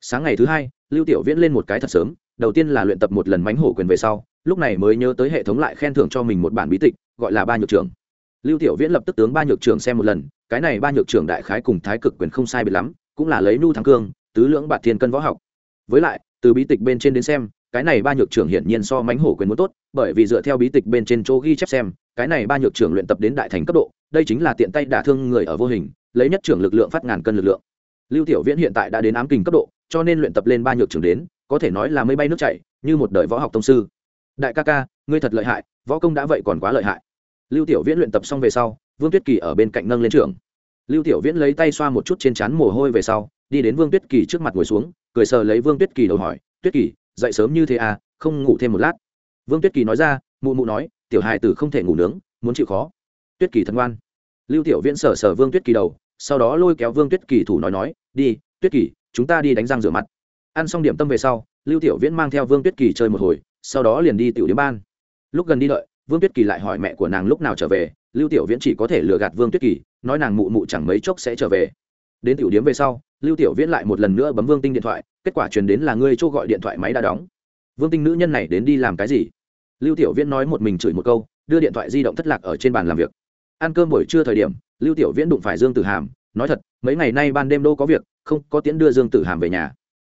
Sáng ngày thứ hai, lưu tiểu viễn lên một cái thật sớm, đầu tiên là luyện tập một lần mánh hổ quyền về sau lúc này mới nhớ tới hệ thống lại khen thưởng cho mình một bản bí tịch, gọi là ba nhược trưởng lưu tiểu viễn lập tức tướng ba nhược trưởng xem một lần, cái này ba nhược trưởng đại khái cùng thái cực quyền không sai biệt lắm, cũng là lấy nu thắng cương, tứ lưỡng bạt thiên cân võ học. Với lại, từ bí tịch bên trên đến xem, cái này ba nhược trưởng hiển nhiên so mánh hổ quyền muốn tốt, bởi vì dựa theo bí tịch bên trên chỗ ghi chép xem, cái này ba nhược trưởng luyện tập đến đại thành cấp độ, đây chính là tiện tay đả thương người ở vô hình, lấy nhất trưởng lực lượng phát ngàn cân lực lượng. Lưu tiểu viễn hiện tại đã đến ám kình cấp độ, cho nên luyện tập lên ba nhược trưởng đến, có thể nói là mây bay nước chảy, như một đời võ học tông sư đại ca ca, ngươi thật lợi hại, võ công đã vậy còn quá lợi hại. Lưu tiểu viễn luyện tập xong về sau, vương tuyết kỳ ở bên cạnh nâng lên trường lưu tiểu viễn lấy tay xoa một chút trên trán mồ hôi về sau, đi đến vương tuyết kỳ trước mặt ngồi xuống, cười sờ lấy vương tuyết kỳ đầu hỏi, tuyết kỳ, dậy sớm như thế à không ngủ thêm một lát? Vương tuyết kỳ nói ra, mụ mụ nói, tiểu hài tử không thể ngủ nướng, muốn chịu khó. Tuyết kỳ thân ngoan. Lưu tiểu viễn sờ sờ vương tuyết kỳ đầu, sau đó lôi kéo vương tuyết kỳ thủ nói nói, đi, tuyết kỳ, chúng ta đi đánh răng rửa mặt. Ăn xong điểm tâm về sau, lưu tiểu viễn mang theo vương tuyết kỳ chơi một hồi sau đó liền đi tiểu điếm ban. Lúc gần đi đợi, vương tuyết kỳ lại hỏi mẹ của nàng lúc nào trở về, lưu tiểu viễn chỉ có thể lừa gạt vương tuyết kỳ, nói nàng mụ mụ chẳng mấy chốc sẽ trở về. Đến tiểu điếm về sau, lưu tiểu viễn lại một lần nữa bấm vương tinh điện thoại, kết quả truyền đến là ngươi chỗ gọi điện thoại máy đã đóng. Vương tinh nữ nhân này đến đi làm cái gì? Lưu tiểu viễn nói một mình chửi một câu, đưa điện thoại di động thất lạc ở trên bàn làm việc. Ăn cơm buổi trưa thời điểm, lưu tiểu viễn đụng phải dương tử hàm, nói thật, mấy ngày nay ban đêm đô có việc, không có tiến đưa dương tử hàm về nhà.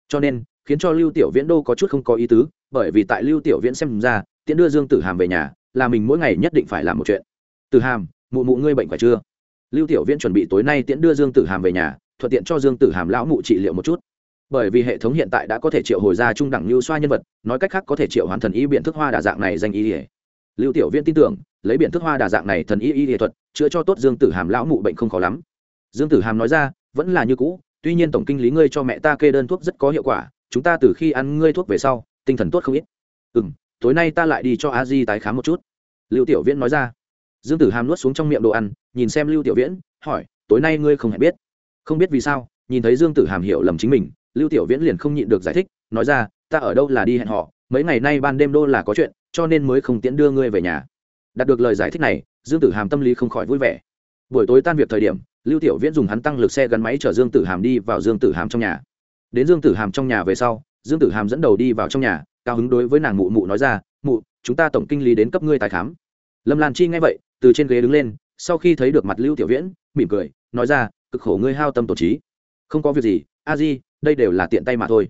Cho nên, khiến cho lưu tiểu viễn đô có chút không có ý tứ bởi vì tại lưu tiểu viễn xem ra, tiễn đưa dương tử hàm về nhà là mình mỗi ngày nhất định phải làm một chuyện. Tử hàm, mụ mụ ngươi bệnh phải chưa? Lưu tiểu viễn chuẩn bị tối nay tiễn đưa dương tử hàm về nhà, thuận tiện cho dương tử hàm lão mụ trị liệu một chút. Bởi vì hệ thống hiện tại đã có thể triệu hồi ra trung đẳng lưu xoa nhân vật, nói cách khác có thể triệu hoàn thần y biện thức hoa đà dạng này danh y ỉa lưu tiểu viễn tin tưởng, lấy biện thức hoa đà dạng này thần y y nghệ thuật, chữa cho tốt dương tử hàm lão mụ bệnh không khó lắm. Dương tử hàm nói ra, vẫn là như cũ, tuy nhiên tổng kinh lý ngươi cho mẹ ta kê đơn thuốc rất có hiệu quả, chúng ta từ khi ăn ngươi thuốc về sau tinh thần tốt không ít. Ừ m tối nay ta lại đi cho a di tái khám một chút. Lưu tiểu viễn nói ra. Dương tử hàm nuốt xuống trong miệng đồ ăn, nhìn xem lưu tiểu viễn, hỏi, tối nay ngươi không hề biết? Không biết vì sao, nhìn thấy dương tử hàm hiểu lầm chính mình, lưu tiểu viễn liền không nhịn được giải thích, nói ra, ta ở đâu là đi hẹn họ, mấy ngày nay ban đêm đô là có chuyện, cho nên mới không tiễn đưa ngươi về nhà. Đạt được lời giải thích này, dương tử hàm tâm lý không khỏi vui vẻ. Buổi tối tan việc thời điểm, lưu tiểu viễn dùng hắn tăng lực xe gắn máy chở dương tử hàm đi vào dương tử hàm trong nhà. Đến dương tử hàm trong nhà về sau dương tử hàm dẫn đầu đi vào trong nhà, cao hứng đối với nàng mụ mụ nói ra, mụ, chúng ta tổng kinh lý đến cấp ngươi tài khám. Lâm lan chi nghe vậy, từ trên ghế đứng lên, sau khi thấy được mặt lưu tiểu viễn, mỉm cười, nói ra, cực khổ ngươi hao tâm tổ trí. Không có việc gì, a di, đây đều là tiện tay mà thôi.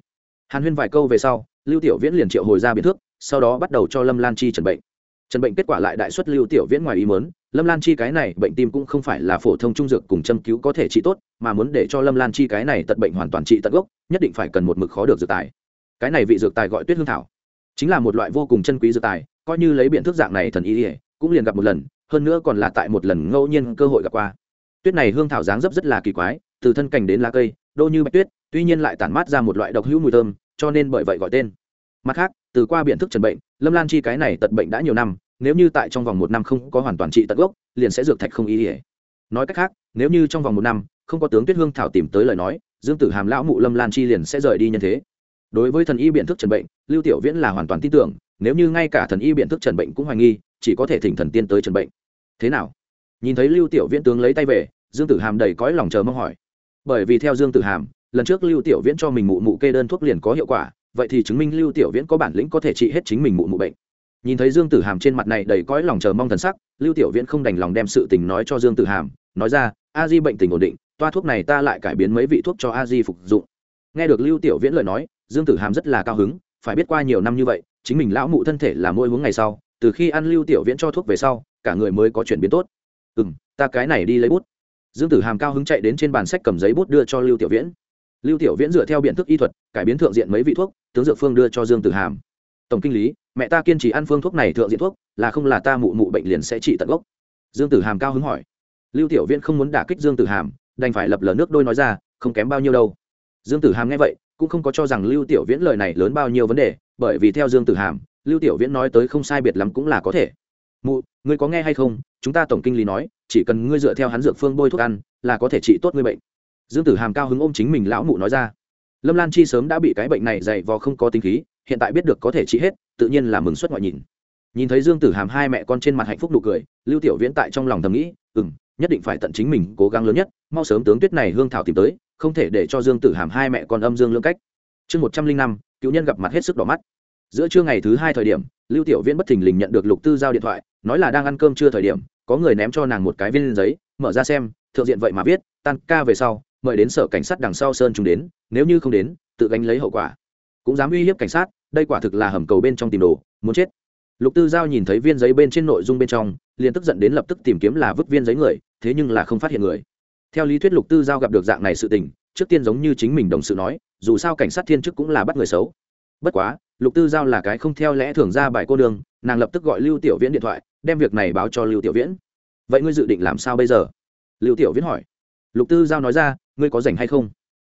Hàn huyên vài câu về sau, lưu tiểu viễn liền triệu hồi ra biệt thước, sau đó bắt đầu cho lâm lan chi trần bệnh. Trần bệnh kết quả lại đại suất lưu tiểu viễn ngoài ý mớn lâm lan chi cái này bệnh tim cũng không phải là phổ thông trung dược cùng châm cứu có thể trị tốt, mà muốn để cho lâm lan chi cái này tận bệnh hoàn toàn trị tận gốc, nhất định phải cần một mực khó được dược tài cái này vị dược tài gọi tuyết hương thảo. Chính là một loại vô cùng chân quý dược tài, coi như lấy biện thức dạng này thần ý ỉa cũng liền gặp một lần, hơn nữa còn là tại một lần ngẫu nhiên cơ hội gặp qua. Tuyết này hương thảo dáng dấp rất là kỳ quái, từ thân cành đến lá cây, đô như bạch tuyết, tuy nhiên lại tản mát ra một loại độc hữu mùi thơm, cho nên bởi vậy gọi tên. Mặt khác, từ qua biện thức trần bệnh, lâm lan chi cái này tật bệnh đã nhiều năm, nếu như tại trong vòng một năm không có hoàn toàn trị tận gốc, liền sẽ dược thạch không ý ỉa nói cách khác, nếu như trong vòng một năm không có tướng tuyết hương thảo tìm tới lời nói, dương tử hàm lão mụ lâm lan chi liền sẽ rời đi nhân thế đối với thần y biện thức trần bệnh, lưu tiểu viễn là hoàn toàn tin tưởng, nếu như ngay cả thần y biện thức trần bệnh cũng hoài nghi, chỉ có thể thỉnh thần tiên tới trần bệnh. Thế nào? Nhìn thấy lưu tiểu viễn tướng lấy tay về, dương tử hàm đầy cõi lòng chờ mong hỏi. Bởi vì theo dương tử hàm, lần trước lưu tiểu viễn cho mình mụ mụ kê đơn thuốc liền có hiệu quả, vậy thì chứng minh lưu tiểu viễn có bản lĩnh có thể trị hết chính mình mụ mụ bệnh. Nhìn thấy dương tử hàm trên mặt này đầy cõi lòng chờ mong thần sắc, lưu tiểu viễn không đành lòng đem sự tình nói cho dương tử hàm, nói ra, a di bệnh tình ổn định, toa thuốc này ta lại cải biến mấy vị thuốc cho a di phục dụng. Nghe được lưu tiểu viễn lời nói dương tử hàm rất là cao hứng, phải biết qua nhiều năm như vậy, chính mình lão mụ thân thể là môi hướng ngày sau, từ khi ăn lưu tiểu viễn cho thuốc về sau, cả người mới có chuyển biến tốt. Ừ m ta cái này đi lấy bút. Dương tử hàm cao hứng chạy đến trên bàn sách cầm giấy bút đưa cho lưu tiểu viễn. Lưu tiểu viễn dựa theo biện thức y thuật, cải biến thượng diện mấy vị thuốc, tướng dược phương đưa cho dương tử hàm. Tổng kinh lý, mẹ ta kiên trì ăn phương thuốc này thượng diện thuốc, là không là ta mụ mụ bệnh liền sẽ trị tận gốc. Dương tử hàm cao hứng hỏi. Lưu tiểu viễn không muốn đả kích dương tử hàm, đành phải lập lờ nước đôi nói ra, không kém bao nhiêu đâu. Dương tử hàm nghe vậy cũng không có cho rằng lưu tiểu viễn lời này lớn bao nhiêu vấn đề, bởi vì theo dương tử hàm, lưu tiểu viễn nói tới không sai biệt lắm cũng là có thể. Mụ, ngươi có nghe hay không? Chúng ta tổng kinh lý nói, chỉ cần ngươi dựa theo hắn dược phương bôi thuốc ăn, là có thể trị tốt ngươi bệnh. Dương tử hàm cao hứng ôm chính mình lão mụ nói ra. Lâm lan chi sớm đã bị cái bệnh này dày vò không có tính khí, hiện tại biết được có thể trị hết, tự nhiên là mừng xuất ngoại nhìn. Nhìn thấy dương tử hàm hai mẹ con trên mặt hạnh phúc nụ cười, lưu tiểu viễn tại trong lòng thầm nghĩ ừ m nhất định phải tận chính mình cố gắng lớn nhất, mau sớm tướng tuyết này hương thảo tìm tới không thể để cho dương tử hàm hai mẹ con âm dương lưỡng cách. Chương một trăm linh năm, cựu nhân gặp mặt hết sức đỏ mắt. Giữa trưa ngày thứ hai thời điểm, lưu tiểu viễn bất thình lình nhận được lục tư giao điện thoại, nói là đang ăn cơm trưa thời điểm, có người ném cho nàng một cái viên giấy, mở ra xem, thượng diện vậy mà viết, tan ca về sau, mời đến sở cảnh sát đằng sau sơn chúng đến, nếu như không đến, tự gánh lấy hậu quả. Cũng dám uy hiếp cảnh sát, đây quả thực là hầm cầu bên trong tìm đồ, muốn chết. Lục tư giao nhìn thấy viên giấy bên trên nội dung bên trong, liền tức giận đến lập tức tìm kiếm là vứt viên giấy người, thế nhưng là không phát hiện người theo lý thuyết lục tư giao gặp được dạng này sự tình, trước tiên giống như chính mình đồng sự nói, dù sao cảnh sát thiên chức cũng là bắt người xấu. Bất quá, lục tư giao là cái không theo lẽ thường ra bài cô đường, nàng lập tức gọi lưu tiểu viễn điện thoại, đem việc này báo cho lưu tiểu viễn. Vậy ngươi dự định làm sao bây giờ? Lưu tiểu viễn hỏi. Lục tư giao nói ra, ngươi có rảnh hay không?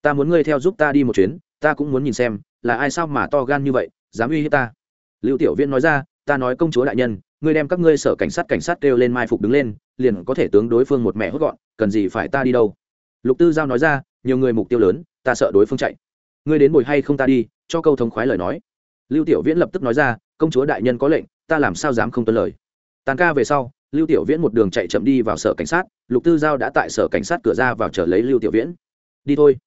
Ta muốn ngươi theo giúp ta đi một chuyến, ta cũng muốn nhìn xem, là ai sao mà to gan như vậy, dám uy hiếp ta? Lưu tiểu viễn nói ra, ta nói công chúa đại nhân, ngươi đem các ngươi sở cảnh sát cảnh sát kêu lên mai phục đứng lên liền có thể tướng đối phương một mẹ hốt gọn, cần gì phải ta đi đâu? Lục tư giao nói ra, nhiều người mục tiêu lớn, ta sợ đối phương chạy. Ngươi đến bồi hay không ta đi, cho câu thống khoái lời nói. Lưu tiểu viễn lập tức nói ra, công chúa đại nhân có lệnh, ta làm sao dám không tuân lời. Tàn ca về sau, lưu tiểu viễn một đường chạy chậm đi vào sở cảnh sát, lục tư giao đã tại sở cảnh sát cửa ra vào chờ lấy lưu tiểu viễn. Đi thôi.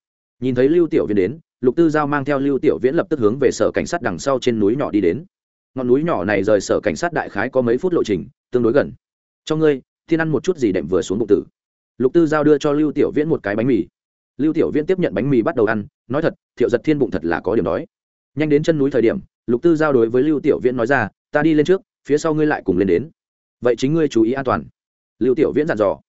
Nhìn thấy lưu tiểu viễn đến, lục tư giao mang theo lưu tiểu viễn lập tức hướng về sở cảnh sát đằng sau trên núi nhỏ đi đến. Ngọn núi nhỏ này rời sở cảnh sát đại khái có mấy phút lộ trình, tương đối gần. Cho ngươi thiên ăn một chút gì đệm vừa xuống bụng tử. Lục tư giao đưa cho lưu tiểu viễn một cái bánh mì. Lưu tiểu viễn tiếp nhận bánh mì bắt đầu ăn, nói thật, thiệu giật thiên bụng thật là có điểm đói. Nhanh đến chân núi thời điểm, lục tư giao đối với lưu tiểu viễn nói ra, ta đi lên trước, phía sau ngươi lại cùng lên đến. Vậy chính ngươi chú ý an toàn. Lưu tiểu viễn dặn dò.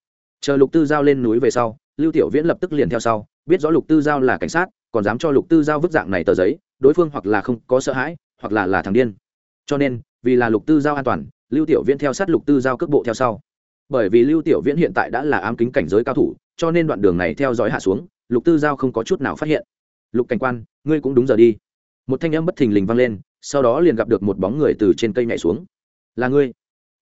Chờ lục tư giao lên núi về sau, lưu tiểu viễn lập tức liền theo sau, biết rõ lục tư giao là cảnh sát, còn dám cho lục tư giao vứt dạng này tờ giấy, đối phương hoặc là không có sợ hãi, hoặc là là thằng điên. Cho nên, vì là lục tư giao an toàn, lưu tiểu viễn theo sát lục tư giao cước bộ theo sau bởi vì lưu tiểu viễn hiện tại đã là ám kính cảnh giới cao thủ, cho nên đoạn đường này theo dõi hạ xuống, lục tư giao không có chút nào phát hiện. Lục cảnh quan, ngươi cũng đúng giờ đi. Một thanh âm bất thình lình vang lên, sau đó liền gặp được một bóng người từ trên cây nhảy xuống. Là ngươi.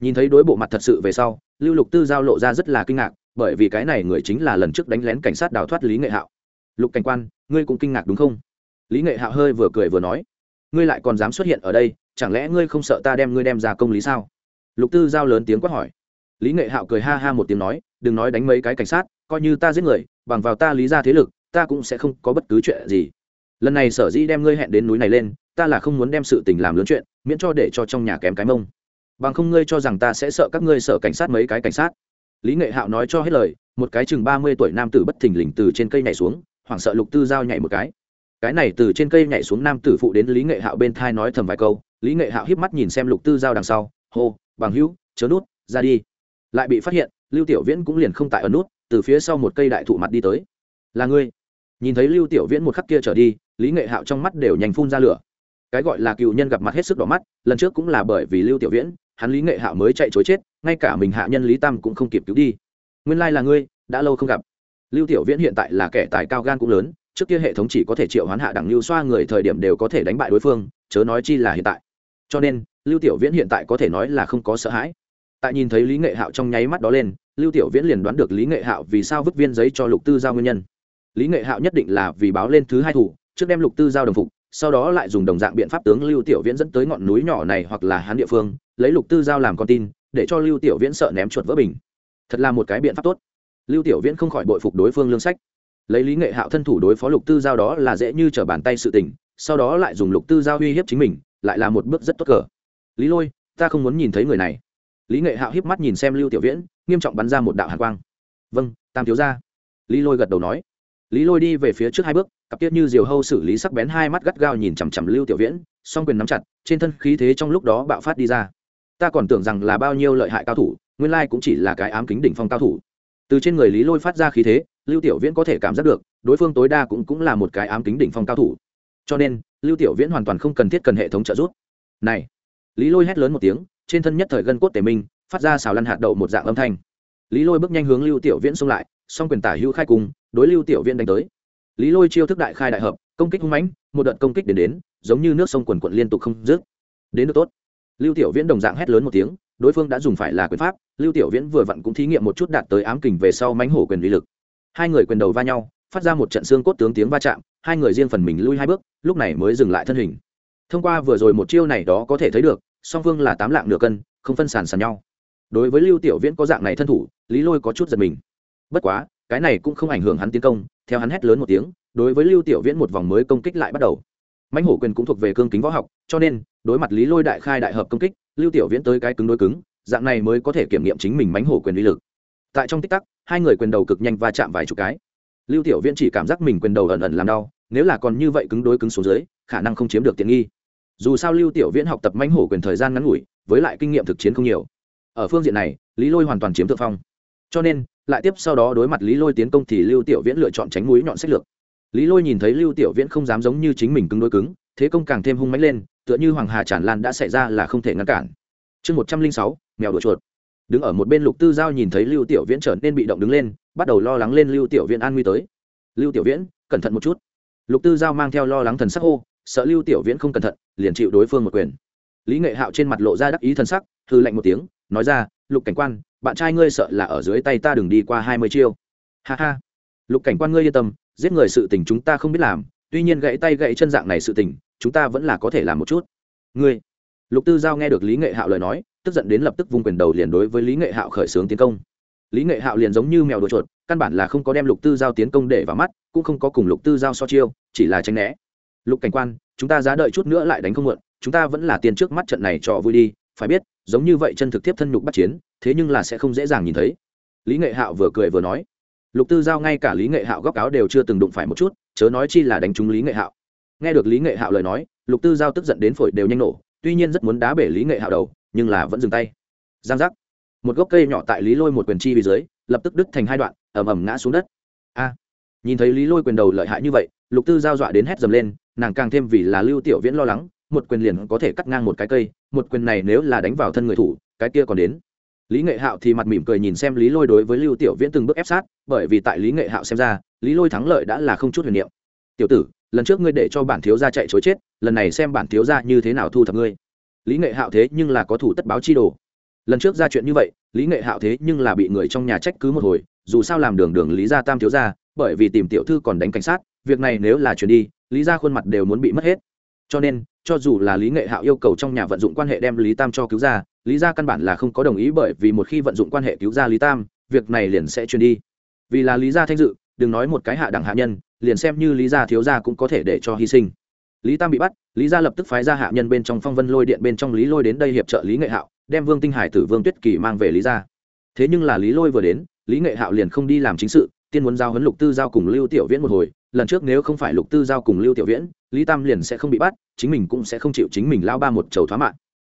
Nhìn thấy đối bộ mặt thật sự về sau, lưu lục tư giao lộ ra rất là kinh ngạc, bởi vì cái này người chính là lần trước đánh lén cảnh sát đào thoát lý nghệ hạo. Lục cảnh quan, ngươi cũng kinh ngạc đúng không? Lý nghệ hạo hơi vừa cười vừa nói. Ngươi lại còn dám xuất hiện ở đây, chẳng lẽ ngươi không sợ ta đem ngươi đem ra công lý sao? Lục tư giao lớn tiếng quát hỏi lý nghệ hạo cười ha ha một tiếng nói, đừng nói đánh mấy cái cảnh sát, coi như ta giết người, bằng vào ta lý ra thế lực, ta cũng sẽ không có bất cứ chuyện gì. Lần này sở dĩ đem ngươi hẹn đến núi này lên, ta là không muốn đem sự tình làm lớn chuyện, miễn cho để cho trong nhà kém cái mông. Bằng không ngươi cho rằng ta sẽ sợ các ngươi sợ cảnh sát mấy cái cảnh sát. Lý nghệ hạo nói cho hết lời, một cái chừng ba mươi tuổi nam tử bất thình lình từ trên cây nhảy xuống, hoảng sợ lục tư giao nhảy một cái. Cái này từ trên cây nhảy xuống nam tử phụ đến lý nghệ hạo bên thai nói thầm vài câu, lý nghệ hạo híp mắt nhìn xem lục tư giao đằng sau, hô, bằng hữu, chớ nút, ra đi lại bị phát hiện, lưu tiểu viễn cũng liền không tại ở nút, từ phía sau một cây đại thụ mặt đi tới. Là ngươi. Nhìn thấy lưu tiểu viễn một khắc kia trở đi, lý nghệ hạo trong mắt đều nhanh phun ra lửa. Cái gọi là cựu nhân gặp mặt hết sức đỏ mắt, lần trước cũng là bởi vì lưu tiểu viễn, hắn lý nghệ hạo mới chạy chối chết, ngay cả mình hạ nhân lý tam cũng không kịp cứu đi. Nguyên lai là ngươi, đã lâu không gặp. Lưu tiểu viễn hiện tại là kẻ tài cao gan cũng lớn, trước kia hệ thống chỉ có thể triệu hoán hạ đẳng lưu xoa người thời điểm đều có thể đánh bại đối phương, chớ nói chi là hiện tại. Cho nên, lưu tiểu viễn hiện tại có thể nói là không có sợ hãi tại nhìn thấy lý nghệ hạo trong nháy mắt đó lên, lưu tiểu viễn liền đoán được lý nghệ hạo vì sao vứt viên giấy cho lục tư giao nguyên nhân. Lý nghệ hạo nhất định là vì báo lên thứ hai thủ, trước đem lục tư giao đồng phục, sau đó lại dùng đồng dạng biện pháp tướng lưu tiểu viễn dẫn tới ngọn núi nhỏ này hoặc là hắn địa phương, lấy lục tư giao làm con tin, để cho lưu tiểu viễn sợ ném chuột vỡ bình. Thật là một cái biện pháp tốt. Lưu tiểu viễn không khỏi bội phục đối phương lương sách. Lấy lý nghệ hạo thân thủ đối phó lục tư giao đó là dễ như t r ở bàn tay sự tình, sau đó lại dùng lục tư giao uy hiếp chính mình, lại là một bước rất tốt cờ. Lý lôi, ta không muốn nhìn thấy người này lý nghệ hạo hiếp mắt nhìn xem lưu tiểu viễn, nghiêm trọng bắn ra một đạo hàn quang. Vâng tam thiếu ra lý lôi gật đầu nói. Lý lôi đi về phía trước hai bước, cặp tiết như diều hâu xử lý sắc bén hai mắt gắt gao nhìn chằm chằm lưu tiểu viễn, song quyền nắm chặt, trên thân khí thế trong lúc đó bạo phát đi ra. Ta còn tưởng rằng là bao nhiêu lợi hại cao thủ, nguyên lai cũng chỉ là cái ám kính đỉnh phong cao thủ. Từ trên người lý lôi phát ra khí thế, lưu tiểu viễn có thể cảm giác được, đối phương tối đa cũng cũng là một cái ám kính đỉnh phong cao thủ. Cho nên, lưu tiểu viễn hoàn toàn không cần thiết cần hệ thống trợ giúp. Này! Lý lôi hét lớn một tiếng trên thân nhất thời gân cốt tề minh, phát ra xào lăn hạt đậu một dạng âm thanh. Lý lôi bước nhanh hướng lưu tiểu viễn xông lại, song quyền tả hữu khai cùng, đối lưu tiểu viễn đánh tới. Lý lôi chiêu thức đại khai đại hợp, công kích hung mãnh, một đợt công kích đến đến, giống như nước sông quần quận liên tục không dứt. Đến được tốt. Lưu tiểu viễn đồng dạng hét lớn một tiếng, đối phương đã dùng phải là quyền pháp, lưu tiểu viễn vừa vặn cũng thí nghiệm một chút đạt tới ám kình về sau mánh hổ quyền uy lực. Hai người quyền đầu va nhau, phát ra một trận xương cốt tướng tiếng va chạm, hai người riêng phần mình lui hai bước, lúc này mới dừng lại thân hình. Thông qua vừa rồi một chiêu này đó có thể thấy được song phương là tám lạng nửa cân, không phân sàn sàn nhau. Đối với lưu tiểu viễn có dạng này thân thủ, lý lôi có chút giật mình. Bất quá, cái này cũng không ảnh hưởng hắn tiến công, theo hắn hét lớn một tiếng, đối với lưu tiểu viễn một vòng mới công kích lại bắt đầu. Mãnh hổ quyền cũng thuộc về cương kính võ học, cho nên, đối mặt lý lôi đại khai đại hợp công kích, lưu tiểu viễn tới cái cứng đối cứng, dạng này mới có thể kiểm nghiệm chính mình mãnh hổ quyền uy lực. Tại trong tích tắc, hai người quyền đầu cực nhanh va chạm vài chục cái. Lưu tiểu viễn chỉ cảm giác mình quyền đầu ẩn ẩn làm đau, nếu là còn như vậy cứng đối cứng xuống dưới, khả năng không chiếm được tiện nghi dù sao lưu tiểu viễn học tập mãnh hổ quyền thời gian ngắn ngủi, với lại kinh nghiệm thực chiến không nhiều. Ở phương diện này, lý lôi hoàn toàn chiếm thượng phong. Cho nên, lại tiếp sau đó đối mặt lý lôi tiến công thì lưu tiểu viễn lựa chọn tránh mũi nhọn sách lược. Lý lôi nhìn thấy lưu tiểu viễn không dám giống như chính mình cứng đối cứng, thế công càng thêm hung mãnh lên, tựa như hoàng hà tràn lan đã xảy ra là không thể ngăn cản. Chương một trăm linh sáu, mèo đuổi chuột. Đứng ở một bên lục tư giao nhìn thấy lưu tiểu viễn trở nên bị động đứng lên, bắt đầu lo lắng lên lưu tiểu viễn an nguy tới. Lưu tiểu viễn, cẩn thận một chút. Lục tư giao mang theo lo lắng thần sắc hô sợ lưu tiểu viễn không cẩn thận, liền chịu đối phương một quyền. Lý nghệ hạo trên mặt lộ ra đắc ý thần sắc hư lạnh một tiếng, nói ra, lục cảnh quan, bạn trai ngươi sợ là ở dưới tay ta đừng đi qua hai mươi chiêu. Ha ha. Lục cảnh quan ngươi yên tâm, giết người sự tình chúng ta không biết làm, tuy nhiên gãy tay gãy chân dạng này sự tình, chúng ta vẫn là có thể làm một chút. Ngươi? Lục tư giao nghe được lý nghệ hạo lời nói, tức giận đến lập tức vung quyền đầu liền đối với lý nghệ hạo khởi xướng tiến công. Lý nghệ hạo liền giống như mèo đồ chuột, căn bản là không có đem lục tư giao tiến công để vào mắt, cũng không có cùng lục tư giao so chiêu, chỉ là tránh né lục cảnh quan, chúng ta giá đợi chút nữa lại đánh không muộn, chúng ta vẫn là tiền trước mắt trận này cho vui đi, phải biết, giống như vậy chân thực tiếp thân nhục bắt chiến, thế nhưng là sẽ không dễ dàng nhìn thấy. Lý nghệ hạo vừa cười vừa nói. Lục tư giao ngay cả lý nghệ hạo góc áo đều chưa từng đụng phải một chút, chớ nói chi là đánh trúng lý nghệ hạo. Nghe được lý nghệ hạo lời nói, lục tư giao tức giận đến phổi đều nhanh nổ, tuy nhiên rất muốn đá bể lý nghệ hạo đầu, nhưng là vẫn dừng tay. Giang giác. Một gốc cây nhỏ tại lý lôi một quyền chi vì dưới, lập tức đứt thành hai đoạn ẩm ẩm ngã xuống đất. A. Nhìn thấy lý lôi quyền đầu lợi hại như vậy, lục tư giao dọa đến hét dầm lên nàng càng thêm vì là lưu tiểu viễn lo lắng, một quyền liền có thể cắt ngang một cái cây, một quyền này nếu là đánh vào thân người thủ, cái kia còn đến. Lý nghệ hạo thì mặt mỉm cười nhìn xem lý lôi đối với lưu tiểu viễn từng bước ép sát, bởi vì tại lý nghệ hạo xem ra, lý lôi thắng lợi đã là không chút huyền niệm. Tiểu tử, lần trước ngươi để cho bản thiếu gia chạy chối chết, lần này xem bản thiếu gia như thế nào thu thập ngươi. Lý nghệ hạo thế nhưng là có thủ tất báo chi đồ. Lần trước ra chuyện như vậy, lý nghệ hạo thế nhưng là bị người trong nhà trách cứ một hồi, dù sao làm đường đường lý gia tam thiếu gia, bởi vì tìm tiểu thư còn đánh cảnh sát, việc này nếu là chuyển đi lý gia khuôn mặt đều muốn bị mất hết. Cho nên, cho dù là lý nghệ hạo yêu cầu trong nhà vận dụng quan hệ đem lý tam cho cứu ra, lý gia căn bản là không có đồng ý bởi vì một khi vận dụng quan hệ cứu ra lý tam, việc này liền sẽ truyền đi. Vì là lý gia thanh dự, đừng nói một cái hạ đẳng hạ nhân, liền xem như lý gia thiếu gia cũng có thể để cho hy sinh. Lý tam bị bắt, lý gia lập tức phái ra hạ nhân bên trong phong vân lôi điện bên trong lý lôi đến đây hiệp trợ lý nghệ hạo, đem vương tinh hải tử vương tuyết kỳ mang về lý gia thế nhưng là lý lôi vừa đến, lý nghệ hạo liền không đi làm chính sự, tiên muốn giao huấn lục tư giao cùng lưu tiểu viễn một hồi lần trước nếu không phải lục tư giao cùng lưu tiểu viễn, lý tam liền sẽ không bị bắt, chính mình cũng sẽ không chịu chính mình lao ba một chầu thoá mạng.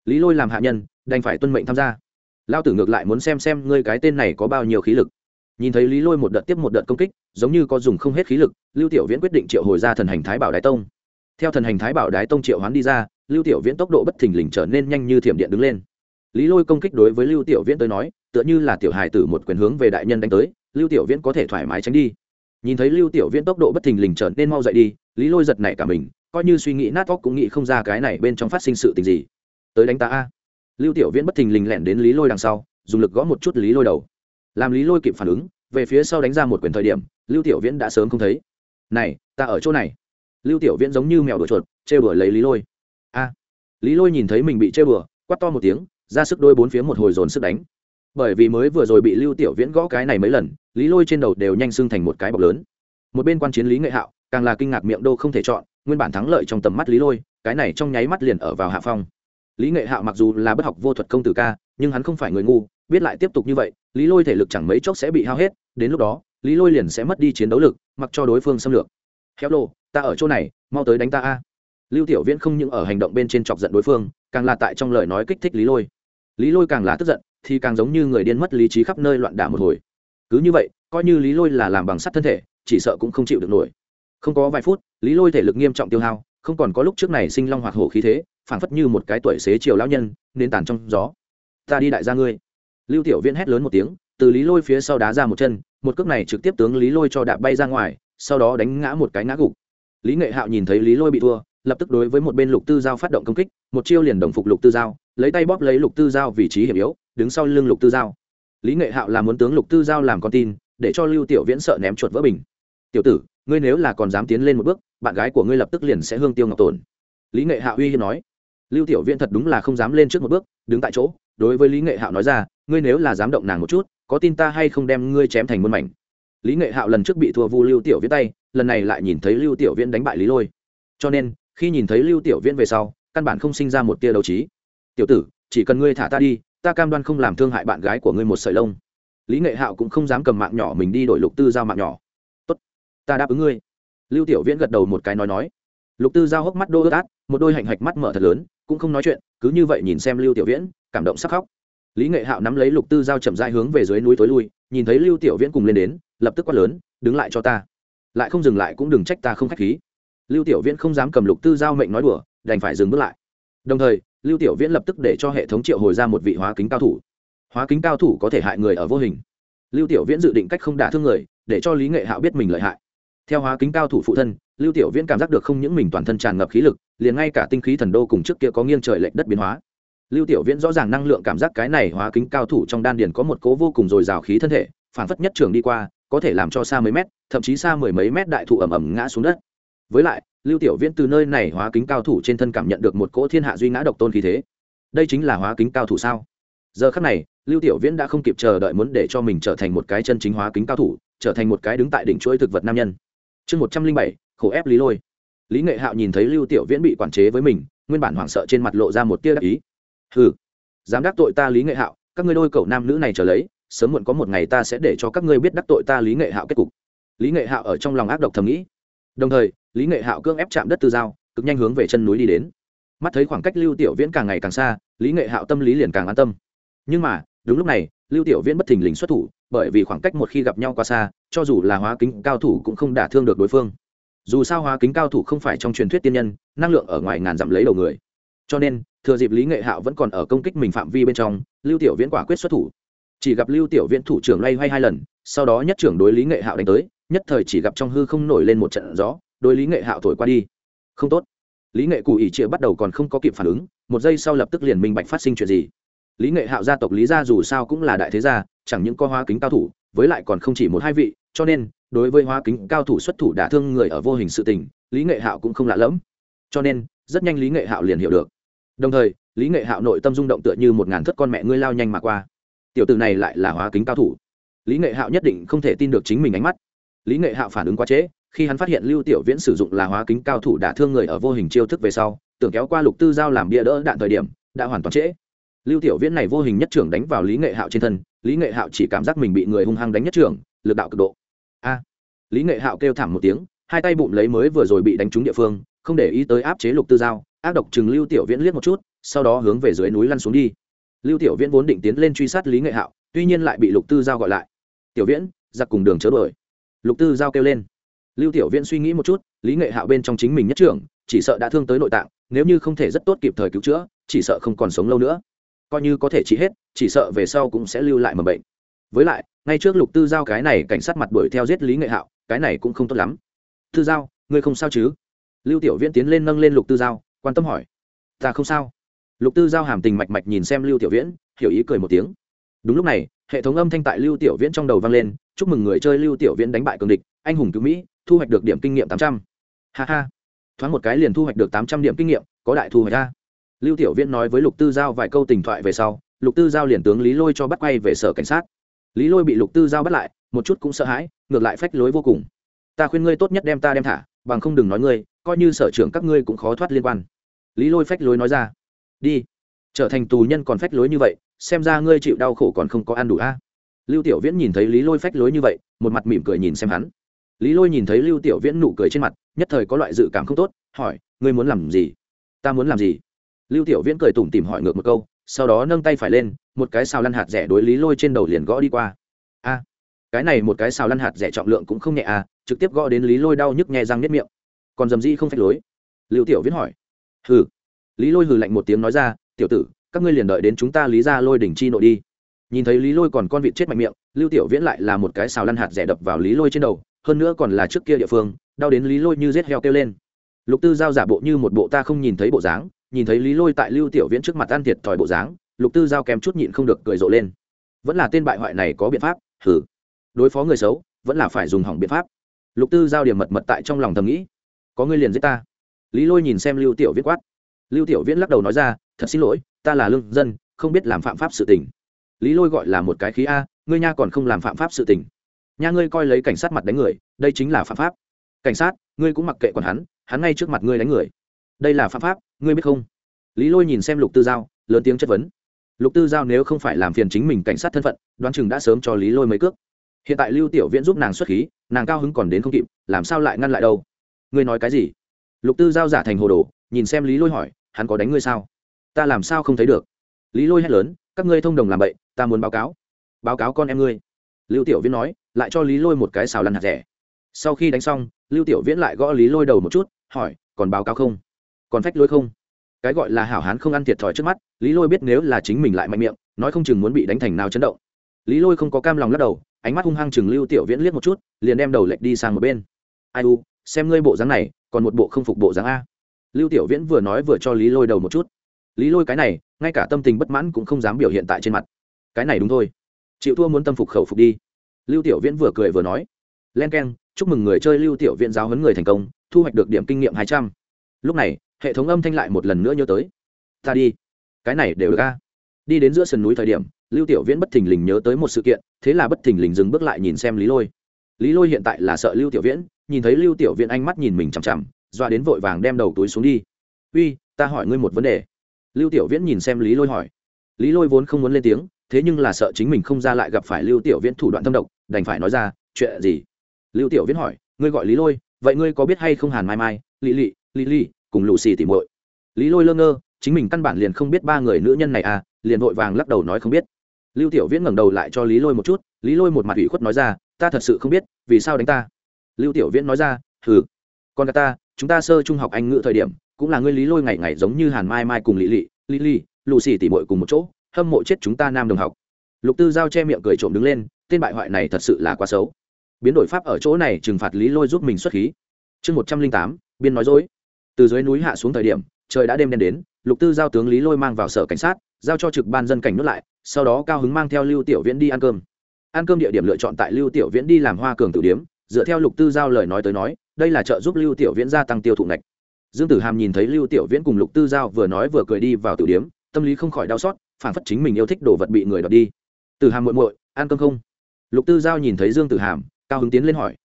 Lý lôi làm hạ nhân, đành phải tuân mệnh tham gia. Lao tử ngược lại muốn xem xem ngươi cái tên này có bao nhiêu khí lực. Nhìn thấy lý lôi một đợt tiếp một đợt công kích, giống như có dùng không hết khí lực, lưu tiểu viễn quyết định triệu hồi ra thần hành thái bảo đái tông. Theo thần hành thái bảo đái tông triệu hoán đi ra, lưu tiểu viễn tốc độ bất thình lình trở nên nhanh như thiểm điện đứng lên. Lý lôi công kích đối với lưu tiểu viễn tới nói, tựa như là tiểu hài tử một quyền hướng về đại nhân đánh tới, lưu tiểu viễn có thể thoải mái tránh đi nhìn thấy lưu tiểu viễn tốc độ bất thình lình trở nên mau dậy đi, lý lôi giật nảy cả mình, coi như suy nghĩ nát óc cũng nghĩ không ra cái này bên trong phát sinh sự tình gì. Tới đánh ta a. Lưu tiểu viễn bất thình lình lẻn đến lý lôi đằng sau, dùng lực gõ một chút lý lôi đầu. Làm lý lôi kịp phản ứng, về phía sau đánh ra một quyền thời điểm, lưu tiểu viễn đã sớm không thấy. Này, ta ở chỗ này. Lưu tiểu viễn giống như mèo đuổi chuột chê bừa lấy lý lôi. A. Lý lôi nhìn thấy mình bị chê bừa quắt to một tiếng, ra sức đôi bốn phía một hồi dồn sức đánh bởi vì mới vừa rồi bị lưu tiểu viễn gõ cái này mấy lần, lý lôi trên đầu đều nhanh xưng thành một cái bọc lớn. Một bên quan chiến lý nghệ hạo, càng là kinh ngạc miệng đô không thể chọn, nguyên bản thắng lợi trong tầm mắt lý lôi, cái này trong nháy mắt liền ở vào hạ phong. Lý nghệ hạo mặc dù là bất học vô thuật công tử ca, nhưng hắn không phải người ngu, biết lại tiếp tục như vậy, lý lôi thể lực chẳng mấy chốc sẽ bị hao hết, đến lúc đó, lý lôi liền sẽ mất đi chiến đấu lực, mặc cho đối phương xâm lược. Héo lô, ta ở chỗ này, mau tới đánh ta a. Lưu tiểu viễn không những ở hành động bên trên chọc giận đối phương, càng là tại trong lời nói kích thích lý lôi. Lý lôi càng là tức giận thì càng giống như người điên mất lý trí khắp nơi loạn đả một hồi. Cứ như vậy, coi như lý lôi là làm bằng sắt thân thể, chỉ sợ cũng không chịu được nổi. Không có vài phút, lý lôi thể lực nghiêm trọng tiêu hao, không còn có lúc trước này sinh long hoạt hổ khí thế, phảng phất như một cái tuổi xế chiều lão nhân nên tàn trong gió. Ta đi đại gia ngươi. Lưu tiểu viễn hét lớn một tiếng, từ lý lôi phía sau đá ra một chân, một cước này trực tiếp tướng lý lôi cho đạp bay ra ngoài, sau đó đánh ngã một cái ngã gục. Lý nghệ hạo nhìn thấy lý lôi bị thua, lập tức đối với một bên lục tư giao phát động công kích, một chiêu liền đồng phục lục tư giao, lấy tay bóp lấy lục tư giao vị trí hiểm yếu đứng sau lưng lục tư giao. Lý nghệ hạo là muốn tướng lục tư giao làm con tin, để cho lưu tiểu viễn sợ ném chuột vỡ bình. Tiểu tử, ngươi nếu là còn dám tiến lên một bước, bạn gái của ngươi lập tức liền sẽ hương tiêu ngọc tổn. Lý nghệ hạo uy hiên nói. Lưu tiểu viễn thật đúng là không dám lên trước một bước, đứng tại chỗ, đối với lý nghệ hạo nói ra, ngươi nếu là dám động nàng một chút, có tin ta hay không đem ngươi chém thành muôn mảnh. Lý nghệ hạo lần trước bị thua vu lưu tiểu viễn tay, lần này lại nhìn thấy lưu tiểu viễn đánh bại lý lôi. Cho nên, khi nhìn thấy lưu tiểu viễn về sau, căn bản không sinh ra một tia đấu trí. Tiểu tử, chỉ cần ngươi thả ta đi ta cam đoan không làm thương hại bạn gái của ngươi một sợi lông. Lý nghệ hạo cũng không dám cầm mạng nhỏ mình đi đổi lục tư giao mạng nhỏ. Tốt, ta đáp ứng ngươi. Lưu tiểu viễn gật đầu một cái nói nói. Lục tư giao hốc mắt đô ướt át, một đôi hạnh hạch mắt mở thật lớn, cũng không nói chuyện, cứ như vậy nhìn xem lưu tiểu viễn, cảm động sắc khóc. Lý nghệ hạo nắm lấy lục tư giao chậm dai hướng về dưới núi tối lui, nhìn thấy lưu tiểu viễn cùng lên đến, lập tức quát lớn, đứng lại cho ta. Lại không dừng lại cũng đừng trách ta không k h á c h khí. Lưu tiểu viễn không dám cầm lục tư giao mệnh nói đùa, đành phải dừng bước lại. Đồng thời lưu tiểu viễn lập tức để cho hệ thống triệu hồi ra một vị hóa kính cao thủ. Hóa kính cao thủ có thể hại người ở vô hình. Lưu tiểu viễn dự định cách không đả thương người, để cho lý nghệ hạo biết mình lợi hại. Theo hóa kính cao thủ phụ thân, lưu tiểu viễn cảm giác được không những mình toàn thân tràn ngập khí lực, liền ngay cả tinh khí thần đô cùng trước kia có nghiêng trời lệch đất biến hóa. Lưu tiểu viễn rõ ràng năng lượng cảm giác cái này hóa kính cao thủ trong đan điền có một cố vô cùng dồi dào khí thân thể phản phất nhất trường đi qua, có thể làm cho xa mấy mét, thậm chí xa mười mấy mét đại thụ ẩm ẩm ngã xuống đất. Với lại lưu tiểu viễn từ nơi này hóa kính cao thủ trên thân cảm nhận được một cỗ thiên hạ duy ngã độc tôn khí thế. Đây chính là hóa kính cao thủ sao? Giờ khắc này, lưu tiểu viễn đã không kịp chờ đợi muốn để cho mình trở thành một cái chân chính hóa kính cao thủ, trở thành một cái đứng tại đỉnh chuỗi thực vật nam nhân. Chương một trăm linh bảy, khổ ép lý lôi. Lý nghệ hạo nhìn thấy lưu tiểu viễn bị quản chế với mình, nguyên bản hoảng sợ trên mặt lộ ra một tia đắc ý. Ừ dám đắc tội ta lý nghệ hạo, các ngươi đôi cậu nam nữ này trở lấy, sớm muộn có một ngày ta sẽ để cho các ngươi biết đắc tội ta lý nghệ hạo kết cục. Lý nghệ hạo ở trong lòng ác độc thầm nghĩ đồng thời lý nghệ hạo cưỡng ép chạm đất tư dao, cực nhanh hướng về chân núi đi đến. Mắt thấy khoảng cách lưu tiểu viễn càng ngày càng xa lý nghệ hạo tâm lý liền càng an tâm. Nhưng mà đúng lúc này lưu tiểu viễn bất thình lình xuất thủ bởi vì khoảng cách một khi gặp nhau quá xa cho dù là hóa kính cao thủ cũng không đả thương được đối phương. Dù sao hóa kính cao thủ không phải trong truyền thuyết tiên nhân năng lượng ở ngoài ngàn dặm lấy đầu người. Cho nên thừa dịp lý nghệ hạo vẫn còn ở công kích mình phạm vi bên trong lưu tiểu viễn quả quyết xuất thủ. Chỉ gặp lưu tiểu viễn thủ trưởng loay hoay hai lần sau đó nhất trưởng đối lý nghệ hạo đánh tới nhất thời chỉ gặp trong hư không nổi lên một trận gió đối lý nghệ hạo thổi qua đi. Không tốt. Lý nghệ cụ ỉ chia bắt đầu còn không có kịp phản ứng, một giây sau lập tức liền minh bạch phát sinh chuyện gì. Lý nghệ hạo gia tộc lý gia dù sao cũng là đại thế gia, chẳng những có hóa kính cao thủ, với lại còn không chỉ một hai vị, cho nên, đối với hóa kính cao thủ xuất thủ đả thương người ở vô hình sự tình, lý nghệ hạo cũng không lạ lẫm. Cho nên, rất nhanh lý nghệ hạo liền hiểu được. Đồng thời, lý nghệ hạo nội tâm rung động tựa như một ngàn thất con mẹ ngươi lao nhanh mà qua. Tiểu t này lại là hóa kính cao thủ. Lý nghệ hạo nhất định không thể tin được chính mình ánh mắt lý nghệ hạo phản ứng quá trễ, khi hắn phát hiện lưu tiểu viễn sử dụng là hóa kính cao thủ đả thương người ở vô hình chiêu thức về sau, tưởng kéo qua lục tư giao làm bia đỡ đạn thời điểm, đã hoàn toàn trễ. Lưu tiểu viễn này vô hình nhất trưởng đánh vào lý nghệ hạo trên thân, lý nghệ hạo chỉ cảm giác mình bị người hung hăng đánh nhất trưởng, lực đạo cực độ. A! Lý nghệ hạo kêu thảm một tiếng, hai tay bụng lấy mới vừa rồi bị đánh trúng địa phương, không để ý tới áp chế lục tư giao, ác độc chừng lưu tiểu viễn liếc một chút, sau đó hướng về dưới núi lăn xuống đi. Lưu tiểu viễn vốn định tiến lên truy sát lý nghệ hạo, tuy nhiên lại bị lục tư giao gọi lại. Tiểu viễn, giặc cùng đường chớ đuổi lục tư giao kêu lên. Lưu tiểu viễn suy nghĩ một chút, lý nghệ hạo bên trong chính mình nhất trưởng, chỉ sợ đã thương tới nội tạng, nếu như không thể rất tốt kịp thời cứu chữa, chỉ sợ không còn sống lâu nữa. Coi như có thể trị hết, chỉ sợ về sau cũng sẽ lưu lại mầm bệnh. Với lại, ngay trước lục tư giao cái này cảnh sát mặt đuổi theo giết lý nghệ hạo, cái này cũng không tốt lắm. Tư giao, ngươi không sao chứ? Lưu tiểu viễn tiến lên nâng lên lục tư giao, quan tâm hỏi. Ta không sao. Lục tư giao hàm tình mạch mạch nhìn xem lưu tiểu viễn, hiểu ý cười một tiếng. Đúng lúc này, hệ thống âm thanh tại lưu tiểu viễn trong đầu vang lên chúc mừng người chơi lưu tiểu viễn đánh bại cường địch, anh hùng cứu mỹ, thu hoạch được điểm kinh nghiệm tám trăm. H a ha. Thoáng một cái liền thu hoạch được tám trăm điểm kinh nghiệm, có đại thu hoạch ra. Lưu tiểu viễn nói với lục tư giao vài câu tình thoại về sau, lục tư giao liền tướng lý lôi cho bắt quay về sở cảnh sát. Lý lôi bị lục tư giao bắt lại, một chút cũng sợ hãi, ngược lại phách lối vô cùng. Ta khuyên ngươi tốt nhất đem ta đem thả, bằng không đừng nói ngươi, coi như sở trưởng các ngươi cũng khó thoát liên quan. Lý lôi phách lối nói ra. Đi, trở thành tù nhân còn phách lối như vậy, xem ra ngươi chịu đau khổ còn không có ăn đủ a lưu tiểu viễn nhìn thấy lý lôi phách lối như vậy, một mặt mỉm cười nhìn xem hắn. Lý lôi nhìn thấy lưu tiểu viễn nụ cười trên mặt, nhất thời có loại dự cảm không tốt, hỏi, ngươi muốn làm gì? Ta muốn làm gì? Lưu tiểu viễn cười tủm tìm hỏi ngược một câu, sau đó nâng tay phải lên, một cái xào lăn hạt rẻ đối lý lôi trên đầu liền gõ đi qua. A, cái này một cái xào lăn hạt rẻ trọng lượng cũng không nhẹ à trực tiếp gõ đến lý lôi đau nhức nhẹ răng nếp miệng. Còn dầm gì không phách lối. Lưu tiểu viễn hỏi. Hừ. Lý lôi hừ lạnh một tiếng nói ra, tiểu tử, các ngươi liền đợi đến chúng ta lý ra lôi đỉnh chi nội đi nhìn thấy lý lôi còn con vịt chết mạnh miệng, lưu tiểu viễn lại là một cái xào lăn hạt rẻ đập vào lý lôi trên đầu, hơn nữa còn là trước kia địa phương, đau đến lý lôi như rết heo kêu lên. Lục tư giao giả bộ như một bộ ta không nhìn thấy bộ dáng, nhìn thấy lý lôi tại lưu tiểu viễn trước mặt ăn thiệt thòi bộ dáng, lục tư giao kém chút nhịn không được cười rộ lên. Vẫn là tên bại hoại này có biện pháp hử đối phó người xấu, vẫn là phải dùng hỏng biện pháp. Lục tư giao điểm mật mật tại trong lòng thầm nghĩ. Có người liền giết ta. Lý lôi nhìn xem lưu tiểu viễn quát. Lưu tiểu viễn lắc đầu nói ra, thật xin lỗi, ta là lương dân, không biết làm phạm pháp sự tình lý lôi gọi là một cái khí a, ngươi nha còn không làm phạm pháp sự tình. Nha ngươi coi lấy cảnh sát mặt đánh người, đây chính là phạm pháp. Cảnh sát, ngươi cũng mặc kệ còn hắn hắn ngay trước mặt ngươi đánh người. Đây là phạm pháp, ngươi biết không? Lý lôi nhìn xem lục tư giao, lớn tiếng chất vấn. Lục tư giao nếu không phải làm phiền chính mình cảnh sát thân phận, đoán chừng đã sớm cho lý lôi mấy cước. Hiện tại lưu tiểu viễn giúp nàng xuất khí, nàng cao hứng còn đến không kịp, làm sao lại ngăn lại đâu? Ngươi nói cái gì? Lục tư giao giả thành hồ đồ, nhìn xem lý lôi hỏi, hắn có đánh ngươi sao? Ta làm sao không thấy được? Lý lôi hét lớn, các ngươi thông đồng làm bậy ta muốn báo cáo. Báo cáo con em ngươi. Lưu tiểu viễn nói, lại cho lý lôi một cái xào lăn hạt rẻ. Sau khi đánh xong, lưu tiểu viễn lại gõ lý lôi đầu một chút, hỏi, còn báo cáo không? Còn phách lôi không? Cái gọi là hảo hán không ăn thiệt thòi trước mắt, lý lôi biết nếu là chính mình lại mạnh miệng, nói không chừng muốn bị đánh thành nào chấn động. Lý lôi không có cam lòng lắc đầu, ánh mắt hung hăng chừng lưu tiểu viễn liếc một chút, liền đem đầu lệch đi sang một bên. Ai u, xem ngươi bộ dáng này, còn một bộ không phục bộ dáng a. Lưu tiểu viễn vừa nói vừa cho lý lôi đầu một chút. Lý lôi cái này, ngay cả tâm tình bất mãn cũng không dám biểu hiện tại trên mặt cái này đúng thôi. Chịu thua muốn tâm phục khẩu phục đi. Lưu tiểu viễn vừa cười vừa nói. Len k e n chúc mừng người chơi lưu tiểu viễn giáo huấn người thành công, thu hoạch được điểm kinh nghiệm hai trăm. Lúc này, hệ thống âm thanh lại một lần nữa nhớ tới. Ta đi. Cái này đều được a. Đi đến giữa sườn núi thời điểm, lưu tiểu viễn bất thình lình nhớ tới một sự kiện, thế là bất thình lình dừng bước lại nhìn xem lý lôi. Lý lôi hiện tại là sợ lưu tiểu viễn, nhìn thấy lưu tiểu viễn ánh mắt nhìn mình chằm chằm, doa đến vội vàng đem đầu túi xuống đi. Uy, ta hỏi ngươi một vấn đề. Lưu tiểu viễn nhìn xem lý lôi hỏi. Lý lôi vốn không muốn lên tiếng thế nhưng là sợ chính mình không ra lại gặp phải lưu tiểu viễn thủ đoạn thâm độc, đành phải nói ra, chuyện gì? Lưu tiểu viễn hỏi, ngươi gọi lý lôi, vậy ngươi có biết hay không hàn mai mai lý lì lý lì cùng lù xì tỉ muội? Lý lôi lơ ngơ, chính mình căn bản liền không biết ba người nữ nhân này à liền vội vàng lắc đầu nói không biết. Lưu tiểu viễn ngẩng đầu lại cho lý lôi một chút, lý lôi một mặt ủy khuất nói ra, ta thật sự không biết, vì sao đánh ta? Lưu tiểu viễn nói ra, hừ còn ta, chúng ta sơ trung học anh ngữ thời điểm, cũng là ngươi lý lôi ngày ngày giống như hàn mai mai cùng lý lì lý lì lù xì tỉ muội cùng một chỗ hâm mộ chết chúng ta nam đồng học. Lục tư giao che miệng cười trộm đứng lên, tên bại hoại này thật sự là quá xấu. Biến đổi pháp ở chỗ này trừng phạt lý lôi giúp mình xuất khí. Chương một trăm linh tám, biên nói dối. Từ dưới núi hạ xuống thời điểm, trời đã đêm đen đến, lục tư giao tướng lý lôi mang vào sở cảnh sát, giao cho trực ban dân cảnh nuốt lại, sau đó cao hứng mang theo lưu tiểu viễn đi ăn cơm. Ăn cơm địa điểm lựa chọn tại lưu tiểu viễn đi làm hoa cường tử điếm, dựa theo lục tư giao lời nói tới nói, đây là trợ giúp lưu tiểu viễn gia tăng tiêu thụ ngạch. Dương tử hàm nhìn thấy lưu tiểu viễn cùng lục tư giao vừa nói vừa cười đi vào tử điếm, tâm lý không khỏi đau xót phản phất chính mình yêu thích đồ vật bị người đoạt đi. Tử hàm muội muội ăn cơm không. Lục tư giao nhìn thấy dương tử hàm, cao hứng tiến lên hỏi.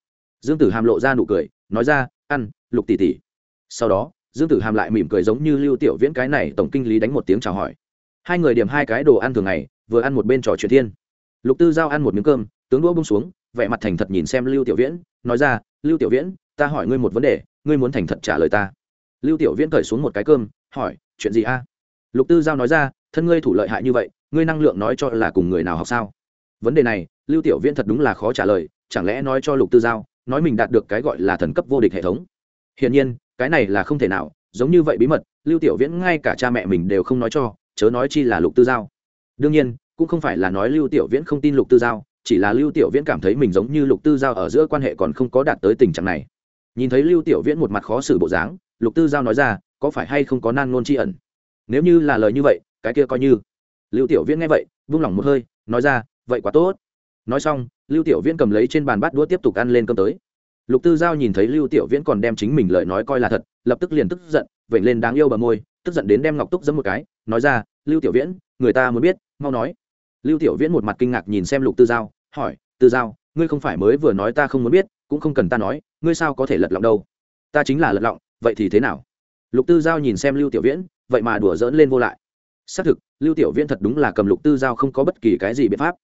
Dương tử hàm lộ ra nụ cười, nói ra ăn lục tỷ tỷ. Sau đó, dương tử hàm lại mỉm cười giống như lưu tiểu viễn cái này tổng kinh lý đánh một tiếng chào hỏi. Hai người điểm hai cái đồ ăn thường ngày, vừa ăn một bên trò chuyện thiên. Lục tư giao ăn một miếng cơm, tướng đũa bông xuống, vẻ mặt thành thật nhìn xem lưu tiểu viễn, nói ra, lưu tiểu viễn, ta hỏi ngươi một vấn đề, ngươi muốn thành thật trả lời ta. Lưu tiểu viễn cởi xuống một cái cơm, hỏi, chuyện gì a? Lục tư giao nói ra thân ngươi thủ lợi hại như vậy, ngươi năng lượng nói cho là cùng người nào học sao? Vấn đề này, lưu tiểu viễn thật đúng là khó trả lời, chẳng lẽ nói cho lục tư giao, nói mình đạt được cái gọi là thần cấp vô địch hệ thống. Hiển nhiên, cái này là không thể nào, giống như vậy bí mật, lưu tiểu viễn ngay cả cha mẹ mình đều không nói cho, chớ nói chi là lục tư giao. Đương nhiên, cũng không phải là nói lưu tiểu viễn không tin lục tư giao, chỉ là lưu tiểu viễn cảm thấy mình giống như lục tư giao ở giữa quan hệ còn không có đạt tới tình trạng này. Nhìn thấy lưu tiểu viễn một mặt khó xử bộ dáng, lục tư giao nói ra, có phải hay không có nan ngôn tri ẩn? Nếu như là lời như vậy cái kia coi như. Lưu tiểu viễn nghe vậy, vung lòng một hơi, nói ra, vậy quá tốt. Nói xong, lưu tiểu viễn cầm lấy trên bàn bát đũa tiếp tục ăn lên cơm tới. Lục tư giao nhìn thấy lưu tiểu viễn còn đem chính mình lời nói coi là thật, lập tức liền tức giận, vểnh lên đáng yêu bờ môi, tức giận đến đem ngọc túc giấm một cái, nói ra, lưu tiểu viễn, người ta muốn biết, mau nói. Lưu tiểu viễn một mặt kinh ngạc nhìn xem lục tư giao, hỏi, tư giao, ngươi không phải mới vừa nói ta không muốn biết, cũng không cần ta nói, ngươi sao có thể lật lọng đâu? Ta chính là lật lọng, vậy thì thế nào? Lục tư giao nhìn xem lưu tiểu viễn, vậy mà đùa dỡn lên vô lại xác thực, lưu tiểu viễn thật đúng là cầm lục tư giao không có bất kỳ cái gì biện pháp.